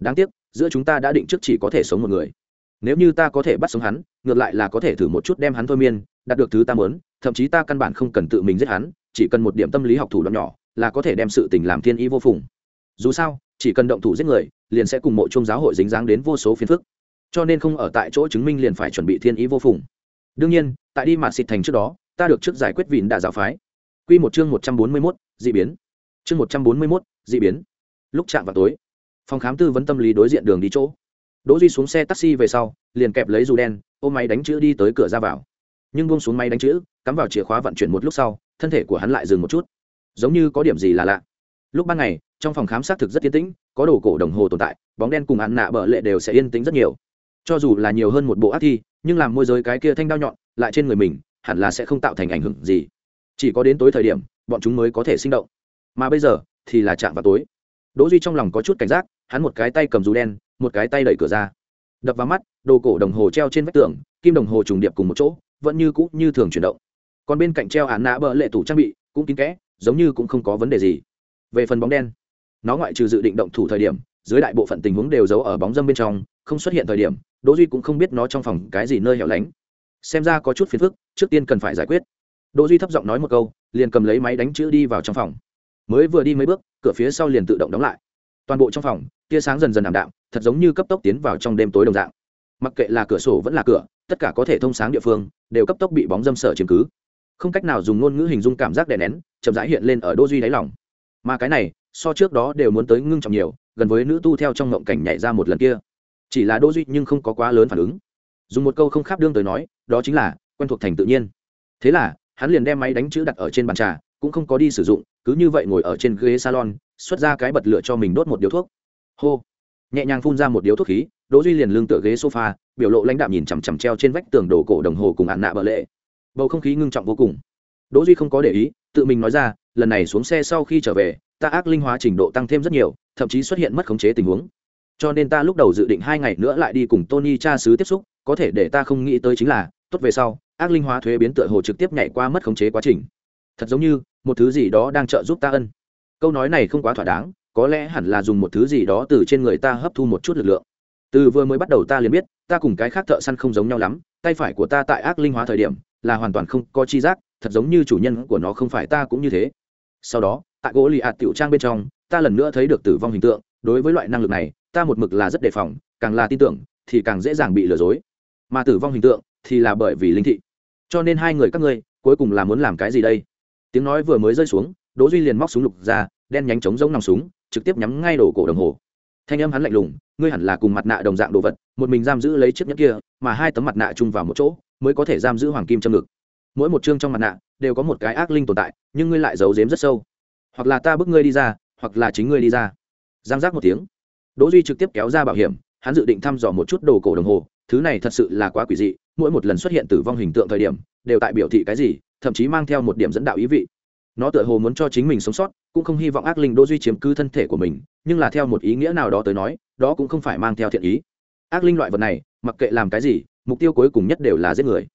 Đáng tiếc, giữa chúng ta đã định trước chỉ có thể sống một người. Nếu như ta có thể bắt sống hắn, ngược lại là có thể thử một chút đem hắn thôi miên, đạt được thứ ta muốn, thậm chí ta căn bản không cần tự mình giết hắn chỉ cần một điểm tâm lý học thủ đoạn nhỏ là có thể đem sự tình làm thiên ý vô phùng. Dù sao, chỉ cần động thủ giết người, liền sẽ cùng mộ chung giáo hội dính dáng đến vô số phiền phức. Cho nên không ở tại chỗ chứng minh liền phải chuẩn bị thiên ý vô phùng. Đương nhiên, tại đi mạt xịt thành trước đó, ta được trước giải quyết vịn đạ giáo phái. Q một chương một trăm bốn mươi mốt d ị biến. Chương một trăm bốn mươi mốt d ị biến. Lúc chạm vào tối, phòng khám tư vấn tâm lý đối diện đường đi chỗ. Đỗ duy xuống xe taxi về sau, liền kẹp lấy dù đen, ôm máy đánh chữ đi tới cửa ra vào. Nhưng buông xuống máy đánh chữ, cắm vào chìa khóa vận chuyển một lúc sau thân thể của hắn lại dừng một chút. Giống như có điểm gì là lạ. Lúc ban ngày, trong phòng khám xác thực rất yên tĩnh, có đồ cổ đồng hồ tồn tại, bóng đen cùng ăn nạ bợ lệ đều sẽ yên tĩnh rất nhiều. Cho dù là nhiều hơn một bộ ác thi, nhưng làm môi giới cái kia thanh đao nhọn, lại trên người mình, hẳn là sẽ không tạo thành ảnh hưởng gì. Chỉ có đến tối thời điểm, bọn chúng mới có thể sinh động. Mà bây giờ, thì là chạm vào tối. Đỗ duy trong lòng có chút cảnh giác, hắn một cái tay cầm dù đen, một cái tay đẩy cửa ra. Đập vào mắt, đồ cổ đồng hồ treo trên vách tường, kim đồng hồ trùng điệp cùng một chỗ, vẫn như cũ như thường chuyển động còn bên cạnh treo án nã bờ lệ tủ trang bị, cũng kín kẽ, giống như cũng không có vấn đề gì. Về phần bóng đen, nó ngoại trừ dự định động thủ thời điểm, dưới đại bộ phận tình huống đều giấu ở bóng dâm bên trong, không xuất hiện thời điểm, đỗ duy cũng không biết nó trong phòng cái gì nơi hẻo lánh. Xem ra có chút phiền phức, trước tiên cần phải giải quyết. Đỗ duy thấp giọng nói một câu, liền cầm lấy máy đánh chữ đi vào trong phòng. Mới vừa đi mấy bước, cửa phía sau liền tự động đóng lại. Toàn bộ trong phòng, tia sáng dần dần ảm đạm, thật giống như cấp tốc tiến vào trong đêm tối đồng dạng. Mặc kệ là cửa sổ vẫn là cửa, tất cả có thể thông sáng địa phương, đều cấp tốc bị bóng dâm sở chiếm cứ không cách nào dùng ngôn ngữ hình dung cảm giác đè nén, chậm rãi hiện lên ở đô duy đáy lòng. Mà cái này, so trước đó đều muốn tới ngưng trọng nhiều, gần với nữ tu theo trong ngộng cảnh nhảy ra một lần kia. Chỉ là đô duy nhưng không có quá lớn phản ứng. Dùng một câu không khác đương tới nói, đó chính là quen thuộc thành tự nhiên. Thế là, hắn liền đem máy đánh chữ đặt ở trên bàn trà, cũng không có đi sử dụng, cứ như vậy ngồi ở trên ghế salon, xuất ra cái bật lửa cho mình đốt một điếu thuốc. Hô! Nhẹ nhàng phun ra một điếu thuốc khí, đỗ duy liền lưng tựa ghế sofa, biểu lộ lãnh đạm nhìn chằm chằm treo trên vách tường đồ cổ đồng hồ cùng ạn nạ bợ lệ bầu không khí ngưng trọng vô cùng. Đỗ duy không có để ý, tự mình nói ra, lần này xuống xe sau khi trở về, ta ác linh hóa trình độ tăng thêm rất nhiều, thậm chí xuất hiện mất khống chế tình huống. Cho nên ta lúc đầu dự định hai ngày nữa lại đi cùng tony cha sứ tiếp xúc, có thể để ta không nghĩ tới chính là, tốt về sau, ác linh hóa thuế biến tựa hồ trực tiếp nhảy qua mất khống chế quá trình. Thật giống như, một thứ gì đó đang trợ giúp ta ân. Câu nói này không quá thỏa đáng, có lẽ hẳn là dùng một thứ gì đó từ trên người ta hấp thu một chút lực lượng. Từ vừa mới bắt đầu ta liền biết, ta cùng cái khác thợ săn không giống nhau lắm, tay phải của ta tại ác linh hóa thời điểm là hoàn toàn không có chi giác, thật giống như chủ nhân của nó không phải ta cũng như thế. Sau đó, tại gỗ lì ạt tiểu trang bên trong, ta lần nữa thấy được tử vong hình tượng. Đối với loại năng lực này, ta một mực là rất đề phòng, càng là tin tưởng, thì càng dễ dàng bị lừa dối. Mà tử vong hình tượng, thì là bởi vì linh thị. Cho nên hai người các ngươi, cuối cùng là muốn làm cái gì đây? Tiếng nói vừa mới rơi xuống, đỗ duy liền móc súng lục ra, đen nhánh chống giống nòng súng, trực tiếp nhắm ngay đổ cổ đồng hồ. Thanh âm hắn lạnh lùng, ngươi hẳn là cùng mặt nạ đồng dạng đồ vật, một mình giam giữ lấy chiếc nhẫn kia, mà hai tấm mặt nạ chung vào một chỗ mới có thể giam giữ hoàng kim châm ngực. Mỗi một chương trong mặt nạ đều có một cái ác linh tồn tại, nhưng ngươi lại giấu giếm rất sâu. Hoặc là ta bức ngươi đi ra, hoặc là chính ngươi đi ra. Giang giác một tiếng. Đỗ duy trực tiếp kéo ra bảo hiểm, hắn dự định thăm dò một chút đồ cổ đồng hồ. Thứ này thật sự là quá quỷ dị, mỗi một lần xuất hiện tử vong hình tượng thời điểm, đều tại biểu thị cái gì, thậm chí mang theo một điểm dẫn đạo ý vị. Nó tựa hồ muốn cho chính mình sống sót, cũng không hy vọng ác linh đỗ duy chiếm cứ thân thể của mình, nhưng là theo một ý nghĩa nào đó tới nói, đó cũng không phải mang theo thiện ý. Ác linh loại vật này, mặc kệ làm cái gì mục tiêu cuối cùng nhất đều là giết người.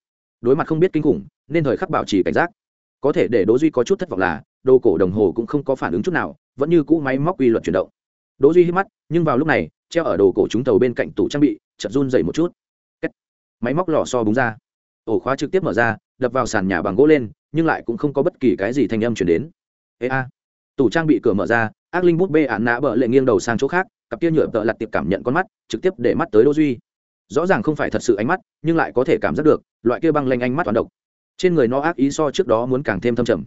Đối mặt không biết kinh khủng, nên thời khắc bảo trì cảnh giác. Có thể để đỗ duy có chút thất vọng là, đồ cổ đồng hồ cũng không có phản ứng chút nào, vẫn như cũ máy móc quy luật chuyển động. Đỗ duy hít mắt, nhưng vào lúc này, treo ở đồ cổ chúng tàu bên cạnh tủ trang bị, chợt run dậy một chút. Kết. máy móc lò xo búng ra. Ổ khóa trực tiếp mở ra, đập vào sàn nhà bằng gỗ lên, nhưng lại cũng không có bất kỳ cái gì thanh âm chuyển đến. Ê a. Tủ trang bị cửa mở ra, ác linh bút bê ạn nã bợ lệ nghiêng đầu sang chỗ khác, cặp kia nhựa tợ lặt tiệp cảm nhận con mắt, trực tiếp để mắt tới đỗ duy rõ ràng không phải thật sự ánh mắt, nhưng lại có thể cảm giác được, loại kia băng lanh ánh mắt toán độc. Trên người nó ác ý so trước đó muốn càng thêm thâm trầm.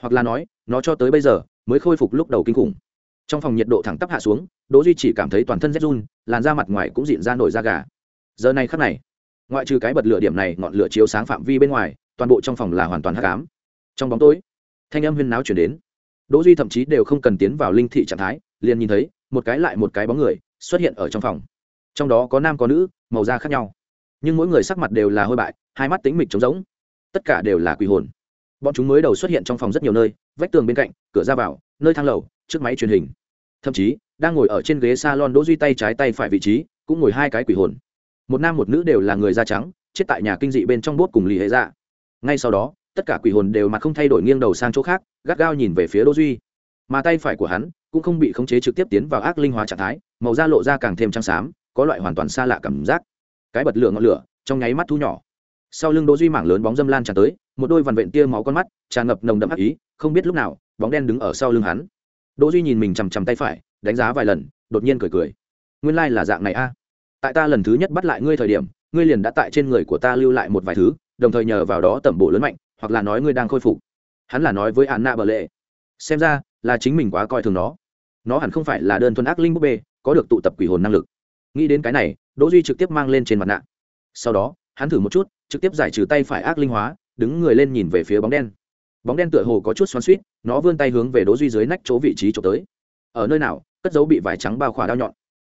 Hoặc là nói, nó cho tới bây giờ mới khôi phục lúc đầu kinh khủng. Trong phòng nhiệt độ thẳng tắp hạ xuống, đỗ duy chỉ cảm thấy toàn thân rét run, làn da mặt ngoài cũng dịn ra nổi da gà. Giờ này khắc này, ngoại trừ cái bật lửa điểm này ngọn lửa chiếu sáng phạm vi bên ngoài, toàn bộ trong phòng là hoàn toàn hắc ám. Trong bóng tối, thanh âm huyên náo chuyển đến. Đỗ duy thậm chí đều không cần tiến vào linh thị trạng thái, liền nhìn thấy một cái lại một cái bóng người xuất hiện ở trong phòng. Trong đó có nam có nữ màu da khác nhau. Nhưng mỗi người sắc mặt đều là hôi bại, hai mắt tính mịch trống rỗng. Tất cả đều là quỷ hồn. Bọn chúng mới đầu xuất hiện trong phòng rất nhiều nơi, vách tường bên cạnh, cửa ra vào, nơi thang lầu, trước máy truyền hình. Thậm chí, đang ngồi ở trên ghế salon đỗ duy tay trái tay phải vị trí, cũng ngồi hai cái quỷ hồn. Một nam một nữ đều là người da trắng, chết tại nhà kinh dị bên trong bốt cùng lì hệ dạ. Ngay sau đó, tất cả quỷ hồn đều mặt không thay đổi nghiêng đầu sang chỗ khác, gắt gao nhìn về phía đỗ duy. Mà tay phải của hắn cũng không bị khống chế trực tiếp tiến vào ác linh hóa trạng thái, màu da lộ ra càng thêm trắng xám có loại hoàn toàn xa lạ cảm giác. Cái bật lửa ngọn lửa, trong nháy mắt thu nhỏ. Sau lưng đỗ duy mảng lớn bóng dâm lan tràn tới, một đôi vằn vện tia máu con mắt tràn ngập nồng đậm ác ý, không biết lúc nào, bóng đen đứng ở sau lưng hắn. Đỗ duy nhìn mình chằm chằm tay phải, đánh giá vài lần, đột nhiên cười cười. Nguyên lai like là dạng này a. Tại ta lần thứ nhất bắt lại ngươi thời điểm, ngươi liền đã tại trên người của ta lưu lại một vài thứ, đồng thời nhờ vào đó tẩm bổ lớn mạnh, hoặc là nói ngươi đang khôi phục. Hắn là nói với anna bờ lệ xem ra là chính mình quá coi thường nó. Nó hẳn không phải là đơn thuần ác linh búp bê, có được tụ tập quỷ hồn năng lực nghĩ đến cái này, đỗ duy trực tiếp mang lên trên mặt nạ. Sau đó, hắn thử một chút, trực tiếp giải trừ tay phải ác linh hóa, đứng người lên nhìn về phía bóng đen. Bóng đen tựa hồ có chút xoắn suýt nó vươn tay hướng về đỗ duy dưới nách chỗ vị trí chỗ tới. Ở nơi nào, cất dấu bị vải trắng bao khỏa đao nhọn.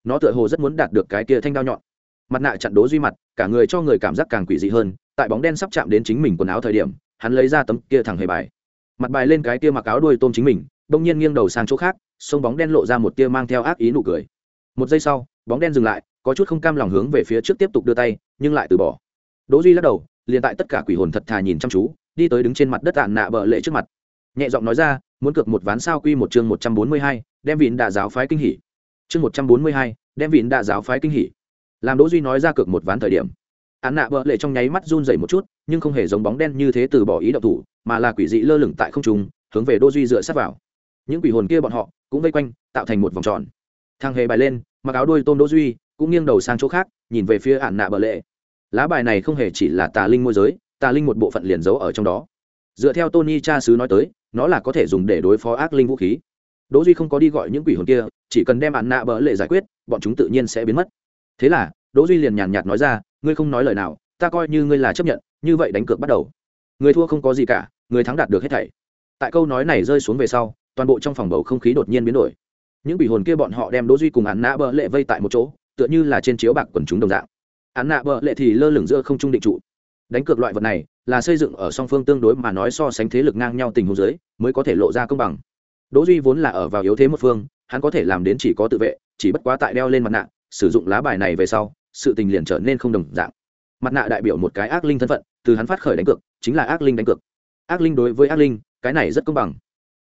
Nó tựa hồ rất muốn đạt được cái kia thanh đao nhọn. Mặt nạ chặn đỗ duy mặt, cả người cho người cảm giác càng quỷ dị hơn, tại bóng đen sắp chạm đến chính mình quần áo thời điểm, hắn lấy ra tấm kia thẳng hề bài. Mặt bài lên cái kia mặc áo đuôi tôm chính mình, đông nhiên nghiêng đầu sang chỗ khác, sông bóng đen lộ ra một tia mang theo ác ý nụ cười. Một giây sau bóng đen dừng lại có chút không cam lòng hướng về phía trước tiếp tục đưa tay nhưng lại từ bỏ. Đỗ duy lắc đầu liền tại tất cả quỷ hồn thật thà nhìn chăm chú đi tới đứng trên mặt đất tàn nạ bờ lệ trước mặt. Nhẹ giọng nói ra muốn cược một ván sao quy một chương một trăm bốn mươi hai, đem vịn đạ giáo phái kinh hỉ. Chương một trăm bốn mươi hai, đem vịn đạ giáo phái kinh hỉ. Làm đỗ duy nói ra cược một ván thời điểm án nạ bờ lệ trong nháy mắt run rẩy một chút nhưng không hề giống bóng đen như thế từ bỏ ý động thủ mà là quỷ dị lơ lửng tại không trung hướng về đỗ duy dựa sát vào. Những quỷ hồn kia bọn họ cũng vây quanh tạo thành một vòng tròn thang hề bài lên, mặc áo đuôi tôm đỗ duy, cũng nghiêng đầu sang chỗ khác, nhìn về phía án nạ bờ lệ. Lá bài này không hề chỉ là tà linh môi giới, tà linh một bộ phận liền giấu ở trong đó. Dựa theo tony cha sứ nói tới, nó là có thể dùng để đối phó ác linh vũ khí. Đỗ duy không có đi gọi những quỷ hồn kia, chỉ cần đem án nạ bờ lệ giải quyết, bọn chúng tự nhiên sẽ biến mất. Thế là, đỗ duy liền nhàn nhạt nói ra, ngươi không nói lời nào, ta coi như ngươi là chấp nhận, như vậy đánh cược bắt đầu. Người thua không có gì cả người thắng đạt được hết thảy. Tại câu nói này rơi xuống về sau, toàn bộ trong phòng bầu không khí đột nhiên biến đổi những bị hồn kia bọn họ đem đỗ duy cùng án nạ bờ lệ vây tại một chỗ, tựa như là trên chiếu bạc quần chúng đồng dạng. Án nạ bờ lệ thì lơ lửng giữa không trung định trụ. Đánh cược loại vật này là xây dựng ở song phương tương đối mà nói so sánh thế lực ngang nhau tình huống dưới mới có thể lộ ra công bằng. Đỗ duy vốn là ở vào yếu thế một phương, hắn có thể làm đến chỉ có tự vệ, chỉ bất quá tại đeo lên mặt nạ, sử dụng lá bài này về sau, sự tình liền trở nên không đồng dạng. Mặt nạ đại biểu một cái ác linh thân phận, từ hắn phát khởi đánh cược, chính là ác linh đánh cược. Ác linh đối với ác linh, cái này rất công bằng.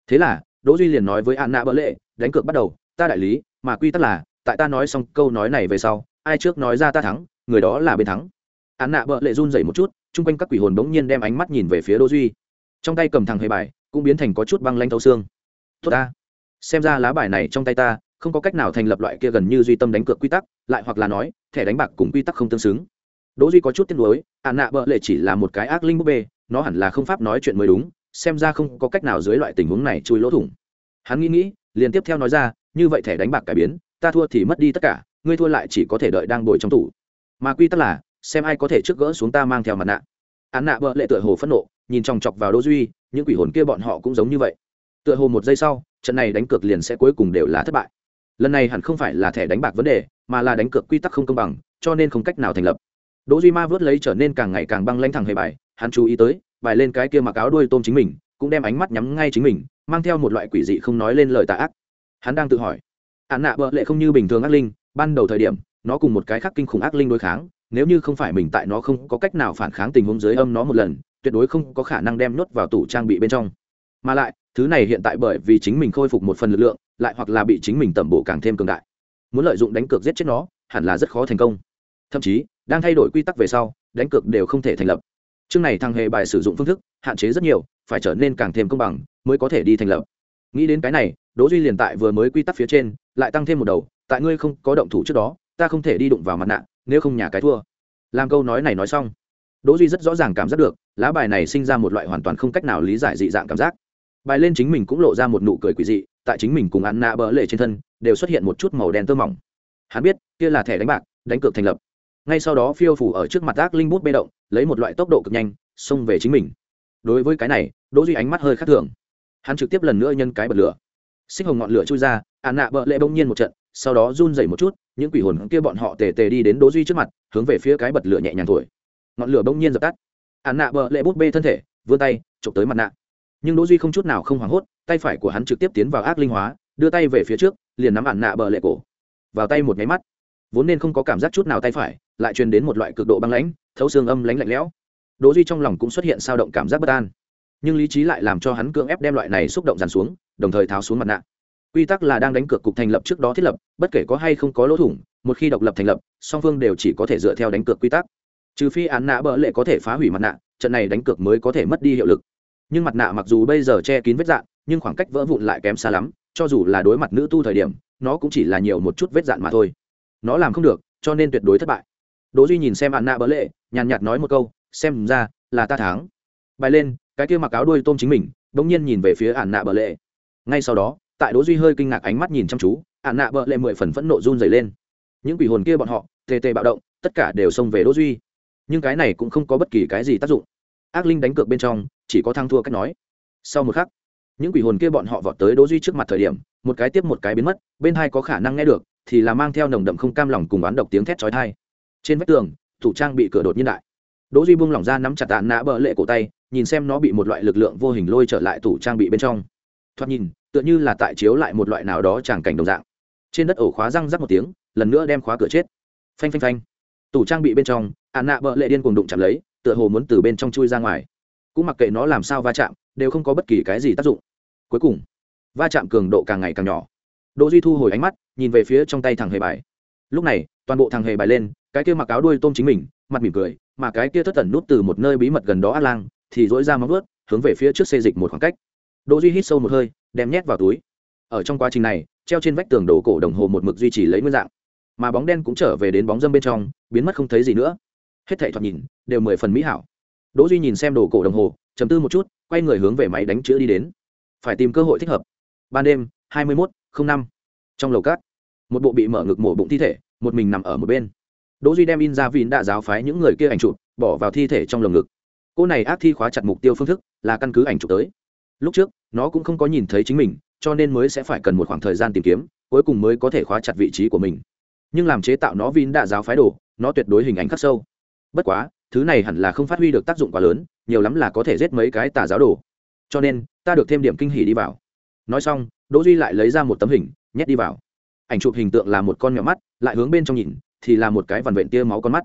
Thế là, đỗ duy liền nói với an nạ bỡ lệ đánh cược bắt đầu, ta đại lý, mà quy tắc là, tại ta nói xong câu nói này về sau, ai trước nói ra ta thắng, người đó là bên thắng. Án nạ bợ lệ run rẩy một chút, chung quanh các quỷ hồn đống nhiên đem ánh mắt nhìn về phía đỗ duy. Trong tay cầm thằng hề bài, cũng biến thành có chút băng lanh thấu xương. Tốt ta. Xem ra lá bài này trong tay ta, không có cách nào thành lập loại kia gần như duy tâm đánh cược quy tắc, lại hoặc là nói, thẻ đánh bạc cùng quy tắc không tương xứng. Đỗ duy có chút tiếc nuối ạn nạ bợ lệ chỉ là một cái ác linh búp bê, nó hẳn là không pháp nói chuyện mới đúng, xem ra không có cách nào dưới loại tình huống này chui lỗ thủng. Hắn nghĩ nghĩ liền tiếp theo nói ra, như vậy thẻ đánh bạc cải biến, ta thua thì mất đi tất cả, ngươi thua lại chỉ có thể đợi đang bồi trong tủ. Mà quy tắc là, xem ai có thể trước gỡ xuống ta mang theo mặt nạ. Án nạ bợ lệ tựa hồ phẫn nộ, nhìn chòng chọc vào đỗ duy, những quỷ hồn kia bọn họ cũng giống như vậy. Tựa hồ một giây sau, trận này đánh cược liền sẽ cuối cùng đều là thất bại. Lần này hẳn không phải là thẻ đánh bạc vấn đề, mà là đánh cược quy tắc không công bằng, cho nên không cách nào thành lập. Đỗ duy ma vớt lấy trở nên càng ngày càng băng lãnh thẳng hề bài, hắn chú ý tới, bài lên cái kia mặc áo đuôi tôm chính mình, cũng đem ánh mắt nhắm ngay chính mình mang theo một loại quỷ dị không nói lên lời tà ác. Hắn đang tự hỏi hạn nạ bợ lệ không như bình thường ác linh, ban đầu thời điểm, nó cùng một cái khác kinh khủng ác linh đối kháng, nếu như không phải mình tại nó không có cách nào phản kháng tình huống dưới âm nó một lần, tuyệt đối không có khả năng đem nhốt vào tủ trang bị bên trong. Mà lại, thứ này hiện tại bởi vì chính mình khôi phục một phần lực lượng, lại hoặc là bị chính mình tẩm bổ càng thêm cường đại. Muốn lợi dụng đánh cược giết chết nó, hẳn là rất khó thành công. Thậm chí, đang thay đổi quy tắc về sau, đánh cược đều không thể thành lập. Chương này thằng hề bài sử dụng phương thức, hạn chế rất nhiều, phải trở nên càng thêm công bằng mới có thể đi thành lập. Nghĩ đến cái này, đỗ duy liền tại vừa mới quy tắc phía trên, lại tăng thêm một đầu, tại ngươi không có động thủ trước đó, ta không thể đi đụng vào mặt nạ, nếu không nhà cái thua. Làm câu nói này nói xong, đỗ duy rất rõ ràng cảm giác được, lá bài này sinh ra một loại hoàn toàn không cách nào lý giải dị dạng cảm giác. Bài lên chính mình cũng lộ ra một nụ cười quỷ dị, tại chính mình cùng ăn nạ bỡ lệ trên thân, đều xuất hiện một chút màu đen tơ mỏng. Hắn biết, kia là thẻ đánh bạc, đánh cược thành lập. Ngay sau đó phiêu phủ ở trước mặt ác linh bút bê động, lấy một loại tốc độ cực nhanh, xông về chính mình. Đối với cái này, đỗ duy ánh mắt hơi khác thường hắn trực tiếp lần nữa nhân cái bật lửa. Xích hồng ngọn lửa chui ra ạn nạ bợ lệ bỗng nhiên một trận, sau đó run rẩy một chút, những quỷ hồn kia bọn họ tề tề đi đến đỗ duy trước mặt, hướng về phía cái bật lửa nhẹ nhàng thổi. Ngọn lửa bỗng nhiên dập tắt. Ạn nạ bợ lệ bút bê thân thể, vươn tay, chụp tới mặt nạ. Nhưng đỗ duy không chút nào không hoảng hốt, tay phải của hắn trực tiếp tiến vào ác linh hóa, đưa tay về phía trước, liền nắm ạn nạ bợ lệ cổ. Vào tay một máy mắt, vốn nên không có cảm giác chút nào tay phải, lại truyền đến một loại cực độ băng lãnh, thấu xương âm lãnh lạnh lẽo. Đỗ duy trong lòng cũng xuất hiện sao động cảm giác bất an nhưng lý trí lại làm cho hắn cưỡng ép đem loại này xúc động dàn xuống, đồng thời tháo xuống mặt nạ. Quy tắc là đang đánh cược cục thành lập trước đó thiết lập, bất kể có hay không có lỗ thủng, một khi độc lập thành lập, song phương đều chỉ có thể dựa theo đánh cược quy tắc. Trừ phi án nạ bỡ lệ có thể phá hủy mặt nạ, trận này đánh cược mới có thể mất đi hiệu lực. Nhưng mặt nạ mặc dù bây giờ che kín vết dạn, nhưng khoảng cách vỡ vụn lại kém xa lắm, cho dù là đối mặt nữ tu thời điểm, nó cũng chỉ là nhiều một chút vết dạn mà thôi. Nó làm không được, cho nên tuyệt đối thất bại. Đỗ duy nhìn xem án nạ bỡ lệ, nhàn nhạt nói một câu, xem ra là ta thắng. Bài lên cái kia mặc áo đuôi tôm chính mình bỗng nhiên nhìn về phía ản nạ bờ lệ. Ngay sau đó, tại đỗ duy hơi kinh ngạc ánh mắt nhìn chăm chú, ản nạ bờ lệ mười phần phẫn nộ run rẩy lên. Những quỷ hồn kia bọn họ, tê tê bạo động, tất cả đều xông về đỗ duy. Nhưng cái này cũng không có bất kỳ cái gì tác dụng. Ác linh đánh cược bên trong, chỉ có thăng thua cách nói. Sau một khắc, những quỷ hồn kia bọn họ vọt tới đỗ duy trước mặt thời điểm, một cái tiếp một cái biến mất, bên hai có khả năng nghe được, thì là mang theo nồng đậm không cam lòng cùng oán độc tiếng thét chói tai. Trên vách tường thủ trang bị cửa đột nhiên đại. Đỗ duy buông lỏng ra nắm chặt tạ nã bờ lệ cổ tay nhìn xem nó bị một loại lực lượng vô hình lôi trở lại tủ trang bị bên trong. Thoạt nhìn, tựa như là tại chiếu lại một loại nào đó tràng cảnh đồng dạng. Trên đất ổ khóa răng rắc một tiếng, lần nữa đem khóa cửa chết. Phanh phanh phanh. Tủ trang bị bên trong ạn nạ bợ lệ điên cuồng đụng chạm lấy, tựa hồ muốn từ bên trong chui ra ngoài. Cũng mặc kệ nó làm sao va chạm, đều không có bất kỳ cái gì tác dụng. Cuối cùng, va chạm cường độ càng ngày càng nhỏ. Đỗ duy thu hồi ánh mắt, nhìn về phía trong tay thằng hề bài. Lúc này, toàn bộ thằng hề bài lên, cái kia mặc áo đuôi tôm chính mình, mặt mỉm cười, mà cái kia thất tẩn nút từ một nơi bí mật gần đó át lang thì dỗi ra móng vuốt, hướng về phía trước xê dịch một khoảng cách. Đỗ duy hít sâu một hơi, đem nhét vào túi. Ở trong quá trình này, treo trên vách tường đồ cổ đồng hồ một mực duy trì lấy nguyên dạng. Mà bóng đen cũng trở về đến bóng dâm bên trong, biến mất không thấy gì nữa. Hết thảy thoạt nhìn, đều mười phần mỹ hảo. Đỗ duy nhìn xem đồ cổ đồng hồ, trầm tư một chút, quay người hướng về máy đánh chữ đi đến. Phải tìm cơ hội thích hợp. Ban đêm, hai mươi một năm. Trong lầu cát, một bộ bị mở ngực mổ bụng thi thể, một mình nằm ở một bên. Đỗ duy đem in ra vin đã giáo phái những người kia ảnh chụp, bỏ vào thi thể trong lồng ngực cô này ác thi khóa chặt mục tiêu phương thức là căn cứ ảnh chụp tới. Lúc trước, nó cũng không có nhìn thấy chính mình, cho nên mới sẽ phải cần một khoảng thời gian tìm kiếm, cuối cùng mới có thể khóa chặt vị trí của mình. Nhưng làm chế tạo nó vin đã giáo phái đồ, nó tuyệt đối hình ảnh khắc sâu. Bất quá, thứ này hẳn là không phát huy được tác dụng quá lớn, nhiều lắm là có thể giết mấy cái tà giáo đồ. Cho nên, ta được thêm điểm kinh hỉ đi vào. Nói xong, đỗ duy lại lấy ra một tấm hình, nhét đi vào. Ảnh chụp hình tượng là một con mèo mắt, lại hướng bên trong nhìn, thì là một cái vằn vện tia máu con mắt.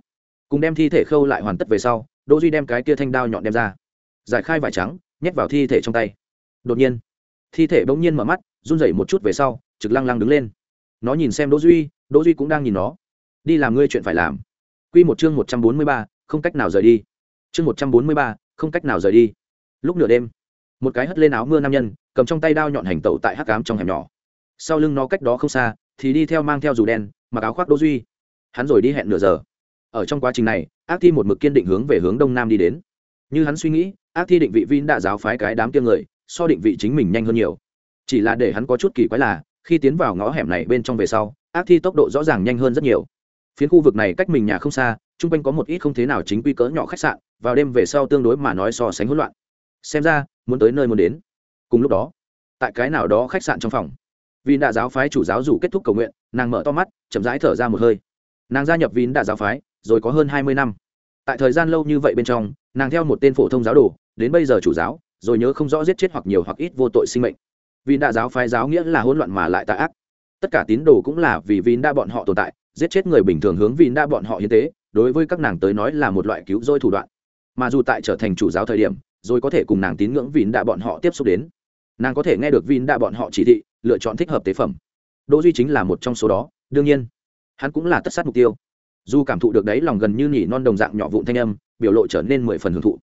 Cùng đem thi thể khâu lại hoàn tất về sau đỗ duy đem cái kia thanh đao nhọn đem ra. Giải khai vải trắng nhét vào thi thể trong tay. Đột nhiên thi thể bỗng nhiên mở mắt run rẩy một chút về sau trực lăng lăng đứng lên. Nó nhìn xem đỗ duy đỗ duy cũng đang nhìn nó. Đi làm ngươi chuyện phải làm. Quy một chương một trăm bốn mươi ba, không cách nào rời đi. Chương một trăm bốn mươi ba, không cách nào rời đi. Lúc nửa đêm một cái hất lên áo mưa nam nhân cầm trong tay đao nhọn hành tẩu tại hắc ám trong hẻm nhỏ. Sau lưng nó cách đó không xa thì đi theo mang theo dù đen mặc áo khoác đỗ duy. Hắn rồi đi hẹn nửa giờ ở trong quá trình này, ác thi một mực kiên định hướng về hướng đông nam đi đến. Như hắn suy nghĩ, ác thi định vị vin đã giáo phái cái đám kia người, so định vị chính mình nhanh hơn nhiều. Chỉ là để hắn có chút kỳ quái là, khi tiến vào ngõ hẻm này bên trong về sau, ác thi tốc độ rõ ràng nhanh hơn rất nhiều. Phiến khu vực này cách mình nhà không xa, chung quanh có một ít không thế nào chính quy cỡ nhỏ khách sạn, vào đêm về sau tương đối mà nói so sánh hỗn loạn. Xem ra, muốn tới nơi muốn đến. Cùng lúc đó, tại cái nào đó khách sạn trong phòng vì đạ giáo phái chủ giáo rủ kết thúc cầu nguyện, nàng mở to mắt, chậm rãi thở ra một hơi nàng gia nhập vín đạ giáo phái, rồi có hơn hai mươi năm. Tại thời gian lâu như vậy bên trong, nàng theo một tên phổ thông giáo đồ, đến bây giờ chủ giáo, rồi nhớ không rõ giết chết hoặc nhiều hoặc ít vô tội sinh mệnh. Vì đạ giáo phái giáo nghĩa là hỗn loạn mà lại tà ác. Tất cả tín đồ cũng là vì vín đa bọn họ tồn tại, giết chết người bình thường hướng vín đa bọn họ hiến tế, đối với các nàng tới nói là một loại cứu rỗi thủ đoạn. Mà dù tại trở thành chủ giáo thời điểm, rồi có thể cùng nàng tín ngưỡng vín đa bọn họ tiếp xúc đến. Nàng có thể nghe được vín đa bọn họ chỉ thị, lựa chọn thích hợp tế phẩm. Đỗ duy chính là một trong số đó, đương nhiên hắn cũng là tất sát mục tiêu. Dù cảm thụ được đấy lòng gần như nhỉ non đồng dạng nhỏ vụn thanh âm, biểu lộ trở nên mười phần hưởng thụ.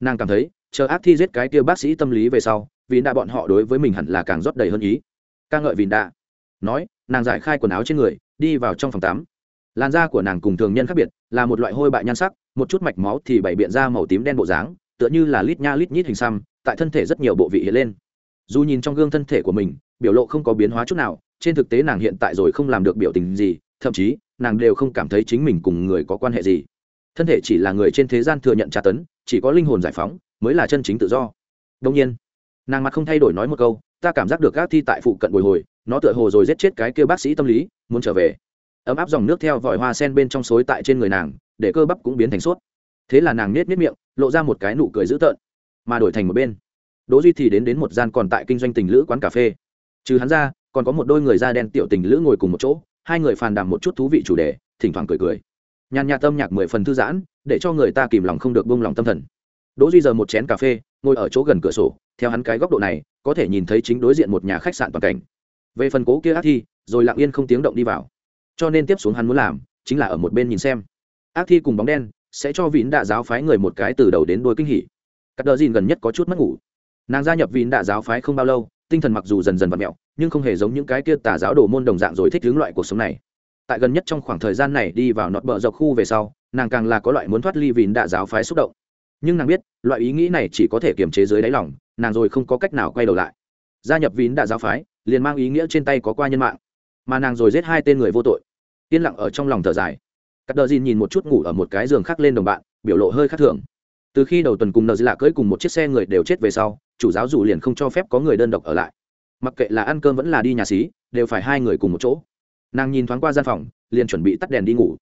Nàng cảm thấy, chờ ác thi giết cái kia bác sĩ tâm lý về sau, vì đã bọn họ đối với mình hẳn là càng rót đầy hơn ý. Ca ngợi vì đã. Nói, nàng giải khai quần áo trên người, đi vào trong phòng tắm. Làn da của nàng cùng thường nhân khác biệt, là một loại hôi bại nhan sắc, một chút mạch máu thì bày biện ra màu tím đen bộ dáng, tựa như là lít nha lít nhít hình xăm, tại thân thể rất nhiều bộ vị hiện lên. Dù nhìn trong gương thân thể của mình, biểu lộ không có biến hóa chút nào, trên thực tế nàng hiện tại rồi không làm được biểu tình gì thậm chí, nàng đều không cảm thấy chính mình cùng người có quan hệ gì. Thân thể chỉ là người trên thế gian thừa nhận tra tấn, chỉ có linh hồn giải phóng, mới là chân chính tự do. Đông nhiên, nàng mặt không thay đổi nói một câu, ta cảm giác được gác thi tại phụ cận bồi hồi, nó tựa hồ rồi giết chết cái kêu bác sĩ tâm lý, muốn trở về. Ấm áp dòng nước theo vòi hoa sen bên trong xối tại trên người nàng, để cơ bắp cũng biến thành suốt. Thế là nàng nết nết miệng, lộ ra một cái nụ cười dữ tợn, mà đổi thành một bên. Đỗ duy thì đến đến một gian còn tại kinh doanh tình lữ quán cà phê. Trừ hắn ra, còn có một đôi người da đen tiểu tình lữ ngồi cùng một chỗ hai người phàn đàm một chút thú vị chủ đề, thỉnh thoảng cười cười. Nhàn nhạt tâm nhạc mười phần thư giãn, để cho người ta kìm lòng không được buông lòng tâm thần. Đỗ duy giờ một chén cà phê, ngồi ở chỗ gần cửa sổ, theo hắn cái góc độ này, có thể nhìn thấy chính đối diện một nhà khách sạn toàn cảnh. Về phần cố kia ác thi, rồi lặng yên không tiếng động đi vào. Cho nên tiếp xuống hắn muốn làm, chính là ở một bên nhìn xem. Ác thi cùng bóng đen, sẽ cho vín đạ giáo phái người một cái từ đầu đến đuôi kinh hỉ. Cắt đờ dìn gần nhất có chút mất ngủ. Nàng gia nhập vín đạ giáo phái không bao lâu tinh thần mặc dù dần dần vặn mẹo, nhưng không hề giống những cái kia tà giáo đồ môn đồng dạng rồi thích hướng loại cuộc sống này. Tại gần nhất trong khoảng thời gian này đi vào nọt bờ dọc khu về sau, nàng càng là có loại muốn thoát ly vìn đạ giáo phái xúc động. Nhưng nàng biết, loại ý nghĩ này chỉ có thể kiềm chế dưới đáy lòng, nàng rồi không có cách nào quay đầu lại. Gia nhập vìn đạ giáo phái, liền mang ý nghĩa trên tay có qua nhân mạng. Mà nàng rồi giết hai tên người vô tội. Yên lặng ở trong lòng thở dài. Cắt đờ dìn nhìn một chút ngủ ở một cái giường khác lên đồng bạn, biểu lộ hơi khác thường. Từ khi đầu tuần cùng nợ lạ cưỡi cùng một chiếc xe người đều chết về sau chủ giáo dù liền không cho phép có người đơn độc ở lại. Mặc kệ là ăn cơm vẫn là đi nhà xí, đều phải hai người cùng một chỗ. Nàng nhìn thoáng qua gian phòng, liền chuẩn bị tắt đèn đi ngủ.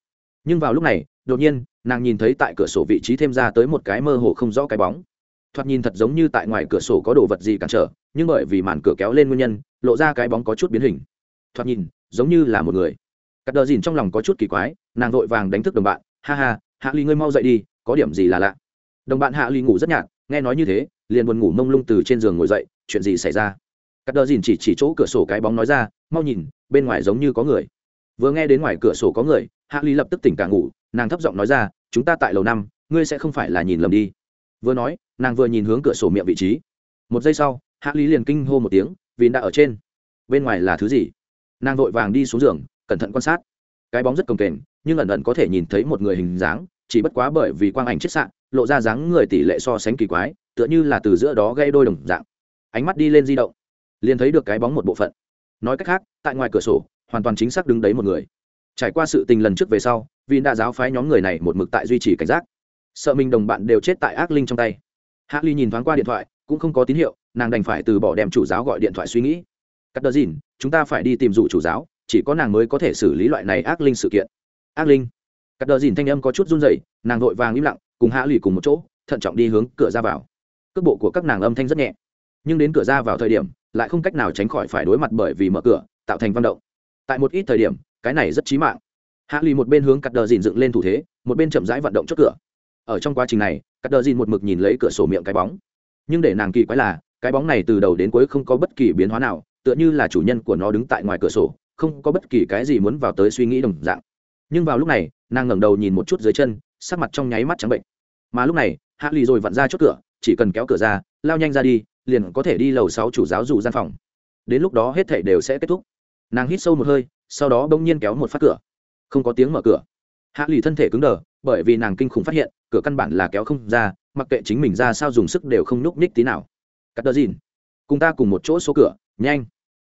Nhưng vào lúc này, đột nhiên, nàng nhìn thấy tại cửa sổ vị trí thêm ra tới một cái mơ hồ không rõ cái bóng. Thoạt nhìn thật giống như tại ngoài cửa sổ có đồ vật gì cản trở, nhưng bởi vì màn cửa kéo lên nguyên nhân, lộ ra cái bóng có chút biến hình. Thoạt nhìn, giống như là một người. Cắt đờ dìn trong lòng có chút kỳ quái, nàng vội vàng đánh thức đồng bạn. Ha ha, hạ ly ngươi mau dậy đi, có điểm gì là lạ? Đồng bạn hạ ly ngủ rất nhạt, nghe nói như thế liền buồn ngủ mông lung từ trên giường ngồi dậy, chuyện gì xảy ra? Cắt đờ dìn chỉ chỉ chỗ cửa sổ cái bóng nói ra, mau nhìn, bên ngoài giống như có người. Vừa nghe đến ngoài cửa sổ có người, hạ ly lập tức tỉnh cả ngủ, nàng thấp giọng nói ra, chúng ta tại lầu năm, ngươi sẽ không phải là nhìn lầm đi. Vừa nói, nàng vừa nhìn hướng cửa sổ miệng vị trí. Một giây sau, hạ ly liền kinh hô một tiếng, vì đã ở trên, bên ngoài là thứ gì? Nàng vội vàng đi xuống giường, cẩn thận quan sát. Cái bóng rất cồng kềnh, nhưng ẩn ẩn có thể nhìn thấy một người hình dáng, chỉ bất quá bởi vì quang ảnh chiết sạn lộ ra dáng người tỷ lệ so sánh kỳ quái tựa như là từ giữa đó gây đôi đồng dạng. Ánh mắt đi lên di động, liền thấy được cái bóng một bộ phận. Nói cách khác, tại ngoài cửa sổ, hoàn toàn chính xác đứng đấy một người. Trải qua sự tình lần trước về sau, vì đã giáo phái nhóm người này một mực tại duy trì cảnh giác. Sợ mình đồng bạn đều chết tại ác linh trong tay. Hạ ly nhìn thoáng qua điện thoại, cũng không có tín hiệu, nàng đành phải từ bỏ đem chủ giáo gọi điện thoại suy nghĩ. Cắt đờ dìn, chúng ta phải đi tìm dụ chủ giáo, chỉ có nàng mới có thể xử lý loại này ác linh sự kiện. Ác linh. Cắt đờ dìn thanh âm có chút run rẩy, nàng vội vàng im lặng, cùng hạ lì cùng một chỗ, thận trọng đi hướng cửa ra vào cước bộ của các nàng âm thanh rất nhẹ. Nhưng đến cửa ra vào thời điểm, lại không cách nào tránh khỏi phải đối mặt bởi vì mở cửa, tạo thành văn động. Tại một ít thời điểm, cái này rất chí mạng. Hạ lì một bên hướng cắt đờ dìn dựng lên thủ thế, một bên chậm rãi vận động chốt cửa. Ở trong quá trình này, cắt đờ dìn một mực nhìn lấy cửa sổ miệng cái bóng. Nhưng để nàng kỳ quái là, cái bóng này từ đầu đến cuối không có bất kỳ biến hóa nào, tựa như là chủ nhân của nó đứng tại ngoài cửa sổ, không có bất kỳ cái gì muốn vào tới suy nghĩ đồng dạng. Nhưng vào lúc này, nàng ngẩng đầu nhìn một chút dưới chân, sắc mặt trong nháy mắt trắng bệnh. Mà lúc này, hạ lì rồi vặn ra chốt cửa chỉ cần kéo cửa ra, lao nhanh ra đi, liền có thể đi lầu sáu chủ giáo dù gian phòng. Đến lúc đó hết thảy đều sẽ kết thúc. Nàng hít sâu một hơi, sau đó bỗng nhiên kéo một phát cửa. Không có tiếng mở cửa. Hạ lì thân thể cứng đờ, bởi vì nàng kinh khủng phát hiện, cửa căn bản là kéo không ra, mặc kệ chính mình ra sao dùng sức đều không nhúc nhích tí nào. Cắt đờ dìn. Cùng ta cùng một chỗ số cửa, nhanh.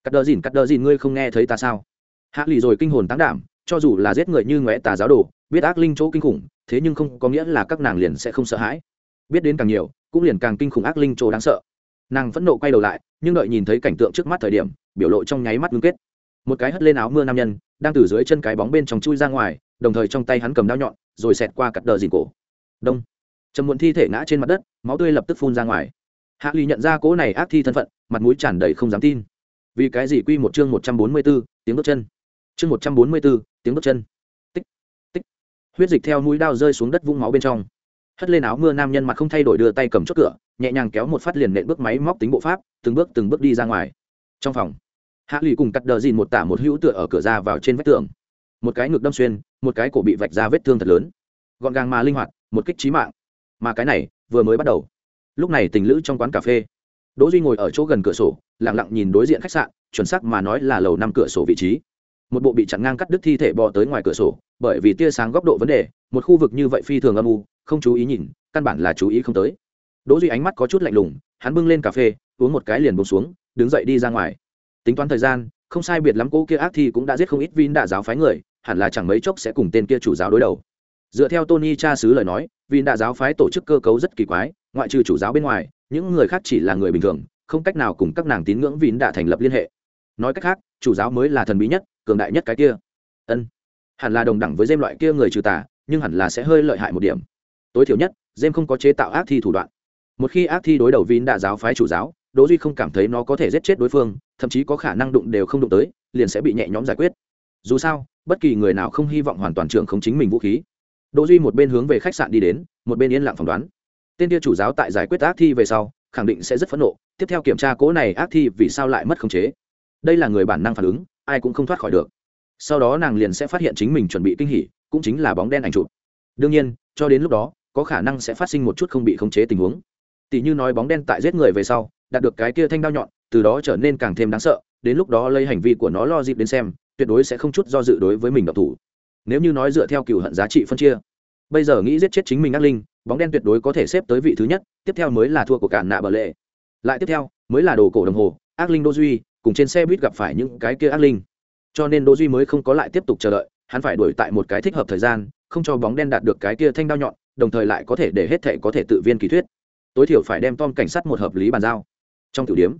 Cắt đờ dìn, cắt đờ dìn, ngươi không nghe thấy ta sao? Hạ lì rồi kinh hồn tán đảm, cho dù là giết người như ngoẽ tà giáo đồ, biết ác linh chỗ kinh khủng, thế nhưng không có nghĩa là các nàng liền sẽ không sợ hãi. Biết đến càng nhiều cũng liền càng kinh khủng ác linh chỗ đáng sợ. Nàng phẫn nộ quay đầu lại nhưng đợi nhìn thấy cảnh tượng trước mắt thời điểm biểu lộ trong nháy mắt ngưng kết. Một cái hất lên áo mưa nam nhân đang từ dưới chân cái bóng bên trong chui ra ngoài đồng thời trong tay hắn cầm đao nhọn rồi xẹt qua cắt đờ dìn cổ. Đông. Trầm muộn thi thể ngã trên mặt đất máu tươi lập tức phun ra ngoài. Hạ lì nhận ra cỗ này ác thi thân phận mặt mũi tràn đầy không dám tin. Vì cái gì quy một chương một trăm bốn mươi 144, tiếng bước chân. Chương một trăm bốn mươi 144, tiếng bước chân. Tích tích. Huyết dịch theo mũi đao rơi xuống đất vũng máu bên trong hất lên áo mưa nam nhân mặt không thay đổi đưa tay cầm chốt cửa, nhẹ nhàng kéo một phát liền nện bước máy móc tính bộ pháp, từng bước từng bước đi ra ngoài. Trong phòng, hạ lụy cùng cắt đờ dìn một tả một hữu tựa ở cửa ra vào trên vách tường. Một cái ngực đâm xuyên, một cái cổ bị vạch ra vết thương thật lớn. Gọn gàng mà linh hoạt, một kích trí mạng. Mà cái này, vừa mới bắt đầu. Lúc này tình lữ trong quán cà phê. Đỗ duy ngồi ở chỗ gần cửa sổ, lặng lặng nhìn đối diện khách sạn, chuẩn xác mà nói là lầu năm cửa sổ vị trí. Một bộ bị chặn ngang cắt đứt thi thể bò tới ngoài cửa sổ, bởi vì tia sáng góc độ vấn đề, một khu vực như vậy phi thường âm u không chú ý nhìn, căn bản là chú ý không tới. Đỗ duy ánh mắt có chút lạnh lùng, hắn bưng lên cà phê, uống một cái liền buông xuống, đứng dậy đi ra ngoài. Tính toán thời gian, không sai biệt lắm cô kia ác thi cũng đã giết không ít vin đã giáo phái người, hẳn là chẳng mấy chốc sẽ cùng tên kia chủ giáo đối đầu. Dựa theo tony cha sứ lời nói, vin đã giáo phái tổ chức cơ cấu rất kỳ quái, ngoại trừ chủ giáo bên ngoài, những người khác chỉ là người bình thường, không cách nào cùng các nàng tín ngưỡng vin đã thành lập liên hệ. Nói cách khác, chủ giáo mới là thần bí nhất, cường đại nhất cái kia. Ân, hẳn là đồng đẳng với dêm loại kia người trừ tà, nhưng hẳn là sẽ hơi lợi hại một điểm tối thiểu nhất dêm không có chế tạo ác thi thủ đoạn. Một khi ác thi đối đầu vin đạ giáo phái chủ giáo, đỗ duy không cảm thấy nó có thể giết chết đối phương, thậm chí có khả năng đụng đều không đụng tới, liền sẽ bị nhẹ nhõm giải quyết. Dù sao, bất kỳ người nào không hy vọng hoàn toàn trưởng không chính mình vũ khí. Đỗ duy một bên hướng về khách sạn đi đến, một bên yên lặng phỏng đoán. Tên kia chủ giáo tại giải quyết ác thi về sau, khẳng định sẽ rất phẫn nộ, tiếp theo kiểm tra cố này ác thi vì sao lại mất khống chế. Đây là người bản năng phản ứng, ai cũng không thoát khỏi được. Sau đó nàng liền sẽ phát hiện chính mình chuẩn bị kinh hỉ, cũng chính là bóng đen ảnh chụp. Đương nhiên, cho đến lúc đó có khả năng sẽ phát sinh một chút không bị khống chế tình huống. Tỷ như nói bóng đen tại giết người về sau, đạt được cái kia thanh đao nhọn, từ đó trở nên càng thêm đáng sợ, đến lúc đó lấy hành vi của nó lo dịp đến xem, tuyệt đối sẽ không chút do dự đối với mình độc thủ. Nếu như nói dựa theo cựu hận giá trị phân chia, bây giờ nghĩ giết chết chính mình ác linh, bóng đen tuyệt đối có thể xếp tới vị thứ nhất, tiếp theo mới là thua của cản nạ bờ lệ. Lại tiếp theo, mới là đồ cổ đồng hồ, ác linh đô duy, cùng trên xe buýt gặp phải những cái kia ác linh. Cho nên đô duy mới không có lại tiếp tục chờ đợi, hắn phải đuổi tại một cái thích hợp thời gian, không cho bóng đen đạt được cái kia thanh đao nhọn đồng thời lại có thể để hết thệ có thể tự viên kỳ thuyết. Tối thiểu phải đem tom cảnh sát một hợp lý bàn giao. Trong tiểu điếm,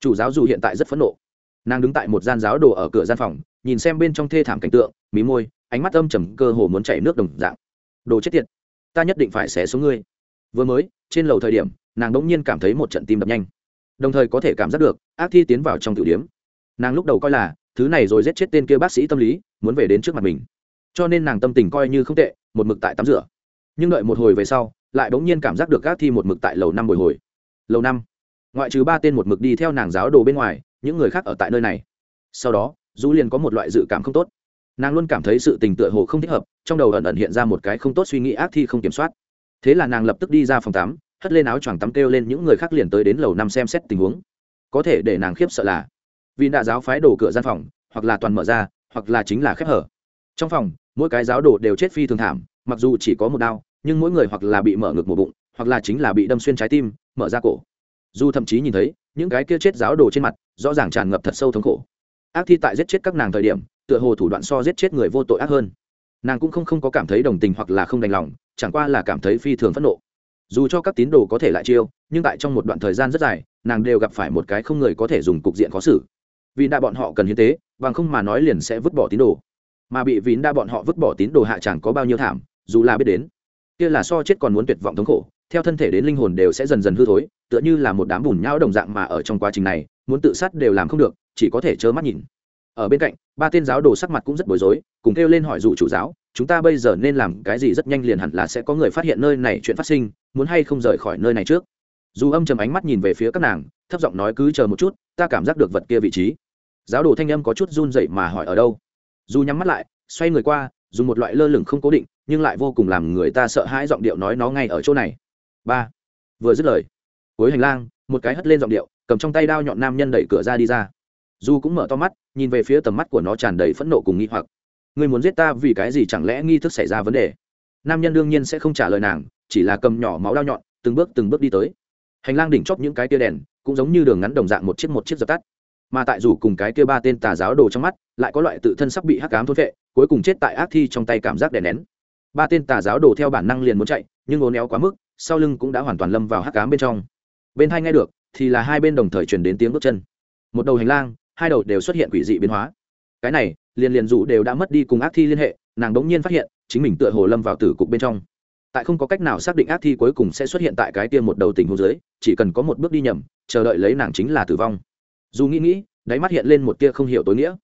chủ giáo dù hiện tại rất phẫn nộ. Nàng đứng tại một gian giáo đồ ở cửa gian phòng, nhìn xem bên trong thê thảm cảnh tượng, mí môi, ánh mắt âm trầm cơ hồ muốn chảy nước đồng dạng. Đồ chết tiệt, ta nhất định phải xé xuống ngươi. Vừa mới, trên lầu thời điểm, nàng đỗng nhiên cảm thấy một trận tim đập nhanh. Đồng thời có thể cảm giác được, ác thi tiến vào trong tiểu điếm. Nàng lúc đầu coi là, thứ này rồi giết chết tên kia bác sĩ tâm lý, muốn về đến trước mặt mình. Cho nên nàng tâm tình coi như không tệ, một mực tại tắm rửa nhưng đợi một hồi về sau, lại bỗng nhiên cảm giác được ác thi một mực tại lầu năm bồi hồi. Lầu năm? Ngoại trừ ba tên một mực đi theo nàng giáo đồ bên ngoài, những người khác ở tại nơi này. Sau đó du liền có một loại dự cảm không tốt. Nàng luôn cảm thấy sự tình tựa hồ không thích hợp, trong đầu ẩn ẩn hiện ra một cái không tốt suy nghĩ ác thi không kiểm soát. Thế là nàng lập tức đi ra phòng tắm, hất lên áo choàng tắm kêu lên những người khác liền tới đến lầu năm xem xét tình huống. Có thể để nàng khiếp sợ là, vì đã giáo phái đổ cửa gian phòng, hoặc là toàn mở ra, hoặc là chính là khép hở. Trong phòng, mỗi cái giáo đồ đều chết phi thường thảm, mặc dù chỉ có một đau nhưng mỗi người hoặc là bị mở ngực một bụng, hoặc là chính là bị đâm xuyên trái tim, mở ra cổ. Dù thậm chí nhìn thấy, những cái kia chết giáo đồ trên mặt, rõ ràng tràn ngập thật sâu thống khổ. Ác thi tại giết chết các nàng thời điểm, tựa hồ thủ đoạn so giết chết người vô tội ác hơn. Nàng cũng không không có cảm thấy đồng tình hoặc là không đành lòng, chẳng qua là cảm thấy phi thường phẫn nộ. Dù cho các tín đồ có thể lại chiêu, nhưng tại trong một đoạn thời gian rất dài, nàng đều gặp phải một cái không người có thể dùng cục diện khó xử. Vì đa bọn họ cần hiến tế, bằng không mà nói liền sẽ vứt bỏ tín đồ. Mà bị vín đa bọn họ vứt bỏ tín đồ hạ chẳng có bao nhiêu thảm, dù là biết đến kia là so chết còn muốn tuyệt vọng thống khổ, theo thân thể đến linh hồn đều sẽ dần dần hư thối, tựa như là một đám bùn nhão đồng dạng mà ở trong quá trình này, muốn tự sát đều làm không được, chỉ có thể trơ mắt nhìn. Ở bên cạnh, ba tên giáo đồ sắc mặt cũng rất bối rối, cùng kêu lên hỏi dụ chủ giáo, chúng ta bây giờ nên làm cái gì rất nhanh liền hẳn là sẽ có người phát hiện nơi này chuyện phát sinh, muốn hay không rời khỏi nơi này trước? Dù âm chầm ánh mắt nhìn về phía các nàng, thấp giọng nói cứ chờ một chút, ta cảm giác được vật kia vị trí. Giáo đồ thanh âm có chút run dậy mà hỏi ở đâu. Dù nhắm mắt lại, xoay người qua, dùng một loại lơ lửng không cố định nhưng lại vô cùng làm người ta sợ hãi giọng điệu nói nó ngay ở chỗ này. Ba. Vừa dứt lời, cuối hành lang, một cái hất lên giọng điệu, cầm trong tay đao nhọn nam nhân đẩy cửa ra đi ra. Du cũng mở to mắt, nhìn về phía tầm mắt của nó tràn đầy phẫn nộ cùng nghi hoặc. Ngươi muốn giết ta vì cái gì chẳng lẽ nghi thức xảy ra vấn đề? Nam nhân đương nhiên sẽ không trả lời nàng, chỉ là cầm nhỏ máu đao nhọn, từng bước từng bước đi tới. Hành lang đỉnh chóp những cái tia đèn, cũng giống như đường ngắn đồng dạng một chiếc một chiếc dập tắt. Mà tại dù cùng cái kia ba tên tà giáo đồ trong mắt, lại có loại tự thân sắp bị hắc cám thối vệ, cuối cùng chết tại ác thi trong tay cảm giác đè nén ba tên tà giáo đổ theo bản năng liền muốn chạy, nhưng ố éo quá mức, sau lưng cũng đã hoàn toàn lâm vào hắc cám bên trong. Bên hai nghe được, thì là hai bên đồng thời truyền đến tiếng bước chân. Một đầu hành lang, hai đầu đều xuất hiện quỷ dị biến hóa. Cái này, liền liền dụ đều đã mất đi cùng ác thi liên hệ, nàng đống nhiên phát hiện, chính mình tựa hồ lâm vào tử cục bên trong. Tại không có cách nào xác định ác thi cuối cùng sẽ xuất hiện tại cái kia một đầu tình hồ dưới, chỉ cần có một bước đi nhầm, chờ đợi lấy nàng chính là tử vong. Dù nghĩ nghĩ, đáy mắt hiện lên một tia không hiểu tối nghĩa.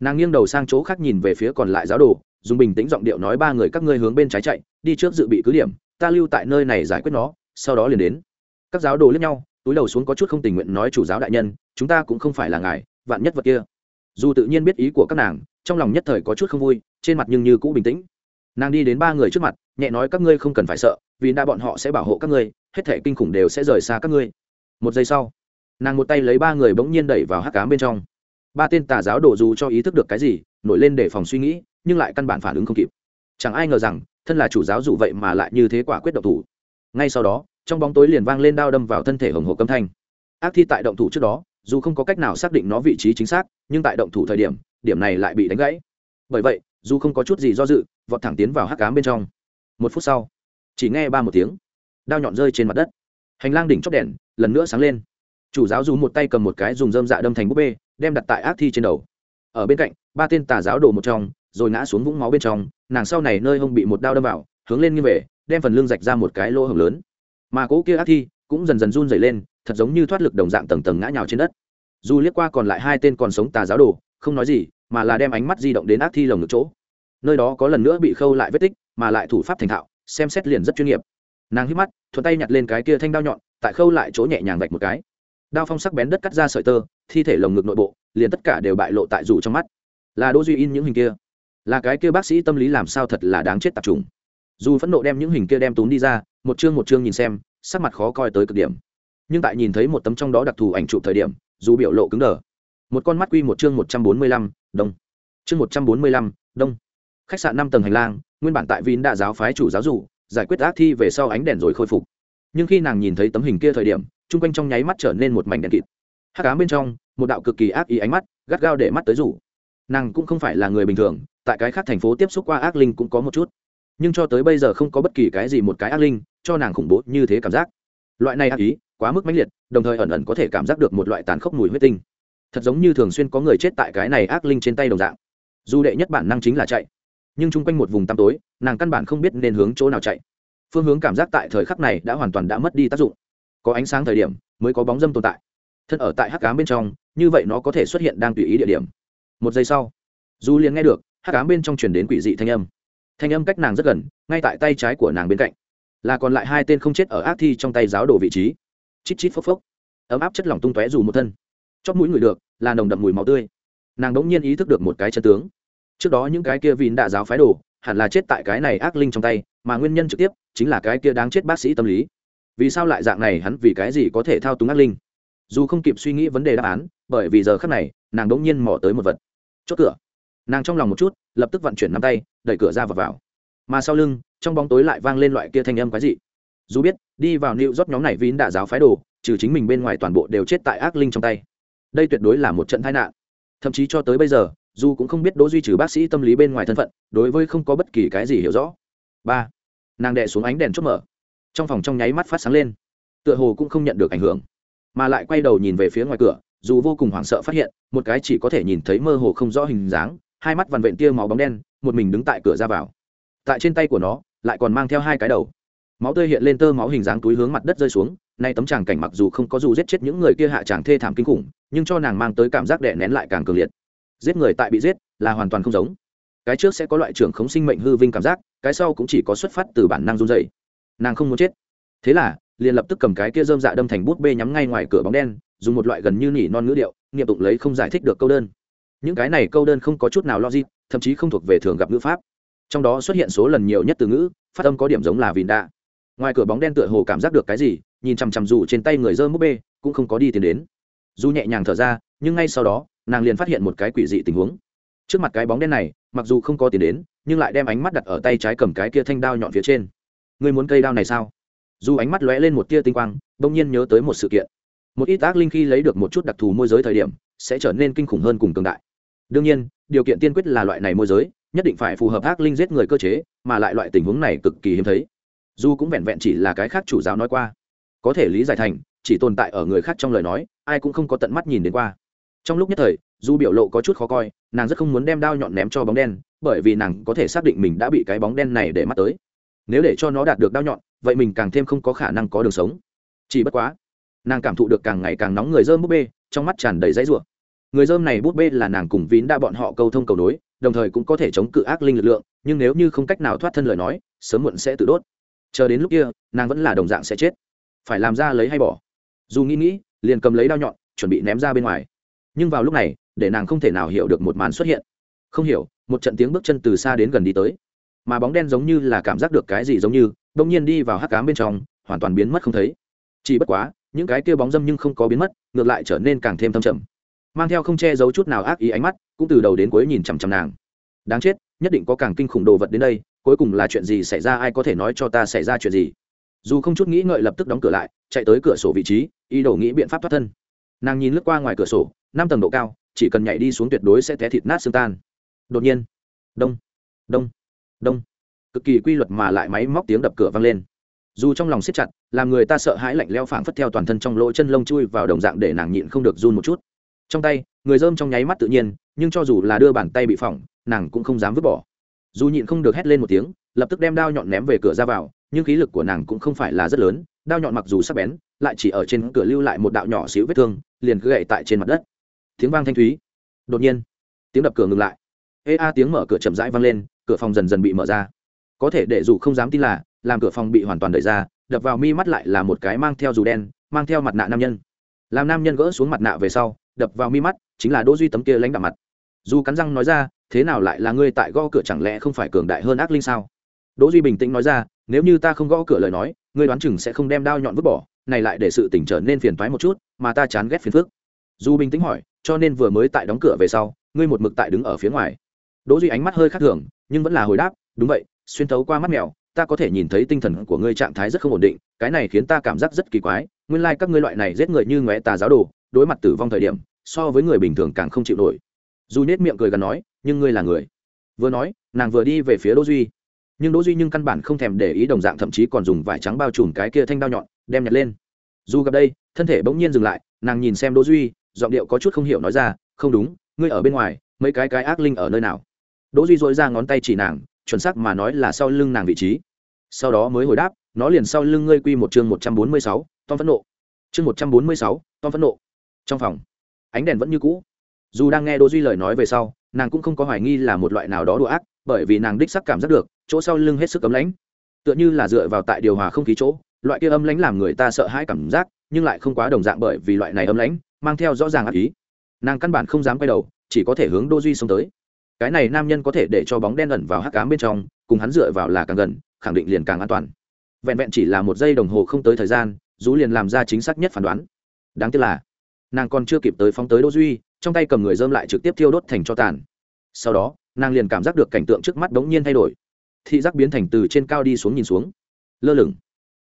Nàng nghiêng đầu sang chỗ khác nhìn về phía còn lại giáo đồ dùng bình tĩnh giọng điệu nói ba người các ngươi hướng bên trái chạy, đi trước dự bị cứ điểm, ta lưu tại nơi này giải quyết nó, sau đó liền đến. Các giáo đồ lẫn nhau, túi đầu xuống có chút không tình nguyện nói chủ giáo đại nhân, chúng ta cũng không phải là ngài, vạn nhất vật kia. Dù tự nhiên biết ý của các nàng, trong lòng nhất thời có chút không vui, trên mặt nhưng như cũ bình tĩnh. Nàng đi đến ba người trước mặt, nhẹ nói các ngươi không cần phải sợ, vì đã bọn họ sẽ bảo hộ các ngươi, hết thể kinh khủng đều sẽ rời xa các ngươi. Một giây sau, nàng một tay lấy ba người bỗng nhiên đẩy vào hắc cám bên trong. Ba tên tà giáo đổ dù cho ý thức được cái gì, nổi lên để phòng suy nghĩ nhưng lại căn bản phản ứng không kịp. Chẳng ai ngờ rằng, thân là chủ giáo dù vậy mà lại như thế quả quyết động thủ. Ngay sau đó, trong bóng tối liền vang lên đao đâm vào thân thể hồng hộ câm thanh. Ác thi tại động thủ trước đó, dù không có cách nào xác định nó vị trí chính xác, nhưng tại động thủ thời điểm điểm này lại bị đánh gãy. Bởi vậy, dù không có chút gì do dự, vọt thẳng tiến vào hắc cám bên trong. Một phút sau, chỉ nghe ba một tiếng, đao nhọn rơi trên mặt đất. Hành lang đỉnh chóp đèn, lần nữa sáng lên. Chủ giáo dù một tay cầm một cái dùng dơm dạ đâm thành búp bê, đem đặt tại ác thi trên đầu. Ở bên cạnh, ba tên tà giáo đổ một trong rồi ngã xuống vũng máu bên trong, nàng sau này nơi hông bị một đao đâm vào, hướng lên như về, đem phần lưng rạch ra một cái lỗ hổng lớn. Mà cỗ kia ác thi cũng dần dần run dày lên, thật giống như thoát lực đồng dạng tầng tầng ngã nhào trên đất. Dù liếc qua còn lại hai tên còn sống tà giáo đồ, không nói gì, mà là đem ánh mắt di động đến ác thi lồng ngực chỗ. Nơi đó có lần nữa bị khâu lại vết tích, mà lại thủ pháp thành thạo, xem xét liền rất chuyên nghiệp. Nàng hít mắt, thuận tay nhặt lên cái kia thanh đao nhọn, tại khâu lại chỗ nhẹ nhàng vạch một cái. Đao phong sắc bén đất cắt ra sợi tơ, thi thể lồng ngực nội bộ, liền tất cả đều bại lộ tại dù trong mắt. Là đỗ duy in những hình kia là cái kia bác sĩ tâm lý làm sao thật là đáng chết tập trùng. dù phẫn nộ đem những hình kia đem tốn đi ra, một chương một chương nhìn xem, sắc mặt khó coi tới cực điểm. Nhưng tại nhìn thấy một tấm trong đó đặc thù ảnh chụp thời điểm, dù biểu lộ cứng đờ. Một con mắt quy một chương một trăm bốn mươi lăm, đông. Chương một trăm bốn mươi lăm, đông. Khách sạn năm tầng hành lang, nguyên bản tại vin đã giáo phái chủ giáo dụ, giải quyết ác thi về sau ánh đèn rồi khôi phục. Nhưng khi nàng nhìn thấy tấm hình kia thời điểm, chung quanh trong nháy mắt trở nên một mảnh đèn kịt. Hắc ám bên trong, một đạo cực kỳ ác ý ánh mắt, gắt gao để mắt tới rủ nàng cũng không phải là người bình thường, tại cái khác thành phố tiếp xúc qua ác linh cũng có một chút. Nhưng cho tới bây giờ không có bất kỳ cái gì một cái ác linh, cho nàng khủng bố như thế cảm giác. Loại này ác ý, quá mức mãnh liệt, đồng thời ẩn ẩn có thể cảm giác được một loại tàn khốc mùi huyết tinh. Thật giống như thường xuyên có người chết tại cái này ác linh trên tay đồng dạng. Dù đệ nhất bản năng chính là chạy, nhưng chung quanh một vùng tăm tối, nàng căn bản không biết nên hướng chỗ nào chạy. Phương hướng cảm giác tại thời khắc này đã hoàn toàn đã mất đi tác dụng. Có ánh sáng thời điểm, mới có bóng dâm tồn tại. Thân ở tại hắc cám bên trong, như vậy nó có thể xuất hiện đang tùy ý địa điểm một giây sau dù liền nghe được hát cám bên trong chuyển đến quỷ dị thanh âm. Thanh âm cách nàng rất gần, ngay tại tay trái của nàng bên cạnh. Là còn lại hai tên không chết ở ác thi trong tay giáo đổ vị trí. Chít chít phốc phốc. Ấm áp chất lỏng tung tóe dù một thân. Chót mũi người được là nồng đậm mùi máu tươi. Nàng đống nhiên ý thức được một cái chân tướng. Trước đó những cái kia vín đạ giáo phái đồ hẳn là chết tại cái này ác linh trong tay, mà nguyên nhân trực tiếp chính là cái kia đáng chết bác sĩ tâm lý. Vì sao lại dạng này hắn vì cái gì có thể thao túng ác linh? Dù không kịp suy nghĩ vấn đề đáp án, bởi vì giờ khắc này, nàng đ ỗ n g nhiên mỏ tới một vật chốt cửa. Nàng trong lòng một chút, lập tức vận chuyển nắm tay, đẩy cửa ra và vào. Mà sau lưng, trong bóng tối lại vang lên loại kia thanh âm quái dị. Dù biết, đi vào nịu rót nhóm này vín đạ giáo phái đồ, trừ chính mình bên ngoài toàn bộ đều chết tại ác linh trong tay. Đây tuyệt đối là một trận tai nạn. Thậm chí cho tới bây giờ, dù cũng không biết đỗ duy trừ bác sĩ tâm lý bên ngoài thân phận, đối với không có bất kỳ cái gì hiểu rõ. Ba, nàng đệ xuống ánh đèn chốt mở. Trong phòng trong nháy mắt phát sáng lên. Tựa hồ cũng không nhận được ảnh hưởng, mà lại quay đầu nhìn về phía ngoài cửa dù vô cùng hoảng sợ phát hiện, một cái chỉ có thể nhìn thấy mơ hồ không rõ hình dáng, hai mắt vằn vện tia máu bóng đen, một mình đứng tại cửa ra vào. Tại trên tay của nó, lại còn mang theo hai cái đầu. Máu tươi hiện lên tơ máu hình dáng túi hướng mặt đất rơi xuống, nay tấm tràng cảnh mặc dù không có dù giết chết những người kia hạ tràng thê thảm kinh khủng, nhưng cho nàng mang tới cảm giác đè nén lại càng cường liệt. Giết người tại bị giết, là hoàn toàn không giống. Cái trước sẽ có loại trưởng khống sinh mệnh hư vinh cảm giác, cái sau cũng chỉ có xuất phát từ bản năng run dày nàng không muốn chết. Thế là, liền lập tức cầm cái kia dơm dạ đâm thành bút bê nhắm ngay ngoài cửa bóng đen dùng một loại gần như nỉ non ngữ điệu nghiệm tụng lấy không giải thích được câu đơn. Những cái này câu đơn không có chút nào logic, thậm chí không thuộc về thường gặp ngữ pháp. Trong đó xuất hiện số lần nhiều nhất từ ngữ, phát âm có điểm giống là vìn đạ. Ngoài cửa bóng đen tựa hồ cảm giác được cái gì, nhìn chằm chằm dù trên tay người dơ múp bê, cũng không có đi tiến đến. Dù nhẹ nhàng thở ra, nhưng ngay sau đó, nàng liền phát hiện một cái quỷ dị tình huống. Trước mặt cái bóng đen này, mặc dù không có tiến đến, nhưng lại đem ánh mắt đặt ở tay trái cầm cái kia thanh đao nhọn phía trên. Ngươi muốn cây đao này sao? Dù ánh mắt lóe lên một tia tinh quang, bỗng nhiên nhớ tới một sự kiện một ít ác linh khi lấy được một chút đặc thù môi giới thời điểm, sẽ trở nên kinh khủng hơn cùng cường đại. Đương nhiên, điều kiện tiên quyết là loại này môi giới, nhất định phải phù hợp ác linh giết người cơ chế, mà lại loại tình huống này cực kỳ hiếm thấy. Dù cũng vẹn vẹn chỉ là cái khác chủ giáo nói qua. Có thể lý giải thành, chỉ tồn tại ở người khác trong lời nói, ai cũng không có tận mắt nhìn đến qua. Trong lúc nhất thời, dù biểu lộ có chút khó coi, nàng rất không muốn đem đao nhọn ném cho bóng đen, bởi vì nàng có thể xác định mình đã bị cái bóng đen này để mắt tới. Nếu để cho nó đạt được đao nhọn, vậy mình càng thêm không có khả năng có đường sống. Chỉ bất quá nàng cảm thụ được càng ngày càng nóng người dơm búp bê, trong mắt tràn đầy dãy rủa. Người dơm này búp bê là nàng cùng vín đa bọn họ câu thông cầu nối, đồng thời cũng có thể chống cự ác linh lực lượng, nhưng nếu như không cách nào thoát thân lời nói, sớm muộn sẽ tự đốt. Chờ đến lúc kia, nàng vẫn là đồng dạng sẽ chết. Phải làm ra lấy hay bỏ. Dù nghĩ nghĩ, liền cầm lấy đao nhọn, chuẩn bị ném ra bên ngoài. Nhưng vào lúc này, để nàng không thể nào hiểu được một màn xuất hiện. Không hiểu, một trận tiếng bước chân từ xa đến gần đi tới. Mà bóng đen giống như là cảm giác được cái gì giống như, đông nhiên đi vào hắc cám bên trong, hoàn toàn biến mất không thấy. Chỉ bất quá những cái kia bóng dâm nhưng không có biến mất, ngược lại trở nên càng thêm thâm trầm. Mang theo không che giấu chút nào ác ý ánh mắt, cũng từ đầu đến cuối nhìn chằm chằm nàng. Đáng chết, nhất định có càng kinh khủng đồ vật đến đây, cuối cùng là chuyện gì xảy ra ai có thể nói cho ta xảy ra chuyện gì. Dù không chút nghĩ ngợi lập tức đóng cửa lại, chạy tới cửa sổ vị trí, ý đồ nghĩ biện pháp thoát thân. Nàng nhìn lướt qua ngoài cửa sổ, năm tầng độ cao, chỉ cần nhảy đi xuống tuyệt đối sẽ té thịt nát xương tan. Đột nhiên, đông đông đông. Cực kỳ quy luật mà lại máy móc tiếng đập cửa vang lên dù trong lòng siết chặt, làm người ta sợ hãi lạnh leo phảng phất theo toàn thân trong lỗ chân lông chui vào đồng dạng để nàng nhịn không được run một chút. Trong tay, người dơm trong nháy mắt tự nhiên, nhưng cho dù là đưa bàn tay bị phỏng, nàng cũng không dám vứt bỏ. Dù nhịn không được hét lên một tiếng, lập tức đem đao nhọn ném về cửa ra vào, nhưng khí lực của nàng cũng không phải là rất lớn, đao nhọn mặc dù sắc bén, lại chỉ ở trên cửa lưu lại một đạo nhỏ xíu vết thương, liền cứ gậy tại trên mặt đất. Tiếng vang thanh thúy. Đột nhiên, tiếng đập cửa ngừng lại. Ê a tiếng mở cửa chậm rãi vang lên, cửa phòng dần dần bị mở ra. Có thể để dù không dám tin là làm cửa phòng bị hoàn toàn đẩy ra, đập vào mi mắt lại là một cái mang theo dù đen, mang theo mặt nạ nam nhân. Làm nam nhân gỡ xuống mặt nạ về sau, đập vào mi mắt, chính là đỗ duy tấm kia lãnh đạm mặt. Dù cắn răng nói ra, thế nào lại là ngươi tại gõ cửa chẳng lẽ không phải cường đại hơn ác linh sao? Đỗ duy bình tĩnh nói ra, nếu như ta không gõ cửa lời nói, ngươi đoán chừng sẽ không đem đao nhọn vứt bỏ, này lại để sự tình trở nên phiền toái một chút, mà ta chán ghét phiền phức. Dù bình tĩnh hỏi, cho nên vừa mới tại đóng cửa về sau, ngươi một mực tại đứng ở phía ngoài? Đỗ duy ánh mắt hơi khác thường, nhưng vẫn là hồi đáp, đúng vậy, xuyên thấu qua mắt mèo ta có thể nhìn thấy tinh thần của ngươi trạng thái rất không ổn định, cái này khiến ta cảm giác rất kỳ quái, nguyên lai các ngươi loại này giết người như ngoé tà giáo đồ, đối mặt tử vong thời điểm, so với người bình thường càng không chịu nổi. Dù nết miệng cười gần nói, nhưng ngươi là người. Vừa nói, nàng vừa đi về phía đỗ duy. Nhưng đỗ duy nhưng căn bản không thèm để ý đồng dạng thậm chí còn dùng vải trắng bao trùm cái kia thanh đao nhọn, đem nhặt lên. Dù gặp đây, thân thể bỗng nhiên dừng lại, nàng nhìn xem đỗ duy, giọng điệu có chút không hiểu nói ra, không đúng, ngươi ở bên ngoài, mấy cái cái ác linh ở nơi nào? Đỗ duy dội ra ngón tay chỉ nàng chuẩn xác mà nói là sau lưng nàng vị trí. Sau đó mới hồi đáp nó liền sau lưng ngươi quy một chương một trăm bốn mươi sáu, tom phẫn nộ. Chương một trăm bốn mươi sáu, tom phẫn nộ. Trong phòng ánh đèn vẫn như cũ. Dù đang nghe đỗ duy lời nói về sau nàng cũng không có hoài nghi là một loại nào đó đùa ác bởi vì nàng đích sắc cảm giác được chỗ sau lưng hết sức ấm lãnh. Tựa như là dựa vào tại điều hòa không khí chỗ loại kia âm lãnh làm người ta sợ hãi cảm giác nhưng lại không quá đồng dạng bởi vì loại này âm lãnh mang theo rõ ràng ác ý. Nàng căn bản không dám quay đầu chỉ có thể hướng đô duy xông tới cái này nam nhân có thể để cho bóng đen ẩn vào hắc cám bên trong, cùng hắn dựa vào là càng gần, khẳng định liền càng an toàn. Vẹn vẹn chỉ là một giây đồng hồ không tới thời gian dù liền làm ra chính xác nhất phán đoán. Đáng tiếc là, nàng còn chưa kịp tới phóng tới đô duy, trong tay cầm người dơm lại trực tiếp thiêu đốt thành cho tàn. Sau đó, nàng liền cảm giác được cảnh tượng trước mắt đống nhiên thay đổi. Thị giác biến thành từ trên cao đi xuống nhìn xuống. Lơ lửng.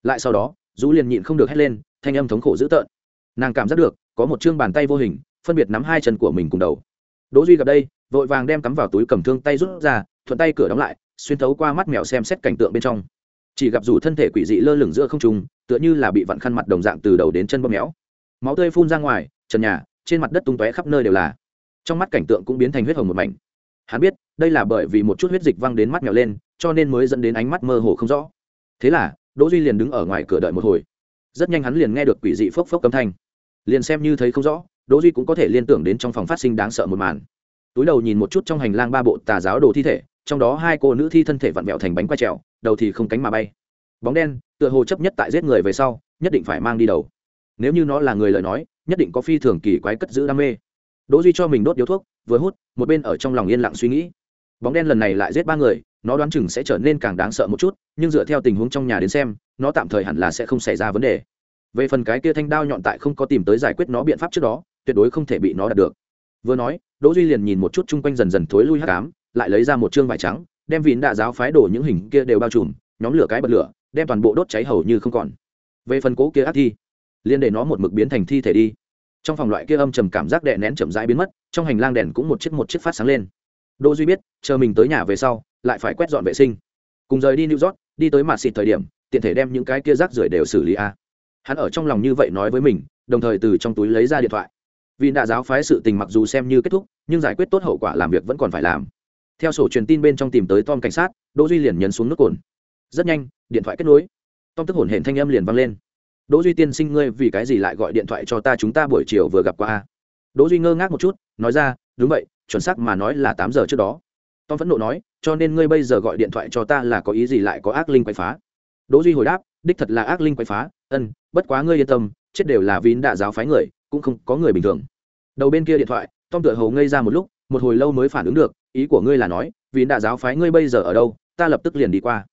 Lại sau đó, dũ liền nhịn không được hét lên, thanh âm thống khổ dữ tợn. Nàng cảm giác được, có một chương bàn tay vô hình, phân biệt nắm hai chân của mình cùng đầu đỗ duy gặp đây, vội vàng đem cắm vào túi cầm thương tay rút ra, thuận tay cửa đóng lại, xuyên thấu qua mắt mèo xem xét cảnh tượng bên trong. Chỉ gặp dù thân thể quỷ dị lơ lửng giữa không trung, tựa như là bị vặn khăn mặt đồng dạng từ đầu đến chân bóp méo. Máu tươi phun ra ngoài, trần nhà, trên mặt đất tung tóe khắp nơi đều là. Trong mắt cảnh tượng cũng biến thành huyết hồng một mảnh. Hắn biết, đây là bởi vì một chút huyết dịch văng đến mắt mèo lên, cho nên mới dẫn đến ánh mắt mơ hồ không rõ. Thế là, đỗ duy liền đứng ở ngoài cửa đợi một hồi. Rất nhanh hắn liền nghe được quỷ dị phốc phốc âm thanh. Liền xem như thấy không rõ đỗ duy cũng có thể liên tưởng đến trong phòng phát sinh đáng sợ một màn. Túi đầu nhìn một chút trong hành lang ba bộ tà giáo đồ thi thể, trong đó hai cô nữ thi thân thể vặn vẹo thành bánh quay trèo, đầu thì không cánh mà bay. Bóng đen, tựa hồ chấp nhất tại giết người về sau, nhất định phải mang đi đầu. Nếu như nó là người lời nói, nhất định có phi thường kỳ quái cất giữ đam mê. Đỗ duy cho mình đốt điếu thuốc, vừa hút, một bên ở trong lòng yên lặng suy nghĩ. Bóng đen lần này lại giết ba người, nó đoán chừng sẽ trở nên càng đáng sợ một chút, nhưng dựa theo tình huống trong nhà đến xem, nó tạm thời hẳn là sẽ không xảy ra vấn đề. Về phần cái kia thanh đao nhọn tại không có tìm tới giải quyết nó biện pháp trước đó tuyệt đối không thể bị nó đạt được. Vừa nói, đỗ duy liền nhìn một chút chung quanh dần dần thối lui hắc ám, lại lấy ra một trương vải trắng, đem vịn đạ giáo phái đổ những hình kia đều bao trùm, nhóm lửa cái bật lửa, đem toàn bộ đốt cháy hầu như không còn. Về phần cố kia ác thi liên để nó một mực biến thành thi thể đi. Trong phòng loại kia âm trầm cảm giác đè nén chậm rãi biến mất, trong hành lang đèn cũng một chiếc một chiếc phát sáng lên. Đỗ duy biết, chờ mình tới nhà về sau, lại phải quét dọn vệ sinh. Cùng rời đi new york, đi tới mặt xịt thời điểm, tiện thể đem những cái kia rác rưởi đều xử lý a. Hắn ở trong lòng như vậy nói với mình, đồng thời từ trong túi lấy ra điện thoại vì đã giáo phái sự tình mặc dù xem như kết thúc, nhưng giải quyết tốt hậu quả làm việc vẫn còn phải làm. Theo sổ truyền tin bên trong tìm tới tom cảnh sát, đỗ duy liền nhấn xuống nút cồn. Rất nhanh, điện thoại kết nối. Tom tức hổn hển thanh âm liền vang lên. Đỗ duy tiên sinh ngươi vì cái gì lại gọi điện thoại cho ta chúng ta buổi chiều vừa gặp qua đỗ duy ngơ ngác một chút, nói ra, đúng vậy, chuẩn xác mà nói là tám giờ trước đó. Tom vẫn nộ nói, cho nên ngươi bây giờ gọi điện thoại cho ta là có ý gì lại có ác linh quậy phá? Đỗ duy hồi đáp, đích thật là ác linh quậy phá, ân, bất quá ngươi yên tâm, chết đều là vín đã giáo phái người cũng không có người bình thường. Đầu bên kia điện thoại, tom tựa hầu ngây ra một lúc, một hồi lâu mới phản ứng được, ý của ngươi là nói, vì đại giáo phái ngươi bây giờ ở đâu, ta lập tức liền đi qua.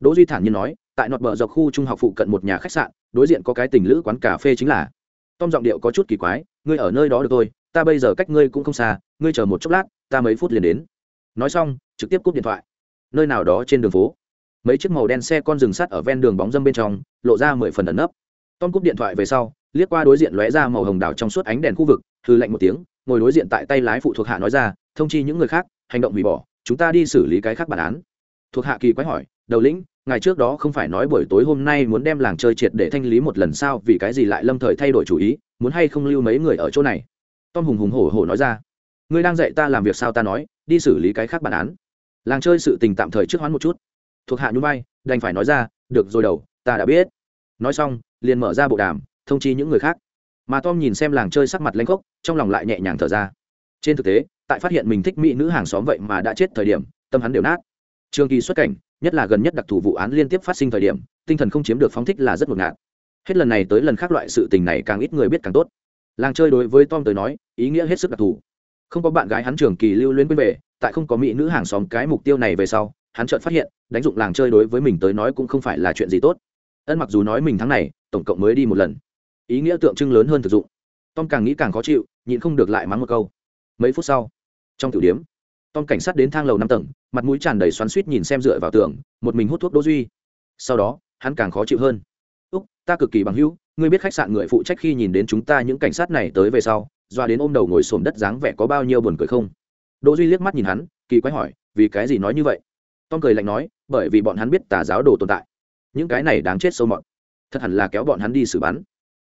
Đỗ duy thản nhiên nói, tại nọt bờ dọc khu trung học phụ cận một nhà khách sạn, đối diện có cái tình lữ quán cà phê chính là. Tom giọng điệu có chút kỳ quái, ngươi ở nơi đó được thôi, ta bây giờ cách ngươi cũng không xa, ngươi chờ một chốc lát, ta mấy phút liền đến. Nói xong, trực tiếp cúp điện thoại. Nơi nào đó trên đường phố. Mấy chiếc màu đen xe con rừng sắt ở ven đường bóng dâm bên trong, lộ ra mười phần ẩn nấp tom cúp điện thoại về sau, liếc qua đối diện lóe ra màu hồng đảo trong suốt ánh đèn khu vực hư lạnh một tiếng, ngồi đối diện tại tay lái phụ thuộc hạ nói ra, thông chi những người khác, hành động hủy bỏ, chúng ta đi xử lý cái khác bản án. Thuộc hạ kỳ quái hỏi, đầu lĩnh, ngày trước đó không phải nói buổi tối hôm nay muốn đem làng chơi triệt để thanh lý một lần sao? Vì cái gì lại lâm thời thay đổi chủ ý, muốn hay không lưu mấy người ở chỗ này? Tom hùng hùng hổ hổ nói ra, ngươi đang dạy ta làm việc sao ta nói, đi xử lý cái khác bản án. Làng chơi sự tình tạm thời trước hoán một chút. Thuộc hạ nhún vai, đành phải nói ra, được rồi đầu, ta đã biết. Nói xong liền mở ra bộ đàm, thông chi những người khác. Mà tom nhìn xem làng chơi sắc mặt lanh khốc, trong lòng lại nhẹ nhàng thở ra. Trên thực tế, tại phát hiện mình thích mỹ nữ hàng xóm vậy mà đã chết thời điểm, tâm hắn đều nát. Trường kỳ xuất cảnh, nhất là gần nhất đặc thù vụ án liên tiếp phát sinh thời điểm, tinh thần không chiếm được phóng thích là rất ngột ngạt. Hết lần này tới lần khác loại sự tình này càng ít người biết càng tốt. Làng chơi đối với tom tới nói, ý nghĩa hết sức đặc thù. Không có bạn gái hắn trường kỳ lưu luyến quên về, tại không có mỹ nữ hàng xóm cái mục tiêu này về sau, hắn chợt phát hiện, đánh dụng làng chơi đối với mình tới nói cũng không phải là chuyện gì tốt. Ân mặc dù nói mình tháng này tổng cộng mới đi một lần. Ý nghĩa tượng trưng lớn hơn thực dụng. Tom càng nghĩ càng khó chịu, nhịn không được lại mắng một câu. Mấy phút sau, trong tiểu điếm, tom cảnh sát đến thang lầu năm tầng, mặt mũi tràn đầy xoắn suýt nhìn xem dựa vào tường, một mình hút thuốc đỗ duy. Sau đó, hắn càng khó chịu hơn. Úc, ta cực kỳ bằng hữu, ngươi biết khách sạn người phụ trách khi nhìn đến chúng ta những cảnh sát này tới về sau, doa đến ôm đầu ngồi xổm đất dáng vẻ có bao nhiêu buồn cười không? Đỗ duy liếc mắt nhìn hắn, kỳ quái hỏi, vì cái gì nói như vậy? Tom cười lạnh nói, bởi vì bọn hắn biết tà giáo đồ tồn tại. Những cái này đáng chết sâu mọt thật hẳn là kéo bọn hắn đi xử bắn.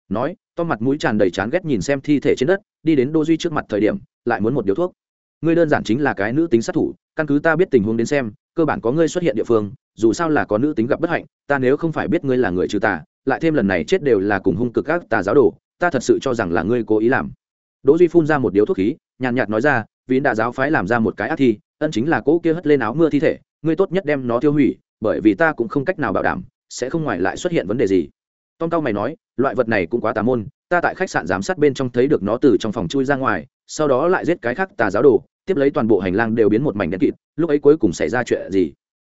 Nói tom mặt mũi tràn đầy chán ghét nhìn xem thi thể trên đất, đi đến đỗ duy trước mặt thời điểm, lại muốn một điếu thuốc. Ngươi đơn giản chính là cái nữ tính sát thủ, căn cứ ta biết tình huống đến xem, cơ bản có ngươi xuất hiện địa phương, dù sao là có nữ tính gặp bất hạnh, ta nếu không phải biết ngươi là người trừ tà, lại thêm lần này chết đều là cùng hung cực các tà giáo đồ, ta thật sự cho rằng là ngươi cố ý làm. Đỗ duy phun ra một điếu thuốc khí, nhàn nhạt nói ra, vì đã giáo phái làm ra một cái ác thi, ân chính là cỗ kia hất lên áo mưa thi thể, ngươi tốt nhất đem nó tiêu hủy, bởi vì ta cũng không cách nào bảo đảm, sẽ không ngoài lại xuất hiện vấn đề gì tom cao mày nói, loại vật này cũng quá tà môn, ta tại khách sạn giám sát bên trong thấy được nó từ trong phòng chui ra ngoài, sau đó lại giết cái khác tà giáo đồ, tiếp lấy toàn bộ hành lang đều biến một mảnh đen kịt, lúc ấy cuối cùng xảy ra chuyện gì?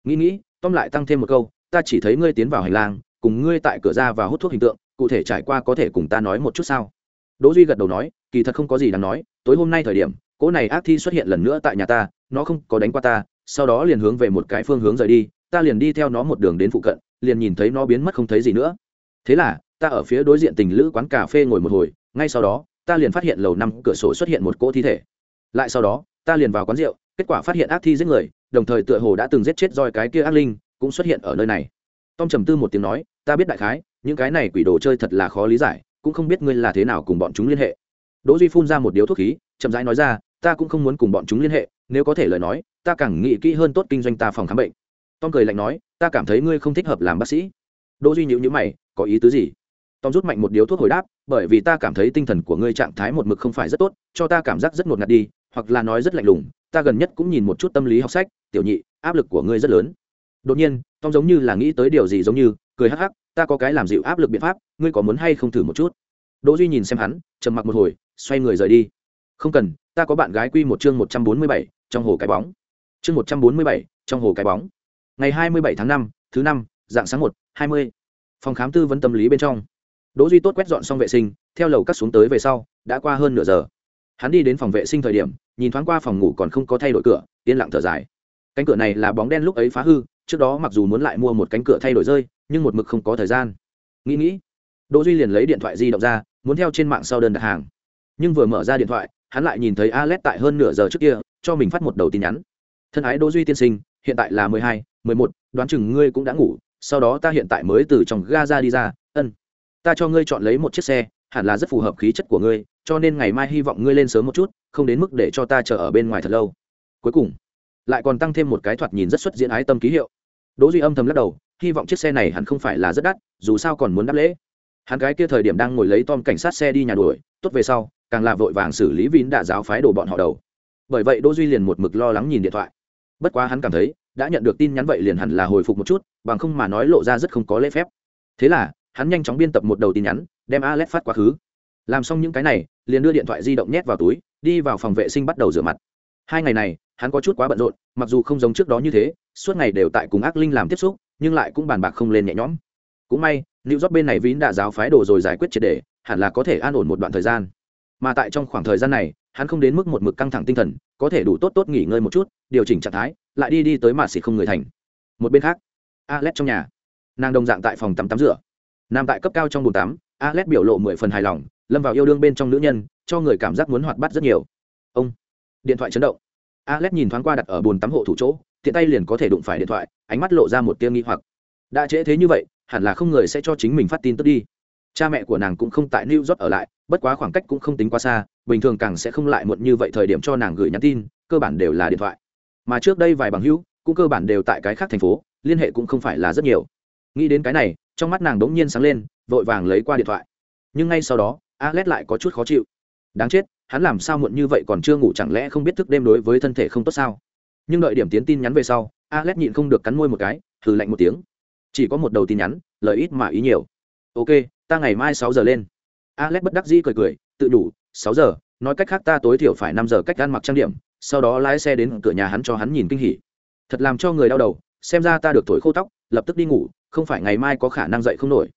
Nghĩ nghĩ, tom lại tăng thêm một câu, ta chỉ thấy ngươi tiến vào hành lang, cùng ngươi tại cửa ra và hút thuốc hình tượng, cụ thể trải qua có thể cùng ta nói một chút sao? Đỗ duy gật đầu nói, kỳ thật không có gì đáng nói, tối hôm nay thời điểm, cỗ này ác thi xuất hiện lần nữa tại nhà ta, nó không có đánh qua ta, sau đó liền hướng về một cái phương hướng rời đi, ta liền đi theo nó một đường đến phụ cận, liền nhìn thấy nó biến mất không thấy gì nữa thế là, ta ở phía đối diện tình lữ quán cà phê ngồi một hồi, ngay sau đó, ta liền phát hiện lầu năm cửa sổ xuất hiện một cỗ thi thể. Lại sau đó, ta liền vào quán rượu, kết quả phát hiện ác thi giết người, đồng thời tựa hồ đã từng giết chết roi cái kia ác linh, cũng xuất hiện ở nơi này. Tom trầm tư một tiếng nói, ta biết đại khái, những cái này quỷ đồ chơi thật là khó lý giải, cũng không biết ngươi là thế nào cùng bọn chúng liên hệ. Đỗ duy phun ra một điếu thuốc khí, chậm rãi nói ra, ta cũng không muốn cùng bọn chúng liên hệ, nếu có thể lời nói, ta càng nghĩ kỹ hơn tốt kinh doanh ta phòng khám bệnh. Tom cười lạnh nói, ta cảm thấy ngươi không thích hợp làm bác sĩ. Đỗ duy nhíu nhíu mày có ý tứ gì? Tom rút mạnh một điếu thuốc hồi đáp, bởi vì ta cảm thấy tinh thần của ngươi trạng thái một mực không phải rất tốt, cho ta cảm giác rất ngột ngạt đi, hoặc là nói rất lạnh lùng, ta gần nhất cũng nhìn một chút tâm lý học sách, tiểu nhị, áp lực của ngươi rất lớn. Đột nhiên, tom giống như là nghĩ tới điều gì giống như, cười hắc hắc, ta có cái làm dịu áp lực biện pháp, ngươi có muốn hay không thử một chút? Đỗ duy nhìn xem hắn, trầm mặc một hồi, xoay người rời đi. Không cần, ta có bạn gái quy một chương một trăm bốn mươi bảy, trong hồ cái bóng. Chương một trăm bốn mươi bảy, trong hồ cái bóng. Ngày hai mươi bảy tháng năm, thứ năm, dạng sáng một, hai mươi phòng khám tư vấn tâm lý bên trong. Đỗ duy tốt quét dọn xong vệ sinh, theo lầu cắt xuống tới về sau, đã qua hơn nửa giờ. Hắn đi đến phòng vệ sinh thời điểm, nhìn thoáng qua phòng ngủ còn không có thay đổi cửa, yên lặng thở dài. Cánh cửa này là bóng đen lúc ấy phá hư, trước đó mặc dù muốn lại mua một cánh cửa thay đổi rơi, nhưng một mực không có thời gian. Nghĩ nghĩ, đỗ duy liền lấy điện thoại di động ra, muốn theo trên mạng sau đơn đặt hàng. Nhưng vừa mở ra điện thoại, hắn lại nhìn thấy alex tại hơn nửa giờ trước kia, cho mình phát một đầu tin nhắn. Thân ái đỗ duy tiên sinh, hiện tại là mười hai, mười một, đoán chừng ngươi cũng đã ngủ sau đó ta hiện tại mới từ trong gaza đi ra, ân, ta cho ngươi chọn lấy một chiếc xe, hẳn là rất phù hợp khí chất của ngươi, cho nên ngày mai hy vọng ngươi lên sớm một chút, không đến mức để cho ta chờ ở bên ngoài thật lâu. Cuối cùng, lại còn tăng thêm một cái thoạt nhìn rất xuất diễn ái tâm ký hiệu. Đỗ duy âm thầm lắc đầu, hy vọng chiếc xe này hẳn không phải là rất đắt, dù sao còn muốn đáp lễ. Hắn gái kia thời điểm đang ngồi lấy tom cảnh sát xe đi nhà đuổi, tốt về sau, càng là vội vàng xử lý vín đã giáo phái đổ bọn họ đầu. Bởi vậy đỗ duy liền một mực lo lắng nhìn điện thoại. Bất quá hắn cảm thấy đã nhận được tin nhắn vậy liền hẳn là hồi phục một chút bằng không mà nói lộ ra rất không có lễ phép. Thế là hắn nhanh chóng biên tập một đầu tin nhắn đem alex phát quá khứ. Làm xong những cái này liền đưa điện thoại di động nhét vào túi đi vào phòng vệ sinh bắt đầu rửa mặt. Hai ngày này hắn có chút quá bận rộn mặc dù không giống trước đó như thế suốt ngày đều tại cùng ác linh làm tiếp xúc nhưng lại cũng bàn bạc không lên nhẹ nhõm. Cũng may New York bên này vín đã giáo phái đồ rồi giải quyết triệt đề, hẳn là có thể an ổn một đoạn thời gian. Mà tại trong khoảng thời gian này, hắn không đến mức một mực căng thẳng tinh thần, có thể đủ tốt tốt nghỉ ngơi một chút, điều chỉnh trạng thái, lại đi đi tới mà xịt không người thành. Một bên khác, Alex trong nhà, nàng đồng dạng tại phòng tắm tắm rửa. Nam tại cấp cao trong bồn tắm, Alex biểu lộ mười phần hài lòng, lâm vào yêu đương bên trong nữ nhân, cho người cảm giác muốn hoạt bát rất nhiều. Ông, điện thoại chấn động. Alex nhìn thoáng qua đặt ở bồn tắm hộ thủ chỗ, tiện tay liền có thể đụng phải điện thoại, ánh mắt lộ ra một tia nghi hoặc. Đã trễ thế như vậy, hẳn là không người sẽ cho chính mình phát tin tức đi cha mẹ của nàng cũng không tại new york ở lại, bất quá khoảng cách cũng không tính quá xa, bình thường càng sẽ không lại muộn như vậy thời điểm cho nàng gửi nhắn tin, cơ bản đều là điện thoại. Mà trước đây vài bằng hữu, cũng cơ bản đều tại cái khác thành phố, liên hệ cũng không phải là rất nhiều. Nghĩ đến cái này, trong mắt nàng đ ố n g nhiên sáng lên, vội vàng lấy qua điện thoại. Nhưng ngay sau đó, alex lại có chút khó chịu. Đáng chết, hắn làm sao muộn như vậy còn chưa ngủ chẳng lẽ không biết thức đêm đối với thân thể không tốt sao? Nhưng đợi điểm tiến tin nhắn về sau, alex nhịn không được cắn môi một cái thử lạnh một tiếng. Chỉ có một đầu tin nhắn lời ít mà ý nhiều. Ok ta ngày mai sáu giờ lên. Alex bất đắc dĩ cười cười, tự đủ, sáu giờ, nói cách khác ta tối thiểu phải năm giờ cách ăn mặc trang điểm, sau đó lái xe đến cửa nhà hắn cho hắn nhìn kinh hỉ. Thật làm cho người đau đầu, xem ra ta được thổi khô tóc, lập tức đi ngủ, không phải ngày mai có khả năng dậy không nổi.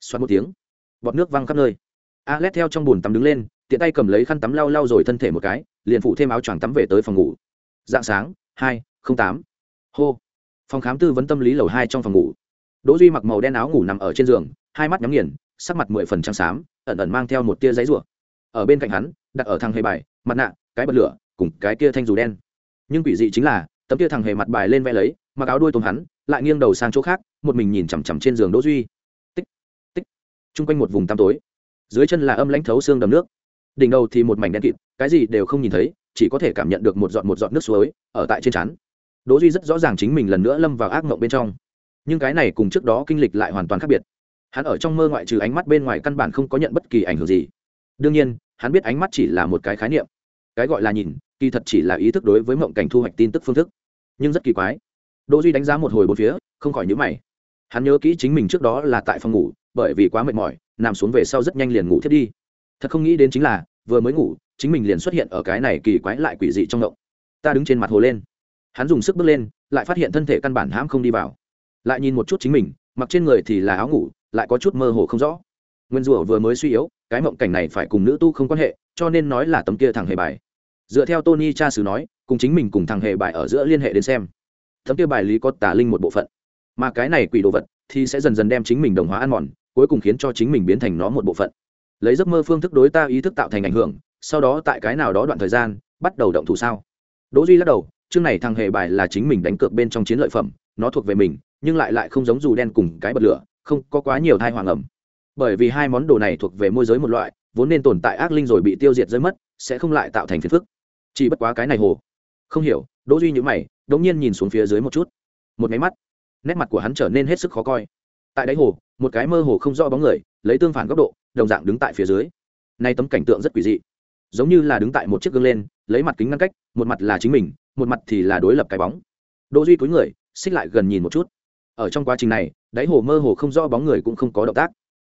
Xoắn một tiếng, bọt nước văng khắp nơi. Alex theo trong bùn tắm đứng lên, tiện tay cầm lấy khăn tắm lau lau rồi thân thể một cái, liền phủ thêm áo choàng tắm về tới phòng ngủ. Dạng sáng, hai, không tám. Hô. Phòng khám tư vấn tâm lý lầu hai trong phòng ngủ. Đỗ duy mặc màu đen áo ngủ nằm ở trên giường, hai mắt nhắm nghiền sắc mặt mười phần trắng xám, ẩn ẩn mang theo một tia giấy rủa. Ở bên cạnh hắn, đặt ở thằng hề bài, mặt nạ, cái bật lửa, cùng cái kia thanh dù đen. Nhưng quỷ dị chính là, tấm kia thằng hề mặt bài lên vẽ lấy, mặc áo đuôi tôm hắn, lại nghiêng đầu sang chỗ khác, một mình nhìn chằm chằm trên giường đỗ duy. Tích tích. Chung quanh một vùng tăm tối. Dưới chân là âm lãnh thấu xương đầm nước. Đỉnh đầu thì một mảnh đen kịt, cái gì đều không nhìn thấy, chỉ có thể cảm nhận được một giọt một giọt nước suối ở tại trên chán. đỗ duy rất rõ ràng chính mình lần nữa lâm vào ác mộng bên trong. Nhưng cái này cùng trước đó kinh lịch lại hoàn toàn khác biệt hắn ở trong mơ ngoại trừ ánh mắt bên ngoài căn bản không có nhận bất kỳ ảnh hưởng gì. Đương nhiên, hắn biết ánh mắt chỉ là một cái khái niệm. Cái gọi là nhìn, kỳ thật chỉ là ý thức đối với mộng cảnh thu hoạch tin tức phương thức. Nhưng rất kỳ quái. Đỗ duy đánh giá một hồi bốn phía, không khỏi nhíu mày. Hắn nhớ kỹ chính mình trước đó là tại phòng ngủ, bởi vì quá mệt mỏi, nằm xuống về sau rất nhanh liền ngủ thiết đi. Thật không nghĩ đến chính là, vừa mới ngủ, chính mình liền xuất hiện ở cái này kỳ quái lại quỷ dị trong ngộng. Ta đứng trên mặt hồ lên. Hắn dùng sức bước lên, lại phát hiện thân thể căn bản hãm không đi vào. Lại nhìn một chút chính mình, mặc trên người thì là áo ngủ lại có chút mơ hồ không rõ. Nguyên rủa vừa mới suy yếu, cái mộng cảnh này phải cùng nữ tu không quan hệ, cho nên nói là tấm kia thằng hề bài. Dựa theo tony cha sử nói, cùng chính mình cùng thằng hề bài ở giữa liên hệ đến xem. Tấm kia bài lý có tà linh một bộ phận. Mà cái này quỷ đồ vật thì sẽ dần dần đem chính mình đồng hóa ăn mòn, cuối cùng khiến cho chính mình biến thành nó một bộ phận. Lấy giấc mơ phương thức đối ta ý thức tạo thành ảnh hưởng, sau đó tại cái nào đó đoạn thời gian, bắt đầu động thủ sao? Đỗ duy lắc đầu, chương này thằng hề bài là chính mình đánh cược bên trong chiến lợi phẩm, nó thuộc về mình, nhưng lại lại không giống dù đen cùng cái bật lửa không có quá nhiều thai hoàng ẩm. Bởi vì hai món đồ này thuộc về môi giới một loại, vốn nên tồn tại ác linh rồi bị tiêu diệt rơi mất, sẽ không lại tạo thành phiền phức. Chỉ bất quá cái này hồ. Không hiểu, đỗ duy nhữ mày đống nhiên nhìn xuống phía dưới một chút. Một máy mắt. Nét mặt của hắn trở nên hết sức khó coi. Tại đáy hồ, một cái mơ hồ không rõ bóng người, lấy tương phản góc độ, đồng dạng đứng tại phía dưới. Nay tấm cảnh tượng rất quỷ dị. Giống như là đứng tại một chiếc gương lên, lấy mặt kính ngăn cách, một mặt là chính mình, một mặt thì là đối lập cái bóng. Đỗ duy cúi người, xích lại gần nhìn một chút. Ở trong quá trình này đáy hồ mơ hồ không rõ bóng người cũng không có động tác.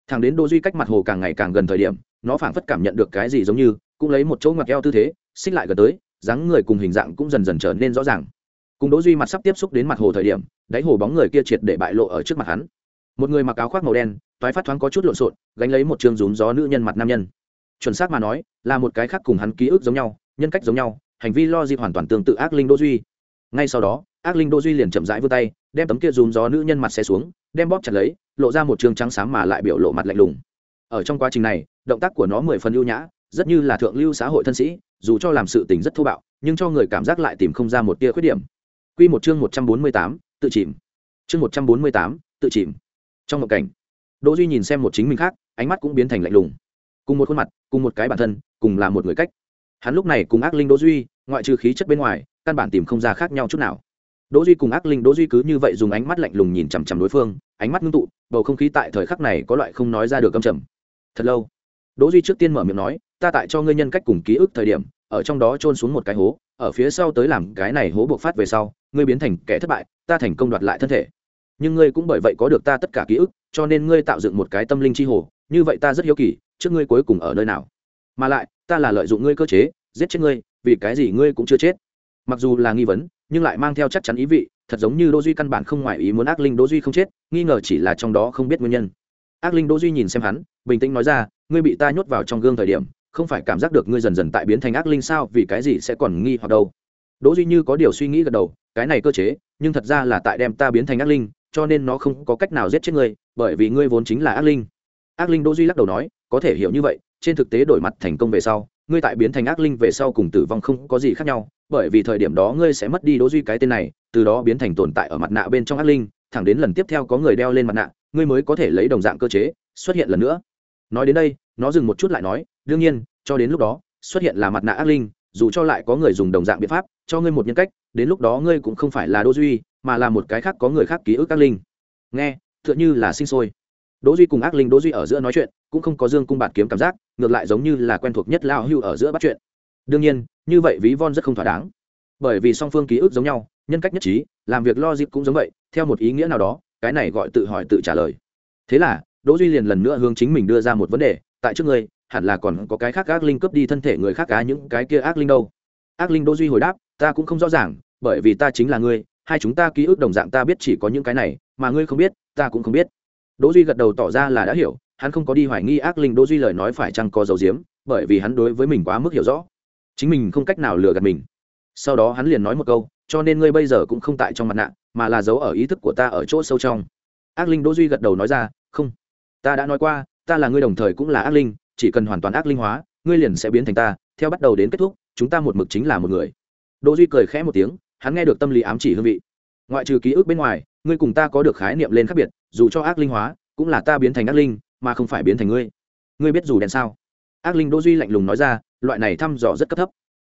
Thằng đến đô duy cách mặt hồ càng ngày càng gần thời điểm, nó phảng phất cảm nhận được cái gì giống như, cũng lấy một chỗ ngoặt eo tư thế, xích lại gần tới, dáng người cùng hình dạng cũng dần dần trở nên rõ ràng. Cùng đỗ duy mặt sắp tiếp xúc đến mặt hồ thời điểm, đáy hồ bóng người kia triệt để bại lộ ở trước mặt hắn. Một người mặc áo khoác màu đen, toái phát thoáng có chút lộn xộn, gánh lấy một trường rúm gió nữ nhân mặt nam nhân. Chuẩn xác mà nói, là một cái khác cùng hắn ký ức giống nhau, nhân cách giống nhau, hành vi lo dịp hoàn toàn tương tự ác linh đỗ duy ngay sau đó ác linh đỗ duy liền chậm rãi vươn tay đem tấm kia dùm gió nữ nhân mặt xe xuống đem bóp chặt lấy lộ ra một trường trắng sáng mà lại biểu lộ mặt lạnh lùng ở trong quá trình này động tác của nó mười phần ưu nhã rất như là thượng lưu xã hội thân sĩ dù cho làm sự tình rất thô bạo nhưng cho người cảm giác lại tìm không ra một tia khuyết điểm Quy một chương một trăm bốn mươi tám, tự chìm. Chương một trăm bốn mươi tám, tự chìm. Trong một cảnh, Đỗ Duy nhìn xem một chính mình khác, ánh mắt cũng biến thành lạnh lùng. Cùng một khuôn mặt, cùng một cái bản thân, cùng là một người cách. Hắn lúc này cùng ác linh Đỗ Duy, ngoại trừ khí chất bên ngoài, căn bản tìm không ra khác nhau chút nào. Đỗ Duy cùng ác linh Đỗ Duy cứ như vậy dùng ánh mắt lạnh lùng nhìn chằm chằm đối phương, ánh mắt ngưng tụ, bầu không khí tại thời khắc này có loại không nói ra được căm trầm. Thật lâu, Đỗ Duy trước tiên mở miệng nói, ta tại cho ngươi nhân cách cùng ký ức thời điểm, ở trong đó trôn xuống một cái hố, ở phía sau tới làm cái này hố buộc phát về sau, ngươi biến thành kẻ thất bại, ta thành công đoạt lại thân thể. Nhưng ngươi cũng bởi vậy có được ta tất cả ký ức, cho nên ngươi tạo dựng một cái tâm linh chi hồ, như vậy ta rất hiếu kỳ, trước ngươi cuối cùng ở nơi nào? Mà lại, ta là lợi dụng ngươi cơ chế, giết chết ngươi, vì cái gì ngươi cũng chưa chết? Mặc dù là nghi vấn, nhưng lại mang theo chắc chắn ý vị, thật giống như Đỗ Duy căn bản không ngoài ý muốn ác linh Đỗ Duy không chết, nghi ngờ chỉ là trong đó không biết nguyên nhân. Ác linh Đỗ Duy nhìn xem hắn, bình tĩnh nói ra, ngươi bị ta nhốt vào trong gương thời điểm, không phải cảm giác được ngươi dần dần tại biến thành ác linh sao vì cái gì sẽ còn nghi hoặc đâu đỗ duy như có điều suy nghĩ gật đầu cái này cơ chế nhưng thật ra là tại đem ta biến thành ác linh cho nên nó không có cách nào giết chết ngươi bởi vì ngươi vốn chính là ác linh ác linh đỗ duy lắc đầu nói có thể hiểu như vậy trên thực tế đổi mặt thành công về sau ngươi tại biến thành ác linh về sau cùng tử vong không có gì khác nhau, bởi vì thời điểm đó ngươi sẽ mất đi đỗ duy cái tên này, từ đó biến thành tồn tại ở mặt nạ bên trong ác linh, thẳng đến lần tiếp theo có người đeo lên mặt nạ, ngươi mới có thể lấy đồng dạng cơ chế, xuất hiện lần nữa. Nói đến đây, nó dừng một chút lại nói, đương nhiên, cho đến lúc đó, xuất hiện là mặt nạ ác linh, dù cho lại có người dùng đồng dạng biện pháp, cho ngươi một nhân cách, đến lúc đó ngươi cũng không phải là đỗ duy, mà là một cái khác có người khác ký ức ác linh. Nghe, tựa như là sinh sôi đỗ duy cùng ác linh đỗ duy ở giữa nói chuyện, cũng không có dương cung bạt kiếm cảm giác, ngược lại giống như là quen thuộc nhất lao hưu ở giữa bắt chuyện. Đương nhiên, như vậy ví von rất không thỏa đáng. Bởi vì song phương ký ức giống nhau, nhân cách nhất trí, làm việc lo dịp cũng giống vậy, theo một ý nghĩa nào đó, cái này gọi tự hỏi tự trả lời. Thế là, đỗ duy liền lần nữa hướng chính mình đưa ra một vấn đề, tại trước ngươi hẳn là còn có cái khác ác linh cướp đi thân thể người khác cá những cái kia ác linh đâu? Ác linh đỗ duy hồi đáp, ta cũng không rõ ràng, bởi vì ta chính là ngươi, hai chúng ta ký ức đồng dạng ta biết chỉ có những cái này, mà ngươi không biết, ta cũng không biết đỗ duy gật đầu tỏ ra là đã hiểu, hắn không có đi hoài nghi ác linh đỗ duy lời nói phải chăng có dấu diếm, bởi vì hắn đối với mình quá mức hiểu rõ. Chính mình không cách nào lừa gạt mình. Sau đó hắn liền nói một câu, cho nên ngươi bây giờ cũng không tại trong mặt nạ, mà là giấu ở ý thức của ta ở chỗ sâu trong. Ác linh đỗ duy gật đầu nói ra, không. Ta đã nói qua, ta là ngươi đồng thời cũng là ác linh, chỉ cần hoàn toàn ác linh hóa, ngươi liền sẽ biến thành ta, theo bắt đầu đến kết thúc, chúng ta một mực chính là một người. Đỗ duy cười khẽ một tiếng, hắn nghe được tâm lý ám chỉ hương vị. Ngoại trừ ký ức bên ngoài, ngươi cùng ta có được khái niệm lên khác biệt dù cho ác linh hóa, cũng là ta biến thành ác linh, mà không phải biến thành ngươi. Ngươi biết dù đèn sao? Ác linh đỗ duy lạnh lùng nói ra, loại này thăm dò rất cấp thấp.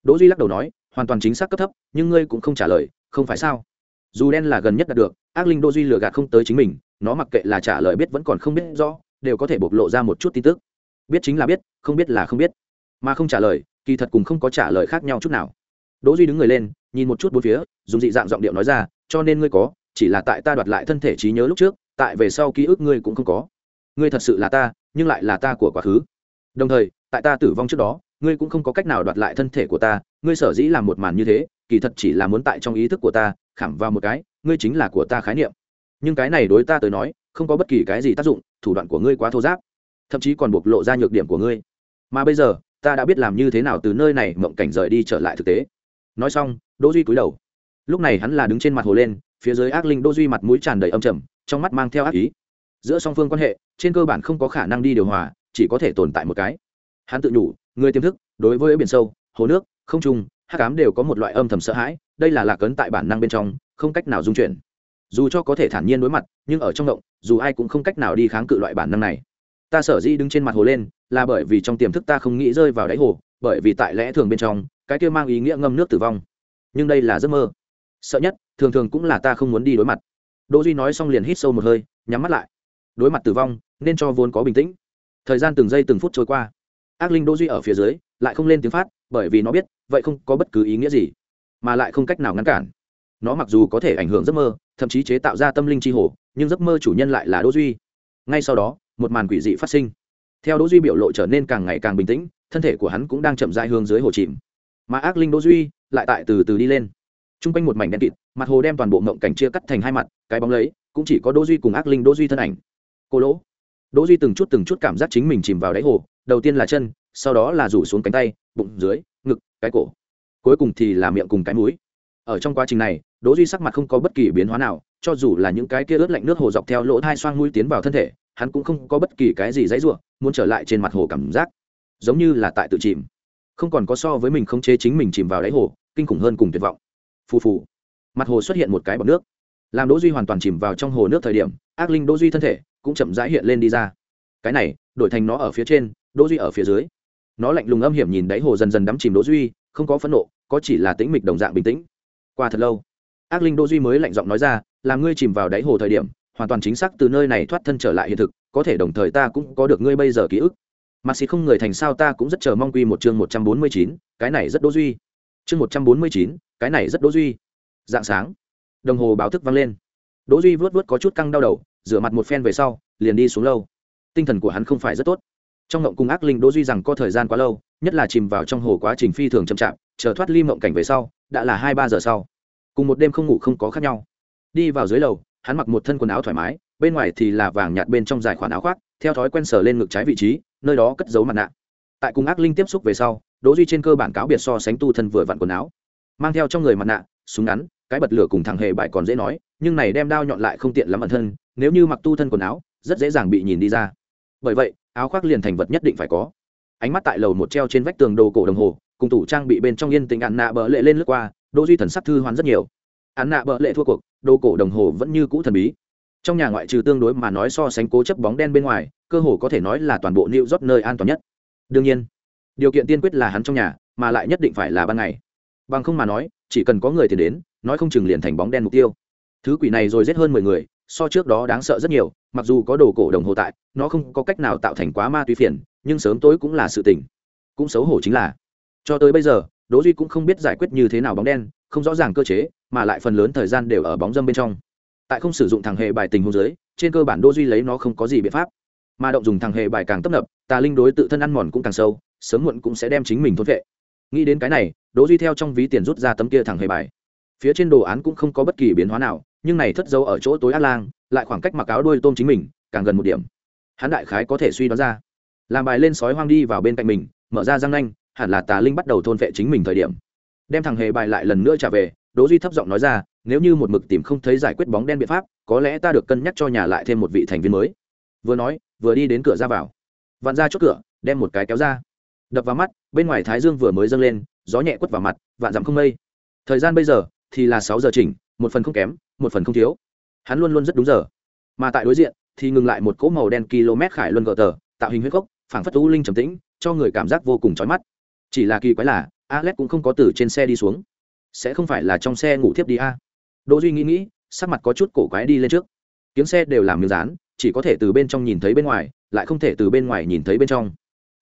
Đỗ duy lắc đầu nói, hoàn toàn chính xác cấp thấp, nhưng ngươi cũng không trả lời, không phải sao? Dù đen là gần nhất đạt được, ác linh đỗ duy lừa gạt không tới chính mình, nó mặc kệ là trả lời biết vẫn còn không biết rõ, đều có thể bộc lộ ra một chút tin tức. Biết chính là biết, không biết là không biết. Mà không trả lời, kỳ thật cũng không có trả lời khác nhau chút nào. Đỗ duy đứng người lên, nhìn một chút bốn phía, dùng dị dạng giọng điệu nói ra, cho nên ngươi có, chỉ là tại ta đoạt lại thân thể trí nhớ lúc trước tại về sau ký ức ngươi cũng không có. Ngươi thật sự là ta, nhưng lại là ta của quá khứ. Đồng thời, tại ta tử vong trước đó, ngươi cũng không có cách nào đoạt lại thân thể của ta, ngươi sở dĩ làm một màn như thế, kỳ thật chỉ là muốn tại trong ý thức của ta, khảm vào một cái, ngươi chính là của ta khái niệm. Nhưng cái này đối ta tới nói, không có bất kỳ cái gì tác dụng, thủ đoạn của ngươi quá thô giáp, thậm chí còn bộc lộ ra nhược điểm của ngươi. Mà bây giờ, ta đã biết làm như thế nào từ nơi này mộng cảnh rời đi trở lại thực tế. Nói xong, đỗ duy cúi đầu. Lúc này hắn là đứng trên mặt hồ lên, phía dưới ác linh đỗ duy mặt mũi tràn đầy âm trầm trong mắt mang theo ác ý. Giữa song phương quan hệ, trên cơ bản không có khả năng đi điều hòa, chỉ có thể tồn tại một cái. Hắn tự nhủ, người tiềm thức, đối với biển sâu, hồ nước, không trung, hắc ám đều có một loại âm thầm sợ hãi, đây là lạc ấn tại bản năng bên trong, không cách nào dung chuyển. Dù cho có thể thản nhiên đối mặt, nhưng ở trong động, dù ai cũng không cách nào đi kháng cự loại bản năng này. Ta sở dĩ đứng trên mặt hồ lên, là bởi vì trong tiềm thức ta không nghĩ rơi vào đáy hồ, bởi vì tại lẽ thường bên trong, cái kia mang ý nghĩa ngâm nước tử vong. Nhưng đây là giấc mơ. Sợ nhất, thường thường cũng là ta không muốn đi đối mặt đỗ duy nói xong liền hít sâu một hơi, nhắm mắt lại. Đối mặt tử vong, nên cho vốn có bình tĩnh. Thời gian từng giây từng phút trôi qua. Ác linh đỗ duy ở phía dưới, lại không lên tiếng phát, bởi vì nó biết, vậy không có bất cứ ý nghĩa gì, mà lại không cách nào ngăn cản. Nó mặc dù có thể ảnh hưởng giấc mơ, thậm chí chế tạo ra tâm linh chi hồ nhưng giấc mơ chủ nhân lại là đỗ duy. Ngay sau đó, một màn quỷ dị phát sinh. Theo đỗ duy biểu lộ trở nên càng ngày càng bình tĩnh, thân thể của hắn cũng đang chậm rãi hướng dưới hồ chìm. Mà ác linh đỗ duy lại tại từ từ đi lên trung quanh một mảnh đen kịt, mặt hồ đem toàn bộ mộng cảnh chia cắt thành hai mặt, cái bóng lấy, cũng chỉ có đỗ duy cùng ác linh đỗ duy thân ảnh. Cô lỗ. Đỗ duy từng chút từng chút cảm giác chính mình chìm vào đáy hồ, đầu tiên là chân, sau đó là rủ xuống cánh tay, bụng, dưới, ngực, cái cổ. Cuối cùng thì là miệng cùng cái mũi. Ở trong quá trình này, đỗ duy sắc mặt không có bất kỳ biến hóa nào, cho dù là những cái kia ướt lạnh nước hồ dọc theo lỗ hai xoang mũi tiến vào thân thể, hắn cũng không có bất kỳ cái gì dãy rủa, muốn trở lại trên mặt hồ cảm giác. Giống như là tại tự chìm. Không còn có so với mình không chế chính mình chìm vào đáy hồ, kinh khủng hơn cùng tuyệt vọng phù phù. Mặt hồ xuất hiện một cái bọc nước. Làm đỗ duy hoàn toàn chìm vào trong hồ nước thời điểm, ác linh đỗ duy thân thể cũng chậm rãi hiện lên đi ra. Cái này, đổi thành nó ở phía trên, đỗ duy ở phía dưới. Nó lạnh lùng âm hiểm nhìn đáy hồ dần dần đắm chìm đỗ duy, không có phẫn nộ, có chỉ là tĩnh mịch đồng dạng bình tĩnh. Qua thật lâu, ác linh đỗ duy mới lạnh giọng nói ra là ngươi chìm vào đáy hồ thời điểm, hoàn toàn chính xác từ nơi này thoát thân trở lại hiện thực, có thể đồng thời ta cũng có được ngươi bây giờ ký ức. Mặt sĩ không người thành sao ta cũng rất chờ mong quy một chương một trăm bốn mươi chín, cái này rất đỗ duy. Chương một trăm bốn mươi chín cái này rất đỗ duy. Dạng sáng, đồng hồ báo thức vang lên. Đỗ duy vớt vớt có chút căng đau đầu, rửa mặt một phen về sau, liền đi xuống lâu tinh thần của hắn không phải rất tốt. Trong ngộng cung ác linh đỗ duy rằng có thời gian quá lâu, nhất là chìm vào trong hồ quá trình phi thường chậm chạp, chờ thoát ly mộng cảnh về sau, đã là hai ba giờ sau. Cùng một đêm không ngủ không có khác nhau. Đi vào dưới lầu, hắn mặc một thân quần áo thoải mái, bên ngoài thì là vàng nhạt bên trong dài khoản áo khoác, theo thói quen sờ lên ngực trái vị trí, nơi đó cất giấu mặt nạ. Tại cùng ác linh tiếp xúc về sau, đỗ duy trên cơ bản cáo biệt so sánh tu thân vừa vặn quần áo mang theo trong người mặt nạ, súng ngắn, cái bật lửa cùng thằng hề bại còn dễ nói, nhưng này đem đao nhọn lại không tiện lắm bản thân, nếu như mặc tu thân quần áo, rất dễ dàng bị nhìn đi ra. Bởi vậy, áo khoác liền thành vật nhất định phải có. Ánh mắt tại lầu một treo trên vách tường đồ cổ đồng hồ, cùng tủ trang bị bên trong yên tĩnh ạn nạ bờ lệ lên lướt qua, đỗ duy thần sắc thư hoán rất nhiều. Ạn nạ bờ lệ thua cuộc, đồ cổ đồng hồ vẫn như cũ thần bí. Trong nhà ngoại trừ tương đối mà nói so sánh cố chấp bóng đen bên ngoài, cơ hồ có thể nói là toàn bộ New York nơi an toàn nhất. Đương nhiên, điều kiện tiên quyết là hắn trong nhà, mà lại nhất định phải là ban ngày bằng không mà nói, chỉ cần có người tiền đến, nói không chừng liền thành bóng đen mục tiêu. Thứ quỷ này rồi giết hơn mười người, so trước đó đáng sợ rất nhiều, mặc dù có đồ cổ đồng hồ tại, nó không có cách nào tạo thành quá ma túy phiền, nhưng sớm tối cũng là sự tình. Cũng xấu hổ chính là, cho tới bây giờ, đỗ duy cũng không biết giải quyết như thế nào bóng đen, không rõ ràng cơ chế, mà lại phần lớn thời gian đều ở bóng dâm bên trong. Tại không sử dụng thằng hệ bài tình hôn giới trên cơ bản đỗ duy lấy nó không có gì biện pháp. Mà động dùng thằng hệ bài càng tấp nập, tà linh đối tự thân ăn mòn cũng càng sâu, sớm muộn cũng sẽ đem chính mình thốt vệ nghĩ đến cái này, đỗ duy theo trong ví tiền rút ra tấm kia thẳng hề bài. Phía trên đồ án cũng không có bất kỳ biến hóa nào, nhưng này thất dấu ở chỗ tối át lang, lại khoảng cách mặc áo đuôi tôm chính mình, càng gần một điểm. Hắn đại khái có thể suy đoán ra. Làm bài lên sói hoang đi vào bên cạnh mình, mở ra răng nanh, hẳn là tà linh bắt đầu thôn vệ chính mình thời điểm. Đem thằng hề bài lại lần nữa trả về, đỗ duy thấp giọng nói ra, nếu như một mực tìm không thấy giải quyết bóng đen biện pháp, có lẽ ta được cân nhắc cho nhà lại thêm một vị thành viên mới. Vừa nói, vừa đi đến cửa ra vào. Vặn ra chốt cửa, đem một cái kéo ra. Đập vào mắt bên ngoài thái dương vừa mới dâng lên, gió nhẹ quất vào mặt, vạn dặm không mây. Thời gian bây giờ thì là sáu giờ chỉnh, một phần không kém, một phần không thiếu. Hắn luôn luôn rất đúng giờ. Mà tại đối diện thì ngừng lại một cỗ màu đen km khải luân gờ tờ, tạo hình huyết gốc, phảng phất u linh trầm tĩnh, cho người cảm giác vô cùng chói mắt. Chỉ là kỳ quái là, alex cũng không có từ trên xe đi xuống. Sẽ không phải là trong xe ngủ thiếp đi a? Đỗ duy nghĩ nghĩ, sắc mặt có chút cổ quái đi lên trước. Tiếng xe đều làm miếng dán, chỉ có thể từ bên trong nhìn thấy bên ngoài, lại không thể từ bên ngoài nhìn thấy bên trong.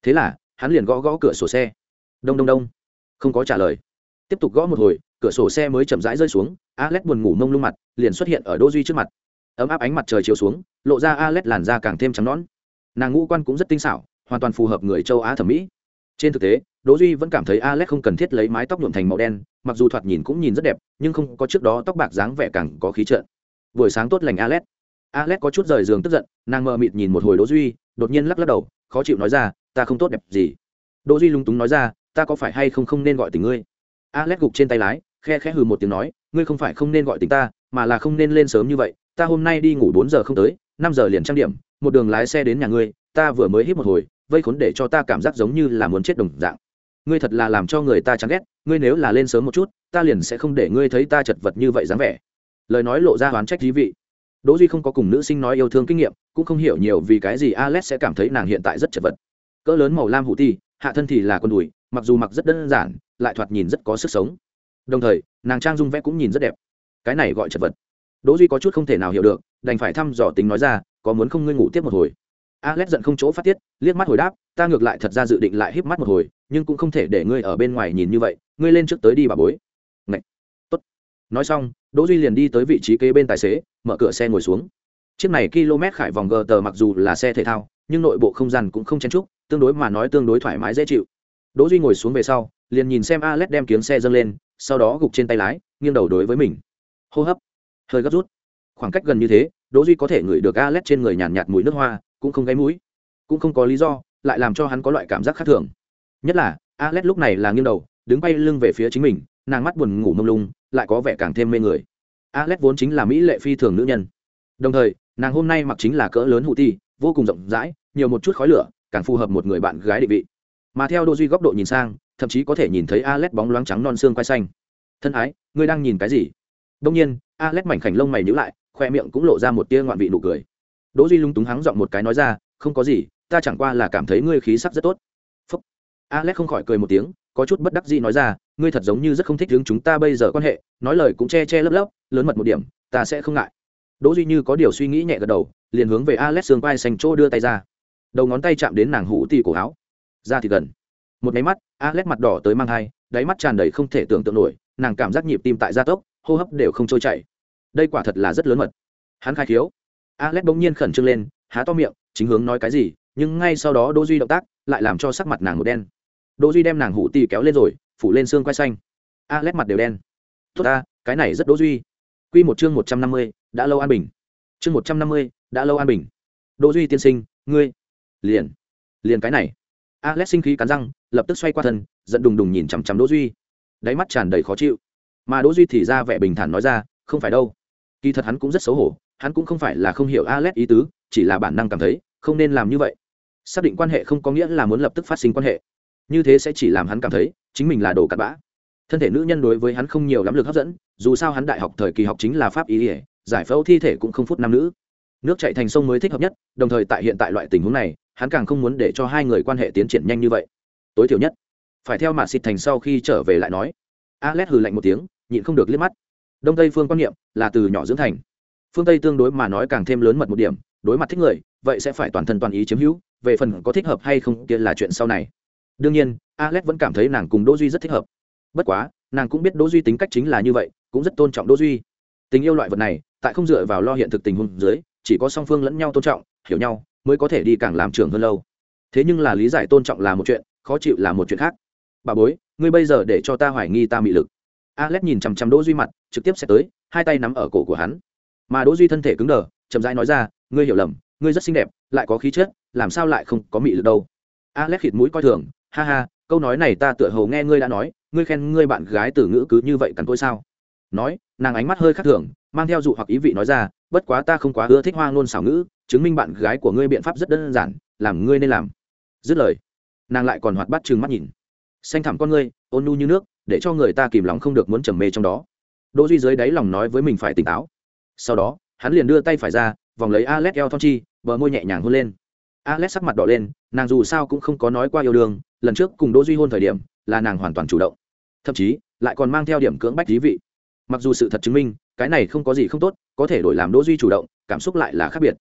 Thế là hắn liền gõ gõ cửa sổ xe. Đông đông đông. Không có trả lời. Tiếp tục gõ một hồi, cửa sổ xe mới chậm rãi rơi xuống, alex buồn ngủ mông lung mặt, liền xuất hiện ở đỗ duy trước mặt. Ấm áp ánh mặt trời chiếu xuống, lộ ra alex làn da càng thêm trắng nõn. Nàng ngũ quan cũng rất tinh xảo, hoàn toàn phù hợp người châu á thẩm mỹ. Trên thực tế, đỗ duy vẫn cảm thấy alex không cần thiết lấy mái tóc nhuộm thành màu đen, mặc dù thoạt nhìn cũng nhìn rất đẹp, nhưng không có trước đó tóc bạc dáng vẻ càng có khí trợn. Buổi sáng tốt lành alex. Alex có chút rời giường tức giận, nàng mờ mịt nhìn một hồi đỗ duy, đột nhiên lắc lắc đầu khó chịu nói ra, ta không tốt đẹp gì. Đỗ duy lung túng nói ra, ta có phải hay không không nên gọi tình ngươi? Alex gục trên tay lái, khe khẽ hừ một tiếng nói, ngươi không phải không nên gọi tình ta, mà là không nên lên sớm như vậy. Ta hôm nay đi ngủ bốn giờ không tới, năm giờ liền trang điểm, một đường lái xe đến nhà ngươi, ta vừa mới hít một hồi, vây khốn để cho ta cảm giác giống như là muốn chết đồng dạng. Ngươi thật là làm cho người ta chán ghét, ngươi nếu là lên sớm một chút, ta liền sẽ không để ngươi thấy ta chật vật như vậy dáng vẻ. Lời nói lộ ra oán trách thí vị đỗ duy không có cùng nữ sinh nói yêu thương kinh nghiệm, cũng không hiểu nhiều vì cái gì alex sẽ cảm thấy nàng hiện tại rất chật vật. Cỡ lớn màu lam hủ ti, hạ thân thì là con đùi, mặc dù mặc rất đơn giản, lại thoạt nhìn rất có sức sống. Đồng thời, nàng trang dung vẽ cũng nhìn rất đẹp. Cái này gọi chật vật. Đỗ duy có chút không thể nào hiểu được, đành phải thăm dò tính nói ra, có muốn không ngươi ngủ tiếp một hồi? Alex giận không chỗ phát tiết, liếc mắt hồi đáp, ta ngược lại thật ra dự định lại híp mắt một hồi, nhưng cũng không thể để ngươi ở bên ngoài nhìn như vậy, ngươi lên trước tới đi bà bối nói xong đỗ duy liền đi tới vị trí kế bên tài xế mở cửa xe ngồi xuống. Chiếc này km khải vòng gờ tờ mặc dù là xe thể thao nhưng nội bộ không gian cũng không chen chúc tương đối mà nói tương đối thoải mái dễ chịu. Đỗ duy ngồi xuống về sau liền nhìn xem alex đem kiếng xe dâng lên sau đó gục trên tay lái nghiêng đầu đối với mình. Hô hấp hơi gấp rút. Khoảng cách gần như thế đỗ duy có thể ngửi được alex trên người nhàn nhạt, nhạt mùi nước hoa cũng không gáy mũi. Cũng không có lý do lại làm cho hắn có loại cảm giác khác thường. Nhất là alex lúc này là nghiêng đầu đứng bay lưng về phía chính mình nàng mắt buồn ngủ mông lung lại có vẻ càng thêm mê người. Alex vốn chính là mỹ lệ phi thường nữ nhân. Đồng thời, nàng hôm nay mặc chính là cỡ lớn hụ ti vô cùng rộng rãi, nhiều một chút khói lửa, càng phù hợp một người bạn gái định vị. Mà theo đô duy góc độ nhìn sang, thậm chí có thể nhìn thấy alex bóng loáng trắng non xương quai xanh. Thân ái, ngươi đang nhìn cái gì? Đông nhiên, alex mảnh khảnh lông mày nhữ lại, khoe miệng cũng lộ ra một tia ngoạn vị nụ cười. Đỗ duy lúng túng hắng giọng một cái nói ra, không có gì, ta chẳng qua là cảm thấy ngươi khí sắc rất tốt. Phúc. alex không khỏi cười một tiếng có chút bất đắc dĩ nói ra, ngươi thật giống như rất không thích hướng chúng ta bây giờ quan hệ, nói lời cũng che che lấp lấp, lớn mật một điểm, ta sẽ không ngại. Đỗ duy như có điều suy nghĩ nhẹ gật đầu, liền hướng về alex xương vai xanh chỗ đưa tay ra. Đầu ngón tay chạm đến nàng hũ tì cổ áo. Ra thì gần. Một máy mắt, alex mặt đỏ tới mang hai, đáy mắt tràn đầy không thể tưởng tượng nổi, nàng cảm giác nhịp tim tại gia tốc, hô hấp đều không trôi chảy. Đây quả thật là rất lớn mật. Hắn khai thiếu alex bỗng nhiên khẩn trương lên, há to miệng, chính hướng nói cái gì, nhưng ngay sau đó đỗ duy động tác lại làm cho sắc mặt nàng một đen đỗ duy đem nàng hủ tì kéo lên rồi phủ lên xương quai xanh. Alex mặt đều đen. Tốt ta cái này rất đỗ duy. Quy một chương một trăm năm mươi, đã lâu an bình. Chương một trăm năm mươi, đã lâu an bình. Đỗ duy tiên sinh ngươi. Liền. Liền cái này. Alex sinh khí cắn răng lập tức xoay qua thân giận đùng đùng nhìn chằm chằm đỗ duy. Đáy mắt tràn đầy khó chịu. Mà đỗ duy thì ra vẻ bình thản nói ra không phải đâu. Kỳ thật hắn cũng rất xấu hổ hắn cũng không phải là không hiểu alex ý tứ chỉ là bản năng cảm thấy không nên làm như vậy. Xác định quan hệ không có nghĩa là muốn lập tức phát sinh quan hệ như thế sẽ chỉ làm hắn cảm thấy chính mình là đồ cặn bã. Thân thể nữ nhân đối với hắn không nhiều lắm lực hấp dẫn, dù sao hắn đại học thời kỳ học chính là pháp ý ỉa giải phẫu thi thể cũng không phút nam nữ. Nước chạy thành sông mới thích hợp nhất, đồng thời tại hiện tại loại tình huống này, hắn càng không muốn để cho hai người quan hệ tiến triển nhanh như vậy. Tối thiểu nhất, phải theo mà xịt thành sau khi trở về lại nói. Alex hừ lạnh một tiếng, nhịn không được liếc mắt. Đông tây phương quan niệm là từ nhỏ dưỡng thành. Phương tây tương đối mà nói càng thêm lớn mật một điểm, đối mặt thích người, vậy sẽ phải toàn thân toàn ý chiếm hữu, về phần có thích hợp hay không kia là chuyện sau này đương nhiên, alex vẫn cảm thấy nàng cùng đỗ duy rất thích hợp. Bất quá, nàng cũng biết đỗ duy tính cách chính là như vậy, cũng rất tôn trọng đỗ duy. Tình yêu loại vật này, tại không dựa vào lo hiện thực tình huống dưới, chỉ có song phương lẫn nhau tôn trọng, hiểu nhau, mới có thể đi càng làm trưởng hơn lâu. Thế nhưng là lý giải tôn trọng là một chuyện, khó chịu là một chuyện khác. Bà bối, ngươi bây giờ để cho ta hoài nghi ta mị lực. Alex nhìn chằm chằm đỗ duy mặt, trực tiếp sẽ tới, hai tay nắm ở cổ của hắn. Mà đỗ duy thân thể cứng đờ, chậm rãi nói ra, ngươi hiểu lầm, ngươi rất xinh đẹp, lại có khí chất, làm sao lại không có mị lực đâu? Alex khịt mũi coi thường ha ha, câu nói này ta tựa hồ nghe ngươi đã nói, ngươi khen ngươi bạn gái từ ngữ cứ như vậy cắn tôi sao? Nói, nàng ánh mắt hơi khác thường, mang theo dụ hoặc ý vị nói ra, bất quá ta không quá ưa thích hoa ngôn xảo ngữ, chứng minh bạn gái của ngươi biện pháp rất đơn giản, làm ngươi nên làm. Dứt lời, nàng lại còn hoạt bắt chừng mắt nhìn. Xanh thẳm con ngươi, ôn nu như nước, để cho người ta kìm lòng không được muốn trầm mê trong đó. Đỗ duy dưới đáy lòng nói với mình phải tỉnh táo. Sau đó, hắn liền đưa tay phải ra, vòng lấy alex eo thon chi, bờ môi nhẹ nhàng hôn lên alex sắc mặt đỏ lên, nàng dù sao cũng không có nói qua yêu đương, lần trước cùng đỗ duy hôn thời điểm, là nàng hoàn toàn chủ động. Thậm chí, lại còn mang theo điểm cưỡng bách thí vị. Mặc dù sự thật chứng minh, cái này không có gì không tốt, có thể đổi làm đỗ duy chủ động, cảm xúc lại là khác biệt.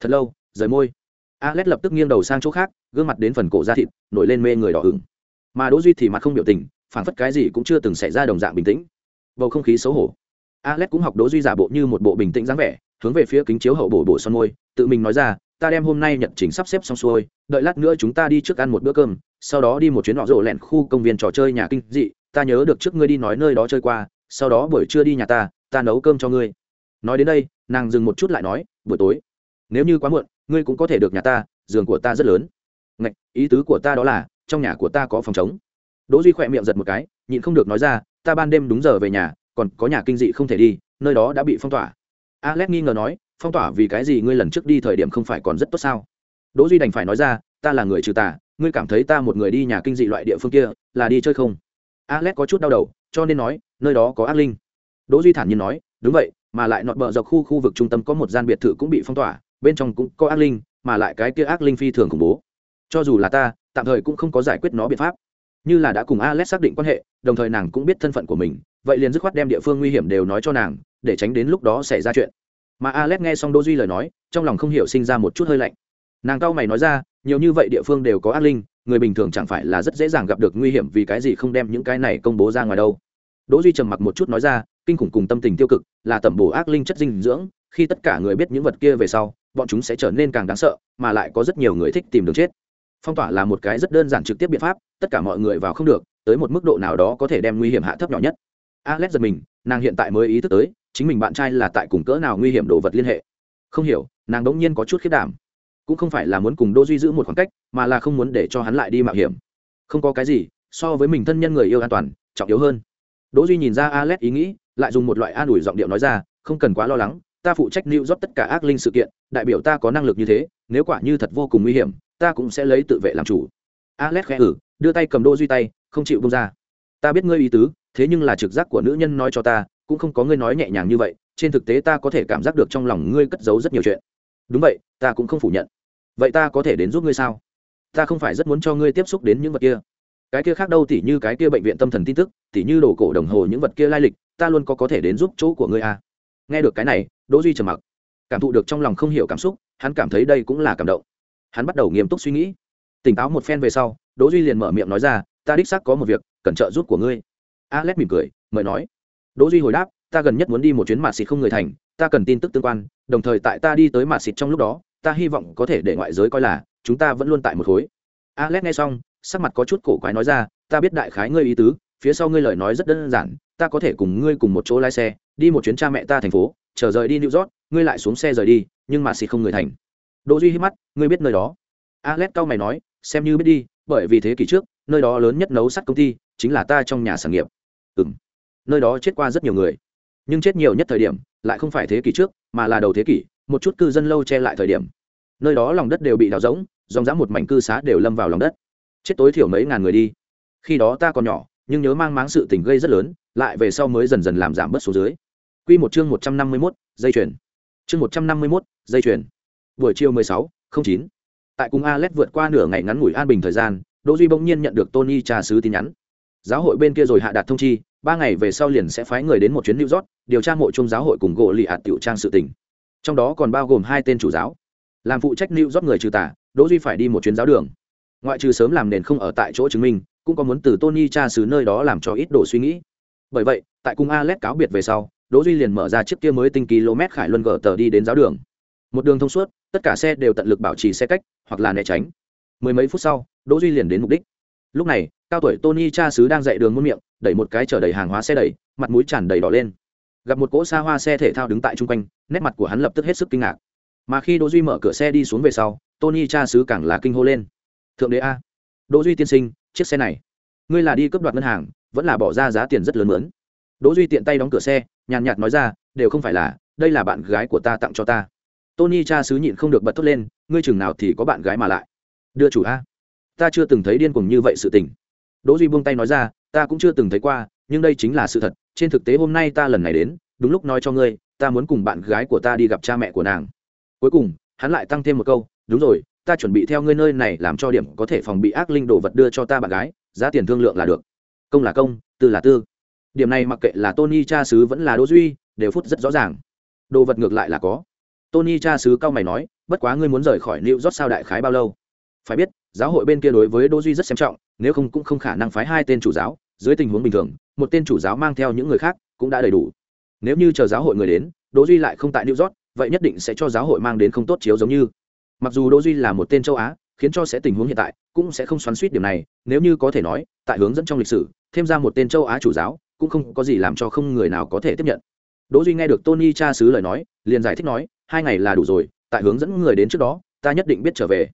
Thật lâu, rời môi. Alex lập tức nghiêng đầu sang chỗ khác, gương mặt đến phần cổ da thịt, nổi lên mê người đỏ ửng. Mà đỗ duy thì mặt không biểu tình phản phất cái gì cũng chưa từng xảy ra đồng dạng bình tĩnh. Bầu không khí xấu hổ. Alex cũng học đỗ duy giả bộ như một bộ bình tĩnh dáng vẻ, hướng về phía kính chiếu hậu bổ bổ son môi, tự mình nói ra ta đem hôm nay nhận trình sắp xếp xong xuôi, đợi lát nữa chúng ta đi trước ăn một bữa cơm, sau đó đi một chuyến họ rộ lẹn khu công viên trò chơi nhà kinh dị, ta nhớ được trước ngươi đi nói nơi đó chơi qua, sau đó buổi trưa đi nhà ta ta nấu cơm cho ngươi. Nói đến đây, nàng dừng một chút lại nói, buổi tối, nếu như quá muộn, ngươi cũng có thể được nhà ta, giường của ta rất lớn. Ngạch, ý tứ của ta đó là, trong nhà của ta có phòng chống đỗ duy khỏe miệng giật một cái, nhịn không được nói ra, ta ban đêm đúng giờ về nhà, còn có nhà kinh dị không thể đi, nơi đó đã bị phong tỏa. Alex nghi ngờ nói phong tỏa vì cái gì ngươi lần trước đi thời điểm không phải còn rất tốt sao? Đỗ duy đành phải nói ra, ta là người trừ tà, ngươi cảm thấy ta một người đi nhà kinh dị loại địa phương kia, là đi chơi không? Alex có chút đau đầu, cho nên nói, nơi đó có ác linh. Đỗ duy thản nhiên nói, đúng vậy, mà lại nọt bờ dọc khu khu vực trung tâm có một gian biệt thự cũng bị phong tỏa, bên trong cũng có ác linh, mà lại cái kia ác linh phi thường khủng bố. Cho dù là ta, tạm thời cũng không có giải quyết nó biện pháp. Như là đã cùng alex xác định quan hệ, đồng thời nàng cũng biết thân phận của mình, vậy liền dứt khoát đem địa phương nguy hiểm đều nói cho nàng, để tránh đến lúc đó xảy ra chuyện mà alex nghe xong đỗ duy lời nói, trong lòng không hiểu sinh ra một chút hơi lạnh. Nàng cao mày nói ra, nhiều như vậy địa phương đều có ác linh, người bình thường chẳng phải là rất dễ dàng gặp được nguy hiểm vì cái gì không đem những cái này công bố ra ngoài đâu. Đỗ duy trầm mặc một chút nói ra, kinh khủng cùng tâm tình tiêu cực, là tẩm bổ ác linh chất dinh dưỡng, khi tất cả người biết những vật kia về sau, bọn chúng sẽ trở nên càng đáng sợ, mà lại có rất nhiều người thích tìm đường chết. Phong tỏa là một cái rất đơn giản trực tiếp biện pháp, tất cả mọi người vào không được, tới một mức độ nào đó có thể đem nguy hiểm hạ thấp nhỏ nhất. Alex giật mình, nàng hiện tại mới ý thức tới chính mình bạn trai là tại cùng cỡ nào nguy hiểm đồ vật liên hệ. Không hiểu, nàng đống nhiên có chút khiết đảm. Cũng không phải là muốn cùng đô duy giữ một khoảng cách, mà là không muốn để cho hắn lại đi mạo hiểm. Không có cái gì, so với mình thân nhân người yêu an toàn, trọng yếu hơn. Đỗ duy nhìn ra alex ý nghĩ, lại dùng một loại an ủi giọng điệu nói ra, không cần quá lo lắng, ta phụ trách lưu rót tất cả ác linh sự kiện, đại biểu ta có năng lực như thế, nếu quả như thật vô cùng nguy hiểm, ta cũng sẽ lấy tự vệ làm chủ. Alex khẽ ử đưa tay cầm đô duy tay, không chịu bông ra. Ta biết ngươi ý tứ, thế nhưng là trực giác của nữ nhân nói cho ta cũng không có ngươi nói nhẹ nhàng như vậy, trên thực tế ta có thể cảm giác được trong lòng ngươi cất giấu rất nhiều chuyện. Đúng vậy, ta cũng không phủ nhận. Vậy ta có thể đến giúp ngươi sao? Ta không phải rất muốn cho ngươi tiếp xúc đến những vật kia. Cái kia khác đâu tỉ như cái kia bệnh viện tâm thần tin tức, tỉ như đồ cổ đồng hồ những vật kia lai lịch, ta luôn có có thể đến giúp chỗ của ngươi à. nghe được cái này, đỗ duy trầm mặc, cảm thụ được trong lòng không hiểu cảm xúc, hắn cảm thấy đây cũng là cảm động. Hắn bắt đầu nghiêm túc suy nghĩ. Tỉnh táo một phen về sau, đỗ duy liền mở miệng nói ra, ta đích xác có một việc, cần trợ giúp của ngươi. Alex mỉm cười, mời nói đỗ duy hồi đáp, ta gần nhất muốn đi một chuyến mạt xịt không người thành, ta cần tin tức tương quan, đồng thời tại ta đi tới mạt xịt trong lúc đó, ta hy vọng có thể để ngoại giới coi là chúng ta vẫn luôn tại một khối. Alex nghe xong, sắc mặt có chút cổ quái nói ra, ta biết đại khái ngươi ý tứ, phía sau ngươi lời nói rất đơn giản, ta có thể cùng ngươi cùng một chỗ lái xe, đi một chuyến cha mẹ ta thành phố, chờ rời đi new york, ngươi lại xuống xe rời đi, nhưng mà xịt không người thành. Đỗ duy hít mắt, ngươi biết nơi đó. Alex cao mày nói, xem như biết đi, bởi vì thế kỷ trước, nơi đó lớn nhất nấu sắt công ty chính là ta trong nhà sản nghiệp. Ừ nơi đó chết qua rất nhiều người. Nhưng chết nhiều nhất thời điểm, lại không phải thế kỷ trước, mà là đầu thế kỷ, một chút cư dân lâu che lại thời điểm. Nơi đó lòng đất đều bị đào rỗng, dòng dã một mảnh cư xá đều lâm vào lòng đất. Chết tối thiểu mấy ngàn người đi. Khi đó ta còn nhỏ, nhưng nhớ mang máng sự tình gây rất lớn, lại về sau mới dần dần làm giảm bớt số dưới. Q một chương một trăm năm mươi mốt, dây chuyền. Chương một trăm năm mươi mốt, dây chuyền. Buổi chiều mười sáu không chín. Tại cùng t vượt qua nửa ngày ngắn ngủi an bình thời gian, đỗ duy bỗng nhiên nhận được tony trà sứ tin nhắn. Giáo hội bên kia rồi hạ đạt thông chi ba ngày về sau liền sẽ phái người đến một chuyến new york, điều tra mộ trung giáo hội cùng gỗ lì ạt tiểu trang sự tình. Trong đó còn bao gồm hai tên chủ giáo. Làm phụ trách new york người trừ tà, đỗ duy phải đi một chuyến giáo đường. Ngoại trừ sớm làm nền không ở tại chỗ chứng minh, cũng có muốn từ tony cha xứ nơi đó làm cho ít đồ suy nghĩ. Bởi vậy, tại cung alex cáo biệt về sau, đỗ duy liền mở ra chiếc kia mới tinh km khải luân gờ tờ đi đến giáo đường. Một đường thông suốt, tất cả xe đều tận lực bảo trì xe cách, hoặc là né tránh. Mười mấy phút sau, đỗ duy liền đến mục đích. Lúc này, cao tuổi tony cha xứ đang dạy đường muôn miệng đẩy một cái chở đầy hàng hóa xe đẩy, mặt mũi tràn đầy đỏ lên. Gặp một cỗ xa hoa xe thể thao đứng tại trung quanh, nét mặt của hắn lập tức hết sức kinh ngạc. Mà khi đỗ duy mở cửa xe đi xuống về sau, tony cha xứ càng là kinh hô lên. Thượng đế a, đỗ duy tiên sinh, chiếc xe này, ngươi là đi cướp đoạt ngân hàng, vẫn là bỏ ra giá tiền rất lớn mướn. Đỗ duy tiện tay đóng cửa xe, nhàn nhạt nói ra, đều không phải là, đây là bạn gái của ta tặng cho ta. Tony cha xứ nhịn không được bật thốt lên, ngươi chừng nào thì có bạn gái mà lại. Đưa chủ a, ta chưa từng thấy điên cuồng như vậy sự tình. Đỗ duy buông tay nói ra ta cũng chưa từng thấy qua, nhưng đây chính là sự thật. Trên thực tế hôm nay ta lần này đến, đúng lúc nói cho ngươi, ta muốn cùng bạn gái của ta đi gặp cha mẹ của nàng. Cuối cùng, hắn lại tăng thêm một câu, đúng rồi, ta chuẩn bị theo ngươi nơi này làm cho điểm có thể phòng bị ác linh đồ vật đưa cho ta bạn gái, giá tiền thương lượng là được. Công là công, tư là tư. Điểm này mặc kệ là tony cha sứ vẫn là đỗ duy, đều phút rất rõ ràng. Đồ vật ngược lại là có. Tony cha sứ cao mày nói, bất quá ngươi muốn rời khỏi liệu rót sao đại khái bao lâu? Phải biết, giáo hội bên kia đối với đỗ duy rất xem trọng, nếu không cũng không khả năng phái hai tên chủ giáo dưới tình huống bình thường, một tên chủ giáo mang theo những người khác cũng đã đầy đủ. Nếu như chờ giáo hội người đến, đỗ duy lại không tại new york, vậy nhất định sẽ cho giáo hội mang đến không tốt chiếu giống như. Mặc dù đỗ duy là một tên châu á, khiến cho sẽ tình huống hiện tại cũng sẽ không xoắn suýt điểm này, nếu như có thể nói, tại hướng dẫn trong lịch sử, thêm ra một tên châu á chủ giáo cũng không có gì làm cho không người nào có thể tiếp nhận. Đỗ duy nghe được tony cha sứ lời nói, liền giải thích nói, hai ngày là đủ rồi, tại hướng dẫn người đến trước đó, ta nhất định biết trở về.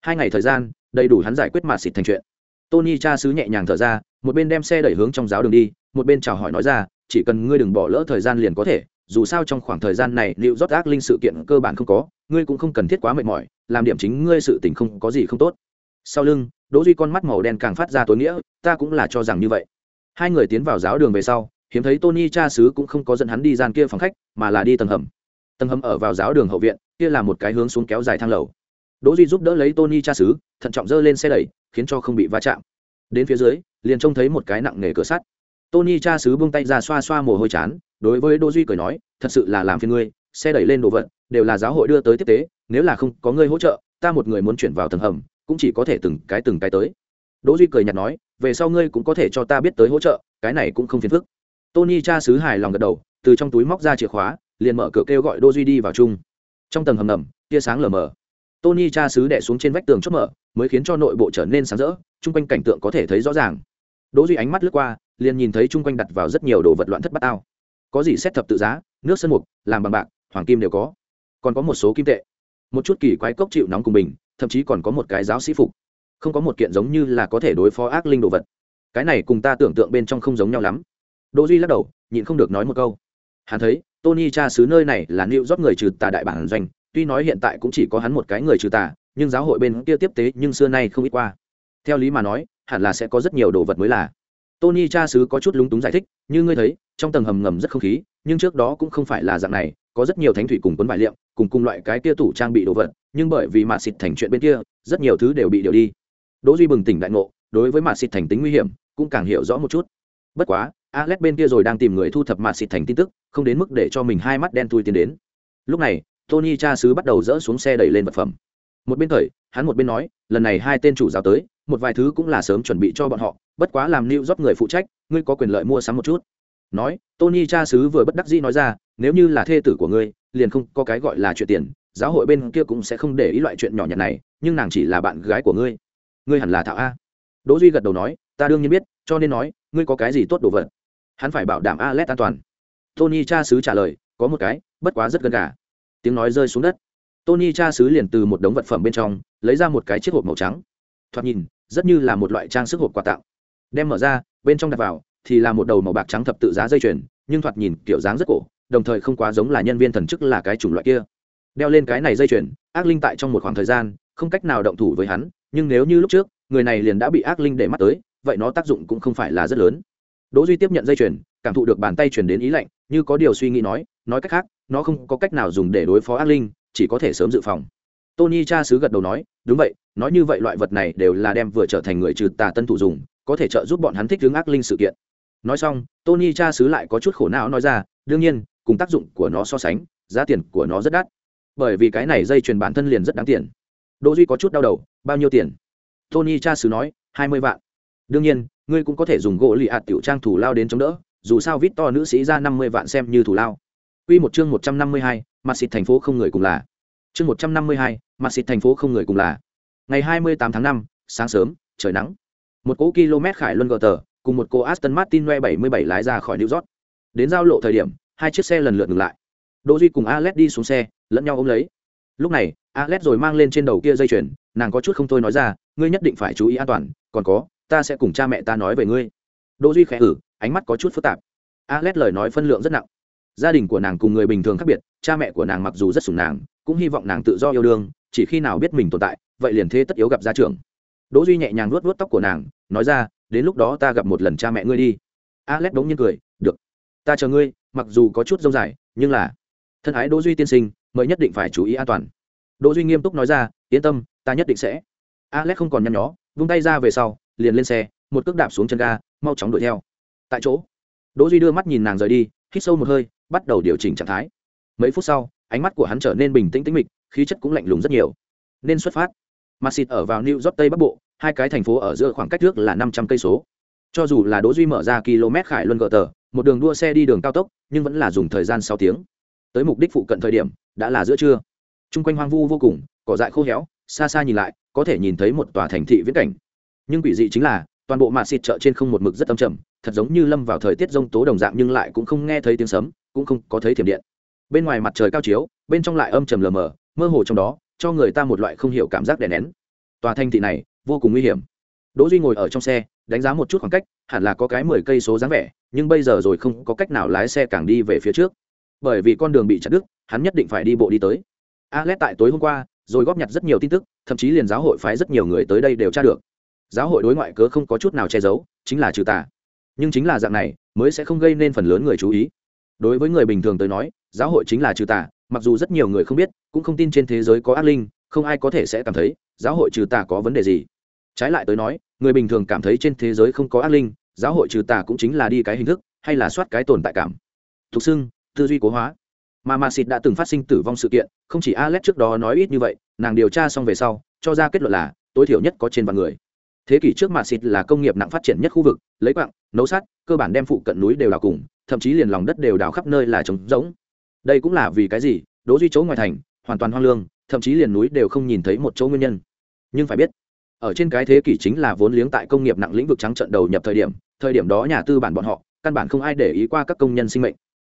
Hai ngày thời gian, đầy đủ hắn giải quyết mà xịt thành chuyện. Tony cha sứ nhẹ nhàng thở ra một bên đem xe đẩy hướng trong giáo đường đi, một bên chào hỏi nói ra, chỉ cần ngươi đừng bỏ lỡ thời gian liền có thể, dù sao trong khoảng thời gian này liệu rót ác linh sự kiện cơ bản không có, ngươi cũng không cần thiết quá mệt mỏi, làm điểm chính ngươi sự tình không có gì không tốt. Sau lưng, đỗ duy con mắt màu đen càng phát ra tối nghĩa, ta cũng là cho rằng như vậy. Hai người tiến vào giáo đường về sau, hiếm thấy tony cha xứ cũng không có dẫn hắn đi gian kia phòng khách, mà là đi tầng hầm. Tầng hầm ở vào giáo đường hậu viện, kia là một cái hướng xuống kéo dài thang lầu. Đỗ duy giúp đỡ lấy tony cha xứ, thận trọng dơ lên xe đẩy, khiến cho không bị va chạm. Đến phía dưới liền trông thấy một cái nặng nghề cửa sắt. Tony cha xứ buông tay ra xoa xoa mồ hôi chán, đối với đỗ duy cười nói, thật sự là làm phiền ngươi, xe đẩy lên đồ vật, đều là giáo hội đưa tới tiếp tế, nếu là không có ngươi hỗ trợ, ta một người muốn chuyển vào tầng hầm, cũng chỉ có thể từng cái từng cái tới. Đỗ duy cười nhạt nói, về sau ngươi cũng có thể cho ta biết tới hỗ trợ, cái này cũng không phiền phức. Tony cha sứ hài lòng gật đầu, từ trong túi móc ra chìa khóa, liền mở cửa kêu gọi đỗ duy đi vào chung. Trong tầng hầm ngầm, tia sáng lờ mờ. Tony cha sứ đè xuống trên vách tường chốt mở, mới khiến cho nội bộ trở nên sáng rỡ, chung quanh cảnh tượng có thể thấy rõ ràng đỗ duy ánh mắt lướt qua, liền nhìn thấy chung quanh đặt vào rất nhiều đồ vật loạn thất bát ao. Có gì xét thập tự giá, nước sơn mục, làm bằng bạc, hoàng kim đều có. Còn có một số kim tệ. Một chút kỳ quái cốc chịu nóng cùng bình thậm chí còn có một cái giáo sĩ phục. Không có một kiện giống như là có thể đối phó ác linh đồ vật. Cái này cùng ta tưởng tượng bên trong không giống nhau lắm. Đỗ duy lắc đầu, nhịn không được nói một câu. Hắn thấy, tony cha xứ nơi này là nịu rót người trừ tà đại bản doanh, tuy nói hiện tại cũng chỉ có hắn một cái người trừ tà, nhưng giáo hội bên kia tiếp tế nhưng xưa nay không ít qua. Theo lý mà nói hẳn là sẽ có rất nhiều đồ vật mới là. Tony cha xứ có chút lúng túng giải thích, như ngươi thấy, trong tầng hầm ngầm rất không khí, nhưng trước đó cũng không phải là dạng này, có rất nhiều thánh thủy cùng cuốn vải liệm, cùng cùng loại cái kia tủ trang bị đồ vật, nhưng bởi vì mạt xịt thành chuyện bên kia, rất nhiều thứ đều bị điều đi. Đỗ duy bừng tỉnh đại ngộ, đối với mạt xịt thành tính nguy hiểm, cũng càng hiểu rõ một chút. Bất quá, alex bên kia rồi đang tìm người thu thập mạt xịt thành tin tức, không đến mức để cho mình hai mắt đen thui tiến đến. Lúc này, tony cha sứ bắt đầu dỡ xuống xe đẩy lên vật phẩm. Một bên thời hắn một bên nói, lần này hai tên chủ giáo tới một vài thứ cũng là sớm chuẩn bị cho bọn họ, bất quá làm lưu rót người phụ trách, ngươi có quyền lợi mua sắm một chút. Nói, tony cha sứ vừa bất đắc dĩ nói ra, nếu như là thê tử của ngươi, liền không có cái gọi là chuyện tiền, giáo hội bên kia cũng sẽ không để ý loại chuyện nhỏ nhặt này, nhưng nàng chỉ là bạn gái của ngươi. Ngươi hẳn là thạo a. Đỗ duy gật đầu nói, ta đương nhiên biết, cho nên nói, ngươi có cái gì tốt đồ vật? Hắn phải bảo đảm alex an toàn. Tony cha sứ trả lời, có một cái, bất quá rất gần gà. Tiếng nói rơi xuống đất. Tony cha sứ liền từ một đống vật phẩm bên trong, lấy ra một cái chiếc hộp màu trắng. Thoạt nhìn rất như là một loại trang sức hộp quà tặng. Đem mở ra, bên trong đặt vào thì là một đầu màu bạc trắng thập tự giá dây chuyền, nhưng thoạt nhìn kiểu dáng rất cổ, đồng thời không quá giống là nhân viên thần chức là cái chủng loại kia. Đeo lên cái này dây chuyền, ác linh tại trong một khoảng thời gian, không cách nào động thủ với hắn, nhưng nếu như lúc trước, người này liền đã bị ác linh để mắt tới, vậy nó tác dụng cũng không phải là rất lớn. Đỗ duy tiếp nhận dây chuyền, cảm thụ được bàn tay truyền đến ý lạnh, như có điều suy nghĩ nói nói cách khác, nó không có cách nào dùng để đối phó ác linh, chỉ có thể sớm dự phòng. Tony cha sứ gật đầu nói đúng vậy nói như vậy loại vật này đều là đem vừa trở thành người trừ tà tân thủ dùng có thể trợ giúp bọn hắn thích hướng ác linh sự kiện. Nói xong tony cha sứ lại có chút khổ não nói ra đương nhiên cùng tác dụng của nó so sánh giá tiền của nó rất đắt. Bởi vì cái này dây chuyền bản thân liền rất đáng tiền. Đỗ duy có chút đau đầu bao nhiêu tiền? Tony cha sứ nói hai mươi vạn. Đương nhiên ngươi cũng có thể dùng gỗ lì ạt tiểu trang thủ lao đến chống đỡ dù sao vít to nữ sĩ ra năm mươi vạn xem như thủ lao. Quy một chương một trăm năm mươi hai, mặt xịt thành phố không người cùng là. Chương một trăm năm mươi hai, mặt xịt thành phố không người cùng là. Ngày hai mươi tám tháng năm, sáng sớm, trời nắng. Một cỗ km khải luân gờ tờ, cùng một cô Aston Martin Noe 77 lái ra khỏi New York. Đến giao lộ thời điểm, hai chiếc xe lần lượt ngừng lại. Đỗ Duy cùng Alex đi xuống xe, lẫn nhau ôm lấy. Lúc này, Alex rồi mang lên trên đầu kia dây chuyền, nàng có chút không thôi nói ra, ngươi nhất định phải chú ý an toàn, còn có, ta sẽ cùng cha mẹ ta nói về ngươi đỗ duy khẽ ử ánh mắt có chút phức tạp alex lời nói phân lượng rất nặng gia đình của nàng cùng người bình thường khác biệt cha mẹ của nàng mặc dù rất sủng nàng cũng hy vọng nàng tự do yêu đương chỉ khi nào biết mình tồn tại, vậy liền thế tất yếu gặp gia trưởng. Đỗ duy nhẹ nhàng nuốt nuốt tóc của nàng, nói ra, đến lúc đó ta gặp một lần cha mẹ ngươi đi. Alex đống nhiên cười, được. Ta chờ ngươi, mặc dù có chút dông dài, nhưng là thân ái đỗ duy tiên sinh mới nhất định phải chú ý an toàn. Đỗ duy nghiêm túc nói ra, yên tâm, ta nhất định sẽ. Alex không còn nhăn nhó, vung tay ra về sau, liền lên xe, một cước đạp xuống chân ga, mau chóng đuổi theo. Tại chỗ, đỗ duy đưa mắt nhìn nàng rời đi, hít sâu một hơi, bắt đầu điều chỉnh trạng thái. Mấy phút sau, ánh mắt của hắn trở nên bình tĩnh tĩnh mịch khí chất cũng lạnh lùng rất nhiều nên xuất phát Masit ở vào New York Tây Bắc Bộ, hai cái thành phố ở giữa khoảng cách trước là năm trăm cây số. Cho dù là Đỗ Duy mở ra km khải luân gờ tờ, một đường đua xe đi đường cao tốc, nhưng vẫn là dùng thời gian sáu tiếng. Tới mục đích phụ cận thời điểm, đã là giữa trưa. Trung quanh hoang vu vô cùng, cỏ dại khô héo, xa xa nhìn lại, có thể nhìn thấy một tòa thành thị viễn cảnh, nhưng quỷ dị chính là toàn bộ mạ chợ trên không một mực rất âm trầm thật giống như lâm vào thời tiết rông tố đồng dạng nhưng lại cũng không nghe thấy tiếng sấm cũng không có thấy thiểm điện bên ngoài mặt trời cao chiếu bên trong lại âm trầm lờ mờ mơ hồ trong đó, cho người ta một loại không hiểu cảm giác đè nén. Tòa thanh thị này, vô cùng nguy hiểm. Đỗ duy ngồi ở trong xe, đánh giá một chút khoảng cách, hẳn là có cái mười cây số dáng vẻ, nhưng bây giờ rồi không có cách nào lái xe càng đi về phía trước. Bởi vì con đường bị chặt đứt, hắn nhất định phải đi bộ đi tới. Alex tại tối hôm qua, rồi góp nhặt rất nhiều tin tức, thậm chí liền giáo hội phái rất nhiều người tới đây đều tra được. Giáo hội đối ngoại cớ không có chút nào che giấu, chính là trừ tà. Nhưng chính là dạng này, mới sẽ không gây nên phần lớn người chú ý. Đối với người bình thường tới nói, giáo hội chính là trừ tà, mặc dù rất nhiều người không biết cũng không tin trên thế giới có ác linh, không ai có thể sẽ cảm thấy giáo hội trừ tà có vấn đề gì. Trái lại tới nói, người bình thường cảm thấy trên thế giới không có ác linh, giáo hội trừ tà cũng chính là đi cái hình thức, hay là soát cái tồn tại cảm. Thục xưng, tư duy cố hóa. Mà mà xịt đã từng phát sinh tử vong sự kiện, không chỉ alex trước đó nói ít như vậy, nàng điều tra xong về sau, cho ra kết luận là tối thiểu nhất có trên vạn người. Thế kỷ trước mà xịt là công nghiệp nặng phát triển nhất khu vực, lấy quặng nấu sắt, cơ bản đem phụ cận núi đều đào cùng, thậm chí liền lòng đất đều đào khắp nơi là trống rỗng. Đây cũng là vì cái gì? Đỗ duy chỗ ngoài thành hoàn toàn hoang lương, thậm chí liền núi đều không nhìn thấy một chỗ nguyên nhân. Nhưng phải biết, ở trên cái thế kỷ chính là vốn liếng tại công nghiệp nặng lĩnh vực trắng trận đầu nhập thời điểm thời điểm đó nhà tư bản bọn họ, căn bản không ai để ý qua các công nhân sinh mệnh.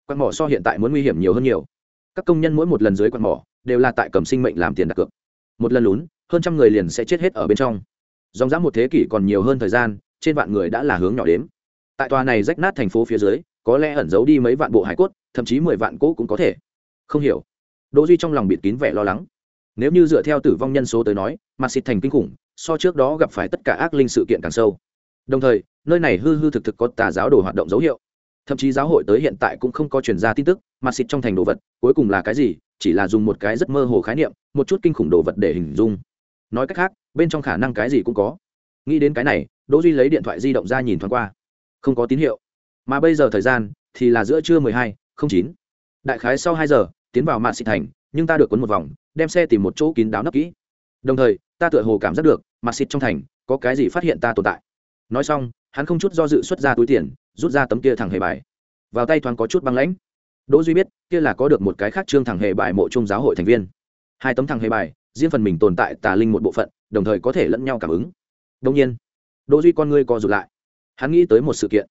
Quạt mỏ so hiện tại muốn nguy hiểm nhiều hơn nhiều. Các công nhân mỗi một lần dưới quạt mỏ, đều là tại cầm sinh mệnh làm tiền đặt cược. Một lần lún, hơn trăm người liền sẽ chết hết ở bên trong. Dòng dã một thế kỷ còn nhiều hơn thời gian, trên vạn người đã là hướng nhỏ đếm. Tại tòa này rách nát thành phố phía dưới, có lẽ ẩn giấu đi mấy vạn bộ hải cốt, thậm chí mười vạn cỗ cũng có thể. Không hiểu đỗ duy trong lòng bịt kín vẻ lo lắng. Nếu như dựa theo tử vong nhân số tới nói mặt xịt thành kinh khủng, so trước đó gặp phải tất cả ác linh sự kiện càng sâu. Đồng thời, nơi này hư hư thực thực có tà giáo đồ hoạt động dấu hiệu. Thậm chí giáo hội tới hiện tại cũng không có truyền ra tin tức mặt xịt trong thành đồ vật, cuối cùng là cái gì? Chỉ là dùng một cái rất mơ hồ khái niệm, một chút kinh khủng đồ vật để hình dung. Nói cách khác, bên trong khả năng cái gì cũng có. Nghĩ đến cái này, đỗ duy lấy điện thoại di động ra nhìn thoáng qua. Không có tín hiệu. Mà bây giờ thời gian thì là giữa trưa mười hai, không chín. Đại khái sau hai giờ tiến vào mạn xị thành, nhưng ta được cuốn một vòng, đem xe tìm một chỗ kín đáo nấp kỹ. Đồng thời, ta tựa hồ cảm giác được, mạn xịt trong thành, có cái gì phát hiện ta tồn tại. Nói xong, hắn không chút do dự xuất ra túi tiền, rút ra tấm kia thẳng hề bài. Vào tay thoáng có chút băng lãnh. Đỗ duy biết, kia là có được một cái khác trương thẳng hề bài mộ trung giáo hội thành viên. Hai tấm thẳng hề bài, riêng phần mình tồn tại tà linh một bộ phận, đồng thời có thể lẫn nhau cảm ứng. Đồng nhiên, đỗ duy con ngươi co rụt lại. Hắn nghĩ tới một sự kiện.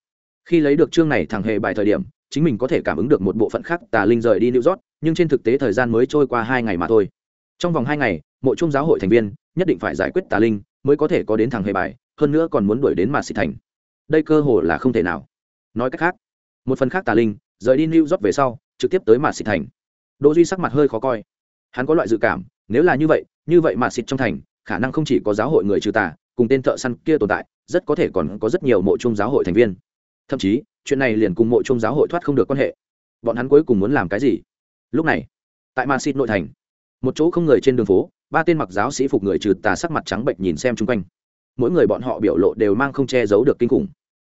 Khi lấy được chương này thẳng hề bài thời điểm, chính mình có thể cảm ứng được một bộ phận khác tà linh rời đi new york nhưng trên thực tế thời gian mới trôi qua hai ngày mà thôi. Trong vòng hai ngày, mộ trung giáo hội thành viên nhất định phải giải quyết tà linh, mới có thể có đến thằng hề bài, hơn nữa còn muốn đuổi đến mà xịt thành. Đây cơ hồ là không thể nào. Nói cách khác, một phần khác tà linh, rời đi new york về sau, trực tiếp tới mà xịt thành. Đỗ duy sắc mặt hơi khó coi. Hắn có loại dự cảm, nếu là như vậy như vậy mà xịt trong thành, khả năng không chỉ có giáo hội người trừ tà, cùng tên thợ săn kia tồn tại, rất có thể còn có rất nhiều mộ trung giáo hội thành viên. Thậm chí, chuyện này liền cùng mộ trung giáo hội thoát không được quan hệ. Bọn hắn cuối cùng muốn làm cái gì? Lúc này, tại Man City nội thành, một chỗ không người trên đường phố, ba tên mặc giáo sĩ phục người trừ tà sắc mặt trắng bệnh nhìn xem chung quanh. Mỗi người bọn họ biểu lộ đều mang không che giấu được kinh khủng.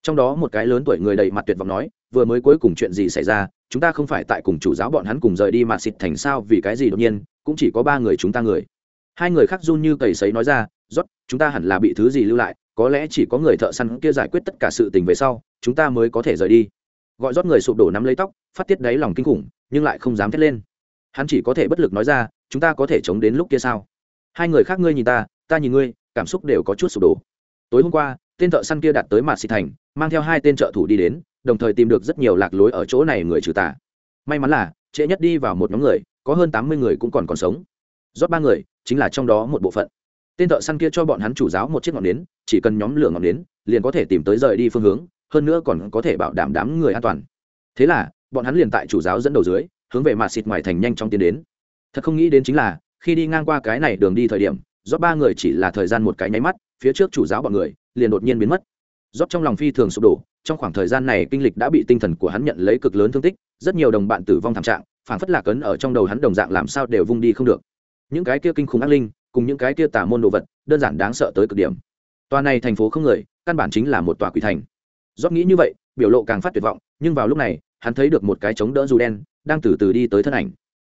Trong đó một cái lớn tuổi người đầy mặt tuyệt vọng nói, vừa mới cuối cùng chuyện gì xảy ra? Chúng ta không phải tại cùng chủ giáo bọn hắn cùng rời đi mà xịt thành sao? Vì cái gì đột nhiên, cũng chỉ có ba người chúng ta người. Hai người khác run như cầy sấy nói ra rót chúng ta hẳn là bị thứ gì lưu lại, có lẽ chỉ có người thợ săn kia giải quyết tất cả sự tình về sau, chúng ta mới có thể rời đi. Gọi rót người sụp đổ nắm lấy tóc phát tiết đáy lòng kinh khủng, nhưng lại không dám thét lên. Hắn chỉ có thể bất lực nói ra, chúng ta có thể chống đến lúc kia sao? Hai người khác ngươi nhìn ta ta nhìn ngươi, cảm xúc đều có chút sụp đổ. Tối hôm qua, tên thợ săn kia đạt tới mạt xịt thành, mang theo hai tên trợ thủ đi đến, đồng thời tìm được rất nhiều lạc lối ở chỗ này người trừ tà. May mắn là, trễ nhất đi vào một nhóm người, có hơn tám mươi người cũng còn còn sống. Rót ba người, chính là trong đó một bộ phận. Tên thợ săn kia cho bọn hắn chủ giáo một chiếc ngọn nến, chỉ cần nhóm lửa ngọn nến, liền có thể tìm tới rời đi phương hướng, hơn nữa còn có thể bảo đảm đám người an toàn. Thế là bọn hắn liền tại chủ giáo dẫn đầu dưới, hướng về mạt xịt ngoài thành nhanh chóng tiến đến. Thật không nghĩ đến chính là, khi đi ngang qua cái này đường đi thời điểm do ba người chỉ là thời gian một cái nháy mắt, phía trước chủ giáo bọn người, liền đột nhiên biến mất. Rót trong lòng phi thường sụp đổ, trong khoảng thời gian này kinh lịch đã bị tinh thần của hắn nhận lấy cực lớn thương tích, rất nhiều đồng bạn tử vong thảm trạng phản phất lạc ấn ở trong đầu hắn đồng dạng làm sao đều vung đi không được. Những cái kia kinh khủng ác linh, cùng những cái kia tà môn đồ vật, đơn giản đáng sợ tới cực điểm. Tòa này thành phố không người, căn bản chính là một tòa quỷ thành. Rót nghĩ như vậy, biểu lộ càng phát tuyệt vọng, nhưng vào lúc này hắn thấy được một cái chống đỡ dù đen, đang từ từ đi tới thân ảnh.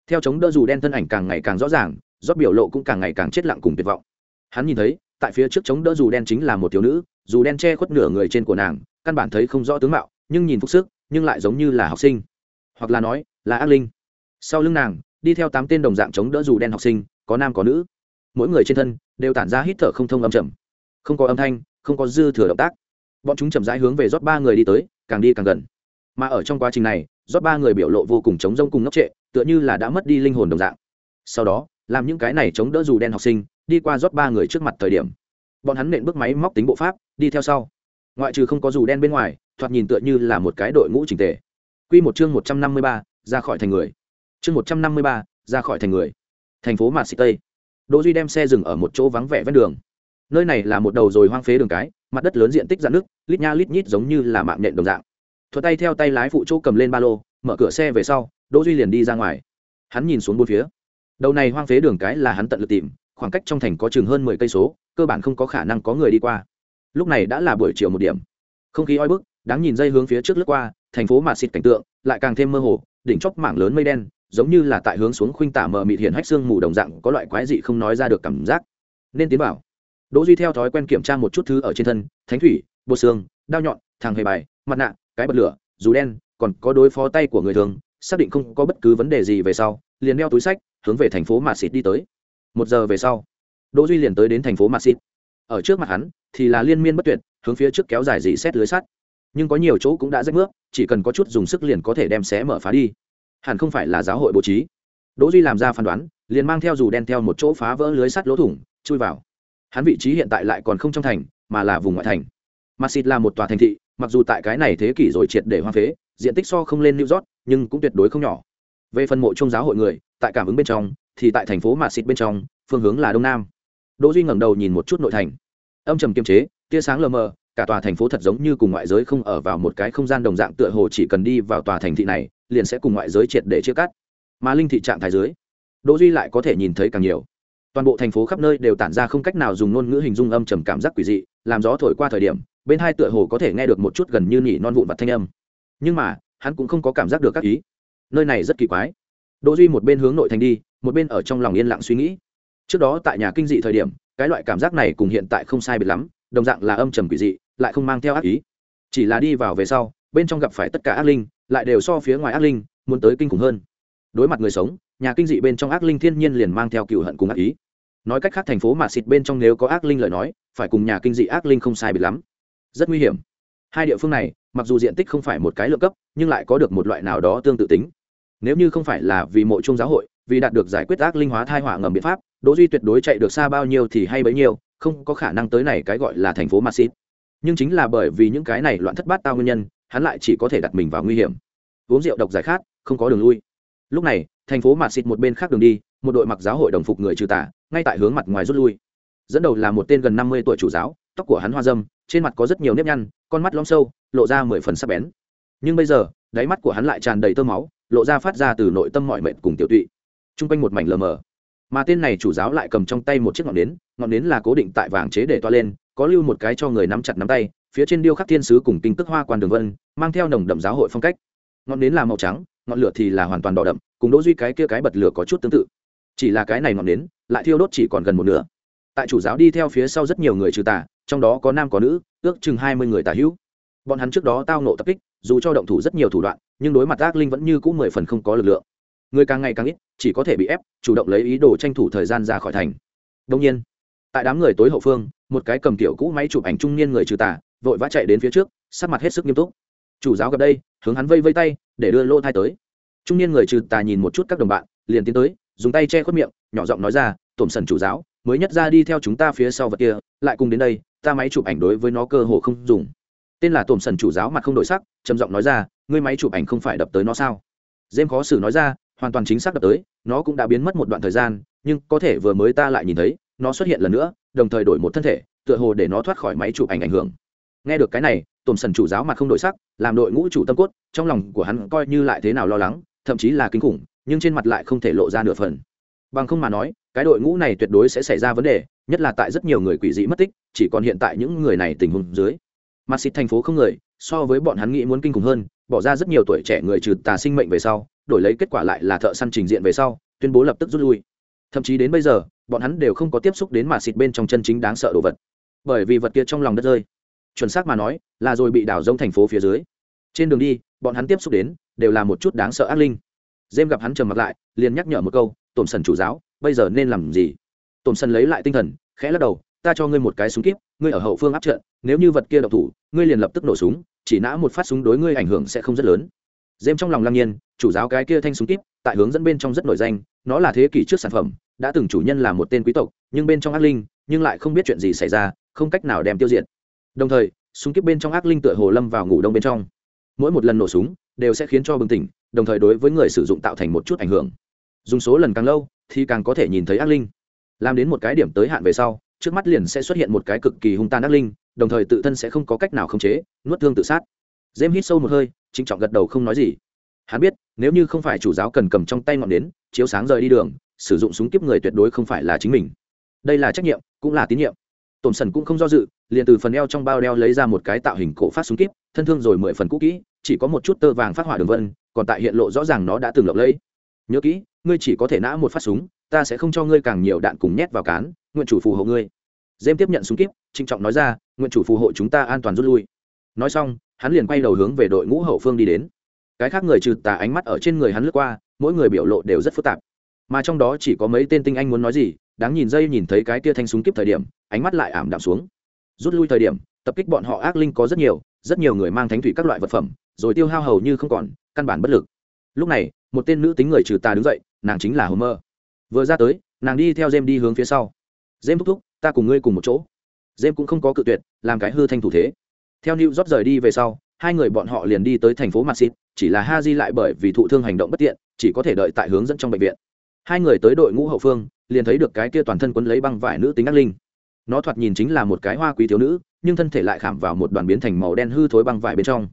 Theo chống đỡ dù đen thân ảnh càng ngày càng rõ ràng, rót biểu lộ cũng càng ngày càng chết lặng cùng tuyệt vọng. Hắn nhìn thấy, tại phía trước chống đỡ dù đen chính là một thiếu nữ, dù đen che khuất nửa người trên của nàng, căn bản thấy không rõ tướng mạo, nhưng nhìn phúc sức, nhưng lại giống như là học sinh. Hoặc là nói, là ác linh. Sau lưng nàng, đi theo tám tên đồng dạng chống đỡ dù đen học sinh, có nam có nữ. Mỗi người trên thân, đều tản ra hít thở không thông âm trầm. Không có âm thanh, không có dư thừa động tác. Bọn chúng chậm rãi hướng về rót ba người đi tới, càng đi càng gần mà ở trong quá trình này, rót ba người biểu lộ vô cùng chống rông cùng ngốc trệ, tựa như là đã mất đi linh hồn đồng dạng. Sau đó, làm những cái này chống đỡ dù đen học sinh, đi qua rót ba người trước mặt thời điểm. Bọn hắn nện bước máy móc tính bộ pháp, đi theo sau. Ngoại trừ không có dù đen bên ngoài, thoạt nhìn tựa như là một cái đội ngũ trình tề. Q một chương một trăm năm mươi ba, ra khỏi thành người. Chương một trăm năm mươi ba, ra khỏi thành người. Thành phố mạt xịt tây. Đỗ duy đem xe dừng ở một chỗ vắng vẻ ven đường. Nơi này là một đầu rồi hoang phế đường cái, mặt đất lớn diện tích dạn nước lít nha lít nhít giống như là mạng nhện đồng dạng thuật tay theo tay lái phụ chỗ cầm lên ba lô, mở cửa xe về sau, đỗ duy liền đi ra ngoài. Hắn nhìn xuống bốn phía. Đầu này hoang phế đường cái là hắn tận lực tìm, khoảng cách trong thành có chừng hơn mười cây số, cơ bản không có khả năng có người đi qua. Lúc này đã là buổi chiều một điểm. Không khí oi bức, đáng nhìn dây hướng phía trước lướt qua, thành phố mà xịt cảnh tượng, lại càng thêm mơ hồ, đỉnh chóp mảng lớn mây đen, giống như là tại hướng xuống khuynh tả mờ mịt hiện hách xương mù đồng dạng, có loại quái dị không nói ra được cảm giác. Nên tiến bảo đỗ duy theo thói quen kiểm tra một chút thứ ở trên thân, thánh thủy, bột xương, đao nhọn thằng hề bài, mặt nạ cái bật lửa, dù đen, còn có đối phó tay của người thường, xác định không có bất cứ vấn đề gì về sau, liền đeo túi sách, hướng về thành phố mạt xịt đi tới. Một giờ về sau, đỗ duy liền tới đến thành phố mạt xịt. Ở trước mặt hắn, thì là liên miên bất tuyệt, hướng phía trước kéo dài dì xét lưới sắt. Nhưng có nhiều chỗ cũng đã rách nước, chỉ cần có chút dùng sức liền có thể đem xé mở phá đi. Hẳn không phải là giáo hội bố trí. Đỗ duy làm ra phán đoán, liền mang theo dù đen theo một chỗ phá vỡ lưới sắt lỗ thủng, chui vào. Hắn vị trí hiện tại lại còn không trong thành, mà là vùng ngoại thành. Masit là một tòa thành thị mặc dù tại cái này thế kỷ rồi triệt để hoang phế, diện tích so không lên New York, nhưng cũng tuyệt đối không nhỏ. Về phần mộ trung giáo hội người, tại cảm ứng bên trong, thì tại thành phố mạ xịt bên trong, phương hướng là đông nam. Đỗ duy ngẩng đầu nhìn một chút nội thành. Âm trầm kiềm chế, tia sáng lờ mờ, cả tòa thành phố thật giống như cùng ngoại giới không ở vào một cái không gian đồng dạng tựa hồ chỉ cần đi vào tòa thành thị này, liền sẽ cùng ngoại giới triệt để chia cắt. Mà linh thị trạng thái dưới, đỗ duy lại có thể nhìn thấy càng nhiều. Toàn bộ thành phố khắp nơi đều tản ra không cách nào dùng ngôn ngữ hình dung âm trầm cảm giác quỷ dị, làm gió thổi qua thời điểm bên hai tựa hồ có thể nghe được một chút gần như nỉ non vụn vặt thanh âm. Nhưng mà, hắn cũng không có cảm giác được các ý. Nơi này rất kỳ quái. Đỗ duy một bên hướng nội thành đi, một bên ở trong lòng yên lặng suy nghĩ. Trước đó tại nhà kinh dị thời điểm, cái loại cảm giác này cùng hiện tại không sai biệt lắm, đồng dạng là âm trầm quỷ dị, lại không mang theo ác ý. Chỉ là đi vào về sau, bên trong gặp phải tất cả ác linh, lại đều so phía ngoài ác linh, muốn tới kinh khủng hơn. Đối mặt người sống, nhà kinh dị bên trong ác linh thiên nhiên liền mang theo cựu hận cùng ác ý. Nói cách khác thành phố mà xịt bên trong nếu có ác linh lời nói, phải cùng nhà kinh dị ác linh không sai biệt lắm rất nguy hiểm hai địa phương này mặc dù diện tích không phải một cái lượng cấp nhưng lại có được một loại nào đó tương tự tính nếu như không phải là vì mộ trung giáo hội vì đạt được giải quyết ác linh hóa thai hỏa ngầm biện pháp đỗ duy tuyệt đối chạy được xa bao nhiêu thì hay bấy nhiêu không có khả năng tới này cái gọi là thành phố Madrid. Nhưng chính là bởi vì những cái này loạn thất bát tao nguyên nhân, hắn lại chỉ có thể đặt mình vào nguy hiểm. Uống rượu độc giải khát, không có đường lui. Lúc này, thành phố Madrid một bên khác đường đi, một đội mặc giáo hội đồng phục người trừ tà, ngay tại hướng mặt ngoài rút lui. Dẫn đầu là một tên gần năm mươi tuổi chủ giáo, tóc của hắn hoa râm, trên mặt có rất nhiều nếp nhăn, con mắt lõm sâu, lộ ra mười phần sắc bén. Nhưng bây giờ, đáy mắt của hắn lại tràn đầy tơ máu, lộ ra phát ra từ nội tâm mọi mệnh cùng tiểu tụy. Trung quanh một mảnh lờ mờ mà tên này chủ giáo lại cầm trong tay một chiếc ngọn nến ngọn nến là cố định tại vàng chế để toa lên có lưu một cái cho người nắm chặt nắm tay phía trên điêu khắc thiên sứ cùng kinh tức hoa quan đường vân mang theo nồng đậm giáo hội phong cách ngọn nến là màu trắng ngọn lửa thì là hoàn toàn đỏ đậm cùng đỗ duy cái kia cái bật lửa có chút tương tự chỉ là cái này ngọn nến lại thiêu đốt chỉ còn gần một nửa tại chủ giáo đi theo phía sau rất nhiều người trừ tà trong đó có nam có nữ, ước chừng hai mươi người tà hữu. Bọn hắn trước đó tao nộ tập kích, dù cho động thủ rất nhiều thủ đoạn, nhưng đối mặt ác linh vẫn như cũ mười phần không có lực lượng. Người càng ngày càng ít, chỉ có thể bị ép, chủ động lấy ý đồ tranh thủ thời gian ra khỏi thành. Đông nhiên, tại đám người tối hậu phương, một cái cầm kiểu cũ máy chụp ảnh trung niên người trừ tà, vội vã chạy đến phía trước, sắc mặt hết sức nghiêm túc. Chủ giáo gặp đây, hướng hắn vây vây tay, để đưa lô thai tới. Trung niên người trừ tà nhìn một chút các đồng bạn, liền tiến tới, dùng tay che khuất miệng, nhỏ giọng nói ra, tổm sần chủ giáo, mới nhất ra đi theo chúng ta phía sau vật kia, lại cùng đến đây ta máy chụp ảnh đối với nó cơ hồ không dùng. Tên là tổm sần chủ giáo mặt không đổi sắc, trầm giọng nói ra, ngươi máy chụp ảnh không phải đập tới nó sao? Dêm khó xử nói ra, hoàn toàn chính xác đập tới, nó cũng đã biến mất một đoạn thời gian, nhưng có thể vừa mới ta lại nhìn thấy, nó xuất hiện lần nữa, đồng thời đổi một thân thể, tựa hồ để nó thoát khỏi máy chụp ảnh ảnh hưởng. Nghe được cái này, tổm sần chủ giáo mặt không đổi sắc, làm đội ngũ chủ tâm cốt, trong lòng của hắn coi như lại thế nào lo lắng, thậm chí là kinh khủng, nhưng trên mặt lại không thể lộ ra nửa phần. Bằng không mà nói, cái đội ngũ này tuyệt đối sẽ xảy ra vấn đề nhất là tại rất nhiều người quỷ dị mất tích, chỉ còn hiện tại những người này tình huống dưới. Mặt xịt thành phố không người, so với bọn hắn nghĩ muốn kinh khủng hơn, bỏ ra rất nhiều tuổi trẻ người trừ tà sinh mệnh về sau, đổi lấy kết quả lại là thợ săn trình diện về sau, tuyên bố lập tức rút lui. Thậm chí đến bây giờ, bọn hắn đều không có tiếp xúc đến mặt xịt bên trong chân chính đáng sợ đồ vật. Bởi vì vật kia trong lòng đất rơi. Chuẩn xác mà nói, là rồi bị đảo rông thành phố phía dưới. Trên đường đi, bọn hắn tiếp xúc đến, đều là một chút đáng sợ ác linh. Dêm gặp hắn trầm mặt lại, liền nhắc nhở một câu, tổn sần chủ giáo, bây giờ nên làm gì? Tổn sân lấy lại tinh thần, khẽ lắc đầu, ta cho ngươi một cái súng kíp, ngươi ở hậu phương áp trận, nếu như vật kia độc thủ, ngươi liền lập tức nổ súng, chỉ nã một phát súng đối ngươi ảnh hưởng sẽ không rất lớn. Dêm trong lòng lăng nhiên, chủ giáo cái kia thanh súng kíp, tại hướng dẫn bên trong rất nổi danh, nó là thế kỷ trước sản phẩm, đã từng chủ nhân là một tên quý tộc, nhưng bên trong ác linh, nhưng lại không biết chuyện gì xảy ra, không cách nào đem tiêu diệt. Đồng thời, súng kíp bên trong ác linh tựa hồ lâm vào ngủ đông bên trong. Mỗi một lần nổ súng, đều sẽ khiến cho bừng tỉnh, đồng thời đối với người sử dụng tạo thành một chút ảnh hưởng. Dùng số lần càng lâu, thì càng có thể nhìn thấy ác linh làm đến một cái điểm tới hạn về sau, trước mắt liền sẽ xuất hiện một cái cực kỳ hung tàn ác linh, đồng thời tự thân sẽ không có cách nào khống chế, nuốt thương tự sát. Dêm hít sâu một hơi, trịnh trọng gật đầu không nói gì. Hắn biết, nếu như không phải chủ giáo cần cầm trong tay ngọn nến, chiếu sáng rời đi đường, sử dụng súng kiếp người tuyệt đối không phải là chính mình. Đây là trách nhiệm, cũng là tín nhiệm. Tổn sần cũng không do dự, liền từ phần eo trong bao đeo lấy ra một cái tạo hình cổ phát súng kíp, thân thương rồi mười phần cũ kỹ, chỉ có một chút tơ vàng phát hỏa đường vân, còn tại hiện lộ rõ ràng nó đã từng lộng lẫy. Nhớ kỹ, ngươi chỉ có thể nã một phát súng ta sẽ không cho ngươi càng nhiều đạn cùng nhét vào cán, nguyện chủ phù hộ ngươi. Dêm tiếp nhận súng kíp, trịnh trọng nói ra, nguyện chủ phù hộ chúng ta an toàn rút lui. Nói xong, hắn liền quay đầu hướng về đội ngũ hậu phương đi đến. Cái khác người trừ tà ánh mắt ở trên người hắn lướt qua, mỗi người biểu lộ đều rất phức tạp. Mà trong đó chỉ có mấy tên tinh anh muốn nói gì, đáng nhìn dây nhìn thấy cái kia thanh súng kiếp thời điểm, ánh mắt lại ảm đạm xuống. Rút lui thời điểm, tập kích bọn họ ác linh có rất nhiều rất nhiều người mang thánh thủy các loại vật phẩm, rồi tiêu hao hầu như không còn, căn bản bất lực. Lúc này, một tên nữ tính người trừ tà đứng dậy, nàng chính là hồ mơ vừa ra tới nàng đi theo jem đi hướng phía sau. Jem thúc thúc ta cùng ngươi cùng một chỗ. Jem cũng không có cự tuyệt làm cái hư thanh thủ thế. Theo new job rời đi về sau hai người bọn họ liền đi tới thành phố maxit chỉ là Ha Di lại bởi vì thụ thương hành động bất tiện, chỉ có thể đợi tại hướng dẫn trong bệnh viện. hai người tới đội ngũ hậu phương liền thấy được cái kia toàn thân quấn lấy băng vải nữ tính ác linh. Nó thoạt nhìn chính là một cái hoa quý thiếu nữ nhưng thân thể lại khảm vào một đoàn biến thành màu đen hư thối băng vải bên trong.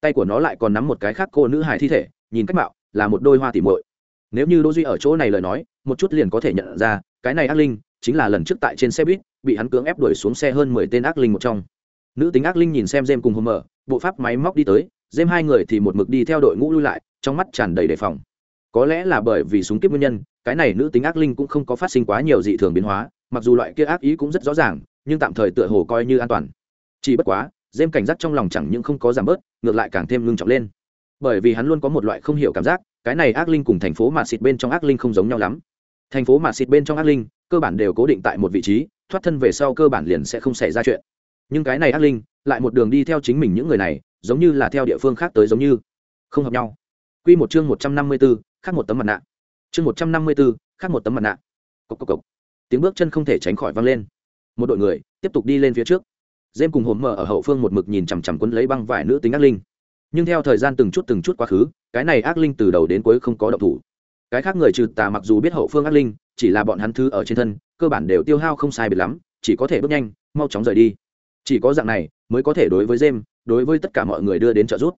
Tay của nó lại còn nắm một cái khác cô nữ hài thi thể nhìn cách mạo là một đôi hoa tỉ muội nếu như đỗ duy ở chỗ này lời nói, một chút liền có thể nhận ra, cái này ác linh chính là lần trước tại trên xe buýt, bị hắn cưỡng ép đuổi xuống xe hơn mười tên ác linh một trong. Nữ tính ác linh nhìn xem jem cùng hôm mở, bộ pháp máy móc đi tới jem hai người thì một mực đi theo đội ngũ lui lại, trong mắt tràn đầy đề phòng. Có lẽ là bởi vì súng kiếp nguyên nhân, cái này nữ tính ác linh cũng không có phát sinh quá nhiều dị thường biến hóa, mặc dù loại kia ác ý cũng rất rõ ràng, nhưng tạm thời tựa hồ coi như an toàn. Chỉ bất quá dêm cảnh giác trong lòng chẳng những không có giảm bớt, ngược lại càng thêm ngưng trọng lên. Bởi vì hắn luôn có một loại không hiểu cảm giác cái này ác linh cùng thành phố mạt xịt bên trong ác linh không giống nhau lắm thành phố mạt xịt bên trong ác linh cơ bản đều cố định tại một vị trí thoát thân về sau cơ bản liền sẽ không xảy ra chuyện nhưng cái này ác linh lại một đường đi theo chính mình những người này giống như là theo địa phương khác tới giống như không hợp nhau Quy một chương một trăm năm mươi 154, khác một tấm mặt nạ. Chương một trăm năm mươi 154, khác một tấm mặt nạ. Cộc cộc cộc. Tiếng bước chân không thể tránh khỏi vang lên. Một đội người tiếp tục đi lên phía trước. Dêm cùng hồn mở ở hậu phương một mực nhìn chằm chằm quấn lấy băng vải nữ tính ác linh. Nhưng theo thời gian từng chút từng chút quá khứ, cái này ác linh từ đầu đến cuối không có động thủ. Cái khác người trừ tà mặc dù biết hậu phương ác linh, chỉ là bọn hắn thứ ở trên thân, cơ bản đều tiêu hao không sai biệt lắm, chỉ có thể bước nhanh, mau chóng rời đi. Chỉ có dạng này mới có thể đối với Dêm, đối với tất cả mọi người đưa đến trợ giúp.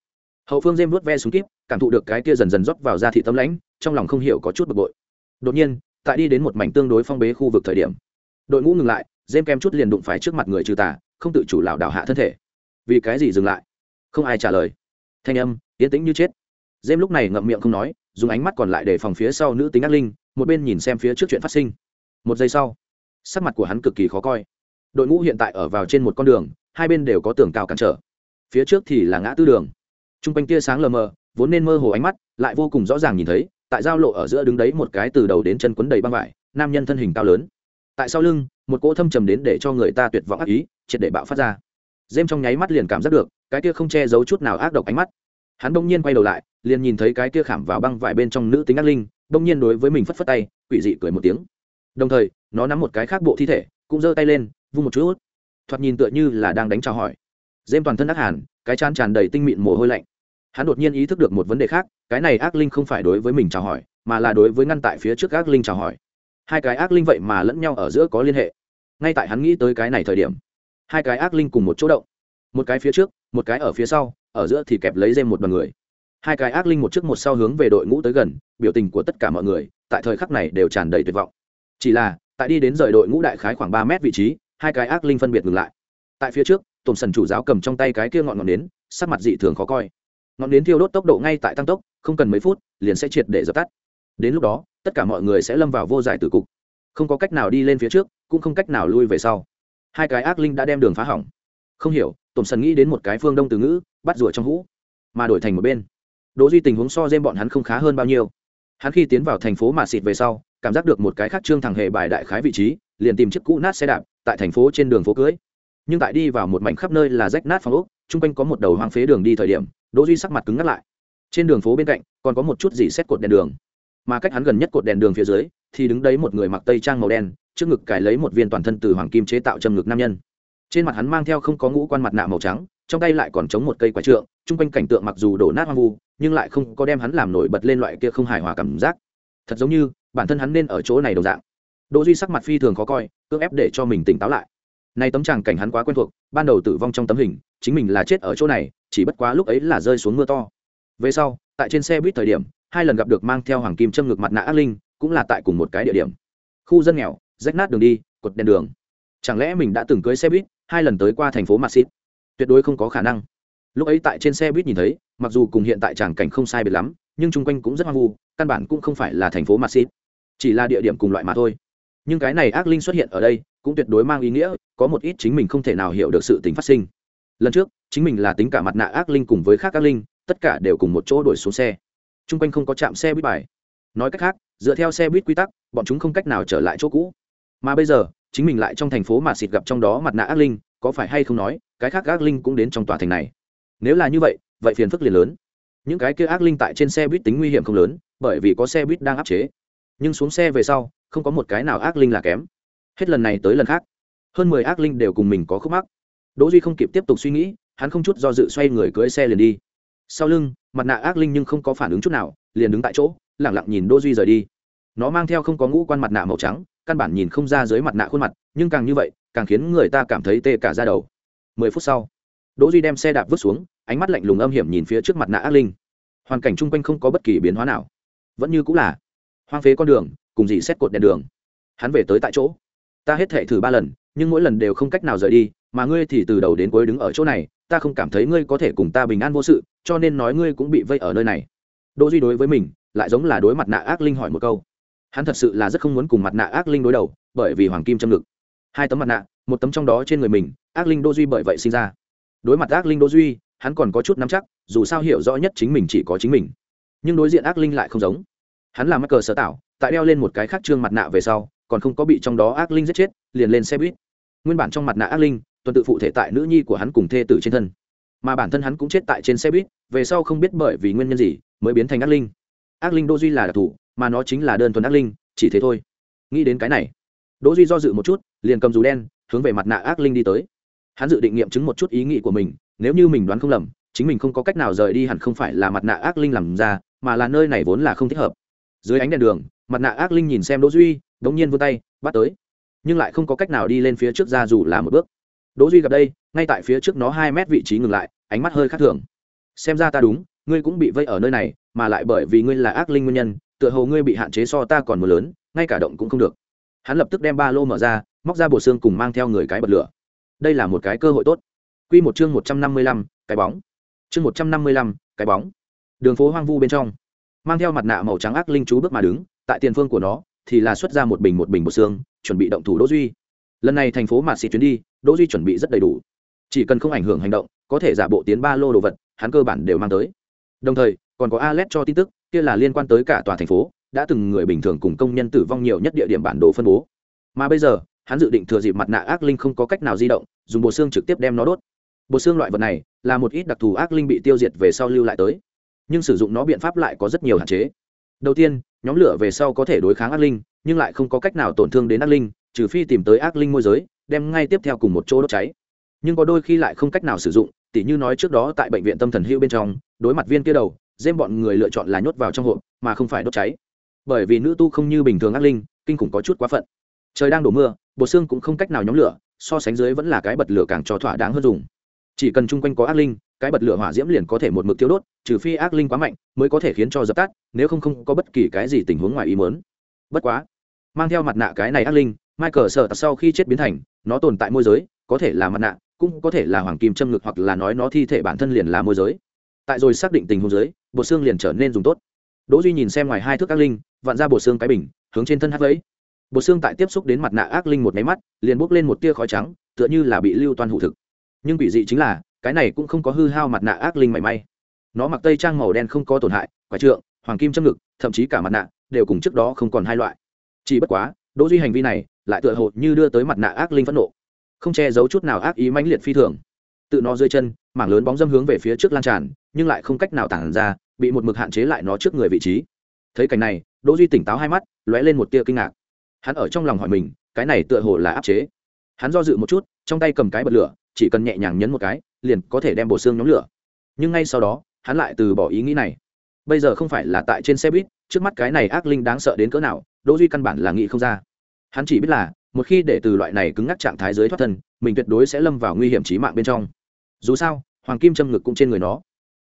Hậu phương dêm vuốt ve xuống kíp cảm thụ được cái kia dần dần rót vào ra thị tâm lãnh trong lòng không hiểu có chút bực bội. Đột nhiên tại đi đến một mảnh tương đối phong bế khu vực thời điểm đội ngũ ngừng lại dêm kem chút liền đụng phải trước mặt người trừ tà không tự chủ lảo đảo hạ thân thể. Vì cái gì dừng lại? Không ai trả lời thanh âm, yên tĩnh như chết. Dêm lúc này ngậm miệng không nói, dùng ánh mắt còn lại để phòng phía sau nữ tính ác linh, một bên nhìn xem phía trước chuyện phát sinh. Một giây sau, sắc mặt của hắn cực kỳ khó coi. Đội ngũ hiện tại ở vào trên một con đường, hai bên đều có tường cao cản trở. Phía trước thì là ngã tư đường. T r u n g quanh tia sáng lờ mờ, vốn nên mơ hồ ánh mắt, lại vô cùng rõ ràng nhìn thấy, tại giao lộ ở giữa đứng đấy một cái từ đầu đến chân quấn đầy băng vải, nam nhân thân hình cao lớn. Tại sau lưng, một cỗ thâm trầm đến để cho người ta tuyệt vọng ác ý, triệt để bạo phát ra dêm trong nháy mắt liền cảm giác được, cái kia không che giấu chút nào ác độc ánh mắt. Hắn bỗng nhiên quay đầu lại, liền nhìn thấy cái kia khảm vào băng vải bên trong nữ tính ác linh, bỗng nhiên đối với mình phất phất tay, quỷ dị cười một tiếng. Đồng thời, nó nắm một cái khác bộ thi thể, cũng giơ tay lên, vung một chút thoạt nhìn tựa như là đang đánh chào hỏi. Dêm toàn thân ác hàn, cái chán tràn đầy tinh mịn mồ hôi lạnh. Hắn đột nhiên ý thức được một vấn đề khác, cái này ác linh không phải đối với mình chào hỏi, mà là đối với ngăn tại phía trước ác linh chào hỏi. Hai cái ác linh vậy mà lẫn nhau ở giữa có liên hệ. Ngay tại hắn nghĩ tới cái này thời điểm hai cái ác linh cùng một chỗ động. Một cái phía trước, một cái ở phía sau, ở giữa thì kẹp lấy dêm một đ o à n người. Hai cái ác linh một trước một sau hướng về đội ngũ tới gần, biểu tình của tất cả mọi người, tại thời khắc này đều tràn đầy tuyệt vọng. Chỉ là, tại đi đến rời đội ngũ đại khái khoảng ba mét vị trí, hai cái ác linh phân biệt ngừng lại. Tại phía trước, tổn sần chủ giáo cầm trong tay cái kia ngọn ngọn nến, sắc mặt dị thường khó coi. Ngọn nến thiêu đốt tốc độ ngay tại tăng tốc, không cần mấy phút, liền sẽ triệt để dập tắt. Đến lúc đó, tất cả mọi người sẽ lâm vào vô giải tử cục. Không có cách nào đi lên phía trước, cũng không cách nào lui về sau hai cái ác linh đã đem đường phá hỏng. Không hiểu tổng sần nghĩ đến một cái phương đông từ ngữ, bắt rủa trong hũ, mà đổi thành một bên. Đỗ duy tình huống so dêm bọn hắn không khá hơn bao nhiêu. Hắn khi tiến vào thành phố mà xịt về sau, cảm giác được một cái khác trương thẳng hệ bài đại khái vị trí, liền tìm chiếc cũ nát xe đạp tại thành phố trên đường phố cưới. Nhưng tại đi vào một mảnh khắp nơi là rách nát phòng ốc, chung quanh có một đầu hoang phế đường đi thời điểm, đỗ duy sắc mặt cứng ngắt lại. Trên đường phố bên cạnh, còn có một chút gì xét cột đèn đường. Mà cách hắn gần nhất cột đèn đường phía dưới, thì đứng đấy một người mặc tây trang màu đen trước ngực cài lấy một viên toàn thân từ hoàng kim chế tạo châm ngực nam nhân. Trên mặt hắn mang theo không có ngũ quan mặt nạ màu trắng, trong tay lại còn chống một cây quả trượng, chung quanh cảnh tượng mặc dù đổ nát hoang vu, nhưng lại không có đem hắn làm nổi bật lên loại kia không hài hòa cảm giác. Thật giống như, bản thân hắn nên ở chỗ này đồng dạng. Đỗ duy sắc mặt phi thường khó coi, cưỡng ép để cho mình tỉnh táo lại. Nay tấm tràng cảnh hắn quá quen thuộc, ban đầu tử vong trong tấm hình, chính mình là chết ở chỗ này, chỉ bất quá lúc ấy là rơi xuống mưa to. Về sau, tại trên xe buýt thời điểm, hai lần gặp được mang theo hoàng kim châm ngực mặt nạ ác linh, cũng là tại cùng một cái địa điểm. Khu dân nghèo rách nát đường đi, cột đèn đường. Chẳng lẽ mình đã từng cưới xe buýt hai lần tới qua thành phố maxit tuyệt đối không có khả năng. Lúc ấy tại trên xe buýt nhìn thấy, mặc dù cùng hiện tại tràng cảnh không sai biệt lắm, nhưng chung quanh cũng rất hoang vu, căn bản cũng không phải là thành phố maxit chỉ là địa điểm cùng loại mà thôi. Nhưng cái này ác linh xuất hiện ở đây, cũng tuyệt đối mang ý nghĩa, có một ít chính mình không thể nào hiểu được sự tình phát sinh. Lần trước, chính mình là tính cả mặt nạ ác linh cùng với khác ác linh, tất cả đều cùng một chỗ đuổi xuống xe. T r u n g quanh không có chạm xe buýt bài. Nói cách khác, dựa theo xe buýt quy tắc, bọn chúng không cách nào trở lại chỗ cũ mà bây giờ, chính mình lại trong thành phố mà xịt gặp trong đó mặt nạ ác linh, có phải hay không nói, cái khác ác linh cũng đến trong tòa thành này. Nếu là như vậy vậy phiền phức liền lớn. Những cái kia ác linh tại trên xe buýt tính nguy hiểm không lớn, bởi vì có xe buýt đang áp chế. Nhưng xuống xe về sau, không có một cái nào ác linh là kém. Hết lần này tới lần khác. Hơn mười ác linh đều cùng mình có khúc mắc. Đỗ duy không kịp tiếp tục suy nghĩ, hắn không chút do dự xoay người cưỡi xe liền đi. Sau lưng, mặt nạ ác linh nhưng không có phản ứng chút nào, liền đứng tại chỗ, lặng lặng nhìn đỗ duy rời đi. Nó mang theo không có ngũ quan mặt nạ màu trắng căn bản nhìn không ra dưới mặt nạ khuôn mặt, nhưng càng như vậy, càng khiến người ta cảm thấy tê cả ra đầu. Mười phút sau, đỗ duy đem xe đạp vứt xuống, ánh mắt lạnh lùng âm hiểm nhìn phía trước mặt nạ ác linh. Hoàn cảnh chung quanh không có bất kỳ biến hóa nào. Vẫn như cũng là hoang phế con đường, cùng dì xét cột đèn đường. Hắn về tới tại chỗ. Ta hết thể thử ba lần, nhưng mỗi lần đều không cách nào rời đi, mà ngươi thì từ đầu đến cuối đứng ở chỗ này, ta không cảm thấy ngươi có thể cùng ta bình an vô sự, cho nên nói ngươi cũng bị vây ở nơi này. Đỗ duy đối với mình, lại giống là đối mặt nạ ác linh hỏi một câu hắn thật sự là rất không muốn cùng mặt nạ ác linh đối đầu, bởi vì hoàng kim châm ngực. Hai tấm mặt nạ, một tấm trong đó trên người mình, ác linh đô duy bởi vậy sinh ra. Đối mặt ác linh đô duy, hắn còn có chút nắm chắc, dù sao hiểu rõ nhất chính mình chỉ có chính mình. Nhưng đối diện ác linh lại không giống. Hắn là mắc cờ sở tạo tại đeo lên một cái khác trương mặt nạ về sau, còn không có bị trong đó ác linh giết chết, liền lên xe buýt. Nguyên bản trong mặt nạ ác linh, tuần tự phụ thể tại nữ nhi của hắn cùng thê tử trên thân. Mà bản thân hắn cũng chết tại trên xe buýt, về sau không biết bởi vì nguyên nhân gì, mới biến thành ác linh. Ác linh đô duy là đặc thù mà nó chính là đơn thuần ác linh, chỉ thế thôi. Nghĩ đến cái này, đỗ duy do dự một chút, liền cầm dù đen, hướng về mặt nạ ác linh đi tới. Hắn dự định nghiệm chứng một chút ý nghĩ của mình, nếu như mình đoán không lầm, chính mình không có cách nào rời đi hẳn không phải là mặt nạ ác linh làm ra, mà là nơi này vốn là không thích hợp. Dưới ánh đèn đường, mặt nạ ác linh nhìn xem đỗ duy, đống nhiên vươn tay, bắt tới. Nhưng lại không có cách nào đi lên phía trước ra dù là một bước. Đỗ duy gặp đây, ngay tại phía trước nó hai mét vị trí ngừng lại, ánh mắt hơi khác thường. Xem ra ta đúng, ngươi cũng bị vây ở nơi này, mà lại bởi vì ngươi là ác linh nguyên nhân tựa hồ ngươi bị hạn chế so ta còn mưa lớn ngay cả động cũng không được. Hắn lập tức đem ba lô mở ra móc ra bộ xương cùng mang theo người cái bật lửa. Đây là một cái cơ hội tốt. Quy một chương một trăm năm mươi lăm, cái bóng. Chương một trăm năm mươi lăm, cái bóng. Đường phố hoang vu bên trong. Mang theo mặt nạ màu trắng ác linh chú bước mà đứng tại tiền phương của nó thì là xuất ra một bình một bình bộ xương chuẩn bị động thủ đỗ duy. Lần này thành phố mạt xịt chuyến đi đỗ duy chuẩn bị rất đầy đủ. Chỉ cần không ảnh hưởng hành động có thể giả bộ tiến ba lô đồ vật hắn cơ bản đều mang tới. Đồng thời còn có Alex cho tin tức, kia là liên quan tới cả tòa thành phố, đã từng người bình thường cùng công nhân tử vong nhiều nhất địa điểm bản đồ phân bố. Mà bây giờ, hắn dự định thừa dịp mặt nạ ác linh không có cách nào di động, dùng bộ xương trực tiếp đem nó đốt. Bộ xương loại vật này là một ít đặc thù ác linh bị tiêu diệt về sau lưu lại tới, nhưng sử dụng nó biện pháp lại có rất nhiều hạn chế. Đầu tiên, nhóm lửa về sau có thể đối kháng ác linh, nhưng lại không có cách nào tổn thương đến ác linh, trừ phi tìm tới ác linh môi giới, đem ngay tiếp theo cùng một chỗ đốt cháy. Nhưng có đôi khi lại không cách nào sử dụng, tỉ như nói trước đó tại bệnh viện tâm thần hữu bên trong, đối mặt viên kia đầu dêm bọn người lựa chọn là nhốt vào trong hộp, mà không phải đốt cháy. Bởi vì nữ tu không như bình thường ác linh, kinh khủng có chút quá phận. Trời đang đổ mưa, bộ xương cũng không cách nào nhóm lửa, so sánh dưới vẫn là cái bật lửa càng cho thỏa đáng hơn dùng. Chỉ cần chung quanh có ác linh, cái bật lửa hỏa diễm liền có thể một mực tiêu đốt, trừ phi ác linh quá mạnh mới có thể khiến cho dập tắt, nếu không không có bất kỳ cái gì tình huống ngoài ý mớn bất quá, mang theo mặt nạ cái này ác linh, michael sợ sau khi chết biến thành, nó tồn tại môi giới, có thể là mặt nạ, cũng có thể là hoàng kim châm ngực hoặc là nói nó thi thể bản thân liền là môi giới tại rồi xác định tình huống giới bộ xương liền trở nên dùng tốt. Đỗ duy nhìn xem ngoài hai thước ác linh, vặn ra bộ xương cái bình, hướng trên thân hất vẫy. Bộ xương tại tiếp xúc đến mặt nạ ác linh một máy mắt, liền bốc lên một tia khói trắng, tựa như là bị lưu toàn hụ thực. Nhưng quỷ dị chính là, cái này cũng không có hư hao mặt nạ ác linh mảy may. Nó mặc tây trang màu đen không có tổn hại, quả trượng, hoàng kim châm ngực, thậm chí cả mặt nạ đều cùng trước đó không còn hai loại. Chỉ bất quá, đỗ duy hành vi này lại tựa hồ như đưa tới mặt nạ ác linh phẫn nộ. Không che giấu chút nào ác ý mãnh liệt phi thường. Tự nó dưới chân, mảng lớn bóng dâm hướng về phía trước lan tràn nhưng lại không cách nào tản ra, bị một mực hạn chế lại nó trước người vị trí. Thấy cảnh này, đỗ duy tỉnh táo hai mắt, lóe lên một tia kinh ngạc. Hắn ở trong lòng hỏi mình, cái này tựa hồ là áp chế. Hắn do dự một chút, trong tay cầm cái bật lửa, chỉ cần nhẹ nhàng nhấn một cái, liền có thể đem bộ xương nhóm lửa. Nhưng ngay sau đó, hắn lại từ bỏ ý nghĩ này. Bây giờ không phải là tại trên xe buýt, trước mắt cái này ác linh đáng sợ đến cỡ nào, đỗ duy căn bản là nghĩ không ra. Hắn chỉ biết là, một khi để từ loại này cứng ngắc trạng thái dưới thoát thân, mình tuyệt đối sẽ lâm vào nguy hiểm chí mạng bên trong. Dù sao, hoàng kim châm ngực cũng trên người nó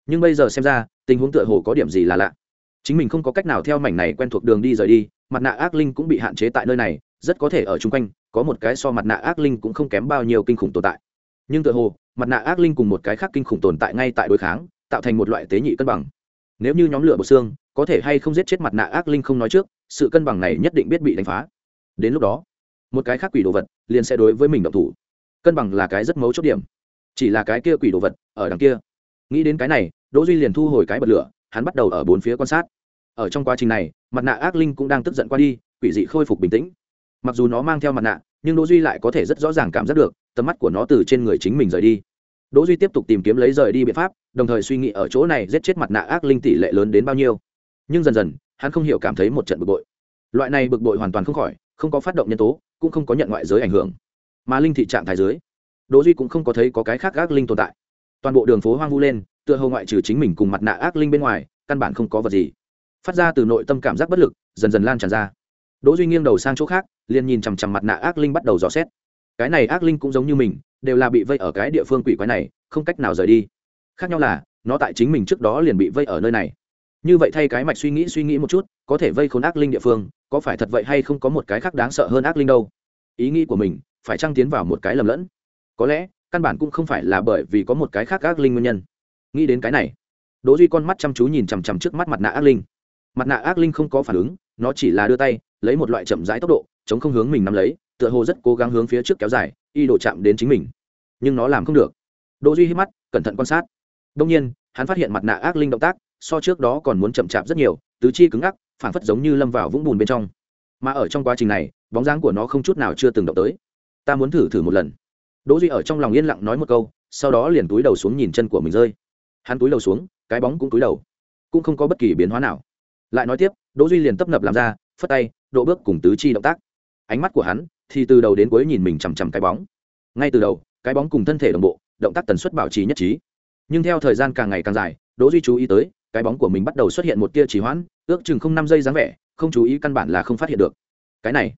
nhưng bây giờ xem ra, tình huống tựa hồ có điểm gì là lạ. Chính mình không có cách nào theo mảnh này quen thuộc đường đi rời đi, mặt nạ ác linh cũng bị hạn chế tại nơi này, rất có thể ở chung quanh, có một cái so mặt nạ ác linh cũng không kém bao nhiêu kinh khủng tồn tại. Nhưng tựa hồ, mặt nạ ác linh cùng một cái khác kinh khủng tồn tại ngay tại đối kháng, tạo thành một loại tế nhị cân bằng. Nếu như nhóm lửa bộ xương, có thể hay không giết chết mặt nạ ác linh không nói trước, sự cân bằng này nhất định biết bị đánh phá. Đến lúc đó, một cái khác quỷ đồ vật liền sẽ đối với mình động thủ. Cân bằng là cái rất mấu chốt điểm. Chỉ là cái kia quỷ đồ vật ở đằng kia. Nghĩ đến cái này đỗ duy liền thu hồi cái bật lửa, hắn bắt đầu ở bốn phía quan sát. Ở trong quá trình này, mặt nạ ác linh cũng đang tức giận qua đi, quỷ dị khôi phục bình tĩnh. Mặc dù nó mang theo mặt nạ, nhưng đỗ duy lại có thể rất rõ ràng cảm giác được, tầm mắt của nó từ trên người chính mình rời đi. Đỗ duy tiếp tục tìm kiếm lấy rời đi biện pháp, đồng thời suy nghĩ ở chỗ này giết chết mặt nạ ác linh tỷ lệ lớn đến bao nhiêu. Nhưng dần dần, hắn không hiểu cảm thấy một trận bực bội. Loại này bực bội hoàn toàn không khỏi, không có phát động nhân tố, cũng không có nhận ngoại giới ảnh hưởng. Mà linh thị trạng thái dưới, đỗ duy cũng không có thấy có cái khác ác linh tồn tại. Toàn bộ đường phố hoang vu lên tựa hồ ngoại trừ chính mình cùng mặt nạ ác linh bên ngoài, căn bản không có vật gì. Phát ra từ nội tâm cảm giác bất lực, dần dần lan tràn ra. Đỗ duy nghiêng đầu sang chỗ khác, liền nhìn chằm chằm mặt nạ ác linh bắt đầu dò xét. Cái này ác linh cũng giống như mình, đều là bị vây ở cái địa phương quỷ quái này, không cách nào rời đi. Khác nhau là, nó tại chính mình trước đó liền bị vây ở nơi này. Như vậy thay cái mạch suy nghĩ suy nghĩ một chút, có thể vây khốn ác linh địa phương, có phải thật vậy hay không có một cái khác đáng sợ hơn ác linh đâu? Ý nghĩ của mình, phải trăng tiến vào một cái lầm lẫn? Có lẽ, căn bản cũng không phải là bởi vì có một cái khác ác linh nguyên nhân nghĩ đến cái này, đỗ duy con mắt chăm chú nhìn chằm chằm trước mắt mặt nạ ác linh. Mặt nạ ác linh không có phản ứng, nó chỉ là đưa tay, lấy một loại chậm rãi tốc độ, chống không hướng mình nắm lấy, tựa hồ rất cố gắng hướng phía trước kéo dài, y đổ chạm đến chính mình. Nhưng nó làm không được. Đỗ duy hít mắt, cẩn thận quan sát. Đông nhiên, hắn phát hiện mặt nạ ác linh động tác, so trước đó còn muốn chậm chạp rất nhiều, tứ chi cứng ngắc phản phất giống như lâm vào vũng bùn bên trong. Mà ở trong quá trình này, bóng dáng của nó không chút nào chưa từng động tới. Ta muốn thử thử một lần. Đỗ duy ở trong lòng yên lặng nói một câu, sau đó liền túi đầu xuống nhìn chân của mình rơi hắn túi đầu xuống, cái bóng cũng túi đầu cũng không có bất kỳ biến hóa nào. Lại nói tiếp, đỗ duy liền tấp nập làm ra, phất tay, độ bước cùng tứ chi động tác. Ánh mắt của hắn thì từ đầu đến cuối nhìn mình chằm chằm cái bóng. Ngay từ đầu, cái bóng cùng thân thể đồng bộ, động tác tần suất bảo trì nhất trí. Nhưng theo thời gian càng ngày càng dài, đỗ duy chú ý tới, cái bóng của mình bắt đầu xuất hiện một tia trì hoãn, ước chừng không năm giây dáng vẻ, không chú ý căn bản là không phát hiện được. Cái này,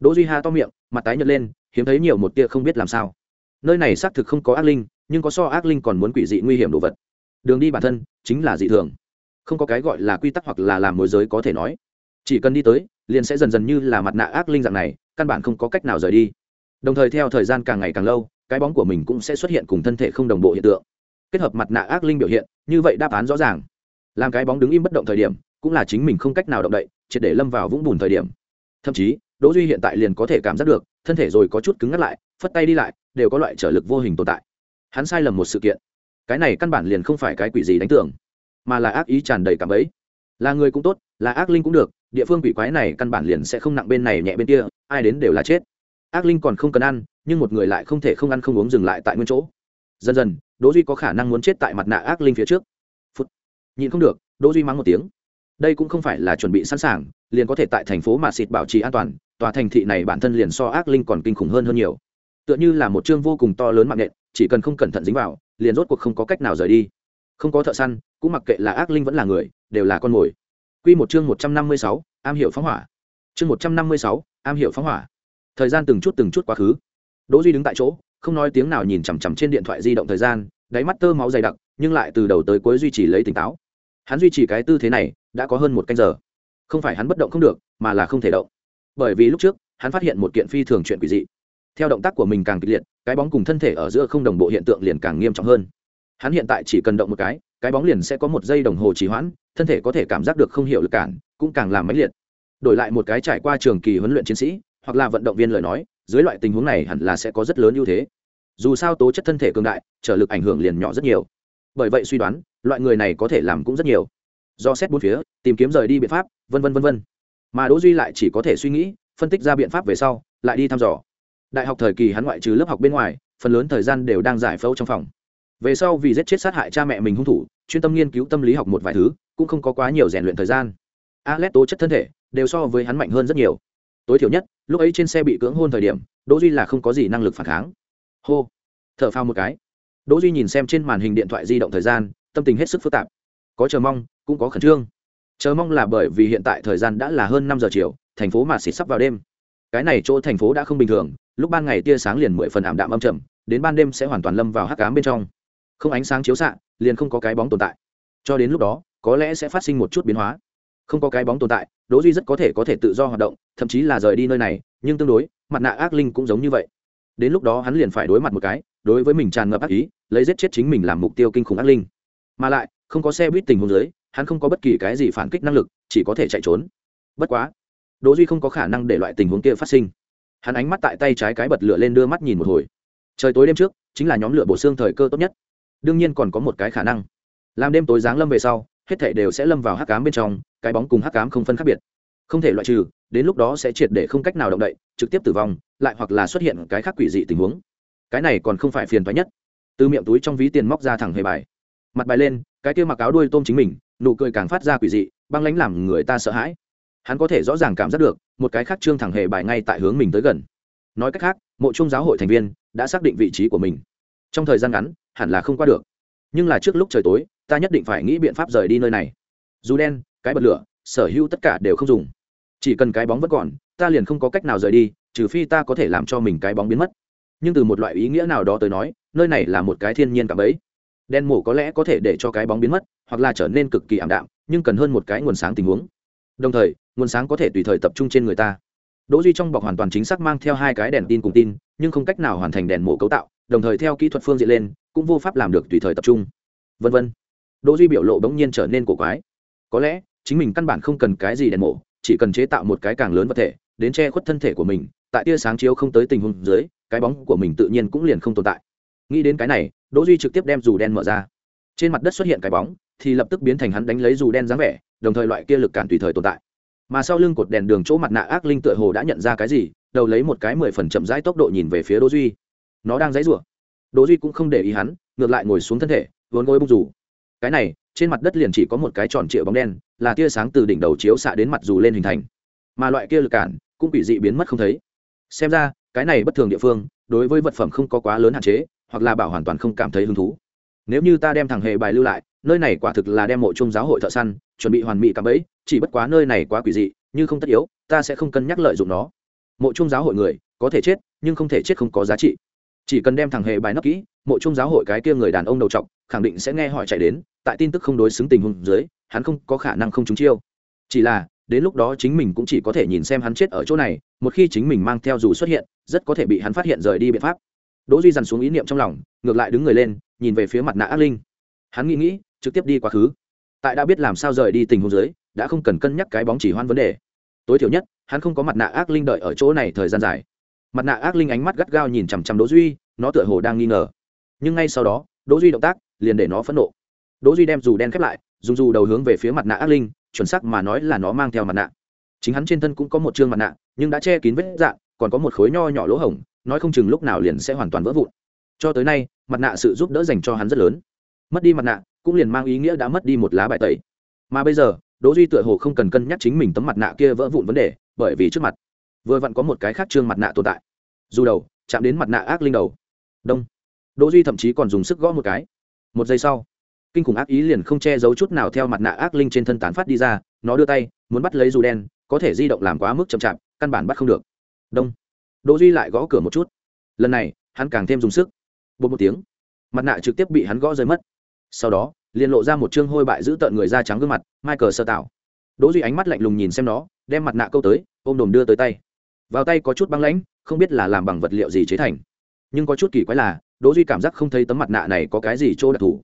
đỗ duy ha to miệng, mặt tái nhợt lên, hiếm thấy nhiều một tia không biết làm sao. Nơi này xác thực không có ác linh, nhưng có so ác linh còn muốn quỷ dị nguy hiểm đồ vật đường đi bản thân chính là dị thường. Không có cái gọi là quy tắc hoặc là làm môi giới có thể nói. Chỉ cần đi tới, liền sẽ dần dần như là mặt nạ ác linh dạng này, căn bản không có cách nào rời đi. Đồng thời theo thời gian càng ngày càng lâu, cái bóng của mình cũng sẽ xuất hiện cùng thân thể không đồng bộ hiện tượng. Kết hợp mặt nạ ác linh biểu hiện, như vậy đáp án rõ ràng. Làm cái bóng đứng im bất động thời điểm, cũng là chính mình không cách nào động đậy, triệt để lâm vào vũng bùn thời điểm. Thậm chí, đỗ duy hiện tại liền có thể cảm giác được, thân thể rồi có chút cứng ngắt lại, phất tay đi lại, đều có loại trở lực vô hình tồn tại. Hắn sai lầm một sự kiện cái này căn bản liền không phải cái quỷ gì đánh tưởng, mà là ác ý tràn đầy cảm ấy là người cũng tốt, là ác linh cũng được, địa phương quỷ quái này căn bản liền sẽ không nặng bên này nhẹ bên kia, ai đến đều là chết. Ác linh còn không cần ăn, nhưng một người lại không thể không ăn không uống dừng lại tại nguyên chỗ. Dần dần, đỗ duy có khả năng muốn chết tại mặt nạ ác linh phía trước. Phút. Nhìn không được, đỗ duy mắng một tiếng. Đây cũng không phải là chuẩn bị sẵn sàng, liền có thể tại thành phố mà xịt bảo trì an toàn, tòa thành thị này bản thân liền so ác linh còn kinh khủng hơn hơn nhiều. Tựa như là một chương vô cùng to lớn mạng nện chỉ cần không cẩn thận dính vào liền rốt cuộc không có cách nào rời đi. Không có thợ săn cũng mặc kệ là ác linh vẫn là người đều là con mồi. Quy một chương một trăm năm mươi sáu, am hiểu phóng hỏa. Chương một trăm năm mươi sáu, am hiểu phóng hỏa. Thời gian từng chút từng chút quá khứ. Đỗ duy đứng tại chỗ không nói tiếng nào nhìn chằm chằm trên điện thoại di động thời gian đáy mắt tơ máu dày đặc nhưng lại từ đầu tới cuối duy trì lấy tỉnh táo. Hắn duy trì cái tư thế này đã có hơn một canh giờ. Không phải hắn bất động không được mà là không thể động. Bởi vì lúc trước hắn phát hiện một kiện phi thường chuyện quỷ dị theo động tác của mình càng kịch liệt, cái bóng cùng thân thể ở giữa không đồng bộ hiện tượng liền càng nghiêm trọng hơn. Hắn hiện tại chỉ cần động một cái cái bóng liền sẽ có một giây đồng hồ trì hoãn, thân thể có thể cảm giác được không hiểu lực cản, cũng càng làm máy liệt. Đổi lại một cái trải qua trường kỳ huấn luyện chiến sĩ, hoặc là vận động viên lời nói, dưới loại tình huống này hẳn là sẽ có rất lớn ưu thế. Dù sao tố chất thân thể cường đại, trở lực ảnh hưởng liền nhỏ rất nhiều. Bởi vậy suy đoán, loại người này có thể làm cũng rất nhiều. Do xét bốn phía, tìm kiếm rời đi biện pháp, vân vân vân vân. Mà đỗ duy lại chỉ có thể suy nghĩ, phân tích ra biện pháp về sau, lại đi thăm dò đại học thời kỳ hắn ngoại trừ lớp học bên ngoài, phần lớn thời gian đều đang giải phẫu trong phòng. Về sau vì giết chết sát hại cha mẹ mình hung thủ, chuyên tâm nghiên cứu tâm lý học một vài thứ, cũng không có quá nhiều rèn luyện thời gian. Alex tố chất thân thể, đều so với hắn mạnh hơn rất nhiều. Tối thiểu nhất, lúc ấy trên xe bị cưỡng hôn thời điểm, đỗ duy là không có gì năng lực phản kháng. Hô, thở phao một cái. Đỗ duy nhìn xem trên màn hình điện thoại di động thời gian, tâm tình hết sức phức tạp. Có chờ mong, cũng có khẩn trương. Chờ mong là bởi vì hiện tại thời gian đã là hơn năm giờ chiều, thành phố mà xịt sắp vào đêm cái này chỗ thành phố đã không bình thường, lúc ban ngày tia sáng liền mười phần ảm đạm âm trầm, đến ban đêm sẽ hoàn toàn lâm vào hắc cám bên trong. Không ánh sáng chiếu xạ, liền không có cái bóng tồn tại. Cho đến lúc đó, có lẽ sẽ phát sinh một chút biến hóa. Không có cái bóng tồn tại, đỗ duy rất có thể có thể tự do hoạt động, thậm chí là rời đi nơi này, nhưng tương đối, mặt nạ ác linh cũng giống như vậy. Đến lúc đó hắn liền phải đối mặt một cái, đối với mình tràn ngập ác ý, lấy giết chết chính mình làm mục tiêu kinh khủng ác linh. Mà lại, không có xe buýt tình huống dưới, hắn không có bất kỳ cái gì phản kích năng lực, chỉ có thể chạy trốn. Bất quá đỗ duy không có khả năng để loại tình huống kia phát sinh. Hắn ánh mắt tại tay trái cái bật lửa lên đưa mắt nhìn một hồi. Trời tối đêm trước, chính là nhóm lửa bổ xương thời cơ tốt nhất. Đương nhiên còn có một cái khả năng. Làm đêm tối giáng lâm về sau, hết thảy đều sẽ lâm vào hắc ám bên trong, cái bóng cùng hắc ám không phân khác biệt. Không thể loại trừ, đến lúc đó sẽ triệt để không cách nào động đậy, trực tiếp tử vong, lại hoặc là xuất hiện cái khác quỷ dị tình huống. Cái này còn không phải phiền toái nhất. Từ miệng túi trong ví tiền móc ra thẳng hề bài. Mặt bài lên, cái kia mặc áo đuôi tôm chính mình, nụ cười càng phát ra quỷ dị, băng lãnh làm người ta sợ hãi hắn có thể rõ ràng cảm giác được, một cái khác trương thẳng hề bài ngay tại hướng mình tới gần. Nói cách khác, mộ trung giáo hội thành viên đã xác định vị trí của mình. Trong thời gian ngắn, hẳn là không qua được. Nhưng là trước lúc trời tối, ta nhất định phải nghĩ biện pháp rời đi nơi này. Dù đen, cái bật lửa, sở hữu tất cả đều không dùng. Chỉ cần cái bóng vẫn còn, ta liền không có cách nào rời đi, trừ phi ta có thể làm cho mình cái bóng biến mất. Nhưng từ một loại ý nghĩa nào đó tới nói, nơi này là một cái thiên nhiên cảm ấy đen mổ có lẽ có thể để cho cái bóng biến mất, hoặc là trở nên cực kỳ ảm đạm, nhưng cần hơn một cái nguồn sáng tình huống đồng thời, nguồn sáng có thể tùy thời tập trung trên người ta. Đỗ duy trong bọc hoàn toàn chính xác mang theo hai cái đèn tin cùng tin, nhưng không cách nào hoàn thành đèn mổ cấu tạo, đồng thời theo kỹ thuật phương diện lên, cũng vô pháp làm được tùy thời tập trung. Vân vân. Đỗ duy biểu lộ bỗng nhiên trở nên cổ quái. Có lẽ, chính mình căn bản không cần cái gì đèn mổ, chỉ cần chế tạo một cái càng lớn vật thể, đến che khuất thân thể của mình, tại tia sáng chiếu không tới tình huống dưới, cái bóng của mình tự nhiên cũng liền không tồn tại. Nghĩ đến cái này, đỗ duy trực tiếp đem dù đen mở ra. Trên mặt đất xuất hiện cái bóng, thì lập tức biến thành hắn đánh lấy dù đen dáng vẻ đồng thời loại kia lực cản tùy thời tồn tại. Mà sau lưng cột đèn đường chỗ mặt nạ ác linh tựa hồ đã nhận ra cái gì, đầu lấy một cái mười phần chậm rãi tốc độ nhìn về phía đỗ duy. Nó đang dãy rủa. Đỗ duy cũng không để ý hắn, ngược lại ngồi xuống thân thể, vốn gối bung rủ. Cái này, trên mặt đất liền chỉ có một cái tròn trịa bóng đen, là tia sáng từ đỉnh đầu chiếu xạ đến mặt dù lên hình thành. Mà loại kia lực cản, cũng bị dị biến mất không thấy. Xem ra, cái này bất thường địa phương, đối với vật phẩm không có quá lớn hạn chế, hoặc là bảo hoàn toàn không cảm thấy hứng thú. Nếu như ta đem thằng hề bài lưu lại nơi này quả thực là đem mộ trung giáo hội thợ săn, chuẩn bị hoàn mỹ cạm ấy chỉ bất quá nơi này quá quỷ dị, như không tất yếu, ta sẽ không cân nhắc lợi dụng nó. Mộ trung giáo hội người, có thể chết, nhưng không thể chết không có giá trị. Chỉ cần đem thằng hề bài nấp kỹ, mộ trung giáo hội cái kia người đàn ông đầu trọc, khẳng định sẽ nghe hỏi chạy đến, tại tin tức không đối xứng tình huống dưới, hắn không có khả năng không trúng chiêu. Chỉ là, đến lúc đó chính mình cũng chỉ có thể nhìn xem hắn chết ở chỗ này, một khi chính mình mang theo dù xuất hiện, rất có thể bị hắn phát hiện rời đi biện pháp. Đỗ duy dằn xuống ý niệm trong lòng, ngược lại đứng người lên, nhìn về phía mặt nạ ác linh. Hắn nghĩ nghĩ trực tiếp đi quá khứ. Tại đã biết làm sao rời đi tình huống dưới đã không cần cân nhắc cái bóng chỉ hoan vấn đề. Tối thiểu nhất hắn không có mặt nạ ác linh đợi ở chỗ này thời gian dài. Mặt nạ ác linh ánh mắt gắt gao nhìn chằm chằm đỗ duy nó tựa hồ đang nghi ngờ. Nhưng ngay sau đó đỗ duy động tác liền để nó phẫn nộ. Đỗ duy đem dù đen khép lại dùng dù đầu hướng về phía mặt nạ ác linh chuẩn xác mà nói là nó mang theo mặt nạ. Chính hắn trên thân cũng có một trương mặt nạ nhưng đã che kín vết dạng, còn có một khối nho nhỏ lỗ hổng nói không chừng lúc nào liền sẽ hoàn toàn vỡ vụn. Cho tới nay mặt nạ sự giúp đỡ dành cho hắn rất lớn. Mất đi mặt nạ cũng liền mang ý nghĩa đã mất đi một lá bài tẩy. Mà bây giờ, đỗ duy tựa hồ không cần cân nhắc chính mình tấm mặt nạ kia vỡ vụn vấn đề, bởi vì trước mặt, vừa vặn có một cái khác trương mặt nạ tồn tại. Dù đầu, chạm đến mặt nạ ác linh đầu. Đông. Đỗ duy thậm chí còn dùng sức gõ một cái. Một giây sau, kinh khủng ác ý liền không che giấu chút nào theo mặt nạ ác linh trên thân tán phát đi ra, nó đưa tay, muốn bắt lấy dù đen, có thể di động làm quá mức chậm chạp, căn bản bắt không được. Đông. Đỗ duy lại gõ cửa một chút. Lần này, hắn càng thêm dùng sức. Bột một tiếng, mặt nạ trực tiếp bị hắn gõ rơi mất sau đó, liền lộ ra một trương hôi bại giữ tợn người da trắng gương mặt, michael sơ tạo đỗ duy ánh mắt lạnh lùng nhìn xem nó, đem mặt nạ câu tới, ôm đồm đưa tới tay. Vào tay có chút băng lãnh, không biết là làm bằng vật liệu gì chế thành. Nhưng có chút kỳ quái là, đỗ duy cảm giác không thấy tấm mặt nạ này có cái gì chỗ đặc thù.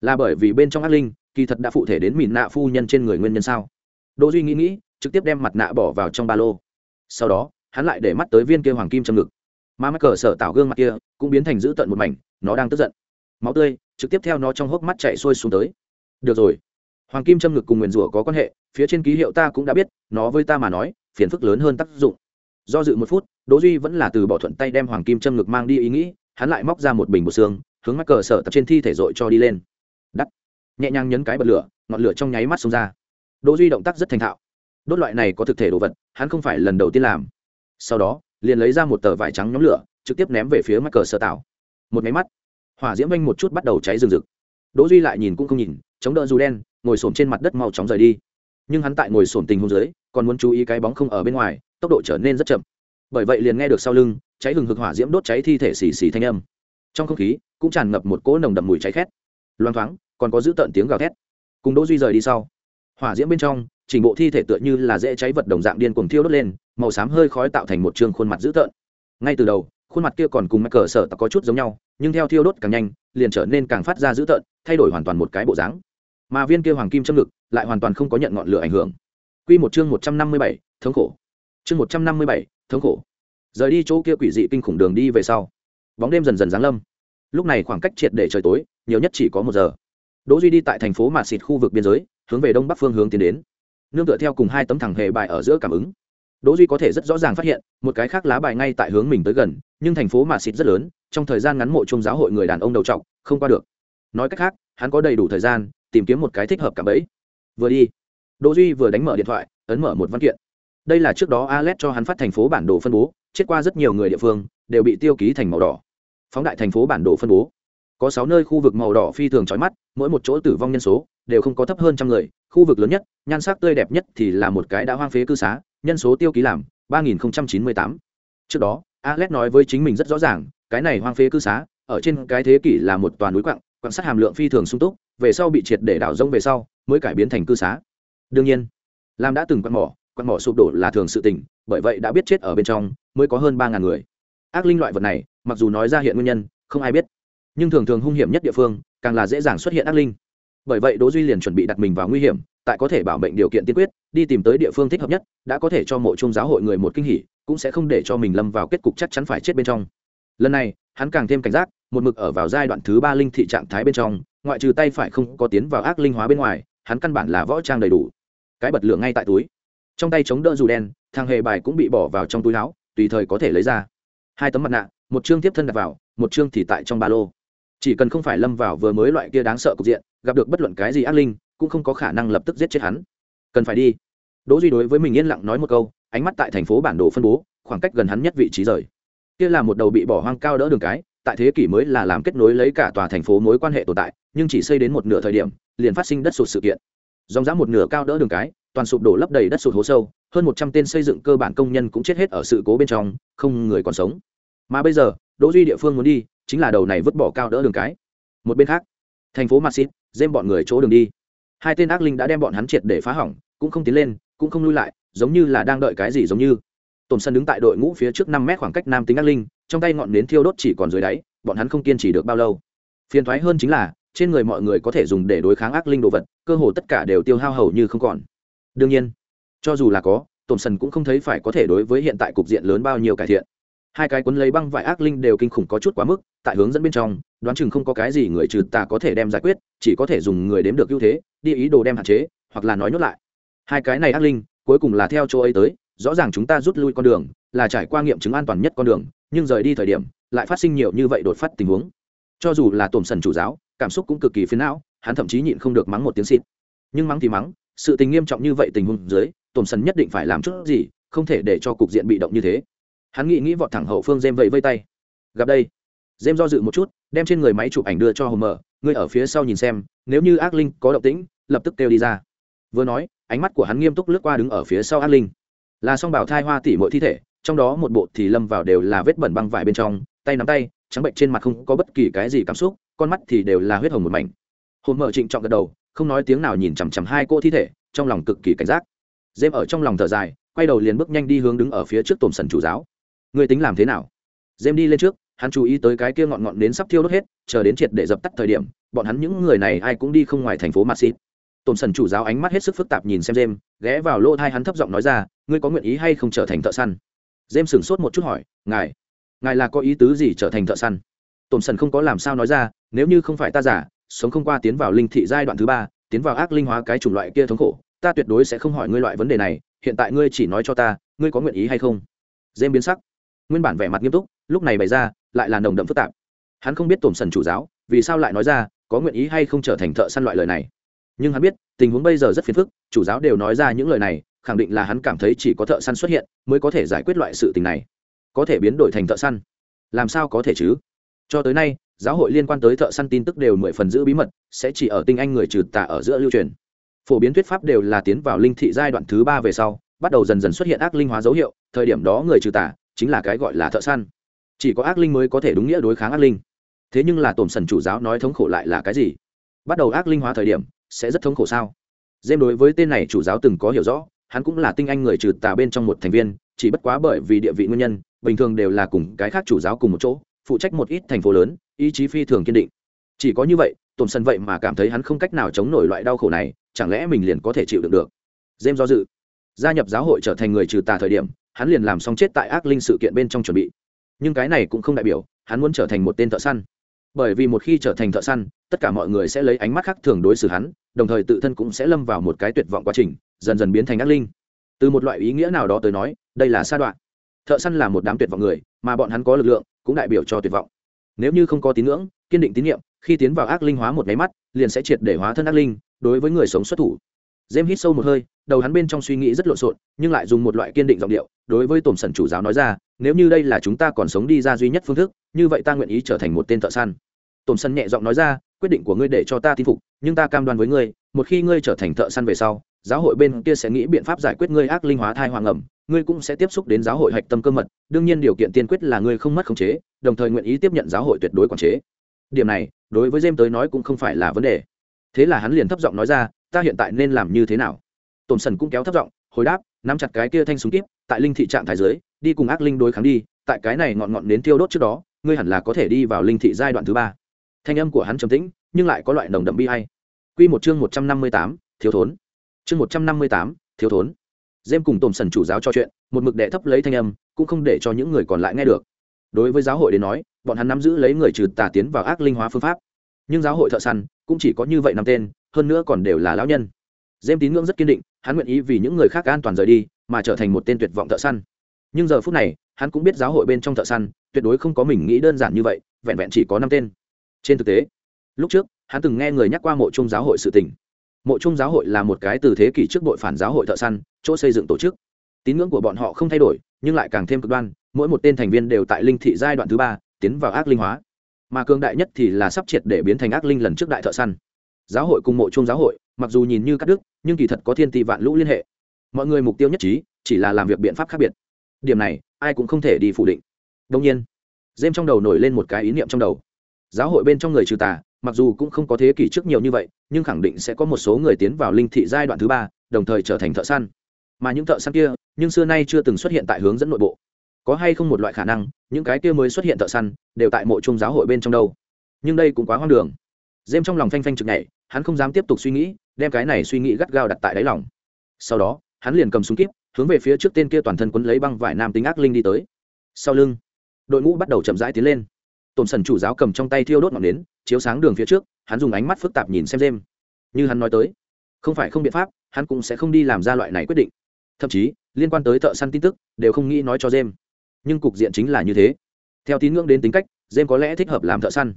Là bởi vì bên trong ác linh, kỳ thật đã phụ thể đến mìn nạ phu nhân trên người nguyên nhân sao? Đỗ duy nghĩ nghĩ, trực tiếp đem mặt nạ bỏ vào trong ba lô. Sau đó, hắn lại để mắt tới viên kia hoàng kim trong ngực. Mà mắc cờ sở tạo gương mặt kia, cũng biến thành dữ tợn một mảnh, nó đang tức giận. Máu tươi trực tiếp theo nó trong hốc mắt chạy xuôi xuống tới. Được rồi. Hoàng kim châm ngực cùng nguyền rủa có quan hệ, phía trên ký hiệu ta cũng đã biết, nó với ta mà nói, phiền phức lớn hơn tác dụng. Do dự một phút, đỗ duy vẫn là từ bỏ thuận tay đem hoàng kim châm ngực mang đi ý nghĩ, hắn lại móc ra một bình bột xương, hướng mắt cờ sở tập trên thi thể dội cho đi lên. Đắt. Nhẹ nhàng nhấn cái bật lửa, ngọn lửa trong nháy mắt xông ra. Đỗ duy động tác rất thành thạo. Đốt loại này có thực thể đồ vật, hắn không phải lần đầu tiên làm. Sau đó, liền lấy ra một tờ vải trắng nhóm lửa, trực tiếp ném về phía mắt cờ sở tạo. Một máy mắt hỏa diễm vanh một chút bắt đầu cháy rừng rực. Đỗ duy lại nhìn cũng không nhìn, chống đỡ dù đen, ngồi sồn trên mặt đất mau chóng rời đi. Nhưng hắn tại ngồi sồn tình huống dưới, còn muốn chú ý cái bóng không ở bên ngoài, tốc độ trở nên rất chậm. Bởi vậy liền nghe được sau lưng, cháy hừng hực hỏa diễm đốt cháy thi thể xì xì thanh âm. Trong không khí, cũng tràn ngập một cỗ nồng đậm mùi cháy khét. Loang thoáng, còn có giữ tợn tiếng gào thét. Cùng đỗ duy rời đi sau, hỏa diễm bên trong chỉnh bộ thi thể tựa như là dễ cháy vật đồng dạng điên cuồng thiêu đốt lên, màu xám hơi khói tạo thành một trường khuôn mặt dữ tợn. Ngay từ đầu khuôn mặt kia còn cùng mắc cờ sở có chút giống nhau, nhưng theo thiêu đốt càng nhanh, liền trở nên càng phát ra dữ tợn, thay đổi hoàn toàn một cái bộ dáng. Mà viên kia hoàng kim châm ngực lại hoàn toàn không có nhận ngọn lửa ảnh hưởng. Quy một chương một trăm năm mươi bảy, thống khổ. Chương một trăm năm mươi bảy, thống khổ. Rời đi chỗ kia quỷ dị kinh khủng đường đi về sau, bóng đêm dần dần giáng lâm. Lúc này khoảng cách triệt để trời tối, nhiều nhất chỉ có một giờ. Đỗ duy đi tại thành phố mạt xịt khu vực biên giới, hướng về đông bắc phương hướng tiến đến. Nương tựa theo cùng hai tấm thẳng hề bài ở giữa cảm ứng. Đỗ duy có thể rất rõ ràng phát hiện, một cái khác lá bài ngay tại hướng mình tới gần nhưng thành phố mà xịt rất lớn, trong thời gian ngắn mộ trung giáo hội người đàn ông đầu trọc, không qua được. Nói cách khác, hắn có đầy đủ thời gian tìm kiếm một cái thích hợp cả bẫy. Vừa đi, đỗ duy vừa đánh mở điện thoại, ấn mở một văn kiện. Đây là trước đó Alex cho hắn phát thành phố bản đồ phân bố, chết qua rất nhiều người địa phương, đều bị tiêu ký thành màu đỏ. Phóng đại thành phố bản đồ phân bố. Có sáu nơi khu vực màu đỏ phi thường chói mắt, mỗi một chỗ tử vong nhân số đều không có thấp hơn trăm người, khu vực lớn nhất, nhan sắc tươi đẹp nhất thì là một cái đã hoang phế cư xá, nhân số tiêu ký làm ba nghìn chín mươi tám. Trước đó alex nói với chính mình rất rõ ràng, cái này hoang phế cư xá, ở trên cái thế kỷ là một toàn núi quặng quặng sắt hàm lượng phi thường sung túc, về sau bị triệt để đảo rông về sau, mới cải biến thành cư xá. Đương nhiên làm đã từng quặng mỏ quặng mỏ sụp đổ là thường sự tình, bởi vậy đã biết chết ở bên trong, mới có hơn ba ngàn người. Ác linh loại vật này, mặc dù nói ra hiện nguyên nhân, không ai biết, nhưng thường thường hung hiểm nhất địa phương, càng là dễ dàng xuất hiện ác linh bởi vậy đỗ duy liền chuẩn bị đặt mình vào nguy hiểm, tại có thể bảo mệnh điều kiện tiên quyết, đi tìm tới địa phương thích hợp nhất, đã có thể cho mộ trung giáo hội người một kinh hỉ, cũng sẽ không để cho mình lâm vào kết cục chắc chắn phải chết bên trong. Lần này, hắn càng thêm cảnh giác, một mực ở vào giai đoạn thứ ba linh thị trạng thái bên trong, ngoại trừ tay phải không có tiến vào ác linh hóa bên ngoài, hắn căn bản là võ trang đầy đủ. Cái bật lửa ngay tại túi. Trong tay chống đỡ dù đen thang hề bài cũng bị bỏ vào trong túi áo, tùy thời có thể lấy ra. Hai tấm mặt nạ, một chương tiếp thân đặt vào, một chương thì tại trong ba lô chỉ cần không phải lâm vào vừa mới loại kia đáng sợ cục diện, gặp được bất luận cái gì ác linh, cũng không có khả năng lập tức giết chết hắn. Cần phải đi. Đỗ duy đối với mình yên lặng nói một câu, ánh mắt tại thành phố bản đồ phân bố, khoảng cách gần hắn nhất vị trí rời. Kia là một đầu bị bỏ hoang cao đỡ đường cái, tại thế kỷ mới là làm kết nối lấy cả tòa thành phố mối quan hệ tồn tại, nhưng chỉ xây đến một nửa thời điểm, liền phát sinh đất sụt sự kiện. Dòng dã một nửa cao đỡ đường cái, toàn sụp đổ lấp đầy đất sụt hố sâu, hơn một trăm tên xây dựng cơ bản công nhân cũng chết hết ở sự cố bên trong, không người còn sống. Mà bây giờ, đỗ duy địa phương muốn đi chính là đầu này vứt bỏ cao đỡ đường cái. Một bên khác thành phố Maxit, dêm bọn người chỗ đường đi. Hai tên ác linh đã đem bọn hắn triệt để phá hỏng cũng không tiến lên cũng không lui lại giống như là đang đợi cái gì giống như. Tổn sân đứng tại đội ngũ phía trước năm mét khoảng cách nam tính ác linh trong tay ngọn nến thiêu đốt chỉ còn dưới đáy bọn hắn không kiên trì được bao lâu. Phiền thoái hơn chính là trên người mọi người có thể dùng để đối kháng ác linh đồ vật cơ hồ tất cả đều tiêu hao hầu như không còn. Đương nhiên cho dù là có tổn sân cũng không thấy phải có thể đối với hiện tại cục diện lớn bao nhiêu cải thiện hai cái cuốn lấy băng vải ác linh đều kinh khủng có chút quá mức, tại hướng dẫn bên trong, đoán chừng không có cái gì người trừ tà có thể đem giải quyết, chỉ có thể dùng người đếm được ưu thế, đi ý đồ đem hạn chế, hoặc là nói nhốt lại. Hai cái này ác linh, cuối cùng là theo chỗ ấy tới, rõ ràng chúng ta rút lui con đường, là trải qua nghiệm chứng an toàn nhất con đường, nhưng rời đi thời điểm, lại phát sinh nhiều như vậy đột phát tình huống. Cho dù là tổn sần chủ giáo, cảm xúc cũng cực kỳ phiến não, hắn thậm chí nhịn không được mắng một tiếng xịt. Nhưng mắng thì mắng, sự tình nghiêm trọng như vậy tình huống dưới tổn sần nhất định phải làm chút gì, không thể để cho cục diện bị động như thế hắn nghĩ nghĩ vọt thẳng hậu phương dêm vẫy vây tay. Gặp đây dêm do dự một chút, đem trên người máy chụp ảnh đưa cho hồ mở ngươi ở phía sau nhìn xem, nếu như ác linh có động tĩnh, lập tức kêu đi ra. Vừa nói, ánh mắt của hắn nghiêm túc lướt qua đứng ở phía sau ác linh. Là song bảo thai hoa tỉ mỗi thi thể, trong đó một bộ thì lâm vào đều là vết bẩn băng vải bên trong, tay nắm tay, trắng bệnh trên mặt không có bất kỳ cái gì cảm xúc, con mắt thì đều là huyết hồng một mảnh. Hồn mở trịnh trọng gật đầu, không nói tiếng nào nhìn chằm chằm hai cô thi thể, trong lòng cực kỳ cảnh giác. Dêm ở trong lòng thở dài, quay đầu liền bước nhanh đi hướng đứng ở phía trước tổm sần chủ giáo. Ngươi tính làm thế nào dêm đi lên trước hắn chú ý tới cái kia ngọn ngọn đến sắp thiêu đốt hết chờ đến triệt để dập tắt thời điểm bọn hắn những người này ai cũng đi không ngoài thành phố Maxit. Tôn Sần chủ giáo ánh mắt hết sức phức tạp nhìn xem dêm ghé vào lỗ tai hắn thấp giọng nói ra, ngươi có nguyện ý hay không trở thành thợ săn? dêm sững sốt một chút hỏi, ngài, ngài là có ý tứ gì trở thành thợ săn? Tôn Sần không có làm sao nói ra, nếu như không phải ta giả, sống không qua tiến vào linh thị giai đoạn thứ ba, tiến vào ác linh hóa cái chủng loại kia thống khổ, ta tuyệt đối sẽ không hỏi ngươi loại vấn đề này, hiện tại ngươi chỉ nói cho ta, ngươi có nguyện ý hay không? dêm biến sắc. Nguyên bản vẻ mặt nghiêm túc, lúc này bày ra, lại là nồng đậm phức tạp. Hắn không biết tổn Sần chủ giáo, vì sao lại nói ra, có nguyện ý hay không trở thành thợ săn loại lời này. Nhưng hắn biết tình huống bây giờ rất phiền phức chủ giáo đều nói ra những lời này khẳng định là hắn cảm thấy chỉ có thợ săn xuất hiện mới có thể giải quyết loại sự tình này. Có thể biến đổi thành thợ săn. Làm sao có thể chứ? Cho tới nay giáo hội liên quan tới thợ săn tin tức đều mười phần giữ bí mật sẽ chỉ ở tinh anh người trừ tà ở giữa lưu truyền. Phổ biến thuyết pháp đều là tiến vào linh thị giai đoạn thứ ba về sau bắt đầu dần dần xuất hiện ác linh hóa dấu hiệu thời điểm đó người trừ tà chính là cái gọi là thợ săn. Chỉ có ác linh mới có thể đúng nghĩa đối kháng ác linh. Thế nhưng là tổn sần chủ giáo nói thống khổ lại là cái gì? Bắt đầu ác linh hóa thời điểm, sẽ rất thống khổ sao? Dêm đối với tên này chủ giáo từng có hiểu rõ, hắn cũng là tinh anh người trừ tà bên trong một thành viên, chỉ bất quá bởi vì địa vị nguyên nhân, bình thường đều là cùng cái khác chủ giáo cùng một chỗ, phụ trách một ít thành phố lớn, ý chí phi thường kiên định. Chỉ có như vậy, tổn sần vậy mà cảm thấy hắn không cách nào chống nổi loại đau khổ này, chẳng lẽ mình liền có thể chịu đựng được? Dêm do dự. Gia nhập giáo hội trở thành người trừ tà thời điểm hắn liền làm xong chết tại ác linh sự kiện bên trong chuẩn bị. Nhưng cái này cũng không đại biểu, hắn muốn trở thành một tên thợ săn. Bởi vì một khi trở thành thợ săn, tất cả mọi người sẽ lấy ánh mắt khác thường đối xử hắn, đồng thời tự thân cũng sẽ lâm vào một cái tuyệt vọng quá trình, dần dần biến thành ác linh. Từ một loại ý nghĩa nào đó tới nói, đây là sa đoạn. Thợ săn là một đám tuyệt vọng người, mà bọn hắn có lực lượng, cũng đại biểu cho tuyệt vọng. Nếu như không có tín ngưỡng, kiên định tín nhiệm, khi tiến vào ác linh hóa một máy mắt, liền sẽ triệt để hóa thân ác linh, đối với người sống xuất thủ. James hít sâu một hơi, đầu hắn bên trong suy nghĩ rất lộn xộn, nhưng lại dùng một loại kiên định giọng điệu, đối với Tổm Sẩn chủ giáo nói ra, nếu như đây là chúng ta còn sống đi ra duy nhất phương thức, như vậy ta nguyện ý trở thành một tên thợ săn. Tổm Sẩn nhẹ giọng nói ra, quyết định của ngươi để cho ta tin phục, nhưng ta cam đoan với ngươi, một khi ngươi trở thành thợ săn về sau giáo hội bên kia sẽ nghĩ biện pháp giải quyết ngươi ác linh hóa thai hoàng ẩm ngươi cũng sẽ tiếp xúc đến giáo hội hạch tâm cơ mật đương nhiên điều kiện tiên quyết là ngươi không mất khống chế đồng thời nguyện ý tiếp nhận giáo hội tuyệt đối quản chế điểm này đối với jem tới nói cũng không phải là vấn đề thế là hắn liền thấp giọng nói ra ta hiện tại nên làm như thế nào? Tổn sần cũng kéo thấp giọng, hồi đáp, nắm chặt cái kia thanh súng kíp, tại linh thị trạng thái giới đi cùng ác linh đối kháng đi, tại cái này ngọn ngọn đến tiêu đốt trước đó, ngươi hẳn là có thể đi vào linh thị giai đoạn thứ ba. Thanh âm của hắn trầm tĩnh, nhưng lại có loại nồng đậm bi hay q một chương một trăm năm mươi tám, thiếu thốn. Chương một trăm năm mươi tám, thiếu thốn. Dêm cùng tổn sần chủ giáo cho chuyện, một mực đệ thấp lấy thanh âm, cũng không để cho những người còn lại nghe được. Đối với giáo hội đến nói, bọn hắn nắm giữ lấy người trừ tà tiến vào ác linh hóa phương pháp. Nhưng giáo hội thợ săn, cũng chỉ có như vậy năm tên hơn nữa còn đều là lão nhân. Dêm tín ngưỡng rất kiên định, hắn nguyện ý vì những người khác an toàn rời đi, mà trở thành một tên tuyệt vọng thợ săn. Nhưng giờ phút này, hắn cũng biết giáo hội bên trong thợ săn, tuyệt đối không có mình nghĩ đơn giản như vậy, vẹn vẹn chỉ có năm tên. Trên thực tế, lúc trước, hắn từng nghe người nhắc qua mộ trung giáo hội sự tình. Mộ trung giáo hội là một cái từ thế kỷ trước đội phản giáo hội thợ săn, chỗ xây dựng tổ chức. Tín ngưỡng của bọn họ không thay đổi, nhưng lại càng thêm cực đoan, mỗi một tên thành viên đều tại linh thị giai đoạn thứ ba, tiến vào ác linh hóa. Mà cường đại nhất thì là sắp triệt để biến thành ác linh lần trước đại thợ săn giáo hội cùng mộ chung giáo hội, mặc dù nhìn như cắt đứt, nhưng kỳ thật có thiên tỷ vạn lũ liên hệ. Mọi người mục tiêu nhất trí, chỉ là làm việc biện pháp khác biệt. Điểm này, ai cũng không thể đi phủ định. Đông nhiên dêm trong đầu nổi lên một cái ý niệm trong đầu. Giáo hội bên trong người trừ tà, mặc dù cũng không có thế kỷ trước nhiều như vậy, nhưng khẳng định sẽ có một số người tiến vào linh thị giai đoạn thứ ba, đồng thời trở thành thợ săn. Mà những thợ săn kia, nhưng xưa nay chưa từng xuất hiện tại hướng dẫn nội bộ. Có hay không một loại khả năng, những cái kia mới xuất hiện thợ săn, đều tại mộ trung giáo hội bên trong đâu? Nhưng đây cũng quá hoang đường. Dêm trong lòng phanh phanh trực nhảy hắn không dám tiếp tục suy nghĩ, đem cái này suy nghĩ gắt gao đặt tại đáy lòng. Sau đó, hắn liền cầm súng kíp, hướng về phía trước tên kia toàn thân quấn lấy băng vải nam tính ác linh đi tới. Sau lưng, đội ngũ bắt đầu chậm rãi tiến lên. Tổn sần chủ giáo cầm trong tay thiêu đốt ngọn nến, chiếu sáng đường phía trước, hắn dùng ánh mắt phức tạp nhìn xem dêm như hắn nói tới, không phải không biện pháp, hắn cũng sẽ không đi làm ra loại này quyết định. Thậm chí, liên quan tới thợ săn tin tức, đều không nghĩ nói cho Jem. nhưng cục diện chính là như thế. Theo tín ngưỡng đến tính cách, Jem có lẽ thích hợp làm thợ săn.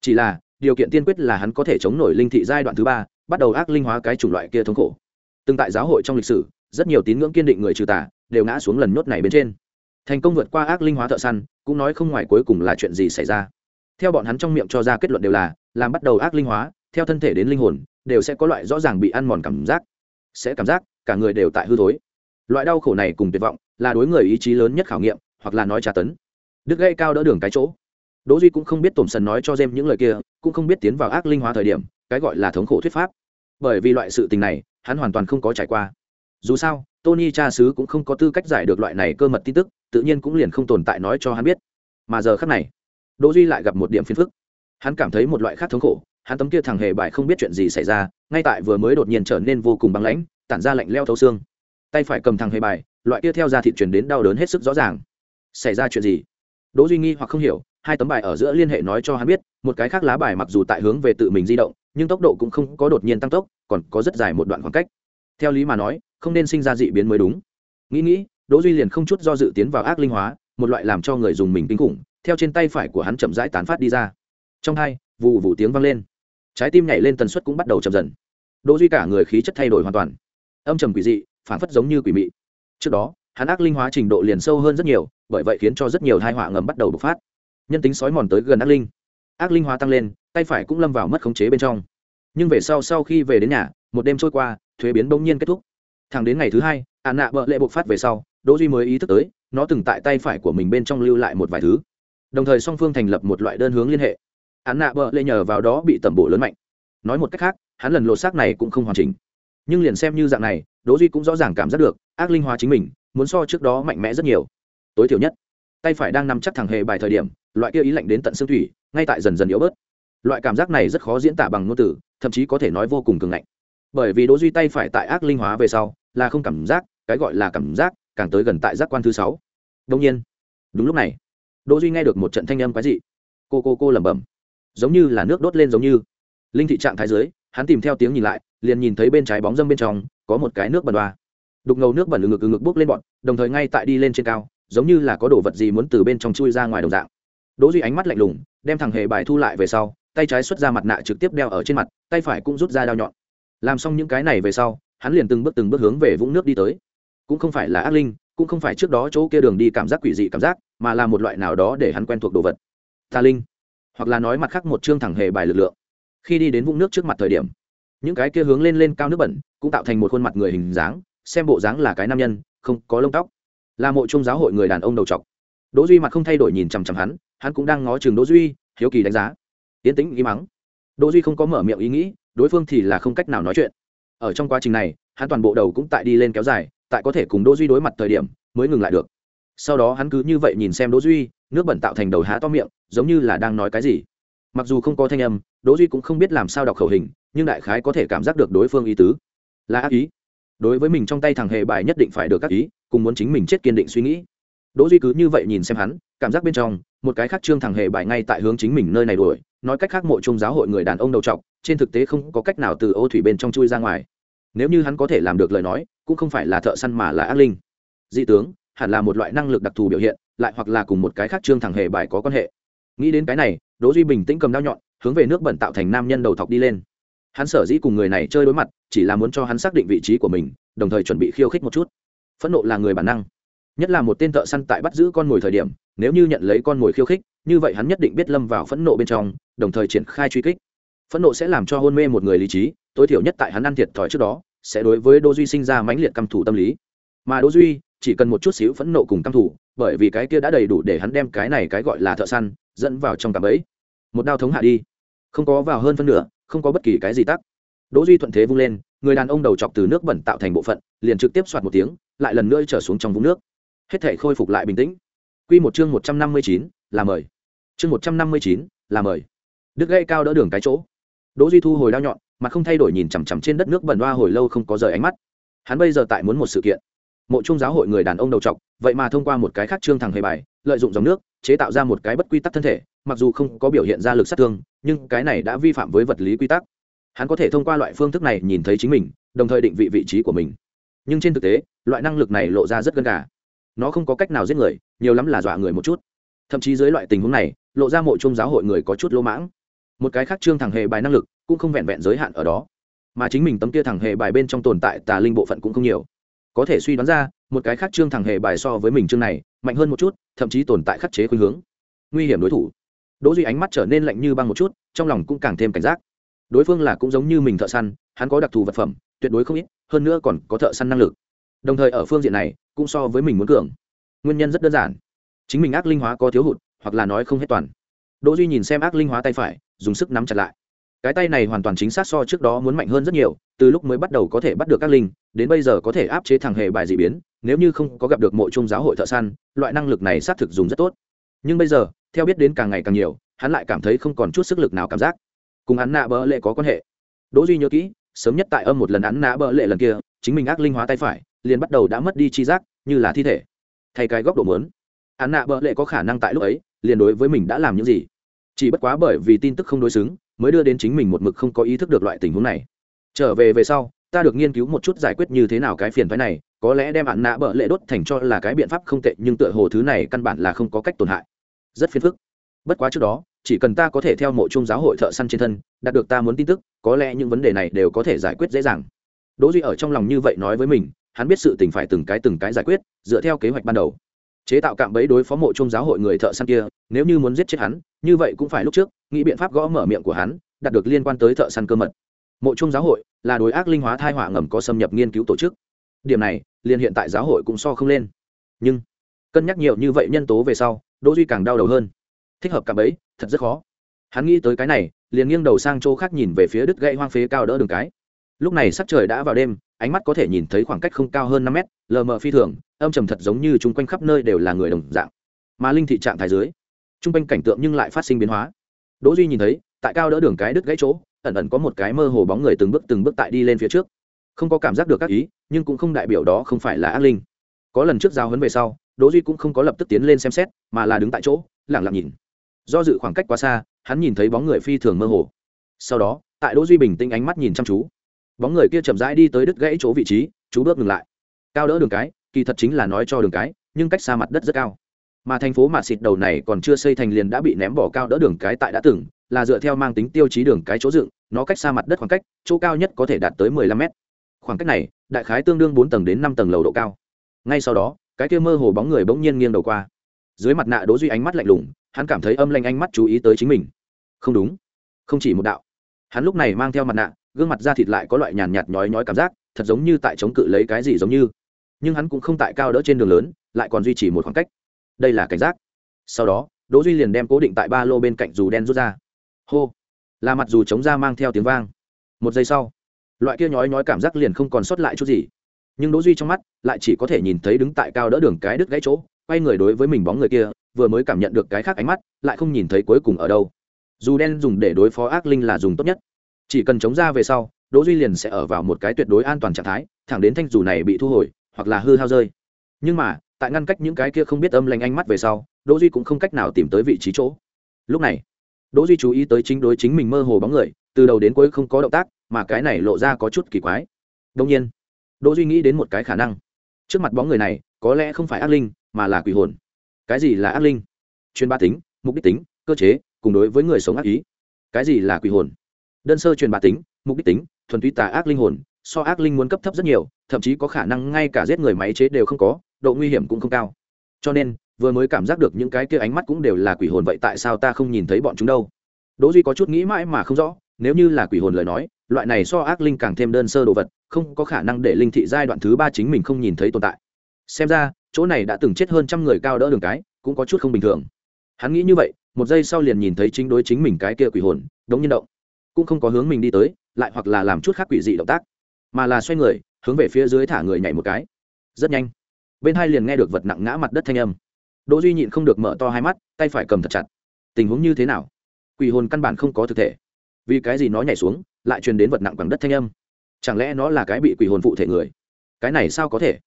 Chỉ là điều kiện tiên quyết là hắn có thể chống nổi linh thị giai đoạn thứ ba, bắt đầu ác linh hóa cái chủng loại kia thống khổ. Từng tại giáo hội trong lịch sử, rất nhiều tín ngưỡng kiên định người trừ tà đều ngã xuống lần nhốt này bên trên. Thành công vượt qua ác linh hóa thợ săn, cũng nói không ngoài cuối cùng là chuyện gì xảy ra. Theo bọn hắn trong miệng cho ra kết luận đều là, làm bắt đầu ác linh hóa, theo thân thể đến linh hồn, đều sẽ có loại rõ ràng bị ăn mòn cảm giác. Sẽ cảm giác, cả người đều tại hư thối. Loại đau khổ này cùng tuyệt vọng, là đối người ý chí lớn nhất khảo nghiệm, hoặc là nói tra tấn. Đức gây cao đỡ đường cái chỗ đỗ duy cũng không biết tổm sần nói cho jem những lời kia, cũng không biết tiến vào ác linh hóa thời điểm, cái gọi là thống khổ thuyết pháp. Bởi vì loại sự tình này, hắn hoàn toàn không có trải qua. Dù sao, tony cha sứ cũng không có tư cách giải được loại này cơ mật tin tức, tự nhiên cũng liền không tồn tại nói cho hắn biết. Mà giờ khắc này, đỗ duy lại gặp một điểm phiền phức. Hắn cảm thấy một loại khác thống khổ, hắn tấm kia thằng hề bài không biết chuyện gì xảy ra, ngay tại vừa mới đột nhiên trở nên vô cùng băng lãnh, tản ra lạnh leo thấu xương. Tay phải cầm thằng hề bài, loại kia theo ra thị truyền đến đau đớn hết sức rõ ràng. Xảy ra chuyện gì? Đỗ duy nghi hoặc không hiểu hai tấm bài ở giữa liên hệ nói cho hắn biết, một cái khác lá bài mặc dù tại hướng về tự mình di động, nhưng tốc độ cũng không có đột nhiên tăng tốc, còn có rất dài một đoạn khoảng cách. Theo lý mà nói, không nên sinh ra dị biến mới đúng. Nghĩ nghĩ, đỗ duy liền không chút do dự tiến vào ác linh hóa, một loại làm cho người dùng mình kinh khủng, theo trên tay phải của hắn chậm rãi tán phát đi ra. Trong hai vụ vụ tiếng vang lên. Trái tim nhảy lên tần suất cũng bắt đầu chậm dần. Đỗ duy cả người khí chất thay đổi hoàn toàn. Âm trầm quỷ dị phản phất giống như quỷ mị. Trước đó, hắn ác linh hóa trình độ liền sâu hơn rất nhiều, bởi vậy khiến cho rất nhiều tai họa ngầm bắt đầu bộc phát nhân tính sói mòn tới gần ác linh. Ác linh hóa tăng lên, tay phải cũng lâm vào mất khống chế bên trong. Nhưng về sau sau khi về đến nhà, một đêm trôi qua, thuế biến bỗng nhiên kết thúc. Thẳng đến ngày thứ hai ạn nạ bợ lệ bộc phát về sau, đỗ duy mới ý thức tới, nó từng tại tay phải của mình bên trong lưu lại một vài thứ. Đồng thời song phương thành lập một loại đơn hướng liên hệ. Ạn nạ bợ lệ nhờ vào đó bị tẩm bổ lớn mạnh. Nói một cách khác, hắn lần lột xác này cũng không hoàn chỉnh. Nhưng liền xem như dạng này, đỗ duy cũng rõ ràng cảm giác được, ác linh hóa chính mình, muốn so trước đó mạnh mẽ rất nhiều. Tối thiểu nhất, tay phải đang nắm chắc thẳng hề bài thời điểm loại kia ý lạnh đến tận xương thủy, ngay tại dần dần yếu bớt. Loại cảm giác này rất khó diễn tả bằng ngôn từ, thậm chí có thể nói vô cùng cường ngạnh. Bởi vì đỗ duy tay phải tại ác linh hóa về sau, là không cảm giác, cái gọi là cảm giác, càng tới gần tại giác quan thứ sáu. Đông nhiên, đúng lúc này, đỗ duy nghe được một trận thanh âm quái dị. Cô cô cô lẩm bẩm, giống như là nước đốt lên giống như. Linh thị trạng thái dưới, hắn tìm theo tiếng nhìn lại, liền nhìn thấy bên trái bóng dâm bên trong, có một cái nước bẩn đoa đục ngầu nước bẩn ngực ngực bốc lên bọn, đồng thời ngay tại đi lên trên cao, giống như là có đồ vật gì muốn từ bên trong chui ra ngoài đồng dạng đỗ duy ánh mắt lạnh lùng, đem thằng hề bài thu lại về sau, tay trái xuất ra mặt nạ trực tiếp đeo ở trên mặt, tay phải cũng rút ra dao nhọn. Làm xong những cái này về sau, hắn liền từng bước từng bước hướng về vũng nước đi tới. Cũng không phải là ác linh, cũng không phải trước đó chỗ kia đường đi cảm giác quỷ dị cảm giác, mà là một loại nào đó để hắn quen thuộc đồ vật. Tà linh. Hoặc là nói mặt khác một chương thẳng hề bài lực lượng. Khi đi đến vũng nước trước mặt thời điểm, những cái kia hướng lên lên cao nước bẩn, cũng tạo thành một khuôn mặt người hình dáng, xem bộ dáng là cái nam nhân, không có lông tóc. Là mộ trung giáo hội người đàn ông đầu trọc. Đỗ duy mặt không thay đổi nhìn chằm chằm hắn hắn cũng đang ngó chừng đỗ duy, hiếu kỳ đánh giá. Tiến tĩnh ý mắng. Đỗ duy không có mở miệng ý nghĩ, đối phương thì là không cách nào nói chuyện. Ở trong quá trình này, hắn toàn bộ đầu cũng tại đi lên kéo dài, tại có thể cùng đỗ duy đối mặt thời điểm, mới ngừng lại được. Sau đó hắn cứ như vậy nhìn xem đỗ duy, nước bẩn tạo thành đầu há to miệng, giống như là đang nói cái gì. Mặc dù không có thanh âm, đỗ duy cũng không biết làm sao đọc khẩu hình, nhưng đại khái có thể cảm giác được đối phương ý tứ. Là ác ý. Đối với mình trong tay thằng hề bài nhất định phải được các ý, cùng muốn chính mình chết kiên định suy nghĩ. Đỗ duy cứ như vậy nhìn xem hắn, cảm giác bên trong một cái khác trương thằng hề bài ngay tại hướng chính mình nơi này đuổi, nói cách khác mộ trung giáo hội người đàn ông đầu trọc, trên thực tế không có cách nào từ ô thủy bên trong chui ra ngoài. Nếu như hắn có thể làm được lời nói, cũng không phải là thợ săn mà là ác linh. Dị tướng, hẳn là một loại năng lực đặc thù biểu hiện, lại hoặc là cùng một cái khác trương thằng hề bài có quan hệ. Nghĩ đến cái này, đỗ duy bình tĩnh cầm dao nhọn, hướng về nước bẩn tạo thành nam nhân đầu thọc đi lên. Hắn sở dĩ cùng người này chơi đối mặt, chỉ là muốn cho hắn xác định vị trí của mình, đồng thời chuẩn bị khiêu khích một chút. Phẫn nộ là người bản năng nhất là một tên thợ săn tại bắt giữ con mồi thời điểm, nếu như nhận lấy con mồi khiêu khích, như vậy hắn nhất định biết lâm vào phẫn nộ bên trong, đồng thời triển khai truy kích. Phẫn nộ sẽ làm cho hôn mê một người lý trí, tối thiểu nhất tại hắn ăn thiệt thòi trước đó, sẽ đối với đỗ duy sinh ra mãnh liệt căm thủ tâm lý. Mà đỗ duy chỉ cần một chút xíu phẫn nộ cùng căm thủ bởi vì cái kia đã đầy đủ để hắn đem cái này cái gọi là thợ săn dẫn vào trong cạm ấy một đao thống hạ đi. Không có vào hơn phân nửa, không có bất kỳ cái gì tắc đỗ duy thuận thế vung lên, người đàn ông đầu chọc từ nước bẩn tạo thành bộ phận, liền trực tiếp xoạt một tiếng, lại lần nữa trở xuống trong vũng nước hết thể khôi phục lại bình tĩnh. Quy một chương một trăm năm mươi chín, là mời. Chương một trăm năm mươi chín, là mời. Đức gây cao đỡ đường cái chỗ. Đỗ duy thu hồi đao nhọn mà không thay đổi nhìn chằm chằm trên đất nước bẩn hoa hồi lâu không có rời ánh mắt. Hắn bây giờ tại muốn một sự kiện. Mộ trung giáo hội người đàn ông đầu trọc vậy mà thông qua một cái khác trương thằng hề bài lợi dụng dòng nước chế tạo ra một cái bất quy tắc thân thể mặc dù không có biểu hiện ra lực sát thương nhưng cái này đã vi phạm với vật lý quy tắc. Hắn có thể thông qua loại phương thức này nhìn thấy chính mình đồng thời định vị vị trí của mình. Nhưng trên thực tế loại năng lực này lộ ra rất gần gà nó không có cách nào giết người, nhiều lắm là dọa người một chút. Thậm chí dưới loại tình huống này, lộ ra mộ chung giáo hội người có chút lỗ mãng. Một cái khác trương thằng hề bài năng lực, cũng không vẹn vẹn giới hạn ở đó. Mà chính mình tấm kia thằng hề bài bên trong tồn tại tà linh bộ phận cũng không nhiều. Có thể suy đoán ra, một cái khác trương thằng hề bài so với mình trương này, mạnh hơn một chút, thậm chí tồn tại khắc chế khuynh hướng. Nguy hiểm đối thủ. Đỗ duy ánh mắt trở nên lạnh như băng một chút, trong lòng cũng càng thêm cảnh giác. Đối phương là cũng giống như mình thợ săn, hắn có đặc thù vật phẩm, tuyệt đối không ít, hơn nữa còn có thợ săn năng lực đồng thời ở phương diện này cũng so với mình muốn cường. Nguyên nhân rất đơn giản. Chính mình ác linh hóa có thiếu hụt, hoặc là nói không hết toàn. Đỗ duy nhìn xem ác linh hóa tay phải, dùng sức nắm chặt lại. Cái tay này hoàn toàn chính xác so trước đó muốn mạnh hơn rất nhiều, từ lúc mới bắt đầu có thể bắt được các linh, đến bây giờ có thể áp chế thằng hề bài dị biến, nếu như không có gặp được mộ trung giáo hội thợ săn, loại năng lực này xác thực dùng rất tốt. Nhưng bây giờ, theo biết đến càng ngày càng nhiều, hắn lại cảm thấy không còn chút sức lực nào cảm giác. Cùng hắn nạ bỡ lệ có quan hệ. Đỗ duy nhớ kỹ, sớm nhất tại âm một lần hắn nạ bỡ lệ lần kia, chính mình ác linh hóa tay phải liền bắt đầu đã mất đi chi giác, như là thi thể. Thay cái góc độ muốn hắn nạ bợ lệ có khả năng tại lúc ấy, liền đối với mình đã làm những gì? Chỉ bất quá bởi vì tin tức không đối xứng, mới đưa đến chính mình một mực không có ý thức được loại tình huống này. Trở về về sau, ta được nghiên cứu một chút giải quyết như thế nào cái phiền phái này, có lẽ đem hạn nạ bợ lệ đốt thành cho là cái biện pháp không tệ, nhưng tựa hồ thứ này căn bản là không có cách tổn hại. Rất phiền phức. Bất quá trước đó, chỉ cần ta có thể theo mộ trung giáo hội thợ săn trên thân, đạt được ta muốn tin tức, có lẽ những vấn đề này đều có thể giải quyết dễ dàng. Đỗ duy ở trong lòng như vậy nói với mình hắn biết sự tình phải từng cái từng cái giải quyết, dựa theo kế hoạch ban đầu. Chế tạo cạm bẫy đối phó mộ trung giáo hội người thợ săn kia, nếu như muốn giết chết hắn, như vậy cũng phải lúc trước, nghĩ biện pháp gõ mở miệng của hắn, đạt được liên quan tới thợ săn cơ mật. Mộ trung giáo hội là đối ác linh hóa thai họa ngầm có xâm nhập nghiên cứu tổ chức. Điểm này, liền hiện tại giáo hội cũng so không lên. Nhưng, cân nhắc nhiều như vậy nhân tố về sau, đỗ duy càng đau đầu hơn. Thích hợp cạm bẫy, thật rất khó. Hắn nghĩ tới cái này, liền nghiêng đầu sang chỗ khác nhìn về phía đứt gãy hoang phế cao đỡ đường cái lúc này sắc trời đã vào đêm, ánh mắt có thể nhìn thấy khoảng cách không cao hơn năm mét, lờ mờ phi thường, âm trầm thật giống như chung quanh khắp nơi đều là người đồng dạng. Mà linh thị trạng thái dưới, chung quanh cảnh tượng nhưng lại phát sinh biến hóa. Đỗ duy nhìn thấy, tại cao đỡ đường cái đứt gãy chỗ, ẩn ẩn có một cái mơ hồ bóng người từng bước từng bước tại đi lên phía trước. Không có cảm giác được các ý, nhưng cũng không đại biểu đó không phải là ác linh. Có lần trước giao hấn về sau, đỗ duy cũng không có lập tức tiến lên xem xét, mà là đứng tại chỗ, lặng lặng nhìn. Do dự khoảng cách quá xa, hắn nhìn thấy bóng người phi thường mơ hồ. Sau đó, tại đỗ duy bình tĩnh ánh mắt nhìn chăm chú bóng người kia chậm rãi đi tới đứt gãy chỗ vị trí, chú bước ngừng lại. Cao đỡ đường cái, kỳ thật chính là nói cho đường cái, nhưng cách xa mặt đất rất cao. Mà thành phố mạt xịt đầu này còn chưa xây thành liền đã bị ném bỏ cao đỡ đường cái tại đã từng, là dựa theo mang tính tiêu chí đường cái chỗ dựng, nó cách xa mặt đất khoảng cách, chỗ cao nhất có thể đạt tới 15 mét. Khoảng cách này, đại khái tương đương bốn tầng đến năm tầng lầu độ cao. Ngay sau đó, cái kia mơ hồ bóng người bỗng nhiên nghiêng đầu qua. Dưới mặt nạ đố duy ánh mắt lạnh lùng, hắn cảm thấy âm lanh ánh mắt chú ý tới chính mình. Không đúng, không chỉ một đạo. Hắn lúc này mang theo mặt nạ gương mặt da thịt lại có loại nhàn nhạt nhói nhói cảm giác, thật giống như tại chống cự lấy cái gì giống như. Nhưng hắn cũng không tại cao đỡ trên đường lớn, lại còn duy trì một khoảng cách. Đây là cảnh giác. Sau đó, đỗ duy liền đem cố định tại ba lô bên cạnh dù đen rút ra. Hô! Là mặt dù chống ra mang theo tiếng vang. Một giây sau, loại kia nhói nhói cảm giác liền không còn sót lại chút gì. Nhưng đỗ duy trong mắt lại chỉ có thể nhìn thấy đứng tại cao đỡ đường cái đứt gãy chỗ, quay người đối với mình bóng người kia, vừa mới cảm nhận được cái khác ánh mắt, lại không nhìn thấy cuối cùng ở đâu. Dù đen dùng để đối phó ác linh là dùng tốt nhất chỉ cần chống ra về sau, đỗ duy liền sẽ ở vào một cái tuyệt đối an toàn trạng thái, thẳng đến thanh dù này bị thu hồi, hoặc là hư hao rơi. Nhưng mà, tại ngăn cách những cái kia không biết âm lành ánh mắt về sau, đỗ duy cũng không cách nào tìm tới vị trí chỗ. Lúc này, đỗ duy chú ý tới chính đối chính mình mơ hồ bóng người, từ đầu đến cuối không có động tác, mà cái này lộ ra có chút kỳ quái. Đương nhiên, đỗ duy nghĩ đến một cái khả năng. Trước mặt bóng người này, có lẽ không phải ác linh, mà là quỷ hồn. Cái gì là ác linh? Chuyên ba tính, mục đích tính, cơ chế, cùng đối với người sống ác ý. Cái gì là quỷ hồn? Đơn sơ truyền bá tính, mục đích tính, thuần túy tà ác linh hồn, so ác linh muốn cấp thấp rất nhiều, thậm chí có khả năng ngay cả giết người máy chế đều không có, độ nguy hiểm cũng không cao. Cho nên, vừa mới cảm giác được những cái kia ánh mắt cũng đều là quỷ hồn vậy tại sao ta không nhìn thấy bọn chúng đâu? Đỗ duy có chút nghĩ mãi mà không rõ, nếu như là quỷ hồn lời nói, loại này so ác linh càng thêm đơn sơ đồ vật, không có khả năng để linh thị giai đoạn thứ ba chính mình không nhìn thấy tồn tại. Xem ra, chỗ này đã từng chết hơn trăm người cao đỡ đường cái, cũng có chút không bình thường. Hắn nghĩ như vậy, một giây sau liền nhìn thấy chính đối chính mình cái kia quỷ hồn, đống nhiên động cũng không có hướng mình đi tới, lại hoặc là làm chút khác quỷ dị động tác, mà là xoay người, hướng về phía dưới thả người nhảy một cái. Rất nhanh, bên hai liền nghe được vật nặng ngã mặt đất thanh âm. Đỗ duy nhịn không được mở to hai mắt, tay phải cầm thật chặt. Tình huống như thế nào? Quỷ hồn căn bản không có thực thể. Vì cái gì nó nhảy xuống, lại truyền đến vật nặng bằng đất thanh âm? Chẳng lẽ nó là cái bị quỷ hồn phụ thể người? Cái này sao có thể?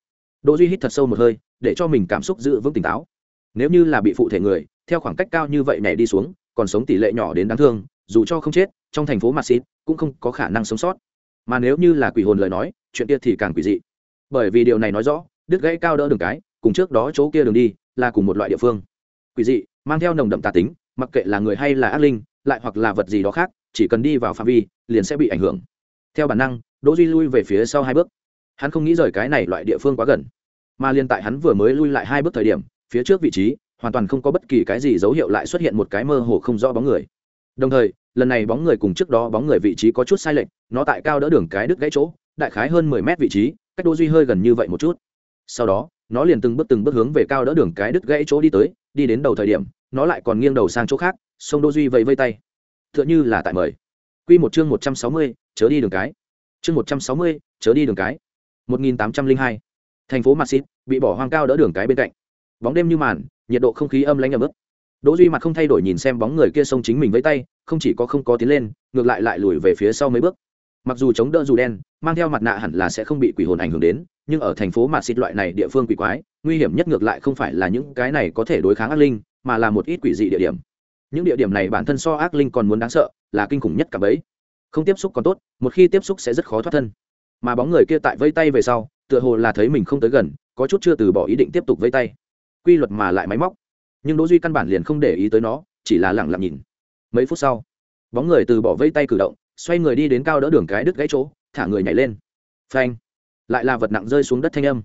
Đỗ duy hít thật sâu một hơi, để cho mình cảm xúc giữ vững tỉnh táo. Nếu như là bị phụ thể người, theo khoảng cách cao như vậy nhảy đi xuống, còn sống tỷ lệ nhỏ đến đáng thương, dù cho không chết trong thành phố mặt xịt cũng không có khả năng sống sót. Mà nếu như là quỷ hồn lời nói, chuyện kia thì càng quỷ dị. Bởi vì điều này nói rõ, đứt gãy cao đỡ đường cái, cùng trước đó chỗ kia đường đi, là cùng một loại địa phương. Quỷ dị, mang theo nồng đậm tà tính, mặc kệ là người hay là ác linh, lại hoặc là vật gì đó khác, chỉ cần đi vào phạm vi, liền sẽ bị ảnh hưởng. Theo bản năng, đỗ duy lui về phía sau hai bước. Hắn không nghĩ rời cái này loại địa phương quá gần. Mà liên tại hắn vừa mới lui lại hai bước thời điểm, phía trước vị trí, hoàn toàn không có bất kỳ cái gì dấu hiệu lại xuất hiện một cái mơ hồ không rõ bóng người đồng thời lần này bóng người cùng trước đó bóng người vị trí có chút sai lệch nó tại cao đỡ đường cái đứt gãy chỗ đại khái hơn mười mét vị trí cách Đô duy hơi gần như vậy một chút. Sau đó nó liền từng bước từng bước hướng về cao đỡ đường cái đứt gãy chỗ đi tới đi đến đầu thời điểm nó lại còn nghiêng đầu sang chỗ khác sông Đô duy vẫy vây tay. Tựa như là tại mời. Quy một chương một trăm sáu mươi, chớ đi đường cái. Chương một trăm sáu mươi, chớ đi đường cái. Một nghìn tám trăm linh hai, thành phố Madrid bị bỏ hoang cao đỡ đường cái bên cạnh. Bóng đêm như màn nhiệt độ không khí âm lãnh ấm ức đỗ duy mặt không thay đổi nhìn xem bóng người kia xông chính mình với tay, không chỉ có không có tiến lên, ngược lại lại lùi về phía sau mấy bước. Mặc dù chống đỡ dù đen, mang theo mặt nạ hẳn là sẽ không bị quỷ hồn ảnh hưởng đến, nhưng ở thành phố Madrid loại này địa phương quỷ quái, nguy hiểm nhất ngược lại không phải là những cái này có thể đối kháng ác linh, mà là một ít quỷ dị địa điểm. Những địa điểm này bản thân so ác linh còn muốn đáng sợ, là kinh khủng nhất cả bấy. Không tiếp xúc còn tốt, một khi tiếp xúc sẽ rất khó thoát thân. Mà bóng người kia tại vây tay về sau, tựa hồ là thấy mình không tới gần, có chút chưa từ bỏ ý định tiếp tục vây tay. Quy luật mà lại máy móc nhưng đỗ duy căn bản liền không để ý tới nó, chỉ là lặng lặng nhìn. Mấy phút sau, bóng người từ bỏ vây tay cử động, xoay người đi đến cao đỡ đường cái đứt gãy chỗ, thả người nhảy lên. Phanh! Lại là vật nặng rơi xuống đất thanh âm.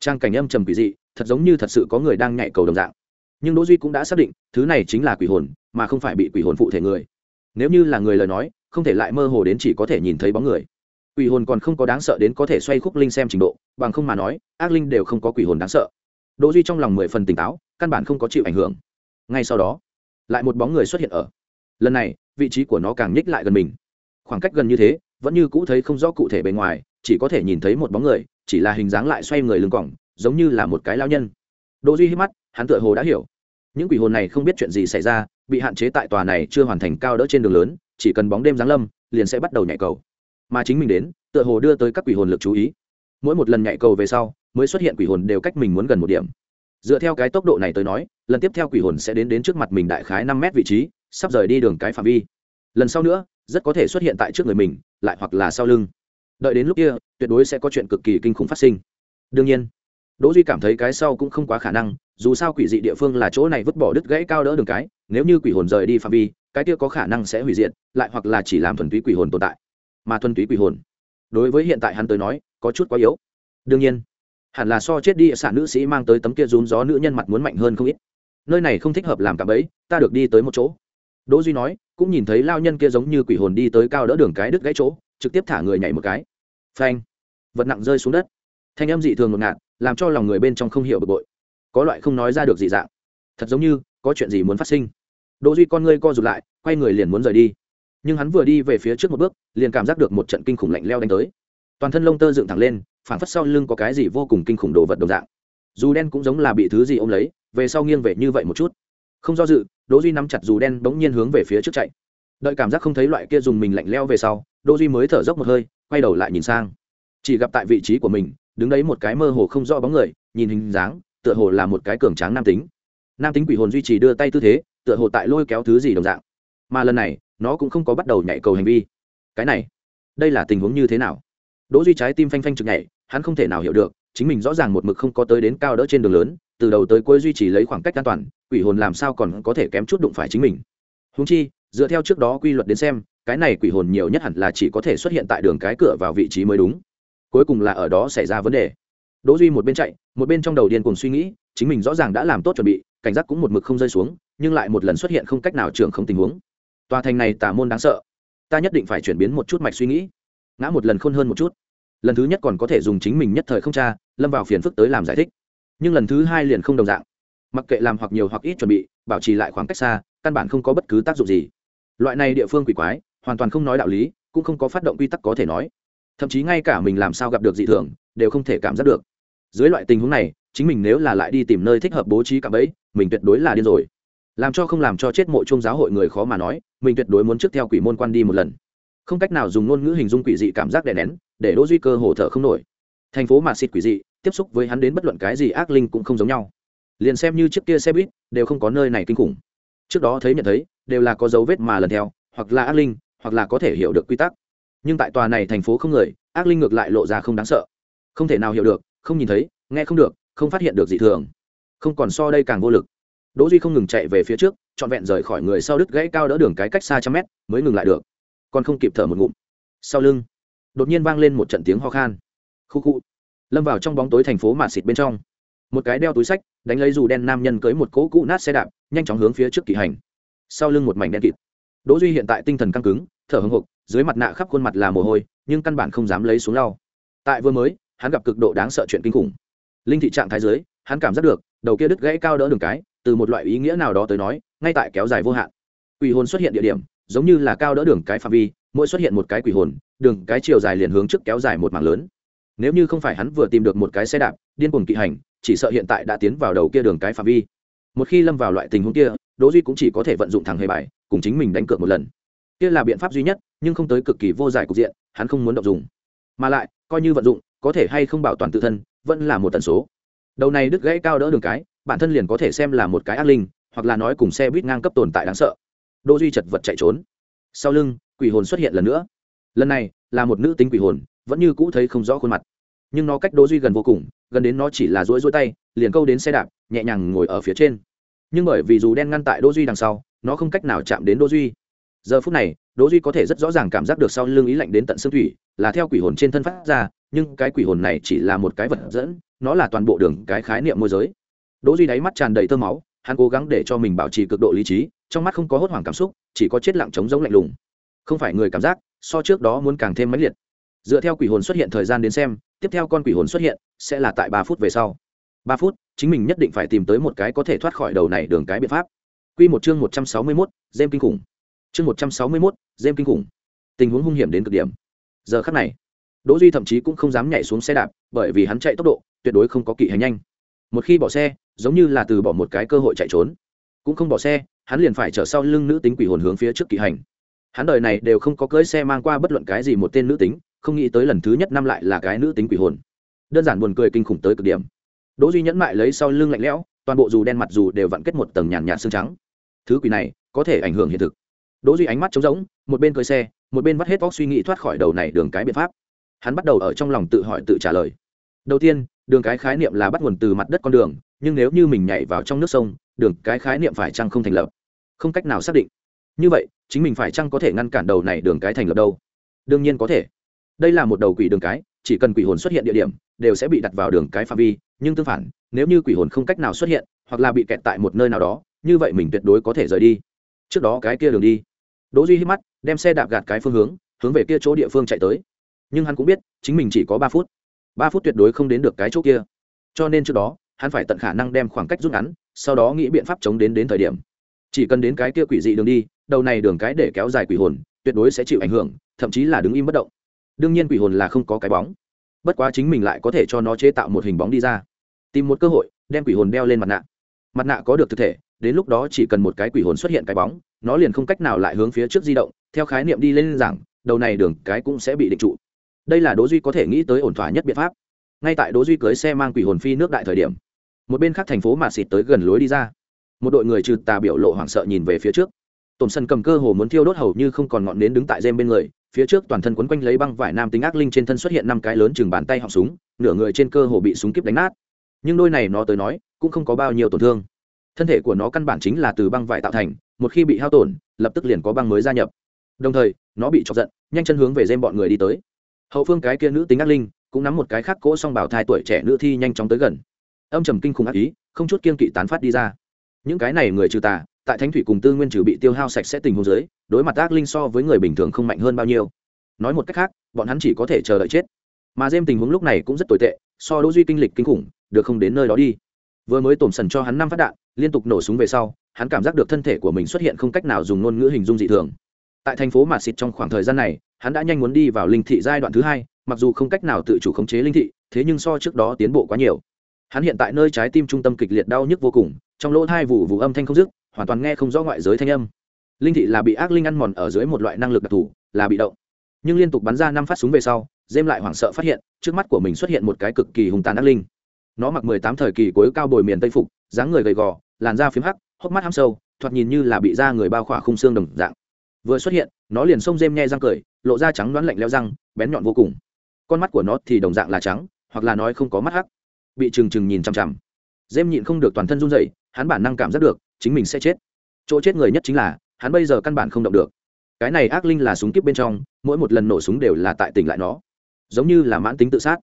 Trang cảnh âm trầm quỷ dị, thật giống như thật sự có người đang nhảy cầu đồng dạng. Nhưng đỗ duy cũng đã xác định, thứ này chính là quỷ hồn, mà không phải bị quỷ hồn phụ thể người. Nếu như là người lời nói, không thể lại mơ hồ đến chỉ có thể nhìn thấy bóng người. Quỷ hồn còn không có đáng sợ đến có thể xoay khúc linh xem trình độ, bằng không mà nói, ác linh đều không có quỷ hồn đáng sợ đỗ duy trong lòng mười phần tỉnh táo, căn bản không có chịu ảnh hưởng. Ngay sau đó, lại một bóng người xuất hiện ở. Lần này, vị trí của nó càng nhích lại gần mình. Khoảng cách gần như thế, vẫn như cũ thấy không rõ cụ thể bề ngoài, chỉ có thể nhìn thấy một bóng người, chỉ là hình dáng lại xoay người lưng còng, giống như là một cái lao nhân. Đỗ duy hít mắt, hắn tựa hồ đã hiểu. Những quỷ hồn này không biết chuyện gì xảy ra, bị hạn chế tại tòa này chưa hoàn thành cao đỡ trên đường lớn, chỉ cần bóng đêm giáng lâm, liền sẽ bắt đầu nhảy cầu. Mà chính mình đến, tựa hồ đưa tới các quỷ hồn lực chú ý. Mỗi một lần nhảy cầu về sau mới xuất hiện quỷ hồn đều cách mình muốn gần một điểm. Dựa theo cái tốc độ này tới nói, lần tiếp theo quỷ hồn sẽ đến đến trước mặt mình đại khái năm mét vị trí, sắp rời đi đường cái phạm vi. Lần sau nữa, rất có thể xuất hiện tại trước người mình, lại hoặc là sau lưng. Đợi đến lúc kia, tuyệt đối sẽ có chuyện cực kỳ kinh khủng phát sinh. Đương nhiên, đỗ duy cảm thấy cái sau cũng không quá khả năng, dù sao quỷ dị địa phương là chỗ này vứt bỏ đứt gãy cao đỡ đường cái, nếu như quỷ hồn rời đi phạm vi, cái kia có khả năng sẽ hủy diệt, lại hoặc là chỉ làm thuần túy quỷ hồn tồn tại. Mà thuần túy quỷ hồn, đối với hiện tại hắn tới nói, có chút quá yếu. Đương nhiên hẳn là so chết đi sản nữ sĩ mang tới tấm kia rún gió nữ nhân mặt muốn mạnh hơn không ít. Nơi này không thích hợp làm cả bấy ta được đi tới một chỗ. Đỗ duy nói, cũng nhìn thấy lao nhân kia giống như quỷ hồn đi tới cao đỡ đường cái đứt gãy chỗ, trực tiếp thả người nhảy một cái. Phanh! Vật nặng rơi xuống đất. Thanh âm dị thường ngột ngạt, làm cho lòng người bên trong không hiểu bực bội. Có loại không nói ra được dị dạng. Thật giống như, có chuyện gì muốn phát sinh. Đỗ duy con ngươi co rụt lại, quay người liền muốn rời đi. Nhưng hắn vừa đi về phía trước một bước, liền cảm giác được một trận kinh khủng lạnh leo đánh tới. Toàn thân lông tơ dựng thẳng lên phản phất sau lưng có cái gì vô cùng kinh khủng đồ vật đồng dạng. Dù đen cũng giống là bị thứ gì ôm lấy, về sau nghiêng về như vậy một chút. Không do dự, đỗ duy nắm chặt dù đen bỗng nhiên hướng về phía trước chạy. Đợi cảm giác không thấy loại kia dùng mình lạnh leo về sau, đỗ duy mới thở dốc một hơi, quay đầu lại nhìn sang. Chỉ gặp tại vị trí của mình, đứng đấy một cái mơ hồ không rõ bóng người, nhìn hình dáng, tựa hồ là một cái cường tráng nam tính. Nam tính quỷ hồn duy trì đưa tay tư thế, tựa hồ tại lôi kéo thứ gì đồng dạng. Mà lần này, nó cũng không có bắt đầu nhảy cầu hành vi. Cái này, đây là tình huống như thế nào? Đỗ duy trái tim phanh phanh trực nhảy, hắn không thể nào hiểu được, chính mình rõ ràng một mực không có tới đến cao đỡ trên đường lớn, từ đầu tới cuối duy trì lấy khoảng cách an toàn, quỷ hồn làm sao còn có thể kém chút đụng phải chính mình. Húng chi, dựa theo trước đó quy luật đến xem, cái này quỷ hồn nhiều nhất hẳn là chỉ có thể xuất hiện tại đường cái cửa vào vị trí mới đúng. Cuối cùng là ở đó xảy ra vấn đề. Đỗ duy một bên chạy, một bên trong đầu điên cuồng suy nghĩ, chính mình rõ ràng đã làm tốt chuẩn bị, cảnh giác cũng một mực không rơi xuống, nhưng lại một lần xuất hiện không cách nào trưởng không tình huống. Tòa thành này tà môn đáng sợ. Ta nhất định phải chuyển biến một chút mạch suy nghĩ ngã một lần khôn hơn một chút. Lần thứ nhất còn có thể dùng chính mình nhất thời không tra, lâm vào phiền phức tới làm giải thích. Nhưng lần thứ hai liền không đồng dạng. Mặc kệ làm hoặc nhiều hoặc ít chuẩn bị, bảo trì lại khoảng cách xa, căn bản không có bất cứ tác dụng gì. Loại này địa phương quỷ quái, hoàn toàn không nói đạo lý, cũng không có phát động quy tắc có thể nói. Thậm chí ngay cả mình làm sao gặp được dị thường, đều không thể cảm giác được. Dưới loại tình huống này, chính mình nếu là lại đi tìm nơi thích hợp bố trí cạm bẫy, mình tuyệt đối là điên rồi. Làm cho không làm cho chết mộ chung giáo hội người khó mà nói, mình tuyệt đối muốn trước theo quỷ môn quan đi một lần không cách nào dùng ngôn ngữ hình dung quỷ dị cảm giác đè nén, để đỗ duy cơ hồ thở không nổi. Thành phố mà xịt quỷ dị, tiếp xúc với hắn đến bất luận cái gì ác linh cũng không giống nhau. Liền xem như chiếc kia xe buýt, đều không có nơi này kinh khủng. Trước đó thấy nhận thấy, đều là có dấu vết mà lần theo, hoặc là ác linh, hoặc là có thể hiểu được quy tắc. Nhưng tại tòa này thành phố không người, ác linh ngược lại lộ ra không đáng sợ. Không thể nào hiểu được, không nhìn thấy, nghe không được, không phát hiện được gì thường. Không còn so đây càng vô lực. Đỗ duy không ngừng chạy về phía trước, trọn vẹn rời khỏi người sau đứt gãy cao đỡ đường cái cách xa trăm mét, mới ngừng lại được còn không kịp thở một ngụm. Sau lưng, đột nhiên vang lên một trận tiếng ho khan. Khu khu, lâm vào trong bóng tối thành phố mà xịt bên trong. Một cái đeo túi sách đánh lấy dù đen nam nhân cưới một cỗ cũ nát xe đạp, nhanh chóng hướng phía trước kỳ hành. Sau lưng một mảnh đen kịt. Đỗ duy hiện tại tinh thần căng cứng, thở hững hục dưới mặt nạ khắp khuôn mặt là mồ hôi, nhưng căn bản không dám lấy xuống lau. Tại vừa mới, hắn gặp cực độ đáng sợ chuyện kinh khủng. Linh thị trạng thái dưới, hắn cảm giác được, đầu kia đứt gãy cao đỡ đường cái, từ một loại ý nghĩa nào đó tới nói, ngay tại kéo dài vô hạn. Quỷ hồn xuất hiện địa điểm giống như là cao đỡ đường cái phạm vi, mỗi xuất hiện một cái quỷ hồn, đường cái chiều dài liền hướng trước kéo dài một mảng lớn. Nếu như không phải hắn vừa tìm được một cái xe đạp, điên cuồng kỵ hành, chỉ sợ hiện tại đã tiến vào đầu kia đường cái phạm vi. Một khi lâm vào loại tình huống kia, đỗ duy cũng chỉ có thể vận dụng thằng hề bài, cùng chính mình đánh cược một lần. Kia là biện pháp duy nhất, nhưng không tới cực kỳ vô giải cục diện, hắn không muốn động dùng. Mà lại, coi như vận dụng, có thể hay không bảo toàn tự thân, vẫn là một tần số. Đầu này đứt gãy cao đỡ đường cái, bản thân liền có thể xem là một cái ác linh, hoặc là nói cùng xe buýt ngang cấp tồn tại đáng sợ đỗ duy chật vật chạy trốn. Sau lưng, quỷ hồn xuất hiện lần nữa. Lần này, là một nữ tính quỷ hồn, vẫn như cũ thấy không rõ khuôn mặt. Nhưng nó cách đỗ duy gần vô cùng, gần đến nó chỉ là duỗi duỗi tay, liền câu đến xe đạp, nhẹ nhàng ngồi ở phía trên. Nhưng bởi vì dù đen ngăn tại đỗ duy đằng sau, nó không cách nào chạm đến đỗ duy. Giờ phút này, đỗ duy có thể rất rõ ràng cảm giác được sau lưng ý lạnh đến tận xương thủy, là theo quỷ hồn trên thân phát ra, nhưng cái quỷ hồn này chỉ là một cái vật dẫn, nó là toàn bộ đường cái khái niệm môi giới. Đỗ duy đáy mắt tràn đầy tơ máu, hắn cố gắng để cho mình bảo trì cực độ lý trí trong mắt không có hốt hoảng cảm xúc chỉ có chết lặng trống giống lạnh lùng không phải người cảm giác so trước đó muốn càng thêm mãnh liệt dựa theo quỷ hồn xuất hiện thời gian đến xem tiếp theo con quỷ hồn xuất hiện sẽ là tại ba phút về sau ba phút chính mình nhất định phải tìm tới một cái có thể thoát khỏi đầu này đường cái biện pháp Quy một chương một trăm sáu mươi mốt dêm kinh khủng. Chương một trăm sáu mươi mốt dêm kinh khủng. Tình huống hung hiểm đến cực điểm. Giờ khắc này, Đỗ Duy thậm chí cũng không dám nhảy xuống xe đạp, bởi vì hắn chạy tốc độ tuyệt đối không có kỵ hành nhanh. Một khi bỏ xe, giống như là từ bỏ một cái cơ hội chạy trốn. Cũng không bỏ xe, hắn liền phải chở sau lưng nữ tính quỷ hồn hướng phía trước kỵ hành. Hắn đời này đều không có cưỡi xe mang qua bất luận cái gì một tên nữ tính, không nghĩ tới lần thứ nhất năm lại là cái nữ tính quỷ hồn. Đơn giản buồn cười kinh khủng tới cực điểm. Đỗ Duy nhẫn mại lấy sau lưng lạnh lẽo, toàn bộ dù đen mặt dù đều vặn kết một tầng nhàn nhạt xương trắng. Thứ quỷ này có thể ảnh hưởng hiện thực. Đỗ Duy ánh mắt trống rỗng, một bên cưỡi xe, một bên vắt hết óc suy nghĩ thoát khỏi đầu này đường cái biện pháp hắn bắt đầu ở trong lòng tự hỏi tự trả lời đầu tiên đường cái khái niệm là bắt nguồn từ mặt đất con đường nhưng nếu như mình nhảy vào trong nước sông đường cái khái niệm phải chăng không thành lập không cách nào xác định. Như vậy, chính mình phải chăng có thể ngăn cản đầu này đường cái thành lập đâu? Đương nhiên có thể. Đây là một đầu quỷ đường cái, chỉ cần quỷ hồn xuất hiện địa điểm, đều sẽ bị đặt vào đường cái phạm vi, nhưng tương phản, nếu như quỷ hồn không cách nào xuất hiện, hoặc là bị kẹt tại một nơi nào đó, như vậy mình tuyệt đối có thể rời đi. Trước đó cái kia đường đi. Đỗ duy hít mắt, đem xe đạp gạt cái phương hướng hướng về kia chỗ địa phương chạy tới. Nhưng hắn cũng biết, chính mình chỉ có ba phút. Ba phút tuyệt đối không đến được cái chỗ kia. Cho nên trước đó, hắn phải tận khả năng đem khoảng cách rút ngắn, sau đó nghĩ biện pháp chống đến đến thời điểm chỉ cần đến cái kia quỷ dị đường đi, đầu này đường cái để kéo dài quỷ hồn, tuyệt đối sẽ chịu ảnh hưởng, thậm chí là đứng im bất động. Đương nhiên quỷ hồn là không có cái bóng. Bất quá chính mình lại có thể cho nó chế tạo một hình bóng đi ra. Tìm một cơ hội, đem quỷ hồn đeo lên mặt nạ. Mặt nạ có được thực thể, đến lúc đó chỉ cần một cái quỷ hồn xuất hiện cái bóng, nó liền không cách nào lại hướng phía trước di động, theo khái niệm đi lên rằng, đầu này đường cái cũng sẽ bị định trụ. Đây là đỗ duy có thể nghĩ tới ổn thỏa nhất biện pháp. Ngay tại đỗ duy cưới xe mang quỷ hồn phi nước đại thời điểm, một bên khác thành phố mà xịt tới gần lối đi ra một đội người trừ tà biểu lộ hoảng sợ nhìn về phía trước. Tổn sân cầm cơ hồ muốn thiêu đốt hầu như không còn ngọn nến đứng tại dêm bên người, phía trước toàn thân quấn quanh lấy băng vải nam tính ác linh trên thân xuất hiện năm cái lớn chừng bàn tay họng súng, nửa người trên cơ hồ bị súng kíp đánh nát. Nhưng đôi này nó tới nói, cũng không có bao nhiêu tổn thương. Thân thể của nó căn bản chính là từ băng vải tạo thành, một khi bị hao tổn, lập tức liền có băng mới gia nhập. Đồng thời, nó bị chọc giận, nhanh chân hướng về dêm bọn người đi tới. Hậu phương cái kia nữ tính ác linh, cũng nắm một cái khác cỗ song bảo thai tuổi trẻ nữ thi nhanh chóng tới gần. Âm trầm kinh khủng ác ý, không chút kiên kỵ tán phát đi ra những cái này người trừ tà, tại thánh thủy cùng tư nguyên trừ bị tiêu hao sạch sẽ tình huống dưới, đối mặt ác linh so với người bình thường không mạnh hơn bao nhiêu. Nói một cách khác, bọn hắn chỉ có thể chờ đợi chết. Mà dêm tình huống lúc này cũng rất tồi tệ, so đỗ duy kinh lịch kinh khủng, được không đến nơi đó đi. Vừa mới tổm sần cho hắn năm phát đạn, liên tục nổ súng về sau, hắn cảm giác được thân thể của mình xuất hiện không cách nào dùng ngôn ngữ hình dung dị thường. Tại thành phố mạt xịt trong khoảng thời gian này, hắn đã nhanh muốn đi vào linh thị giai đoạn thứ hai, mặc dù không cách nào tự chủ khống chế linh thị, thế nhưng so trước đó tiến bộ quá nhiều. Hắn hiện tại nơi trái tim trung tâm kịch liệt đau nhức vô cùng trong lỗ thai vụ vụ âm thanh không dứt, hoàn toàn nghe không rõ ngoại giới thanh âm. Linh thị là bị ác linh ăn mòn ở dưới một loại năng lực đặc thù, là bị động. Nhưng liên tục bắn ra năm phát súng về sau dêm lại hoảng sợ phát hiện, trước mắt của mình xuất hiện một cái cực kỳ hùng tàn ác linh. Nó mặc mười tám thời kỳ cuối cao bồi miền tây phục, dáng người gầy gò, làn da phím hắc, hốc mắt ham sâu, thoạt nhìn như là bị da người bao khỏa khung xương đồng dạng. Vừa xuất hiện, nó liền xông dêm nhe răng cười, lộ ra trắng đoán lạnh leo răng, bén nhọn vô cùng. Con mắt của nó thì đồng dạng là trắng, hoặc là nói không có mắt hắc. Bị trừng trừng nhìn chằm chằm. Dêm nhịn không được toàn thân run dậy hắn bản năng cảm giác được, chính mình sẽ chết. Chỗ chết người nhất chính là, hắn bây giờ căn bản không động được. Cái này ác linh là súng kíp bên trong, mỗi một lần nổ súng đều là tại tỉnh lại nó. Giống như là mãn tính tự sát.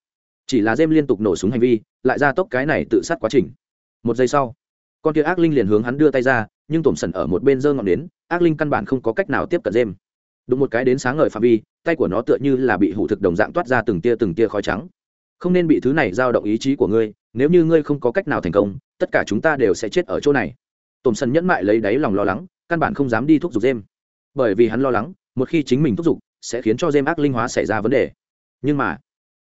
Chỉ là dêm liên tục nổ súng hành vi, lại ra tốc cái này tự sát quá trình. Một giây sau, con kia ác linh liền hướng hắn đưa tay ra, nhưng tổm sần ở một bên giơ ngọn đến ác linh căn bản không có cách nào tiếp cận dêm đụng một cái đến sáng ngời phạm vi, tay của nó tựa như là bị hủ thực đồng dạng toát ra từng tia từng tia khói trắng. Không nên bị thứ này giao động ý chí của ngươi, nếu như ngươi không có cách nào thành công tất cả chúng ta đều sẽ chết ở chỗ này. Tổm sân nhẫn mại lấy đáy lòng lo lắng, căn bản không dám đi thúc giục dêm bởi vì hắn lo lắng, một khi chính mình thúc giục, sẽ khiến cho dêm ác linh hóa xảy ra vấn đề. Nhưng mà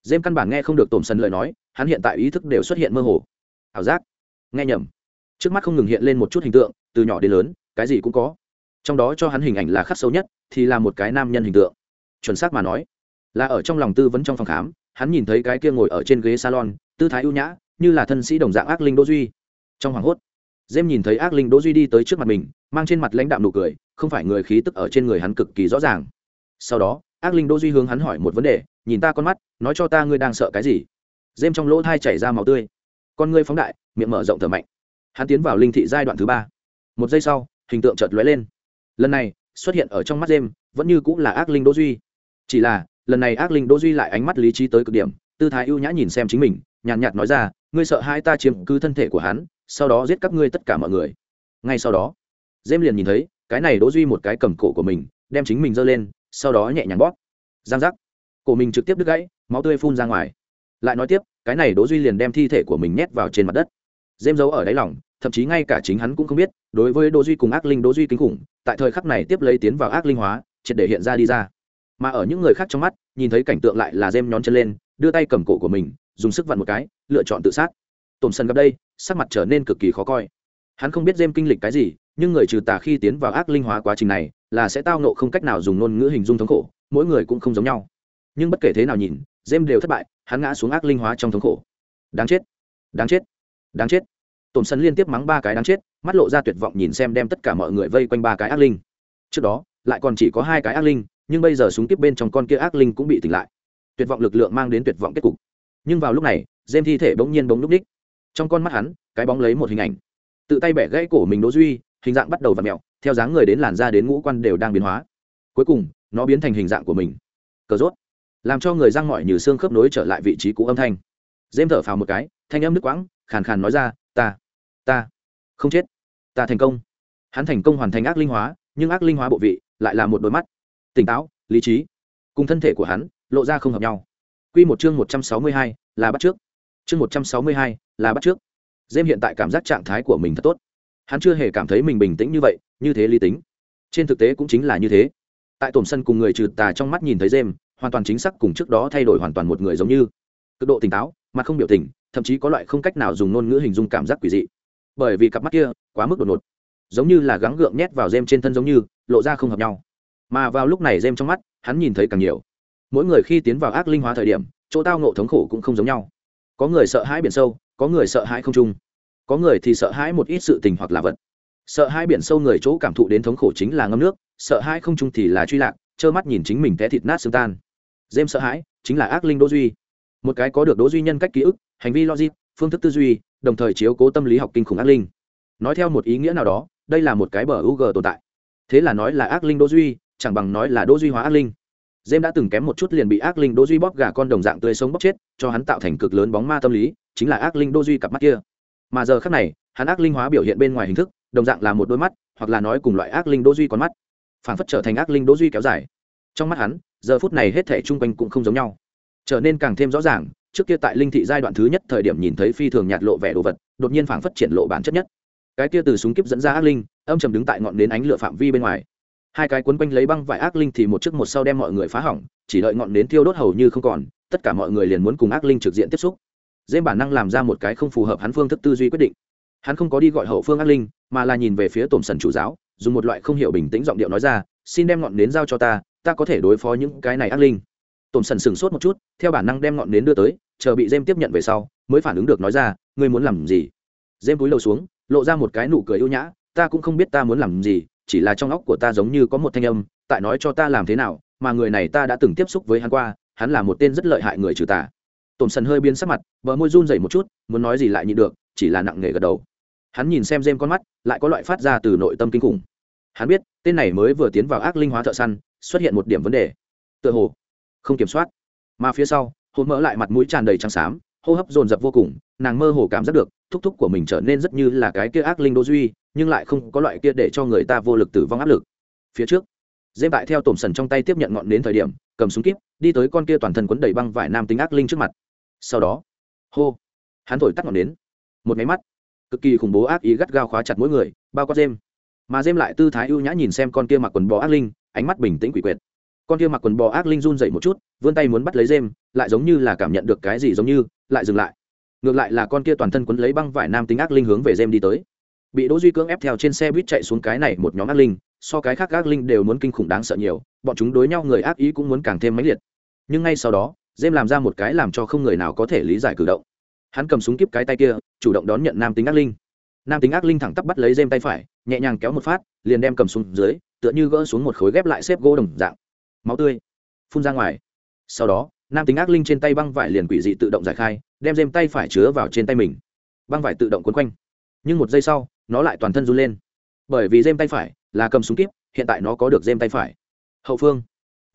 dêm căn bản nghe không được tổm sân lời nói, hắn hiện tại ý thức đều xuất hiện mơ hồ. Ảo giác. Nghe nhầm. Trước mắt không ngừng hiện lên một chút hình tượng, từ nhỏ đến lớn, cái gì cũng có. Trong đó cho hắn hình ảnh là khắc sâu nhất, thì là một cái nam nhân hình tượng. Chuẩn xác mà nói, là ở trong lòng tư vấn trong phòng khám, hắn nhìn thấy cái kia ngồi ở trên ghế salon, tư thái ưu nhã, như là thân sĩ đồng dạng ác linh đỗ duy trong hoàng hốt. Dêm nhìn thấy ác linh đỗ duy đi tới trước mặt mình, mang trên mặt lãnh đạm nụ cười, không phải người khí tức ở trên người hắn cực kỳ rõ ràng. Sau đó, ác linh đỗ duy hướng hắn hỏi một vấn đề, nhìn ta con mắt, nói cho ta ngươi đang sợ cái gì. Dêm trong lỗ thai chảy ra máu tươi. Con ngươi phóng đại, miệng mở rộng thở mạnh. Hắn tiến vào linh thị giai đoạn thứ ba. Một giây sau, hình tượng chợt lóe lên. Lần này, xuất hiện ở trong mắt dêm, vẫn như cũng là ác linh đỗ duy. Chỉ là, lần này ác linh đỗ duy lại ánh mắt lý trí tới cực điểm, tư thái ưu nhã nhìn xem chính mình, nhàn nhạt nói ra, ngươi sợ hai ta chiếm cứ thân thể của hắn sau đó giết các ngươi tất cả mọi người. Ngay sau đó dêm liền nhìn thấy, cái này đỗ duy một cái cầm cổ của mình, đem chính mình giơ lên, sau đó nhẹ nhàng bóp. Giang giác. Cổ mình trực tiếp đứt gãy, máu tươi phun ra ngoài. Lại nói tiếp, cái này đỗ duy liền đem thi thể của mình nhét vào trên mặt đất. Dêm giấu ở đáy lòng, thậm chí ngay cả chính hắn cũng không biết, đối với đỗ duy cùng ác linh đỗ duy kinh khủng, tại thời khắc này tiếp lấy tiến vào ác linh hóa, triệt để hiện ra đi ra. Mà ở những người khác trong mắt, nhìn thấy cảnh tượng lại là dêm nhón chân lên, đưa tay cầm cổ của mình, dùng sức vặn một cái, lựa chọn tự sát tổn sân gặp đây, sắc mặt trở nên cực kỳ khó coi. Hắn không biết dêm kinh lịch cái gì, nhưng người trừ tà khi tiến vào ác linh hóa quá trình này, là sẽ tao nộ không cách nào dùng ngôn ngữ hình dung thống khổ, mỗi người cũng không giống nhau. Nhưng bất kể thế nào nhìn dêm đều thất bại, hắn ngã xuống ác linh hóa trong thống khổ. Đáng chết đáng chết đáng chết. Tổn sân liên tiếp mắng ba cái đáng chết, mắt lộ ra tuyệt vọng nhìn xem đem tất cả mọi người vây quanh ba cái ác linh. Trước đó, lại còn chỉ có hai cái ác linh, nhưng bây giờ súng tiếp bên trong con kia ác linh cũng bị tỉnh lại. Tuyệt vọng lực lượng mang đến tuyệt vọng kết cục. Nhưng vào lúc này dêm thi thể bỗng nhiên bỗng núp ních trong con mắt hắn, cái bóng lấy một hình ảnh. Tự tay bẻ gãy cổ mình đỗ duy, hình dạng bắt đầu vặn ặ mẹo theo dáng người đến làn da đến ngũ quan đều đang biến hóa. Cuối cùng, nó biến thành hình dạng của mình. Cờ rốt. Làm cho người răng mỏi như xương khớp nối trở lại vị trí cũ âm thanh. Dêm thở phào một cái, thanh âm nước quãng, khàn khàn nói ra, ta ta không chết. Ta thành công. Hắn thành công hoàn thành ác linh hóa, nhưng ác linh hóa bộ vị lại là một đôi mắt. Tỉnh táo, lý trí. Cùng thân thể của hắn lộ ra không hợp nhau. Quy một chương một trăm sáu mươi hai, là bắt trước chương một trăm sáu mươi hai, là bắt trước. Dêm hiện tại cảm giác trạng thái của mình thật tốt. Hắn chưa hề cảm thấy mình bình tĩnh như vậy, như thế lý tính. Trên thực tế cũng chính là như thế. Tại tổm sân cùng người trừ tà trong mắt nhìn thấy dêm hoàn toàn chính xác cùng trước đó thay đổi hoàn toàn một người giống như. Cực độ tỉnh táo, mặt không biểu tình, thậm chí có loại không cách nào dùng ngôn ngữ hình dung cảm giác quỷ dị. Bởi vì cặp mắt kia, quá mức đột ngột. Giống như là gắng gượng nhét vào dêm trên thân giống như, lộ ra không hợp nhau. Mà vào lúc này dêm trong mắt, hắn nhìn thấy càng nhiều. Mỗi người khi tiến vào ác linh hóa thời điểm, chỗ tao ngộ thống khổ cũng không giống nhau có người sợ hãi biển sâu, có người sợ hãi không trung. Có người thì sợ hãi một ít sự tình hoặc là vật. Sợ hãi biển sâu người chỗ cảm thụ đến thống khổ chính là ngâm nước, sợ hãi không trung thì là truy lạc, trơ mắt nhìn chính mình té thịt nát xương tan. Dêm sợ hãi chính là ác linh đỗ duy. Một cái có được đỗ duy nhân cách ký ức, hành vi logic, phương thức tư duy, đồng thời chiếu cố tâm lý học kinh khủng ác linh. Nói theo một ý nghĩa nào đó, đây là một cái bờ u g tồn tại. Thế là nói là ác linh đỗ duy, chẳng bằng nói là đỗ duy hóa ác linh dêm đã từng kém một chút liền bị ác linh đỗ duy bóp gà con đồng dạng tươi sống bóp chết, cho hắn tạo thành cực lớn bóng ma tâm lý, chính là ác linh đỗ duy cặp mắt kia. Mà giờ khắc này, hắn ác linh hóa biểu hiện bên ngoài hình thức, đồng dạng là một đôi mắt, hoặc là nói cùng loại ác linh đỗ duy con mắt. Phản phất trở thành ác linh đỗ duy kéo dài. Trong mắt hắn, giờ phút này hết thảy chung quanh cũng không giống nhau. Trở nên càng thêm rõ ràng, trước kia tại linh thị giai đoạn thứ nhất thời điểm nhìn thấy phi thường nhạt lộ vẻ đồ vật, đột nhiên phảng phất triển lộ bản chất nhất. Cái kia từ súng kiếp dẫn ra ác linh, âm trầm đứng tại ngọn nến ánh lửa phạm vi bên ngoài hai cái cuốn quanh lấy băng vải ác linh thì một trước một sau đem mọi người phá hỏng, chỉ đợi ngọn nến thiêu đốt hầu như không còn, tất cả mọi người liền muốn cùng ác linh trực diện tiếp xúc. Dễ bản năng làm ra một cái không phù hợp hắn phương thức tư duy quyết định. Hắn không có đi gọi hậu phương ác linh, mà là nhìn về phía tổm sần chủ giáo, dùng một loại không hiểu bình tĩnh giọng điệu nói ra, xin đem ngọn nến giao cho ta ta có thể đối phó những cái này ác linh. Tổm sần sửng sốt một chút, theo bản năng đem ngọn nến đưa tới, chờ bị dêm tiếp nhận về sau, mới phản ứng được nói ra, ngươi muốn làm gì? Dêm cúi đầu xuống, lộ ra một cái nụ cười ưu nhã, ta cũng không biết ta muốn làm gì chỉ là trong óc của ta giống như có một thanh âm, tại nói cho ta làm thế nào, mà người này ta đã từng tiếp xúc với hắn qua, hắn là một tên rất lợi hại người trừ tà. Tổn sần hơi biến sắc mặt, bờ môi run dậy một chút, muốn nói gì lại nhịn được, chỉ là nặng nề gật đầu. Hắn nhìn xem rêm con mắt, lại có loại phát ra từ nội tâm kinh khủng. Hắn biết, tên này mới vừa tiến vào ác linh hóa thợ săn, xuất hiện một điểm vấn đề. Tựa hồ, không kiểm soát. Mà phía sau hôn mỡ lại mặt mũi tràn đầy trắng xám, hô hấp dồn dập vô cùng, nàng mơ hồ cảm giác được, thúc thúc của mình trở nên rất như là cái kia ác linh đô duy nhưng lại không có loại kia để cho người ta vô lực tử vong áp lực. Phía trước dêm bại theo tổm sần trong tay tiếp nhận ngọn đến thời điểm, cầm súng kíp, đi tới con kia toàn thân quấn đầy băng vải nam tính ác linh trước mặt. Sau đó, hô, hắn thổi tắt ngọn đến một máy mắt, cực kỳ khủng bố ác ý gắt gao khóa chặt mỗi người, bao quát dêm. Mà dêm lại tư thái ưu nhã nhìn xem con kia mặc quần bò ác linh, ánh mắt bình tĩnh quỷ quyệt. Con kia mặc quần bò ác linh run dậy một chút, vươn tay muốn bắt lấy dêm, lại giống như là cảm nhận được cái gì giống như, lại dừng lại. Ngược lại là con kia toàn thân quấn lấy băng vải nam tính ác linh hướng về dêm đi tới bị đỗ duy cưỡng ép theo trên xe buýt chạy xuống cái này một nhóm ác linh, so cái khác ác linh đều muốn kinh khủng đáng sợ nhiều, bọn chúng đối nhau người ác ý cũng muốn càng thêm mãnh liệt. Nhưng ngay sau đó dêm làm ra một cái làm cho không người nào có thể lý giải cử động. Hắn cầm súng kíp cái tay kia, chủ động đón nhận nam tính ác linh. Nam tính ác linh thẳng tắp bắt lấy dêm tay phải, nhẹ nhàng kéo một phát, liền đem cầm súng dưới, tựa như gỡ xuống một khối ghép lại xếp gỗ đồng dạng. Máu tươi phun ra ngoài. Sau đó, nam tính ác linh trên tay băng vải liền quỷ dị tự động giải khai, đem dêm tay phải chứa vào trên tay mình. Băng vải tự động quấn quanh nhưng một giây sau, nó lại toàn thân run lên. Bởi vì dêm tay phải là cầm súng kíp, hiện tại nó có được dêm tay phải. Hậu phương,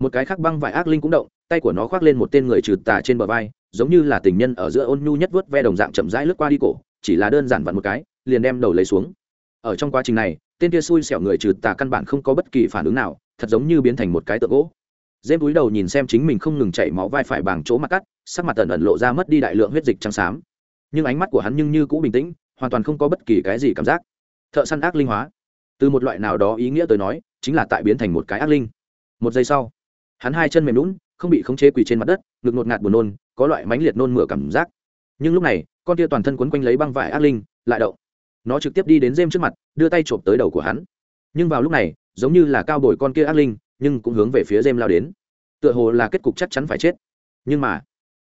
một cái khác băng vải ác linh cũng động, tay của nó khoác lên một tên người trừ tà trên bờ vai, giống như là tình nhân ở giữa ôn nhu nhất vớt ve đồng dạng chậm rãi lướt qua đi cổ, chỉ là đơn giản vặn một cái, liền đem đầu lấy xuống. Ở trong quá trình này, tên kia xui xẻo người trừ tà căn bản không có bất kỳ phản ứng nào, thật giống như biến thành một cái tượng gỗ. Dêm túi đầu nhìn xem chính mình không ngừng chảy máu vai phải bằng chỗ mặt cắt, sắc mặt tần ẩn lộ ra mất đi đại lượng huyết dịch trắng xám. Nhưng ánh mắt của hắn nhưng như cũ bình tĩnh hoàn toàn không có bất kỳ cái gì cảm giác. Thợ săn ác linh hóa. Từ một loại nào đó ý nghĩa tới nói, chính là tại biến thành một cái ác linh. Một giây sau, hắn hai chân mềm lún không bị khống chế quỳ trên mặt đất, ngực ngột ngạt buồn nôn, có loại mãnh liệt nôn mửa cảm giác. Nhưng lúc này, con tia toàn thân quấn quanh lấy băng vải ác linh lại đậu. nó trực tiếp đi đến dêm trước mặt, đưa tay chộp tới đầu của hắn. Nhưng vào lúc này, giống như là cao bồi con kia ác linh, nhưng cũng hướng về phía dêm lao đến. Tựa hồ là kết cục chắc chắn phải chết. Nhưng mà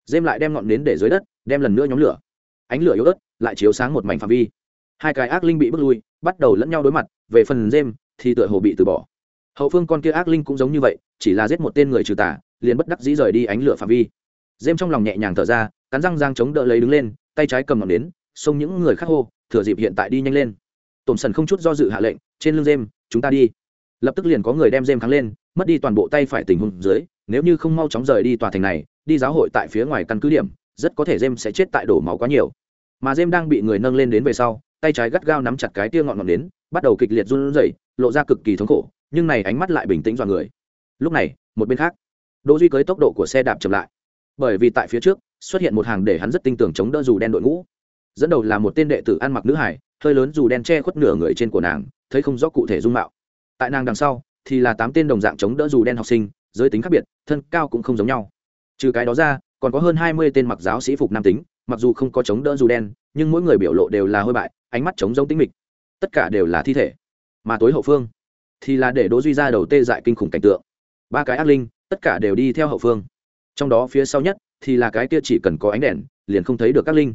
dêm lại đem ngọn nến để dưới đất, đem lần nữa nhóm lửa ánh lửa yếu ớt lại chiếu sáng một mảnh phạm vi. Hai cái ác linh bị bước lui, bắt đầu lẫn nhau đối mặt, về phần dêm thì tựa hồ bị từ bỏ. Hậu phương con kia ác linh cũng giống như vậy, chỉ là giết một tên người trừ tà, liền bất đắc dĩ rời đi ánh lửa phạm vi. Dêm trong lòng nhẹ nhàng thở ra, cắn răng giang chống đỡ lấy đứng lên, tay trái cầm ngọn đến xông những người khác hô, thừa dịp hiện tại đi nhanh lên. Tổn sần không chút do dự hạ lệnh, trên lưng dêm chúng ta đi. Lập tức liền có người đem dêm kháng lên, mất đi toàn bộ tay phải tình huống dưới, nếu như không mau chóng rời đi tòa thành này, đi giáo hội tại phía ngoài căn cứ điểm, rất có thể dêm sẽ chết tại đổ máu quá nhiều mà dêm đang bị người nâng lên đến về sau, tay trái gắt gao nắm chặt cái tia ngọn ngọn đến, bắt đầu kịch liệt run rẩy, lộ ra cực kỳ thống khổ, nhưng này ánh mắt lại bình tĩnh dọa người. Lúc này, một bên khác, đỗ duy cưới tốc độ của xe đạp chậm lại. Bởi vì tại phía trước, xuất hiện một hàng để hắn rất tin tưởng chống đỡ dù đen đội ngũ. Dẫn đầu là một tên đệ tử ăn mặc nữ hải, hơi lớn dù đen che khuất nửa người trên của nàng, thấy không rõ cụ thể dung mạo. Tại nàng đằng sau, thì là tám tên đồng dạng chống đỡ dù đen học sinh, giới tính khác biệt, thân cao cũng không giống nhau. Trừ cái đó ra, còn có hơn hai mươi tên mặc giáo sĩ phục nam tính mặc dù không có chống đỡ dù đen, nhưng mỗi người biểu lộ đều là hôi bại, ánh mắt chống giống tính mịch. Tất cả đều là thi thể. Mà tối hậu phương thì là để đỗ duy ra đầu tê dại kinh khủng cảnh tượng. Ba cái ác linh, tất cả đều đi theo hậu phương. Trong đó phía sau nhất thì là cái kia chỉ cần có ánh đèn, liền không thấy được các linh.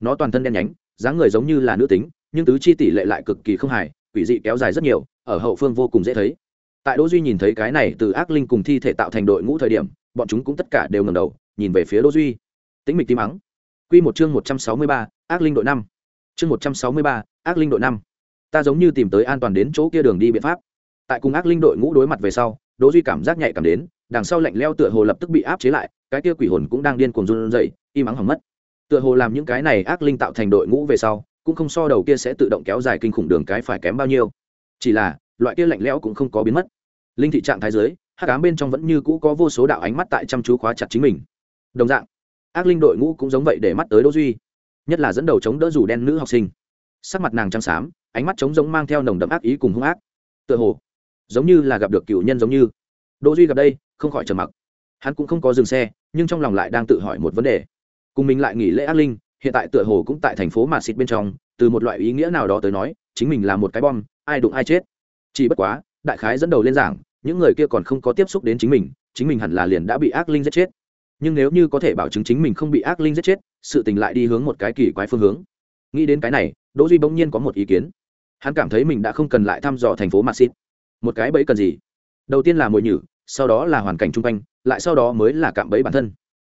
Nó toàn thân đen nhánh, dáng người giống như là nữ tính, nhưng tứ chi tỷ lệ lại cực kỳ không hài, quỷ dị kéo dài rất nhiều, ở hậu phương vô cùng dễ thấy. Tại đỗ duy nhìn thấy cái này từ ác linh cùng thi thể tạo thành đội ngũ thời điểm, bọn chúng cũng tất cả đều ngẩng đầu, nhìn về phía đỗ duy. Tĩnh mịch tím mắng quy một chương một trăm sáu mươi ba, ác linh đội năm. Chương một trăm sáu mươi ba, ác linh đội năm. Ta giống như tìm tới an toàn đến chỗ kia đường đi biện pháp. Tại cùng ác linh đội ngũ đối mặt về sau đỗ duy cảm giác nhạy cảm đến đằng sau lạnh lẽo tựa hồ lập tức bị áp chế lại cái kia quỷ hồn cũng đang điên cuồng run rẩy im ắng hỏng mất. Tựa hồ làm những cái này ác linh tạo thành đội ngũ về sau cũng không so đầu kia sẽ tự động kéo dài kinh khủng đường cái phải kém bao nhiêu. Chỉ là loại kia lạnh lẽo cũng không có biến mất. Linh thị trạng thái dưới, hắc ám bên trong vẫn như cũ có vô số đạo ánh mắt tại chăm chú khóa chặt chính mình. Đồng dạng ác linh đội ngũ cũng giống vậy để mắt tới đỗ duy, nhất là dẫn đầu chống đỡ rủ đen nữ học sinh. Sắc mặt nàng trắng xám, ánh mắt trống giống mang theo nồng đậm ác ý cùng hung ác. Tựa hồ, giống như là gặp được cựu nhân giống như. Đỗ duy gặp đây, không khỏi trầm mặc. Hắn cũng không có dừng xe, nhưng trong lòng lại đang tự hỏi một vấn đề. Cùng mình lại nghỉ lễ ác linh, hiện tại tựa hồ cũng tại thành phố mà xịt bên trong, từ một loại ý nghĩa nào đó tới nói, chính mình là một cái bom, ai đụng ai chết. Chỉ bất quá, đại khái dẫn đầu lên giảng, những người kia còn không có tiếp xúc đến chính mình chính mình hẳn là liền đã bị ác linh giết chết nhưng nếu như có thể bảo chứng chính mình không bị ác linh giết chết, sự tình lại đi hướng một cái kỳ quái phương hướng. Nghĩ đến cái này, đỗ duy bỗng nhiên có một ý kiến. Hắn cảm thấy mình đã không cần lại thăm dò thành phố maxit. Một cái bẫy cần gì? Đầu tiên là mồi nhử, sau đó là hoàn cảnh chung quanh, lại sau đó mới là cạm bẫy bản thân.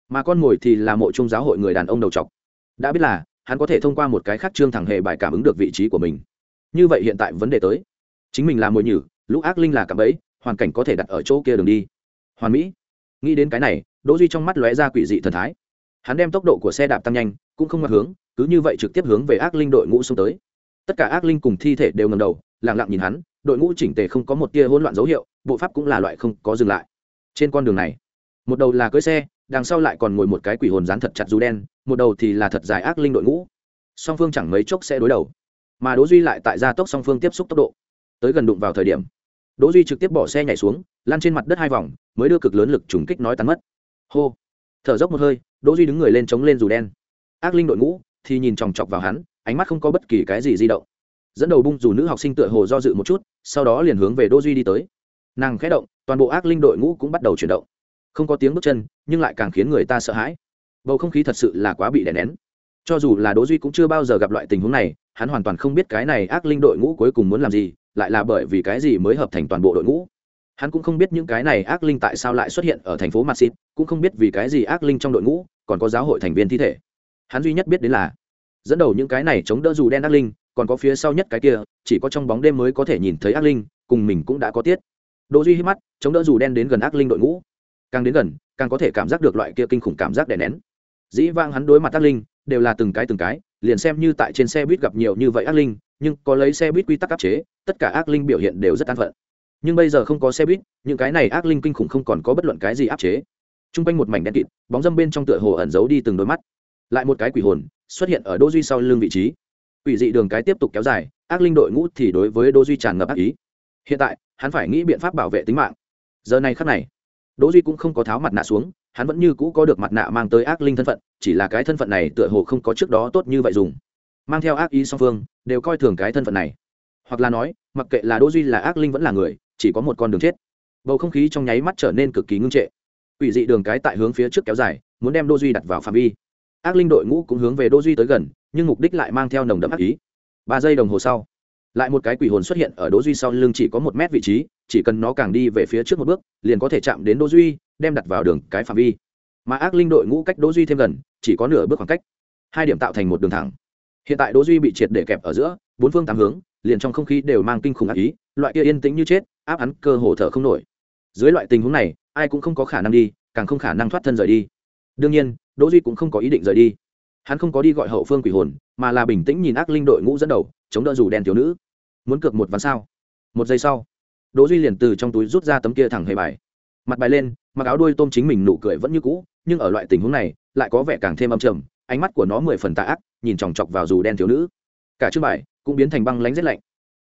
Mà con mồi thì là mộ trung giáo hội người đàn ông đầu trọc đã biết là, hắn có thể thông qua một cái khác trương thẳng hề bài cảm ứng được vị trí của mình. Như vậy hiện tại vấn đề tới. Chính mình là mồi nhử lũ ác linh là cạm bẫy, hoàn cảnh có thể đặt ở chỗ kia đường đi. Hoàn mỹ nghĩ đến cái này, đỗ duy trong mắt lóe ra quỷ dị thần thái. Hắn đem tốc độ của xe đạp tăng nhanh, cũng không ngoặt hướng, cứ như vậy trực tiếp hướng về ác linh đội ngũ xông tới. Tất cả ác linh cùng thi thể đều ngầm đầu, lặng lặng nhìn hắn, đội ngũ chỉnh tề không có một tia hỗn loạn dấu hiệu, bộ pháp cũng là loại không có dừng lại. Trên con đường này, một đầu là cưỡi xe, đằng sau lại còn ngồi một cái quỷ hồn dán thật chặt dù đen, một đầu thì là thật dài ác linh đội ngũ. Song phương chẳng mấy chốc sẽ đối đầu. Mà đỗ duy lại tại gia tốc song phương tiếp xúc tốc độ. Tới gần đụng vào thời điểm, đỗ duy trực tiếp bỏ xe nhảy xuống lan trên mặt đất hai vòng, mới đưa cực lớn lực trùng kích nói tắn mất. Hô. Thở dốc một hơi, đỗ duy đứng người lên chống lên dù đen. Ác linh đội ngũ thì nhìn chòng chọc vào hắn, ánh mắt không có bất kỳ cái gì di động. Dẫn đầu bung dù nữ học sinh tựa hồ do dự một chút, sau đó liền hướng về đỗ duy đi tới. Nàng khẽ động, toàn bộ ác linh đội ngũ cũng bắt đầu chuyển động. Không có tiếng bước chân, nhưng lại càng khiến người ta sợ hãi. Bầu không khí thật sự là quá bị đè nén. Cho dù là đỗ duy cũng chưa bao giờ gặp loại tình huống này, hắn hoàn toàn không biết cái này ác linh đội ngũ cuối cùng muốn làm gì, lại là bởi vì cái gì mới hợp thành toàn bộ đội ngũ hắn cũng không biết những cái này ác linh tại sao lại xuất hiện ở thành phố maxit cũng không biết vì cái gì ác linh trong đội ngũ còn có giáo hội thành viên thi thể. Hắn duy nhất biết đến là, dẫn đầu những cái này chống đỡ dù đen ác linh, còn có phía sau nhất cái kia, chỉ có trong bóng đêm mới có thể nhìn thấy ác linh, cùng mình cũng đã có tiết. Đỗ duy hít mắt, chống đỡ dù đen đến gần ác linh đội ngũ. Càng đến gần, càng có thể cảm giác được loại kia kinh khủng cảm giác đè nén. Dĩ vang hắn đối mặt ác linh, đều là từng cái từng cái, liền xem như tại trên xe buýt gặp nhiều như vậy ác linh, nhưng có lấy xe buýt quy tắc áp chế, tất cả ác linh biểu hiện đều rất an phận nhưng bây giờ không có xe buýt, những cái này ác linh kinh khủng không còn có bất luận cái gì áp chế. T r u n g quanh một mảnh đen kịt, bóng dâm bên trong tựa hồ ẩn giấu đi từng đôi mắt. Lại một cái quỷ hồn xuất hiện ở đô duy sau lưng vị trí. Quỷ dị đường cái tiếp tục kéo dài, ác linh đội ngũ thì đối với đô duy tràn ngập ác ý. Hiện tại, hắn phải nghĩ biện pháp bảo vệ tính mạng. Giờ này khắc này, đỗ duy cũng không có tháo mặt nạ xuống, hắn vẫn như cũ có được mặt nạ mang tới ác linh thân phận, chỉ là cái thân phận này tựa hồ không có trước đó tốt như vậy dùng. Mang theo ác ý song phương, đều coi thường cái thân phận này. Hoặc là nói mặc kệ là đỗ duy là ác linh vẫn là người, chỉ có một con đường chết. Bầu không khí trong nháy mắt trở nên cực kỳ ngưng trệ. Quỷ dị đường cái tại hướng phía trước kéo dài, muốn đem đỗ duy đặt vào phạm vi. Ác linh đội ngũ cũng hướng về đỗ duy tới gần, nhưng mục đích lại mang theo nồng đậm ác ý. Ba giây đồng hồ sau, lại một cái quỷ hồn xuất hiện ở đỗ duy sau lưng chỉ có một mét vị trí, chỉ cần nó càng đi về phía trước một bước, liền có thể chạm đến đỗ duy, đem đặt vào đường cái phạm vi. Mà ác linh đội ngũ cách đỗ duy thêm gần, chỉ có nửa bước khoảng cách. Hai điểm tạo thành một đường thẳng. Hiện tại đỗ duy bị triệt để kẹp ở giữa, bốn phương tám hướng liền trong không khí đều mang kinh khủng ác ý, loại kia yên tĩnh như chết, áp hắn cơ hồ thở không nổi. Dưới loại tình huống này, ai cũng không có khả năng đi, càng không khả năng thoát thân rời đi. Đương nhiên, đỗ duy cũng không có ý định rời đi. Hắn không có đi gọi hậu phương quỷ hồn, mà là bình tĩnh nhìn ác linh đội ngũ dẫn đầu, chống đỡ dù đen thiếu nữ. Muốn cược một ván sao? Một giây sau, đỗ duy liền từ trong túi rút ra tấm kia thẳng hề bài. Mặt bài lên, mặc áo đuôi tôm chính mình nụ cười vẫn như cũ, nhưng ở loại tình huống này, lại có vẻ càng thêm âm trầm, ánh mắt của nó mười phần tà ác, nhìn chòng chọc vào dù đen thiếu nữ cả chương bài cũng biến thành băng lánh rét lạnh.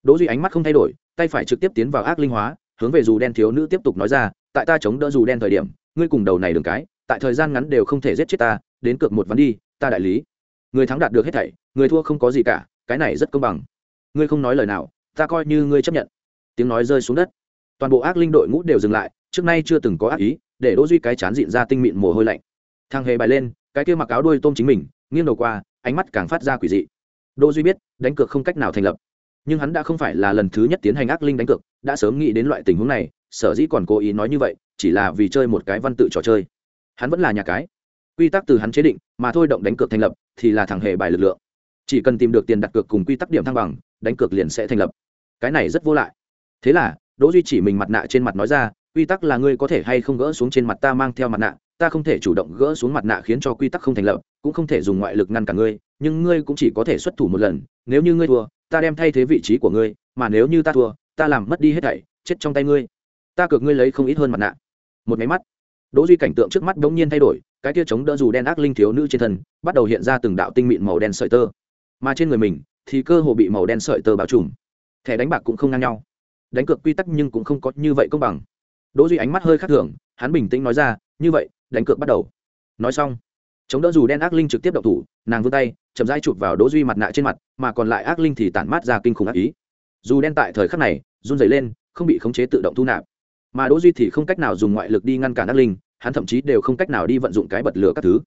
Đỗ duy ánh mắt không thay đổi, tay phải trực tiếp tiến vào ác linh hóa, hướng về dù đen thiếu nữ tiếp tục nói ra, tại ta chống đỡ dù đen thời điểm, ngươi cùng đầu này đường cái, tại thời gian ngắn đều không thể giết chết ta, đến cược một ván đi, ta đại lý. Người thắng đạt được hết thảy người thua không có gì cả, cái này rất công bằng. Ngươi không nói lời nào, ta coi như ngươi chấp nhận. Tiếng nói rơi xuống đất. Toàn bộ ác linh đội ngũ đều dừng lại, trước nay chưa từng có ác ý, để đỗ duy cái chán dịn ra tinh mịn mồ hôi lạnh. Thang hề bài lên, cái kia mặc áo đuôi tôm chính mình, nghiêng đầu qua, ánh mắt càng phát ra quỷ dị đỗ duy biết, đánh cược không cách nào thành lập. Nhưng hắn đã không phải là lần thứ nhất tiến hành ác linh đánh cược, đã sớm nghĩ đến loại tình huống này, sở dĩ còn cố ý nói như vậy, chỉ là vì chơi một cái văn tự trò chơi. Hắn vẫn là nhà cái. Quy tắc từ hắn chế định, mà thôi động đánh cược thành lập, thì là thằng hề bài lực lượng. Chỉ cần tìm được tiền đặt cược cùng quy tắc điểm thăng bằng, đánh cược liền sẽ thành lập. Cái này rất vô lại. Thế là, đỗ duy chỉ mình mặt nạ trên mặt nói ra, quy tắc là ngươi có thể hay không gỡ xuống trên mặt ta mang theo mặt nạ ta không thể chủ động gỡ xuống mặt nạ khiến cho quy tắc không thành lập, cũng không thể dùng ngoại lực ngăn cả ngươi, nhưng ngươi cũng chỉ có thể xuất thủ một lần, nếu như ngươi thua, ta đem thay thế vị trí của ngươi, mà nếu như ta thua, ta làm mất đi hết thảy, chết trong tay ngươi. Ta cược ngươi lấy không ít hơn mặt nạ. Một máy mắt. Đỗ duy cảnh tượng trước mắt đống nhiên thay đổi, cái kia chống đỡ dù đen ác linh thiếu nữ trên thân, bắt đầu hiện ra từng đạo tinh mịn màu đen sợi tơ. Mà trên người mình, thì cơ hồ bị màu đen sợi tơ bao trùm. Thẻ đánh bạc cũng không ngang nhau. Đánh cược quy tắc nhưng cũng không có như vậy công bằng. Đỗ duy ánh mắt hơi khác thường, hắn bình tĩnh nói ra, như vậy đánh cược bắt đầu. Nói xong, chống đỡ dù đen ác linh trực tiếp động thủ, nàng vươn tay, chậm rãi chụp vào đỗ duy mặt nạ trên mặt, mà còn lại ác linh thì tản mát ra kinh khủng ác ý. Dù đen tại thời khắc này, run rẩy lên, không bị khống chế tự động thu nạp. Mà đỗ duy thì không cách nào dùng ngoại lực đi ngăn cản ác linh, hắn thậm chí đều không cách nào đi vận dụng cái bật lửa các thứ.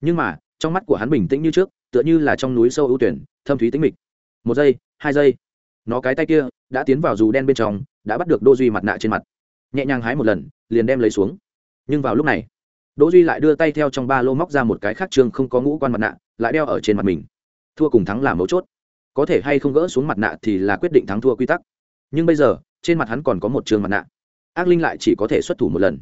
Nhưng mà, trong mắt của hắn bình tĩnh như trước, tựa như là trong núi sâu ưu tuyển, thâm thúy tĩnh mịch. Một giây, hai giây, nó cái tay kia đã tiến vào dù đen bên trong, đã bắt được đỗ duy mặt nạ trên mặt. Nhẹ nhàng hái một lần, liền đem lấy xuống. Nhưng vào lúc này đỗ duy lại đưa tay theo trong ba lô móc ra một cái khác trương không có ngũ quan mặt nạ lại đeo ở trên mặt mình. Thua cùng thắng là mấu chốt. Có thể hay không gỡ xuống mặt nạ thì là quyết định thắng thua quy tắc. Nhưng bây giờ trên mặt hắn còn có một trương mặt nạ. Ác linh lại chỉ có thể xuất thủ một lần.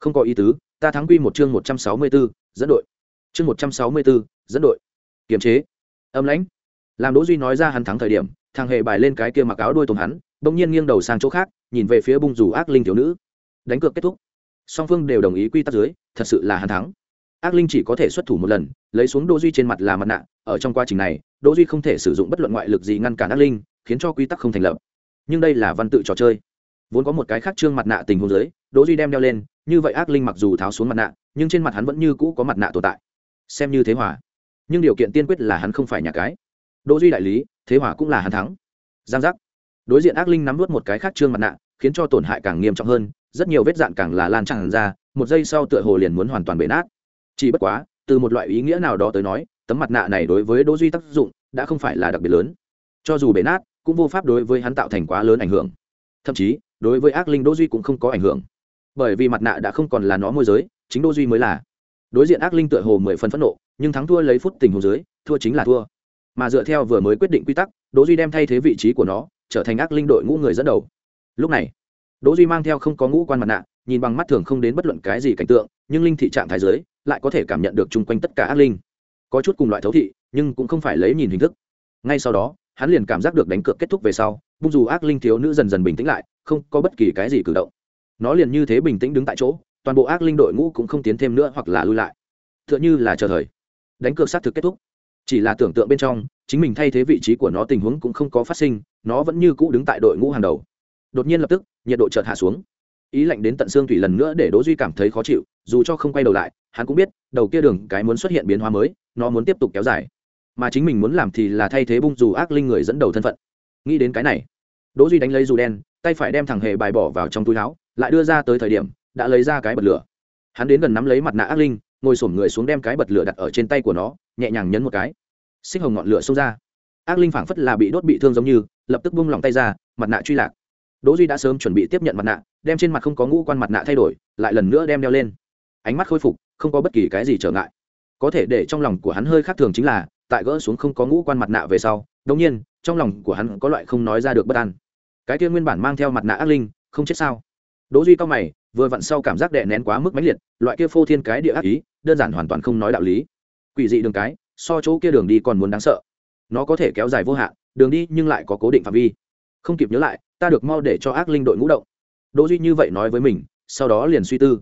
Không có ý tứ ta thắng quy một chương một trăm sáu mươi 164, dẫn đội. Chương một trăm sáu mươi 164, dẫn đội. Kiềm chế. Âm lãnh. Làm đỗ duy nói ra hắn thắng thời điểm thằng hề bài lên cái kia mặc áo đuôi tôm hắn bỗng nhiên nghiêng đầu sang chỗ khác nhìn về phía bung rủ ác linh thiếu nữ. Đánh cược kết thúc song phương đều đồng ý quy tắc dưới, thật sự là hắn thắng. Ác linh chỉ có thể xuất thủ một lần, lấy xuống đỗ duy trên mặt là mặt nạ, ở trong quá trình này, đỗ duy không thể sử dụng bất luận ngoại lực gì ngăn cản ác linh, khiến cho quy tắc không thành lập. Nhưng đây là văn tự trò chơi. Vốn có một cái khác trương mặt nạ tình huống dưới, đỗ duy đem đeo lên, như vậy ác linh mặc dù tháo xuống mặt nạ, nhưng trên mặt hắn vẫn như cũ có mặt nạ tồn tại. Xem như thế hòa. Nhưng điều kiện tiên quyết là hắn không phải nhà cái. Đỗ duy đại lý, thế hòa cũng là hắn thắng. Giang giác. Đối diện ác linh nắm vút một cái khác trương mặt nạ, khiến cho tổn hại càng nghiêm trọng hơn rất nhiều vết dạn càng là lan tràn ra, một giây sau tựa hồ liền muốn hoàn toàn bể nát. Chỉ bất quá, từ một loại ý nghĩa nào đó tới nói, tấm mặt nạ này đối với đỗ duy tác dụng đã không phải là đặc biệt lớn. Cho dù bể nát, cũng vô pháp đối với hắn tạo thành quá lớn ảnh hưởng. Thậm chí, đối với ác linh đỗ duy cũng không có ảnh hưởng. Bởi vì mặt nạ đã không còn là nó môi giới, chính đỗ duy mới là. Đối diện ác linh tựa hồ mười phần phẫn nộ, nhưng thắng thua lấy phút tình hồ dưới, thua chính là thua. Mà dựa theo vừa mới quyết định quy tắc, đỗ duy đem thay thế vị trí của nó, trở thành ác linh đội ngũ người dẫn đầu. Lúc này đỗ duy mang theo không có ngũ quan mặt nạ, nhìn bằng mắt thường không đến bất luận cái gì cảnh tượng, nhưng linh thị trạng thái dưới, lại có thể cảm nhận được chung quanh tất cả ác linh. Có chút cùng loại thấu thị, nhưng cũng không phải lấy nhìn hình thức. Ngay sau đó, hắn liền cảm giác được đánh cược kết thúc về sau, bung dù ác linh thiếu nữ dần dần bình tĩnh lại, không có bất kỳ cái gì cử động. Nó liền như thế bình tĩnh đứng tại chỗ, toàn bộ ác linh đội ngũ cũng không tiến thêm nữa hoặc là lui lại. T h ư ợ n h ư là chờ thời. Đánh cược xác thực kết thúc. Chỉ là tưởng tượng bên trong, chính mình thay thế vị trí của nó tình huống cũng không có phát sinh, nó vẫn như cũ đứng tại đội ngũ hàng đầu đột nhiên lập tức, nhiệt độ chợt hạ xuống. Ý lạnh đến tận xương thủy lần nữa để đỗ duy cảm thấy khó chịu, dù cho không quay đầu lại, hắn cũng biết, đầu kia đường cái muốn xuất hiện biến hóa mới, nó muốn tiếp tục kéo dài. Mà chính mình muốn làm thì là thay thế bung dù ác linh người dẫn đầu thân phận. Nghĩ đến cái này, đỗ duy đánh lấy dù đen, tay phải đem thằng hề bài bỏ vào trong túi áo, lại đưa ra tới thời điểm, đã lấy ra cái bật lửa. Hắn đến gần nắm lấy mặt nạ ác linh, ngồi xổm người xuống đem cái bật lửa đặt ở trên tay của nó, nhẹ nhàng nhấn một cái. Xích hồng ngọn lửa xông ra. Ác linh phảng phất là bị đốt bị thương giống như, lập tức buông lỏng tay ra, mặt nạ truy lạc đỗ duy đã sớm chuẩn bị tiếp nhận mặt nạ, đem trên mặt không có ngũ quan mặt nạ thay đổi, lại lần nữa đem đeo lên. Ánh mắt khôi phục, không có bất kỳ cái gì trở ngại. Có thể để trong lòng của hắn hơi khác thường chính là, tại gỡ xuống không có ngũ quan mặt nạ về sau đương nhiên, trong lòng của hắn có loại không nói ra được bất an. Cái kia nguyên bản mang theo mặt nạ ác linh, không chết sao? Đỗ duy cao mày, vừa vặn sau cảm giác đè nén quá mức mãnh liệt, loại kia phô thiên cái địa ác ý, đơn giản hoàn toàn không nói đạo lý. Quỷ dị đường cái, so chỗ kia đường đi còn muốn đáng sợ. Nó có thể kéo dài vô hạn, đường đi nhưng lại có cố định phạm vi. Không kịp nhớ lại ta được mau để cho ác linh đội ngũ động. Đỗ duy như vậy nói với mình, sau đó liền suy tư.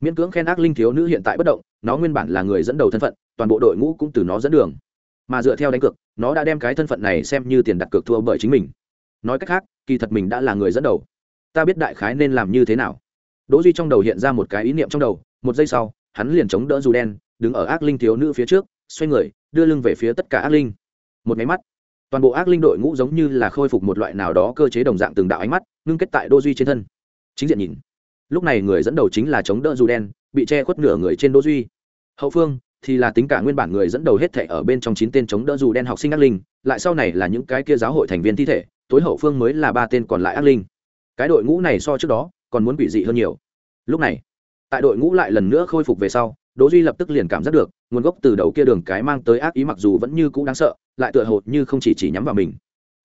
Miễn cưỡng khen ác linh thiếu nữ hiện tại bất động, nó nguyên bản là người dẫn đầu thân phận, toàn bộ đội ngũ cũng từ nó dẫn đường. Mà dựa theo đánh cược, nó đã đem cái thân phận này xem như tiền đặt cược thua bởi chính mình. Nói cách khác, kỳ thật mình đã là người dẫn đầu. Ta biết đại khái nên làm như thế nào. Đỗ duy trong đầu hiện ra một cái ý niệm trong đầu, một giây sau, hắn liền chống đỡ dù đen, đứng ở ác linh thiếu nữ phía trước, xoay người, đưa lưng về phía tất cả ác linh. Một máy mắt toàn bộ ác linh đội ngũ giống như là khôi phục một loại nào đó cơ chế đồng dạng từng đạo ánh mắt, ngưng kết tại đô duy trên thân. Chính diện nhìn. Lúc này người dẫn đầu chính là chống đỡ dù đen, bị che khuất nửa người trên đô duy. Hậu phương thì là tính cả nguyên bản người dẫn đầu hết thể ở bên trong chín tên chống đỡ dù đen học sinh ác linh, lại sau này là những cái kia giáo hội thành viên thi thể, tối hậu phương mới là ba tên còn lại ác linh. Cái đội ngũ này so trước đó còn muốn bị dị hơn nhiều. Lúc này, tại đội ngũ lại lần nữa khôi phục về sau đỗ duy lập tức liền cảm giác được, nguồn gốc từ đầu kia đường cái mang tới ác ý mặc dù vẫn như cũ đáng sợ, lại tựa hồ như không chỉ chỉ nhắm vào mình.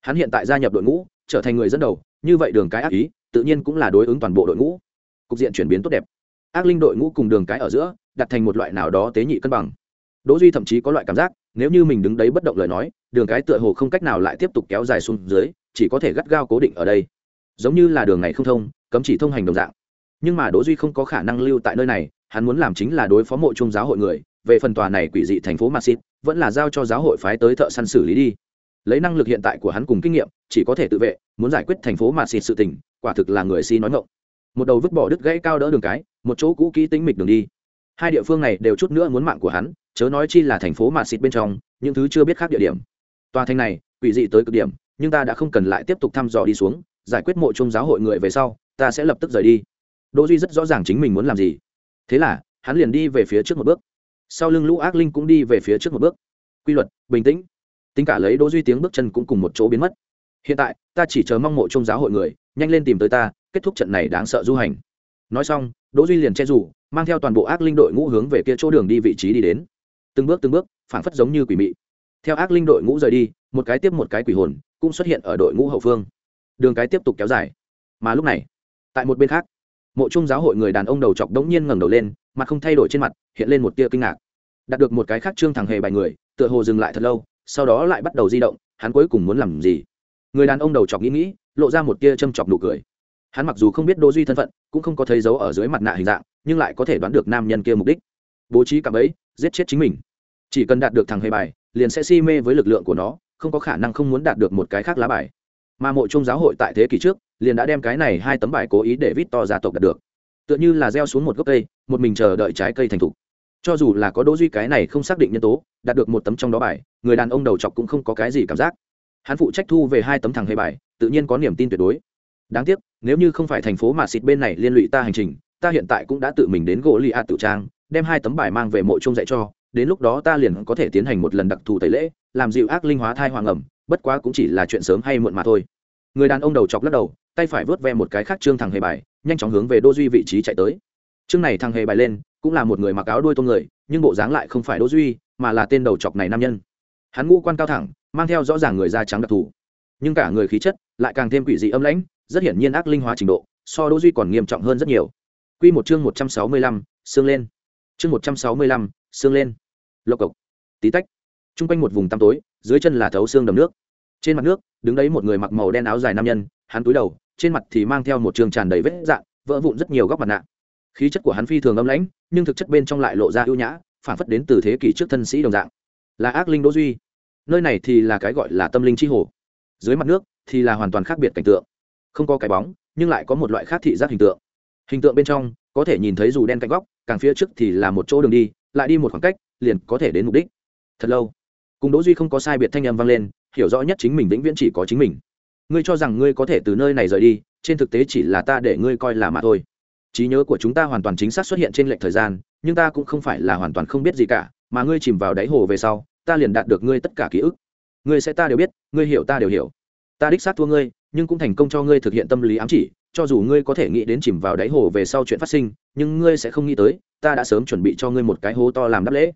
Hắn hiện tại gia nhập đội ngũ, trở thành người dẫn đầu, như vậy đường cái ác ý, tự nhiên cũng là đối ứng toàn bộ đội ngũ. Cục diện chuyển biến tốt đẹp. Ác linh đội ngũ cùng đường cái ở giữa, đặt thành một loại nào đó tế nhị cân bằng. Đỗ duy thậm chí có loại cảm giác, nếu như mình đứng đấy bất động lời nói, đường cái tựa hồ không cách nào lại tiếp tục kéo dài xuống dưới, chỉ có thể gắt gao cố định ở đây. Giống như là đường này không thông, cấm chỉ thông hành đồng dạng. Nhưng mà đỗ duy không có khả năng lưu tại nơi này hắn muốn làm chính là đối phó mộ trung giáo hội người, về phần tòa này quỷ dị thành phố maxit vẫn là giao cho giáo hội phái tới thợ săn xử lý đi. Lấy năng lực hiện tại của hắn cùng kinh nghiệm, chỉ có thể tự vệ, muốn giải quyết thành phố maxit sự tình, quả thực là người si nói ngọng. Một đầu vứt bỏ đứt gãy cao đỡ đường cái, một chỗ cũ kỹ tính mịch đường đi. Hai địa phương này đều chút nữa muốn mạng của hắn, chớ nói chi là thành phố Madrid bên trong, những thứ chưa biết khác địa điểm. Tòa thành này, quỷ dị tới cực điểm, nhưng ta đã không cần lại tiếp tục thăm dò đi xuống, giải quyết mộ trung giáo hội người về sau, ta sẽ lập tức rời đi. Đỗ duy rất rõ ràng chính mình muốn làm gì thế là, hắn liền đi về phía trước một bước. Sau lưng lũ ác linh cũng đi về phía trước một bước. Quy luật, bình tĩnh. Tính cả lấy đỗ duy tiếng bước chân cũng cùng một chỗ biến mất. Hiện tại, ta chỉ chờ mong mộ trung giáo hội người, nhanh lên tìm tới ta, kết thúc trận này đáng sợ du hành. Nói xong, đỗ duy liền che rủ mang theo toàn bộ ác linh đội ngũ hướng về kia chỗ đường đi vị trí đi đến. Từng bước từng bước, phảng phất giống như quỷ mị. Theo ác linh đội ngũ rời đi, một cái tiếp một cái quỷ hồn cũng xuất hiện ở đội ngũ hậu phương. Đường cái tiếp tục kéo dài. Mà lúc này, tại một bên khác mộ trung giáo hội người đàn ông đầu chọc đống nhiên ngẩng đầu lên, mặt không thay đổi trên mặt, hiện lên một tia kinh ngạc. Đạt được một cái khác trương thằng hề bài người, tựa hồ dừng lại thật lâu, sau đó lại bắt đầu di động, hắn cuối cùng muốn làm gì? Người đàn ông đầu chọc nghĩ nghĩ, lộ ra một tia châm chọc nụ cười. Hắn mặc dù không biết đô duy thân phận, cũng không có thấy dấu ở dưới mặt nạ hình dạng, nhưng lại có thể đoán được nam nhân kia mục đích. Bố trí cảm ấy giết chết chính mình. Chỉ cần đạt được thằng hề bài, liền sẽ si mê với lực lượng của nó, không có khả năng không muốn đạt được một cái khác lá bài mà mộ trung giáo hội tại thế kỷ trước liền đã đem cái này hai tấm bài cố ý để vít to gia tộc đạt được. Tựa như là gieo xuống một gốc cây, một mình chờ đợi trái cây thành thục. Cho dù là có đỗ duy cái này không xác định nhân tố, đạt được một tấm trong đó bài, người đàn ông đầu chọc cũng không có cái gì cảm giác. Hắn phụ trách thu về hai tấm thằng hề bài, tự nhiên có niềm tin tuyệt đối. Đáng tiếc, nếu như không phải thành phố mà xịt bên này liên lụy ta hành trình, ta hiện tại cũng đã tự mình đến gỗ li a tự trang, đem hai tấm bài mang về mộ trung dạy cho, đến lúc đó ta liền có thể tiến hành một lần đặc thù tẩy lễ, làm dịu ác linh hóa thai hoàng ẩm bất quá cũng chỉ là chuyện sớm hay muộn mà thôi người đàn ông đầu chọc lắc đầu tay phải vớt ve một cái khác trương thằng hề bài nhanh chóng hướng về đô duy vị trí chạy tới trương này thằng hề bài lên cũng là một người mặc áo đuôi tôm người nhưng bộ dáng lại không phải đô duy mà là tên đầu chọc này nam nhân hắn ngũ quan cao thẳng mang theo rõ ràng người da trắng đặc thù nhưng cả người khí chất lại càng thêm quỷ dị âm lãnh rất hiển nhiên ác linh hóa trình độ so đô duy còn nghiêm trọng hơn rất nhiều Quy một chương một trăm sáu mươi lăm, xương lên. Chương một trăm sáu mươi lăm, xương lên. Lộc cộc. Tí tách. Trung quanh một vùng tăm tối, dưới chân là thấu xương đầm nước. Trên mặt nước, đứng đấy một người mặc màu đen áo dài nam nhân, hắn túi đầu, trên mặt thì mang theo một trường tràn đầy vết dạn, vỡ vụn rất nhiều góc mặt nạ. Khí chất của hắn phi thường âm lãnh, nhưng thực chất bên trong lại lộ ra ưu nhã, phản phất đến từ thế kỷ trước thân sĩ đồng dạng. Là ác linh đỗ duy. Nơi này thì là cái gọi là tâm linh chi hồ. Dưới mặt nước thì là hoàn toàn khác biệt cảnh tượng. Không có cái bóng, nhưng lại có một loại khác thị giác hình tượng. Hình tượng bên trong, có thể nhìn thấy dù đen cạnh góc, càng phía trước thì là một chỗ đường đi, lại đi một khoảng cách, liền có thể đến mục đích. Thật lâu cùng đỗ duy không có sai biệt thanh âm vang lên, hiểu rõ nhất chính mình vĩnh viễn chỉ có chính mình. Ngươi cho rằng ngươi có thể từ nơi này rời đi, trên thực tế chỉ là ta để ngươi coi là mà thôi. Trí nhớ của chúng ta hoàn toàn chính xác xuất hiện trên lệnh thời gian, nhưng ta cũng không phải là hoàn toàn không biết gì cả, mà ngươi chìm vào đáy hồ về sau, ta liền đạt được ngươi tất cả ký ức. Ngươi sẽ ta đều biết, ngươi hiểu ta đều hiểu. Ta đích xác thua ngươi, nhưng cũng thành công cho ngươi thực hiện tâm lý ám chỉ, cho dù ngươi có thể nghĩ đến chìm vào đáy hồ về sau chuyện phát sinh, nhưng ngươi sẽ không nghĩ tới, ta đã sớm chuẩn bị cho ngươi một cái hố to làm đáp lễ.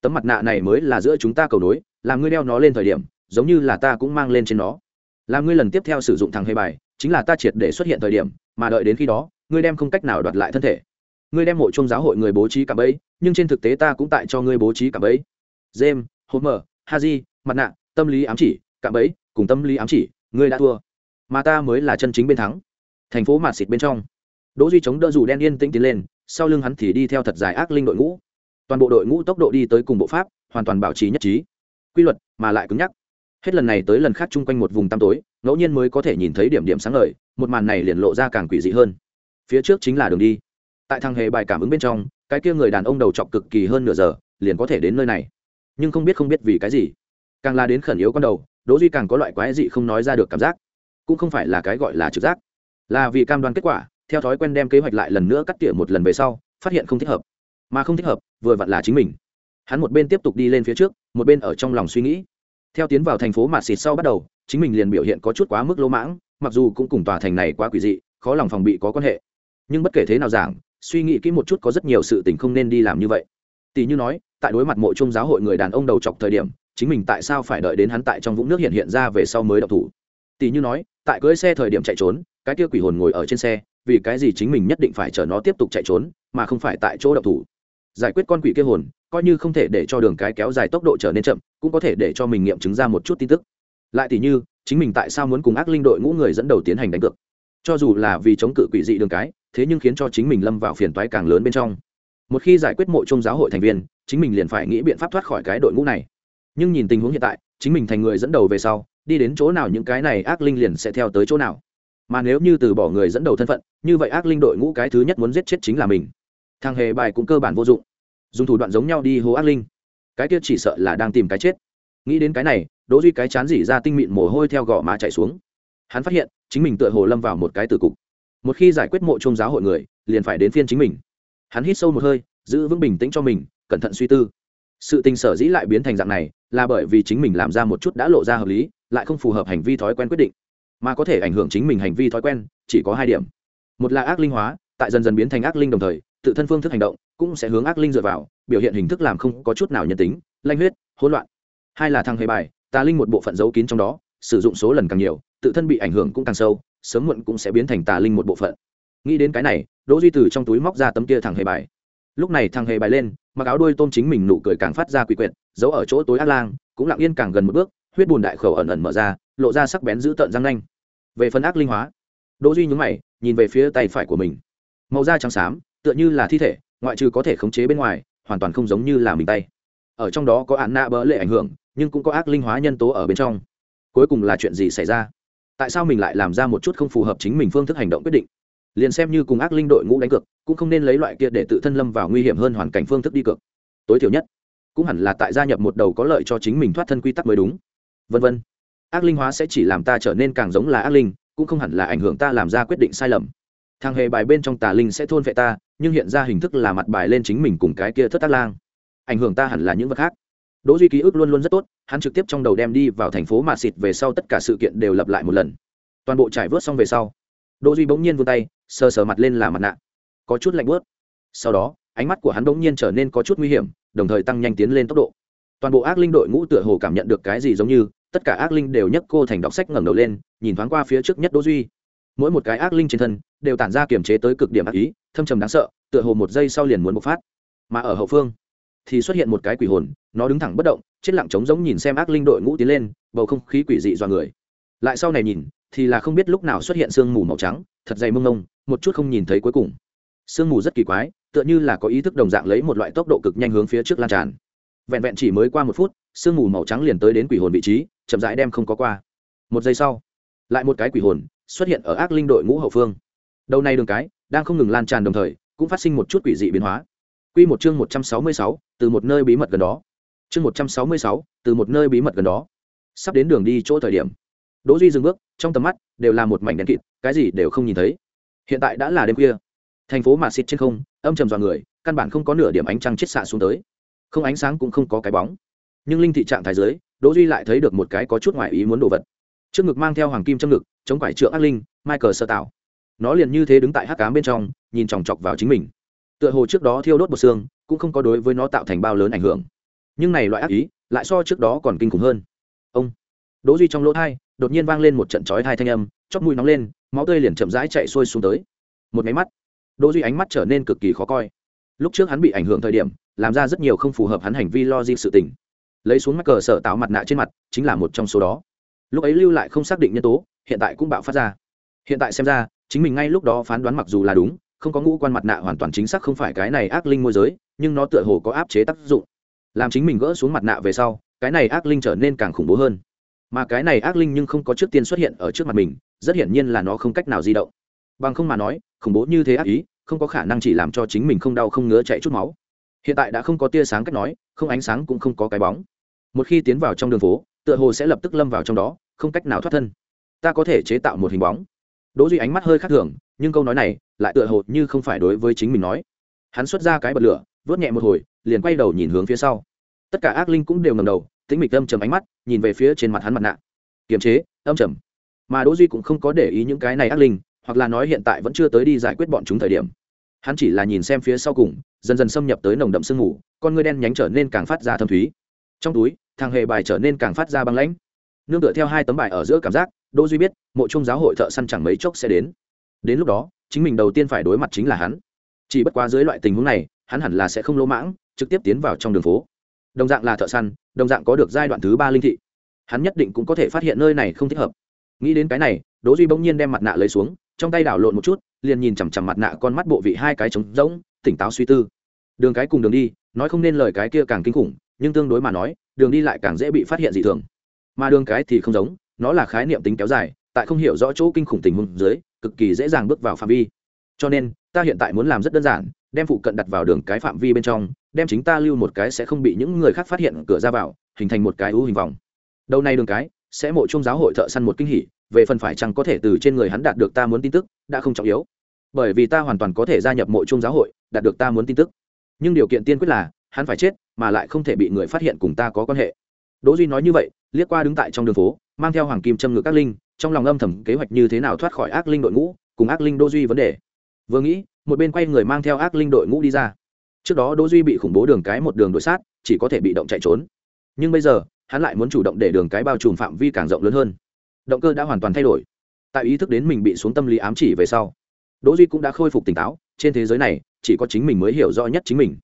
Tấm mặt nạ này mới là giữa chúng ta cầu nối làm ngươi đeo nó lên thời điểm giống như là ta cũng mang lên trên nó. Làm ngươi lần tiếp theo sử dụng thằng hề bài chính là ta triệt để xuất hiện thời điểm mà đợi đến khi đó ngươi đem không cách nào đoạt lại thân thể. Ngươi đem hội trung giáo hội người bố trí cả bẫy, nhưng trên thực tế ta cũng tại cho ngươi bố trí cả bấy james homer haji mặt nạ tâm lý ám chỉ cả bẫy cùng tâm lý ám chỉ ngươi đã thua. Mà ta mới là chân chính bên thắng. Thành phố mạt xịt bên trong. Đỗ duy chống đỡ dù đen yên tĩnh tiến lên sau lưng hắn thì đi theo thật dài ác linh đội ngũ. Toàn bộ đội ngũ tốc độ đi tới cùng bộ pháp hoàn toàn bảo trì nhất trí quy luật, mà lại cứng nhắc. Hết lần này tới lần khác chung quanh một vùng tăm tối, ngẫu nhiên mới có thể nhìn thấy điểm điểm sáng lời một màn này liền lộ ra càng quỷ dị hơn. Phía trước chính là đường đi. Tại thang hề bài cảm ứng bên trong, cái kia người đàn ông đầu trọc cực kỳ hơn nửa giờ, liền có thể đến nơi này. Nhưng không biết không biết vì cái gì. Càng là đến khẩn yếu con đầu, đỗ duy càng có loại quái dị không nói ra được cảm giác. Cũng không phải là cái gọi là trực giác. Là vì cam đoan kết quả, theo thói quen đem kế hoạch lại lần nữa cắt tỉa một lần về sau, phát hiện không thích hợp. Mà không thích hợp, vừa vặn là chính mình. Hắn một bên tiếp tục đi lên phía trước một bên ở trong lòng suy nghĩ. Theo tiến vào thành phố mạt xịt sau bắt đầu, chính mình liền biểu hiện có chút quá mức lỗ mãng, mặc dù cũng cùng tòa thành này quá quỷ dị, khó lòng phòng bị có quan hệ. Nhưng bất kể thế nào giảng, suy nghĩ kỹ một chút có rất nhiều sự tình không nên đi làm như vậy. Tỷ như nói, tại đối mặt mộ trung giáo hội người đàn ông đầu chọc thời điểm, chính mình tại sao phải đợi đến hắn tại trong vũng nước hiện hiện ra về sau mới đậu thủ? Tỷ như nói, tại cưỡi xe thời điểm chạy trốn, cái kia quỷ hồn ngồi ở trên xe, vì cái gì chính mình nhất định phải chờ nó tiếp tục chạy trốn, mà không phải tại chỗ đậu thủ? Giải quyết con quỷ kia hồn, coi như không thể để cho đường cái kéo dài tốc độ trở nên chậm, cũng có thể để cho mình nghiệm chứng ra một chút tin tức. Lại tỷ như, chính mình tại sao muốn cùng ác linh đội ngũ người dẫn đầu tiến hành đánh cược? Cho dù là vì chống cự quỷ dị đường cái, thế nhưng khiến cho chính mình lâm vào phiền toái càng lớn bên trong. Một khi giải quyết mộ chung giáo hội thành viên, chính mình liền phải nghĩ biện pháp thoát khỏi cái đội ngũ này. Nhưng nhìn tình huống hiện tại, chính mình thành người dẫn đầu về sau, đi đến chỗ nào những cái này ác linh liền sẽ theo tới chỗ nào. Mà nếu như từ bỏ người dẫn đầu thân phận, như vậy ác linh đội ngũ cái thứ nhất muốn giết chết chính là mình thằng hề bài cũng cơ bản vô dụng. Dùng thủ đoạn giống nhau đi hố ác linh. Cái kia chỉ sợ là đang tìm cái chết. Nghĩ đến cái này, đỗ duy cái chán dỉ ra tinh mịn mồ hôi theo gò má chảy xuống. Hắn phát hiện, chính mình tựa hồ lâm vào một cái tử cục. Một khi giải quyết mộ trung giáo hội người, liền phải đến phiên chính mình. Hắn hít sâu một hơi, giữ vững bình tĩnh cho mình, cẩn thận suy tư. Sự tình sở dĩ lại biến thành dạng này, là bởi vì chính mình làm ra một chút đã lộ ra hợp lý, lại không phù hợp hành vi thói quen quyết định. Mà có thể ảnh hưởng chính mình hành vi thói quen, chỉ có hai điểm. Một là ác linh hóa, tại dần dần biến thành ác linh đồng thời tự thân phương thức hành động cũng sẽ hướng ác linh dựa vào, biểu hiện hình thức làm không có chút nào nhân tính, lanh huyết, hỗn loạn. Hai là thằng hề bài, tà linh một bộ phận giấu kín trong đó, sử dụng số lần càng nhiều, tự thân bị ảnh hưởng cũng càng sâu, sớm muộn cũng sẽ biến thành tà linh một bộ phận. Nghĩ đến cái này, đỗ duy từ trong túi móc ra tấm kia thằng hề bài. Lúc này thằng hề bài lên, mặc áo đuôi tôm chính mình nụ cười càng phát ra quỷ quyệt, giấu ở chỗ tối ác lang, cũng lặng yên càng gần một bước, huyết bùn đại khẩu ẩn ẩn mở ra, lộ ra sắc bén dữ tợn răng nanh. Về phần ác linh hóa, đỗ duy nhướng mày, nhìn về phía tay phải của mình. Màu da trắng xám tựa như là thi thể, ngoại trừ có thể khống chế bên ngoài, hoàn toàn không giống như là mình tay. Ở trong đó có án nạ bỡ lệ ảnh hưởng, nhưng cũng có ác linh hóa nhân tố ở bên trong. Cuối cùng là chuyện gì xảy ra? Tại sao mình lại làm ra một chút không phù hợp chính mình phương thức hành động quyết định? Liền xem như cùng ác linh đội ngũ đánh cược, cũng không nên lấy loại kia để tự thân lâm vào nguy hiểm hơn hoàn cảnh phương thức đi cược. Tối thiểu nhất, cũng hẳn là tại gia nhập một đầu có lợi cho chính mình thoát thân quy tắc mới đúng. Vân vân. Ác linh hóa sẽ chỉ làm ta trở nên càng giống là ác linh, cũng không hẳn là ảnh hưởng ta làm ra quyết định sai lầm thằng hề bài bên trong tà linh sẽ thôn vệ ta, nhưng hiện ra hình thức là mặt bài lên chính mình cùng cái kia thất tác lang. Ảnh hưởng ta hẳn là những vật khác. Đỗ duy ký ức luôn luôn rất tốt, hắn trực tiếp trong đầu đem đi vào thành phố mà xịt về sau tất cả sự kiện đều lặp lại một lần. Toàn bộ trải vớt xong về sau, đỗ duy bỗng nhiên vươn tay, sờ sờ mặt lên là mặt nạ. Có chút lạnh bớt sau đó, ánh mắt của hắn bỗng nhiên trở nên có chút nguy hiểm, đồng thời tăng nhanh tiến lên tốc độ. Toàn bộ ác linh đội ngũ tựa hồ cảm nhận được cái gì giống như, tất cả ác linh đều nhấc cô thành đọc sách ngẩng đầu lên, nhìn thoáng qua phía trước nhất đỗ duy mỗi một cái ác linh trên thân đều tản ra kiềm chế tới cực điểm ác ý, thâm trầm đáng sợ, tựa hồ một giây sau liền muốn bộc phát. Mà ở hậu phương thì xuất hiện một cái quỷ hồn, nó đứng thẳng bất động, chết lặng trống giống nhìn xem ác linh đội ngũ tiến lên, bầu không khí quỷ dị do người. Lại sau này nhìn, thì là không biết lúc nào xuất hiện sương mù màu trắng, thật dày mông mông một chút không nhìn thấy cuối cùng. Sương mù rất kỳ quái, tựa như là có ý thức đồng dạng lấy một loại tốc độ cực nhanh hướng phía trước lan tràn. Vẹn vẹn chỉ mới qua một phút, sương mù màu trắng liền tới đến quỷ hồn vị trí, chậm rãi đem không có qua. Một giây sau, lại một cái quỷ hồn xuất hiện ở ác linh đội ngũ hậu phương đầu này đường cái đang không ngừng lan tràn đồng thời cũng phát sinh một chút quỷ dị biến hóa Quy một chương một trăm sáu mươi sáu, từ một nơi bí mật gần đó. Chương một trăm sáu mươi sáu, từ một nơi bí mật gần đó. Sắp đến đường đi chỗ thời điểm, Đỗ Duy dừng bước, trong tầm mắt đều là một mảnh đen kịt, cái gì đều không nhìn thấy. Hiện tại đã là đêm khuya, thành phố mà xịt trên không, âm trầm dọa người, căn bản không có nửa điểm ánh trăng chết xạ xuống tới. Không ánh sáng cũng không có cái bóng. Nhưng linh thị trạng thái dưới, Đỗ Duy lại thấy được một cái có chút ngoài ý muốn đồ vật. Trước ngực mang theo hoàng kim trong ngực, chống quải trượng ác linh, Michael sơ tạo. Nó liền như thế đứng tại hắc ám bên trong, nhìn chòng chọc vào chính mình. Tựa hồ trước đó thiêu đốt một xương cũng không có đối với nó tạo thành bao lớn ảnh hưởng. Nhưng này loại ác ý lại so trước đó còn kinh khủng hơn. Ông. Đỗ duy trong lỗ thai đột nhiên vang lên một trận chói thai thanh âm chóp mũi nóng lên máu tươi liền chậm rãi chạy xuôi xuống tới. Một máy mắt đỗ duy ánh mắt trở nên cực kỳ khó coi. Lúc trước hắn bị ảnh hưởng thời điểm làm ra rất nhiều không phù hợp hắn hành vi logic sự tình. Lấy xuống mắt cờ sở tạo mặt nạ trên mặt chính là một trong số đó. Lúc ấy lưu lại không xác định nhân tố hiện tại cũng bạo phát ra. Hiện tại xem ra, chính mình ngay lúc đó phán đoán mặc dù là đúng, không có ngũ quan mặt nạ hoàn toàn chính xác không phải cái này ác linh môi giới, nhưng nó tựa hồ có áp chế tác dụng. Làm chính mình gỡ xuống mặt nạ về sau, cái này ác linh trở nên càng khủng bố hơn. Mà cái này ác linh nhưng không có trước tiên xuất hiện ở trước mặt mình, rất hiển nhiên là nó không cách nào di động. Bằng không mà nói, khủng bố như thế ác ý, không có khả năng chỉ làm cho chính mình không đau không ngứa chạy chút máu. Hiện tại đã không có tia sáng cách nói, không ánh sáng cũng không có cái bóng. Một khi tiến vào trong đường phố, tựa hồ sẽ lập tức lâm vào trong đó, không cách nào thoát thân ta có thể chế tạo một hình bóng. Đỗ duy ánh mắt hơi khác thường, nhưng câu nói này lại tựa hồ như không phải đối với chính mình nói. Hắn xuất ra cái bật lửa, vớt nhẹ một hồi, liền quay đầu nhìn hướng phía sau. Tất cả ác linh cũng đều ngầm đầu, tĩnh mịch âm trầm ánh mắt, nhìn về phía trên mặt hắn mặt nạ. Kiềm chế, âm trầm. Mà đỗ duy cũng không có để ý những cái này ác linh, hoặc là nói hiện tại vẫn chưa tới đi giải quyết bọn chúng thời điểm. Hắn chỉ là nhìn xem phía sau cùng, dần dần xâm nhập tới nồng đậm sương mù, con ngươi đen nhánh trở nên càng phát ra thâm thúy. Trong túi, thằng hề bài trở nên càng phát ra băng lãnh. Nương tựa theo hai tấm bài ở giữa cảm giác đỗ duy biết, mộ trung giáo hội thợ săn chẳng mấy chốc sẽ đến. Đến lúc đó, chính mình đầu tiên phải đối mặt chính là hắn. Chỉ bất quá dưới loại tình huống này, hắn hẳn là sẽ không lỗ mãng, trực tiếp tiến vào trong đường phố. Đồng dạng là thợ săn, đồng dạng có được giai đoạn thứ ba linh thị. Hắn nhất định cũng có thể phát hiện nơi này không thích hợp. Nghĩ đến cái này, đỗ duy bỗng nhiên đem mặt nạ lấy xuống, trong tay đảo lộn một chút, liền nhìn chằm chằm mặt nạ con mắt bộ vị hai cái trống rỗng, tỉnh táo suy tư. Đường cái cùng đường đi, nói không nên lời cái kia càng kinh khủng, nhưng tương đối mà nói, đường đi lại càng dễ bị phát hiện dị thường. Mà đường cái thì không giống nó là khái niệm tính kéo dài, tại không hiểu rõ chỗ kinh khủng tình huống dưới, cực kỳ dễ dàng bước vào phạm vi. Cho nên, ta hiện tại muốn làm rất đơn giản, đem phụ cận đặt vào đường cái phạm vi bên trong, đem chính ta lưu một cái sẽ không bị những người khác phát hiện cửa ra vào, hình thành một cái ưu hình vòng. Đầu này đường cái, sẽ mộ chung giáo hội thợ săn một kinh hỉ, về phần phải chăng có thể từ trên người hắn đạt được ta muốn tin tức, đã không trọng yếu. Bởi vì ta hoàn toàn có thể gia nhập mộ chung giáo hội, đạt được ta muốn tin tức. Nhưng điều kiện tiên quyết là, hắn phải chết, mà lại không thể bị người phát hiện cùng ta có quan hệ. Đỗ duy nói như vậy, liếc qua đứng tại trong đường phố mang theo hoàng kim châm ngự các linh, trong lòng âm thầm kế hoạch như thế nào thoát khỏi ác linh đội ngũ, cùng ác linh Đô duy vấn đề. Vừa nghĩ, một bên quay người mang theo ác linh đội ngũ đi ra. Trước đó Đô duy bị khủng bố đường cái một đường đuổi sát, chỉ có thể bị động chạy trốn. Nhưng bây giờ, hắn lại muốn chủ động để đường cái bao trùm phạm vi càng rộng lớn hơn. Động cơ đã hoàn toàn thay đổi. Tại ý thức đến mình bị xuống tâm lý ám chỉ về sau, đỗ duy cũng đã khôi phục tỉnh táo, trên thế giới này, chỉ có chính mình mới hiểu rõ nhất chính mình.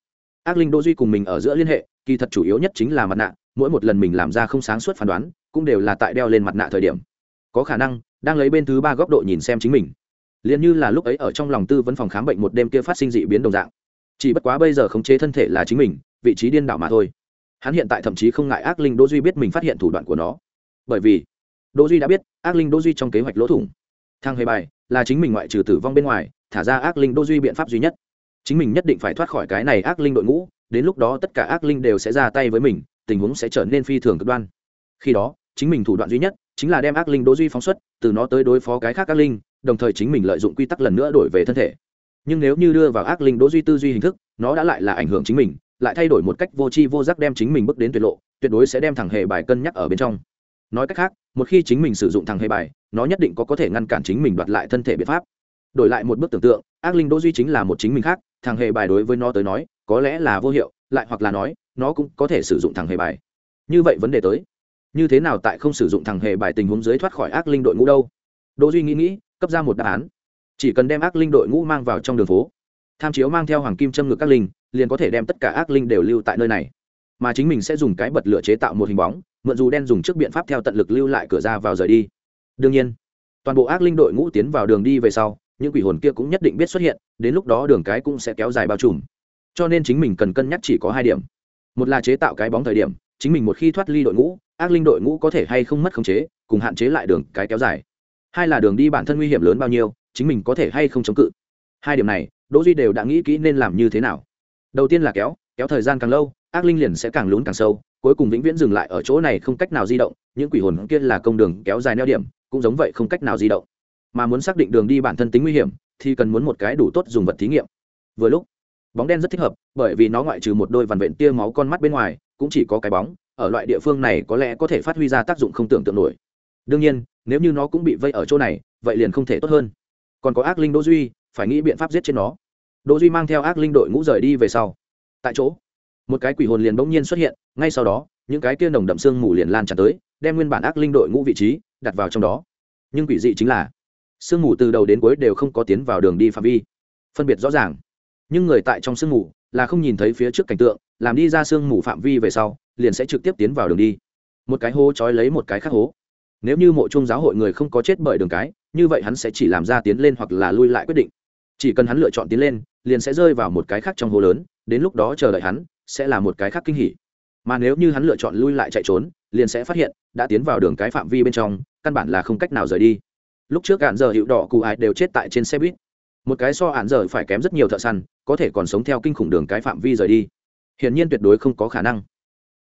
Ác linh đỗ duy cùng mình ở giữa liên hệ kỳ thật chủ yếu nhất chính là mặt nạ, mỗi một lần mình làm ra không sáng suốt phán đoán, cũng đều là tại đeo lên mặt nạ thời điểm. Có khả năng, đang lấy bên thứ ba góc độ nhìn xem chính mình. Liền như là lúc ấy ở trong lòng tư vấn phòng khám bệnh một đêm kia phát sinh dị biến đồng dạng. Chỉ bất quá bây giờ khống chế thân thể là chính mình, vị trí điên đảo mà thôi. Hắn hiện tại thậm chí không ngại ác linh đỗ duy biết mình phát hiện thủ đoạn của nó. Bởi vì, đỗ duy đã biết, ác linh đỗ duy trong kế hoạch lỗ thủng. Thang hề bài, là chính mình ngoại trừ tử vong bên ngoài, thả ra ác linh đỗ duy biện pháp duy nhất. Chính mình nhất định phải thoát khỏi cái này ác linh đội ngũ đến lúc đó tất cả ác linh đều sẽ ra tay với mình, tình huống sẽ trở nên phi thường cực đoan. Khi đó, chính mình thủ đoạn duy nhất chính là đem ác linh đỗ duy phóng xuất, từ nó tới đối phó cái khác ác linh, đồng thời chính mình lợi dụng quy tắc lần nữa đổi về thân thể. Nhưng nếu như đưa vào ác linh đỗ duy tư duy hình thức, nó đã lại là ảnh hưởng chính mình, lại thay đổi một cách vô tri vô giác đem chính mình bước đến tuyệt lộ, tuyệt đối sẽ đem thẳng hề bài cân nhắc ở bên trong. Nói cách khác, một khi chính mình sử dụng thằng hề bài, nó nhất định có có thể ngăn cản chính mình đoạt lại thân thể biện pháp. Đổi lại một bước tưởng tượng, ác linh đỗ duy chính là một chính mình khác, thằng hề bài đối với nó tới nói có lẽ là vô hiệu, lại hoặc là nói, nó cũng có thể sử dụng thằng hề bài. Như vậy vấn đề tới. Như thế nào tại không sử dụng thằng hề bài tình huống dưới thoát khỏi ác linh đội ngũ đâu? Đỗ duy nghĩ nghĩ, cấp ra một đáp án. Chỉ cần đem ác linh đội ngũ mang vào trong đường phố, tham chiếu mang theo hoàng kim châm ngực các linh, liền có thể đem tất cả ác linh đều lưu tại nơi này. Mà chính mình sẽ dùng cái bật lửa chế tạo một hình bóng, mượn dù đen dùng trước biện pháp theo tận lực lưu lại cửa ra vào rời đi. Đương nhiên, toàn bộ ác linh đội ngũ tiến vào đường đi về sau, những quỷ hồn kia cũng nhất định biết xuất hiện, đến lúc đó đường cái cũng sẽ kéo dài bao trùm cho nên chính mình cần cân nhắc chỉ có hai điểm. Một là chế tạo cái bóng thời điểm, chính mình một khi thoát ly đội ngũ, ác linh đội ngũ có thể hay không mất khống chế, cùng hạn chế lại đường cái kéo dài. Hai là đường đi bản thân nguy hiểm lớn bao nhiêu, chính mình có thể hay không chống cự. Hai điểm này, đỗ duy đều đã nghĩ kỹ nên làm như thế nào. Đầu tiên là kéo kéo thời gian càng lâu, ác linh liền sẽ càng lún càng sâu, cuối cùng vĩnh viễn dừng lại ở chỗ này không cách nào di động, những quỷ hồn kia là công đường kéo dài neo điểm, cũng giống vậy không cách nào di động. Mà muốn xác định đường đi bản thân tính nguy hiểm, thì cần muốn một cái đủ tốt dùng vật thí nghiệm. Vừa lúc bóng đen rất thích hợp, bởi vì nó ngoại trừ một đôi vằn vện tia máu con mắt bên ngoài, cũng chỉ có cái bóng, ở loại địa phương này có lẽ có thể phát huy ra tác dụng không tưởng tượng nổi. Đương nhiên, nếu như nó cũng bị vây ở chỗ này, vậy liền không thể tốt hơn. Còn có ác linh đỗ duy, phải nghĩ biện pháp giết chết nó. Đỗ duy mang theo ác linh đội ngũ rời đi về sau. Tại chỗ, một cái quỷ hồn liền bỗng nhiên xuất hiện, ngay sau đó, những cái kia nồng đậm xương mù liền lan tràn tới, đem nguyên bản ác linh đội ngũ vị trí đặt vào trong đó. Nhưng quỷ dị chính là, sương mù từ đầu đến cuối đều không có tiến vào đường đi phạm vi. Phân biệt rõ ràng nhưng người tại trong sương mù là không nhìn thấy phía trước cảnh tượng, làm đi ra sương mù phạm vi về sau, liền sẽ trực tiếp tiến vào đường đi. Một cái hố trói lấy một cái khác hố. Nếu như mộ chung giáo hội người không có chết bởi đường cái, như vậy hắn sẽ chỉ làm ra tiến lên hoặc là lui lại quyết định. Chỉ cần hắn lựa chọn tiến lên, liền sẽ rơi vào một cái khác trong hố lớn, đến lúc đó chờ đợi hắn sẽ là một cái khác kinh hỉ. Mà nếu như hắn lựa chọn lui lại chạy trốn, liền sẽ phát hiện đã tiến vào đường cái phạm vi bên trong, căn bản là không cách nào rời đi. Lúc trước gạn giờ hiệu đỏ cụ ai đều chết tại trên xe buýt một cái so hạn giờ phải kém rất nhiều thợ săn, có thể còn sống theo kinh khủng đường cái phạm vi rời đi. Hiển nhiên tuyệt đối không có khả năng.